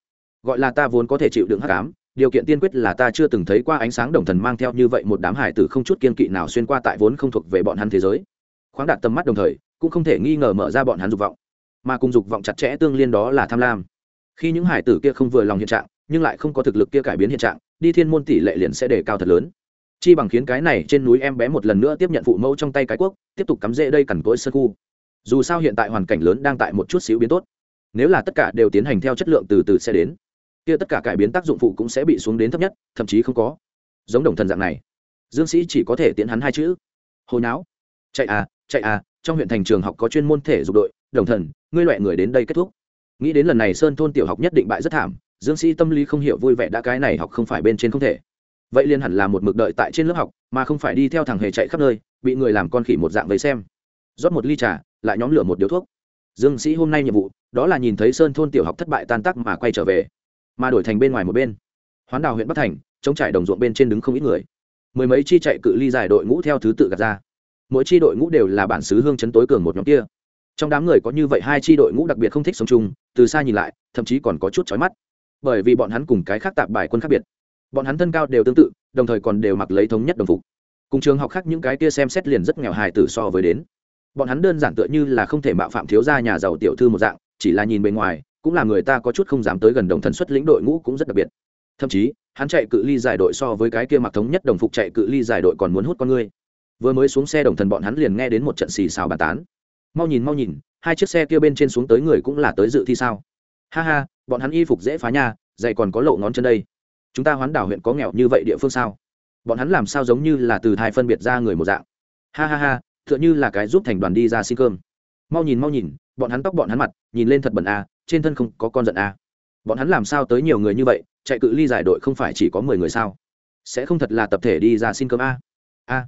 gọi là ta vốn có thể chịu đựng hắc ám, điều kiện tiên quyết là ta chưa từng thấy qua ánh sáng đồng thần mang theo như vậy một đám hải tử không chút kiên kỵ nào xuyên qua tại vốn không thuộc về bọn hắn thế giới. Khoáng đạt tầm mắt đồng thời, cũng không thể nghi ngờ mở ra bọn hắn dục vọng. Mà cùng dục vọng chặt chẽ tương liên đó là tham lam. Khi những hải tử kia không vừa lòng hiện trạng nhưng lại không có thực lực kia cải biến hiện trạng, đi thiên môn tỷ lệ liền sẽ đề cao thật lớn. Chi bằng khiến cái này trên núi em bé một lần nữa tiếp nhận phụ mẫu trong tay cái quốc, tiếp tục cắm rễ đây cằn cỗi sơ khu. Dù sao hiện tại hoàn cảnh lớn đang tại một chút xíu biến tốt. Nếu là tất cả đều tiến hành theo chất lượng từ từ sẽ đến, kia tất cả cải biến tác dụng phụ cũng sẽ bị xuống đến thấp nhất, thậm chí không có. Giống đồng thần dạng này, dương sĩ chỉ có thể tiến hắn hai chữ. Hồi não chạy à chạy à trong huyện thành trường học có chuyên môn thể dục đội, đồng thần, ngươi loại người đến đây kết thúc. Nghĩ đến lần này sơn thôn tiểu học nhất định bại rất thảm dương sĩ tâm lý không hiểu vui vẻ đã cái này học không phải bên trên không thể. Vậy liên hẳn là một mực đợi tại trên lớp học, mà không phải đi theo thằng hề chạy khắp nơi, bị người làm con khỉ một dạng vây xem. Rót một ly trà, lại nhóm lửa một điếu thuốc. Dương sĩ hôm nay nhiệm vụ, đó là nhìn thấy sơn thôn tiểu học thất bại tan tác mà quay trở về, mà đổi thành bên ngoài một bên. Hoán đào huyện bắc thành chống trải đồng ruộng bên trên đứng không ít người. Mười mấy chi chạy cự ly dài đội ngũ theo thứ tự gạt ra. Mỗi chi đội ngũ đều là bản xứ hương chấn tối cường một nhóm kia. Trong đám người có như vậy hai chi đội ngũ đặc biệt không thích sống chung, từ xa nhìn lại, thậm chí còn có chút chói mắt bởi vì bọn hắn cùng cái khác tạp bài quân khác biệt. Bọn hắn thân cao đều tương tự, đồng thời còn đều mặc lấy thống nhất đồng phục. Cùng trường học khác những cái kia xem xét liền rất nghèo hài tử so với đến. Bọn hắn đơn giản tựa như là không thể mạo phạm thiếu gia nhà giàu tiểu thư một dạng, chỉ là nhìn bề ngoài, cũng là người ta có chút không dám tới gần đồng thần xuất lĩnh đội ngũ cũng rất đặc biệt. Thậm chí, hắn chạy cự ly giải đội so với cái kia mặc thống nhất đồng phục chạy cự ly giải đội còn muốn hút con ngươi vừa mới xuống xe đồng thần bọn hắn liền nghe đến một trận xì xào bàn tán. Mau nhìn mau nhìn, hai chiếc xe kia bên trên xuống tới người cũng là tới dự thi sao? Ha ha bọn hắn y phục dễ phá nha dạy còn có lộ ngón chân đây. Chúng ta hoán đảo huyện có nghèo như vậy địa phương sao? Bọn hắn làm sao giống như là từ thai phân biệt ra người một dạng? Ha ha ha t h ư ợ n h ư là cái giúp thành đoàn đi ra xin cơm. Mau nhìn mau nhìn bọn hắn tóc bọn hắn mặt nhìn lên thật bẩn à, trên thân không có con giận à. bọn hắn làm sao tới nhiều người như vậy chạy cự ly giải đội không phải chỉ có mười người sao? Sẽ không thật là tập thể đi ra xin cơm a a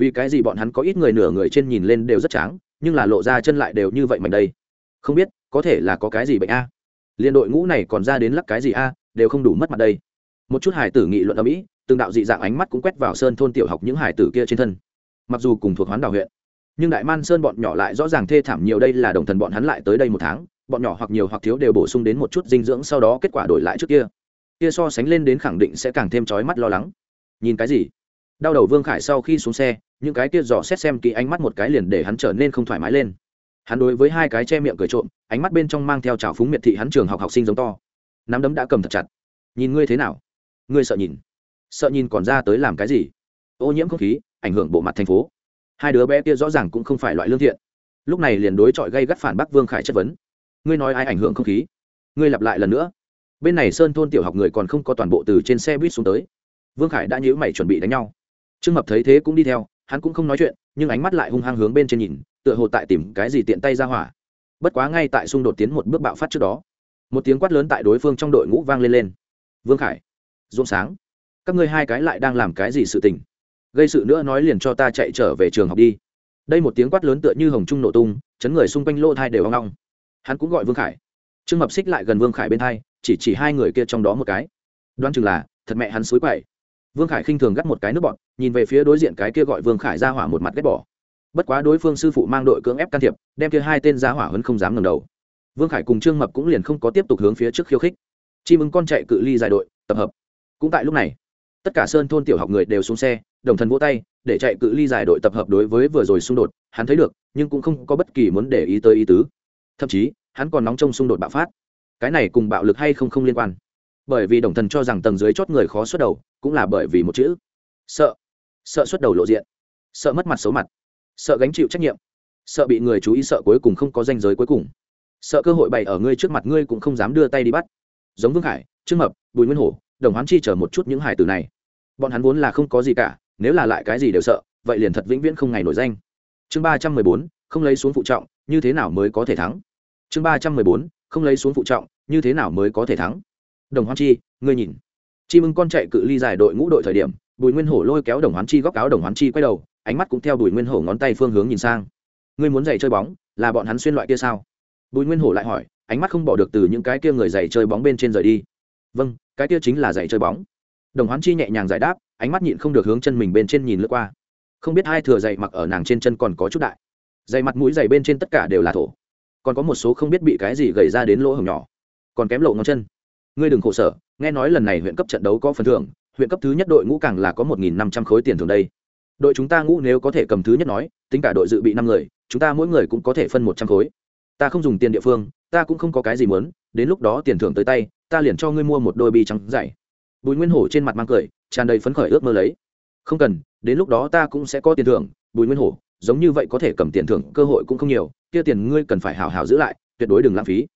vì cái gì bọn hắn có ít người nửa người trên nhìn lên đều rất tráng nhưng là lộ ra chân lại đều như vậy mạnh đây. Không biết có thể là có cái gì bệnh a liên đội ngũ này còn ra đến lắc cái gì a, đều không đủ mất mặt đây. Một chút hải tử nghị luận ở mỹ từng đạo dị dạng ánh mắt cũng quét vào sơn thôn tiểu học những hải tử kia trên thân. Mặc dù cùng thuộc hoán đảo huyện, nhưng đại man sơn bọn nhỏ lại rõ ràng thê thảm nhiều đây là đồng thần bọn hắn lại tới đây một tháng, bọn nhỏ hoặc nhiều hoặc thiếu đều bổ sung đến một chút dinh dưỡng sau đó kết quả đổi lại trước kia. Kia so sánh lên đến khẳng định sẽ càng thêm trói mắt lo lắng. Nhìn cái gì? Đau đầu vương khải sau khi xuống xe, những cái kia dò xét xem kỹ ánh mắt một cái liền để hắn trở nên không thoải mái lên hắn đối với hai cái che miệng cười trộm, ánh mắt bên trong mang theo trào phúng miệt thị hắn trường học học sinh giống to. Nắm đấm đã cầm thật chặt. Nhìn ngươi thế nào? Ngươi sợ nhìn. Sợ nhìn còn ra tới làm cái gì? Ô nhiễm không khí, ảnh hưởng bộ mặt thành phố. Hai đứa bé kia rõ ràng cũng không phải loại lương thiện. Lúc này liền đối chọi gây gắt phản bác vương khải chất vấn. Ngươi nói ai ảnh hưởng không khí? Ngươi lặp lại lần nữa. Bên này sơn thôn tiểu học người còn không có toàn bộ từ trên xe buýt xuống tới. Vương khải đã nhíu mày chuẩn bị đánh nhau. Trương mập thấy thế cũng đi theo, hắn cũng không nói chuyện, nhưng ánh mắt lại hung hăng hướng bên trên nhìn tựa hồ tại tìm cái gì tiện tay ra hỏa. Bất quá ngay tại xung đột tiến một bước bạo phát trước đó, một tiếng quát lớn tại đối phương trong đội ngũ vang lên lên. Vương khải dũng sáng. Các ngươi hai cái lại đang làm cái gì sự tình? Gây sự nữa nói liền cho ta chạy trở về trường học đi. Đây một tiếng quát lớn tựa như hồng trung nổ tung, chấn người xung quanh lô thai đều hoang long hắn cũng gọi vương khải. Trương mập xích lại gần vương khải bên thai chỉ chỉ hai người kia trong đó một cái. Đoán chừng là, thật mẹ hắn xối quậy. Vương khải khinh thường gắt một cái nước bọn, nhìn về phía đối diện cái kia gọi vương khải ra hỏa một mặt ghét bỏ bất quá đối phương sư phụ mang đội cưỡng ép can thiệp, đem kia hai tên giá hỏa vẫn không dám ngầm đầu. Vương khải cùng trương mập cũng liền không có tiếp tục hướng phía trước khiêu khích. Chim ứng con chạy cự ly dài đội, tập hợp. Cũng tại lúc này, tất cả sơn thôn tiểu học người đều xuống xe, đồng thần vỗ tay, để chạy cự ly dài đội tập hợp đối với vừa rồi xung đột, hắn thấy được, nhưng cũng không có bất kỳ muốn để ý tới ý tứ. Thậm chí, hắn còn nóng trong xung đột bạo phát. Cái này cùng bạo lực hay không không liên quan. Bởi vì đồng thần cho rằng tầng dưới chót người khó xuất đầu, cũng là bởi vì một chữ. Sợ. Sợ xuất đầu lộ diện. Sợ mất mặt xấu mặt sợ gánh chịu trách nhiệm, sợ bị người chú ý, sợ cuối cùng không có danh giới cuối cùng. Sợ cơ hội bày ở ngươi trước mặt ngươi cũng không dám đưa tay đi bắt. Giống vương hải trương mập, bùi nguyên hổ, đồng hoán chi chở một chút những hải từ này. Bọn hắn vốn là không có gì cả, nếu là lại cái gì đều sợ, vậy liền thật vĩnh viễn không ngày nổi danh. Chương ba trăm mười bốn, không lấy xuống phụ trọng, như thế nào mới có thể thắng? Chương ba trăm mười bốn, không lấy xuống phụ trọng, như thế nào mới có thể thắng? Đồng Hoán chi, ngươi nhìn. Chi Mừng con chạy cự ly dài đội ngũ đội thời điểm, bùi nguyên hổ lôi kéo đồng hoán chi góc áo đồng hoán chi quay đầu ánh mắt cũng theo bùi nguyên hổ ngón tay phương hướng nhìn sang. Ngươi muốn giày chơi bóng, là bọn hắn xuyên loại kia sao? Bùi nguyên hổ lại hỏi, ánh mắt không bỏ được từ những cái kia người giày chơi bóng bên trên rời đi. Vâng cái kia chính là giày chơi bóng. Đồng hoán chi nhẹ nhàng giải đáp, ánh mắt nhịn không được hướng chân mình bên trên nhìn lướt qua. Không biết hai thừa giày mặc ở nàng trên chân còn có chút đại. Giày mặt mũi giày bên trên tất cả đều là thổ. Còn có một số không biết bị cái gì gầy ra đến lỗ hồng nhỏ. Còn kém lộ ngón chân. Ngươi đừng khổ sở, nghe nói lần này huyện cấp trận đấu có phần thưởng, huyện cấp thứ nhất đội ngũ càng là có một nghìn năm trăm khối tiền thường đây đội chúng ta ngũ nếu có thể cầm thứ nhất nói, tính cả đội dự bị năm người, chúng ta mỗi người cũng có thể phân một trăm khối. Ta không dùng tiền địa phương, ta cũng không có cái gì muốn, đến lúc đó tiền thưởng tới tay, ta liền cho ngươi mua một đôi bi trắng dày bùi nguyên hổ trên mặt mang cười, tràn đầy phấn khởi ước mơ lấy. Không cần, đến lúc đó ta cũng sẽ có tiền thưởng, bùi nguyên hổ, giống như vậy có thể cầm tiền thưởng, cơ hội cũng không nhiều, kia tiền ngươi cần phải hào hào giữ lại, tuyệt đối đừng lãng phí.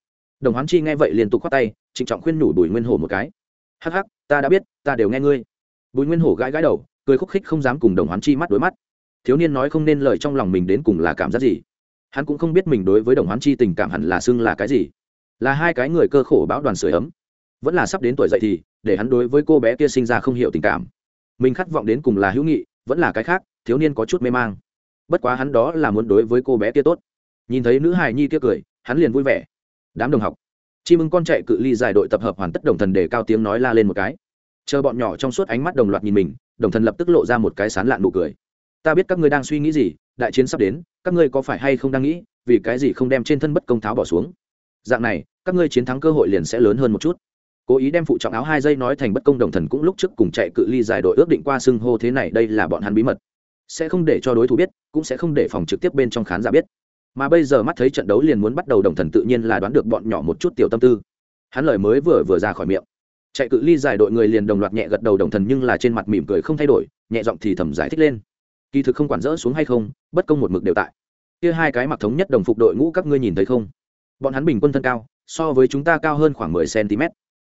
Đồng hoán chi nghe vậy liên tục khoát tay, trịnh trọng khuyên nhủ bùi nguyên hổ một cái. Hắc hắc, ta đã biết, ta đều nghe ngươi. Bùi nguyên hổ gãi gãi đầu cười khúc khích không dám cùng đồng hoán chi mắt đối mắt. Thiếu niên nói không nên lời trong lòng mình đến cùng là cảm giác gì. Hắn cũng không biết mình đối với đồng hoán chi tình cảm hẳn là xưng là cái gì. Là hai cái người cơ khổ bão đoàn sửa ấm. Vẫn là sắp đến tuổi dậy thì, để hắn đối với cô bé kia sinh ra không hiểu tình cảm. Mình khát vọng đến cùng là hữu nghị, vẫn là cái khác, thiếu niên có chút mê mang. Bất quá hắn đó là muốn đối với cô bé kia tốt. Nhìn thấy nữ hài nhi kia cười, hắn liền vui vẻ. Đám đồng học. Chim ưng con chạy cự ly dài đội tập hợp hoàn tất đồng thần để cao tiếng nói la lên một cái. Chờ bọn nhỏ trong suốt ánh mắt đồng loạt nhìn mình đồng thần lập tức lộ ra một cái sán lạn nụ cười. Ta biết các ngươi đang suy nghĩ gì, đại chiến sắp đến, các ngươi có phải hay không đang nghĩ, vì cái gì không đem trên thân bất công tháo bỏ xuống? Dạng này, các ngươi chiến thắng cơ hội liền sẽ lớn hơn một chút. Cố ý đem phụ trọng áo hai giây nói thành bất công đồng thần cũng lúc trước cùng chạy cự ly dài đội ước định qua xưng hô thế này, đây là bọn hắn bí mật. Sẽ không để cho đối thủ biết, cũng sẽ không để phòng trực tiếp bên trong khán giả biết. Mà bây giờ mắt thấy trận đấu liền muốn bắt đầu, đồng thần tự nhiên là đoán được bọn nhỏ một chút tiểu tâm tư. Hắn lời mới vừa vừa ra khỏi miệng chạy cự ly dài đội người liền đồng loạt nhẹ gật đầu đồng thần nhưng là trên mặt mỉm cười không thay đổi, nhẹ giọng thì thầm giải thích lên. Kỳ thực không quản rỡ xuống hay không, bất công một mực đều tại. Kia hai cái mặc thống nhất đồng phục đội ngũ các ngươi nhìn thấy không? Bọn hắn bình quân thân cao, so với chúng ta cao hơn khoảng mười cm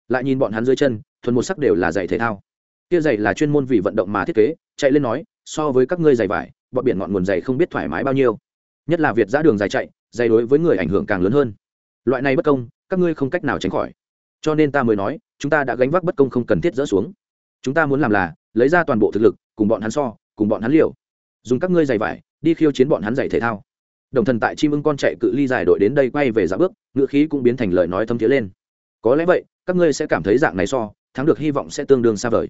lại nhìn bọn hắn dưới chân, thuần một sắc đều là giày thể thao. Kia giày là chuyên môn vì vận động mà thiết kế, chạy lên nói, so với các ngươi giày vải, bọn biển ngọn nguồn giày không biết thoải mái bao nhiêu. Nhất là việt ra đường dài chạy, giày đối với người ảnh hưởng càng lớn hơn. Loại này bất công, các ngươi không cách nào tránh khỏi cho nên ta mới nói, chúng ta đã gánh vác bất công không cần thiết dỡ xuống. Chúng ta muốn làm là, lấy ra toàn bộ thực lực, cùng bọn hắn so, cùng bọn hắn liều. Dùng các ngươi giày vải, đi khiêu chiến bọn hắn giày thể thao. Đồng thần tại chim ưng con chạy cự ly dài đội đến đây quay về giả bước, ngựa khí cũng biến thành lời nói thâm thiế lên. Có lẽ vậy, các ngươi sẽ cảm thấy dạng này so, thắng được hy vọng sẽ tương đương xa vời.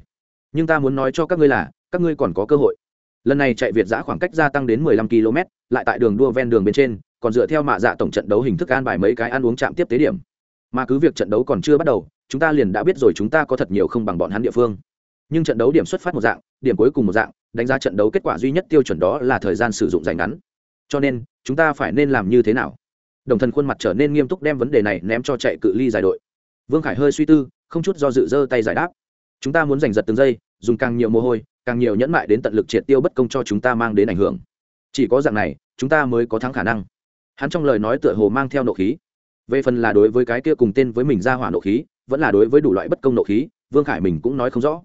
Nhưng ta muốn nói cho các ngươi là, các ngươi còn có cơ hội. Lần này chạy việt giã khoảng cách gia tăng đến 15 km lại tại đường đua ven đường bên trên, còn dựa theo mạ dạ tổng trận đấu hình thức an bài mấy cái ăn uống chạm tiếp tế điểm mà cứ việc trận đấu còn chưa bắt đầu, chúng ta liền đã biết rồi chúng ta có thật nhiều không bằng bọn hắn địa phương. Nhưng trận đấu điểm xuất phát một dạng, điểm cuối cùng một dạng, đánh giá trận đấu kết quả duy nhất tiêu chuẩn đó là thời gian sử dụng dài ngắn. Cho nên, chúng ta phải nên làm như thế nào? Đồng thần khuôn mặt trở nên nghiêm túc đem vấn đề này ném cho chạy cự ly giải đội. Vương khải hơi suy tư, không chút do dự dơ tay giải đáp. Chúng ta muốn giành giật từng giây, dùng càng nhiều mồ hôi, càng nhiều nhẫn mại đến tận lực triệt tiêu bất công cho chúng ta mang đến ảnh hưởng. Chỉ có dạng này, chúng ta mới có thắng khả năng. Hắn trong lời nói tựa hồ mang theo nộ khí về phần là đối với cái kia cùng tên với mình ra hỏa nộ khí, vẫn là đối với đủ loại bất công nộ khí, vương khải mình cũng nói không rõ.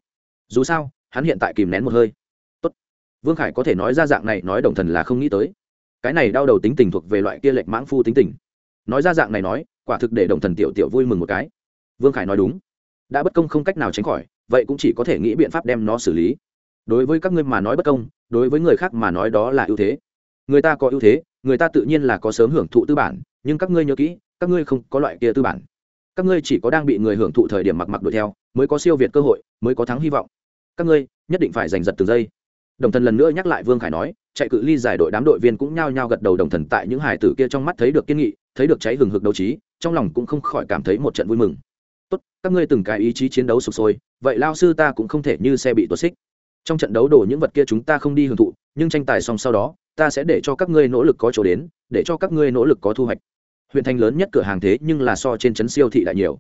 Dù sao, hắn hiện tại kìm nén một hơi. Tốt. vương khải có thể nói ra dạng này nói đồng thần là không nghĩ tới. Cái này đau đầu tính tình thuộc về loại kia lệch mãng phu tính tình. Nói ra dạng này nói, quả thực để đồng thần tiểu tiểu vui mừng một cái. Vương khải nói đúng. Đã bất công không cách nào tránh khỏi, vậy cũng chỉ có thể nghĩ biện pháp đem nó xử lý. Đối với các ngươi mà nói bất công, đối với người khác mà nói đó là ưu thế. Người ta có ưu thế, người ta tự nhiên là có sớm hưởng thụ tư bản, nhưng các ngươi nhớ kỹ các ngươi không có loại kia tư bản. Các ngươi chỉ có đang bị người hưởng thụ thời điểm mặc mặc đuổi theo, mới có siêu việt cơ hội, mới có thắng hy vọng. Các ngươi nhất định phải giành giật từng giây. Đồng thần lần nữa nhắc lại vương khải nói, chạy cự ly giải đội đám đội viên cũng nhao nhao gật đầu đồng thần tại những hải tử kia trong mắt thấy được kiên nghị, thấy được cháy hừng hực đấu trí, trong lòng cũng không khỏi cảm thấy một trận vui mừng. Tốt, các ngươi từng cái ý chí chiến đấu sụp sôi, vậy lao sư ta cũng không thể như xe bị tuột xích. Trong trận đấu đổ những vật kia chúng ta không đi hưởng thụ, nhưng tranh tài xong sau đó, ta sẽ để cho các ngươi nỗ lực có chỗ đến, để cho các ngươi nỗ lực có thu hoạch huyện thành lớn nhất cửa hàng thế nhưng là so trên trấn siêu thị đại nhiều.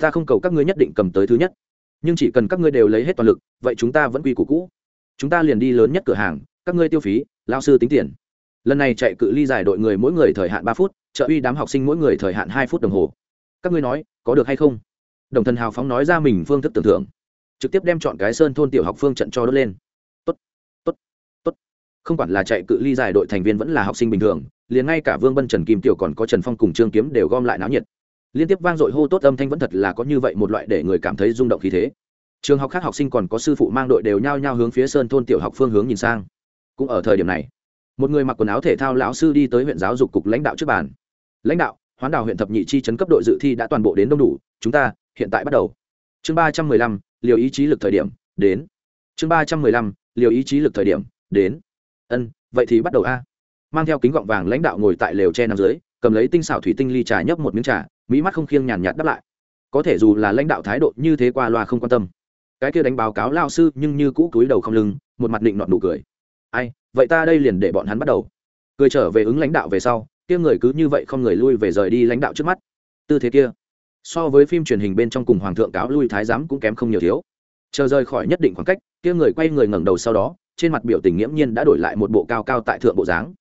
Ta không cầu các ngươi nhất định cầm tới thứ nhất. Nhưng chỉ cần các ngươi đều lấy hết toàn lực, vậy chúng ta vẫn quy củ cũ. Chúng ta liền đi lớn nhất cửa hàng, các ngươi tiêu phí, lao sư tính tiền. Lần này chạy cự ly giải đội người mỗi người thời hạn ba phút, trợ uy đám học sinh mỗi người thời hạn hai phút đồng hồ. Các ngươi nói, có được hay không? Đồng thần hào phóng nói ra mình phương thức tưởng thưởng trực tiếp đem chọn cái sơn thôn tiểu học phương trận cho đốt lên không quản là chạy cự ly dài đội thành viên vẫn là học sinh bình thường, liền ngay cả vương bân, trần kim tiểu còn có trần phong cùng trương kiếm đều gom lại náo nhiệt. Liên tiếp vang dội hô tốt âm thanh vẫn thật là có như vậy một loại để người cảm thấy rung động khí thế. Trường học khác học sinh còn có sư phụ mang đội đều nhao nhao hướng phía sơn thôn tiểu học phương hướng nhìn sang. Cũng ở thời điểm này, một người mặc quần áo thể thao lão sư đi tới huyện giáo dục cục lãnh đạo trước bàn. Lãnh đạo, hoán đảo huyện thập nhị chi chấn cấp đội dự thi đã toàn bộ đến đông đủ, chúng ta hiện tại bắt đầu. Chương ba trăm mười lăm, liều ý chí lực thời điểm, đến. Chương ba trăm mười lăm, liều ý chí lực thời điểm, đến ân, vậy thì bắt đầu a. Mang theo kính gọng vàng lãnh đạo ngồi tại lều tre nằm dưới, cầm lấy tinh xảo thủy tinh ly trà nhấp một miếng trà, mỹ mắt không khiêng nhàn nhạt đáp lại. Có thể dù là lãnh đạo thái độ như thế qua loa không quan tâm. Cái kia đánh báo cáo lao sư nhưng như cũ cúi đầu không lưng, một mặt định nọt nụ cười. Ai, vậy ta đây liền để bọn hắn bắt đầu. Cười trở về ứng lãnh đạo về sau, kia người cứ như vậy không người lui về rời đi lãnh đạo trước mắt. Tư thế kia, so với phim truyền hình bên trong cùng hoàng thượng cáo lui thái giám cũng kém không nhiều thiếu. Chờ rời khỏi nhất định khoảng cách, kia người quay người ngẩng đầu sau đó trên mặt biểu tình nghiễm nhiên đã đổi lại một bộ cao cao tại thượng bộ dáng.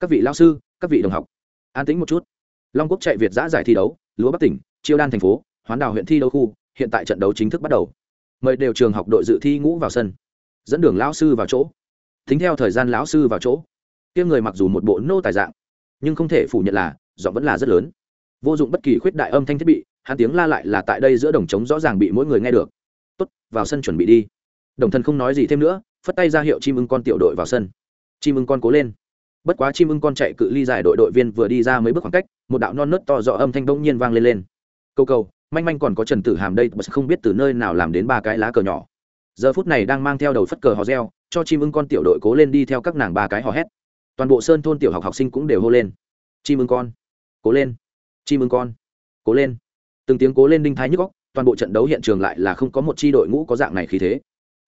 Các vị lao sư, các vị đồng học, an tĩnh một chút. Long quốc chạy việt giã giải thi đấu, lúa bắc tỉnh, chiêu đan thành phố, hoán đào huyện thi đấu khu, hiện tại trận đấu chính thức bắt đầu. Mời đều trường học đội dự thi ngũ vào sân. Dẫn đường lão sư vào chỗ. Tính theo thời gian lão sư vào chỗ. Kia người mặc dù một bộ nô tài dạng, nhưng không thể phủ nhận là, giọng vẫn là rất lớn. Vô dụng bất kỳ khuyết đại âm thanh thiết bị, hắn tiếng la lại là tại đây giữa đồng trống rõ ràng bị mỗi người nghe được. Tốt, vào sân chuẩn bị đi. Đồng thân không nói gì thêm nữa phất tay ra hiệu chim ưng con tiểu đội vào sân. Chim ưng con cố lên. Bất quá chim ưng con chạy cự ly dài đội đội viên vừa đi ra mấy bước khoảng cách một đạo non nớt to rõ âm thanh bỗng nhiên vang lên lên. Câu cầu, manh manh còn có trần tử hàm đây không biết từ nơi nào làm đến ba cái lá cờ nhỏ. Giờ phút này đang mang theo đầu phất cờ hò reo cho chim ưng con tiểu đội cố lên đi theo các nàng ba cái hò hét. Toàn bộ sơn thôn tiểu học học sinh cũng đều hô lên. Chim ưng con cố lên. Chim ưng con cố lên. Từng tiếng cố lên đinh thái nhức góc toàn bộ trận đấu hiện trường lại là không có một c h i đội ngũ có dạng này khí thế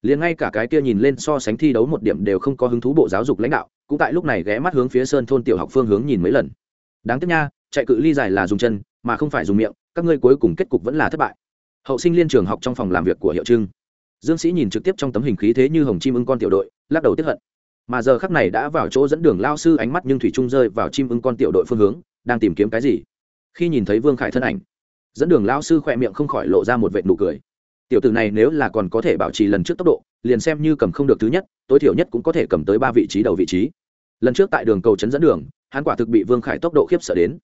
liền ngay cả cái kia nhìn lên so sánh thi đấu một điểm đều không có hứng thú bộ giáo dục lãnh đạo, cũng tại lúc này ghé mắt hướng phía sơn thôn tiểu học phương hướng nhìn mấy lần. Đáng tiếc nha, chạy cự ly dài là dùng chân, mà không phải dùng miệng, các ngươi cuối cùng kết cục vẫn là thất bại. Hậu sinh liên trường học trong phòng làm việc của hiệu trưng. Dương sĩ nhìn trực tiếp trong tấm hình khí thế như hồng chim ưng con tiểu đội, lắc đầu tiếp hận. Mà giờ khắc này đã vào chỗ dẫn đường lao sư ánh mắt nhưng thủy trung rơi vào chim ưng con tiểu đội phương hướng, đang tìm kiếm cái gì? Khi nhìn thấy vương khải thân ảnh, dẫn đường lao sư khỏe miệng không khỏi lộ ra một vệ nụ cười tiểu tử này nếu là còn có thể bảo trì lần trước tốc độ, liền xem như cầm không được thứ nhất, tối thiểu nhất cũng có thể cầm tới ba vị trí đầu vị trí. Lần trước tại đường cầu trấn dẫn đường, hắn quả thực bị vương khải tốc độ khiếp sợ đến.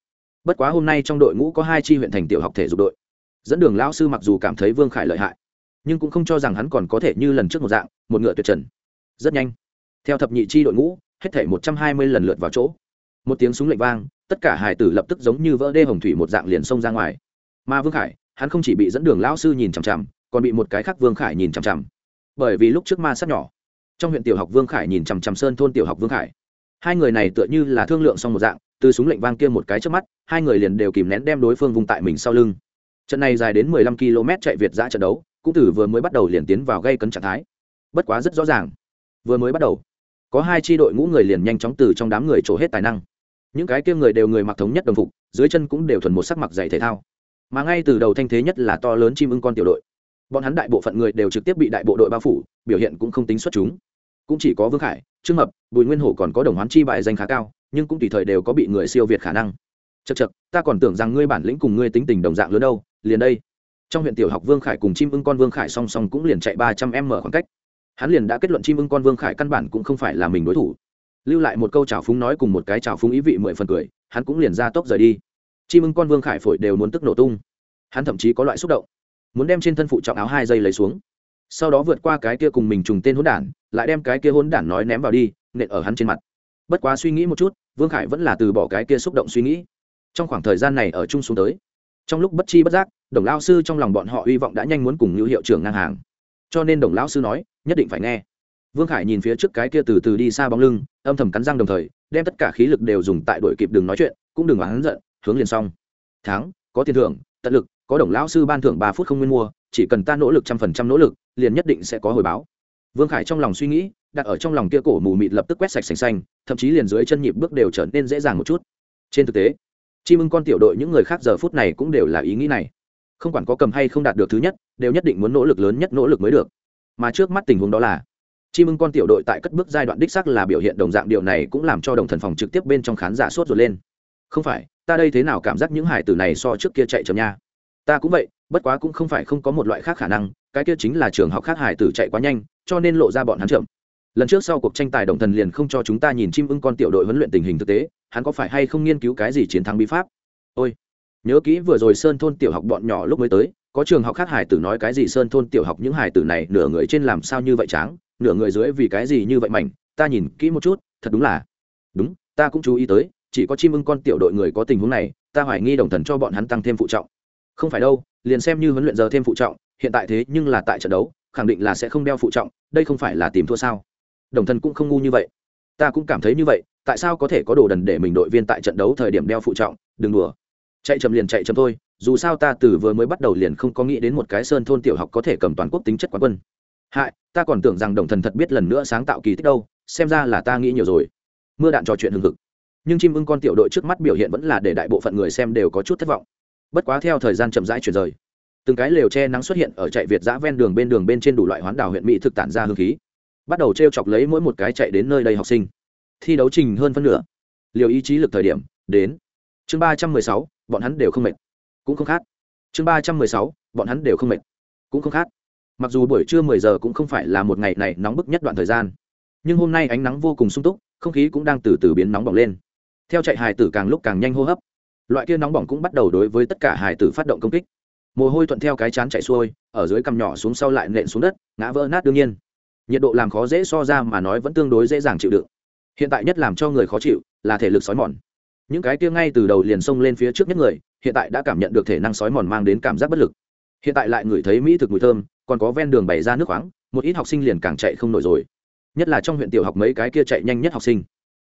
Bất quá hôm nay trong đội ngũ có hai chi huyện thành tiểu học thể dục đội. Dẫn đường lão sư mặc dù cảm thấy vương khải lợi hại, nhưng cũng không cho rằng hắn còn có thể như lần trước một dạng, một ngựa tuyệt trần. Rất nhanh, theo thập nhị chi đội ngũ, hết thể một trăm hai mươi lần lượt vào chỗ. Một tiếng súng lệnh vang, tất cả hải tử lập tức giống như vỡ đê hồng thủy một dạng liền xông ra ngoài. Mà vương khải, hắn không chỉ bị dẫn đường lão sư nhìn chằm chằm còn bị một cái khác vương khải nhìn chằm chằm. Bởi vì lúc trước ma sát nhỏ, trong huyện tiểu học vương khải nhìn chằm chằm sơn thôn tiểu học vương khải. Hai người này tựa như là thương lượng xong một dạng, từ súng lệnh vang kia một cái trước mắt, hai người liền đều kìm nén đem đối phương vùng tại mình sau lưng. Trận này dài đến mười lăm km chạy việt giã trận đấu, cũng từ vừa mới bắt đầu liền tiến vào gây cấn trạng thái. Bất quá rất rõ ràng, vừa mới bắt đầu, có hai tri đội ngũ người liền nhanh chóng từ trong đám người trổ hết tài năng. Những cái kia người đều người mặc thống nhất đồng phục, dưới chân cũng đều thuần một sắc mặc giày thể thao. Mà ngay từ đầu thanh thế nhất là to lớn chim ưng con tiểu đội bọn hắn đại bộ phận người đều trực tiếp bị đại bộ đội bao phủ, biểu hiện cũng không tính xuất chúng. Cũng chỉ có vương khải, trương mập, bùi nguyên hổ còn có đồng hoán chi bài danh khá cao, nhưng cũng tùy thời đều có bị người siêu việt khả năng. Chật chật ta còn tưởng rằng ngươi bản lĩnh cùng ngươi tính tình đồng dạng lớn đâu, liền đây. Trong huyện tiểu học vương khải cùng chim ưng con vương khải song song cũng liền chạy ba trăm m khoảng cách. Hắn liền đã kết luận chim ưng con vương khải căn bản cũng không phải là mình đối thủ. Lưu lại một câu trào phúng nói cùng một cái trào phúng ý vị mười phần cười, hắn cũng liền ra tốc rời đi. Chim ưng con vương khải phổi đều muốn tức nổ tung. Hắn thậm chí có loại xúc động muốn đem trên thân phụ trọng áo hai giây lấy xuống. Sau đó vượt qua cái kia cùng mình trùng tên hỗn đản, lại đem cái kia hỗn đản nói ném vào đi, nện ở hắn trên mặt. Bất quá suy nghĩ một chút, vương khải vẫn là từ bỏ cái kia xúc động suy nghĩ. Trong khoảng thời gian này ở chung xuống tới, trong lúc bất chi bất giác, đồng lao sư trong lòng bọn họ hy vọng đã nhanh muốn cùng như hiệu trưởng ngang hàng. Cho nên đồng lão sư nói, nhất định phải nghe. Vương khải nhìn phía trước cái kia từ từ đi xa bóng lưng, âm thầm cắn răng đồng thời, đem tất cả khí lực đều dùng tại đội kịp đừng nói chuyện, cũng đừng oán giận, hướng liền xong. Tháng có tiền thưởng, tận lực có đồng lão sư ban thưởng ba phút không nguyên mua, chỉ cần ta nỗ lực trăm phần trăm nỗ lực, liền nhất định sẽ có hồi báo. Vương khải trong lòng suy nghĩ, đặt ở trong lòng kia cổ mù mịt lập tức quét sạch sành xanh, thậm chí liền dưới chân nhịp bước đều trở nên dễ dàng một chút. Trên thực tế chim ưng con tiểu đội những người khác giờ phút này cũng đều là ý nghĩ này. Không quản có cầm hay không đạt được thứ nhất, đều nhất định muốn nỗ lực lớn nhất nỗ lực mới được. Mà trước mắt tình huống đó là chim ưng con tiểu đội tại cất bước giai đoạn đích sắc là biểu hiện đồng dạng điều này cũng làm cho đồng thần phòng trực tiếp bên trong khán giả sốt ruột lên. Không phải, ta đây thế nào cảm giác những hải tử này so trước kia chạy chậm nha? Ta cũng vậy, bất quá cũng không phải không có một loại khác khả năng, cái kia chính là trường học khác hải tử chạy quá nhanh, cho nên lộ ra bọn hắn chậm. Lần trước sau cuộc tranh tài đồng thần liền không cho chúng ta nhìn chim ưng con tiểu đội huấn luyện tình hình thực tế, hắn có phải hay không nghiên cứu cái gì chiến thắng bí pháp? Ôi, nhớ kỹ vừa rồi sơn thôn tiểu học bọn nhỏ lúc mới tới, có trường học khác hải tử nói cái gì sơn thôn tiểu học những hải tử này, nửa người trên làm sao như vậy tráng, nửa người dưới vì cái gì như vậy mảnh, ta nhìn kỹ một chút, thật đúng là. Đúng, ta cũng chú ý tới, chỉ có chim ưng con tiểu đội người có tình huống này, ta hoài nghi đồng thần cho bọn hắn tăng thêm phụ trọng không phải đâu, liền xem như huấn luyện giờ thêm phụ trọng, hiện tại thế nhưng là tại trận đấu, khẳng định là sẽ không đeo phụ trọng, đây không phải là tìm thua sao? Đồng thần cũng không ngu như vậy. Ta cũng cảm thấy như vậy, tại sao có thể có đồ đần để mình đội viên tại trận đấu thời điểm đeo phụ trọng? Đừng đùa. Chạy chậm liền chạy chậm thôi, dù sao ta từ vừa mới bắt đầu liền không có nghĩ đến một cái sơn thôn tiểu học có thể cầm toàn quốc tính chất quán quân. Hại, ta còn tưởng rằng đồng thần thật biết lần nữa sáng tạo kỳ tích đâu, xem ra là ta nghĩ nhiều rồi. Mưa đạn trò chuyện hừng hực. Nhưng chim ưng con tiểu đội trước mắt biểu hiện vẫn là để đại bộ phận người xem đều có chút thất vọng bất quá theo thời gian chậm rãi chuyển rời, từng cái lều che nắng xuất hiện ở chạy việt giã ven đường bên đường bên trên đủ loại hoán đảo huyện mỹ thực tản ra hương khí, bắt đầu t r e o chọc lấy mỗi một cái chạy đến nơi đây học sinh. Thi đấu trình hơn phân nửa. Liều ý chí lực thời điểm, đến. Chương ba trăm mười sáu, bọn hắn đều không mệt. Cũng không khát chương ba trăm mười sáu, bọn hắn đều không mệt. Cũng không khát mặc dù buổi trưa mười giờ cũng không phải là một ngày này nóng bức nhất đoạn thời gian, nhưng hôm nay ánh nắng vô cùng sung túc, không khí cũng đang từ từ biến nóng bỏng lên. Theo chạy hài tử càng lúc càng nhanh hô hấp loại kia nóng bỏng cũng bắt đầu đối với tất cả hải tử phát động công kích. Mồ hôi thuận theo cái chán chạy xuôi, ở dưới cằm nhỏ xuống sau lại nện xuống đất, ngã vỡ nát đương nhiên. Nhiệt độ làm khó dễ so ra mà nói vẫn tương đối dễ dàng chịu đựng. Hiện tại nhất làm cho người khó chịu là thể lực sói mòn. Những cái kia ngay từ đầu liền xông lên phía trước nhất người, hiện tại đã cảm nhận được thể năng sói mòn mang đến cảm giác bất lực. Hiện tại lại ngửi thấy mỹ thực mùi thơm, còn có ven đường bày ra nước khoáng, một ít học sinh liền càng chạy không nổi rồi. Nhất là trong huyện tiểu học mấy cái kia chạy nhanh nhất học sinh.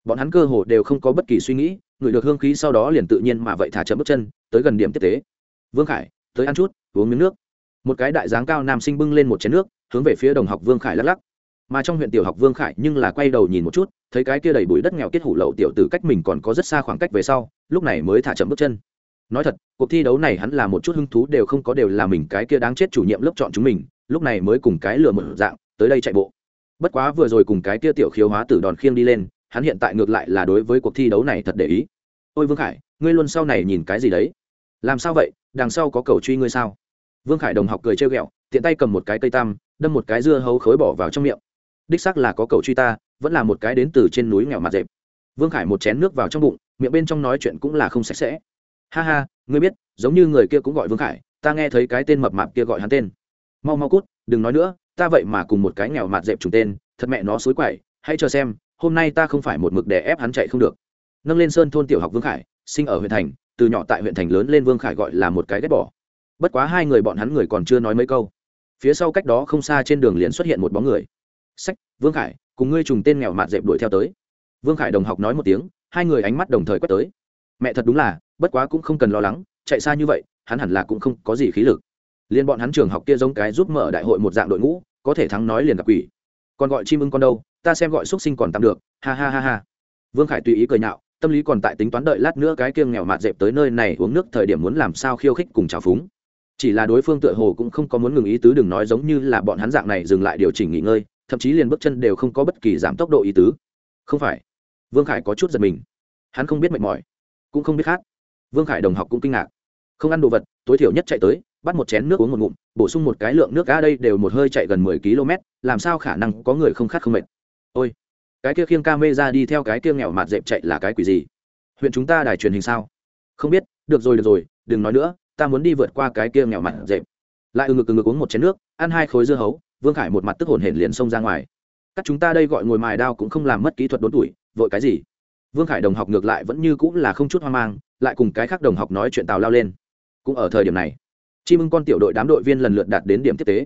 Bọn hắn cơ hồ đều không có bất kỳ suy nghĩ người được hương khí sau đó liền tự nhiên mà vậy thả chậm bước chân, tới gần điểm tiếp tế. Vương khải, tới ăn chút, uống miếng nước. Một cái đại dáng cao nam sinh bưng lên một chén nước, hướng về phía đồng học vương khải lắc lắc. Mà trong huyện tiểu học vương khải nhưng là quay đầu nhìn một chút, thấy cái kia đầy bụi đất nghèo kết hủ lậu tiểu từ cách mình còn có rất xa khoảng cách về sau, lúc này mới thả chậm bước chân. Nói thật, cuộc thi đấu này hắn là một chút hứng thú đều không có đều là mình cái kia đáng chết chủ nhiệm lớp chọn chúng mình, lúc này mới cùng cái lừa một dạng, tới đây chạy bộ. Bất quá vừa rồi cùng cái kia tiểu khiếu hóa tử đòn khiêng đi lên hắn hiện tại ngược lại là đối với cuộc thi đấu này thật để ý. Ôi vương khải, ngươi luôn sau này nhìn cái gì đấy? Làm sao vậy? Đằng sau có cầu truy ngươi sao? Vương khải đồng học cười trêu ghẹo, tiện tay cầm một cái cây tam, đâm một cái dưa hấu khối bỏ vào trong miệng. Đích xác là có cầu truy ta, vẫn là một cái đến từ trên núi nghèo mặt dẹp. Vương khải một chén nước vào trong bụng, miệng bên trong nói chuyện cũng là không sạch sẽ. Ha ha, ngươi biết, giống như người kia cũng gọi vương khải, ta nghe thấy cái tên mập mạp kia gọi hắn tên. Mau mau cút, đừng nói nữa, ta vậy mà cùng một cái nghèo mặt dẹp trùng tên, thật mẹ nó xối quậy, hãy chờ xem hôm nay ta không phải một mực để ép hắn chạy không được. Nâng lên sơn thôn tiểu học vương khải, sinh ở huyện thành, từ nhỏ tại huyện thành lớn lên vương khải gọi là một cái ghét bỏ. Bất quá hai người bọn hắn người còn chưa nói mấy câu. Phía sau cách đó không xa trên đường liền xuất hiện một bóng người. Sách, vương khải, cùng ngươi trùng tên nghèo mạt dẹp đuổi theo tới. Vương khải đồng học nói một tiếng, hai người ánh mắt đồng thời quét tới. Mẹ thật đúng là, bất quá cũng không cần lo lắng, chạy xa như vậy, hắn hẳn là cũng không có gì khí lực. Liên bọn hắn trường học kia giống cái giúp mở đại hội một dạng đội ngũ, có thể thắng nói liền gặp quỷ. Còn gọi chim ưng con đâu? Ta xem gọi xuất sinh còn tạm được, ha ha ha ha. Vương khải tùy ý cười nhạo, tâm lý còn tại tính toán đợi lát nữa cái kiêng nghèo mạt dẹp tới nơi này uống nước thời điểm muốn làm sao khiêu khích cùng trào phúng. Chỉ là đối phương tựa hồ cũng không có muốn ngừng ý tứ đừng nói giống như là bọn hắn dạng này dừng lại điều chỉnh nghỉ ngơi, thậm chí liền bước chân đều không có bất kỳ giảm tốc độ ý tứ. Không phải. Vương khải có chút giật mình. Hắn không biết mệt mỏi, cũng không biết khát. Vương khải đồng học cũng kinh ngạc. Không ăn đồ vật, tối thiểu nhất chạy tới, bắt một chén nước uống một ngụm, bổ sung một cái lượng nước ga đây đều một hơi chạy gần mười km làm sao khả năng có người không khát không mệt ôi, cái kia khiêng ca mê ra đi theo cái kia nghèo mạt dẹp chạy là cái quỷ gì? Huyện chúng ta đài truyền hình sao? Không biết, được rồi được rồi, đừng nói nữa, ta muốn đi vượt qua cái kia nghèo mạt dẹp. Lại ừ ngực ừ ngực uống một chén nước, ăn hai khối dưa hấu, vương khải một mặt tức hồn hển liền xông ra ngoài. Các chúng ta đây gọi ngồi mài đao cũng không làm mất kỹ thuật đốn tuổi, vội cái gì? Vương khải đồng học ngược lại vẫn như cũng là không chút hoang mang, lại cùng cái khác đồng học nói chuyện tào lao lên. Cũng ở thời điểm này chim ưng con tiểu đội đám đội viên lần lượt đạt đến điểm tiếp tế.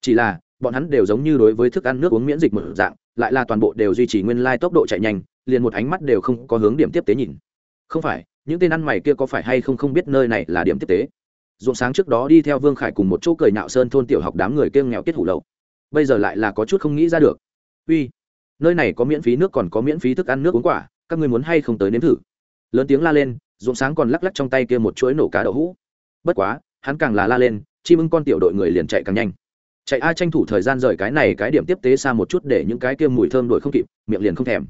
Chỉ là, bọn hắn đều giống như đối với thức ăn nước uống miễn dịch một dạng lại là toàn bộ đều duy trì nguyên lai tốc độ chạy nhanh, liền một ánh mắt đều không có hướng điểm tiếp tế nhìn. Không phải, những tên ăn mày kia có phải hay không không biết nơi này là điểm tiếp tế? Ruộng sáng trước đó đi theo vương khải cùng một chỗ cười nạo sơn thôn tiểu học đám người kêu nghèo kết hủ lậu. Bây giờ lại là có chút không nghĩ ra được. Uy, nơi này có miễn phí nước còn có miễn phí thức ăn nước uống quả, các người muốn hay không tới nếm thử? Lớn tiếng la lên, ruộng sáng còn lắc lắc trong tay kia một chuỗi nổ cá đậu hũ. Bất quá, hắn càng là la lên, chim ưng con tiểu đội người liền chạy càng nhanh chạy ai tranh thủ thời gian rời cái này cái điểm tiếp tế xa một chút để những cái kia mùi thơm đổi không kịp, miệng liền không thèm.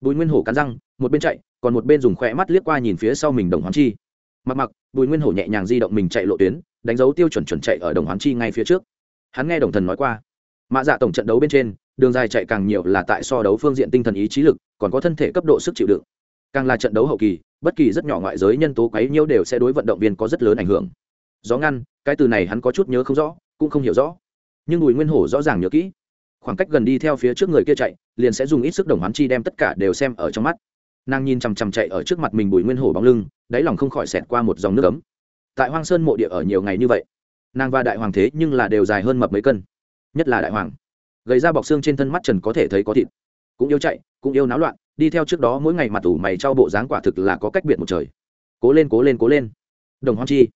Bùi nguyên hổ cắn răng, một bên chạy, còn một bên dùng khỏe mắt liếc qua nhìn phía sau mình đồng hoán chi. Mặc mặc, bùi nguyên hổ nhẹ nhàng di động mình chạy lộ tuyến, đánh dấu tiêu chuẩn chuẩn chạy ở đồng hoán chi ngay phía trước. Hắn nghe đồng thần nói qua mạ dạ tổng trận đấu bên trên, đường dài chạy càng nhiều là tại so đấu phương diện tinh thần ý trí lực, còn có thân thể cấp độ sức chịu đựng. Càng là trận đấu hậu kỳ, bất kỳ rất nhỏ ngoại giới nhân tố quấy nhiêu đều sẽ đối vận động viên có rất lớn ảnh hưởng. Gió ngăn, cái từ này hắn có chút nhớ không rõ, cũng không hiểu rõ nhưng bùi nguyên hổ rõ ràng nhớ kỹ. khoảng cách gần đi theo phía trước người kia chạy, liền sẽ dùng ít sức đồng hoán chi đem tất cả đều xem ở trong mắt. nàng nhìn chằm chằm chạy ở trước mặt mình bùi nguyên hổ bóng lưng, đáy lòng không khỏi xẹt qua một dòng nước ấm. tại hoang sơn mộ địa ở nhiều ngày như vậy, nàng và đại hoàng thế nhưng là đều dài hơn mập mấy cân, nhất là đại hoàng. gầy ra bọc xương trên thân mắt trần có thể thấy có thịt, cũng yêu chạy, cũng yêu náo loạn, đi theo trước đó mỗi ngày mặt ủ mày trao bộ dáng quả thực là có cách biệt một trời. cố lên cố lên cố lên. đồng hoan chi,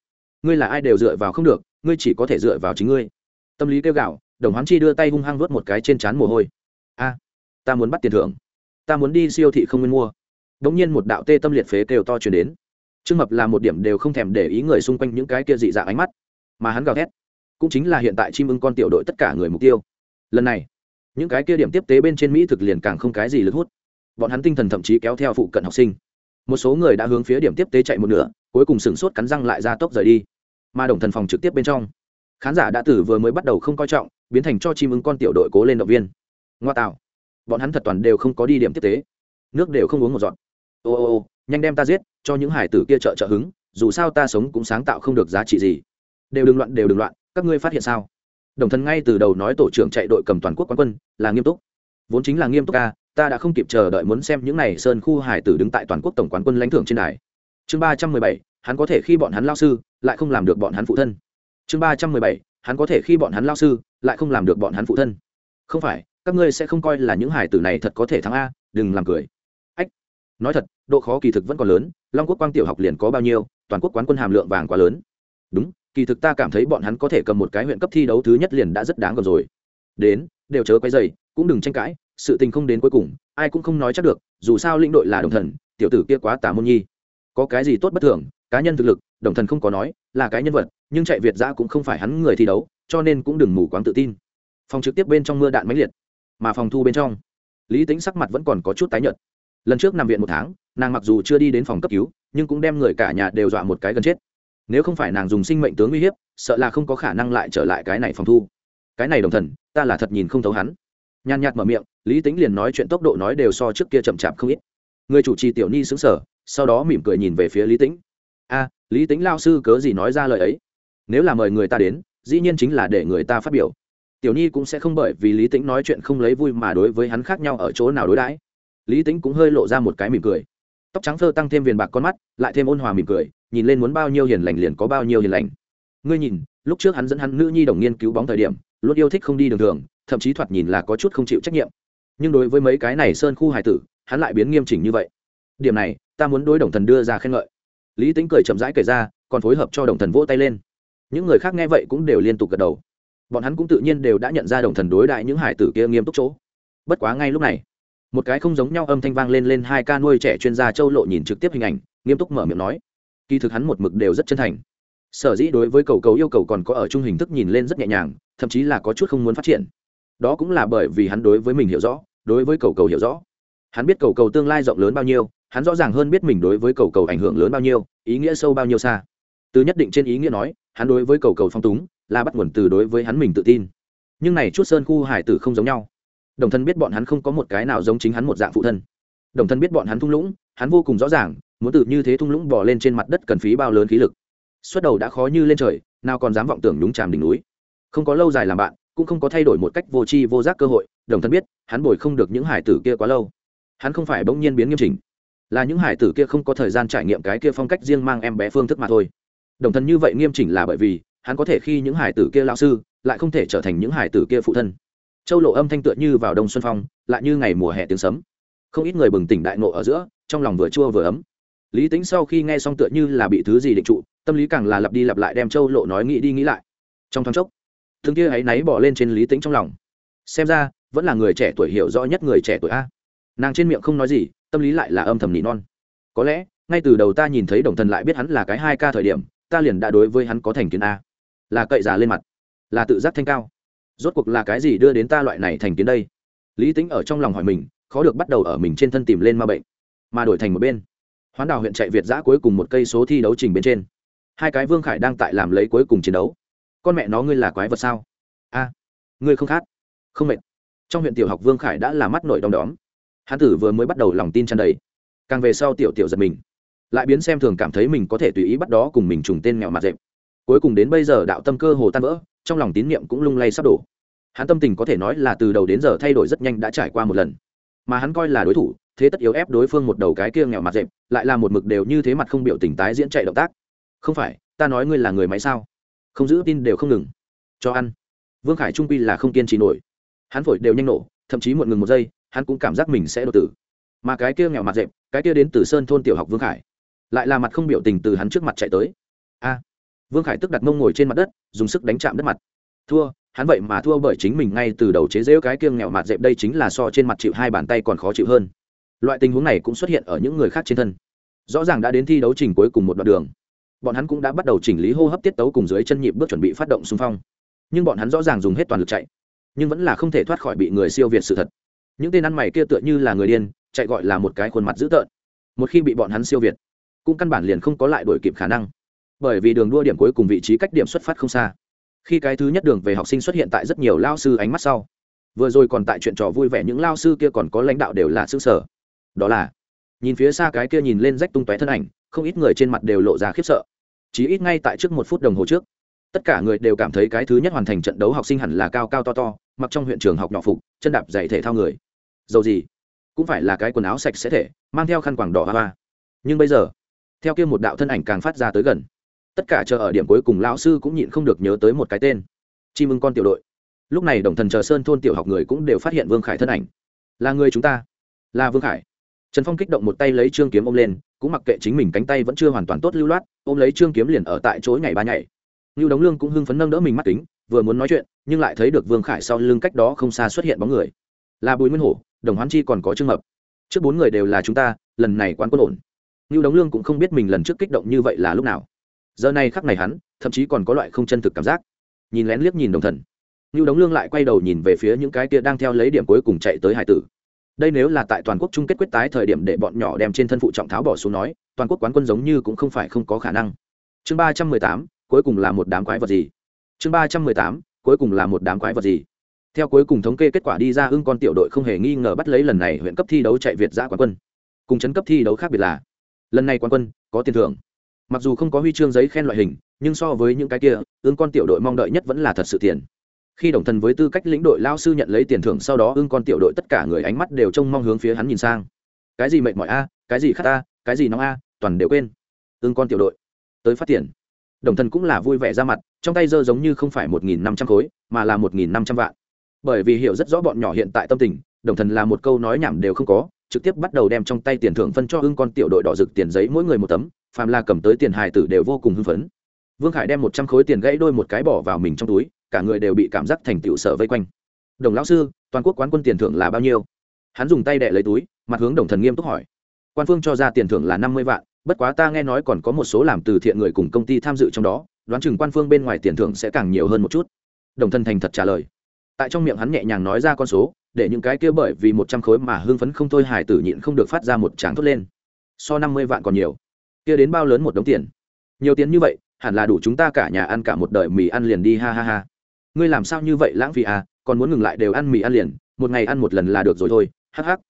ngươi là ai đều dựa vào không được, ngươi chỉ có thể dựa vào chính ngươi tâm lý kêu gạo, đồng hoán chi đưa tay hung hăng vớt một cái trên trán mồ hôi. A, ta muốn bắt tiền thưởng. Ta muốn đi siêu thị không nên mua. Đ ỗ n g nhiên một đạo tê tâm liệt phế kêu to chuyển đến. Trương mập là một điểm đều không thèm để ý người xung quanh những cái kia dị dạng ánh mắt, mà hắn gào thét. Cũng chính là hiện tại chim ưng con tiểu đội tất cả người mục tiêu. Lần này, những cái kia điểm tiếp tế bên trên mỹ thực liền càng không cái gì lực hút. Bọn hắn tinh thần thậm chí kéo theo phụ cận học sinh. Một số người đã hướng phía điểm tiếp tế chạy một nửa, cuối cùng sửng sốt cắn răng lại ra tốc rời đi. Mà đồng thần phòng trực tiếp bên trong khán giả đã tử vừa mới bắt đầu không coi trọng, biến thành cho chim ưng con tiểu đội cố lên động viên. Ngoa tạo. Bọn hắn thật toàn đều không có đi điểm tiếp tế. Nước đều không uống một giọt. Ô ô ô, nhanh đem ta giết, cho những hải tử kia trợ trợ hứng, dù sao ta sống cũng sáng tạo không được giá trị gì. Đều đừng loạn, đều đừng loạn, các ngươi phát hiện sao? Đồng thần ngay từ đầu nói tổ trưởng chạy đội cầm toàn quốc quán quân, là nghiêm túc. Vốn chính là nghiêm túc ca, ta đã không kịp chờ đợi muốn xem những n à y sơn khu hải tử đứng tại toàn quốc tổng quán quân lãnh thưởng trên đài. Chương ba trăm mười bảy, hắn có thể khi bọn hắn lao sư, lại không làm được bọn hắn phụ thân chương ba trăm mười bảy, hắn có thể khi bọn hắn lao sư, lại không làm được bọn hắn phụ thân. Không phải, các ngươi sẽ không coi là những hải tử này thật có thể thắng a, đừng làm cười. Ách, nói thật, độ khó kỳ thực vẫn còn lớn, long quốc quang tiểu học liền có bao nhiêu, toàn quốc quán quân hàm lượng vàng quá lớn. Đúng, kỳ thực ta cảm thấy bọn hắn có thể cầm một cái huyện cấp thi đấu thứ nhất liền đã rất đáng còn rồi. Đến, đều chớ quay dày cũng đừng tranh cãi, sự tình không đến cuối cùng, ai cũng không nói chắc được, dù sao lĩnh đội là đồng thần, tiểu tử kia quá tà môn nhi. Có cái gì tốt bất thường, cá nhân thực lực, đồng thần không có nói, là cái nhân vật nhưng chạy việt giã cũng không phải hắn người thi đấu, cho nên cũng đừng mù quáng tự tin. Phòng trực tiếp bên trong mưa đạn máy liệt, mà phòng thu bên trong, lý tính sắc mặt vẫn còn có chút tái nhợt. Lần trước nằm viện một tháng, nàng mặc dù chưa đi đến phòng cấp cứu, nhưng cũng đem người cả nhà đều dọa một cái gần chết. Nếu không phải nàng dùng sinh mệnh tướng uy hiếp, sợ là không có khả năng lại trở lại cái này phòng thu. Cái này đồng thần, ta là thật nhìn không thấu hắn. Nhàn nhạt mở miệng, lý tính liền nói chuyện tốc độ nói đều so trước kia chậm chạp không ít. Người chủ trì tiểu ni xứng sở sau đó mỉm cười nhìn về phía lý tính a, lý tính lao sư cớ gì nói ra lời ấy? Nếu là mời người ta đến, dĩ nhiên chính là để người ta phát biểu. Tiểu nhi cũng sẽ không bởi vì lý tính nói chuyện không lấy vui mà đối với hắn khác nhau ở chỗ nào đối đãi. Lý tính cũng hơi lộ ra một cái mỉm cười. Tóc trắng phơ tăng thêm viền bạc con mắt, lại thêm ôn hòa mỉm cười, nhìn lên muốn bao nhiêu hiền lành liền có bao nhiêu hiền lành. Ngươi nhìn, lúc trước hắn dẫn hắn nữ nhi đồng nghiên cứu bóng thời điểm, luôn yêu thích không đi đường thường, thậm chí thoạt nhìn là có chút không chịu trách nhiệm. Nhưng đối với mấy cái này sơn khu hải tử, hắn lại biến nghiêm chỉnh như vậy. Điểm này, ta muốn đối đồng thần đưa ra khen ngợi. Lý tính cười chậm rãi kể ra, còn phối hợp cho đồng thần vỗ tay lên những người khác nghe vậy cũng đều liên tục gật đầu. Bọn hắn cũng tự nhiên đều đã nhận ra đồng thần đối đại những hải tử kia nghiêm túc chỗ. Bất quá ngay lúc này, một cái không giống nhau âm thanh vang lên lên hai ca nuôi trẻ chuyên gia châu lộ nhìn trực tiếp hình ảnh, nghiêm túc mở miệng nói, kỳ thực hắn một mực đều rất chân thành. Sở dĩ đối với cầu cầu yêu cầu còn có ở chung hình thức nhìn lên rất nhẹ nhàng, thậm chí là có chút không muốn phát triển. Đó cũng là bởi vì hắn đối với mình hiểu rõ, đối với cầu cầu hiểu rõ. Hắn biết cầu cầu tương lai rộng lớn bao nhiêu, hắn rõ ràng hơn biết mình đối với cầu cầu ảnh hưởng lớn bao nhiêu, ý nghĩa sâu bao nhiêu xa. Từ nhất định trên ý nghĩa nói hắn đối với cầu cầu phong túng, là bắt nguồn từ đối với hắn mình tự tin. Nhưng này chút sơn khu hải tử không giống nhau. Đồng thân biết bọn hắn không có một cái nào giống chính hắn một dạng phụ thân. Đồng thân biết bọn hắn thung lũng, hắn vô cùng rõ ràng, muốn tự như thế thung lũng bỏ lên trên mặt đất cần phí bao lớn khí lực. Xuất đầu đã khó như lên trời, nào còn dám vọng tưởng nhúng tràm đỉnh núi. Không có lâu dài làm bạn, cũng không có thay đổi một cách vô tri vô giác cơ hội, đồng thân biết, hắn bồi không được những hải tử kia quá lâu. Hắn không phải bỗng nhiên biến nghiêm chỉnh. Là những hải tử kia không có thời gian trải nghiệm cái kia phong cách riêng mang em bé phương thức mà thôi đồng thân như vậy nghiêm chỉnh là bởi vì, hắn có thể khi những hải tử kia lao sư, lại không thể trở thành những hải tử kia phụ thân. Châu lộ âm thanh tựa như vào đông xuân phong, lại như ngày mùa hè tiếng sấm. Không ít người bừng tỉnh đại nộ ở giữa, trong lòng vừa chua vừa ấm. Lý tính sau khi nghe xong tựa như là bị thứ gì định trụ, tâm lý càng là lặp đi lặp lại đem châu lộ nói nghĩ đi nghĩ lại. Trong thoáng chốc, thương kia áy náy bỏ lên trên lý tính trong lòng. Xem ra, vẫn là người trẻ tuổi hiểu rõ nhất người trẻ tuổi a. Nàng trên miệng không nói gì, tâm lý lại là âm thầm nỉ non. Có lẽ, ngay từ đầu ta nhìn thấy đồng thần lại biết hắn là cái hai ca thời điểm ta liền đã đối với hắn có thành kiến a. Là cậy giả lên mặt, là tự giác thanh cao. Rốt cuộc là cái gì đưa đến ta loại này thành kiến đây? Lý tính ở trong lòng hỏi mình, khó được bắt đầu ở mình trên thân tìm lên ma bệnh, mà đổi thành một bên. Hoán đào huyện chạy việt giã cuối cùng một cây số thi đấu trình bên trên. Hai cái vương khải đang tại làm lấy cuối cùng chiến đấu. Con mẹ nó ngươi là quái vật sao? A, ngươi không khát không mệt. Trong huyện tiểu học vương khải đã là mắt nổi đom đóm. Hán tử vừa mới bắt đầu lòng tin tràn đầy. Càng về sau tiểu tiểu giật mình lại biến xem thường cảm thấy mình có thể tùy ý bắt đó cùng mình trùng tên nghèo mặt dẹp. Cuối cùng đến bây giờ đạo tâm cơ hồ tan vỡ, trong lòng tín niệm cũng lung lay sắp đổ. Hắn tâm tình có thể nói là từ đầu đến giờ thay đổi rất nhanh đã trải qua một lần. Mà hắn coi là đối thủ, thế tất yếu ép đối phương một đầu cái kia nghèo mặt dẹp, lại là một mực đều như thế mặt không biểu tình tái diễn chạy động tác. Không phải, ta nói ngươi là người máy sao? Không giữ tin đều không ngừng. Cho ăn. Vương khải trung quy là không kiên trì nổi. Hắn phổi đều nhanh nổ, thậm chí muộn ngừng một giây, hắn cũng cảm giác mình sẽ đột tử. Mà cái kia nghèo mặt dẹp, cái kia đến từ sơn thôn tiểu học vương khải lại là mặt không biểu tình từ hắn trước mặt chạy tới. A, vương khải tức đặt mông ngồi trên mặt đất, dùng sức đánh chạm đất mặt. Thua, hắn vậy mà thua bởi chính mình ngay từ đầu chế rễu cái kiêng nghèo mặt dẹp đây chính là so trên mặt chịu hai bàn tay còn khó chịu hơn. Loại tình huống này cũng xuất hiện ở những người khác trên thân. Rõ ràng đã đến thi đấu trình cuối cùng một đoạn đường. Bọn hắn cũng đã bắt đầu chỉnh lý hô hấp tiết tấu cùng dưới chân nhịp bước chuẩn bị phát động xung phong. Nhưng bọn hắn rõ ràng dùng hết toàn lực chạy, nhưng vẫn là không thể thoát khỏi bị người siêu việt sự thật. Những tên ăn mày kia tựa như là người điên, chạy gọi là một cái khuôn mặt dữ tợn. Một khi bị bọn hắn siêu việt cũng căn bản liền không có lại đổi kịp khả năng. Bởi vì đường đua điểm cuối cùng vị trí cách điểm xuất phát không xa. Khi cái thứ nhất đường về học sinh xuất hiện tại rất nhiều lao sư ánh mắt sau, vừa rồi còn tại chuyện trò vui vẻ những lao sư kia còn có lãnh đạo đều là xứ sở. Đó là, nhìn phía xa cái kia nhìn lên rách tung tóe thân ảnh, không ít người trên mặt đều lộ ra khiếp sợ. Chỉ ít ngay tại trước một phút đồng hồ trước, tất cả người đều cảm thấy cái thứ nhất hoàn thành trận đấu học sinh hẳn là cao cao to to, mặc trong huyện trường học nhỏ phục, chân đạp dày thể thao người. Dầu gì, cũng phải là cái quần áo sạch sẽ thể, mang theo khăn quàng đỏ hoa hoa. Nhưng bây giờ theo kia một đạo thân ảnh càng phát ra tới gần. Tất cả chờ ở điểm cuối cùng lão sư cũng nhịn không được nhớ tới một cái tên. Chim ưng con tiểu đội. Lúc này đồng thần chờ sơn thôn tiểu học người cũng đều phát hiện vương khải thân ảnh. Là người chúng ta. Là vương khải. Trần phong kích động một tay lấy trương kiếm ôm lên, cũng mặc kệ chính mình cánh tay vẫn chưa hoàn toàn tốt lưu loát, ôm lấy trương kiếm liền ở tại chỗ ngày ba nhảy. Như đống lương cũng hưng phấn nâng đỡ mình mắt kính, vừa muốn nói chuyện, nhưng lại thấy được vương khải sau lưng cách đó không xa xuất hiện bóng người. Là bùi nguyên hổ, đồng hoán chi còn có trương mập. Trước bốn người đều là chúng ta, lần này quán quân ổn. Nưu đống lương cũng không biết mình lần trước kích động như vậy là lúc nào. Giờ này khắc này hắn, thậm chí còn có loại không chân thực cảm giác. Nhìn lén liếc nhìn đồng thần. Nưu đống lương lại quay đầu nhìn về phía những cái kia đang theo lấy điểm cuối cùng chạy tới hải tử. Đây nếu là tại toàn quốc chung kết quyết tái thời điểm để bọn nhỏ đem trên thân phụ trọng tháo bỏ xuống nói, toàn quốc quán quân giống như cũng không phải không có khả năng. Chương ba trăm mười tám, cuối cùng là một đám quái vật gì? Chương ba trăm mười tám, cuối cùng là một đám quái vật gì? Theo cuối cùng thống kê kết quả đi ra ưng con tiểu đội không hề nghi ngờ bắt lấy lần này huyện cấp thi đấu chạy việt giã quán quân. Cùng chấn cấp thi đấu khác biệt là lần này quan quân, có tiền thưởng. Mặc dù không có huy chương giấy khen loại hình, nhưng so với những cái kia, ương con tiểu đội mong đợi nhất vẫn là thật sự tiền. Khi đồng thần với tư cách lĩnh đội lao sư nhận lấy tiền thưởng sau đó, ương con tiểu đội tất cả người ánh mắt đều trông mong hướng phía hắn nhìn sang. Cái gì mệt mỏi a, cái gì khát a, cái gì nóng a, toàn đều quên. Ương con tiểu đội, tới phát tiền. Đồng thần cũng là vui vẻ ra mặt, trong tay dơ giống như không phải một nghìn năm trăm khối, mà là một nghìn năm trăm vạn. Bởi vì hiểu rất rõ bọn nhỏ hiện tại tâm tình, đồng thần là một câu nói nhảm đều không có trực tiếp bắt đầu đem trong tay tiền thưởng phân cho ưng con tiểu đội đỏ rực tiền giấy mỗi người một tấm, phàm là cầm tới tiền hài tử đều vô cùng hưng phấn. Vương khải đem một trăm khối tiền gãy đôi một cái bỏ vào mình trong túi, cả người đều bị cảm giác thành tựu sở vây quanh. Đồng lão sư, toàn quốc quán quân tiền thưởng là bao nhiêu? Hắn dùng tay đệ lấy túi, mặt hướng đồng thần nghiêm túc hỏi. Quan phương cho ra tiền thưởng là năm mươi vạn, bất quá ta nghe nói còn có một số làm từ thiện người cùng công ty tham dự trong đó, đoán chừng quan phương bên ngoài tiền thưởng sẽ càng nhiều hơn một chút. Đồng thân thành thật trả lời. Tại trong miệng hắn nhẹ nhàng nói ra con số để những cái kia bởi vì một trăm khối mà hưng phấn không thôi hải tử nhịn không được phát ra một tràng thốt lên. So năm mươi vạn còn nhiều. Kia đến bao lớn một đống tiền? Nhiều tiền như vậy, hẳn là đủ chúng ta cả nhà ăn cả một đời mì ăn liền đi, ha ha ha. Ngươi làm sao như vậy, lãng phí à? Còn muốn ngừng lại đều ăn mì ăn liền, một ngày ăn một lần là được rồi thôi, hắc hắc.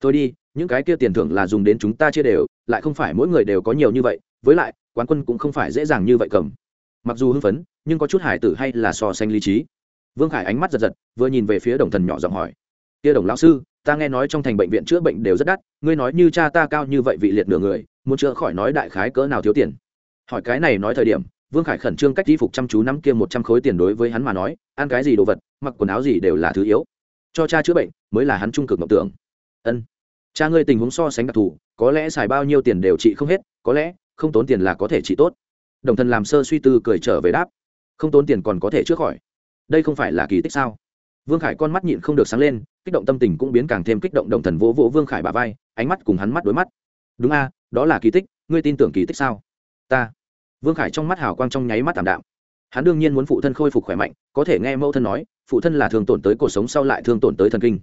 Thôi đi, những cái kia tiền thưởng là dùng đến chúng ta chia đều, lại không phải mỗi người đều có nhiều như vậy, với lại, quán quân cũng không phải dễ dàng như vậy cầm. Mặc dù hưng phấn, nhưng có chút hải tử hay là so sánh lý trí. Vương khải ánh mắt giật giật, vừa nhìn về phía đồng thần nhỏ giọng hỏi kia đồng lão sư, ta nghe nói trong thành bệnh viện chữa bệnh đều rất đắt, ngươi nói như cha ta cao như vậy vị liệt nửa người, muốn chữa khỏi nói đại khái cỡ nào thiếu tiền? Hỏi cái này nói thời điểm, vương khải khẩn trương cách y phục chăm chú năm kia một trăm khối tiền đối với hắn mà nói, ăn cái gì đồ vật, mặc quần áo gì đều là thứ yếu. Cho cha chữa bệnh, mới là hắn trung cực mộng tưởng. Ân. Cha ngươi tình huống so sánh đặc thù, có lẽ xài bao nhiêu tiền đều trị không hết, có lẽ, không tốn tiền là có thể trị tốt. Đồng thân làm sơ suy tư cười trở về đáp. Không tốn tiền còn có thể chữa khỏi. Đây không phải là kỳ tích sao? Vương khải con mắt nhịn không được sáng lên kích động tâm tình cũng biến càng thêm kích động đồng thần vỗ vỗ vương khải bà vai ánh mắt cùng hắn mắt đối mắt đúng a, đó là kỳ tích, ngươi tin tưởng kỳ tích sao? ta. vương khải trong mắt hào quang trong nháy mắt tảm đạm. hắn đương nhiên muốn phụ thân khôi phục khỏe mạnh, có thể nghe mẫu thân nói, phụ thân là thường tổn tới cuộc sống sau lại thường tổn tới thần kinh.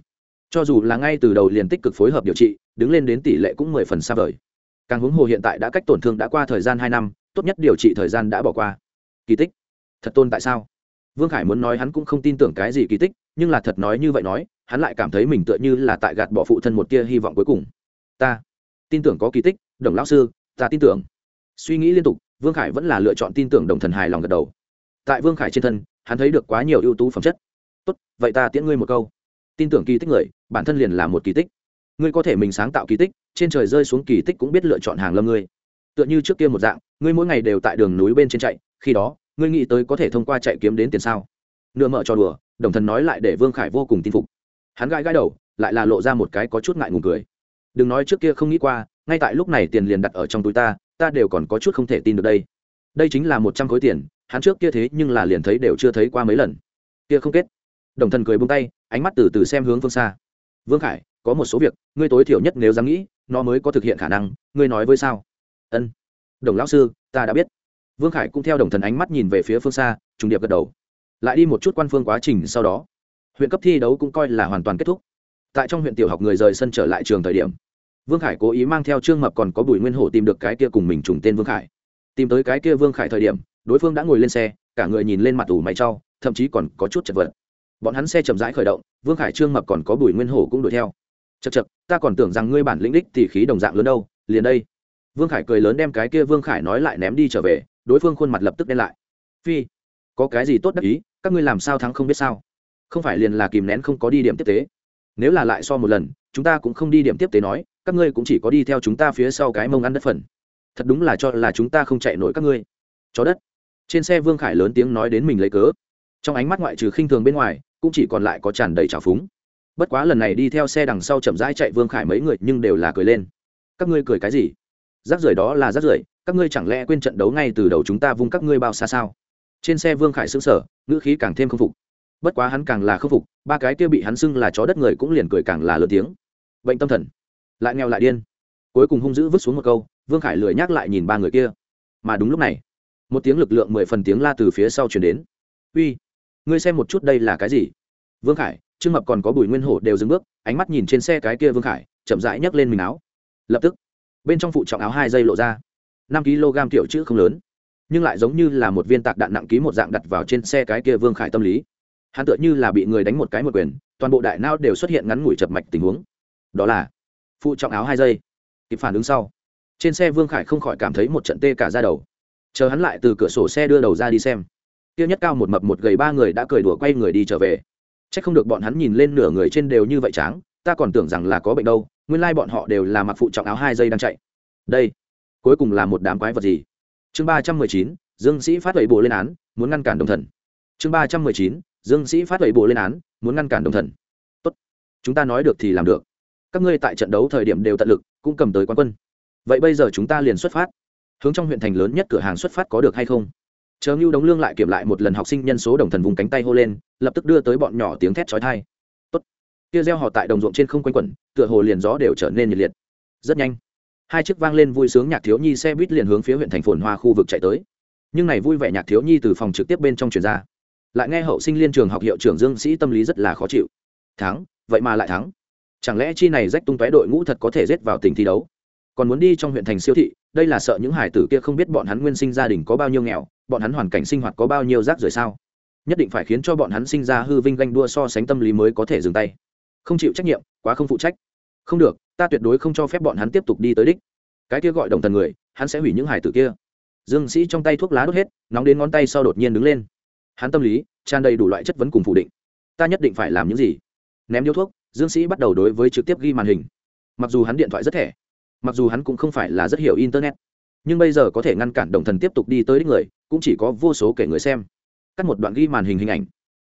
cho dù là ngay từ đầu liền tích cực phối hợp điều trị, đứng lên đến tỷ lệ cũng mười phần xa vời. càng huống hồ hiện tại đã cách tổn thương đã qua thời gian hai năm, tốt nhất điều trị thời gian đã bỏ qua. kỳ tích. thật tôn tại sao? vương khải muốn nói hắn cũng không tin tưởng cái gì kỳ tích, nhưng là thật nói như vậy nói hắn lại cảm thấy mình tựa như là tại gạt bỏ phụ thân một tia hy vọng cuối cùng. Ta tin tưởng có kỳ tích, đồng lão sư, ta tin tưởng. Suy nghĩ liên tục, vương khải vẫn là lựa chọn tin tưởng đồng thần hài lòng gật đầu. Tại vương khải trên thân, hắn thấy được quá nhiều ưu tú phẩm chất. Tốt, vậy ta tiễn ngươi một câu. Tin tưởng kỳ tích người, bản thân liền là một kỳ tích. Ngươi có thể mình sáng tạo kỳ tích, trên trời rơi xuống kỳ tích cũng biết lựa chọn hàng lâm ngươi. Tựa như trước kia một dạng, ngươi mỗi ngày đều tại đường núi bên trên chạy, khi đó, ngươi nghĩ tới có thể thông qua chạy kiếm đến tiền sao? Nửa mở cho đùa, đồng thần nói lại để vương khải vô cùng tin phục hắn gãi gãi đầu, lại là lộ ra một cái có chút ngại ngùng cười. Đừng nói trước kia không nghĩ qua, ngay tại lúc này tiền liền đặt ở trong túi ta ta đều còn có chút không thể tin được đây. Đây chính là một trăm khối tiền, hắn trước kia thế nhưng là liền thấy đều chưa thấy qua mấy lần. Kia không kết. Đồng thần cười buông tay, ánh mắt từ từ xem hướng phương xa. Vương khải, có một số việc, ngươi tối thiểu nhất nếu dám nghĩ, nó mới có thực hiện khả năng, ngươi nói với sao? Ân. Đồng lão sư, ta đã biết. Vương khải cũng theo đồng thần ánh mắt nhìn về phía phương xa, trùng điệp gật đầu. Lại đi một chút quan phương quá trình sau đó huyện cấp thi đấu cũng coi là hoàn toàn kết thúc. Tại trong huyện tiểu học người rời sân trở lại trường thời điểm, vương khải cố ý mang theo trương mập còn có bùi nguyên hổ tìm được cái kia cùng mình trùng tên vương khải. Tìm tới cái kia vương khải thời điểm, đối phương đã ngồi lên xe, cả người nhìn lên mặt ủ mày trau thậm chí còn có chút chật vật. Bọn hắn xe chậm rãi khởi động, vương khải, trương mập còn có bùi nguyên hổ cũng đuổi theo. Chật chật ta còn tưởng rằng ngươi bản lĩnh đích thì khí đồng dạng lớn đâu, liền đây. Vương khải cười lớn đem cái kia vương khải nói lại ném đi trở về, đối phương khuôn mặt lập tức đen lại. Phi, có cái gì tốt đắc ý, các ngươi làm sao thắng không biết sao? Không phải liền là kìm nén không có đi điểm tiếp tế. Nếu là lại so một lần, chúng ta cũng không đi điểm tiếp tế nói, các ngươi cũng chỉ có đi theo chúng ta phía sau cái mông ăn đất phần. Thật đúng là cho là chúng ta không chạy nổi các ngươi. Chó đất. Trên xe vương khải lớn tiếng nói đến mình lấy cớ. Trong ánh mắt ngoại trừ khinh thường bên ngoài, cũng chỉ còn lại có tràn đầy trào phúng. Bất quá lần này đi theo xe đằng sau chậm rãi chạy vương khải mấy người nhưng đều là cười lên. Các ngươi cười cái gì? Rác rưởi đó là rác rưởi, các ngươi chẳng lẽ quên trận đấu ngay từ đầu chúng ta vung các ngươi bao xa sao? Trên xe vương khải xứng sở ngữ khí càng thêm k phục bất quá hắn càng là khâm phục, ba cái kia bị hắn xưng là chó đất người cũng liền cười càng là lớn tiếng. Bệnh tâm thần. Lại nghèo lại điên. Cuối cùng hung dữ vứt xuống một câu, vương khải lười nhắc lại nhìn ba người kia. Mà đúng lúc này, một tiếng lực lượng mười phần tiếng la từ phía sau chuyển đến. Uy, ngươi xem một chút đây là cái gì? Vương khải, trương mập còn có bùi nguyên hổ đều dừng bước, ánh mắt nhìn trên xe cái kia vương khải, chậm rãi nhấc lên mình áo. Lập tức, bên trong phụ trọng áo hai dây lộ ra. Năm kg tiểu chữ không lớn, nhưng lại giống như là một viên tạc đạn nặng ký một dạng đặt vào trên xe cái kia vương khải tâm lý hắn tựa như là bị người đánh một cái một quyền, toàn bộ đại nao đều xuất hiện ngắn ngủi chập mạch tình huống. Đó là, phụ trọng áo hai giây. Kịp phản ứng sau, trên xe vương khải không khỏi cảm thấy một trận tê cả ra đầu. Chờ hắn lại từ cửa sổ xe đưa đầu ra đi xem tiêu nhất cao một mập một gầy ba người đã cười đùa quay người đi trở về. C h ắ c không được bọn hắn nhìn lên nửa người trên đều như vậy tráng, ta còn tưởng rằng là có bệnh đâu, nguyên lai bọn họ đều là mặc phụ trọng áo hai giây đang chạy. Đây, cuối cùng là một đám quái vật gì? Chương ba trăm mười chín, dương sĩ phát huệ bộ lên án, muốn ngăn cản đồng thần. Chương ba trăm mười chín dương sĩ phát huệ bộ lên án, muốn ngăn cản đồng thần. Tốt, chúng ta nói được thì làm được. Các ngươi tại trận đấu thời điểm đều tận lực, cũng cầm tới quán quân. Vậy bây giờ chúng ta liền xuất phát. Hướng trong huyện thành lớn nhất cửa hàng xuất phát có được hay không? Chờ ngưu đống lương lại kiểm lại một lần học sinh nhân số đồng thần vùng cánh tay hô lên, lập tức đưa tới bọn nhỏ tiếng thét trói thai tốt. Kia gieo họ tại đồng ruộng trên không quanh quẩn, tựa hồ liền gió đều trở nên nhiệt liệt. Rất nhanh, hai chiếc vang lên vui sướng nhạc thiếu nhi xe buýt liền hướng phía huyện thành phồn hoa khu vực chạy tới. Nhưng này vui vẻ nhạc thiếu nhi từ phòng trực tiếp bên trong truyền ra lại nghe hậu sinh liên trường học hiệu trưởng dương sĩ tâm lý rất là khó chịu. Thắng, vậy mà lại thắng. Chẳng lẽ chi này rách tung tóe đội ngũ thật có thể rết vào tỉnh thi đấu? Còn muốn đi trong huyện thành siêu thị, đây là sợ những hải tử kia không biết bọn hắn nguyên sinh gia đình có bao nhiêu nghèo, bọn hắn hoàn cảnh sinh hoạt có bao nhiêu rác rưởi sao? Nhất định phải khiến cho bọn hắn sinh ra hư vinh ganh đua so sánh tâm lý mới có thể dừng tay. Không chịu trách nhiệm, quá không phụ trách. Không được, ta tuyệt đối không cho phép bọn hắn tiếp tục đi tới đích. Cái kia gọi đồng thần người, hắn sẽ hủy những hải tử kia. Dương sĩ trong tay thuốc lá đốt hết, nóng đến ngón tay sau đột nhiên đứng lên hắn tâm lý tràn đầy đủ loại chất vấn cùng phủ định. Ta nhất định phải làm những gì? Ném điếu thuốc, dương sĩ bắt đầu đối với trực tiếp ghi màn hình. Mặc dù hắn điện thoại rất thẻ, mặc dù hắn cũng không phải là rất hiểu internet, nhưng bây giờ có thể ngăn cản đồng thần tiếp tục đi tới đích người, cũng chỉ có vô số kể người xem. Cắt một đoạn ghi màn hình hình ảnh.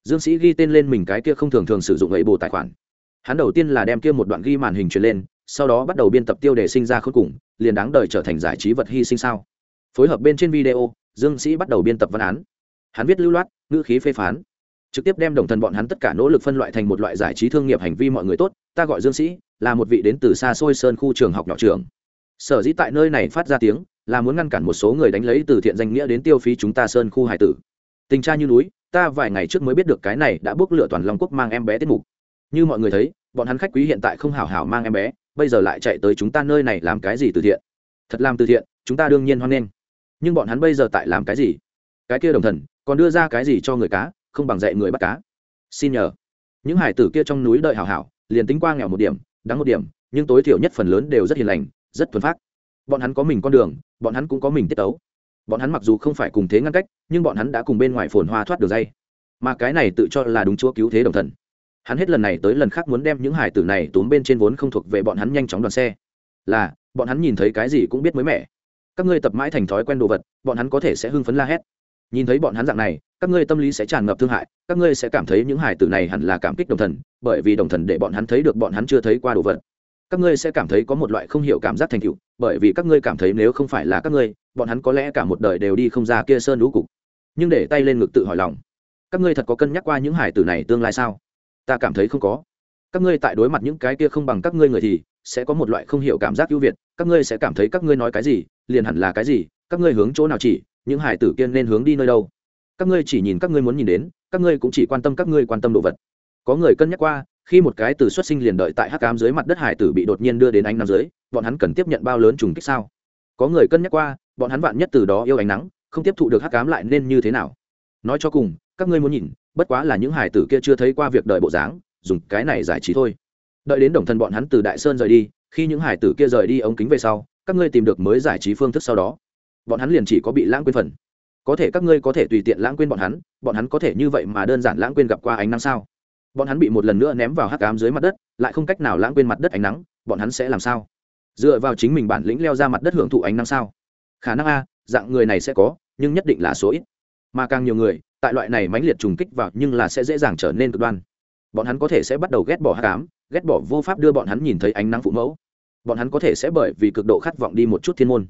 Dương sĩ ghi tên lên mình cái kia không thường thường sử dụng ấy bồ tài khoản. Hắn đầu tiên là đem kia một đoạn ghi màn hình truyền lên, sau đó bắt đầu biên tập tiêu đề sinh ra khớp cùng, liền đáng đời trở thành giải trí vật hy sinh sao? Phối hợp bên trên video, dương sĩ bắt đầu biên tập văn án hắn viết lưu loát, ngữ khí phê phán. Trực tiếp đem đồng thần bọn hắn tất cả nỗ lực phân loại thành một loại giải trí thương nghiệp hành vi mọi người tốt, ta gọi dương sĩ, là một vị đến từ xa xôi sơn khu trường học nhỏ trường. Sở dĩ tại nơi này phát ra tiếng, là muốn ngăn cản một số người đánh lấy từ thiện danh nghĩa đến tiêu phí chúng ta sơn khu hải tử. Tình tra như núi, ta vài ngày trước mới biết được cái này đã bước lửa toàn long quốc mang em bé tiết mục. Như mọi người thấy, bọn hắn khách quý hiện tại không hảo hảo mang em bé, bây giờ lại chạy tới chúng ta nơi này làm cái gì từ thiện? Thật làm từ thiện, chúng ta đương nhiên hoan nghênh. Nhưng bọn hắn bây giờ tại làm cái gì? Cái kia đồng thần còn đưa ra cái gì cho người cá, không bằng dạy người bắt cá. Xin nhờ. Những hải tử kia trong núi đợi hảo hảo, liền tính qua nghèo một điểm, đắng một điểm, nhưng tối thiểu nhất phần lớn đều rất hiền lành, rất thuần phát bọn hắn có mình con đường, bọn hắn cũng có mình tiết tấu. Bọn hắn mặc dù không phải cùng thế ngăn cách, nhưng bọn hắn đã cùng bên ngoài phồn hoa thoát được dây. Mà cái này tự cho là đúng chúa cứu thế đồng thần. Hắn hết lần này tới lần khác muốn đem những hải tử này túm bên trên vốn không thuộc về bọn hắn nhanh chóng đoàn xe. Là, bọn hắn nhìn thấy cái gì cũng biết mới mẻ. Các ngươi tập mãi thành thói quen đồ vật, bọn hắn có thể sẽ hưng phấn la hét nhìn thấy bọn hắn dạng này, các ngươi tâm lý sẽ tràn ngập thương hại, các ngươi sẽ cảm thấy những hải tử này hẳn là cảm kích đồng thần, bởi vì đồng thần để bọn hắn thấy được bọn hắn chưa thấy qua đồ vật. Các ngươi sẽ cảm thấy có một loại không hiểu cảm giác thành tựu, bởi vì các ngươi cảm thấy nếu không phải là các ngươi, bọn hắn có lẽ cả một đời đều đi không ra kia sơn lũ cục. Nhưng để tay lên ngực tự hỏi lòng. Các ngươi thật có cân nhắc qua những hải tử này tương lai sao? Ta cảm thấy không có. Các ngươi tại đối mặt những cái kia không bằng các ngươi người thì, sẽ có một loại không hiểu cảm giác ưu việt. Các ngươi sẽ cảm thấy các ngươi nói cái gì, liền hẳn là cái gì, các ngươi hướng chỗ nào chỉ những hải tử kia nên hướng đi nơi đâu? Các ngươi chỉ nhìn các ngươi muốn nhìn đến, các ngươi cũng chỉ quan tâm các ngươi quan tâm đồ vật. Có người cân nhắc qua, khi một cái từ xuất sinh liền đợi tại hắc cám dưới mặt đất hải tử bị đột nhiên đưa đến ánh nắng dưới, bọn hắn cần tiếp nhận bao lớn trùng kích sao? Có người cân nhắc qua, bọn hắn vạn nhất từ đó yêu ánh nắng, không tiếp thụ được hắc cám lại nên như thế nào? Nói cho cùng, các ngươi muốn nhìn, bất quá là những hải tử kia chưa thấy qua việc đợi bộ dáng, dùng cái này giải trí thôi. Đợi đến đồng thân bọn hắn từ đại sơn rời đi, khi những hải tử kia rời đi ống kính về sau, các ngươi tìm được mới giải trí phương thức sau đó bọn hắn liền chỉ có bị lãng quên phần. Có thể các ngươi có thể tùy tiện lãng quên bọn hắn bọn hắn có thể như vậy mà đơn giản lãng quên gặp qua ánh nắng sao? Bọn hắn bị một lần nữa ném vào hắc ám dưới mặt đất, lại không cách nào lãng quên mặt đất ánh nắng, bọn hắn sẽ làm sao? Dựa vào chính mình bản lĩnh leo ra mặt đất hưởng thụ ánh nắng sao? Khả năng a, dạng người này sẽ có, nhưng nhất định là số ít. Mà càng nhiều người, tại loại này mãnh liệt trùng kích vào nhưng là sẽ dễ dàng trở nên cực đoan. Bọn hắn có thể sẽ bắt đầu ghét bỏ hắc ám, ghét bỏ vô pháp đưa bọn hắn nhìn thấy ánh nắng phụ mẫu. Bọn hắn có thể sẽ bởi vì cực độ khát vọng đi một chút thiên môn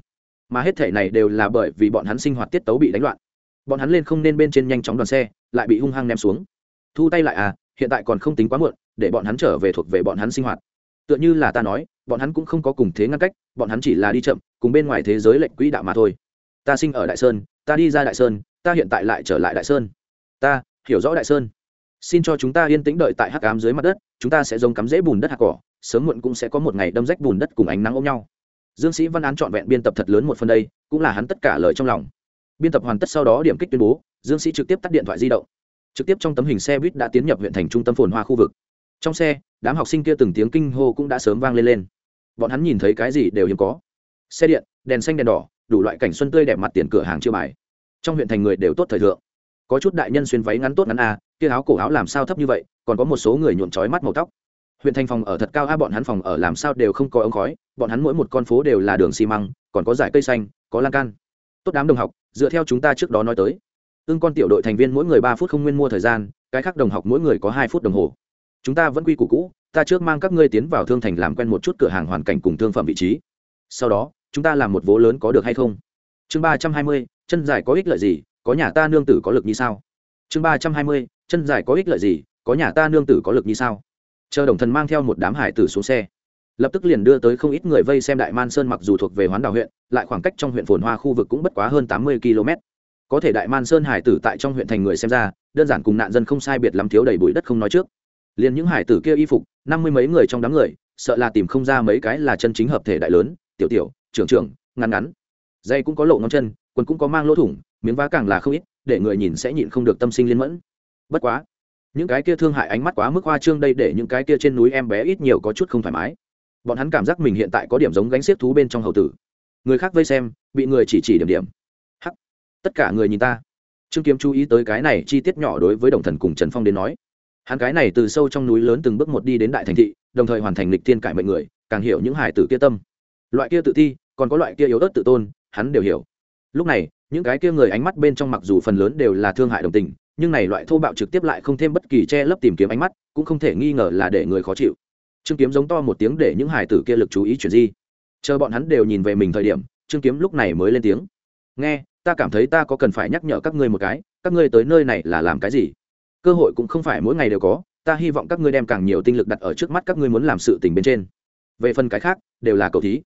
mà hết thể này đều là bởi vì bọn hắn sinh hoạt tiết tấu bị đánh loạn. Bọn hắn lên không nên bên trên nhanh chóng đoàn xe, lại bị hung hăng ném xuống. Thu tay lại à hiện tại còn không tính quá muộn, để bọn hắn trở về thuộc về bọn hắn sinh hoạt. Tựa như là ta nói, bọn hắn cũng không có cùng thế ngăn cách, bọn hắn chỉ là đi chậm, cùng bên ngoài thế giới lệnh quỹ đạo mà thôi. Ta sinh ở đại sơn, ta đi ra đại sơn, ta hiện tại lại trở lại đại sơn. Ta, hiểu rõ đại sơn. Xin cho chúng ta yên tĩnh đợi tại hắc ám dưới mặt đất, chúng ta sẽ giống cắm rễ bùn đất hạt cỏ, sớm muộn cũng sẽ có một ngày đâm rách bùn đất cùng ánh nắng ôm nhau dương sĩ văn án trọn vẹn biên tập thật lớn một phần đây, cũng là hắn tất cả lời trong lòng. Biên tập hoàn tất sau đó điểm kích tuyên bố, dương sĩ trực tiếp tắt điện thoại di động. Trực tiếp trong tấm hình xe buýt đã tiến nhập huyện thành trung tâm phồn hoa khu vực. Trong xe, đám học sinh kia từng tiếng kinh hô cũng đã sớm vang lên lên. Bọn hắn nhìn thấy cái gì đều hiếm có. Xe điện, đèn xanh đèn đỏ, đủ loại cảnh xuân tươi đẹp mặt tiền cửa hàng chưa bài. Trong huyện thành người đều tốt thời thượng. Có chút đại nhân xuyên váy ngắn tốt ngắn a, kia áo cổ áo làm sao thấp như vậy, còn có một số người nhuộm trói mắt màu tóc huyện thành phòng ở thật cao a, bọn hắn phòng ở làm sao đều không có ống khói, bọn hắn mỗi một con phố đều là đường xi măng, còn có dải cây xanh, có lan can. Tốt đám đồng học, dựa theo chúng ta trước đó nói tới. Ưng con tiểu đội thành viên mỗi người ba phút không nguyên mua thời gian, cái khác đồng học mỗi người có hai phút đồng hồ. Chúng ta vẫn quy củ cũ, ta trước mang các ngươi tiến vào thương thành làm quen một chút cửa hàng hoàn cảnh cùng thương phẩm vị trí. Sau đó, chúng ta làm một vố lớn có được hay không? Chương ba trăm hai mươi, chân dài có ích lợi gì, có nhà ta nương tử có lực như sao? Chương ba trăm hai mươi, chân dài có ích lợi gì, có nhà ta nương tử có lực như sao? Chờ đồng thần mang theo một đám hải tử xuống xe. Lập tức liền đưa tới không ít người vây xem đại man sơn mặc dù thuộc về hoán đảo huyện, lại khoảng cách trong huyện phồn hoa khu vực cũng bất quá hơn tám mươi km. Có thể đại man sơn hải tử tại trong huyện thành người xem ra, đơn giản cùng nạn dân không sai biệt lắm thiếu đầy bụi đất không nói trước. Liền những hải tử kia y phục, năm mươi mấy người trong đám người, sợ là tìm không ra mấy cái là chân chính hợp thể đại lớn, tiểu tiểu, trưởng trưởng, ngắn ngắn. Dây cũng có lộ ngón chân, quần cũng có mang lỗ thủng, miếng vá càng là không ít, để người nhìn sẽ nhịn không được tâm sinh liên mẫn. Bất quá những cái kia thương hại ánh mắt quá mức hoa trương đây để những cái kia trên núi em bé ít nhiều có chút không thoải mái. Bọn hắn cảm giác mình hiện tại có điểm giống gánh xiếc thú bên trong hầu tử. Người khác vây xem, bị người chỉ chỉ điểm điểm. Hắc. Tất cả người nhìn ta. Trương kiếm chú ý tới cái này chi tiết nhỏ đối với đồng thần cùng trần phong đến nói. Hắn cái này từ sâu trong núi lớn từng bước một đi đến đại thành thị, đồng thời hoàn thành lịch tiên cải mệnh người, càng hiểu những hải tử kia tâm. Loại kia tự thi còn có loại kia yếu ớt tự tôn, hắn đều hiểu. Lúc này, những cái kia người ánh mắt bên trong mặc dù phần lớn đều là thương hại đồng tình nhưng này loại thô bạo trực tiếp lại không thêm bất kỳ che lấp tìm kiếm ánh mắt, cũng không thể nghi ngờ là để người khó chịu. Trương kiếm giống to một tiếng để những hải tử kia lực chú ý chuyển di. Chờ bọn hắn đều nhìn về mình thời điểm, trương kiếm lúc này mới lên tiếng. Nghe, ta cảm thấy ta có cần phải nhắc nhở các ngươi một cái, các ngươi tới nơi này là làm cái gì? Cơ hội cũng không phải mỗi ngày đều có, ta hy vọng các ngươi đem càng nhiều tinh lực đặt ở trước mắt các ngươi muốn làm sự tình bên trên. Về phần cái khác, đều là cầu thí.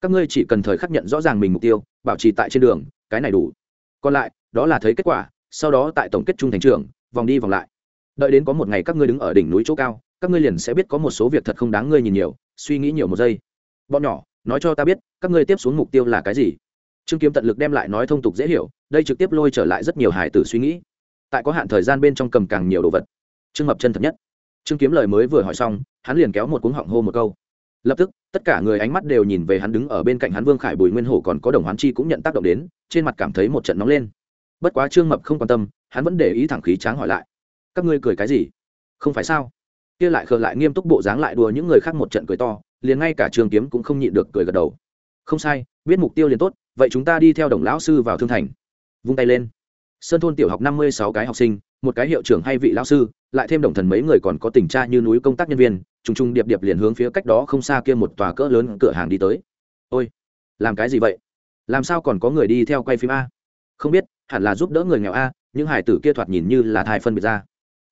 Các ngươi chỉ cần thời khắc nhận rõ ràng mình mục tiêu, bảo trì tại trên đường, cái này đủ. Còn lại, đó là thấy kết quả sau đó tại tổng kết trung thành trường, vòng đi vòng lại. Đợi đến có một ngày các ngươi đứng ở đỉnh núi chỗ cao, các ngươi liền sẽ biết có một số việc thật không đáng ngươi nhìn nhiều, suy nghĩ nhiều một giây. Bọn nhỏ, nói cho ta biết, các ngươi tiếp xuống mục tiêu là cái gì? Trương kiếm tận lực đem lại nói thông tục dễ hiểu, đây trực tiếp lôi trở lại rất nhiều hải tử suy nghĩ. Tại có hạn thời gian bên trong cầm càng nhiều đồ vật. Trương mập chân thật nhất. Trương kiếm lời mới vừa hỏi xong, hắn liền kéo một cuống họng hô một câu. Lập tức, tất cả người ánh mắt đều nhìn về hắn đứng ở bên cạnh hắn vương khải bùi nguyên hổ còn có đồng hoán chi cũng nhận tác động đến, trên mặt cảm thấy một trận nóng lên bất quá trương mập không quan tâm, hắn vẫn để ý thẳng khí tráng hỏi lại. Các ngươi cười cái gì? Không phải sao? Kia lại khờ lại nghiêm túc bộ dáng lại đùa những người khác một trận cười to, liền ngay cả trường kiếm cũng không nhịn được cười gật đầu. Không sai, biết mục tiêu liền tốt, vậy chúng ta đi theo đồng lão sư vào thương thành. Vung tay lên. Sơn thôn tiểu học năm mươi sáu cái học sinh, một cái hiệu trưởng hay vị lão sư, lại thêm đồng thần mấy người còn có tình tra như núi công tác nhân viên, trùng trùng điệp điệp liền hướng phía cách đó không xa kia một tòa cỡ lớn cửa hàng đi tới. Ôi, làm cái gì vậy? Làm sao còn có người đi theo quay phim a? Không biết hẳn là giúp đỡ người nghèo a, những hải tử kia thoạt nhìn như là thai phân biệt ra.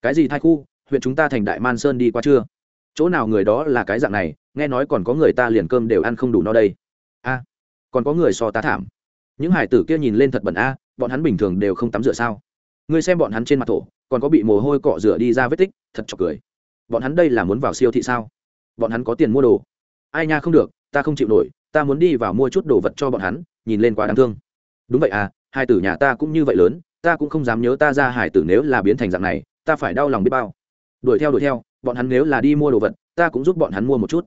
Cái gì thai khu? Huyện chúng ta thành đại man sơn đi qua chưa? Chỗ nào người đó là cái dạng này, nghe nói còn có người ta liền cơm đều ăn không đủ no đây. A, còn có người so tá thảm. Những hải tử kia nhìn lên thật bẩn a, bọn hắn bình thường đều không tắm rửa sao? Ngươi xem bọn hắn trên mặt thổ, còn có bị mồ hôi cọ rửa đi ra vết tích, thật chọc cười. Bọn hắn đây là muốn vào siêu thị sao? Bọn hắn có tiền mua đồ. Ai nha không được, ta không chịu nổi, ta muốn đi vào mua chút đồ vật cho bọn hắn, nhìn lên quá đáng thương. Đúng vậy à hai tử nhà ta cũng như vậy lớn, ta cũng không dám nhớ ta ra hải tử nếu là biến thành dạng này, ta phải đau lòng biết bao. Đuổi theo đuổi theo, bọn hắn nếu là đi mua đồ vật, ta cũng giúp bọn hắn mua một chút.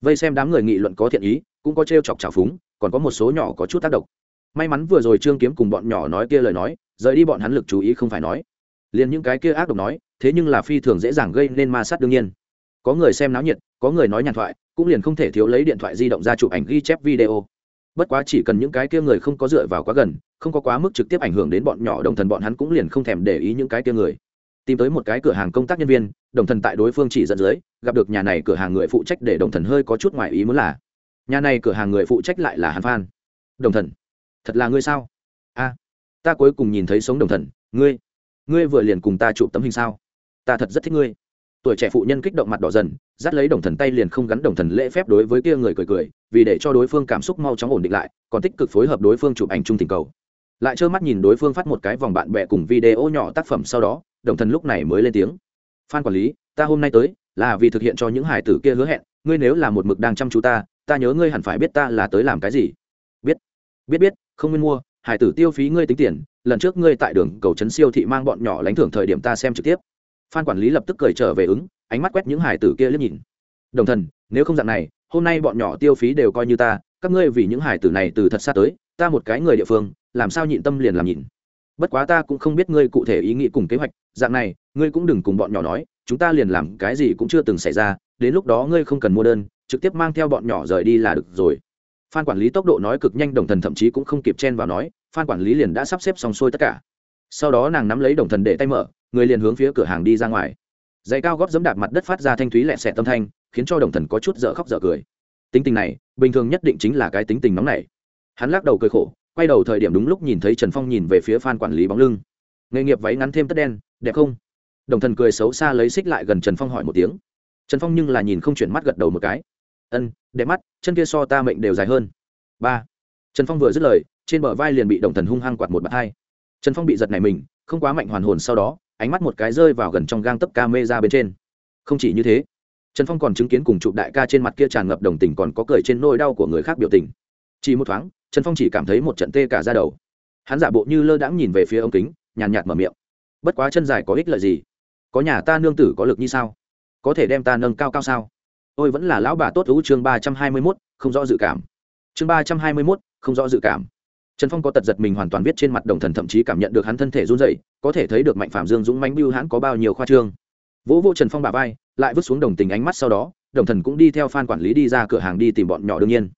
Vây xem đám người nghị luận có thiện ý, cũng có t r e o chọc trào phúng, còn có một số nhỏ có chút tác động. May mắn vừa rồi trương kiếm cùng bọn nhỏ nói kia lời nói, rời đi bọn hắn lực chú ý không phải nói. Liền những cái kia ác độc nói, thế nhưng là phi thường dễ dàng gây nên ma sát đương nhiên. Có người xem náo nhiệt, có người nói nhàn thoại, cũng liền không thể thiếu lấy điện thoại di động ra chụp ảnh ghi chép video. Bất quá chỉ cần những cái kia người không có dựa vào quá gần không có quá mức trực tiếp ảnh hưởng đến bọn nhỏ, đồng thần bọn hắn cũng liền không thèm để ý những cái kia người. Tìm tới một cái cửa hàng công tác nhân viên, đồng thần tại đối phương chỉ dẫn dưới, gặp được nhà này cửa hàng người phụ trách để đồng thần hơi có chút ngoài ý muốn là, nhà này cửa hàng người phụ trách lại là hàn phan. Đồng thần, thật là ngươi sao? A, ta cuối cùng nhìn thấy sống đồng thần, ngươi ngươi vừa liền cùng ta chụp tấm hình sao? Ta thật rất thích ngươi. Tuổi trẻ phụ nhân kích động mặt đỏ dần, dắt lấy đồng thần tay liền không gắn đồng thần lễ phép đối với kia người cười cười, vì để cho đối phương cảm xúc mau chóng ổn định lại, còn tích cực phối hợp đối phương chụp ảnh chung tình cầu lại trơ mắt nhìn đối phương phát một cái vòng bạn bè cùng video nhỏ tác phẩm sau đó, đồng thần lúc này mới lên tiếng. Phan quản lý, ta hôm nay tới là vì thực hiện cho những hải tử kia hứa hẹn, ngươi nếu là một mực đang chăm chú ta ta nhớ ngươi hẳn phải biết ta là tới làm cái gì. Biết biết biết, không nên mua, hải tử tiêu phí ngươi tính tiền, lần trước ngươi tại đường cầu trấn siêu thị mang bọn nhỏ lánh thưởng thời điểm ta xem trực tiếp. Phan quản lý lập tức cười trở về ứng, ánh mắt quét những hải tử kia liếc nhìn. Đồng thần, nếu không dạng này, hôm nay bọn nhỏ tiêu phí đều coi như ta, các ngươi vì những hải tử này từ thật xa tới ta một cái người địa phương, làm sao nhịn tâm liền làm nhịn. Bất quá ta cũng không biết ngươi cụ thể ý nghĩ cùng kế hoạch, dạng này, ngươi cũng đừng cùng bọn nhỏ nói, chúng ta liền làm cái gì cũng chưa từng xảy ra, đến lúc đó ngươi không cần mua đơn, trực tiếp mang theo bọn nhỏ rời đi là được rồi. Phan quản lý tốc độ nói cực nhanh, đồng thần thậm chí cũng không kịp chen vào nói, phan quản lý liền đã sắp xếp xong xuôi tất cả. Sau đó nàng nắm lấy đồng thần để tay mở, người liền hướng phía cửa hàng đi ra ngoài. Giày cao góp dẫm đạp mặt đất phát ra thanh thúy lẹ xẹt tâm thanh, khiến cho đồng thần có chút dở khóc dở cười. Tính tình này, bình thường nhất định chính là cái tính tình nóng này hắn lắc đầu cười khổ, quay đầu thời điểm đúng lúc nhìn thấy trần phong nhìn về phía phan quản lý bóng lưng. Nghề nghiệp váy ngắn thêm tất đen, đẹp không? Đồng thần cười xấu xa lấy xích lại gần trần phong hỏi một tiếng. Trần phong nhưng là nhìn không chuyển mắt gật đầu một cái. Ân, đẹp mắt, chân kia so ta mệnh đều dài hơn. Ba. Trần phong vừa dứt lời, trên bờ vai liền bị đồng thần hung hăng quạt một bạt hai. Trần phong bị giật này mình, không quá mạnh hoàn hồn sau đó, ánh mắt một cái rơi vào gần trong gang tấc ca mê ra bên trên. Không chỉ như thế, trần phong còn chứng kiến cùng chụp đại ca trên mặt kia tràn ngập đồng tình còn có cười trên nỗi đau của người khác biểu tình chỉ một thoáng, trần phong chỉ cảm thấy một trận tê cả ra đầu. Hắn giả bộ như lơ đãng nhìn về phía ống kính, nhàn nhạt mở miệng. Bất quá chân dài có ích lợi gì? Có nhà ta nương tử có lực như sao? Có thể đem ta nâng cao cao sao? Tôi vẫn là lão bà tốt ú chương ba trăm hai mươi mốt, không rõ dự cảm. Chương ba trăm hai mươi mốt, không rõ dự cảm. Trần phong có tật giật mình hoàn toàn viết trên mặt đồng thần thậm chí cảm nhận được hắn thân thể run dậy có thể thấy được mạnh phạm dương dũng mánh biêu hãn có bao nhiêu khoa trương. Vỗ vô trần phong bà vai, lại vứt xuống đồng tình ánh mắt sau đó, đồng thần cũng đi theo phan quản lý đi ra cửa hàng đi tìm bọn nhỏ đương nhiên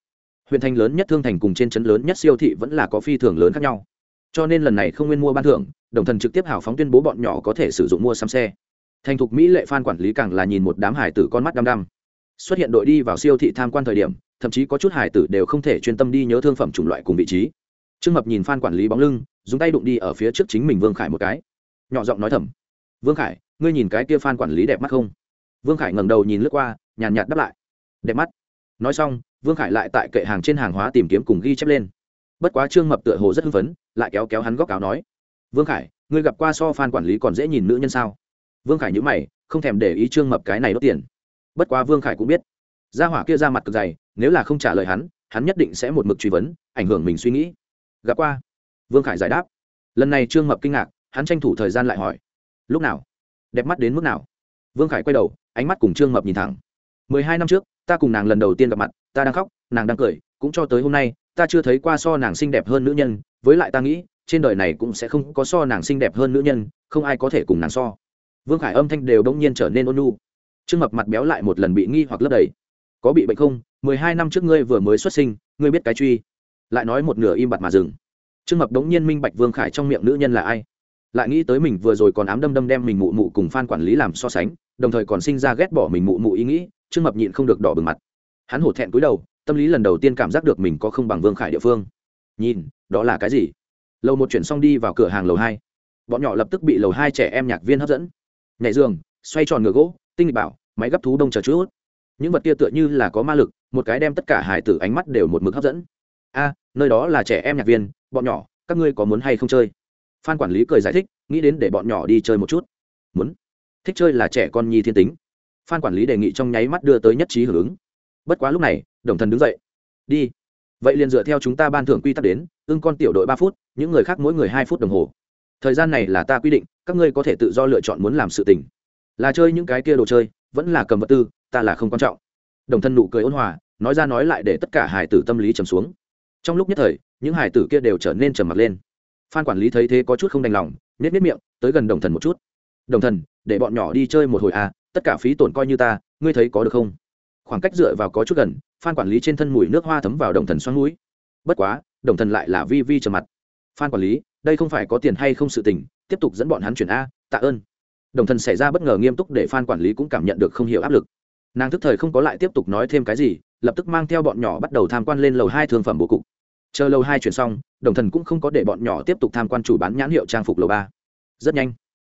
huyện thành lớn nhất thương thành cùng trên trấn lớn nhất siêu thị vẫn là có phi thường lớn khác nhau. Cho nên lần này không nguyên mua ban thưởng, đồng thần trực tiếp hào phóng tuyên bố bọn nhỏ có thể sử dụng mua xăm xe. Thành thục mỹ lệ phan quản lý càng là nhìn một đám hải tử con mắt đăm đăm. Xuất hiện đội đi vào siêu thị tham quan thời điểm, thậm chí có chút hải tử đều không thể chuyên tâm đi nhớ thương phẩm chủng loại cùng vị trí. Trương mập nhìn phan quản lý bóng lưng, dùng tay đụng đi ở phía trước chính mình vương khải một cái. Nhỏ giọng nói thầm, vương khải, ngươi nhìn cái kia phan quản lý đẹp mắt không? Vương khải ngẩng đầu nhìn lướt qua, nhàn nhạt đáp lại, đẹp mắt. Nói xong vương khải lại tại kệ hàng trên hàng hóa tìm kiếm cùng ghi chép lên. Bất quá trương mập tựa hồ rất hưng phấn, lại kéo kéo hắn góc áo nói, vương khải, ngươi gặp qua so phan quản lý còn dễ nhìn nữ nhân sao? Vương khải nhữ mày, không thèm để ý trương mập cái này đốt tiền. Bất quá vương khải cũng biết, gia hỏa kia ra mặt cực dày, nếu là không trả lời hắn hắn nhất định sẽ một mực truy vấn, ảnh hưởng mình suy nghĩ. Gặp qua? Vương khải giải đáp. Lần này trương mập kinh ngạc, hắn tranh thủ thời gian lại hỏi, lúc nào? Đẹp mắt đến mức nào? Vương khải quay đầu, ánh mắt cùng trương mập nhìn thẳng. Mười hai năm trước, ta cùng nàng lần đầu tiên gặp mặt ta đang khóc, nàng đang cười, cũng cho tới hôm nay, ta chưa thấy qua so nàng xinh đẹp hơn nữ nhân, với lại ta nghĩ, trên đời này cũng sẽ không có so nàng xinh đẹp hơn nữ nhân, không ai có thể cùng nàng so. Vương khải âm thanh đều đ ỗ n g nhiên trở nên ôn nu trương mập mặt béo lại một lần bị nghi hoặc lấp đầy. Có bị bệnh không? Mười hai năm trước ngươi vừa mới xuất sinh, ngươi biết cái truy. Lại nói một nửa im bặt mà dừng. Trương mập đống nhiên minh bạch vương khải trong miệng nữ nhân là ai. Lại nghĩ tới mình vừa rồi còn ám đâm đâm đem mình mụ mụ cùng phan quản lý làm so sánh, đồng thời còn sinh ra ghét bỏ mình mụ mụ ý nghĩ, trương mập nhịn không được đỏ bừng mặt hắn hổ thẹn cúi đầu, tâm lý lần đầu tiên cảm giác được mình có không bằng vương khải địa phương. Nhìn, đó là cái gì? Lầu một chuyển xong đi vào cửa hàng lầu hai. Bọn nhỏ lập tức bị lầu hai trẻ em nhạc viên hấp dẫn. Nhảy giường, xoay tròn ngựa gỗ, tinh bảo, máy gấp thú đông chờ chút. Những vật kia tựa như là có ma lực, một cái đem tất cả hải tử ánh mắt đều một mực hấp dẫn. A, nơi đó là trẻ em nhạc viên, bọn nhỏ, các ngươi có muốn hay không chơi? Phan quản lý cười giải thích, nghĩ đến để bọn nhỏ đi chơi một chút. Muốn. Thích chơi là trẻ con nhi thiên tính. Phan quản lý đề nghị trong nháy mắt đưa tới nhất trí hưởng ứng bất quá lúc này, đồng thần đứng dậy. Đi. Vậy liền dựa theo chúng ta ban thưởng quy tắc đến, ưng con tiểu đội ba phút, những người khác mỗi người hai phút đồng hồ. Thời gian này là ta quy định, các ngươi có thể tự do lựa chọn muốn làm sự tình. Là chơi những cái kia đồ chơi, vẫn là cầm vật tư, ta là không quan trọng. Đồng thân nụ cười ôn hòa, nói ra nói lại để tất cả hải tử tâm lý trầm xuống. Trong lúc nhất thời, những hải tử kia đều trở nên trầm mặt lên. Phan quản lý thấy thế có chút không đành lòng nếp nếp miệng, tới gần đồng thần một chút. Đồng thần, để bọn nhỏ đi chơi một hồi à tất cả phí tổn coi như ta, ngươi thấy có được không? Khoảng cách dựa vào có chút gần, phan quản lý trên thân mùi nước hoa thấm vào đồng thần xoắn mũi. Bất quá, đồng thần lại là vi vi trầm mặt. Phan quản lý, đây không phải có tiền hay không sự tình, tiếp tục dẫn bọn hắn chuyển a, tạ ơn. Đồng thần xảy ra bất ngờ nghiêm túc để phan quản lý cũng cảm nhận được không hiểu áp lực. Nàng thức thời không có lại tiếp tục nói thêm cái gì, lập tức mang theo bọn nhỏ bắt đầu tham quan lên lầu hai thương phẩm bố cục. Chờ lầu hai chuyển xong, đồng thần cũng không có để bọn nhỏ tiếp tục tham quan chủ bán nhãn hiệu trang phục lầu ba. Rất nhanh,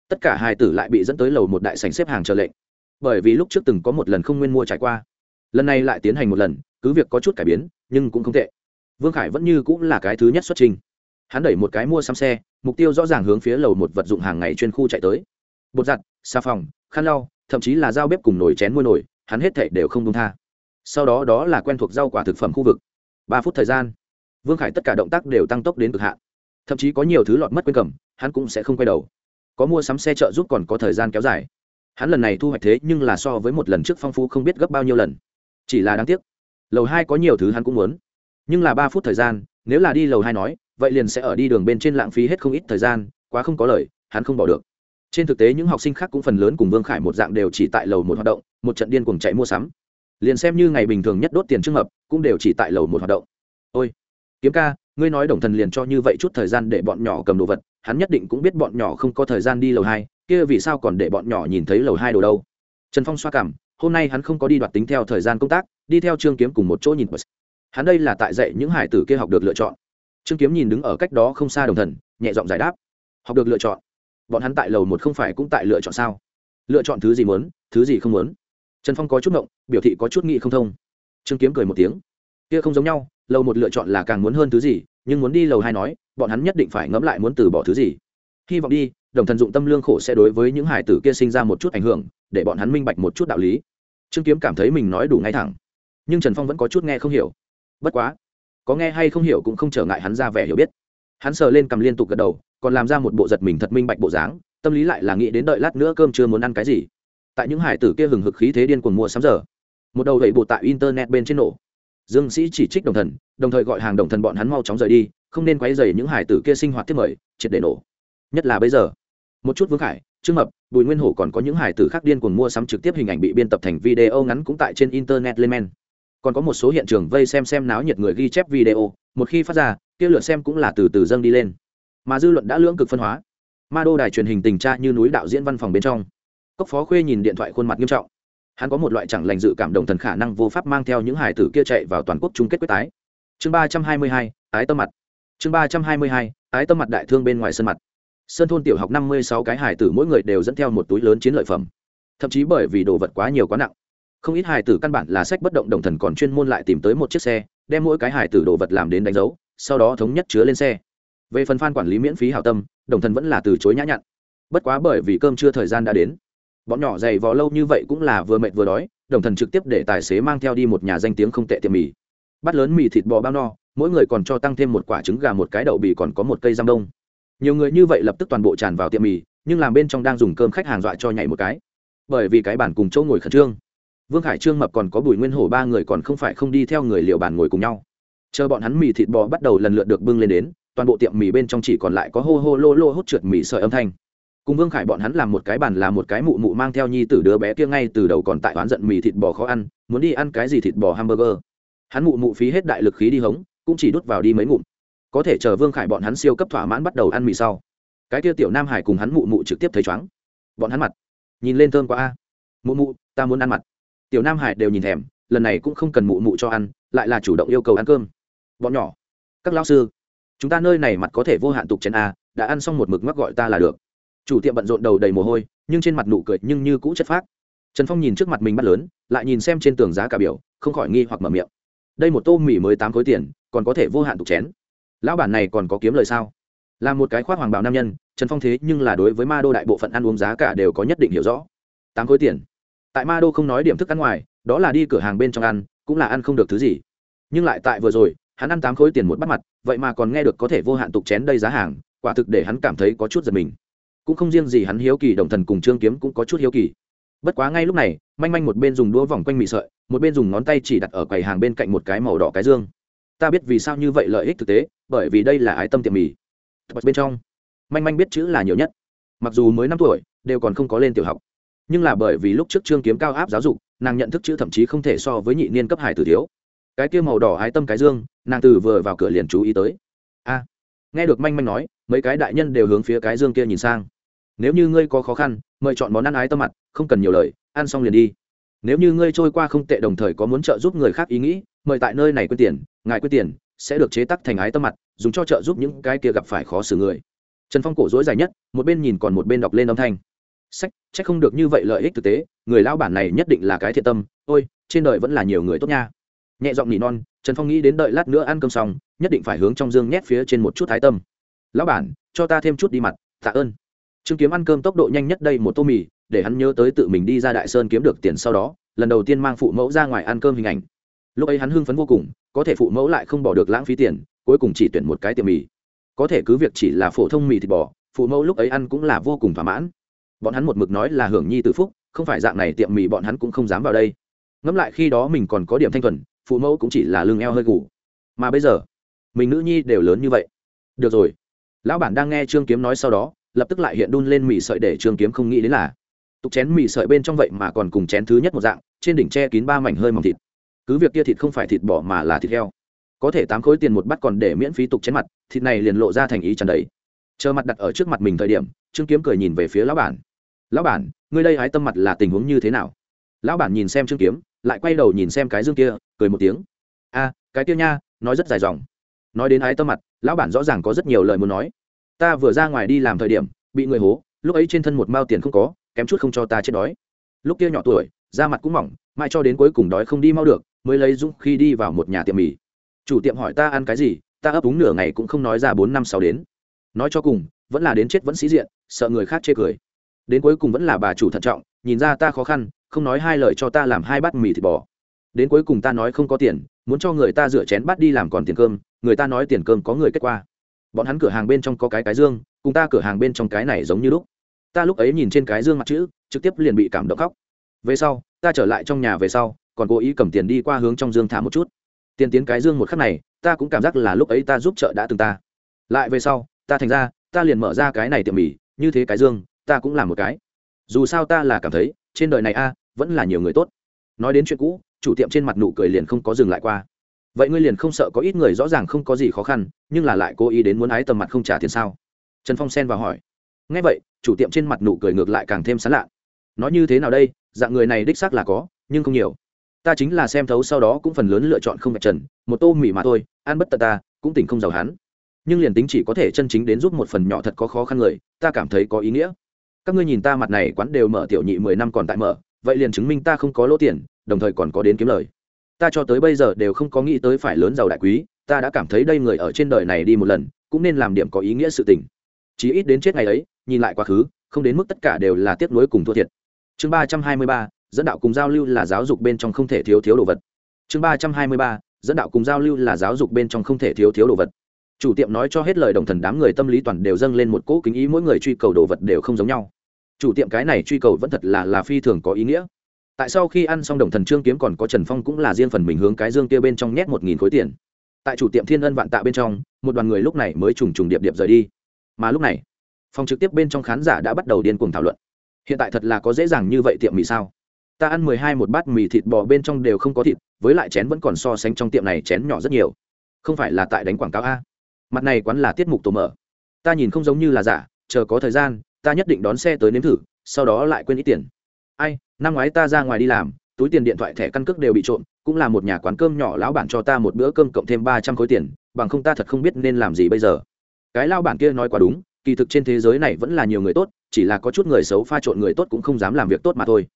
tất cả hai tử lại bị dẫn tới lầu một đại sành xếp hàng chờ lệnh. Bởi vì lúc trước từng có một lần không nguyên mua trải qua lần này lại tiến hành một lần, cứ việc có chút cải biến, nhưng cũng không tệ. Vương khải vẫn như cũng là cái thứ nhất xuất trình. Hắn đẩy một cái mua xăm xe, mục tiêu rõ ràng hướng phía lầu một vật dụng hàng ngày chuyên khu chạy tới. Bột giặt, xà phòng, khăn lau, thậm chí là dao bếp cùng nồi chén mua nồi, hắn hết thảy đều không công tha. Sau đó đó là quen thuộc rau quả thực phẩm khu vực. Ba phút thời gian, vương khải tất cả động tác đều tăng tốc đến cực hạn. Thậm chí có nhiều thứ lọt mất quên cầm, hắn cũng sẽ không quay đầu. Có mua sắm xe trợ giúp còn có thời gian kéo dài. Hắn lần này thu hoạch thế nhưng là so với một lần trước phong phú không biết gấp bao nhiêu lần chỉ là đáng tiếc. Lầu hai có nhiều thứ hắn cũng muốn. Nhưng là ba phút thời gian, nếu là đi lầu hai nói, vậy liền sẽ ở đi đường bên trên lãng phí hết không ít thời gian, quá không có lời, hắn không bỏ được. Trên thực tế những học sinh khác cũng phần lớn cùng vương khải một dạng đều chỉ tại lầu một hoạt động, một trận điên cuồng chạy mua sắm. Liền xem như ngày bình thường nhất đốt tiền trường hợp cũng đều chỉ tại lầu một hoạt động. Ôi, kiếm ca, ngươi nói đồng thần liền cho như vậy chút thời gian để bọn nhỏ cầm đồ vật, hắn nhất định cũng biết bọn nhỏ không có thời gian đi lầu hai, kia vì sao còn để bọn nhỏ nhìn thấy lầu hai đồ đâu? Trần phong xoa cảm hôm nay hắn không có đi đoạt tính theo thời gian công tác, đi theo trương kiếm cùng một chỗ nhìn hắn đây là tại dạy những hải tử kia học được lựa chọn. Trương kiếm nhìn đứng ở cách đó không xa đồng thần, nhẹ giọng giải đáp. Học được lựa chọn. Bọn hắn tại lầu một không phải cũng tại lựa chọn sao? Lựa chọn thứ gì muốn, thứ gì không muốn? Trần phong có chút ngộng, biểu thị có chút nghị không thông. Trương kiếm cười một tiếng. Kia không giống nhau, lầu một lựa chọn là càng muốn hơn thứ gì, nhưng muốn đi lầu hai nói, bọn hắn nhất định phải ngẫm lại muốn từ bỏ thứ gì. Hy vọng đi, đồng thần dụng tâm lương khổ sẽ đối với những hải tử kia sinh ra một chút ảnh hưởng, để bọn hắn minh bạch một chút đạo lý trương kiếm cảm thấy mình nói đủ ngay thẳng, nhưng trần phong vẫn có chút nghe không hiểu. Bất quá, có nghe hay không hiểu cũng không trở ngại hắn ra vẻ hiểu biết. Hắn sờ lên cầm liên tục gật đầu, còn làm ra một bộ giật mình thật minh bạch bộ dáng, tâm lý lại là nghĩ đến đợi lát nữa cơm chưa muốn ăn cái gì. Tại những hải tử kia hừng hực khí thế điên cuồng mua sắm giờ, một đầu gậy bộ tại internet bên trên nổ. Dương sĩ chỉ trích đồng thần, đồng thời gọi hàng đồng thần bọn hắn mau chóng rời đi, không nên quấy dày những hải tử kia sinh hoạt thiết mời, triệt để nổ. Nhất là bây giờ một chút vương khải, trương mập, bùi nguyên hổ còn có những hải tử khác điên cuồng mua sắm trực tiếp hình ảnh bị biên tập thành video ngắn cũng tại trên internet lên men. Còn có một số hiện trường vây xem xem náo nhiệt người ghi chép video, một khi phát ra, kia lượt xem cũng là từ từ dâng đi lên. Mà dư luận đã lưỡng cực phân hóa. Ma đô đài truyền hình tình tra như núi đạo diễn văn phòng bên trong. Cốc phó khuê nhìn điện thoại khuôn mặt nghiêm trọng. Hắn có một loại chẳng lành dự cảm động thần khả năng vô pháp mang theo những hải tử kia chạy vào toàn quốc chung kết quyết tái. Chương ba trăm hai mươi hai tái tâm mặt. Chương ba trăm hai mươi hai tái tâm mặt đại thương bên ngoài sân mặt sơn thôn tiểu học năm mươi sáu cái hải tử mỗi người đều dẫn theo một túi lớn chiến lợi phẩm. Thậm chí bởi vì đồ vật quá nhiều quá nặng. Không ít hải tử căn bản là sách bất động đồng thần còn chuyên môn lại tìm tới một chiếc xe, đem mỗi cái hải tử đồ vật làm đến đánh dấu, sau đó thống nhất chứa lên xe. Về phần phan quản lý miễn phí hảo tâm, đồng thần vẫn là từ chối nhã nhặn. Bất quá bởi vì cơm chưa thời gian đã đến, bọn nhỏ dày vò lâu như vậy cũng là vừa mệt vừa đói, đồng thần trực tiếp để tài xế mang theo đi một nhà danh tiếng không tệ tiệm mì. Bát lớn mì thịt bò bao no, mỗi người còn cho tăng thêm một quả trứng gà một cái đậu bì còn có một cây giam đông nhiều người như vậy lập tức toàn bộ tràn vào tiệm mì, nhưng làm bên trong đang dùng cơm khách hàng dọa cho nhảy một cái. Bởi vì cái bản cùng chỗ ngồi khẩn trương. Vương khải trương mập còn có bùi nguyên hổ ba người còn không phải không đi theo người liệu bàn ngồi cùng nhau. Chờ bọn hắn mì thịt bò bắt đầu lần lượt được bưng lên đến, toàn bộ tiệm mì bên trong chỉ còn lại có hô hô lô lô hút trượt mì sợi âm thanh. Cùng vương khải bọn hắn làm một cái bàn là một cái mụ mụ mang theo nhi tử đứa bé kia ngay từ đầu còn tại oán giận mì thịt bò khó ăn, muốn đi ăn cái gì thịt bò hamburger. Hắn mụ mụ phí hết đại lực khí đi hống, cũng chỉ đút vào đi mấy ngụm có thể chờ vương khải bọn hắn siêu cấp thỏa mãn bắt đầu ăn mì sau. Cái kia tiểu nam hải cùng hắn mụ mụ trực tiếp thấy chóng bọn hắn mặt. Nhìn lên thơm quá a. Mụ mụ, ta muốn ăn mặt. Tiểu nam hải đều nhìn thèm, lần này cũng không cần mụ mụ cho ăn, lại là chủ động yêu cầu ăn cơm. Bọn nhỏ, các lao sư, chúng ta nơi này mặt có thể vô hạn tục chén a, đã ăn xong một mực mắc gọi ta là được. Chủ tiệm bận rộn đầu đầy mồ hôi, nhưng trên mặt nụ cười nhưng như cũ chất phác. Trần phong nhìn trước mặt mình bắt lớn, lại nhìn xem trên tường giá cả biểu, không khỏi nghi hoặc mở miệng. Đây một tô mì mới tám khối tiền, còn có thể vô hạn tục chén lão bản này còn có kiếm lời sao? Là một cái khoác hoàng bào nam nhân, trần phong thế nhưng là đối với ma đô đại bộ phận ăn uống giá cả đều có nhất định hiểu rõ. Tám khối tiền. Tại ma đô không nói điểm thức ăn ngoài, đó là đi cửa hàng bên trong ăn, cũng là ăn không được thứ gì. Nhưng lại tại vừa rồi, hắn ăn tám khối tiền một bắt mặt, vậy mà còn nghe được có thể vô hạn tục chén đây giá hàng, quả thực để hắn cảm thấy có chút giật mình. Cũng không riêng gì hắn hiếu kỳ đồng thần cùng trương kiếm cũng có chút hiếu kỳ. Bất quá ngay lúc này, manh manh một bên dùng đũa vòng quanh mị sợi, một bên dùng ngón tay chỉ đặt ở quầy hàng bên cạnh một cái màu đỏ cái dương ta biết vì sao như vậy lợi ích thực tế, bởi vì đây là ái tâm tiệm mì. Tập bên trong, manh manh biết chữ là nhiều nhất. Mặc dù mới năm tuổi, đều còn không có lên tiểu học. Nhưng là bởi vì lúc trước trương kiếm cao áp giáo dục, nàng nhận thức chữ thậm chí không thể so với nhị niên cấp hải tử thiếu. Cái kia màu đỏ ái tâm cái dương, nàng từ vừa vào cửa liền chú ý tới. A, nghe được manh manh nói, mấy cái đại nhân đều hướng phía cái dương kia nhìn sang. Nếu như ngươi có khó khăn, mời chọn món ăn ái tâm mặt, không cần nhiều lời, ăn xong liền đi nếu như ngươi trôi qua không tệ đồng thời có muốn trợ giúp người khác ý nghĩ, mời tại nơi này quyết tiền, ngài quyết tiền, sẽ được chế tắc thành ái tâm mặt, dùng cho trợ giúp những cái kia gặp phải khó xử người. Trần phong cổ dối dài nhất, một bên nhìn còn một bên đọc lên âm thanh. Sách c h ắ c không được như vậy lợi ích thực tế, người lao bản này nhất định là cái thiện tâm, ôi, trên đời vẫn là nhiều người tốt nha. Nhẹ giọng nỉ non, trần phong nghĩ đến đợi lát nữa ăn cơm xong, nhất định phải hướng trong dương nhét phía trên một chút thái tâm. Lão bản, cho ta thêm chút đi mặt, tạ ơn. Trương kiếm ăn cơm tốc độ nhanh nhất đây một tô mì để hắn nhớ tới tự mình đi ra đại sơn kiếm được tiền sau đó, lần đầu tiên mang phụ mẫu ra ngoài ăn cơm hình ảnh. Lúc ấy hắn hưng phấn vô cùng, có thể phụ mẫu lại không bỏ được lãng phí tiền, cuối cùng chỉ tuyển một cái tiệm mì. Có thể cứ việc chỉ là phổ thông mì thịt bò, phụ mẫu lúc ấy ăn cũng là vô cùng thỏa mãn. Bọn hắn một mực nói là hưởng nhi từ phúc, không phải dạng này tiệm mì bọn hắn cũng không dám vào đây. Ngẫm lại khi đó mình còn có điểm thanh thuần, phụ mẫu cũng chỉ là lưng eo hơi gù. Mà bây giờ, mình nữ nhi đều lớn như vậy. Được rồi. Lão bản đang nghe trương kiếm nói sau đó, lập tức lại hiện đun lên mì sợi để trương kiếm không nghĩ đến là tục chén mì sợi bên trong vậy mà còn cùng chén thứ nhất một dạng, trên đỉnh che kín ba mảnh hơi mỏng thịt. Cứ việc kia thịt không phải thịt bỏ mà là thịt heo. Có thể tám khối tiền một bát còn để miễn phí tục chén mặt, thịt này liền lộ ra thành ý trần đấy chờ mặt đặt ở trước mặt mình thời điểm, trương kiếm cười nhìn về phía lão bản. Lão bản, ngươi đây hái tâm mặt là tình huống như thế nào? Lão bản nhìn xem trương kiếm, lại quay đầu nhìn xem cái dương kia, cười một tiếng. A, cái kia nha, nói rất dài dòng. Nói đến hái tâm mặt, lão bản rõ ràng có rất nhiều lời muốn nói. Ta vừa ra ngoài đi làm thời điểm, bị người hố, lúc ấy trên thân một mao tiền không có kém chút không cho ta chết đói. Lúc kia nhỏ tuổi, da mặt cũng mỏng, mai cho đến cuối cùng đói không đi mau được, mới lấy dũng khi đi vào một nhà tiệm mì. Chủ tiệm hỏi ta ăn cái gì, ta ấp úng nửa ngày cũng không nói ra bốn năm sáu đến. Nói cho cùng, vẫn là đến chết vẫn sĩ diện, sợ người khác chê cười. Đến cuối cùng vẫn là bà chủ thận trọng, nhìn ra ta khó khăn, không nói hai lời cho ta làm hai bát mì thịt bò. Đến cuối cùng ta nói không có tiền, muốn cho người ta rửa chén bát đi làm còn tiền cơm, người ta nói tiền cơm có người kết qua. bọn hắn cửa hàng bên trong có cái cái dương, cùng ta cửa hàng bên trong cái này giống như lúc ta lúc ấy nhìn trên cái dương mặt chữ, trực tiếp liền bị cảm động khóc. Về sau, ta trở lại trong nhà về sau, còn cố ý cầm tiền đi qua hướng trong dương thả một chút. Tiền tiến cái dương một khắc này, ta cũng cảm giác là lúc ấy ta giúp trợ đã từng ta. Lại về sau, ta thành ra, ta liền mở ra cái này tiệm mì, như thế cái dương, ta cũng làm một cái. Dù sao ta là cảm thấy, trên đời này a, vẫn là nhiều người tốt. Nói đến chuyện cũ, chủ tiệm trên mặt nụ cười liền không có dừng lại qua. Vậy ngươi liền không sợ có ít người rõ ràng không có gì khó khăn, nhưng là lại cố ý đến muốn ái tầm mặt không trả tiền sao? Trần phong xen vào hỏi ngay vậy, chủ tiệm trên mặt nụ cười ngược lại càng thêm sán lạ. Nói như thế nào đây? Dạng người này đích xác là có, nhưng không nhiều. Ta chính là xem thấu sau đó cũng phần lớn lựa chọn không vạch trần, một tô mì mà thôi, ăn bất tật ta, cũng tỉnh không giàu hắn. Nhưng liền tính chỉ có thể chân chính đến giúp một phần nhỏ thật có khó khăn người, ta cảm thấy có ý nghĩa. Các ngươi nhìn ta mặt này quán đều mở tiểu nhị mười năm còn tại mở, vậy liền chứng minh ta không có lỗ tiền, đồng thời còn có đến kiếm lời. Ta cho tới bây giờ đều không có nghĩ tới phải lớn giàu đại quý, ta đã cảm thấy đây người ở trên đời này đi một lần, cũng nên làm điểm có ý nghĩa sự tình chí ít đến chết ngày ấy, nhìn lại quá khứ, không đến mức tất cả đều là tiếc nuối cùng thua thiệt. Chương ba trăm hai mươi ba, dẫn đạo cùng giao lưu là giáo dục bên trong không thể thiếu thiếu đồ vật. Chương ba trăm hai mươi ba, dẫn đạo cùng giao lưu là giáo dục bên trong không thể thiếu thiếu đồ vật. Chủ tiệm nói cho hết lời đồng thần đám người tâm lý toàn đều dâng lên một cỗ kính ý mỗi người truy cầu đồ vật đều không giống nhau. Chủ tiệm cái này truy cầu vẫn thật là là phi thường có ý nghĩa. Tại sau khi ăn xong đồng thần trương kiếm còn có trần phong cũng là riêng phần mình hướng cái dương kia bên trong nhét một nghìn khối tiền. Tại chủ tiệm thiên ân vạn tạ bên trong, một đoàn người lúc này mới trùng trùng điệp điệp rời đi mà lúc này, phòng trực tiếp bên trong khán giả đã bắt đầu điên cuồng thảo luận. Hiện tại thật là có dễ dàng như vậy tiệm mì sao? Ta ăn mười hai một bát mì thịt bò bên trong đều không có thịt, với lại chén vẫn còn so sánh trong tiệm này chén nhỏ rất nhiều. Không phải là tại đánh quảng cáo a. Mặt này quán là tiết mục tổ mở. Ta nhìn không giống như là giả, chờ có thời gian, ta nhất định đón xe tới nếm thử, sau đó lại quên ít tiền. Ai, năm ngoái ta ra ngoài đi làm, túi tiền điện thoại thẻ căn cước đều bị trộm, cũng là một nhà quán cơm nhỏ lão bản cho ta một bữa cơm cộng thêm ba trăm khối tiền, bằng không ta thật không biết nên làm gì bây giờ cái lao bản kia nói quá đúng, kỳ thực trên thế giới này vẫn là nhiều người tốt, chỉ là có chút người xấu pha trộn người tốt cũng không dám làm việc tốt mà thôi.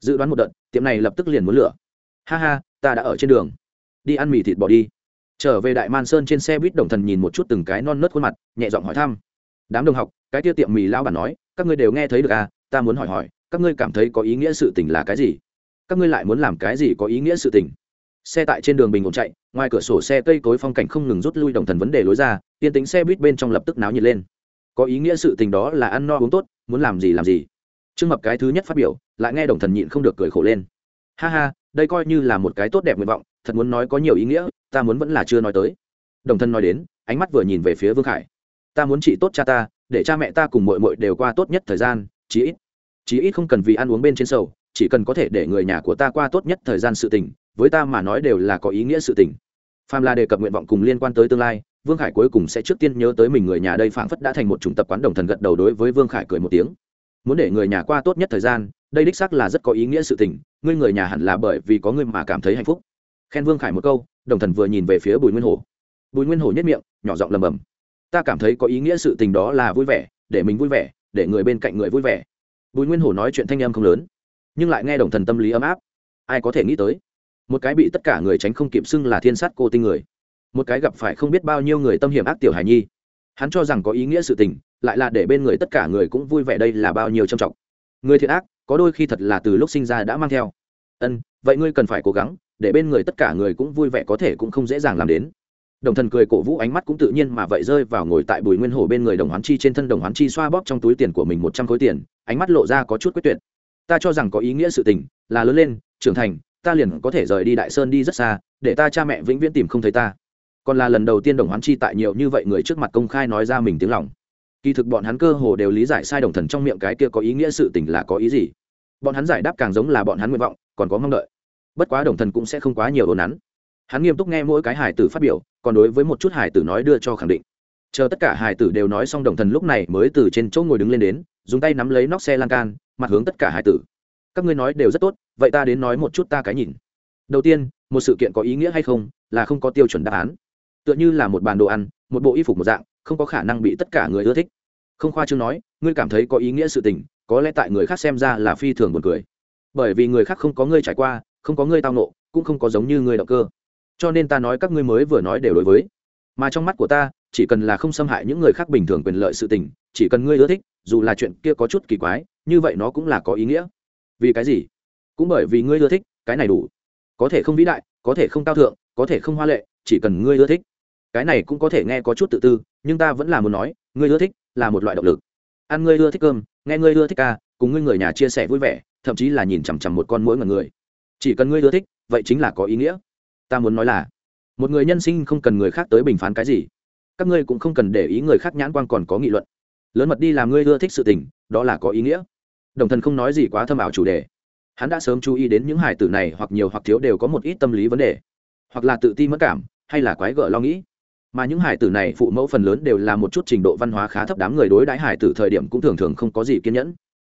Dự đoán một đợt, tiệm này lập tức liền muốn lửa. Ha ha, ta đã ở trên đường. Đi ăn mì thịt bỏ đi. Trở về đại man sơn trên xe buýt đồng thần nhìn một chút từng cái non nớt khuôn mặt, nhẹ giọng hỏi thăm. Đám đồng học, cái tiêu tiệm mì lao bản nói, các ngươi đều nghe thấy được à ta muốn hỏi hỏi, các ngươi cảm thấy có ý nghĩa sự tình là cái gì? Các ngươi lại muốn làm cái gì có ý nghĩa sự tình? Xe tại trên đường bình ổn chạy, ngoài cửa sổ xe cây cối phong cảnh không ngừng rút lui đồng thần vấn đề lối ra, tiên tính xe buýt bên trong lập tức náo nhiệt lên. Có ý nghĩa sự tình đó là ăn no uống tốt, muốn làm gì làm gì. Trương mập cái thứ nhất phát biểu, lại nghe đồng thần nhịn không được cười khổ lên. Ha ha, đây coi như là một cái tốt đẹp nguyện vọng, thật muốn nói có nhiều ý nghĩa, ta muốn vẫn là chưa nói tới. Đồng thân nói đến, ánh mắt vừa nhìn về phía vương khải. Ta muốn chị tốt cha ta, để cha mẹ ta cùng mội mội đều qua tốt nhất thời gian, chí ít. Chí ít không cần vì ăn uống bên trên sầu, chỉ cần có thể để người nhà của ta qua tốt nhất thời gian sự tình với ta mà nói đều là có ý nghĩa sự tình. Phàm là đề cập nguyện vọng cùng liên quan tới tương lai, vương khải cuối cùng sẽ trước tiên nhớ tới mình người nhà đây phảng phất đã thành một chủng tập quán đồng thần gật đầu đối với vương khải cười một tiếng. Muốn để người nhà qua tốt nhất thời gian, đây đích xác là rất có ý nghĩa sự tình, ngươi người nhà hẳn là bởi vì có ngươi mà cảm thấy hạnh phúc. Khen vương khải một câu, đồng thần vừa nhìn về phía bùi nguyên hồ bùi nguyên hồ nhất miệng, nhỏ giọng lầm bầm ta cảm thấy có ý nghĩa sự tình đó là vui vẻ, để mình vui vẻ, để người bên cạnh người vui vẻ. Bùi nguyên hồ nói chuyện thanh âm không lớn, nhưng lại nghe đồng thần tâm lý ấm áp. Ai có thể nghĩ tới? Một cái bị tất cả người tránh không kịp xưng là thiên sát cô tinh người. Một cái gặp phải không biết bao nhiêu người tâm hiểm ác tiểu hài nhi. Hắn cho rằng có ý nghĩa sự tình, lại là để bên người tất cả người cũng vui vẻ đây là bao nhiêu trầm trọng. Người thiện ác, có đôi khi thật là từ lúc sinh ra đã mang theo. Ân, vậy ngươi cần phải cố gắng, để bên người tất cả người cũng vui vẻ có thể cũng không dễ dàng làm đến. Đồng thần cười cổ vũ ánh mắt cũng tự nhiên mà vậy rơi vào ngồi tại bùi nguyên hổ bên người đồng hoán chi trên thân đồng hoán chi xoa bóp trong túi tiền của mình một trăm khối tiền, ánh mắt lộ ra có chút quyết tuyệt. Ta cho rằng có ý nghĩa sự tình, là lớn lên, trưởng thành ta liền có thể rời đi đại sơn đi rất xa, để ta cha mẹ vĩnh viễn tìm không thấy ta. Còn là lần đầu tiên đồng hoán chi tại nhiều như vậy người trước mặt công khai nói ra mình tiếng lòng. Kỳ thực bọn hắn cơ hồ đều lý giải sai đồng thần trong miệng cái kia có ý nghĩa sự tình là có ý gì. Bọn hắn giải đáp càng giống là bọn hắn nguyện vọng, còn có mong đợi. Bất quá đồng thần cũng sẽ không quá nhiều đồn hắn hắn nghiêm túc nghe mỗi cái hài tử phát biểu, còn đối với một chút hài tử nói đưa cho khẳng định. Chờ tất cả hài tử đều nói xong đồng thần lúc này mới từ trên chỗ ngồi đứng lên đến, dùng tay nắm lấy nóc xe lan can, mặt hướng tất cả hài tử các ngươi nói đều rất tốt, vậy ta đến nói một chút ta cái nhìn. Đầu tiên, một sự kiện có ý nghĩa hay không, là không có tiêu chuẩn đáp án. Tựa như là một bàn đồ ăn, một bộ y phục một dạng, không có khả năng bị tất cả người ưa thích. Không khoa chương nói, ngươi cảm thấy có ý nghĩa sự tình, có lẽ tại người khác xem ra là phi thường buồn cười. Bởi vì người khác không có ngươi trải qua, không có ngươi tao nộ cũng không có giống như ngươi động cơ. Cho nên ta nói các ngươi mới vừa nói đều đối với. Mà trong mắt của ta, chỉ cần là không xâm hại những người khác bình thường quyền lợi sự tình, chỉ cần ngươi ưa thích, dù là chuyện kia có chút kỳ quái, như vậy nó cũng là có ý nghĩa vì cái gì? Cũng bởi vì ngươi ưa thích, cái này đủ. Có thể không vĩ đại, có thể không cao thượng, có thể không hoa lệ, chỉ cần ngươi ưa thích. Cái này cũng có thể nghe có chút tự tư, nhưng ta vẫn là muốn nói, ngươi ưa thích là một loại động lực. Ăn ngươi ưa thích cơm, nghe ngươi ưa thích ca, cùng ngươi người nhà chia sẻ vui vẻ, thậm chí là nhìn chằm chằm một con mỗi ngần người. Chỉ cần ngươi ưa thích, vậy chính là có ý nghĩa. Ta muốn nói là, một người nhân sinh không cần người khác tới bình phán cái gì. Các ngươi cũng không cần để ý người khác nhãn quan còn có nghị luận. Lớn mật đi làm ngươi ưa thích sự tình, đó là có ý nghĩa đồng thần không nói gì quá thâm ảo chủ đề. Hắn đã sớm chú ý đến những hải tử này hoặc nhiều hoặc thiếu đều có một ít tâm lý vấn đề. Hoặc là tự ti mất cảm, hay là quái gợ lo nghĩ. Mà những hải tử này phụ mẫu phần lớn đều là một chút trình độ văn hóa khá thấp đám người đối đãi hải tử thời điểm cũng thường thường không có gì kiên nhẫn.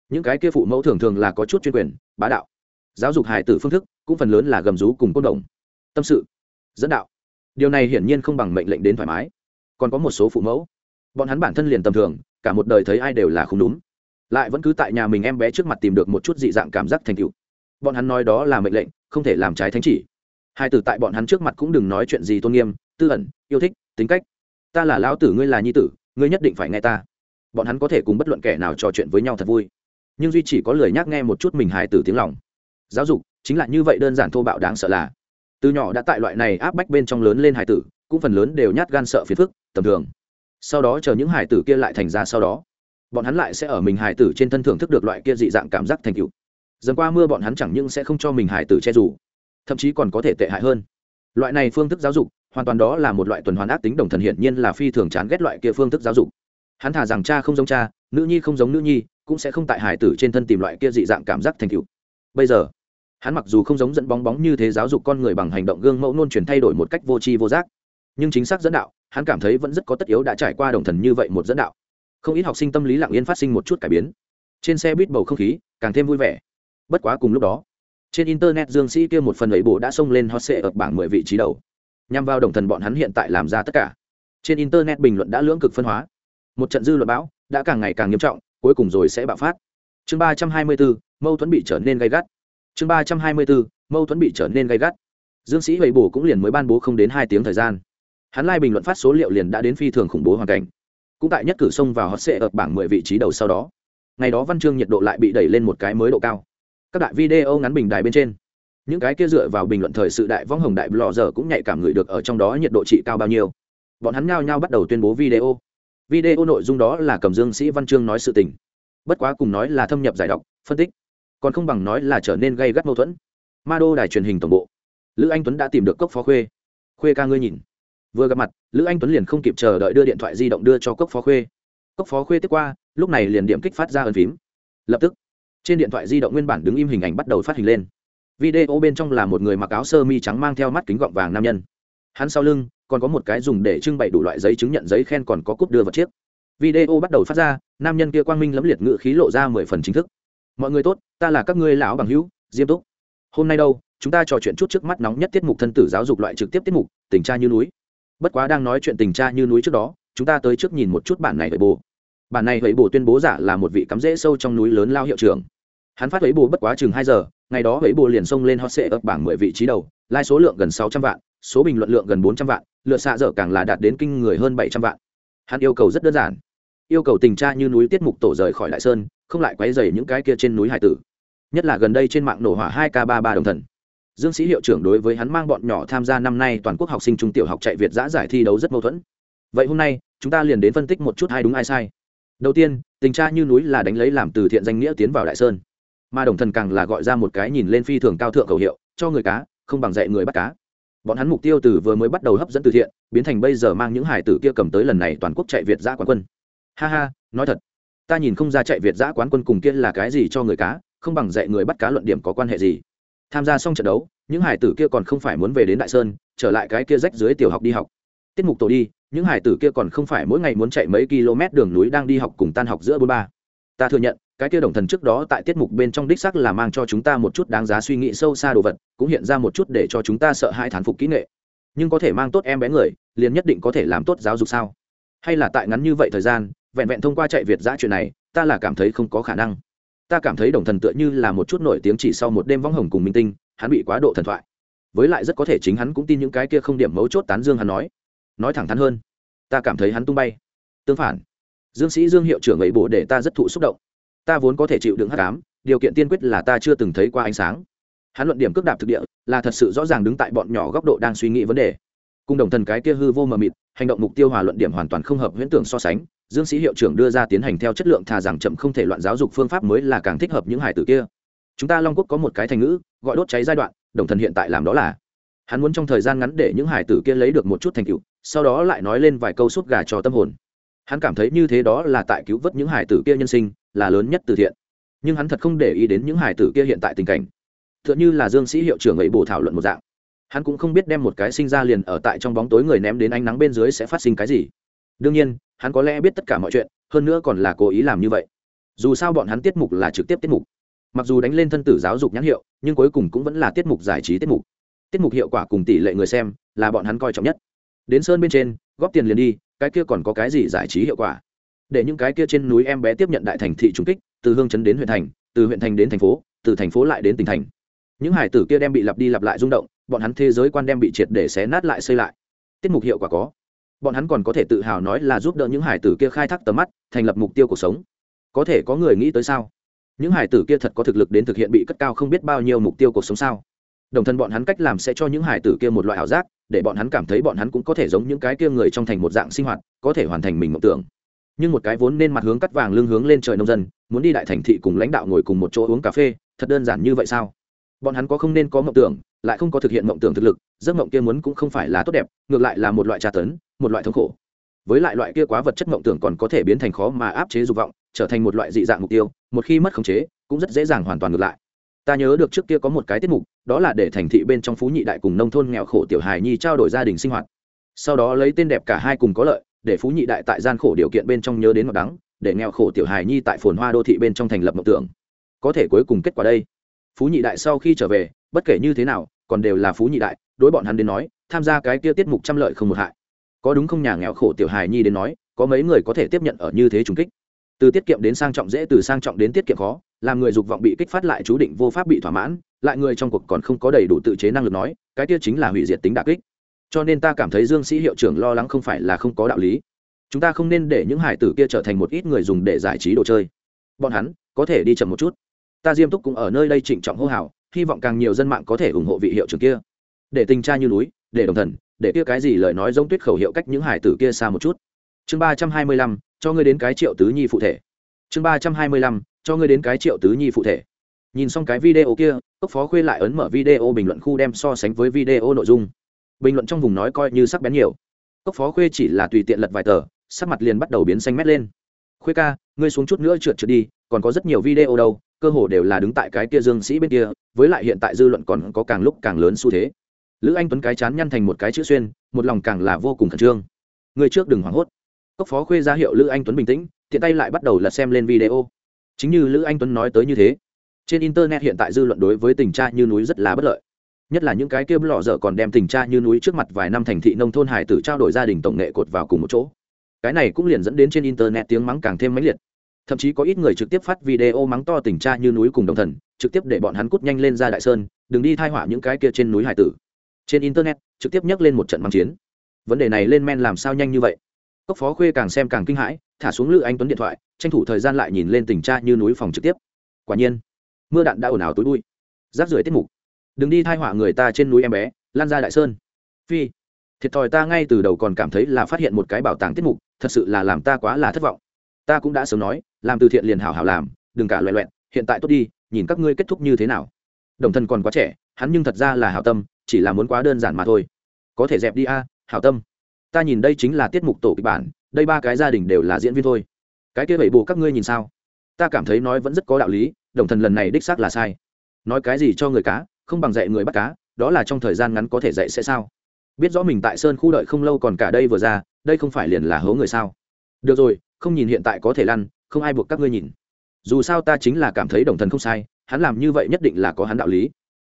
Những cái kia phụ mẫu thường thường là có chút chuyên quyền, bá đạo. Giáo dục hải tử phương thức cũng phần lớn là gầm rú cùng côn đồng. Tâm sự, dẫn đạo. Điều này hiển nhiên không bằng mệnh lệnh đến thoải mái. Còn có một số phụ mẫu, bọn hắn bản thân liền tầm thường, cả một đời thấy ai đều là không đúng lại vẫn cứ tại nhà mình em bé trước mặt tìm được một chút dị dạng cảm giác thành tựu. Bọn hắn nói đó là mệnh lệnh, không thể làm trái thánh chỉ. Hai tử tại bọn hắn trước mặt cũng đừng nói chuyện gì tôn nghiêm, tư ẩn, yêu thích, tính cách. Ta là lão tử, ngươi là nhi tử, ngươi nhất định phải nghe ta. Bọn hắn có thể cùng bất luận kẻ nào trò chuyện với nhau thật vui. Nhưng duy chỉ có lời nhắc nghe một chút mình hài tử tiếng lòng. Giáo dục, chính là như vậy đơn giản thô bạo đáng sợ là. Từ nhỏ đã tại loại này áp bách bên trong lớn lên hài tử, cũng phần lớn đều nhát gan sợ phiền phức, tầm thường. Sau đó chờ những hài tử kia lại thành ra sau đó bọn hắn lại sẽ ở mình hài tử trên thân thưởng thức được loại kia dị dạng cảm giác thành cựu dần qua mưa bọn hắn chẳng những sẽ không cho mình hài tử che dù thậm chí còn có thể tệ hại hơn. Loại này phương thức giáo dục, hoàn toàn đó là một loại tuần hoàn ác tính đồng thần hiển nhiên là phi thường chán ghét loại kia phương thức giáo dục. Hắn thả rằng cha không giống cha, nữ nhi không giống nữ nhi, cũng sẽ không tại hải tử trên thân tìm loại kia dị dạng cảm giác thành cựu bây giờ, hắn mặc dù không giống dẫn bóng bóng như thế giáo dục con người bằng hành động gương mẫu nôn truyền thay đổi một cách vô tri vô giác, nhưng chính xác dẫn đạo, hắn cảm thấy vẫn rất có tất yếu đã trải qua đồng thần như vậy một dẫn đạo không ít học sinh tâm lý lặng yên phát sinh một chút cải biến. Trên xe buýt bầu không khí càng thêm vui vẻ. Bất quá cùng lúc đó, trên internet dương sĩ kia một phần ấy bộ đã xông lên hot sệ ở bảng mười vị trí đầu. Nhằm vào đồng thần bọn hắn hiện tại làm ra tất cả. Trên internet bình luận đã lưỡng cực phân hóa. Một trận dư luận bão đã càng ngày càng nghiêm trọng, cuối cùng rồi sẽ bạo phát. Chương ba trăm hai mươi bốn, mâu thuẫn bị trở nên gay gắt. Chương ba trăm hai mươi bốn, mâu thuẫn bị trở nên gay gắt. Dương sĩ vậy bổ cũng liền mới ban bố không đến hai tiếng thời gian. Hắn lai bình luận phát số liệu liền đã đến phi thường khủng bố hoàn cảnh cũng tại nhất cử xông vào hot sệ ở bảng mười vị trí đầu sau đó, ngày đó văn chương nhiệt độ lại bị đẩy lên một cái mới độ cao. Các đại video ngắn bình đài bên trên, những cái kia dựa vào bình luận thời sự đại vong hồng đại blog giờ cũng nhạy cảm người được ở trong đó nhiệt độ trị cao bao nhiêu. Bọn hắn nhao nhao bắt đầu tuyên bố video. Video nội dung đó là cầm dương sĩ văn chương nói sự tình. Bất quá cùng nói là thâm nhập giải đọc, phân tích, còn không bằng nói là trở nên gây gắt mâu thuẫn. Ma đô đài truyền hình tổng bộ. Lữ anh tuấn đã tìm được cốc phó khuê. Khuê ca ngươi nhìn vừa gặp mặt, lữ anh tuấn liền không kịp chờ đợi đưa điện thoại di động đưa cho cốc phó khuê. Cốc phó khuê tiếp qua, lúc này liền điểm kích phát ra ân phím. Lập tức, trên điện thoại di động nguyên bản đứng im hình ảnh bắt đầu phát hình lên. Video bên trong là một người mặc áo sơ mi trắng mang theo mắt kính gọng vàng nam nhân. Hắn sau lưng còn có một cái dùng để trưng bày đủ loại giấy chứng nhận giấy khen còn có cúp đưa vào chiếc. Video bắt đầu phát ra, nam nhân kia quang minh lẫm liệt ngự khí lộ ra mười phần chính thức. Mọi người tốt, ta là các ngươi lão bằng hữu, diêm túc. Hôm nay đâu, chúng ta trò chuyện chút trước mắt nóng nhất tiết mục thân tử giáo dục loại trực tiếp tiết mục, tình cha như núi bất quá đang nói chuyện tình cha như núi trước đó, chúng ta tới trước nhìn một chút bản này với bồ. Bản này với bồ tuyên bố giả là một vị cắm rễ sâu trong núi lớn lao hiệu trưởng. Hắn phát với bồ bất quá chừng hai giờ, ngày đó với bồ liền xông lên hot sệ ấp bảng mười vị trí đầu lai số lượng gần sáu trăm vạn, số bình luận lượng gần bốn trăm vạn lượt xạ dở càng là đạt đến kinh người hơn bảy trăm vạn. Hắn yêu cầu rất đơn giản. Yêu cầu tình tra như núi tiết mục tổ rời khỏi đại sơn, không lại quấy dày những cái kia trên núi hải tử. Nhất là gần đây trên mạng nổ hỏa hai k ba ba đồng thần dương sĩ hiệu trưởng đối với hắn mang bọn nhỏ tham gia năm nay toàn quốc học sinh trung tiểu học chạy việt giã giải thi đấu rất mâu thuẫn. Vậy hôm nay, chúng ta liền đến phân tích một chút hai đúng ai sai. Đầu tiên, tình cha như núi là đánh lấy làm từ thiện danh nghĩa tiến vào đại sơn. Mà đồng thần càng là gọi ra một cái nhìn lên phi thường cao thượng cầu hiệu, cho người cá, không bằng dạy người bắt cá. Bọn hắn mục tiêu từ vừa mới bắt đầu hấp dẫn từ thiện, biến thành bây giờ mang những hải tử kia cầm tới lần này toàn quốc chạy việt giã quán quân. Ha ha, nói thật, ta nhìn không ra chạy việt giã quán quân cùng kia là cái gì cho người cá, không bằng dạy người bắt cá luận điểm có quan hệ gì tham gia xong trận đấu, những hải tử kia còn không phải muốn về đến đại sơn, trở lại cái kia rách dưới tiểu học đi học. Tiết mục tổ đi, những hải tử kia còn không phải mỗi ngày muốn chạy mấy km đường núi đang đi học cùng tan học giữa bốn ba. Ta thừa nhận, cái kia đồng thần trước đó tại tiết mục bên trong đích sắc là mang cho chúng ta một chút đáng giá suy nghĩ sâu xa đồ vật, cũng hiện ra một chút để cho chúng ta sợ hai thán phục kỹ nghệ. Nhưng có thể mang tốt em bé người, liền nhất định có thể làm tốt giáo dục sao? Hay là tại ngắn như vậy thời gian, vẹn vẹn thông qua chạy việt giã chuyện này, ta là cảm thấy không có khả năng ta cảm thấy đồng thần tựa như là một chút nổi tiếng chỉ sau một đêm vong hồng cùng minh tinh, hắn bị quá độ thần thoại. Với lại rất có thể chính hắn cũng tin những cái kia không điểm mấu chốt tán dương hắn nói. Nói thẳng thắn hơn, ta cảm thấy hắn tung bay. Tương phản, dương sĩ dương hiệu trưởng ấy bổ để ta rất thụ xúc động. Ta vốn có thể chịu đựng hát cám điều kiện tiên quyết là ta chưa từng thấy qua ánh sáng. Hắn luận điểm cước đạp thực địa, là thật sự rõ ràng đứng tại bọn nhỏ góc độ đang suy nghĩ vấn đề. Cùng đồng thần cái kia hư vô mờ mịt, hành động mục tiêu hòa luận điểm hoàn toàn không hợp huyễn tưởng so sánh dương sĩ hiệu trưởng đưa ra tiến hành theo chất lượng thà rằng chậm không thể loạn giáo dục phương pháp mới là càng thích hợp những hải tử kia. Chúng ta long quốc có một cái thành ngữ, gọi đốt cháy giai đoạn, đồng thần hiện tại làm đó là. Hắn muốn trong thời gian ngắn để những hải tử kia lấy được một chút thành tựu, sau đó lại nói lên vài câu suốt gà cho tâm hồn. Hắn cảm thấy như thế đó là tại cứu vớt những hải tử kia nhân sinh, là lớn nhất từ thiện. Nhưng hắn thật không để ý đến những hải tử kia hiện tại tình cảnh. T h ư ợ n h ư là dương sĩ hiệu trưởng ấy bổ thảo luận một dạng. Hắn cũng không biết đem một cái sinh ra liền ở tại trong bóng tối người ném đến ánh nắng bên dưới sẽ phát sinh cái gì đương nhiên, hắn có lẽ biết tất cả mọi chuyện, hơn nữa còn là cố ý làm như vậy. Dù sao bọn hắn tiết mục là trực tiếp tiết mục. Mặc dù đánh lên thân tử giáo dục nhãn hiệu, nhưng cuối cùng cũng vẫn là tiết mục giải trí tiết mục. Tiết mục hiệu quả cùng tỷ lệ người xem là bọn hắn coi trọng nhất. Đến sơn bên trên, góp tiền liền đi, cái kia còn có cái gì giải trí hiệu quả? Để những cái kia trên núi em bé tiếp nhận đại thành thị trung kích, từ hương chấn đến huyện thành, từ huyện thành đến thành phố, từ thành phố lại đến tỉnh thành. Những hải tử kia đem bị lặp đi lặp lại rung động, bọn hắn thế giới quan đem bị triệt để xé nát lại, xây lại. Tiết mục hiệu quả có bọn hắn còn có thể tự hào nói là giúp đỡ những hải tử kia khai thác tầm mắt, thành lập mục tiêu cuộc sống. Có thể có người nghĩ tới sao? Những hải tử kia thật có thực lực đến thực hiện bị cất cao không biết bao nhiêu mục tiêu cuộc sống sao? Đồng thân bọn hắn cách làm sẽ cho những hải tử kia một loại ảo giác, để bọn hắn cảm thấy bọn hắn cũng có thể giống những cái kia người trong thành một dạng sinh hoạt, có thể hoàn thành mình mộng tưởng. Nhưng một cái vốn nên mặt hướng cắt vàng lưng hướng lên trời nông dân, muốn đi đại thành thị cùng lãnh đạo ngồi cùng một chỗ uống cà phê, thật đơn giản như vậy sao? Bọn hắn có không nên có mộng tưởng, lại không có thực hiện mộng tưởng thực lực, giấc mộng kia muốn cũng không phải là tốt đẹp, ngược lại là một loại tra tấn một loại thống khổ. Với lại loại kia quá vật chất mộng tưởng còn có thể biến thành khó mà áp chế dục vọng, trở thành một loại dị dạng mục tiêu, một khi mất khống chế, cũng rất dễ dàng hoàn toàn ngược lại. Ta nhớ được trước kia có một cái tiết mục, đó là để thành thị bên trong phú nhị đại cùng nông thôn nghèo khổ tiểu hài nhi trao đổi gia đình sinh hoạt. Sau đó lấy tên đẹp cả hai cùng có lợi, để phú nhị đại tại gian khổ điều kiện bên trong nhớ đến ngọt đắng, để nghèo khổ tiểu hài nhi tại phồn hoa đô thị bên trong thành lập mộng tưởng. Có thể cuối cùng kết quả đây. Phú nhị đại sau khi trở về, bất kể như thế nào, còn đều là phú nhị đại, đối bọn hắn đến nói, tham gia cái kia tiết mục trăm lợi không một hại có đúng không nhà nghèo khổ tiểu hài nhi đến nói, có mấy người có thể tiếp nhận ở như thế trùng kích. Từ tiết kiệm đến sang trọng dễ, từ sang trọng đến tiết kiệm khó, làm người dục vọng bị kích phát lại chú định vô pháp bị thỏa mãn, lại người trong cuộc còn không có đầy đủ tự chế năng lực nói, cái kia chính là hủy diệt tính đà kích. Cho nên ta cảm thấy dương sĩ hiệu trưởng lo lắng không phải là không có đạo lý. Chúng ta không nên để những hải tử kia trở thành một ít người dùng để giải trí đồ chơi. Bọn hắn, có thể đi chậm một chút. Ta diêm túc cũng ở nơi đây trịnh trọng hô hào, hy vọng càng nhiều dân mạng có thể ủng hộ vị hiệu trưởng kia. Để tình cha như núi, để đồng thần để kia cái gì lời nói giống tuyết khẩu hiệu cách những hải tử kia xa một chút. Chương ba trăm hai mươi lăm, cho ngươi đến cái triệu tứ nhi phụ thể. Chương ba trăm hai mươi lăm, cho ngươi đến cái triệu tứ nhi phụ thể. Nhìn xong cái video kia, cốc phó khuê lại ấn mở video bình luận khu đem so sánh với video nội dung. Bình luận trong vùng nói coi như sắc bén nhiều. Cốc phó khuê chỉ là tùy tiện lật vài tờ, sắc mặt liền bắt đầu biến xanh mét lên. Khuê ca, ngươi xuống chút nữa trượt trượt đi, còn có rất nhiều video đâu, cơ hồ đều là đứng tại cái kia dương sĩ bên kia, với lại hiện tại dư luận còn có càng lúc càng lớn xu thế lữ anh tuấn cái chán nhăn thành một cái chữ xuyên, một lòng càng là vô cùng khẩn trương. Người trước đừng hoảng hốt. Cốc phó khuê ra hiệu lữ anh tuấn bình tĩnh, tiện tay lại bắt đầu lật xem lên video. Chính như lữ anh tuấn nói tới như thế, trên internet hiện tại dư luận đối với tình cha như núi rất là bất lợi. Nhất là những cái kia lọ dở còn đem tình cha như núi trước mặt vài năm thành thị nông thôn hải tử trao đổi gia đình tổng nghệ cột vào cùng một chỗ. Cái này cũng liền dẫn đến trên internet tiếng mắng càng thêm mãnh liệt. Thậm chí có ít người trực tiếp phát video mắng to tình cha như núi cùng đồng thần, trực tiếp để bọn hắn cút nhanh lên ra đại sơn, đừng đi thai họa những cái kia trên núi hải tử trên internet, trực tiếp nhắc lên một trận mắng chiến. Vấn đề này lên men làm sao nhanh như vậy? Cốc phó khuê càng xem càng kinh hãi, thả xuống lữ anh tuấn điện thoại, tranh thủ thời gian lại nhìn lên tình cha như núi phòng trực tiếp. Quả nhiên, mưa đạn đã ồn ào tối đuôi rác rưởi tiết mục. Đừng đi thai họa người ta trên núi em bé, lan ra đại sơn. Phi. Thiệt thòi ta ngay từ đầu còn cảm thấy là phát hiện một cái bảo tàng tiết mục, thật sự là làm ta quá là thất vọng. Ta cũng đã sớm nói, làm từ thiện liền hảo hảo làm, đừng cả loẹ loẹn, hiện tại tốt đi, nhìn các ngươi kết thúc như thế nào. Đồng thân còn quá trẻ, hắn nhưng thật ra là hảo tâm chỉ là muốn quá đơn giản mà thôi. Có thể dẹp đi a, hảo tâm. Ta nhìn đây chính là tiết mục tổ kịch bản, đây ba cái gia đình đều là diễn viên thôi. Cái kia bảy bộ các ngươi nhìn sao? Ta cảm thấy nói vẫn rất có đạo lý, đồng thần lần này đích xác là sai. Nói cái gì cho người cá, không bằng dạy người bắt cá, đó là trong thời gian ngắn có thể dạy sẽ sao? Biết rõ mình tại sơn khu đợi không lâu còn cả đây vừa ra, đây không phải liền là hố người sao? Được rồi, không nhìn hiện tại có thể lăn, không ai buộc các ngươi nhìn. Dù sao ta chính là cảm thấy đồng thần không sai, hắn làm như vậy nhất định là có hắn đạo lý.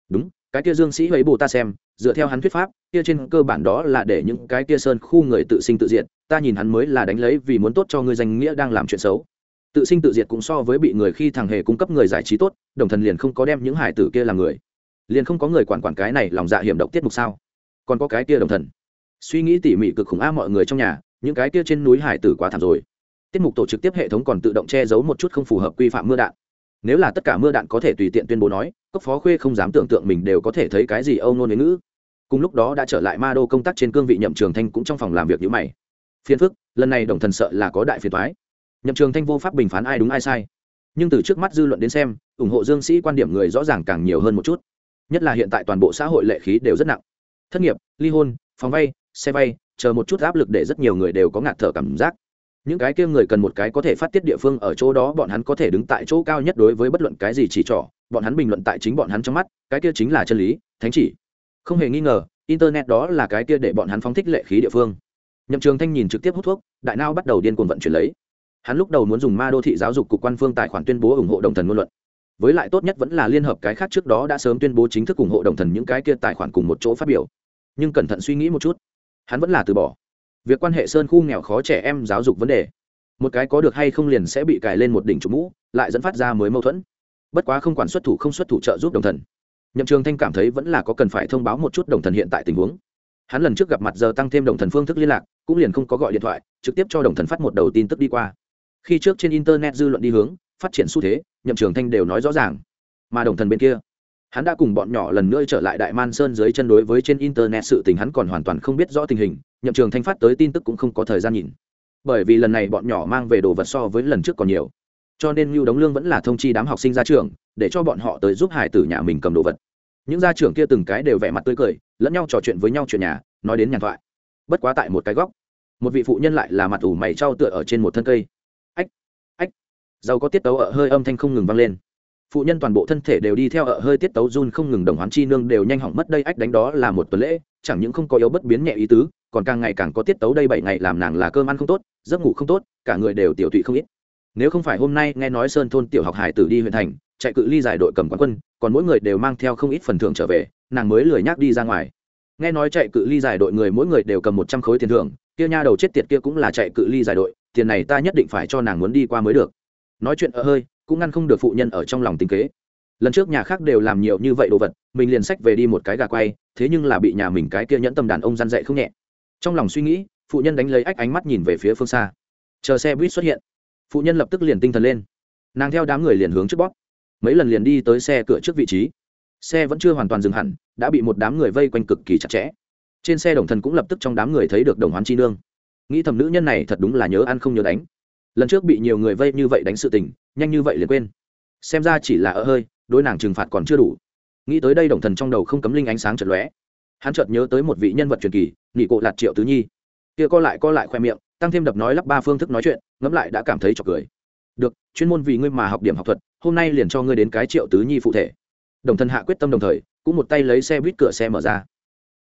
Đúng cái kia dương sĩ ấy bồ ta xem, dựa theo hắn thuyết pháp, kia trên cơ bản đó là để những cái kia sơn khu người tự sinh tự diệt, ta nhìn hắn mới là đánh lấy vì muốn tốt cho ngươi danh nghĩa đang làm chuyện xấu. Tự sinh tự diệt cũng so với bị người khi thằng hề cung cấp người giải trí tốt, đồng thần liền không có đem những hải tử kia làm người. Liền không có người quản quản cái này lòng dạ hiểm độc tiết mục sao? Còn có cái kia đồng thần. Suy nghĩ tỉ mỉ cực khủng a mọi người trong nhà, những cái kia trên núi hải tử quá thảm rồi. Tiết mục tổ trực tiếp hệ thống còn tự động che giấu một chút không phù hợp quy phạm mưa đạn nếu là tất cả mưa đạn có thể tùy tiện tuyên bố nói cốc phó khuê không dám tưởng tượng mình đều có thể thấy cái gì âu nôn ngữ. Cùng lúc đó đã trở lại ma đô công tác trên cương vị nhậm trường thanh cũng trong phòng làm việc như mày. Phiền phức, lần này đồng thần sợ là có đại phiền thoái nhậm trường thanh vô pháp bình phán ai đúng ai sai. Nhưng từ trước mắt dư luận đến xem, ủng hộ dương sĩ quan điểm người rõ ràng càng nhiều hơn một chút. Nhất là hiện tại toàn bộ xã hội lệ khí đều rất nặng. Thất nghiệp, ly hôn, phòng vay, xe vay, chờ một chút áp lực để rất nhiều người đều có ngạt thở cảm giác những cái kia người cần một cái có thể phát tiết địa phương ở chỗ đó, bọn hắn có thể đứng tại chỗ cao nhất đối với bất luận cái gì chỉ trỏ. Bọn hắn bình luận tại chính bọn hắn trong mắt, cái kia chính là chân lý, thánh chỉ. Không hề nghi ngờ, internet đó là cái kia để bọn hắn phóng thích lệ khí địa phương. Nhậm trường thanh nhìn trực tiếp hút thuốc, đại nao bắt đầu điên cuồng vận chuyển lấy. Hắn lúc đầu muốn dùng ma đô thị giáo dục cục quan phương tài khoản tuyên bố ủng hộ đồng thần ngôn luận. Với lại tốt nhất vẫn là liên hợp cái khác trước đó đã sớm tuyên bố chính thức ủng hộ đồng thần những cái kia tài khoản cùng một chỗ phát biểu. Nhưng cẩn thận suy nghĩ một chút, hắn vẫn là từ bỏ việc quan hệ sơn khu nghèo khó trẻ em giáo dục vấn đề. Một cái có được hay không liền sẽ bị cài lên một đỉnh trục mũ, lại dẫn phát ra mới mâu thuẫn. Bất quá không quản xuất thủ không xuất thủ trợ giúp đồng thần. Nhậm trường thanh cảm thấy vẫn là có cần phải thông báo một chút đồng thần hiện tại tình huống. Hắn lần trước gặp mặt giờ tăng thêm đồng thần phương thức liên lạc, cũng liền không có gọi điện thoại, trực tiếp cho đồng thần phát một đầu tin tức đi qua. Khi trước trên internet dư luận đi hướng, phát triển xu thế, nhậm trường thanh đều nói rõ ràng. Mà đồng thần bên kia hắn đã cùng bọn nhỏ lần nữa trở lại đại man sơn dưới chân đối với trên internet sự tình hắn còn hoàn toàn không biết rõ tình hình, nhậm trường thanh phát tới tin tức cũng không có thời gian nhìn. Bởi vì lần này bọn nhỏ mang về đồ vật so với lần trước còn nhiều. Cho nên lưu đống lương vẫn là thông chi đám học sinh ra trường, để cho bọn họ tới giúp hải tử nhà mình cầm đồ vật. Những gia trưởng kia từng cái đều vẻ mặt tươi cười, lẫn nhau trò chuyện với nhau chuyện nhà, nói đến nhàn thoại. Bất quá tại một cái góc, một vị phụ nhân lại là mặt ủ mày trao tựa ở trên một thân cây. Ách ách. Giàu có tiết tấu ở hơi âm thanh không ngừng vang lên phụ nhân toàn bộ thân thể đều đi theo ở hơi tiết tấu run không ngừng đồng hoán chi nương đều nhanh hỏng mất đây ách đánh đó là một tuần lễ, chẳng những không có yếu bất biến nhẹ ý tứ, còn càng ngày càng có tiết tấu đây bảy ngày làm nàng là cơm ăn không tốt, giấc ngủ không tốt, cả người đều tiểu tụy không ít. Nếu không phải hôm nay nghe nói sơn thôn tiểu học hải tử đi huyện thành, chạy cự ly giải đội cầm quán quân, còn mỗi người đều mang theo không ít phần thưởng trở về, nàng mới lười nhác đi ra ngoài. Nghe nói chạy cự ly giải đội người mỗi người đều cầm một trăm khối tiền thưởng, kia nha đầu chết tiệt kia cũng là chạy cự ly giải đội, tiền này ta nhất định phải cho nàng muốn đi qua mới được. Nói chuyện ở hơi cũng ngăn không được phụ nhân ở trong lòng tính kế. Lần trước nhà khác đều làm nhiều như vậy đồ vật, mình liền sách về đi một cái gà quay, thế nhưng là bị nhà mình cái kia nhẫn tâm đàn ông răn dậy không nhẹ. Trong lòng suy nghĩ, phụ nhân đánh lấy ách ánh mắt nhìn về phía phương xa. Chờ xe buýt xuất hiện, phụ nhân lập tức liền tinh thần lên. Nàng theo đám người liền hướng trước bóp. Mấy lần liền đi tới xe cửa trước vị trí. Xe vẫn chưa hoàn toàn dừng hẳn, đã bị một đám người vây quanh cực kỳ chặt chẽ. Trên xe đồng thần cũng lập tức trong đám người thấy được đồng hoán chi nương. Nghĩ thầm nữ nhân này thật đúng là nhớ ăn không nhớ đánh lần trước bị nhiều người vây như vậy đánh sự tình, nhanh như vậy liền quên. Xem ra chỉ là ở hơi, đối nàng trừng phạt còn chưa đủ. Nghĩ tới đây đồng thần trong đầu không cấm linh ánh sáng chật lóe. Hắn chợt nhớ tới một vị nhân vật truyền kỳ nghị cộ lạt triệu tứ nhi. Kia co lại co lại khoe miệng, tăng thêm đập nói lắp ba phương thức nói chuyện, ngẫm lại đã cảm thấy trọc cười. Được, chuyên môn vì ngươi mà học điểm học thuật, hôm nay liền cho ngươi đến cái triệu tứ nhi phụ thể. Đồng thần hạ quyết tâm đồng thời, cũng một tay lấy xe buýt cửa xe mở ra.